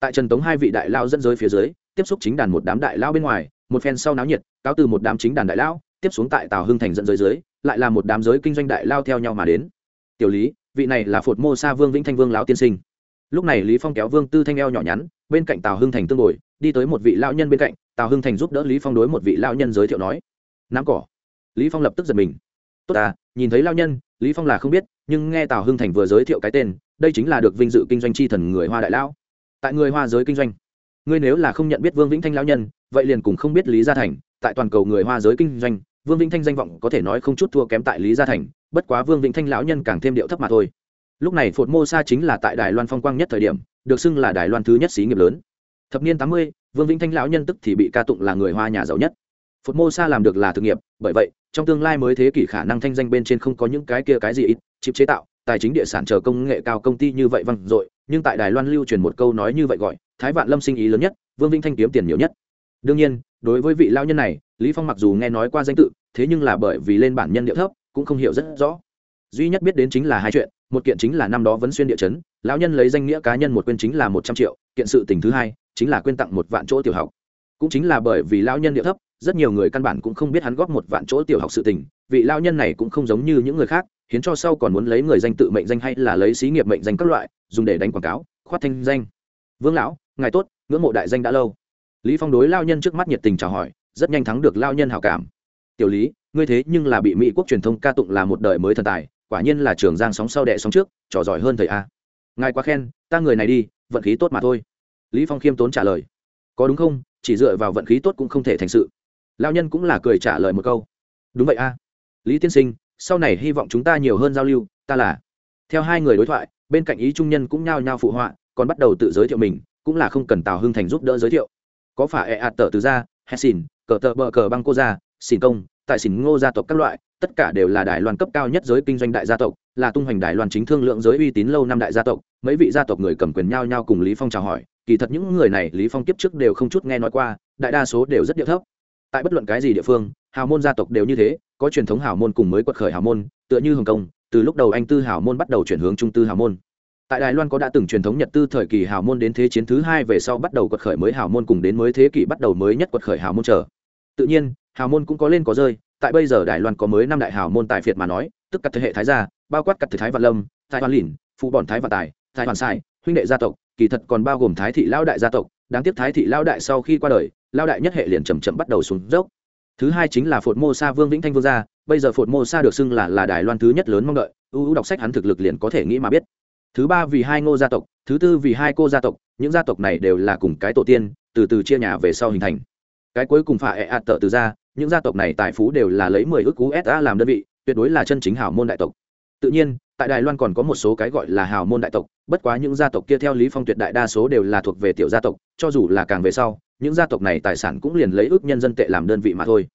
tại trần tống hai vị đại lao dẫn giới phía dưới, tiếp xúc chính đàn một đám đại lao bên ngoài, một phen sau náo nhiệt, cáo từ một đám chính đàn đại lao, tiếp xuống tại tàu hưng thành dẫn giới dưới, lại là một đám giới kinh doanh đại lao theo nhau mà đến. Tiểu lý, vị này là phột mô sa vương vĩnh thanh vương lão tiên sinh. Lúc này lý phong kéo vương tư thanh eo nhỏ nhắn, bên cạnh tàu hưng thành tương ngồi, đi tới một vị lão nhân bên cạnh tàu hưng thành giúp đỡ lý phong đối một vị lão nhân giới thiệu nói nắm cỏ. Lý phong lập tức giật mình. Tốt à nhìn thấy lão nhân, lý phong là không biết, nhưng nghe tào hưng thành vừa giới thiệu cái tên, đây chính là được vinh dự kinh doanh chi thần người hoa đại lao tại người hoa giới kinh doanh. Ngươi nếu là không nhận biết vương vĩnh thanh lão nhân, vậy liền cùng không biết lý gia thành, tại toàn cầu người hoa giới kinh doanh, vương vĩnh thanh danh vọng có thể nói không chút thua kém tại lý gia thành, bất quá vương vĩnh thanh lão nhân càng thêm điệu thấp mà thôi. Lúc này phột mô sa chính là tại đài loan phong quang nhất thời điểm, được xưng là đài loan thứ nhất xí nghiệp lớn. Thập niên tám mươi, vương vĩnh thanh lão nhân tức thì bị ca tụng là người hoa nhà giàu nhất. Phột mô sa làm được là thực nghiệp, bởi vậy, trong tương lai mới thế kỷ khả năng thanh danh bên trên không có những cái kia cái gì ít chịp chế tạo, tài chính địa sản chờ công nghệ cao công ty như vậy văng dội nhưng tại đài loan lưu truyền một câu nói như vậy gọi, thái vạn lâm sinh ý lớn nhất, vương vinh thanh kiếm tiền nhiều nhất. Đương nhiên, đối với vị lao nhân này, lý phong mặc dù nghe nói qua danh tự, thế nhưng là bởi vì lên bản nhân địa thấp, cũng không hiểu rất rõ. Duy nhất biết đến chính là hai chuyện, một kiện chính là năm đó vẫn xuyên địa chấn, lão nhân lấy danh nghĩa cá nhân một quên chính là một trăm triệu, kiện sự tình thứ hai, chính là quên tặng một vạn chỗ tiểu học. Cũng chính là bởi vì lão nhân địa thấp, rất nhiều người căn bản cũng không biết hắn góp một vạn chỗ tiểu học sự tình, vị lão nhân này cũng không giống như những người khác, hiến cho sau còn muốn lấy người danh tự mệnh danh hay là lấy xí nghiệp mệnh danh các loại dùng để đánh quảng cáo, khoát thanh danh. Vương lão, ngài tốt, ngưỡng mộ đại danh đã lâu. Lý phong đối lao nhân trước mắt nhiệt tình chào hỏi, rất nhanh thắng được lao nhân hảo cảm. Tiểu lý, ngươi thế nhưng là bị mỹ quốc truyền thông ca tụng là một đời mới thần tài, quả nhiên là trường giang sóng sau đệ sóng trước, trò giỏi hơn thầy a. Ngài quá khen, ta người này đi, vận khí tốt mà thôi. Lý phong khiêm tốn trả lời. Có đúng không, chỉ dựa vào vận khí tốt cũng không thể thành sự. Lao nhân cũng là cười trả lời một câu. Đúng vậy a. Lý tiên sinh, sau này hy vọng chúng ta nhiều hơn giao lưu, ta là theo hai người đối thoại, bên cạnh ý trung nhân cũng nhao nhao phụ họa, còn bắt đầu tự giới thiệu mình, cũng là không cần tào hưng thành giúp đỡ giới thiệu. Có phải e ạt tờ từ ra hay xỉn, cờ tờ bờ cờ băng cô ra xỉn công, tại xỉn ngô gia tộc các loại, tất cả đều là đài loan cấp cao nhất giới kinh doanh đại gia tộc, là tung hoành đài loan chính thương lượng giới uy tín lâu năm đại gia tộc. Mấy vị gia tộc người cầm quyền nhau nhau cùng lý phong chào hỏi, kỳ thật những người này lý phong kiếp trước đều không chút nghe nói qua, đại đa số đều rất địa thấp. Tại bất luận cái gì địa phương, hào môn gia tộc đều như thế, có truyền thống hào môn cùng mới quật khởi hào môn, tựa như hồng kông từ lúc đầu anh tư hào môn bắt đầu chuyển hướng trung tư hào môn. Tại đài loan có đã từng truyền thống nhật tư thời kỳ hào môn đến thế chiến thứ hai về sau bắt đầu quật khởi mới hào môn cùng đến mới thế kỷ bắt đầu mới nhất quật khởi hào môn trở. Tự nhiên, hào môn cũng có lên có rơi, tại bây giờ đài loan có mới năm đại hào môn tài phiệt mà nói, tức các thế hệ thái gia, bao quát các thế thái văn lâm, thái hoàn lỉn phụ bọn thái văn tài, thái hoàn sai, huynh đệ gia tộc, kỳ thật còn bao gồm thái thị lao đại gia tộc. Đáng tiếc thái thị lao đại sau khi qua đời lao đại nhất hệ liền chầm chậm bắt đầu xuống dốc thứ hai chính là phột mô sa vương vĩnh thanh vương gia, bây giờ phột mô sa được xưng là là đài loan thứ nhất lớn mong đợi ưu ưu đọc sách hắn thực lực liền có thể nghĩ mà biết. Thứ ba vì hai ngô gia tộc, thứ tư vì hai cô gia tộc, những gia tộc này đều là cùng cái tổ tiên, từ từ chia nhà về sau hình thành. Cái cuối cùng phà ẹ ạt tợ từ ra, những gia tộc này tài phú đều là lấy mười ước cú sa làm đơn vị, tuyệt đối là chân chính hào môn đại tộc. Tự nhiên, tại đài loan còn có một số cái gọi là hào môn đại tộc, bất quá những gia tộc kia theo lý phong tuyệt đại đa số đều là thuộc về tiểu gia tộc, cho dù là càng về sau những gia tộc này tài sản cũng liền lấy ước nhân dân tệ làm đơn vị mà thôi.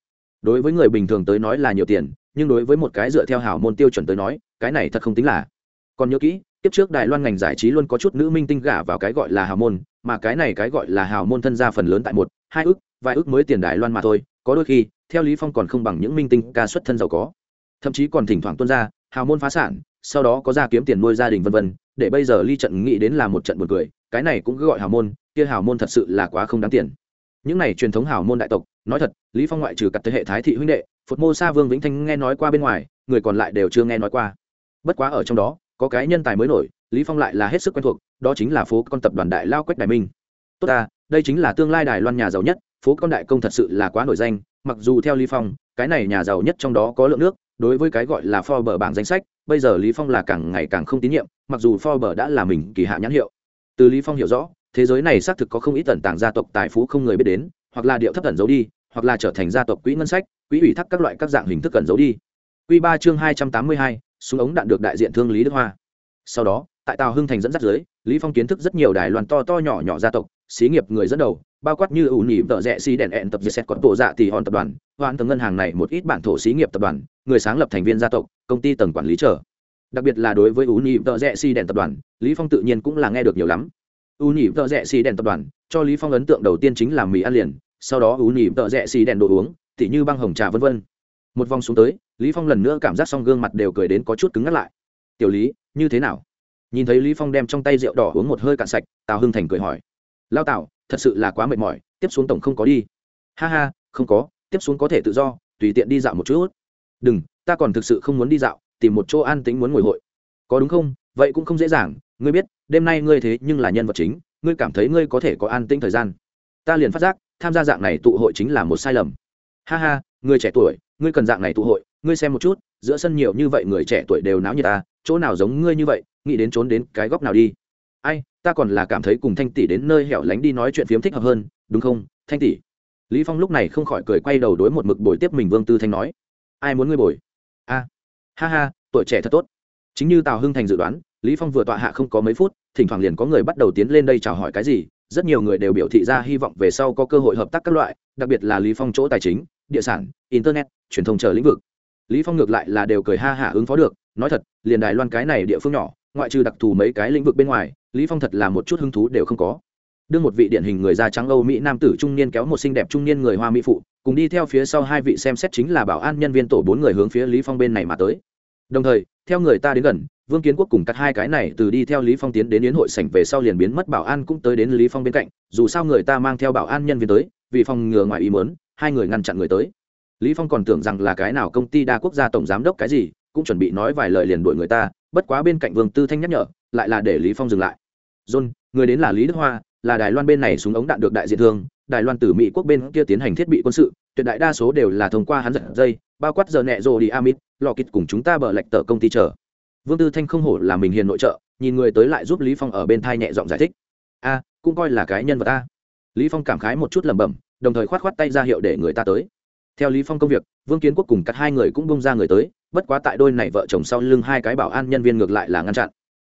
Đối với người bình thường tới nói là nhiều tiền, nhưng đối với một cái dựa theo hào môn tiêu chuẩn tới nói, cái này thật không tính là. Còn nhớ kỹ tiếp trước đài loan ngành giải trí luôn có chút nữ minh tinh gả vào cái gọi là hào môn, mà cái này cái gọi là hào môn thân gia phần lớn tại một, hai ước, vài ước mới tiền đài loan mà thôi, có đôi khi, theo lý phong còn không bằng những minh tinh ca xuất thân giàu có. Thậm chí còn thỉnh thoảng tuân ra hào môn phá sản, sau đó có ra kiếm tiền nuôi gia đình vân vân, để bây giờ ly trận nghĩ đến là một trận buồn cười, cái này cũng cứ gọi hào môn kia hào môn thật sự là quá không đáng tiền. Những này truyền thống hào môn đại tộc, nói thật, lý phong ngoại trừ cặp thế hệ thái thị huynh đệ phật mô sa vương vĩnh thanh nghe nói qua bên ngoài, người còn lại đều chưa nghe nói qua. Bất quá ở trong đó, có cái nhân tài mới nổi, lý phong lại là hết sức quen thuộc, đó chính là phố con tập đoàn đại lao quách đại minh. Tốt ta, đây chính là tương lai đài loan nhà giàu nhất, phố con đại công thật sự là quá nổi danh, mặc dù theo lý phong, cái này nhà giàu nhất trong đó có lượng nước, đối với cái gọi là Forbes bảng danh sách, bây giờ lý phong là càng ngày càng không tín nhiệm, mặc dù Forbes đã là mình kỳ hạ nhãn hiệu. Từ lý phong hiểu rõ thế giới này xác thực có không ít tần tàng gia tộc tài phú không người biết đến, hoặc là điệu thấp tần giấu đi, hoặc là trở thành gia tộc quỹ ngân sách, quỹ ủy thác các loại các dạng hình thức cần giấu đi. Quy ba chương hai trăm tám mươi hai, súng ống đạn được đại diện thương lý đức hoa. Sau đó, tại tàu hưng thành dẫn dắt dưới, lý phong kiến thức rất nhiều đài loan to to nhỏ nhỏ gia tộc, xí nghiệp người dẫn đầu, bao quát như ủ nhị vợ rẽ xi đèn ẹn tập diệt xét còn tổ dạ tỷ hòn tập đoàn hoàn tầng ngân hàng này một ít bản thổ xí nghiệp tập đoàn, người sáng lập thành viên gia tộc, công ty tầng quản lý trở đặc biệt là đối với ủ nhị vợ rẽ xi đèn tập đoàn, lý phong tự nhiên cũng là nghe được nhiều lắm u nhị tợ rẽ xì đèn tập đoàn, cho lý phong ấn tượng đầu tiên chính là mì ăn liền, sau đó u nhị tợ rẽ xì đèn đồ uống, tỉ như băng hồng trà vân vân. Một vòng xuống tới, lý phong lần nữa cảm giác xong gương mặt đều cười đến có chút cứng ngắt lại. Tiểu lý, như thế nào? Nhìn thấy lý phong đem trong tay rượu đỏ uống một hơi cạn sạch, tào hưng thành cười hỏi. Lao tào, thật sự là quá mệt mỏi, tiếp xuống tổng không có đi. Ha ha, không có, tiếp xuống có thể tự do, tùy tiện đi dạo một chút. Đừng, ta còn thực sự không muốn đi dạo, tìm một chỗ an tĩnh muốn ngồi hội. Có đúng không? Vậy cũng không dễ dàng, ngươi biết đêm nay ngươi thế nhưng là nhân vật chính, ngươi cảm thấy ngươi có thể có an tĩnh thời gian. Ta liền phát giác, tham gia dạng này tụ hội chính là một sai lầm. Ha ha, người trẻ tuổi, ngươi cần dạng này tụ hội, ngươi xem một chút, giữa sân nhiều như vậy người trẻ tuổi đều náo như ta à, chỗ nào giống ngươi như vậy, nghĩ đến trốn đến cái góc nào đi. Ai, ta còn là cảm thấy cùng thanh tỷ đến nơi hẻo lánh đi nói chuyện phiếm thích hợp hơn, đúng không, thanh tỷ? Lý phong lúc này không khỏi cười quay đầu đối một mực bồi tiếp mình vương tư thanh nói. Ai muốn ngươi bồi? A ha ha, tuổi trẻ thật tốt. Chính như tào hưng thành dự đoán lý phong vừa tọa hạ không có mấy phút, thỉnh thoảng liền có người bắt đầu tiến lên đây chào hỏi cái gì, rất nhiều người đều biểu thị ra hy vọng về sau có cơ hội hợp tác các loại, đặc biệt là lý phong chỗ tài chính, địa sản, internet, truyền thông chờ lĩnh vực. Lý phong ngược lại là đều cười ha hả ứng phó được, nói thật, liền đài loan cái này địa phương nhỏ, ngoại trừ đặc thù mấy cái lĩnh vực bên ngoài, lý phong thật là một chút hứng thú đều không có. Đương một vị điển hình người da trắng âu mỹ nam tử trung niên kéo một xinh đẹp trung niên người hoa mỹ phụ, cùng đi theo phía sau hai vị xem xét chính là bảo an nhân viên tổ bốn người hướng phía lý phong bên này mà tới. Đồng thời, theo người ta đến gần vương kiến quốc cùng cắt hai cái này từ đi theo lý phong tiến đến yến hội sảnh về sau liền biến mất, bảo an cũng tới đến lý phong bên cạnh. Dù sao người ta mang theo bảo an nhân viên tới, vì phòng ngừa ngoài ý muốn, hai người ngăn chặn người tới. Lý phong còn tưởng rằng là cái nào công ty đa quốc gia tổng giám đốc cái gì, cũng chuẩn bị nói vài lời liền đuổi người ta, bất quá bên cạnh vương tư thanh nhắc nhở, lại là để lý phong dừng lại. John, người đến là lý đức hoa, là đài loan bên này súng ống đạn được đại diện thương, đài loan từ mỹ quốc bên kia tiến hành thiết bị quân sự, tuyệt đại đa số đều là thông qua hắn giật dây, bao quát giờ nẹ rồ đi amit, lò kịch cùng chúng ta bờ lệch tờ công ty chờ vương tư thanh không hổ là mình hiền nội trợ, nhìn người tới lại giúp lý phong ở bên thai nhẹ giọng giải thích. A, cũng coi là cái nhân vật a lý phong cảm khái một chút lẩm bẩm, đồng thời khoát khoát tay ra hiệu để người ta tới. Theo lý phong công việc, vương kiến quốc cùng cắt hai người cũng bung ra người tới, bất quá tại đôi này vợ chồng sau lưng hai cái bảo an nhân viên ngược lại là ngăn chặn.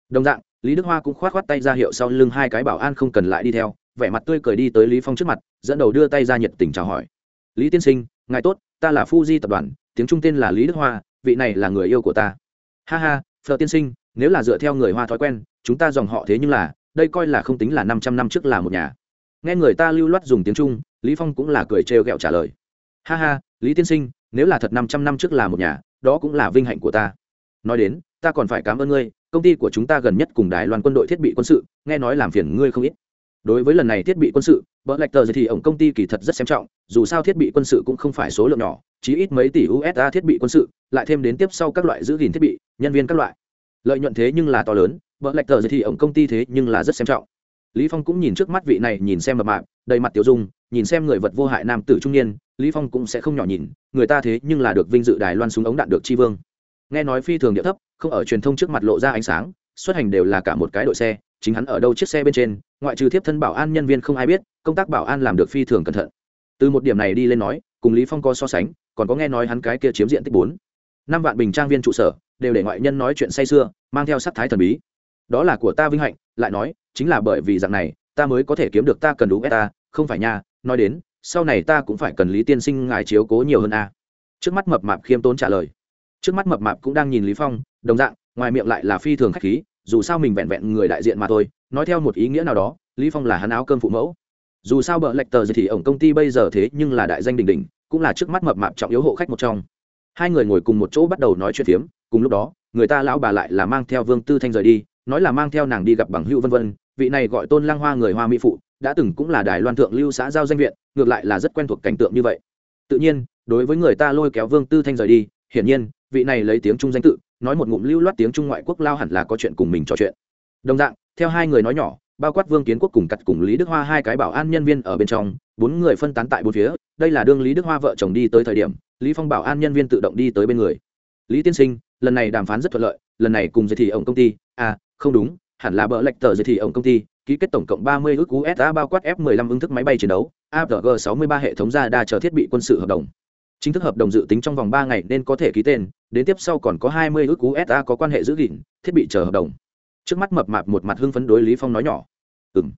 Đồng dạng, lý đức hoa cũng khoát khoát tay ra hiệu sau lưng hai cái bảo an không cần lại đi theo, vẻ mặt tươi cười đi tới lý phong trước mặt, dẫn đầu đưa tay ra nhiệt tình chào hỏi. Lý tiên sinh, ngài tốt, ta là Fuji Di tập đoàn, tiếng trung tên là lý đức hoa, vị này là người yêu của ta. Ha ha phờ tiên sinh, nếu là dựa theo người hoa thói quen, chúng ta dòng họ thế nhưng là, đây coi là không tính là năm trăm năm trước là một nhà. Nghe người ta lưu loát dùng tiếng trung, lý phong cũng là cười trêu ghẹo trả lời. Ha ha, lý tiên sinh, nếu là thật năm trăm năm trước là một nhà, đó cũng là vinh hạnh của ta. Nói đến, ta còn phải cảm ơn ngươi, công ty của chúng ta gần nhất cùng đài loan quân đội thiết bị quân sự, nghe nói làm phiền ngươi không ít. Đối với lần này thiết bị quân sự bỡ lạch tờ thì ổng công ty kỳ thật rất xem trọng dù sao thiết bị quân sự cũng không phải số lượng nhỏ chỉ ít mấy tỷ usd thiết bị quân sự, lại thêm đến tiếp sau các loại giữ gìn thiết bị, nhân viên các loại. Lợi nhuận thế nhưng là to lớn vợ lạch tờ thì ổng công ty thế nhưng là rất xem trọng. Lý phong cũng nhìn trước mắt vị này, nhìn xem mập mạp, đầy mặt tiểu dung, nhìn xem người vật vô hại nam tử trung niên, lý phong cũng sẽ không nhỏ nhìn, người ta thế nhưng là được vinh dự đài loan súng ống đạn được chi vương. Nghe nói phi thường địa thấp, không ở truyền thông trước mặt lộ ra ánh sáng, xuất hành đều là cả một cái đội xe, chính hắn ở đâu chiếc xe bên trên, ngoại trừ thiếp thân bảo an nhân viên không ai biết, công tác bảo an làm được phi thường cẩn thận từ một điểm này đi lên nói, cùng lý phong có so sánh, còn có nghe nói hắn cái kia chiếm diện tích bốn. Năm vạn bình trang viên trụ sở, đều để ngoại nhân nói chuyện say xưa mang theo sắc thái thần bí. Đó là của ta vinh hạnh, lại nói, chính là bởi vì dạng này, ta mới có thể kiếm được ta cần đúng ta không phải nha, nói đến, sau này ta cũng phải cần lý tiên sinh ngài chiếu cố nhiều hơn a. Trước mắt mập mạp khiêm tốn trả lời. Trước mắt mập mạp cũng đang nhìn lý phong, đồng dạng, ngoài miệng lại là phi thường khách khí, dù sao mình vẹn vẹn người đại diện mà thôi, nói theo một ý nghĩa nào đó, lý phong là hắn áo cơm phụ mẫu dù sao bợ lệch tờ gì thì ổng công ty bây giờ thế nhưng là đại danh đình đình cũng là trước mắt mập mạp trọng yếu hộ khách một trong. Hai người ngồi cùng một chỗ bắt đầu nói chuyện phiếm, cùng lúc đó, người ta lão bà lại là mang theo vương tư thanh rời đi, nói là mang theo nàng đi gặp bằng hữu vân vân, vị này gọi tôn Lang hoa người hoa mỹ phụ, đã từng cũng là đài loan thượng lưu xã giao danh viện, ngược lại là rất quen thuộc cảnh tượng như vậy. Tự nhiên, đối với người ta lôi kéo vương tư thanh rời đi, hiển nhiên, vị này lấy tiếng trung danh tự, nói một ngụm lưu loát tiếng trung ngoại quốc lao hẳn là có chuyện cùng mình trò chuyện. Đồng dạng, theo hai người nói nhỏ bao quát vương kiến quốc cùng cắt cùng lý đức hoa hai cái bảo an nhân viên ở bên trong bốn người phân tán tại bốn phía đây là đương lý đức hoa vợ chồng đi tới thời điểm lý phong bảo an nhân viên tự động đi tới bên người lý tiên sinh lần này đàm phán rất thuận lợi lần này cùng giới thị ổng công ty à không đúng hẳn là bỡ lệch tờ giới thị ổng công ty ký kết tổng cộng 30 ước USD bao quát F15 ứng thức máy bay chiến đấu, APG 63 hệ thống ra đa chờ thiết bị quân sự hợp đồng. Chính thức hợp đồng dự tính trong vòng 3 ngày nên có thể ký tên, đến tiếp sau còn có 20 ước USD có quan hệ giữ gìn, thiết bị chờ hợp đồng. Trước mắt mập mạp một mặt hưng phấn đối Lý Phong nói nhỏ. Ừm.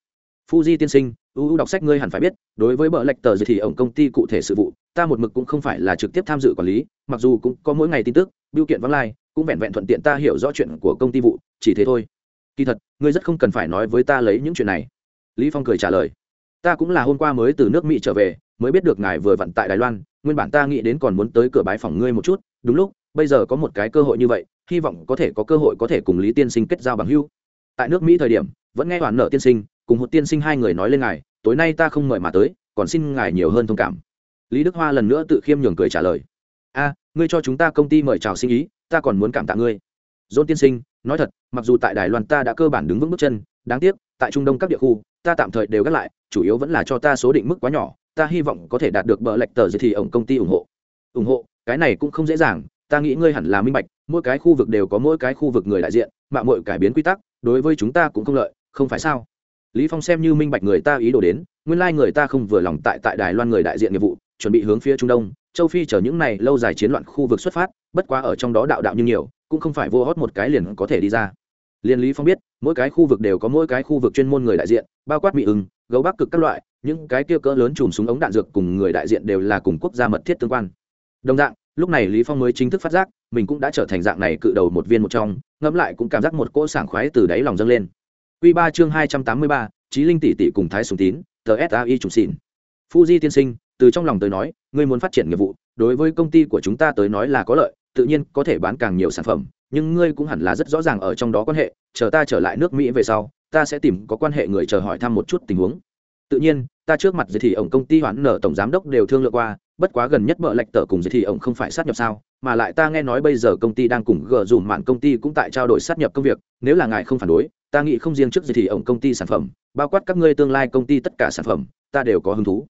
Fuji tiên sinh, ưu đọc sách ngươi hẳn phải biết, đối với bờ lệch tờ thì ổng công ty cụ thể sự vụ, ta một mực cũng không phải là trực tiếp tham dự quản lý, mặc dù cũng có mỗi ngày tin tức, biểu kiện vắng lai, cũng vẹn vẹn thuận tiện ta hiểu rõ chuyện của công ty vụ, chỉ thế thôi kỳ thật ngươi rất không cần phải nói với ta lấy những chuyện này lý phong cười trả lời ta cũng là hôm qua mới từ nước mỹ trở về mới biết được ngài vừa vặn tại đài loan nguyên bản ta nghĩ đến còn muốn tới cửa bái phòng ngươi một chút đúng lúc bây giờ có một cái cơ hội như vậy hy vọng có thể có cơ hội có thể cùng lý tiên sinh kết giao bằng hữu. Tại nước mỹ thời điểm, vẫn nghe hoàn nợ tiên sinh, cùng một tiên sinh hai người nói lên ngài, tối nay ta không mời mà tới, còn xin ngài nhiều hơn thông cảm. Lý đức hoa lần nữa tự khiêm nhường cười trả lời, a, ngươi cho chúng ta công ty mời chào sinh ý, ta còn muốn cảm tạ ngươi. Dôn tiên sinh, nói thật, mặc dù tại đài loan ta đã cơ bản đứng vững bước chân, đáng tiếc, tại trung đông các địa khu, ta tạm thời đều gác lại, chủ yếu vẫn là cho ta số định mức quá nhỏ, ta hy vọng có thể đạt được bờ lệch tờ gì thì ổng công ty ủng hộ. Ủng hộ, cái này cũng không dễ dàng ta nghĩ ngươi hẳn là minh bạch, mỗi cái khu vực đều có mỗi cái khu vực người đại diện mạng mội cải biến quy tắc, đối với chúng ta cũng không lợi, không phải sao? Lý phong xem như minh bạch người ta ý đồ đến, nguyên lai người ta không vừa lòng tại tại đài loan người đại diện nghiệp vụ, chuẩn bị hướng phía trung đông, châu phi chở những này lâu dài chiến loạn khu vực xuất phát, bất quá ở trong đó đạo đạo như nhiều, cũng không phải vô hót một cái liền có thể đi ra. Liên lý phong biết, mỗi cái khu vực đều có mỗi cái khu vực chuyên môn người đại diện, bao quát mỹ ưng, gấu bắc cực các loại, những cái kia cỡ lớn chùm súng ống đạn dược cùng người đại diện đều là cùng quốc gia mật thiết tương quan. Đồng dạng lúc này lý phong mới chính thức phát giác mình cũng đã trở thành dạng này cự đầu một viên một trong ngẫm lại cũng cảm giác một cỗ sảng khoái từ đáy lòng dâng lên. Quy ba chương hai trăm tám mươi ba, trí linh tỷ tỷ cùng thái sùng tín tờ sai trùng xỉn. Fuji tiên sinh từ trong lòng tới nói ngươi muốn phát triển nghiệp vụ đối với công ty của chúng ta tới nói là có lợi tự nhiên có thể bán càng nhiều sản phẩm nhưng ngươi cũng hẳn là rất rõ ràng ở trong đó quan hệ chờ ta trở lại nước mỹ về sau ta sẽ tìm có quan hệ người chờ hỏi thăm một chút tình huống tự nhiên, ta trước mặt giới thì ổng công ty hoãn nở tổng giám đốc đều thương lượng qua, bất quá gần nhất mở lệch tờ cùng giới thì ổng không phải sát nhập sao, mà lại ta nghe nói bây giờ công ty đang cùng gờ dùm mạng công ty cũng tại trao đổi sát nhập công việc, nếu là ngài không phản đối, ta nghĩ không riêng trước giới thì ổng công ty sản phẩm, bao quát các ngươi tương lai công ty tất cả sản phẩm, ta đều có hứng thú.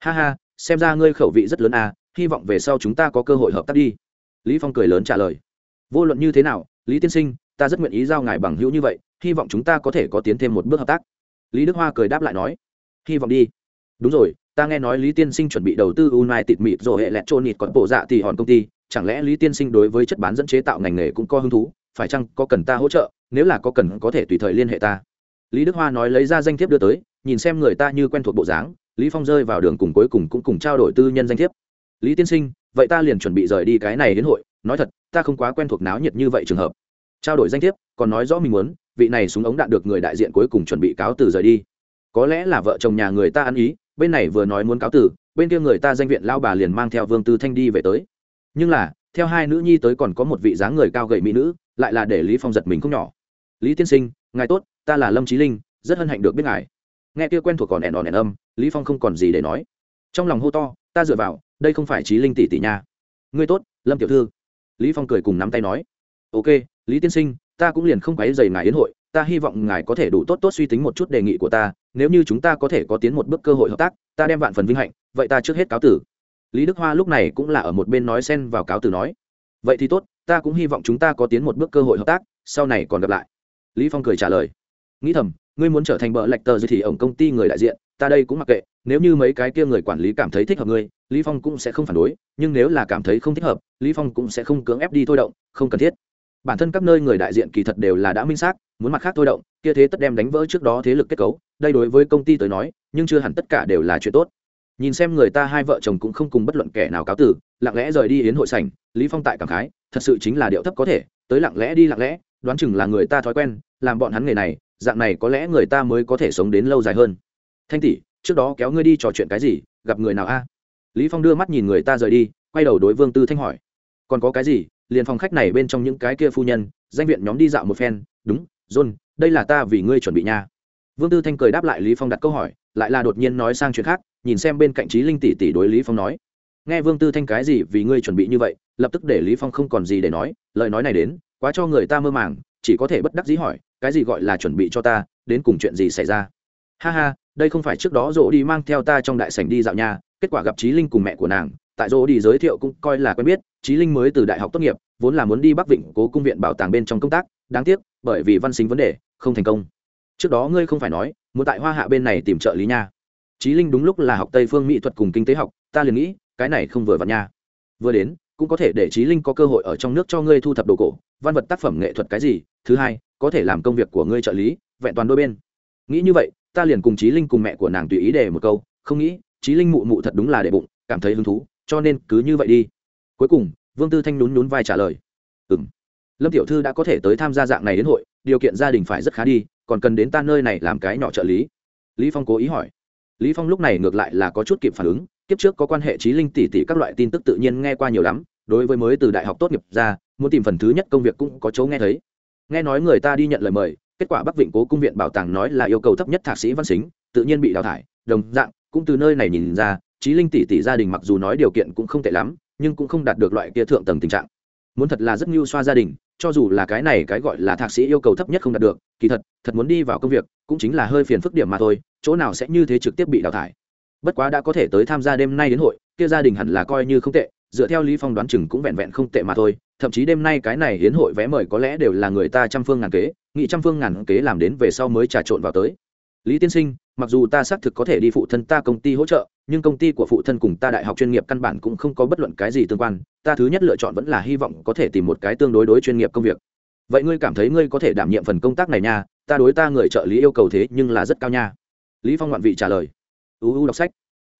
Ha ha, xem ra ngươi khẩu vị rất lớn à hy vọng về sau chúng ta có cơ hội hợp tác đi. Lý phong cười lớn trả lời. Vô luận như thế nào, lý tiên sinh, ta rất nguyện ý giao ngài bằng hữu như vậy, hy vọng chúng ta có thể có tiến thêm một bước hợp tác. Lý đức hoa cười đáp lại nói hy vọng đi. Đúng rồi, ta nghe nói lý tiên sinh chuẩn bị đầu tư unai tịt mịt rồi, hệ lẹt trôn nịt còn bộ dạ thì hòn công ty. Chẳng lẽ lý tiên sinh đối với chất bán dẫn chế tạo ngành nghề cũng có hứng thú? Phải chăng có cần ta hỗ trợ? Nếu là có cần có thể tùy thời liên hệ ta. Lý đức hoa nói lấy ra danh thiếp đưa tới, nhìn xem người ta như quen thuộc bộ dáng, lý phong rơi vào đường cùng cuối cùng cũng cùng trao đổi tư nhân danh thiếp. Lý tiên sinh, vậy ta liền chuẩn bị rời đi cái này đến hội. Nói thật, ta không quá quen thuộc náo nhiệt như vậy trường hợp. Trao đổi danh thiếp, còn nói rõ mình muốn, vị này súng ống đạn được người đại diện cuối cùng chuẩn bị cáo từ rời đi có lẽ là vợ chồng nhà người ta ăn ý, bên này vừa nói muốn cáo từ bên kia người ta danh viện lao bà liền mang theo vương tư thanh đi về tới. Nhưng là, theo hai nữ nhi tới còn có một vị dáng người cao gậy mỹ nữ, lại là để lý phong giật mình không nhỏ. Lý tiên sinh, ngài tốt, ta là lâm trí linh, rất hân hạnh được biết ngài. Nghe kia quen thuộc còn ẻn ỏn ẻn âm, lý phong không còn gì để nói. Trong lòng hô to, ta dựa vào, đây không phải trí linh tỷ tỷ nha. Ngươi tốt, lâm tiểu thư. Lý phong cười cùng nắm tay nói. Ok, lý tiên sinh, ta cũng liền không quấy dày ngài yến hội ta hy vọng ngài có thể đủ tốt tốt suy tính một chút đề nghị của ta, nếu như chúng ta có thể có tiến một bước cơ hội hợp tác, ta đem vạn phần vinh hạnh, vậy ta trước hết cáo tử. Lý đức hoa lúc này cũng là ở một bên nói xen vào cáo tử nói. Vậy thì tốt, ta cũng hy vọng chúng ta có tiến một bước cơ hội hợp tác, sau này còn gặp lại. Lý phong cười trả lời. Nghĩ thầm, ngươi muốn trở thành bợ lệch tờ gì thì ổng công ty người đại diện, ta đây cũng mặc kệ, nếu như mấy cái kia người quản lý cảm thấy thích hợp ngươi, lý phong cũng sẽ không phản đối, nhưng nếu là cảm thấy không thích hợp, lý phong cũng sẽ không cưỡng ép đi thôi động, không cần thiết bản thân các nơi người đại diện kỳ thật đều là đã minh xác, muốn mặt khác thôi động, kia thế tất đem đánh vỡ trước đó thế lực kết cấu, đây đối với công ty tới nói, nhưng chưa hẳn tất cả đều là chuyện tốt. Nhìn xem người ta hai vợ chồng cũng không cùng bất luận kẻ nào cáo tử lặng lẽ rời đi yến hội sảnh, lý phong tại cảm khái, thật sự chính là điệu thấp có thể, tới lặng lẽ đi lặng lẽ, đoán chừng là người ta thói quen, làm bọn hắn nghề này, dạng này có lẽ người ta mới có thể sống đến lâu dài hơn. Thanh tỷ, trước đó kéo ngươi đi trò chuyện cái gì, gặp người nào a? Lý phong đưa mắt nhìn người ta rời đi, quay đầu đối vương tư thanh hỏi. Còn có cái gì liền phòng khách này bên trong những cái kia phu nhân, danh viện nhóm đi dạo một phen, đúng, john, đây là ta vì ngươi chuẩn bị nha. Vương tư thanh cười đáp lại lý phong đặt câu hỏi, lại là đột nhiên nói sang chuyện khác, nhìn xem bên cạnh trí linh tỷ tỷ đối lý phong nói, nghe vương tư thanh cái gì vì ngươi chuẩn bị như vậy? Lập tức để lý phong không còn gì để nói, lời nói này đến, quá cho người ta mơ màng, chỉ có thể bất đắc dĩ hỏi, cái gì gọi là chuẩn bị cho ta? Đến cùng chuyện gì xảy ra? Ha ha, đây không phải trước đó rỗ đi mang theo ta trong đại sảnh đi dạo nhà, kết quả gặp trí linh cùng mẹ của nàng, tại rỗ đi giới thiệu cũng coi là quen biết trí linh mới từ đại học tốt nghiệp, vốn là muốn đi bắc vịnh cố cung viện bảo tàng bên trong công tác, đáng tiếc, bởi vì văn sinh vấn đề, không thành công. Trước đó ngươi không phải nói, muốn tại hoa hạ bên này tìm trợ lý nha. Trí linh đúng lúc là học tây phương mỹ thuật cùng kinh tế học, ta liền nghĩ, cái này không vừa vặn nha. Vừa đến, cũng có thể để trí linh có cơ hội ở trong nước cho ngươi thu thập đồ cổ, văn vật tác phẩm nghệ thuật cái gì, thứ hai, có thể làm công việc của ngươi trợ lý, vẹn toàn đôi bên. Nghĩ như vậy ta liền cùng trí linh cùng mẹ của nàng tùy ý để một câu, không nghĩ, trí linh mụ mụ thật đúng là để bụng, cảm thấy hứng thú, cho nên cứ như vậy đi. Cuối cùng, vương tư thanh nhún nhún vai trả lời. Ừ m lâm tiểu thư đã có thể tới tham gia dạng này đến hội, điều kiện gia đình phải rất khá đi, còn cần đến ta nơi này làm cái nhỏ trợ lý. Lý phong cố ý hỏi. Lý phong lúc này ngược lại là có chút kịp phản ứng, kiếp trước có quan hệ trí linh tỷ tỷ các loại tin tức tự nhiên nghe qua nhiều lắm, đối với mới từ đại học tốt nghiệp ra, muốn tìm phần thứ nhất công việc cũng có chỗ nghe thấy. Nghe nói người ta đi nhận lời mời kết quả bắc vịnh cố cung viện bảo tàng nói là yêu cầu thấp nhất thạc sĩ văn xính, tự nhiên bị đào thải, đồng dạng, cũng từ nơi này nhìn ra trí linh tỷ tỷ gia đình mặc dù nói điều kiện cũng không tệ lắm, nhưng cũng không đạt được loại kia thượng tầng tình trạng. Muốn thật là rất mưu xoa gia đình, cho dù là cái này cái gọi là thạc sĩ yêu cầu thấp nhất không đạt được, kỳ thật thật muốn đi vào công việc, cũng chính là hơi phiền phức điểm mà thôi, chỗ nào sẽ như thế trực tiếp bị đào thải. Bất quá đã có thể tới tham gia đêm nay đến hội, kia gia đình hẳn là coi như không tệ dựa theo lý phong đoán chừng cũng vẹn vẹn không tệ mà thôi, thậm chí đêm nay cái này hiến hội vé mời có lẽ đều là người ta trăm phương ngàn kế, nghị trăm phương ngàn kế làm đến về sau mới trà trộn vào tới. Lý tiên sinh, mặc dù ta xác thực có thể đi phụ thân ta công ty hỗ trợ, nhưng công ty của phụ thân cùng ta đại học chuyên nghiệp căn bản cũng không có bất luận cái gì tương quan, ta thứ nhất lựa chọn vẫn là hy vọng có thể tìm một cái tương đối đối chuyên nghiệp công việc. Vậy ngươi cảm thấy ngươi có thể đảm nhiệm phần công tác này nha, ta đối ta người trợ lý yêu cầu thế nhưng là rất cao nha. Lý phong ngoạn vị trả lời. Uu đọc sách.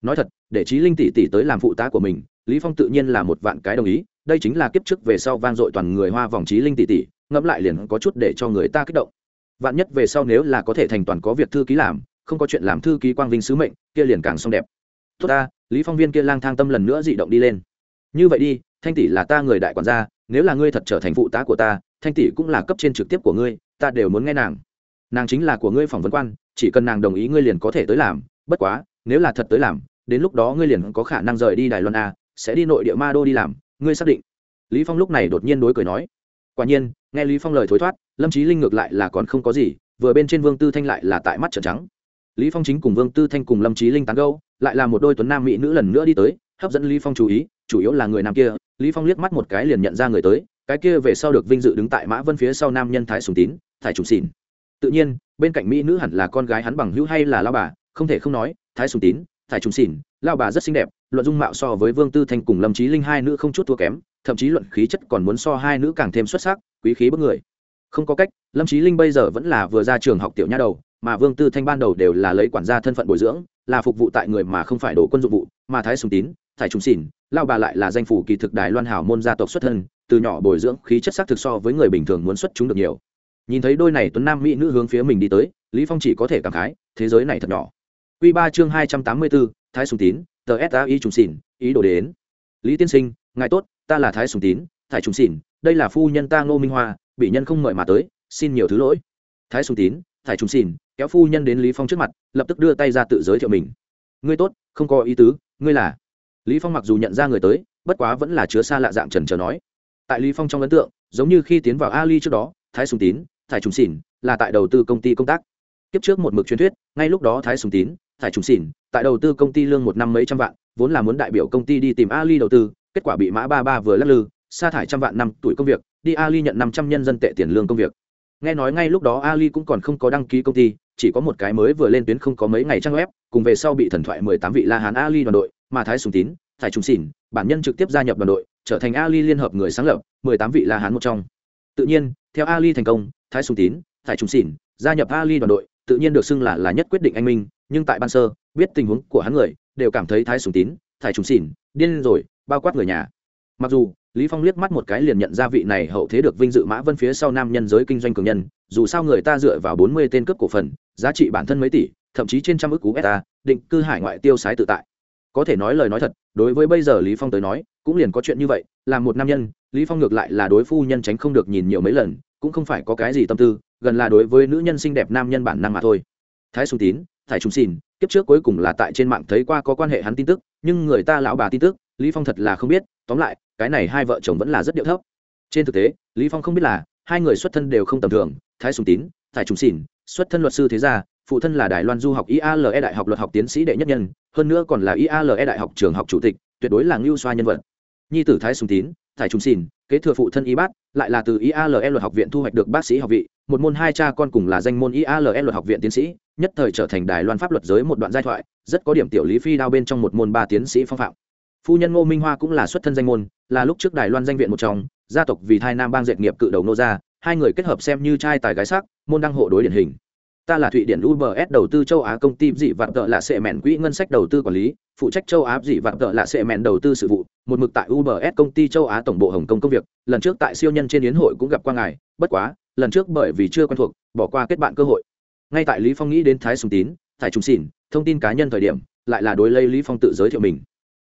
Nói thật, để trí linh tỷ tỷ tới làm phụ tá của mình lý phong tự nhiên là một vạn cái đồng ý, đây chính là kiếp trước về sau vang dội toàn người hoa vòng trí linh tỷ tỷ, ngẫm lại liền có chút để cho người ta kích động. Vạn nhất về sau nếu là có thể thành toàn có việc thư ký làm, không có chuyện làm thư ký quang vinh sứ mệnh, kia liền càng xong đẹp. Tốt ta, lý phong viên kia lang thang tâm lần nữa dị động đi lên. Như vậy đi, thanh tỷ là ta người đại quản gia, nếu là ngươi thật trở thành phụ tá của ta, thanh tỷ cũng là cấp trên trực tiếp của ngươi, ta đều muốn nghe nàng. Nàng chính là của ngươi phỏng vấn quan, chỉ cần nàng đồng ý ngươi liền có thể tới làm, bất quá, nếu là thật tới làm, đến lúc đó ngươi liền có khả năng rời đi đài loan a sẽ đi nội địa ma đô đi làm, ngươi xác định. Lý phong lúc này đột nhiên đối cười nói. Quả nhiên, nghe lý phong lời thối thoát, lâm trí linh ngược lại là còn không có gì, vừa bên trên vương tư thanh lại là tại mắt trợn trắng. Lý phong chính cùng vương tư thanh cùng lâm trí linh tán gẫu, lại là một đôi tuấn nam mỹ nữ lần nữa đi tới, hấp dẫn lý phong chú ý, chủ yếu là người nam kia. Lý phong liếc mắt một cái liền nhận ra người tới, cái kia về sau được vinh dự đứng tại mã vân phía sau nam nhân thái sùng tín, thái trùng xỉn tự nhiên, bên cạnh mỹ nữ hẳn là con gái hắn bằng hữu hay là lao bà, không thể không nói, thái sùng tín, thái trùng xỉn lao bà rất xinh đẹp luận dung mạo so với vương tư thanh cùng lâm trí linh hai nữ không chút thua kém, thậm chí luận khí chất còn muốn so hai nữ càng thêm xuất sắc, quý khí bức người. Không có cách, lâm trí linh bây giờ vẫn là vừa ra trường học tiểu nha đầu, mà vương tư thanh ban đầu đều là lấy quản gia thân phận bồi dưỡng, là phục vụ tại người mà không phải đổ quân dụng vụ, mà thái sùng tín thái trung xỉn lao bà lại là danh phủ kỳ thực đài loan hảo môn gia tộc xuất thân, từ nhỏ bồi dưỡng khí chất sắc thực so với người bình thường muốn xuất chúng được nhiều. Nhìn thấy đôi này tuấn nam mỹ nữ hướng phía mình đi tới, lý phong chỉ có thể cảm khái, thế giới này thật nhỏ. Quy ba chương hai trăm tám mươi bốn thái sùng tín tờ sai trùng xỉn, ý đồ đến. Lý tiên sinh, ngài tốt, ta là thái sùng tín thái trùng xỉn, đây là phu nhân ta ngô minh hoa, bị nhân không mời mà tới, xin nhiều thứ lỗi. Thái sùng tín thái trùng xỉn, kéo phu nhân đến lý phong trước mặt, lập tức đưa tay ra tự giới thiệu mình. Ngươi tốt, không có ý tứ, ngươi là. Lý phong mặc dù nhận ra người tới, bất quá vẫn là chứa xa lạ dạng trần trờ nói. Tại lý phong trong ấn tượng, giống như khi tiến vào ali trước đó, thái sùng tín thái trùng xỉn là tại đầu tư công ty công tác. Kiếp trước một mực truyền thuyết, ngay lúc đó thái sùng tín thái trùng xỉn tại đầu tư công ty lương một năm mấy trăm vạn, vốn là muốn đại biểu công ty đi tìm ali đầu tư, kết quả bị mã ba ba vừa lắc lư, sa thải trăm vạn năm tuổi công việc, đi ali nhận năm trăm nhân dân tệ tiền lương công việc. Nghe nói ngay lúc đó ali cũng còn không có đăng ký công ty, chỉ có một cái mới vừa lên tuyến không có mấy ngày trang web, cùng về sau bị thần thoại mười tám vị la hán ali đoàn đội mà thái sùng tín thái Trung xỉn bản nhân trực tiếp gia nhập đoàn đội, trở thành ali liên hợp người sáng lập, mười tám vị la hán một trong. Tự nhiên, theo ali thành công, thái sùng tín thái Trung xỉn gia nhập ali đoàn đội, tự nhiên được xưng là là nhất quyết định anh minh nhưng tại ban sơ, biết tình huống của hắn người, đều cảm thấy thái sùng tín, thái trùng xỉn, điên rồi, bao quát người nhà. Mặc dù, lý phong liếc mắt một cái liền nhận ra vị này hậu thế được vinh dự mã vân phía sau nam nhân giới kinh doanh cường nhân, dù sao người ta dựa vào bốn mươi tên cướp cổ phần, giá trị bản thân mấy tỷ, thậm chí trên trăm ức cú beta, định cư hải ngoại tiêu sái tự tại. Có thể nói lời nói thật, đối với bây giờ lý phong tới nói, cũng liền có chuyện như vậy, là một nam nhân, lý phong ngược lại là đối phu nhân tránh không được nhìn nhiều mấy lần, cũng không phải có cái gì tâm tư, gần là đối với nữ nhân xinh đẹp nam nhân bản năng mà thôi. Thái sùng tín thái trung xin kiếp trước cuối cùng là tại trên mạng thấy qua có quan hệ hắn tin tức, nhưng người ta lão bà tin tức, lý phong thật là không biết, tóm lại, cái này hai vợ chồng vẫn là rất điệu thấp. Trên thực tế, lý phong không biết là, hai người xuất thân đều không tầm thường, thái sùng tín thái trung xỉn, xuất thân luật sư thế gia, phụ thân là đài loan du học iale đại học luật học tiến sĩ đệ nhất nhân, hơn nữa còn là iale đại học trường học chủ tịch, tuyệt đối là ngưu xoa nhân vật. Nhi tử thái sùng tín thái trung xỉn, kế thừa phụ thân y bát, lại là từ iale luật học viện thu hoạch được bác sĩ học vị một môn hai cha con cùng là danh môn iale luật học viện tiến sĩ, nhất thời trở thành đài loan pháp luật giới một đoạn giai thoại, rất có điểm tiểu lý phi đao bên trong một môn ba tiến sĩ phong phạm. Phu nhân ngô minh hoa cũng là xuất thân danh môn, là lúc trước đài loan danh viện một trong, gia tộc vì thai nam bang dệt nghiệp cự đầu nô gia, hai người kết hợp xem như trai tài gái sắc, môn đăng hộ đối điển hình. Ta là thụy điển ubs đầu tư châu á công ty dị vạn tợ là sẽ mẹn quỹ ngân sách đầu tư quản lý, phụ trách châu á dị vạn tợ là sẽ mẹn đầu tư sự vụ, một mực tại ubs công ty châu á tổng bộ hồng kông công việc. Lần trước tại siêu nhân trên yến hội cũng gặp qua ngài, bất quá lần trước bởi vì chưa quen thuộc, bỏ qua kết bạn cơ hội. Ngay tại lý phong nghĩ đến thái sùng tín thải trung xỉn thông tin cá nhân thời điểm, lại là đối lây lý phong tự giới thiệu mình.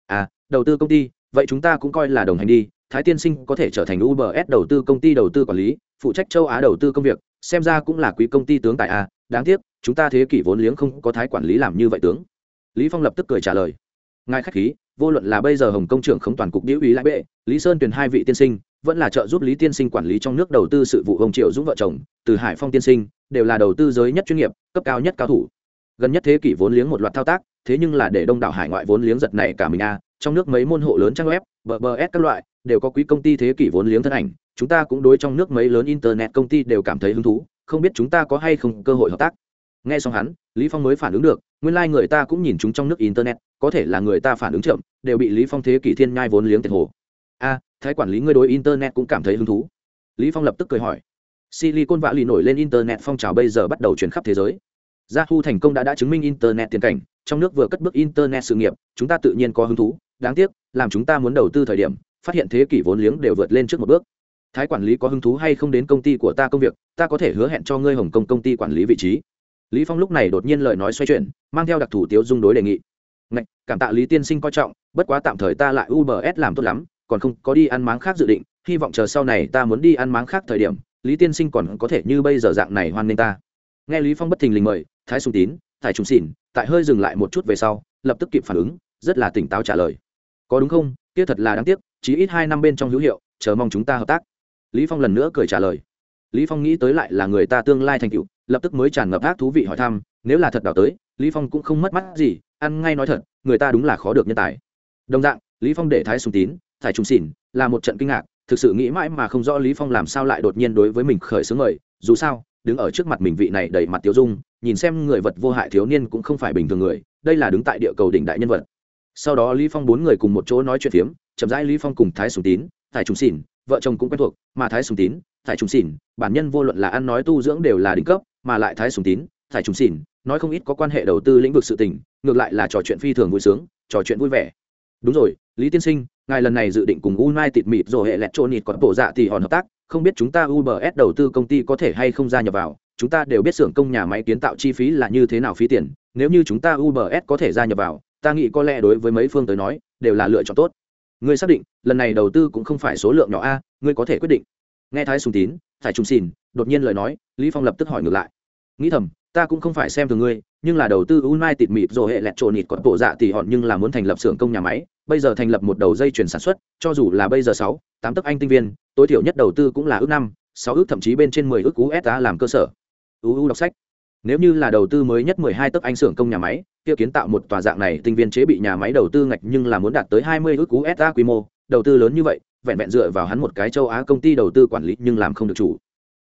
À đầu tư công ty, vậy chúng ta cũng coi là đồng hành đi, thái tiên sinh có thể trở thành ubs đầu tư công ty đầu tư quản lý, phụ trách châu á đầu tư công việc, xem ra cũng là quý công ty tướng tại a, đáng tiếc, chúng ta thế kỷ vốn liếng không có thái quản lý làm như vậy tướng. Lý phong lập tức cười trả lời. Ngài khách khí, vô luận là bây giờ hồng công trưởng không toàn cục điếu ý lại bệ, lý sơn tuyển hai vị tiên sinh vẫn là trợ giúp lý tiên sinh quản lý trong nước đầu tư sự vụ ông triệu dũng vợ chồng, từ hải phong tiên sinh, đều là đầu tư giới nhất chuyên nghiệp, cấp cao nhất cao thủ. Gần nhất thế kỷ vốn liếng một loạt thao tác, thế nhưng là để đông đảo hải ngoại vốn liếng giật này cả mình a, trong nước mấy môn hộ lớn trang web, bbs các loại, đều có quý công ty thế kỷ vốn liếng thân ảnh, chúng ta cũng đối trong nước mấy lớn internet công ty đều cảm thấy hứng thú, không biết chúng ta có hay không cơ hội hợp tác. Nghe xong hắn, lý phong mới phản ứng được, nguyên lai like người ta cũng nhìn chúng trong nước internet, có thể là người ta phản ứng chậm, đều bị lý phong thế kỷ thiên nhai vốn liếng tiền hồ thái quản lý ngươi đối internet cũng cảm thấy hứng thú. Lý phong lập tức cười hỏi silicon lì nổi lên internet phong trào bây giờ bắt đầu truyền khắp thế giới. Yahoo thành công đã đã chứng minh internet tiền cảnh trong nước vừa cất bước internet sự nghiệp chúng ta tự nhiên có hứng thú. Đáng tiếc làm chúng ta muốn đầu tư thời điểm phát hiện thế kỷ vốn liếng đều vượt lên trước một bước. Thái quản lý có hứng thú hay không đến công ty của ta công việc ta có thể hứa hẹn cho ngươi hồng kông công ty quản lý vị trí. Lý phong lúc này đột nhiên lời nói xoay chuyển mang theo đặc thủ tiếu dung đối đề nghị. Ngạch, cảm tạ lý tiên sinh coi trọng bất quá tạm thời ta lại ubs làm tốt lắm còn không có đi ăn máng khác dự định, hy vọng chờ sau này ta muốn đi ăn máng khác thời điểm, lý tiên sinh còn có thể như bây giờ dạng này hoan nghênh ta. Nghe lý phong bất thình lình mời, thái sùng tín, thái trung xỉn tại hơi dừng lại một chút về sau, lập tức kịp phản ứng, rất là tỉnh táo trả lời. Có đúng không? Kia thật là đáng tiếc chỉ ít hai năm bên trong hữu hiệu, chờ mong chúng ta hợp tác. Lý phong lần nữa cười trả lời. Lý phong nghĩ tới lại là người ta tương lai thành tựu, lập tức mới tràn ngập ác thú vị hỏi thăm, nếu là thật đào tới, lý phong cũng không mất mắt gì, ăn ngay nói thật, người ta đúng là khó được nhân tài. Đồng dạng, lý phong để thái sùng tín Thải trung xỉn, là một trận kinh ngạc, thực sự nghĩ mãi mà không rõ lý phong làm sao lại đột nhiên đối với mình khởi xướng mời dù sao, đứng ở trước mặt mình vị này đầy mặt tiêu dung, nhìn xem người vật vô hại thiếu niên cũng không phải bình thường người, đây là đứng tại địa cầu đỉnh đại nhân vật. Sau đó lý phong bốn người cùng một chỗ nói chuyện phiếm, chậm rãi lý phong cùng thái sùng tín thái trung xỉn, vợ chồng cũng quen thuộc, mà thái sùng tín thái trung xỉn, bản nhân vô luận là ăn nói tu dưỡng đều là đỉnh cấp, mà lại thái sùng tín thái trung xỉn, nói không ít có quan hệ đầu tư lĩnh vực sự tình, ngược lại là trò chuyện phi thường vui sướng, trò chuyện vui vẻ. Đúng rồi, lý tiên sinh ngài lần này dự định cùng United mịt rồi hệ lẹt trộn nịt còn bộ dạ thì hòn hợp tác, không biết chúng ta UBS đầu tư công ty có thể hay không gia nhập vào. Chúng ta đều biết xưởng công nhà máy kiến tạo chi phí là như thế nào phí tiền. Nếu như chúng ta UBS có thể gia nhập vào, ta nghĩ có lẽ đối với mấy phương tới nói, đều là lựa chọn tốt. Ngươi xác định, lần này đầu tư cũng không phải số lượng nhỏ a, ngươi có thể quyết định. Nghe thái sùng tín, thái trung xìn đột nhiên lời nói, lý phong lập tức hỏi ngược lại. Nghĩ thầm, ta cũng không phải xem thường ngươi, nhưng là đầu tư United mịt rồi hệ lẹt trộn nịt còn bộ dạ thì hòn nhưng là muốn thành lập xưởng công nhà máy bây giờ thành lập một đầu dây chuyển sản xuất, cho dù là bây giờ sáu, tám tấc anh tinh viên, tối thiểu nhất đầu tư cũng là ước năm, sáu ước thậm chí bên trên mười ước usd làm cơ sở. Uu đọc sách. Nếu như là đầu tư mới nhất mười hai tấc anh xưởng công nhà máy, kia kiến tạo một tòa dạng này tinh viên chế bị nhà máy đầu tư ngạch nhưng là muốn đạt tới hai mươi ước usd quy mô, đầu tư lớn như vậy, vẹn vẹn dựa vào hắn một cái châu á công ty đầu tư quản lý nhưng làm không được chủ.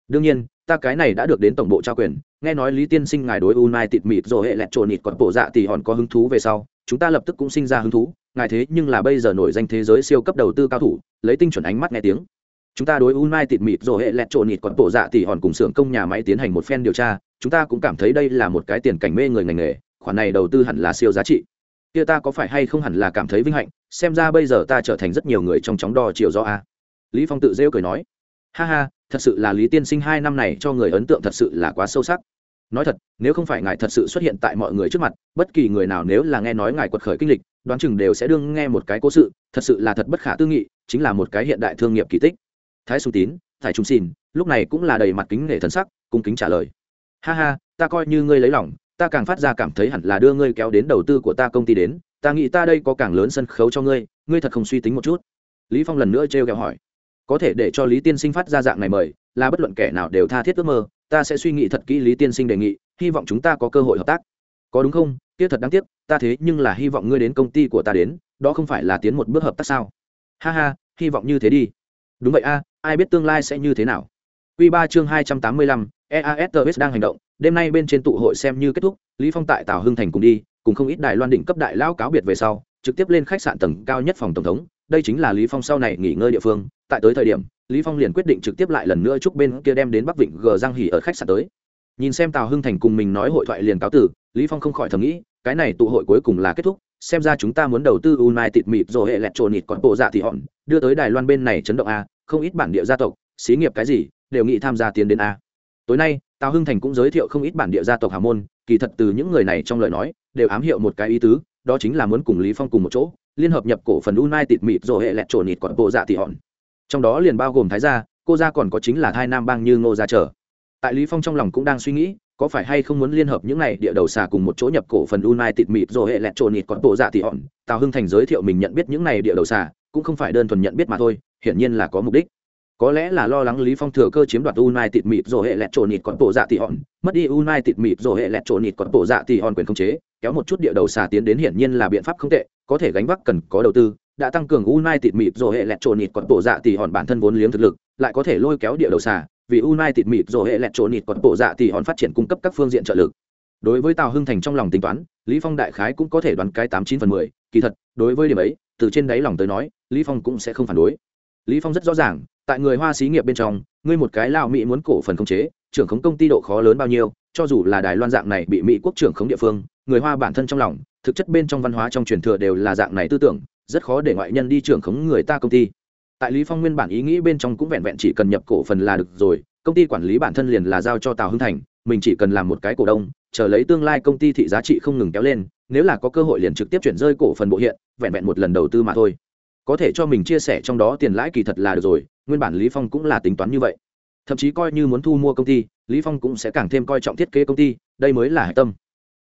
Đương nhiên, ta cái này đã được đến tổng bộ trao quyền, nghe nói lý tiên sinh ngài đối united mịt rồi hệ lẹt trộn nịt còn bộ dạ thì hòn có hứng thú về sau, chúng ta lập tức cũng sinh ra hứng thú ngài thế nhưng là bây giờ nổi danh thế giới siêu cấp đầu tư cao thủ, lấy tinh chuẩn ánh mắt nghe tiếng. Chúng ta đối united mịt rồi hệ lẹt trộn nịt còn bộ dạ thì hòn cùng xưởng công nhà máy tiến hành một phen điều tra, chúng ta cũng cảm thấy đây là một cái tiền cảnh mê người ngành nghề, khoản này đầu tư hẳn là siêu giá trị. Kia ta có phải hay không hẳn là cảm thấy vinh hạnh, xem ra bây giờ ta trở thành rất nhiều người trong chóng đo chiều do a. Lý phong tự rêu cười nói, ha ha, thật sự là lý tiên sinh hai năm này cho người ấn tượng thật sự là quá sâu sắc nói thật, nếu không phải ngài thật sự xuất hiện tại mọi người trước mặt, bất kỳ người nào nếu là nghe nói ngài quật khởi kinh lịch, đoán chừng đều sẽ đương nghe một cái cố sự, thật sự là thật bất khả tư nghị, chính là một cái hiện đại thương nghiệp kỳ tích. Thái Sùng tín, thái trung xin lúc này cũng là đầy mặt kính nể thần sắc, cung kính trả lời. Ha ha, ta coi như ngươi lấy lòng, ta càng phát ra cảm thấy hẳn là đưa ngươi kéo đến đầu tư của ta công ty đến, ta nghĩ ta đây có càng lớn sân khấu cho ngươi ngươi thật không suy tính một chút. Lý phong lần nữa trêu ghẹo hỏi. Có thể để cho lý tiên sinh phát ra dạng này mời, là bất luận kẻ nào đều tha thiết ước mơ ta sẽ suy nghĩ thật kỹ lý tiên sinh đề nghị, hy vọng chúng ta có cơ hội hợp tác. Có đúng không? Tiếc thật đáng tiếc, ta thế nhưng là hy vọng ngươi đến công ty của ta đến, đó không phải là tiến một bước hợp tác sao? Ha ha, hy vọng như thế đi. Đúng vậy a, ai biết tương lai sẽ như thế nào? Q ba chương hai trăm tám mươi lăm eas đang hành động, đêm nay bên trên tụ hội xem như kết thúc, lý phong tại tào hưng thành cùng đi, cùng không ít đài loan đỉnh cấp đại lão cáo biệt về sau, trực tiếp lên khách sạn tầng cao nhất phòng tổng thống, đây chính là lý phong sau này nghỉ ngơi địa phương, tại tới thời điểm lý phong liền quyết định trực tiếp lại lần nữa chúc bên kia đem đến bắc vịnh gờ giang hỉ ở khách sạn tới. Nhìn xem tào hưng thành cùng mình nói hội thoại liền cáo tử lý phong không khỏi thầm nghĩ, cái này tụ hội cuối cùng là kết thúc, xem ra chúng ta muốn đầu tư united mịt rồi hệ lẹt trồn nịt còn bộ dạ thì hòn, đưa tới đài loan bên này chấn động a, không ít bản địa gia tộc, xí nghiệp cái gì, đều nghĩ tham gia tiến đến a. Tối nay, tào hưng thành cũng giới thiệu không ít bản địa gia tộc hào môn, kỳ thật từ những người này trong lời nói, đều ám hiệu một cái ý tứ, đó chính là muốn cùng lý phong cùng một chỗ, liên hợp nhập cổ phần united mịt rồi hệ lẹt trồn nịt còn bộ dạ thì hòn trong đó liền bao gồm thái gia, cô gia còn có chính là thai nam bang như ngô gia trở. Tại lý phong trong lòng cũng đang suy nghĩ, có phải hay không muốn liên hợp những này địa đầu xà cùng một chỗ nhập cổ phần United mịt rồi hệ lẹt trộn nịt còn bộ dạ thì hòn. Tào Hưng Thành giới thiệu mình nhận biết những này địa đầu xà, cũng không phải đơn thuần nhận biết mà thôi, hiển nhiên là có mục đích. Có lẽ là lo lắng Lý Phong thừa cơ chiếm đoạt United mịt rồi hệ lẹt trộn nịt còn bộ dạ thì hòn. Mất đi United mịt rồi hệ lẹt trộn nịt còn bộ dạ thì hòn quyền khống chế, kéo một chút địa đầu xà tiến đến hiển nhiên là biện pháp không tệ, có thể gánh vác cần có đầu tư đã tăng cường United mịt rồi hệ lẹt trộn nịt còn bộ dạ tỷ hòn bản thân vốn liếng thực lực, lại có thể lôi kéo địa đầu xà, vì United mịt rồi hệ lẹt trộn nịt còn bộ dạ tỷ hòn phát triển cung cấp các phương diện trợ lực. Đối với Tào Hưng Thành trong lòng tính toán, Lý Phong đại khái cũng có thể đoán cái tám chín phần mười. kỳ thật, đối với điểm ấy, từ trên đáy lòng tới nói, Lý Phong cũng sẽ không phản đối. Lý Phong rất rõ ràng, tại người Hoa xí nghiệp bên trong, ngươi một cái lão Mỹ muốn cổ phần khống chế, trưởng khống công ty độ khó lớn bao nhiêu, cho dù là Đài Loan dạng này bị Mỹ quốc trưởng khống địa phương, người Hoa bản thân trong lòng, thực chất bên trong văn hóa trong truyền thừa đều là dạng này tư tưởng, rất khó để ngoại nhân đi trưởng khống người ta công ty. Tại lý phong nguyên bản ý nghĩ bên trong cũng vẹn vẹn chỉ cần nhập cổ phần là được rồi, công ty quản lý bản thân liền là giao cho tào hưng thành, mình chỉ cần làm một cái cổ đông, chờ lấy tương lai công ty thị giá trị không ngừng kéo lên, nếu là có cơ hội liền trực tiếp chuyển rơi cổ phần bộ hiện, vẹn vẹn một lần đầu tư mà thôi. Có thể cho mình chia sẻ trong đó tiền lãi kỳ thật là được rồi, nguyên bản lý phong cũng là tính toán như vậy. Thậm chí coi như muốn thu mua công ty, lý phong cũng sẽ càng thêm coi trọng thiết kế công ty, đây mới là hệ tâm.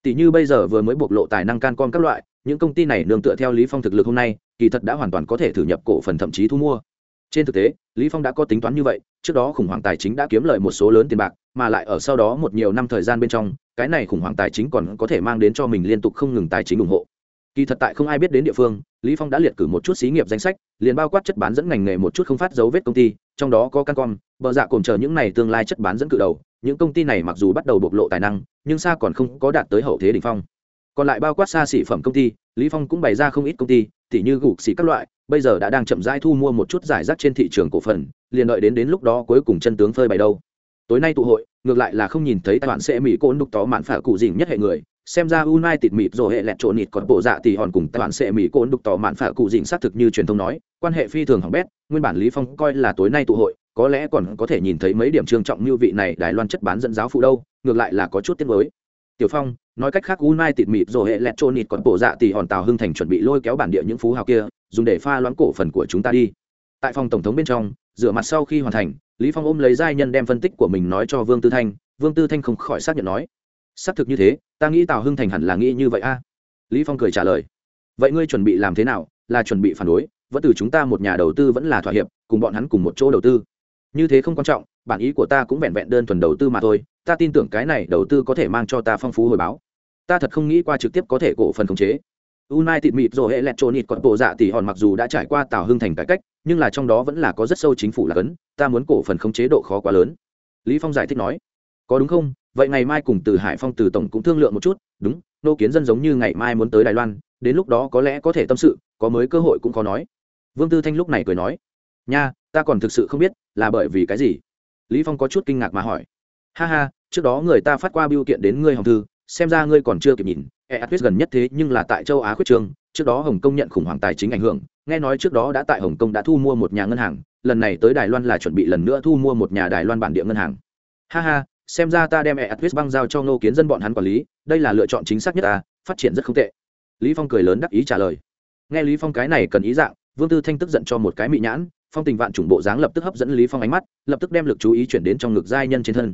Tỷ như bây giờ vừa mới bộc lộ tài năng can con các loại những công ty này nương tựa theo lý phong thực lực hôm nay, kỳ thật đã hoàn toàn có thể thử nhập cổ phần thậm chí thu mua. Trên thực tế, lý phong đã có tính toán như vậy, trước đó khủng hoảng tài chính đã kiếm lợi một số lớn tiền bạc, mà lại ở sau đó một nhiều năm thời gian bên trong, cái này khủng hoảng tài chính còn có thể mang đến cho mình liên tục không ngừng tài chính ủng hộ. Kỳ thật tại không ai biết đến địa phương, lý phong đã liệt cử một chút xí nghiệp danh sách, liền bao quát chất bán dẫn ngành nghề một chút không phát dấu vết công ty, trong đó có cancom, bờ dạ cồn chờ những này tương lai chất bán dẫn cự đầu, những công ty này mặc dù bắt đầu bộc lộ tài năng, nhưng xa còn không có đạt tới hậu thế đỉnh phong còn lại bao quát xa xỉ phẩm công ty, lý phong cũng bày ra không ít công ty, tỉ như gục xỉ các loại, bây giờ đã đang chậm rãi thu mua một chút giải rác trên thị trường cổ phần, liền đợi đến đến lúc đó cuối cùng chân tướng phơi bày đâu. Tối nay tụ hội, ngược lại là không nhìn thấy tài bạn sẽ mỹ côn đục tó mạn phả cụ dình nhất hệ người, xem ra Unai tịt mịt rồi hệ lẹt trộn nịt còn bộ dạ thì hòn cùng tài bạn sẽ mỹ côn đục tỏ mạn phả cụ dình xác thực như truyền thông nói, quan hệ phi thường hỏng bét, nguyên bản lý phong coi là tối nay tụ hội, có lẽ còn có thể nhìn thấy mấy điểm trương trọng như vị này đài loan chất bán dẫn giáo phụ đâu, ngược lại là có chút tiếc mới tiểu phong, nói cách khác, united mịt rồi hệ lẹt trôn nịt còn bộ dạ thì hòn tàu hưng thành chuẩn bị lôi kéo bản địa những phú hào kia, dùng để pha loãng cổ phần của chúng ta đi. Tại phòng tổng thống bên trong, rửa mặt sau khi hoàn thành, lý phong ôm lấy giai nhân đem phân tích của mình nói cho vương tư thanh, vương tư thanh không khỏi xác nhận nói, xác thực như thế, ta nghĩ tào hưng thành hẳn là nghĩ như vậy a. Lý phong cười trả lời, vậy ngươi chuẩn bị làm thế nào? Là chuẩn bị phản đối, vẫn từ chúng ta một nhà đầu tư vẫn là thỏa hiệp, cùng bọn hắn cùng một chỗ đầu tư. Như thế không quan trọng, bản ý của ta cũng vẹn vẹn đơn thuần đầu tư mà thôi ta tin tưởng cái này đầu tư có thể mang cho ta phong phú hồi báo ta thật không nghĩ qua trực tiếp có thể cổ phần khống chế United mịt rồi hệ Electronic còn bộ dạ tỷ hòn mặc dù đã trải qua tào hưng thành cải cách, nhưng là trong đó vẫn là có rất sâu chính phủ là cấn, ta muốn cổ phần khống chế độ khó quá lớn. Lý Phong giải thích nói, có đúng không? Vậy ngày mai cùng từ Hải Phong từ tổng cũng thương lượng một chút, đúng, nô kiến dân giống như ngày mai muốn tới Đài Loan, đến lúc đó có lẽ có thể tâm sự, có mới cơ hội cũng có nói. Vương Tư Thanh lúc này cười nói, nha, ta còn thực sự không biết, là bởi vì cái gì? Lý Phong có chút kinh ngạc mà hỏi, ha ha, trước đó người ta phát qua biêu kiện đến ngươi hồng thư, xem ra ngươi còn chưa kịp nhìn. Eatwis gần nhất thế nhưng là tại châu á khuyết trường trước đó hồng kông nhận khủng hoảng tài chính ảnh hưởng nghe nói trước đó đã tại hồng kông đã thu mua một nhà ngân hàng lần này tới đài loan là chuẩn bị lần nữa thu mua một nhà đài loan bản địa ngân hàng. Ha ha xem ra ta đem eatwis băng giao cho ngô kiến dân bọn hắn quản lý đây là lựa chọn chính xác nhất ta phát triển rất không tệ. Lý phong cười lớn đắc ý trả lời. Nghe lý phong cái này cần ý dạng vương tư thanh tức giận cho một cái mị nhãn phong tình vạn chủng bộ dáng lập tức hấp dẫn lý phong ánh mắt lập tức đem lực chú ý chuyển đến trong ngực giai nhân trên thân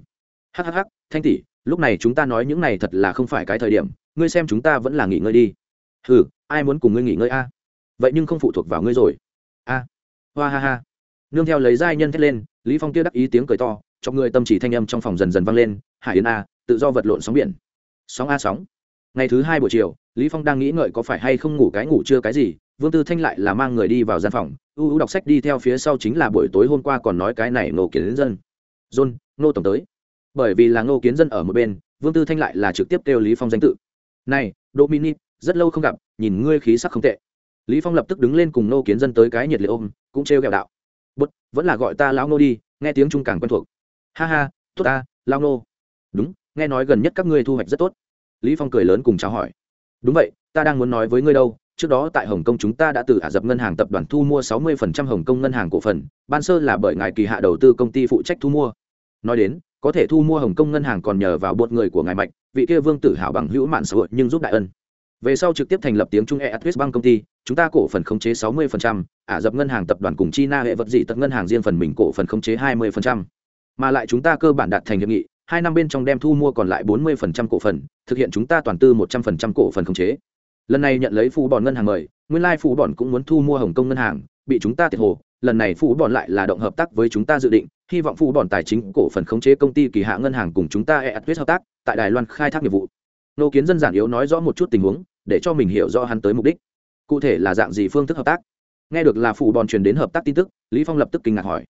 hhh thanh tỷ, lúc này chúng ta nói những này thật là không phải cái thời điểm, ngươi xem chúng ta vẫn là nghỉ ngơi đi. Ừ ai muốn cùng ngươi nghỉ ngơi a? Vậy nhưng không phụ thuộc vào ngươi rồi. A, hoa ha ha. Nương theo lấy giai nhân thét lên, lý phong kia đắc ý tiếng cười to cho người tâm chỉ thanh âm trong phòng dần dần vang lên, hải yến a, tự do vật lộn sóng biển. Sóng a sóng. Ngày thứ hai buổi chiều, lý phong đang nghĩ ngợi có phải hay không ngủ cái ngủ chưa cái gì, vương tư thanh lại là mang người đi vào gian phòng, u u đọc sách đi theo phía sau chính là buổi tối hôm qua còn nói cái này nổ kiến dân. John nô tổng tới bởi vì là ngô kiến dân ở một bên, vương tư thanh lại là trực tiếp kêu lý phong danh tự. Này, dominic, rất lâu không gặp, nhìn ngươi khí sắc không tệ. Lý phong lập tức đứng lên cùng ngô kiến dân tới cái nhiệt liệt ôm, cũng trêu ghẹo đạo. Bút vẫn là gọi ta lão ngô đi, nghe tiếng trung càng quen thuộc. Ha ha, tốt ta, lão ngô. Đúng, nghe nói gần nhất các ngươi thu hoạch rất tốt. Lý phong cười lớn cùng chào hỏi. Đúng vậy, ta đang muốn nói với ngươi đâu, trước đó tại hồng kông chúng ta đã từ ả dập ngân hàng tập đoàn thu mua 60% hồng kông ngân hàng cổ phần, ban sơ là bởi ngài kỳ hạ đầu tư công ty phụ trách thu mua. Nói đến có thể thu mua hồng kông ngân hàng còn nhờ vào bột người của ngài mạch vị kia vương tử hảo bằng hữu mạn xã hội nhưng giúp đại ân về sau trực tiếp thành lập tiếng trung e atwis bank công ty chúng ta cổ phần khống chế 60%, ả dập ngân hàng tập đoàn cùng china hệ vật dị tật ngân hàng riêng phần mình cổ phần khống chế 20%. mà lại chúng ta cơ bản đạt thành hiệp nghị hai năm bên trong đem thu mua còn lại 40% cổ phần thực hiện chúng ta toàn tư 100% cổ phần khống chế lần này nhận lấy phù bòn ngân hàng mời nguyên lai phù bòn cũng muốn thu mua hồng kông ngân hàng bị chúng ta tiệt hồ lần này phù bòn lại là động hợp tác với chúng ta dự định hy vọng phụ bọn tài chính cổ phần khống chế công ty kỳ hạ ngân hàng cùng chúng ta e tuyết hợp tác tại đài loan khai thác nghiệp vụ. Nô kiến dân giản yếu nói rõ một chút tình huống để cho mình hiểu rõ hắn tới mục đích. Cụ thể là dạng gì phương thức hợp tác? Nghe được là phụ bọn truyền đến hợp tác tin tức lý phong lập tức kinh ngạc hỏi.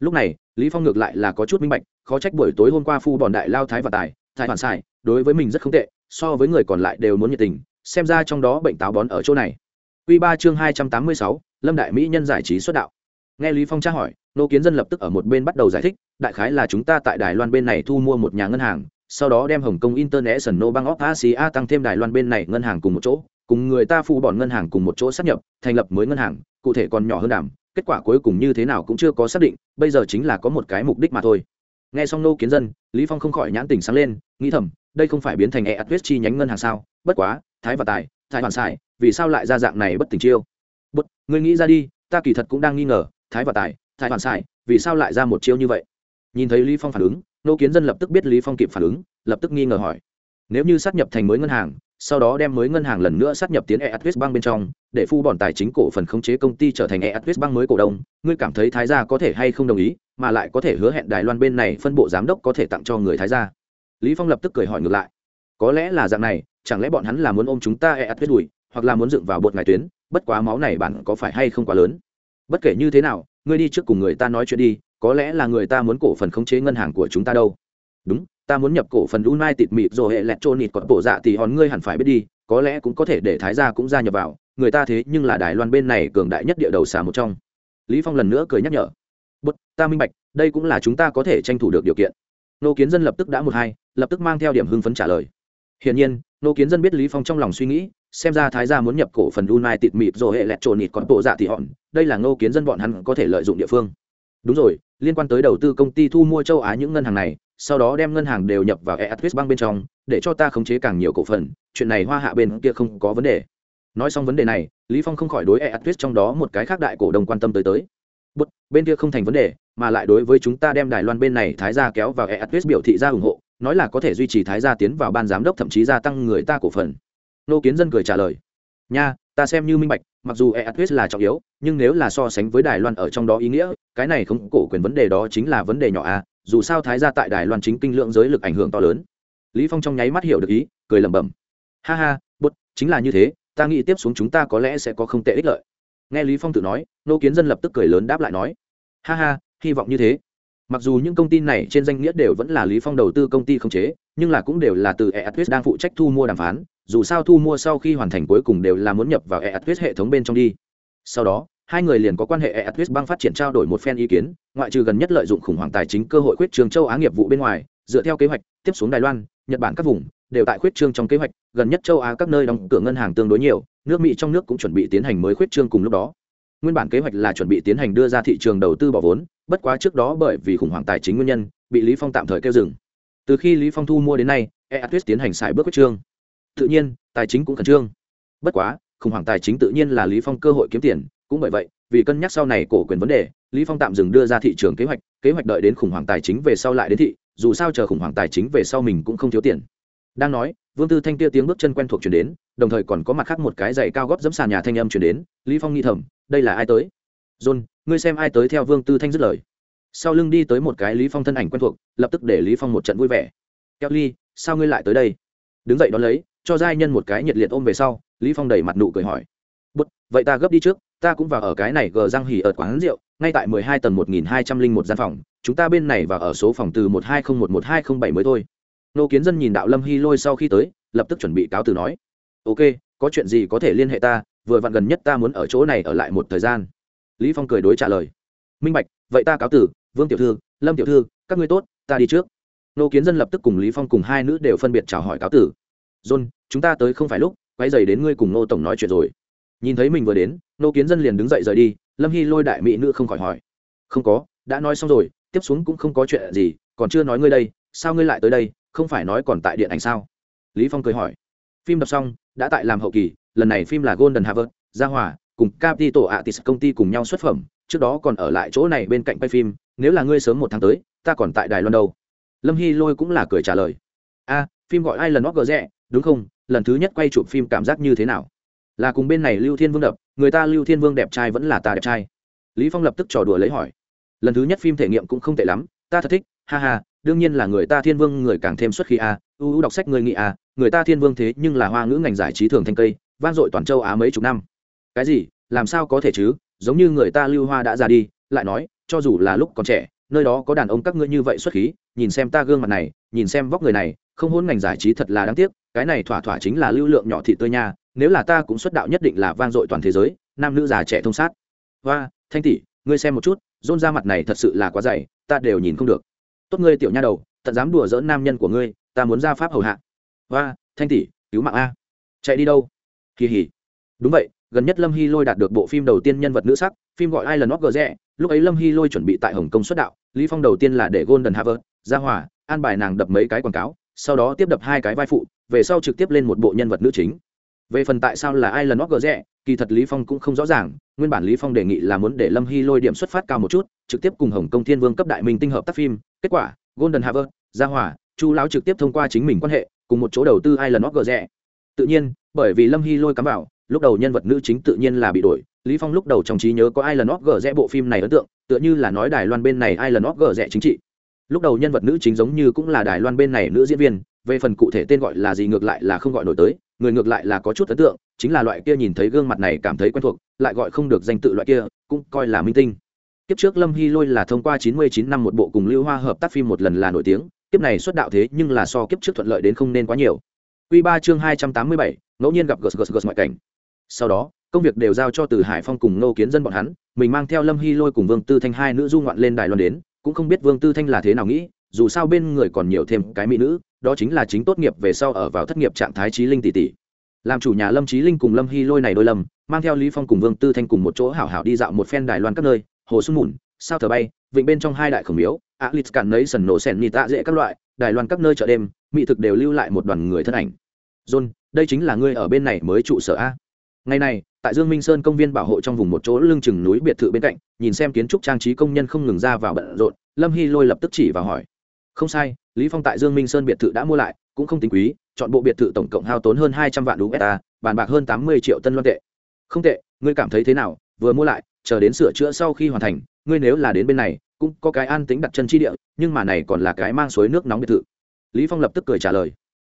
Lúc này lý phong ngược lại là có chút minh bạch khó trách buổi tối hôm qua phu bọn đại lao thái và tài thái hoàn sai đối với mình rất không tệ so với người còn lại đều muốn nhiệt tình xem ra trong đó bệnh táo bón ở chỗ này. Quy 3 chương 286, Lâm Đại Mỹ nhân giải trí xuất đạo. Nghe Lý Phong tra hỏi, Nô Kiến Dân lập tức ở một bên bắt đầu giải thích, đại khái là chúng ta tại Đài Loan bên này thu mua một nhà ngân hàng, sau đó đem Hồng Kông International Bank of Asia tăng thêm Đài Loan bên này ngân hàng cùng một chỗ, cùng người ta phụ bọn ngân hàng cùng một chỗ sát nhập, thành lập mới ngân hàng, cụ thể còn nhỏ hơn đảm, kết quả cuối cùng như thế nào cũng chưa có xác định, bây giờ chính là có một cái mục đích mà thôi. Nghe xong Nô Kiến Dân, Lý Phong không khỏi nhãn tỉnh sáng lên, nghĩ thầm, đây không phải biến thành Eatwest chi nhánh ngân hàng sao? Bất quá, Thái và Tài, Thái hoàn xài, vì sao lại ra dạng này bất tình chiêu? Bất, ngươi nghĩ ra đi, ta kỳ thật cũng đang nghi ngờ, Thái và Tài, Thái hoàn sai, vì sao lại ra một chiêu như vậy? Nhìn thấy Lý Phong phản ứng, Nô Kiến Dân lập tức biết Lý Phong kịp phản ứng, lập tức nghi ngờ hỏi: Nếu như sát nhập thành mới ngân hàng, sau đó đem mới ngân hàng lần nữa sát nhập tiến Eatwest Bank bên trong, để phu bọn tài chính cổ phần khống chế công ty trở thành Eatwest Bank mới cổ đông, ngươi cảm thấy Thái gia có thể hay không đồng ý, mà lại có thể hứa hẹn Đài Loan bên này phân bộ giám đốc có thể tặng cho người Thái gia. Lý Phong lập tức cười hỏi ngược lại. Có lẽ là dạng này, chẳng lẽ bọn hắn là muốn ôm chúng ta Eatwest đuổi, hoặc là muốn dựng vào bột ngài tuyến, bất quá máu này bản có phải hay không quá lớn. Bất kể như thế nào, ngươi đi trước cùng người ta nói chuyện đi, có lẽ là người ta muốn cổ phần khống chế ngân hàng của chúng ta đâu. Đúng, ta muốn nhập cổ phần United mịt rồi hệ lẹt trôn nịt còn bộ dạ thì hòn ngươi hẳn phải biết đi, có lẽ cũng có thể để thái gia cũng gia nhập vào người ta thế nhưng là đài loan bên này cường đại nhất địa đầu xà một trong. Lý phong lần nữa cười nhắc nhở. Bất ta minh bạch đây cũng là chúng ta có thể tranh thủ được điều kiện. Nô kiến dân lập tức đã một hai lập tức mang theo điểm hưng phấn trả lời. Hiển nhiên nô kiến dân biết lý phong trong lòng suy nghĩ xem ra thái gia muốn nhập cổ phần united mịt rồi hệ lẹt trộn nịt còn bộ dạ thì hòn đây là ngô kiến dân bọn hắn có thể lợi dụng địa phương đúng rồi liên quan tới đầu tư công ty thu mua châu á những ngân hàng này sau đó đem ngân hàng đều nhập vào Eatwest Bank bên trong, để cho ta khống chế càng nhiều cổ phần, chuyện này Hoa Hạ bên kia không có vấn đề. Nói xong vấn đề này, Lý Phong không khỏi đối Eatwest trong đó một cái khác đại cổ đông quan tâm tới tới. Bất, bên kia không thành vấn đề, mà lại đối với chúng ta đem Đài Loan bên này thái gia kéo vào Eatwest biểu thị ra ủng hộ, nói là có thể duy trì thái gia tiến vào ban giám đốc thậm chí gia tăng người ta cổ phần. Nô Kiến Dân cười trả lời: "Nha, ta xem như minh bạch, mặc dù EATWIS là trọng yếu, nhưng nếu là so sánh với Đài Loan ở trong đó ý nghĩa, cái này không cổ quyền vấn đề đó chính là vấn đề nhỏ a, dù sao thái gia tại đài loan chính kinh lượng giới lực ảnh hưởng to lớn. Lý phong trong nháy mắt hiểu được ý cười lẩm bẩm. Ha ha bút chính là như thế ta nghĩ tiếp xuống chúng ta có lẽ sẽ có không tệ ích lợi. Nghe lý phong tự nói nô kiến dân lập tức cười lớn đáp lại nói. Ha ha hy vọng như thế. Mặc dù những công ty này trên danh nghĩa đều vẫn là lý phong đầu tư công ty không chế nhưng là cũng đều là từ EATWIS đang phụ trách thu mua đàm phán dù sao thu mua sau khi hoàn thành cuối cùng đều là muốn nhập vào eatwest hệ thống bên trong đi sau đó hai người liền có quan hệ Eatwest bang phát triển trao đổi một phen ý kiến, ngoại trừ gần nhất lợi dụng khủng hoảng tài chính cơ hội khuyết trường châu Á nghiệp vụ bên ngoài, dựa theo kế hoạch, tiếp xuống Đài Loan, Nhật Bản các vùng đều tại khuyết trương trong kế hoạch, gần nhất châu Á các nơi đóng cửa ngân hàng tương đối nhiều, nước Mỹ trong nước cũng chuẩn bị tiến hành mới khuyết trương cùng lúc đó. Nguyên bản kế hoạch là chuẩn bị tiến hành đưa ra thị trường đầu tư bỏ vốn, bất quá trước đó bởi vì khủng hoảng tài chính nguyên nhân, bị Lý Phong tạm thời kêu dừng. Từ khi Lý Phong thu mua đến nay, Eatwest tiến hành xài bước khuyết trương. Tự nhiên, tài chính cũng khẩn trương. Bất quá, khủng hoảng tài chính tự nhiên là Lý Phong cơ hội kiếm tiền, cũng bởi vậy vì cân nhắc sau này cổ quyền vấn đề lý phong tạm dừng đưa ra thị trường kế hoạch kế hoạch đợi đến khủng hoảng tài chính về sau lại đến thị dù sao chờ khủng hoảng tài chính về sau mình cũng không thiếu tiền. Đang nói vương tư thanh kia tiếng bước chân quen thuộc chuyển đến đồng thời còn có mặt khác một cái giày cao gót dẫm sàn nhà thanh âm chuyển đến lý phong nghi thầm đây là ai tới? John ngươi xem ai tới theo vương tư thanh dứt lời. Sau lưng đi tới một cái lý phong thân ảnh quen thuộc lập tức để lý phong một trận vui vẻ. Kelly sao ngươi lại tới đây? Đứng dậy đón lấy cho giai nhân một cái nhiệt liệt ôm về sau, lý phong đẩy mặt nụ cười hỏi bút vậy ta gấp đi trước, ta cũng vào ở cái này gờ răng hỉ ở quán rượu, ngay tại mười hai tầng một nghìn hai trăm linh một gian phòng, chúng ta bên này và ở số phòng từ một hai không một một hai không bảy mới thôi. Nô kiến dân nhìn đạo lâm hy lôi sau khi tới, lập tức chuẩn bị cáo từ nói, ok, có chuyện gì có thể liên hệ ta, vừa vặn gần nhất ta muốn ở chỗ này ở lại một thời gian. Lý phong cười đối trả lời, minh bạch, vậy ta cáo tử vương tiểu thư, lâm tiểu thư, các ngươi tốt, ta đi trước. Nô kiến dân lập tức cùng lý phong cùng hai nữ đều phân biệt chào hỏi cáo tử john, chúng ta tới không phải lúc, quay dày đến ngươi cùng nô tổng nói chuyện rồi. Nhìn thấy mình vừa đến nô kiến dân liền đứng dậy rời đi, lâm hy lôi đại mỹ nữ không khỏi hỏi. Không có, đã nói xong rồi, tiếp xuống cũng không có chuyện gì, còn chưa nói ngươi đây, sao ngươi lại tới đây, không phải nói còn tại điện ảnh sao? Lý phong cười hỏi. Phim đọc xong, đã tại làm hậu kỳ, lần này phim là golden harvard gia hòa, cùng capital artist công ty cùng nhau xuất phẩm, trước đó còn ở lại chỗ này bên cạnh quay phim, nếu là ngươi sớm một tháng tới, ta còn tại đài loan đâu. Lâm hy lôi cũng là cười trả lời. A, phim gọi ai lần nót gờ rẽ đúng không? Lần thứ nhất quay chụp phim cảm giác như thế nào? Là cùng bên này lưu thiên vương đập, người ta lưu thiên vương đẹp trai vẫn là ta đẹp trai. Lý phong lập tức trò đùa lấy hỏi. Lần thứ nhất phim thể nghiệm cũng không tệ lắm, ta thật thích, ha ha, đương nhiên là người ta thiên vương người càng thêm xuất khí a ưu ưu đọc sách người nghị a, người ta thiên vương thế nhưng là hoa ngữ ngành giải trí thường thanh cây, vang dội toàn châu á mấy chục năm. Cái gì? Làm sao có thể chứ? Giống như người ta lưu hoa đã ra đi, lại nói, cho dù là lúc còn trẻ, nơi đó có đàn ông các ngươi như vậy xuất khí, nhìn xem ta gương mặt này, nhìn xem vóc người này, không hôn ngành giải trí thật là đáng tiếc cái này thỏa thỏa chính là lưu lượng nhỏ thị tươi nha, nếu là ta cũng xuất đạo nhất định là vang dội toàn thế giới, nam nữ già trẻ thông sát. Và thanh tỷ, ngươi xem một chút dôn ra mặt này thật sự là quá dày, ta đều nhìn không được. Tốt ngươi tiểu nha đầu tận dám đùa dỡn nam nhân của ngươi, ta muốn ra pháp hầu hạ. Và thanh tỷ, cứu mạng a. Chạy đi đâu? Kỳ hỉ. Đúng vậy, gần nhất lâm hy lôi đạt được bộ phim đầu tiên nhân vật nữ sắc, phim gọi ai lần óc gờ rẽ lúc ấy lâm hy lôi chuẩn bị tại hồng kông xuất đạo, lý phong đầu tiên là để golden harvard ra hòa, an bài nàng đập mấy cái quảng cáo, sau đó tiếp đập hai cái vai phụ về sau trực tiếp lên một bộ nhân vật nữ chính. Về phần tại sao là ai lần óc gờ rẽ kỳ thật lý phong cũng không rõ ràng, nguyên bản lý phong đề nghị là muốn để lâm hy lôi điểm xuất phát cao một chút, trực tiếp cùng hồng kông thiên vương cấp đại minh tinh hợp tác phim, kết quả, golden harvard gia hòa chu lão trực tiếp thông qua chính mình quan hệ, cùng một chỗ đầu tư ai lần óc gờ rẽ tự nhiên, bởi vì lâm hy lôi cắm vào, lúc đầu nhân vật nữ chính tự nhiên là bị đổi, lý phong lúc đầu trong trí nhớ có ai lần óc gờ rẽ bộ phim này ấn tượng, tựa như là nói đài loan bên này ai lần óc gờ rẽ chính trị. Lúc đầu nhân vật nữ chính giống như cũng là đài loan bên này nữ diễn viên về phần cụ thể tên gọi là gì ngược lại là không gọi nổi tới người ngược lại là có chút ấn tượng chính là loại kia nhìn thấy gương mặt này cảm thấy quen thuộc lại gọi không được danh tự loại kia cũng coi là minh tinh kiếp trước lâm hy lôi là thông qua 99 năm một bộ cùng lưu hoa hợp tác phim một lần là nổi tiếng kiếp này xuất đạo thế nhưng là so kiếp trước thuận lợi đến không nên quá nhiều Quy ba chương 287, ngẫu nhiên gặp gật gật gật ngoại cảnh. Sau đó, công việc đều giao cho Từ Hải Phong cùng Ngô Kiến dân bọn hắn, mình mang theo Lâm Hy Lôi cùng Vương Tư Thanh hai nữ du ngoạn lên Đài Loan đến, cũng không biết Vương Tư Thanh là thế nào nghĩ, dù sao bên người còn nhiều thêm cái mỹ nữ, đó chính là chính tốt nghiệp về sau ở vào thất nghiệp trạng thái trí linh tỷ tỷ. Làm chủ nhà Lâm trí Linh cùng Lâm Hy Lôi này đôi lầm, mang theo Lý Phong cùng Vương Tư Thanh cùng một chỗ hảo hảo đi dạo một phen Đài Loan các nơi, hồ xuân mùn, sao thờ bay, vịnh bên trong hai đại khổng miếu, Alit cản nấy sần nổ sẻn nịt tạ dễ các loại, Đài Loan các nơi chợ đêm, mỹ thực đều lưu lại một đoàn người thân ảnh. John, đây chính là ngươi ở bên này mới trụ sở a. Ngày này, tại Dương Minh Sơn công viên bảo hộ trong vùng một chỗ lưng chừng núi biệt thự bên cạnh, nhìn xem kiến trúc trang trí công nhân không ngừng ra vào bận rộn, Lâm Hy Lôi lập tức chỉ và hỏi. Không sai, Lý Phong tại Dương Minh Sơn biệt thự đã mua lại, cũng không tính quý, chọn bộ biệt thự tổng cộng hao tốn hơn hai trăm vạn USD, bàn bạc hơn tám mươi triệu tân loan tệ. Không tệ, ngươi cảm thấy thế nào? Vừa mua lại, chờ đến sửa chữa sau khi hoàn thành, ngươi nếu là đến bên này, cũng có cái an tính đặt chân chi địa, nhưng mà này còn là cái mang suối nước nóng biệt thự. Lý Phong lập tức cười trả lời.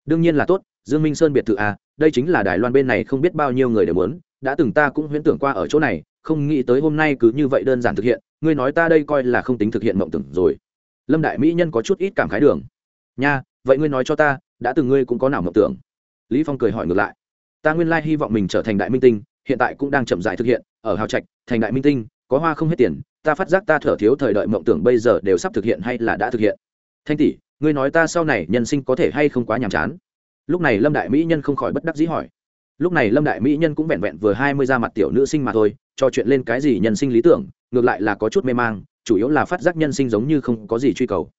Đương nhiên là tốt, Dương Minh Sơn biệt thự à, đây chính là Đài Loan bên này không biết bao nhiêu người đều muốn, đã từng ta cũng huyễn tưởng qua ở chỗ này, không nghĩ tới hôm nay cứ như vậy đơn giản thực hiện, ngươi nói ta đây coi là không tính thực hiện mộng tưởng rồi. Lâm đại mỹ nhân có chút ít cảm khái đường. Nha, vậy ngươi nói cho ta, đã từng ngươi cũng có nào mộng tưởng? Lý Phong cười hỏi ngược lại. Ta nguyên lai hy vọng mình trở thành đại minh tinh, hiện tại cũng đang chậm rãi thực hiện, ở hào trạch, thành đại minh tinh, có hoa không hết tiền, ta phát giác ta thở thiếu thời đợi mộng tưởng bây giờ đều sắp thực hiện hay là đã thực hiện. Thanh tỷ, ngươi nói ta sau này nhân sinh có thể hay không quá nhàm chán? lúc này lâm đại mỹ nhân không khỏi bất đắc dĩ hỏi lúc này lâm đại mỹ nhân cũng vẹn vẹn vừa hai mươi ra mặt tiểu nữ sinh mà thôi trò chuyện lên cái gì nhân sinh lý tưởng ngược lại là có chút mê mang chủ yếu là phát giác nhân sinh giống như không có gì truy cầu.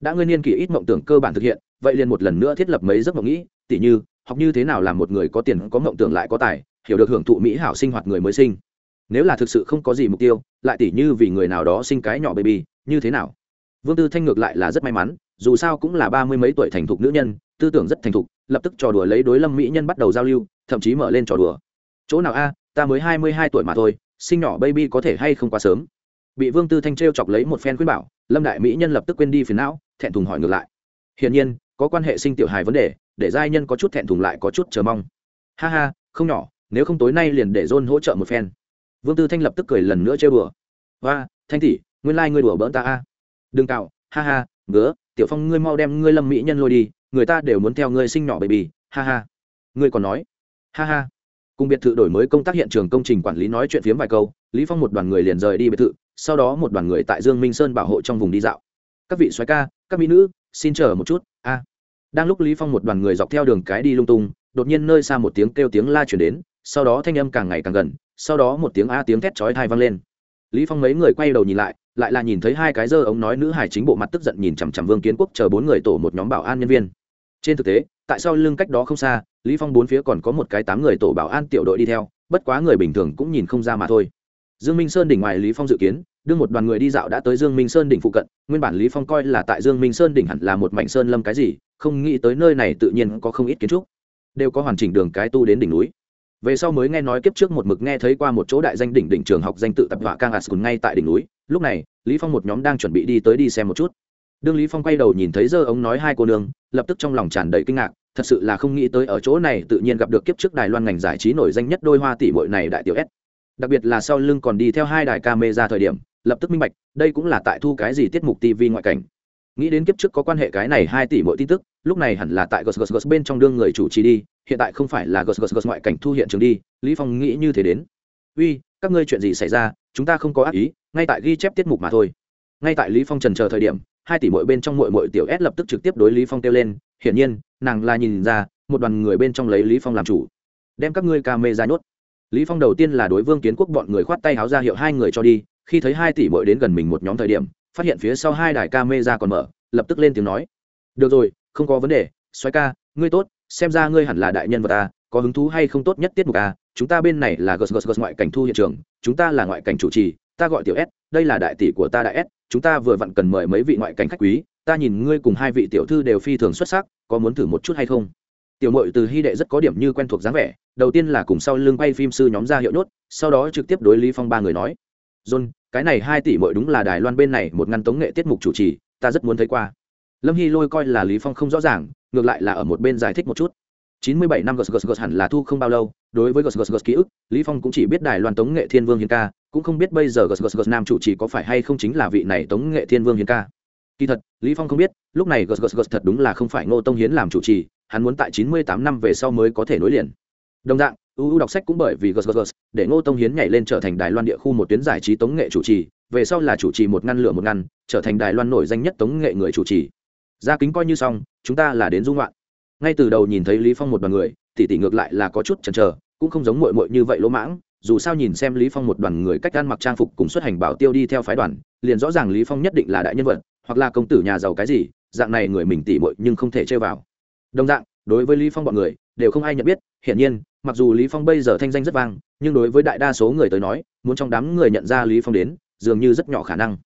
Đã ngươi niên kỷ ít mộng tưởng cơ bản thực hiện, vậy liền một lần nữa thiết lập mấy giấc mộng nghĩ, tỉ như, học như thế nào làm một người có tiền, có mộng tưởng lại có tài, hiểu được hưởng thụ mỹ hảo sinh hoạt người mới sinh. Nếu là thực sự không có gì mục tiêu, lại tỉ như vì người nào đó sinh cái nhỏ baby, như thế nào? Vương tư thanh ngược lại là rất may mắn, dù sao cũng là ba mươi mấy tuổi thành thục nữ nhân, tư tưởng rất thành thục, lập tức trò đùa lấy đối lâm mỹ nhân bắt đầu giao lưu, thậm chí mở lên trò đùa. Chỗ nào a, ta mới hai mươi hai tuổi mà thôi, sinh nhỏ baby có thể hay không quá sớm? Bị vương tư thanh t chọc lấy một phen khuyên bảo, lâm đại mỹ nhân lập tức quên đi phiền não, thẹn thùng hỏi ngược lại. Hiển nhiên, có quan hệ sinh tiểu hài vấn đề, để giai nhân có chút thẹn thùng lại có chút chờ mong. Ha ha, không nhỏ, nếu không tối nay liền để john hỗ trợ một phen. Vương tư thanh lập tức cười lần nữa chơi bừa hoa thanh tỷ, nguyên lai、like、ngươi đùa bỡn ta a. Đừng cạo, ha ha, ngứa, tiểu phong ngươi mau đem ngươi lâm mỹ nhân lôi đi, người ta đều muốn theo ngươi sinh nhỏ baby, ha ha. Ngươi còn nói? Ha ha. Cùng biệt thự đổi mới công tác hiện trường công trình quản lý nói chuyện phiếm vài câu, lý phong một đoàn người liền rời đi biệt thự sau đó một đoàn người tại dương minh sơn bảo hộ trong vùng đi dạo. Các vị soái ca, các mỹ nữ, xin chờ một chút. A. Đang lúc lý phong một đoàn người dọc theo đường cái đi lung tung, đột nhiên nơi xa một tiếng kêu tiếng la chuyển đến, sau đó thanh âm càng ngày càng gần, sau đó một tiếng a tiếng thét chói tai vang lên. Lý phong mấy người quay đầu nhìn lại lại là nhìn thấy hai cái dơ ống nói nữ hải chính bộ mặt tức giận nhìn chằm chằm vương kiến quốc chờ bốn người tổ một nhóm bảo an nhân viên. Trên thực tế, tại sao lưng cách đó không xa, lý phong bốn phía còn có một cái tám người tổ bảo an tiểu đội đi theo, bất quá người bình thường cũng nhìn không ra mà thôi dương minh sơn đỉnh ngoài lý phong dự kiến đưa một đoàn người đi dạo đã tới dương minh sơn đỉnh phụ cận, nguyên bản lý phong coi là tại dương minh sơn đỉnh hẳn là một mảnh sơn lâm cái gì, không nghĩ tới nơi này tự nhiên có không ít kiến trúc, đều có hoàn chỉnh đường cái tu đến đỉnh núi. Về sau mới nghe nói kiếp trước một mực nghe thấy qua một chỗ đại danh đỉnh đỉnh trường học danh tự tập họa cang ascun ngay tại đỉnh núi, lúc này, lý phong một nhóm đang chuẩn bị đi tới đi xem một chút. Đương lý phong quay đầu nhìn thấy dơ ống nói hai cô nương, lập tức trong lòng tràn đầy kinh ngạc, thật sự là không nghĩ tới ở chỗ này tự nhiên gặp được kiếp trước đài loan ngành giải trí nổi danh nhất đôi hoa tỷ muội này đại tiểu s đặc biệt là sau lưng còn đi theo hai đài camera thời điểm, lập tức minh bạch, đây cũng là tại thu cái gì tiết mục tv ngoại cảnh. Nghĩ đến kiếp trước có quan hệ cái này hai tỷ mỗi tin tức, lúc này hẳn là tại gs gs gs bên trong đương người chủ trì đi, hiện tại không phải là gs gs gs ngoại cảnh thu hiện trường đi, lý phong nghĩ như thế đến. Uy, các ngươi chuyện gì xảy ra? Chúng ta không có ác ý, ngay tại ghi chép tiết mục mà thôi. Ngay tại lý phong trần chờ thời điểm, hai tỷ mỗi bên trong mỗi mỗi tiểu s lập tức trực tiếp đối lý phong kêu lên, hiển nhiên, nàng là nhìn ra, một đoàn người bên trong lấy lý phong làm chủ, đem các ngươi ca mê ra nhốt lý phong đầu tiên là đối vương kiến quốc bọn người khoát tay háo ra hiệu hai người cho đi, khi thấy hai tỷ bội đến gần mình một nhóm thời điểm, phát hiện phía sau hai đài ca mê ra còn mở, lập tức lên tiếng nói. Được rồi, không có vấn đề xoáy ca, ngươi tốt, xem ra ngươi hẳn là đại nhân vật ta, có hứng thú hay không tốt nhất tiết mục a chúng ta bên này là gs gs gs ngoại cảnh thu hiện trường, chúng ta là ngoại cảnh chủ trì, ta gọi tiểu s, đây là đại tỷ của ta đại s, chúng ta vừa vặn cần mời mấy vị ngoại cảnh khách quý, ta nhìn ngươi cùng hai vị tiểu thư đều phi thường xuất sắc, có muốn thử một chút hay không? Tiểu mội từ hy đệ rất có điểm như quen thuộc dáng vẻ đầu tiên là cùng sau lưng quay phim sư nhóm ra hiệu nhốt sau đó trực tiếp đối lý phong ba người nói john cái này hai tỷ mội đúng là đài loan bên này một ngăn tống nghệ tiết mục chủ trì ta rất muốn thấy qua lâm hy lôi coi là lý phong không rõ ràng ngược lại là ở một bên giải thích một chút 97 năm GSGS hẳn là thu không bao lâu, đối với GSGS ký ức, Lý Phong cũng chỉ biết Đài Loan Tống Nghệ Thiên Vương Hiên ca, cũng không biết bây giờ GSGS nam chủ trì có phải hay không chính là vị này Tống Nghệ Thiên Vương Hiên ca. Kỳ thật, Lý Phong không biết, lúc này GSGS thật đúng là không phải Ngô Tông Hiến làm chủ trì, hắn muốn tại 98 năm về sau mới có thể nối liền. Đồng dạng, UU đọc sách cũng bởi vì GSGS, để Ngô Tông Hiến nhảy lên trở thành Đài Loan địa khu một tuyến giải trí Tống Nghệ chủ trì, về sau là chủ trì một ngăn lửa một ngăn, trở thành Đài Loan nổi danh nhất Tống Nghệ người chủ trì. Ra kính coi như xong, chúng ta là đến du ngoạn. Ngay từ đầu nhìn thấy Lý Phong một đoàn người, tỷ tỷ ngược lại là có chút chần chờ cũng không giống muội muội như vậy lỗ mãng dù sao nhìn xem lý phong một đoàn người cách ăn mặc trang phục cùng xuất hành bảo tiêu đi theo phái đoàn, liền rõ ràng lý phong nhất định là đại nhân vật, hoặc là công tử nhà giàu cái gì, dạng này người mình tỷ muội nhưng không thể chơi vào. Đồng dạng, đối với lý phong bọn người, đều không ai nhận biết, hiển nhiên, mặc dù lý phong bây giờ thanh danh rất vang, nhưng đối với đại đa số người tới nói, muốn trong đám người nhận ra lý phong đến, dường như rất nhỏ khả năng.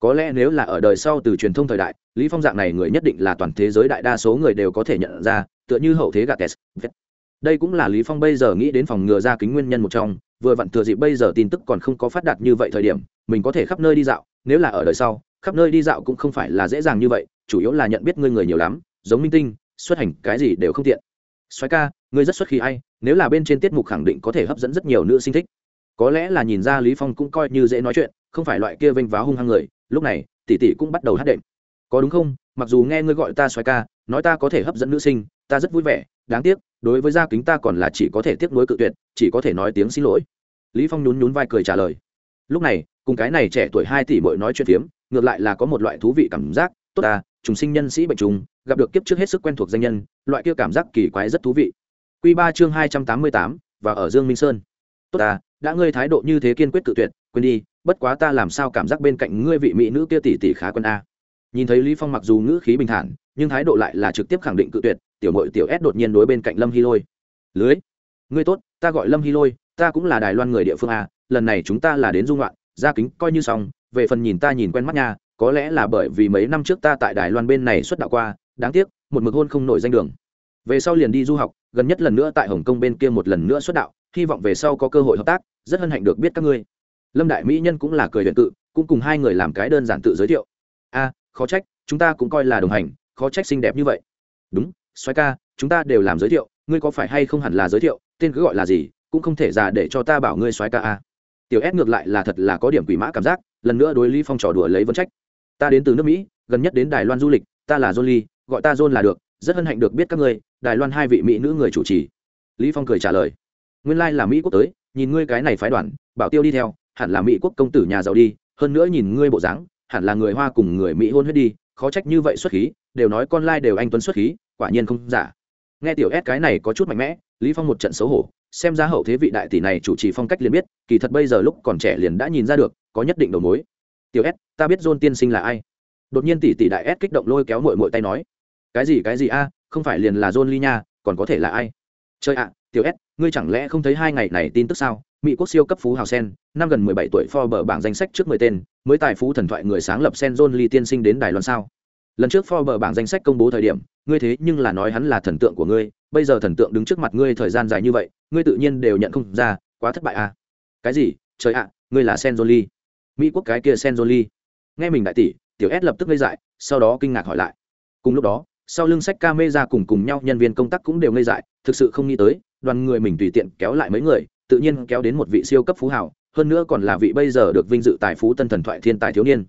Có lẽ nếu là ở đời sau từ truyền thông thời đại, lý phong dạng này người nhất định là toàn thế giới đại đa số người đều có thể nhận ra, tựa như hậu thế gạt kẹt đây cũng là lý phong bây giờ nghĩ đến phòng ngừa ra kính nguyên nhân một trong vừa vặn thừa dịp bây giờ tin tức còn không có phát đạt như vậy thời điểm, mình có thể khắp nơi đi dạo, nếu là ở đời sau, khắp nơi đi dạo cũng không phải là dễ dàng như vậy, chủ yếu là nhận biết ngươi người nhiều lắm, giống minh tinh, xuất hành cái gì đều không tiện. Xoáy ca, ngươi rất xuất khí ai, nếu là bên trên tiết mục khẳng định có thể hấp dẫn rất nhiều nữ sinh thích. Có lẽ là nhìn ra lý phong cũng coi như dễ nói chuyện, không phải loại kia vênh váo hung hăng người, lúc này, tỷ tỷ cũng bắt đầu hát đệm. Có đúng không? Mặc dù nghe ngươi gọi ta xoáy ca, nói ta có thể hấp dẫn nữ sinh, ta rất vui vẻ, đáng tiếc đối với gia kính ta còn là chỉ có thể tiếp nối cự tuyệt, chỉ có thể nói tiếng xin lỗi. Lý phong nhún nhún vai cười trả lời. Lúc này, cùng cái này trẻ tuổi hai tỷ bội nói chuyện phiếm, ngược lại là có một loại thú vị cảm giác, tốt à chúng sinh nhân sĩ bệnh trùng, gặp được kiếp trước hết sức quen thuộc danh nhân, loại kia cảm giác kỳ quái rất thú vị. Quy ba chương hai trăm tám mươi tám, và ở dương minh sơn. Tốt à đã ngươi thái độ như thế kiên quyết cự tuyệt, quên đi, bất quá ta làm sao cảm giác bên cạnh ngươi vị mỹ nữ kia tỷ tỷ khá quân a. Nhìn thấy lý phong mặc dù ngữ khí bình thản nhưng thái độ lại là trực tiếp khẳng định cự tuyệt, tiểu mội tiểu s đột nhiên đối bên cạnh lâm hy lôi. Lưới, ngươi tốt, ta gọi lâm hy lôi, ta cũng là đài loan người địa phương a lần này chúng ta là đến dung loạn gia kính coi như xong, về phần nhìn ta nhìn quen mắt nha, có lẽ là bởi vì mấy năm trước ta tại đài loan bên này xuất đạo qua, đáng tiếc, một mực hôn không nổi danh đường. Về sau liền đi du học, gần nhất lần nữa tại hồng kông bên kia một lần nữa xuất đạo, hy vọng về sau có cơ hội hợp tác, rất hân hạnh được biết các ngươi. Lâm đại mỹ nhân cũng là cười huyện tự cũng cùng hai người làm cái đơn giản tự giới thiệu. A, khó trách, chúng ta cũng coi là đồng hành khó trách xinh đẹp như vậy. Đúng xoáy ca, chúng ta đều làm giới thiệu, ngươi có phải hay không hẳn là giới thiệu, tên cứ gọi là gì, cũng không thể già để cho ta bảo ngươi xoáy ca a. Tiểu ép ngược lại là thật là có điểm quỷ mã cảm giác, lần nữa đối lý phong trò đùa lấy vấn trách. Ta đến từ nước mỹ, gần nhất đến đài loan du lịch, ta là john lee, gọi ta john là được, rất hân hạnh được biết các ngươi, đài loan hai vị mỹ nữ người chủ trì. Lý phong cười trả lời. Nguyên lai like là mỹ quốc tới, nhìn ngươi cái này phái đoàn, bảo tiêu đi theo, hẳn là mỹ quốc công tử nhà giàu đi, hơn nữa nhìn ngươi bộ dáng, hẳn là người hoa cùng người mỹ hôn huyết đi khó trách như vậy xuất khí, đều nói con lai đều anh tuấn xuất khí, quả nhiên không giả. Nghe tiểu s cái này có chút mạnh mẽ, lý phong một trận xấu hổ, xem ra hậu thế vị đại tỷ này chủ trì phong cách liền biết, kỳ thật bây giờ lúc còn trẻ liền đã nhìn ra được, có nhất định đầu mối. Tiểu s, ta biết john tiên sinh là ai. Đột nhiên tỷ tỷ đại s kích động lôi kéo muội muội tay nói, cái gì cái gì a, không phải liền là john ly nha, còn có thể là ai? Chơi ạ, tiểu s, ngươi chẳng lẽ không thấy hai ngày này tin tức sao? Mỹ quốc siêu cấp phú hào sen, năm gần mười bảy tuổi Forbes bảng danh sách trước mười tên, mới tài phú thần thoại người sáng lập sen john lee tiên sinh đến đài loan sao? Lần trước Forbes bảng danh sách công bố thời điểm, ngươi thế nhưng là nói hắn là thần tượng của ngươi, bây giờ thần tượng đứng trước mặt ngươi thời gian dài như vậy, ngươi tự nhiên đều nhận không ra, quá thất bại à? Cái gì? Trời ạ, ngươi là sen john lee. Mỹ quốc cái kia sen john lee. Nghe mình đại tỷ, tiểu s lập tức ngây dại, sau đó kinh ngạc hỏi lại. Cùng lúc đó, sau lưng sách ca mê ra cùng cùng nhau nhân viên công tác cũng đều ngây dại, thực sự không nghĩ tới, đoàn người mình tùy tiện kéo lại mấy người tự nhiên kéo đến một vị siêu cấp phú hảo hơn nữa còn là vị bây giờ được vinh dự tài phú tân thần thoại thiên tài thiếu niên.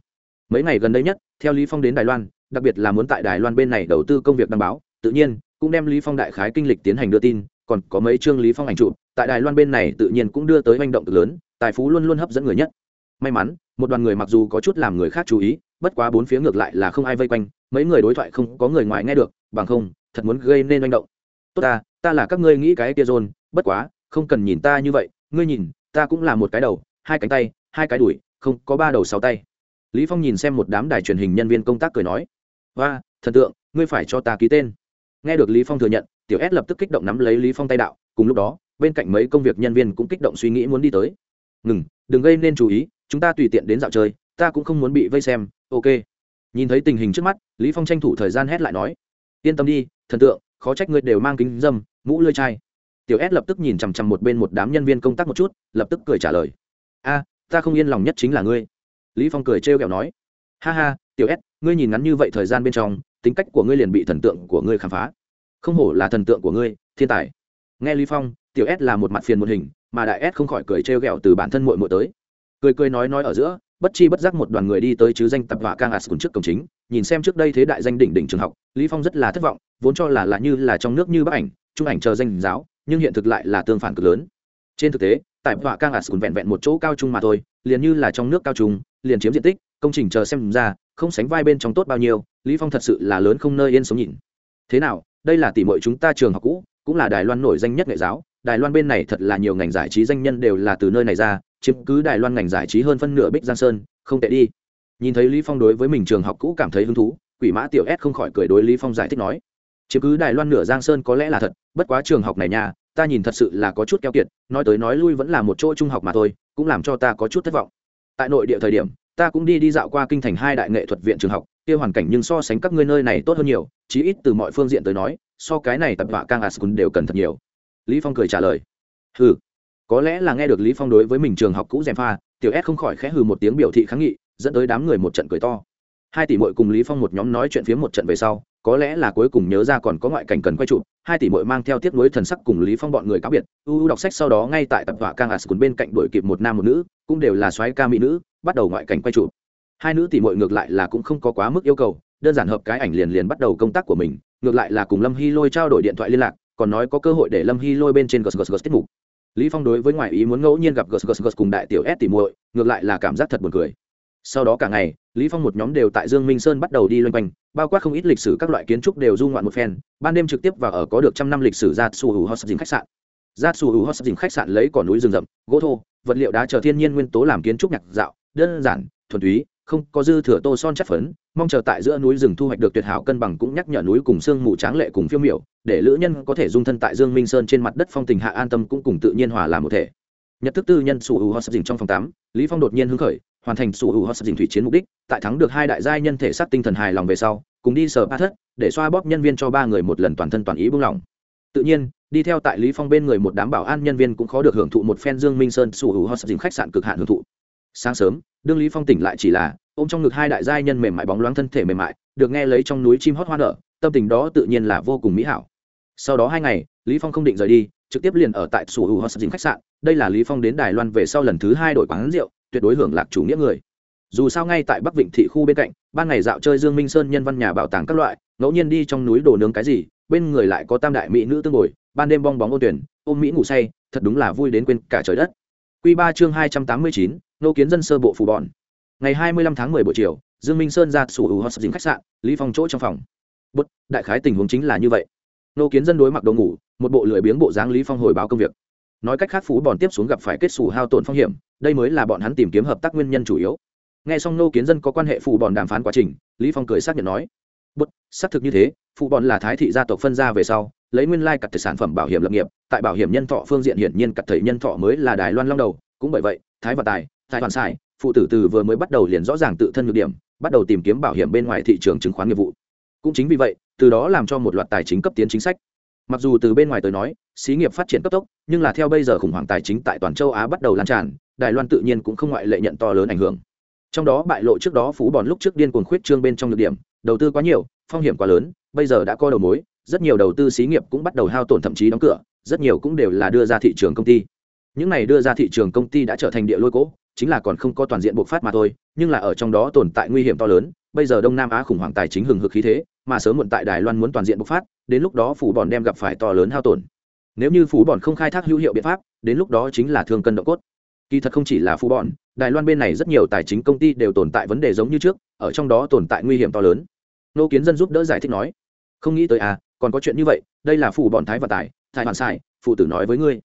Mấy ngày gần đây nhất, theo lý phong đến đài loan, đặc biệt là muốn tại đài loan bên này đầu tư công việc đăng báo, tự nhiên cũng đem lý phong đại khái kinh lịch tiến hành đưa tin, còn có mấy chương lý phong ảnh chụp, tại đài loan bên này tự nhiên cũng đưa tới manh động cực lớn, tài phú luôn luôn hấp dẫn người nhất. May mắn, một đoàn người mặc dù có chút làm người khác chú ý, bất quá bốn phía ngược lại là không ai vây quanh, mấy người đối thoại không có người ngoài nghe được, bằng không, thật muốn gây nên manh động. Tốt ta ta là các ngươi nghĩ cái kia rôn bất quá không cần nhìn ta như vậy, ngươi nhìn, ta cũng là một cái đầu, hai cánh tay, hai cái đùi, không có ba đầu sáu tay. Lý phong nhìn xem một đám đài truyền hình nhân viên công tác cười nói và thần tượng, ngươi phải cho ta ký tên. Nghe được lý phong thừa nhận, tiểu s lập tức kích động nắm lấy lý phong tay đạo, cùng lúc đó, bên cạnh mấy công việc nhân viên cũng kích động suy nghĩ muốn đi tới. Ngừng, đừng gây nên chú ý, chúng ta tùy tiện đến dạo chơi, ta cũng không muốn bị vây xem, ok. Nhìn thấy tình hình trước mắt, lý phong tranh thủ thời gian hét lại nói, yên tâm đi, thần tượng, khó trách ngươi đều mang kính dâm, mũ lưỡi chai tiểu s lập tức nhìn chằm chằm một bên một đám nhân viên công tác một chút, lập tức cười trả lời. A, ta không yên lòng nhất chính là ngươi. Lý phong cười trêu ghẹo nói. Ha ha, tiểu s, ngươi nhìn ngắn như vậy thời gian bên trong, tính cách của ngươi liền bị thần tượng của ngươi khám phá. Không hổ là thần tượng của ngươi, thiên tài. Nghe lý phong, tiểu s là một mặt phiền một hình, mà đại s không khỏi cười trêu ghẹo từ bản thân muội muội tới. Cười cười nói nói ở giữa, bất chi bất giác một đoàn người đi tới chứ danh tập họa cang as trước cổng chính, nhìn xem trước đây thế đại danh đỉnh đỉnh trường học, lý phong rất là thất vọng, vốn cho là là như là trong nước như bức ảnh, trung ảnh chờ danh giáo nhưng hiện thực lại là tương phản cực lớn. Trên thực tế, tại họa cang as vẹn vẹn một chỗ cao trung mà thôi, liền như là trong nước cao trung, liền chiếm diện tích, công trình chờ xem ra, không sánh vai bên trong tốt bao nhiêu, lý phong thật sự là lớn không nơi yên sống nhìn. Thế nào, đây là tỷ muội chúng ta trường học cũ, cũng là đài loan nổi danh nhất nghệ giáo, đài loan bên này thật là nhiều ngành giải trí danh nhân đều là từ nơi này ra, chiếm cứ đài loan ngành giải trí hơn phân nửa bích giang sơn, không tệ đi. Nhìn thấy lý phong đối với mình trường học cũ cảm thấy hứng thú, quỷ mã tiểu s không khỏi cười đối lý phong giải thích nói chứ cứ đài loan nửa giang sơn có lẽ là thật, bất quá trường học này nha, ta nhìn thật sự là có chút keo kiệt, nói tới nói lui vẫn là một chỗ trung học mà thôi, cũng làm cho ta có chút thất vọng. Tại nội địa thời điểm, ta cũng đi đi dạo qua kinh thành hai đại nghệ thuật viện trường học, kia hoàn cảnh nhưng so sánh các ngươi nơi này tốt hơn nhiều, chí ít từ mọi phương diện tới nói, so cái này tập vạ cang ascun đều cần thật nhiều. Lý phong cười trả lời. Hừ, có lẽ là nghe được lý phong đối với mình trường học cũ dèm pha, tiểu s không khỏi khẽ hừ một tiếng biểu thị kháng nghị, dẫn tới đám người một trận cười to. Hai tỷ muội cùng lý phong một nhóm nói chuyện phía một trận về sau có lẽ là cuối cùng nhớ ra còn có ngoại cảnh cần quay chụp, hai tỷ muội mang theo tiếp nối thần sắc cùng lý phong bọn người cáo biệt, u u đọc sách sau đó ngay tại tập họa cang ascun bên cạnh đội kịp một nam một nữ, cũng đều là soái ca mỹ nữ, bắt đầu ngoại cảnh quay chụp. Hai nữ tỷ muội ngược lại là cũng không có quá mức yêu cầu, đơn giản hợp cái ảnh liền liền bắt đầu công tác của mình, ngược lại là cùng lâm hy lôi trao đổi điện thoại liên lạc, còn nói có cơ hội để lâm hy lôi bên trên gs tiết mục. Lý phong đối với ngoại ý muốn ngẫu nhiên gặp gs cùng đại tiểu s tỷ muội, ngược lại là cảm giác thật buồn cười sau đó cả ngày, lý phong một nhóm đều tại dương minh sơn bắt đầu đi loanh quanh, bao quát không ít lịch sử các loại kiến trúc đều du ngoạn một phen, ban đêm trực tiếp vào ở có được trăm năm lịch sử ra su hữu hot khách sạn. Ra su hữu hot khách sạn lấy cỏ núi rừng rậm, gỗ thô, vật liệu đá chờ thiên nhiên nguyên tố làm kiến trúc nhạc dạo, đơn giản, thuần túy, không có dư thừa tô son chất phấn, mong chờ tại giữa núi rừng thu hoạch được tuyệt hảo cân bằng cũng nhắc nhở núi cùng sương mù tráng lệ cùng phiêu miểu, để lữ nhân có thể dung thân tại dương minh sơn trên mặt đất phong tình hạ an tâm cũng cùng tự nhiên hòa làm một thể. Nhật thức tư nhân sủ hữu hot dình trong phòng tám lý phong đột nhiên hứng khởi hoàn thành sủ hữu hot dình thủy chiến mục đích, tại thắng được hai đại giai nhân thể sát tinh thần hài lòng về sau, cùng đi sở ba thất, để xoa bóp nhân viên cho ba người một lần toàn thân toàn ý buông lỏng. Tự nhiên, đi theo tại lý phong bên người một đám bảo an nhân viên cũng khó được hưởng thụ một phen dương minh sơn sủ hữu hot dình khách sạn cực hạn hưởng thụ. Sáng sớm, đương lý phong tỉnh lại chỉ là, ôm trong ngực hai đại giai nhân mềm mại bóng loáng thân thể mềm mại, được nghe lấy trong núi chim hót hoa nở, tâm tình đó tự nhiên là vô cùng mỹ hảo. Sau đó hai ngày, lý phong không định rời đi, trực tiếp liền ở tại sủ hữu hot dình khách sạn, đây là lý phong đến đài loan về sau lần thứ hai đổi quán rượu tuyệt đối hưởng lạc chủ nghĩa người. Dù sao ngay tại bắc vịnh thị khu bên cạnh, ban ngày dạo chơi dương minh sơn nhân văn nhà bảo tàng các loại, ngẫu nhiên đi trong núi đồ nướng cái gì, bên người lại có tam đại mỹ nữ tương ngồi, ban đêm bong bóng ôn tuyển, ôm mỹ ngủ say, thật đúng là vui đến quên cả trời đất. Quy ba chương hai trăm tám mươi chín, nô kiến dân sơ bộ phù bọn. Ngày hai mươi lăm tháng mười buổi chiều, dương minh sơn ra sủ hữu hot dính khách sạn, lý phong chỗ trong phòng. Bất đại khái tình huống chính là như vậy. Nô kiến dân đối mặc đồ ngủ, một bộ lười biếng bộ dáng lý phong hồi báo công việc nói cách khác, phú bọn tiếp xuống gặp phải kết xù hao tổn phong hiểm, đây mới là bọn hắn tìm kiếm hợp tác nguyên nhân chủ yếu. Nghe xong nô kiến dân có quan hệ phụ bọn đàm phán quá trình, lý phong cười xác nhận nói, bất, xác thực như thế phụ bọn là thái thị gia tộc phân ra về sau, lấy nguyên lai like cặt sản phẩm bảo hiểm lập nghiệp, tại bảo hiểm nhân thọ phương diện hiển nhiên cặt thể nhân thọ mới là đài loan long đầu, cũng bởi vậy, thái và tài tài hoàn sai phụ tử từ vừa mới bắt đầu liền rõ ràng tự thân nhược điểm, bắt đầu tìm kiếm bảo hiểm bên ngoài thị trường chứng khoán nghiệp vụ. Cũng chính vì vậy, từ đó làm cho một loạt tài chính cấp tiến chính sách mặc dù từ bên ngoài tới nói, xí nghiệp phát triển cấp tốc, nhưng là theo bây giờ khủng hoảng tài chính tại toàn châu á bắt đầu lan tràn, đài loan tự nhiên cũng không ngoại lệ nhận to lớn ảnh hưởng. Trong đó bại lộ trước đó phú bòn lúc trước điên cuồng khuyết trương bên trong nhược điểm, đầu tư quá nhiều, phong hiểm quá lớn, bây giờ đã có đầu mối, rất nhiều đầu tư xí nghiệp cũng bắt đầu hao tổn thậm chí đóng cửa, rất nhiều cũng đều là đưa ra thị trường công ty. Những này đưa ra thị trường công ty đã trở thành địa lôi cỗ, chính là còn không có toàn diện bộc phát mà thôi, nhưng là ở trong đó tồn tại nguy hiểm to lớn, bây giờ đông nam á khủng hoảng tài chính hừng hực khí thế mà sớm muộn tại đài loan muốn toàn diện bộc phát, đến lúc đó phủ bọn đem gặp phải to lớn hao tổn. Nếu như phủ bọn không khai thác hữu hiệu biện pháp, đến lúc đó chính là thương cân độ cốt. Kỳ thật không chỉ là phủ bọn đài loan bên này rất nhiều tài chính công ty đều tồn tại vấn đề giống như trước, ở trong đó tồn tại nguy hiểm to lớn. Nô kiến dân giúp đỡ giải thích nói, không nghĩ tới à còn có chuyện như vậy, đây là phủ bọn thái và tài, thái hoàn sai, phụ tử nói với ngươi.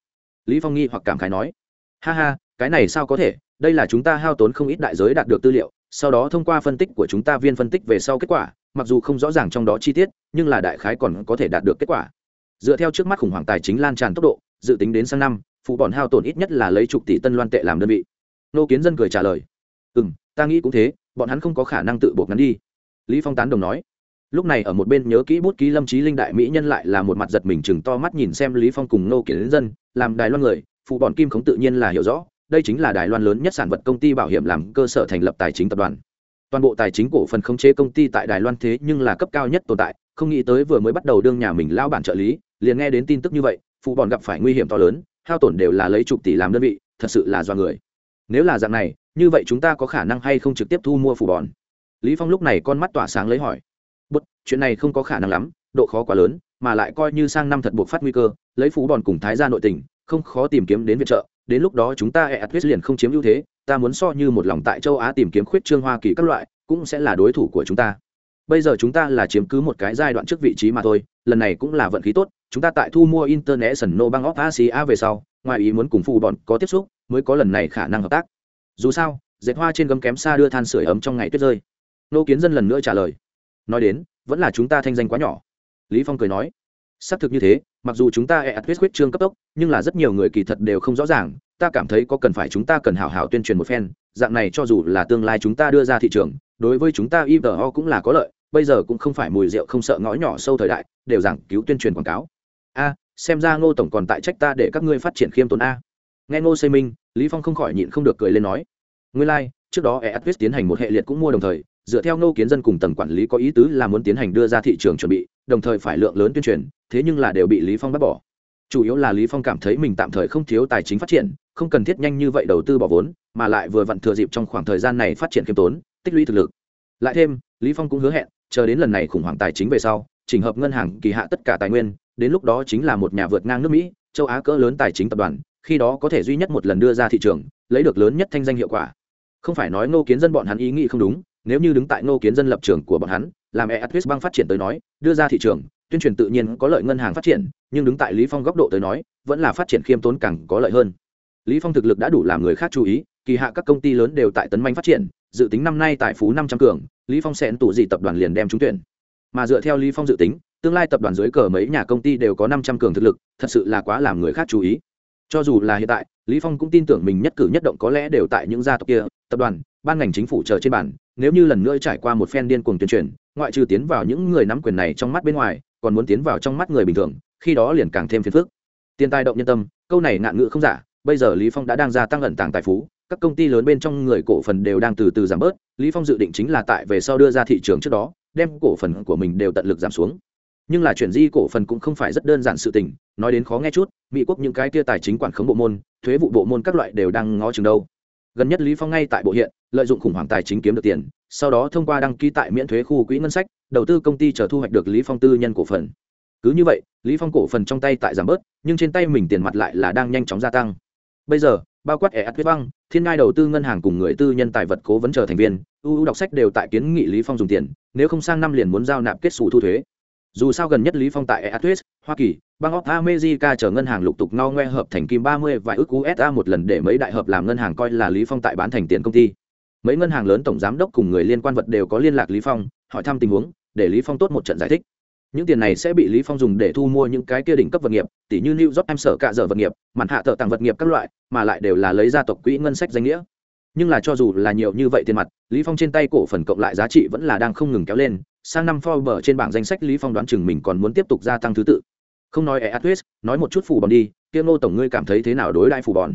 Lý phong nghi hoặc cảm khái nói, ha ha, cái này sao có thể, đây là chúng ta hao tốn không ít đại giới đạt được tư liệu sau đó thông qua phân tích của chúng ta viên phân tích về sau kết quả, mặc dù không rõ ràng trong đó chi tiết, nhưng là đại khái còn có thể đạt được kết quả. Dựa theo trước mắt khủng hoảng tài chính lan tràn tốc độ, dự tính đến sang năm, phụ bọn hao tổn ít nhất là lấy chục tỷ tân loan tệ làm đơn vị. Nô kiến dân cười trả lời. Ừ m ta nghĩ cũng thế, bọn hắn không có khả năng tự buộc ngắn đi. Lý phong tán đồng nói. Lúc này ở một bên nhớ kỹ bút ký lâm trí linh đại mỹ nhân lại là một mặt giật mình chừng to mắt nhìn xem lý phong cùng nô kiến dân, làm đài loan người, phụ bọn kim khống tự nhiên là hiểu rõ đây chính là đài loan lớn nhất sản vật công ty bảo hiểm làm cơ sở thành lập tài chính tập đoàn. Toàn bộ tài chính cổ phần khống chế công ty tại đài loan thế nhưng là cấp cao nhất tồn tại, không nghĩ tới vừa mới bắt đầu đương nhà mình lao bản trợ lý, liền nghe đến tin tức như vậy, phụ bọn gặp phải nguy hiểm to lớn, hao tổn đều là lấy chục tỷ làm đơn vị, thật sự là do người. Nếu là dạng này, như vậy chúng ta có khả năng hay không trực tiếp thu mua phủ bòn lý phong lúc này con mắt tỏa sáng lấy hỏi. Bất chuyện này không có khả năng lắm, độ khó quá lớn, mà lại coi như sang năm thật buộc phát nguy cơ, lấy phủ bòn cùng thái gia nội tình, không khó tìm kiếm đến viện trợ đến lúc đó chúng ta e liền không chiếm ưu thế, ta muốn so như một lòng tại châu á tìm kiếm khuyết trương hoa kỳ các loại, cũng sẽ là đối thủ của chúng ta. Bây giờ chúng ta là chiếm cứ một cái giai đoạn trước vị trí mà thôi, lần này cũng là vận khí tốt, chúng ta tại thu mua international bank of asia về sau, ngoài ý muốn cùng phụ bọn có tiếp xúc, mới có lần này khả năng hợp tác. Dù sao, dệt hoa trên gấm kém xa đưa than sửa ấm trong ngày tuyết rơi. Nô kiến dân lần nữa trả lời. Nói đến, vẫn là chúng ta thanh danh quá nhỏ. Lý phong cười nói. Xác thực như thế mặc dù chúng ta e at quyết trương cấp tốc nhưng là rất nhiều người kỳ thật đều không rõ ràng ta cảm thấy có cần phải chúng ta cần hảo hảo tuyên truyền một phen dạng này cho dù là tương lai chúng ta đưa ra thị trường đối với chúng ta ivo cũng là có lợi bây giờ cũng không phải mùi rượu không sợ ngõ nhỏ sâu thời đại đều giảng cứu tuyên truyền quảng cáo. A xem ra ngô tổng còn tại trách ta để các ngươi phát triển khiêm tốn a. Nghe ngô xây minh lý phong không khỏi nhịn không được cười lên nói. Nguyên lai like, trước đó eatwest tiến hành một hệ liệt cũng mua đồng thời dựa theo ngô kiến dân cùng tầng quản lý có ý tứ là muốn tiến hành đưa ra thị trường chuẩn bị, đồng thời phải lượng lớn tuyên truyền, thế nhưng là đều bị lý phong bắt bỏ. Chủ yếu là lý phong cảm thấy mình tạm thời không thiếu tài chính phát triển, không cần thiết nhanh như vậy đầu tư bỏ vốn, mà lại vừa vặn thừa dịp trong khoảng thời gian này phát triển khiêm tốn, tích lũy thực lực. Lại thêm, lý phong cũng hứa hẹn, chờ đến lần này khủng hoảng tài chính về sau, chỉnh hợp ngân hàng kỳ hạ tất cả tài nguyên, đến lúc đó chính là một nhà vượt ngang nước mỹ, châu á cỡ lớn tài chính tập đoàn, khi đó có thể duy nhất một lần đưa ra thị trường, lấy được lớn nhất thanh danh hiệu quả. Không phải nói ngô kiến dân bọn hắn ý nghĩ không đúng nếu như đứng tại ngô kiến dân lập trường của bọn hắn, làm e atwis bang phát triển tới nói, đưa ra thị trường, tuyên truyền tự nhiên có lợi ngân hàng phát triển, nhưng đứng tại lý phong góc độ tới nói, vẫn là phát triển khiêm tốn càng có lợi hơn. Lý phong thực lực đã đủ làm người khác chú ý, kỳ hạ các công ty lớn đều tại tấn manh phát triển, dự tính năm nay tại phú năm trăm cường, lý phong sẽ tụ gì tập đoàn liền đem trúng tuyển. Mà dựa theo lý phong dự tính, tương lai tập đoàn dưới cờ mấy nhà công ty đều có năm trăm cường thực lực, thật sự là quá làm người khác chú ý. Cho dù là hiện tại, lý phong cũng tin tưởng mình nhất cử nhất động có lẽ đều tại những gia tộc kia, tập đoàn ban ngành chính phủ chờ trên bản nếu như lần nữa trải qua một phen điên cuồng tuyên truyền, ngoại trừ tiến vào những người nắm quyền này trong mắt bên ngoài, còn muốn tiến vào trong mắt người bình thường, khi đó liền càng thêm phiền phức. Tiền tài động nhân tâm, câu này ngạn ngữ không giả, bây giờ lý phong đã đang gia tăng ẩn tàng tài phú, các công ty lớn bên trong người cổ phần đều đang từ từ giảm bớt, lý phong dự định chính là tại về sau đưa ra thị trường trước đó, đem cổ phần của mình đều tận lực giảm xuống. Nhưng là chuyển di cổ phần cũng không phải rất đơn giản sự tình, nói đến khó nghe chút, mỹ quốc những cái kia tài chính quản khống bộ môn, thuế vụ bộ môn các loại đều đang ngó chừng đâu gần nhất lý phong ngay tại bộ hiện, lợi dụng khủng hoảng tài chính kiếm được tiền, sau đó thông qua đăng ký tại miễn thuế khu quỹ ngân sách, đầu tư công ty chờ thu hoạch được lý phong tư nhân cổ phần. Cứ như vậy, lý phong cổ phần trong tay tại giảm bớt, nhưng trên tay mình tiền mặt lại là đang nhanh chóng gia tăng. Bây giờ, bao quát ẻ huyết băng, thiên ngai đầu tư ngân hàng cùng người tư nhân tài vật cố vấn chờ thành viên ưu đọc sách đều tại kiến nghị lý phong dùng tiền, nếu không sang năm liền muốn giao nạp kết xù thu thuế dù sao gần nhất lý phong tại eatwest hoa kỳ, bang of america chờ ngân hàng lục tục no ngoe hợp thành kim 30 và ước usa một lần để mấy đại hợp làm ngân hàng coi là lý phong tại bán thành tiền công ty. Mấy ngân hàng lớn tổng giám đốc cùng người liên quan vật đều có liên lạc lý phong, hỏi thăm tình huống, để lý phong tốt một trận giải thích. Những tiền này sẽ bị lý phong dùng để thu mua những cái kia đỉnh cấp vật nghiệp tỷ như new york em sở cả giờ vật nghiệp, màn hạ thợ tặng vật nghiệp các loại, mà lại đều là lấy ra tộc quỹ ngân sách danh nghĩa. Nhưng là cho dù là nhiều như vậy tiền mặt, lý phong trên tay cổ phần cộng lại giá trị vẫn là đang không ngừng kéo lên sang năm Forbes trên bảng danh sách Lý Phong đoán chừng mình còn muốn tiếp tục gia tăng thứ tự. Không nói Eatwest, nói một chút phù bòn đi, Kiêm Ngô tổng ngươi cảm thấy thế nào đối đãi phù bòn?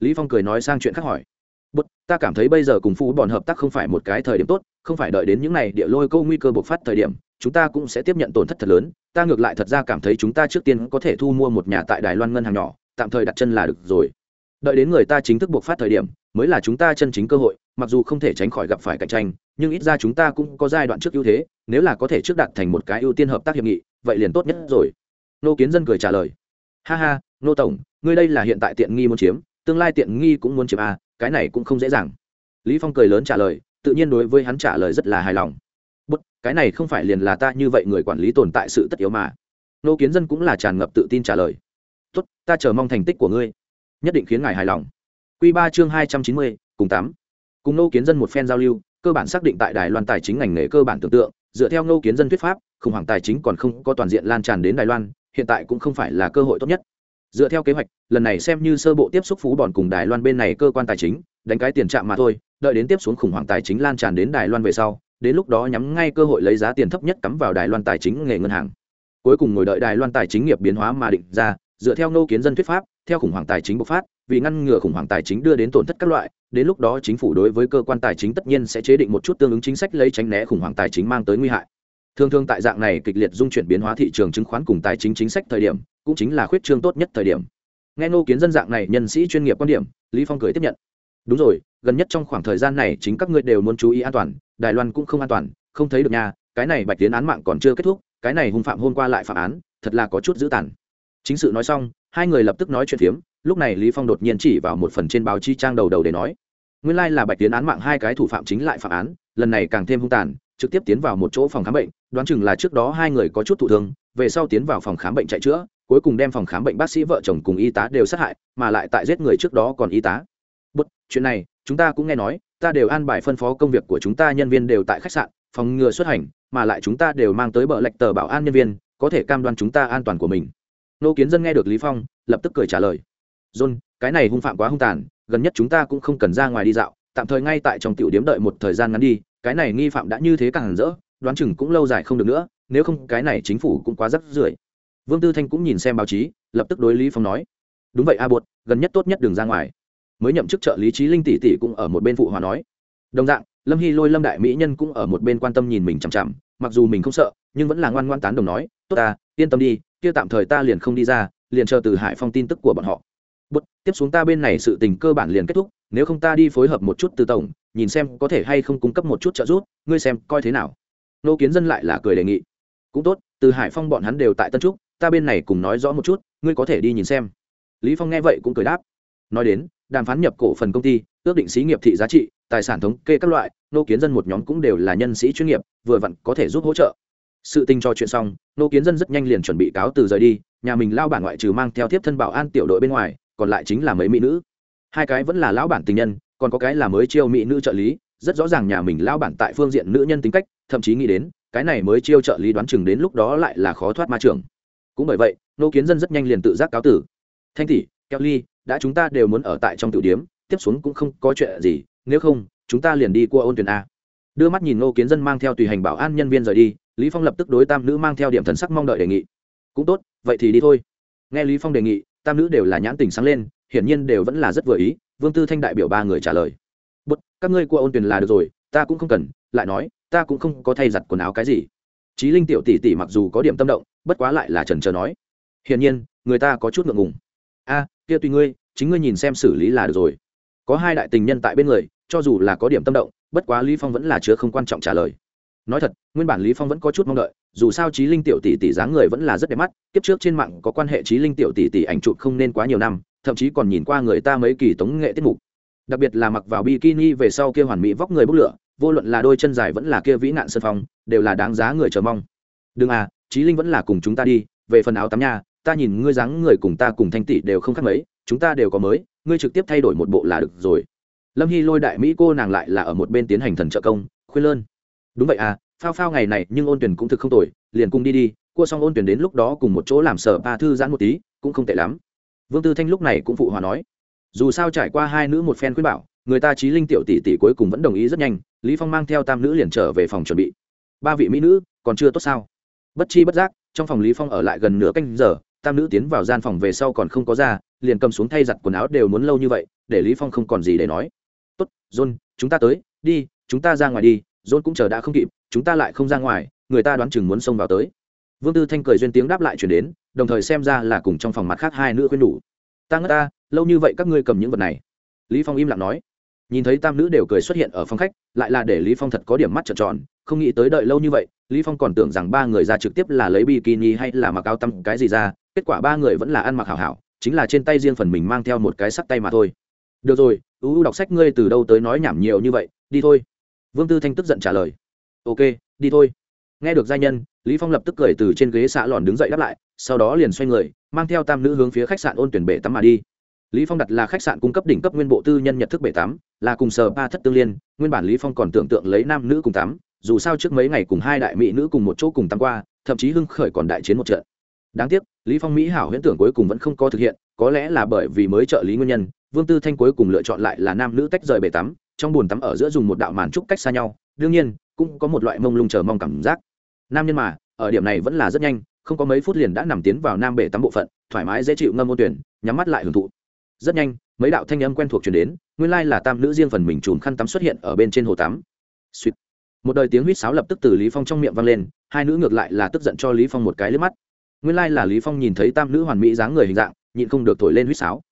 Lý Phong cười nói sang chuyện khác hỏi. Bất, ta cảm thấy bây giờ cùng phù bòn hợp tác không phải một cái thời điểm tốt, không phải đợi đến những này địa lôi câu nguy cơ bộc phát thời điểm, chúng ta cũng sẽ tiếp nhận tổn thất thật lớn, ta ngược lại thật ra cảm thấy chúng ta trước tiên có thể thu mua một nhà tại Đài Loan ngân hàng nhỏ, tạm thời đặt chân là được rồi. đợi đến người ta chính thức buộc phát thời điểm mới là chúng ta chân chính cơ hội mặc dù không thể tránh khỏi gặp phải cạnh tranh nhưng ít ra chúng ta cũng có giai đoạn trước ưu thế nếu là có thể trước đặt thành một cái ưu tiên hợp tác hiệp nghị vậy liền tốt nhất rồi. Nô kiến dân cười trả lời. Ha ha nô tổng ngươi đây là hiện tại tiện nghi muốn chiếm tương lai tiện nghi cũng muốn chiếm à, cái này cũng không dễ dàng. Lý phong cười lớn trả lời tự nhiên đối với hắn trả lời rất là hài lòng. Bất cái này không phải liền là ta như vậy người quản lý tồn tại sự tất yếu mà. Nô kiến dân cũng là tràn ngập tự tin trả lời. Tốt ta chờ mong thành tích của ngươi nhất định khiến ngài hài lòng. Quy ba chương hai trăm chín mươi cùng tám cùng nô kiến dân một phen giao lưu, cơ bản xác định tại đài loan tài chính ngành nghề cơ bản tưởng tượng, dựa theo nô kiến dân thuyết pháp, khủng hoảng tài chính còn không có toàn diện lan tràn đến đài loan, hiện tại cũng không phải là cơ hội tốt nhất. Dựa theo kế hoạch, lần này xem như sơ bộ tiếp xúc phú bòn cùng đài loan bên này cơ quan tài chính, đánh cái tiền trạm mà thôi, đợi đến tiếp xuống khủng hoảng tài chính lan tràn đến đài loan về sau, đến lúc đó nhắm ngay cơ hội lấy giá tiền thấp nhất cắm vào đài loan tài chính nghề ngân hàng. Cuối cùng ngồi đợi đài loan tài chính nghiệp biến hóa mà định ra, dựa theo nô kiến dân thuyết pháp, theo khủng hoảng tài chính bộc phát, vì ngăn ngừa khủng hoảng tài chính đưa đến tổn thất các loại đến lúc đó chính phủ đối với cơ quan tài chính tất nhiên sẽ chế định một chút tương ứng chính sách lấy tránh né khủng hoảng tài chính mang tới nguy hại. Thường thường tại dạng này kịch liệt dung chuyển biến hóa thị trường chứng khoán cùng tài chính chính sách thời điểm, cũng chính là khuyết trương tốt nhất thời điểm. Nghe nô kiến dân dạng này nhân sĩ chuyên nghiệp quan điểm, lý phong cười tiếp nhận. Đúng rồi, gần nhất trong khoảng thời gian này chính các ngươi đều muốn chú ý an toàn, đài loan cũng không an toàn, không thấy được nha, cái này bạch tiến án mạng còn chưa kết thúc, cái này hung phạm hôm qua lại phạm án, thật là có chút dữ tàn. Chính sự nói xong, hai người lập tức nói chuyện phiếm, lúc này lý phong đột nhiên chỉ vào một phần trên báo chí trang đầu đầu để nói nguyên lai là bạch tiến án mạng hai cái thủ phạm chính lại phạm án, lần này càng thêm hung tàn, trực tiếp tiến vào một chỗ phòng khám bệnh, đoán chừng là trước đó hai người có chút thụ thương, về sau tiến vào phòng khám bệnh chạy chữa, cuối cùng đem phòng khám bệnh bác sĩ vợ chồng cùng y tá đều sát hại, mà lại tại giết người trước đó còn y tá. Bất chuyện này, chúng ta cũng nghe nói, ta đều an bài phân phó công việc của chúng ta nhân viên đều tại khách sạn, phòng ngừa xuất hành, mà lại chúng ta đều mang tới bờ lệch tờ bảo an nhân viên, có thể cam đoan chúng ta an toàn của mình. Nô kiến dân nghe được lý phong, lập tức cười trả lời. John, cái này hung phạm quá hung tàn gần nhất chúng ta cũng không cần ra ngoài đi dạo, tạm thời ngay tại trong tiểu điếm đợi một thời gian ngắn đi, cái này nghi phạm đã như thế càng rỡ, đoán chừng cũng lâu dài không được nữa, nếu không cái này chính phủ cũng quá rắc rưởi. Vương tư thanh cũng nhìn xem báo chí, lập tức đối lý phong nói, đúng vậy a bột gần nhất tốt nhất đừng ra ngoài. Mới nhậm chức trợ lý trí linh tỷ tỷ cũng ở một bên phụ hòa nói. Đồng dạng, lâm hy lôi lâm đại mỹ nhân cũng ở một bên quan tâm nhìn mình chằm chằm, mặc dù mình không sợ, nhưng vẫn là ngoan ngoan tán đồng nói, tốt ta, yên tâm đi, kia tạm thời ta liền không đi ra, liền chờ từ hải phong tin tức của bọn họ bút, tiếp xuống ta bên này sự tình cơ bản liền kết thúc, nếu không ta đi phối hợp một chút từ tổng, nhìn xem có thể hay không cung cấp một chút trợ giúp, ngươi xem coi thế nào. Nô kiến dân lại là cười đề nghị. Cũng tốt, từ hải phong bọn hắn đều tại tân trúc, ta bên này cùng nói rõ một chút, ngươi có thể đi nhìn xem. Lý phong nghe vậy cũng cười đáp. Nói đến, đàm phán nhập cổ phần công ty, ước định xí nghiệp thị giá trị, tài sản thống kê các loại, nô kiến dân một nhóm cũng đều là nhân sĩ chuyên nghiệp, vừa vặn có thể giúp hỗ trợ. Sự tình cho chuyện xong, nô kiến dân rất nhanh liền chuẩn bị cáo từ rời đi, nhà mình lao bản ngoại trừ mang theo tiếp thân bảo an tiểu đội bên ngoài còn lại chính là mấy mỹ nữ. Hai cái vẫn là lão bản tình nhân, còn có cái là mới chiêu mỹ nữ trợ lý, rất rõ ràng nhà mình lão bản tại phương diện nữ nhân tính cách, thậm chí nghĩ đến, cái này mới chiêu trợ lý đoán chừng đến lúc đó lại là khó thoát ma trường cũng bởi vậy, nô kiến dân rất nhanh liền tự giác cáo tử. Thanh tỷ kelly đã chúng ta đều muốn ở tại trong tiểu điếm, tiếp xuống cũng không có chuyện gì, nếu không, chúng ta liền đi qua ôn tuyển a. Đưa mắt nhìn nô kiến dân mang theo tùy hành bảo an nhân viên rời đi, lý phong lập tức đối tam nữ mang theo điểm thần sắc mong đợi đề nghị. Cũng tốt, vậy thì đi thôi. Nghe lý phong đề nghị tam nữ đều là nhãn tình sáng lên hiển nhiên đều vẫn là rất vừa ý vương tư thanh đại biểu ba người trả lời bất các ngươi qua ôn tuyển là được rồi ta cũng không cần lại nói ta cũng không có thay giặt quần áo cái gì Chí Linh tiểu tỷ tỷ mặc dù có điểm tâm động, bất quá lại là trần trờ nói. Hiển nhiên, người ta có chút ngượng ngùng. A, kia tùy ngươi, chính ngươi nhìn xem xử lý là được rồi. Có hai đại tình nhân tại bên người, cho dù là có điểm tâm động, bất quá Lý Phong vẫn là chứa không quan trọng trả lời. Nói thật, nguyên bản Lý Phong vẫn có chút mong đợi, dù sao trí Linh tiểu tỷ tỷ dáng người vẫn là rất đẹp mắt, kiếp trước trên mạng có quan hệ trí Linh tiểu tỷ tỷ ảnh chụp không nên quá nhiều năm, thậm chí còn nhìn qua người ta mấy kỳ tống nghệ tiết mục. Đặc biệt là mặc vào bikini về sau kia hoàn mỹ vóc người bốc lửa, vô luận là đôi chân dài vẫn là kia vĩ nạn sơn phong đều là đáng giá người chờ mong. Đừng à trí linh vẫn là cùng chúng ta đi về phần áo tắm nha ta nhìn ngươi dáng người cùng ta cùng thanh tỷ đều không khác mấy chúng ta đều có mới ngươi trực tiếp thay đổi một bộ là được rồi. Lâm hy lôi đại mỹ cô nàng lại là ở một bên tiến hành thần trợ công khuyên lơn. Đúng vậy à phao phao ngày này nhưng ôn tuyển cũng thực không tồi, liền cùng đi đi, cua xong ôn tuyển đến lúc đó cùng một chỗ làm sở ba thư giãn một tí, cũng không tệ lắm. Vương tư thanh lúc này cũng phụ hòa nói, dù sao trải qua hai nữ một phen khuyên bảo, người ta trí linh tiểu tỷ tỷ cuối cùng vẫn đồng ý rất nhanh, lý phong mang theo tam nữ liền trở về phòng chuẩn bị. Ba vị mỹ nữ, còn chưa tốt sao? Bất chi bất giác, trong phòng lý phong ở lại gần nửa canh giờ, tam nữ tiến vào gian phòng về sau còn không có ra, liền cầm xuống thay giặt quần áo đều muốn lâu như vậy, để lý phong không còn gì để nói. Tốt, john, chúng ta tới, đi, chúng ta ra ngoài đi dôn cũng chờ đã không kịp, chúng ta lại không ra ngoài, người ta đoán chừng muốn xông vào tới. Vương tư thanh cười duyên tiếng đáp lại chuyển đến, đồng thời xem ra là cùng trong phòng mặt khác hai nữ quên đủ. Ta ngất ta, lâu như vậy các ngươi cầm những vật này. Lý phong im lặng nói. Nhìn thấy tam nữ đều cười xuất hiện ở phòng khách, lại là để lý phong thật có điểm mắt trợn tròn, không nghĩ tới đợi lâu như vậy, lý phong còn tưởng rằng ba người ra trực tiếp là lấy bikini hay là mặc áo tắm cái gì ra, kết quả ba người vẫn là ăn mặc hảo hảo, chính là trên tay riêng phần mình mang theo một cái sắt tay mà thôi. Được rồi ưu đọc sách ngươi từ đâu tới nói nhảm nhiều như vậy, đi thôi vương tư thanh tức giận trả lời. Ok, đi thôi. Nghe được gia nhân, lý phong lập tức cười từ trên ghế xạ lòn đứng dậy đáp lại, sau đó liền xoay người, mang theo tam nữ hướng phía khách sạn ôn tuyển bể tắm mà đi. Lý phong đặt là khách sạn cung cấp đỉnh cấp nguyên bộ tư nhân nhật thức bể tắm, là cùng sở ba thất tương liên, nguyên bản lý phong còn tưởng tượng lấy nam nữ cùng tắm, dù sao trước mấy ngày cùng hai đại mỹ nữ cùng một chỗ cùng tắm qua, thậm chí hưng khởi còn đại chiến một trận. Đáng tiếc, lý phong mỹ hảo huyễn tưởng cuối cùng vẫn không có thực hiện, có lẽ là bởi vì mới trợ lý nguyên nhân, vương tư thanh cuối cùng lựa chọn lại là nam nữ tách rời bể tắm trong bồn tắm ở giữa dùng một đạo màn trúc cách xa nhau, đương nhiên, cũng có một loại mông lung chờ mong cảm giác. Nam nhân mà, ở điểm này vẫn là rất nhanh, không có mấy phút liền đã nằm tiến vào nam bể tắm bộ phận, thoải mái dễ chịu ngâm môn tuyển, nhắm mắt lại hưởng thụ. Rất nhanh, mấy đạo thanh âm quen thuộc truyền đến, nguyên lai là tam nữ riêng phần mình chùm khăn tắm xuất hiện ở bên trên hồ tắm. Sweet. một đời tiếng huýt sáo lập tức từ lý phong trong miệng vang lên, hai nữ ngược lại là tức giận cho lý phong một cái lướt mắt. Nguyên lai là lý phong nhìn thấy tam nữ hoàn mỹ dáng người hình dạng, nhịn không được thổi lên huýt sáo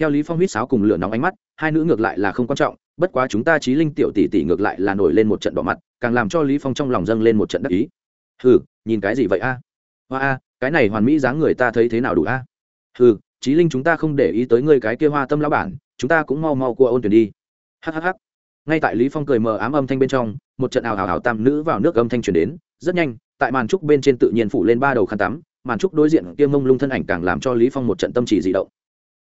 theo lý phong huýt sáo cùng lửa nóng ánh mắt, hai nữ ngược lại là không quan trọng, bất quá chúng ta trí linh tiểu tỷ tỷ ngược lại là nổi lên một trận đỏ mặt, càng làm cho lý phong trong lòng dâng lên một trận đắc ý. Hừ, nhìn cái gì vậy a? Hoa a, cái này hoàn mỹ dáng người ta thấy thế nào đủ a? Hừ, trí linh chúng ta không để ý tới ngươi cái kia hoa tâm lão bản, chúng ta cũng mau mau cua ôn tuyển đi. Hhh ngay tại lý phong cười mờ ám âm thanh bên trong, một trận ảo ảo ảo tam nữ vào nước âm thanh truyền đến, rất nhanh, tại màn trúc bên trên tự nhiên phủ lên ba đầu khăn tắm, màn trúc đối diện kia mông lung thân ảnh càng làm cho lý phong một trận tâm chỉ dị động.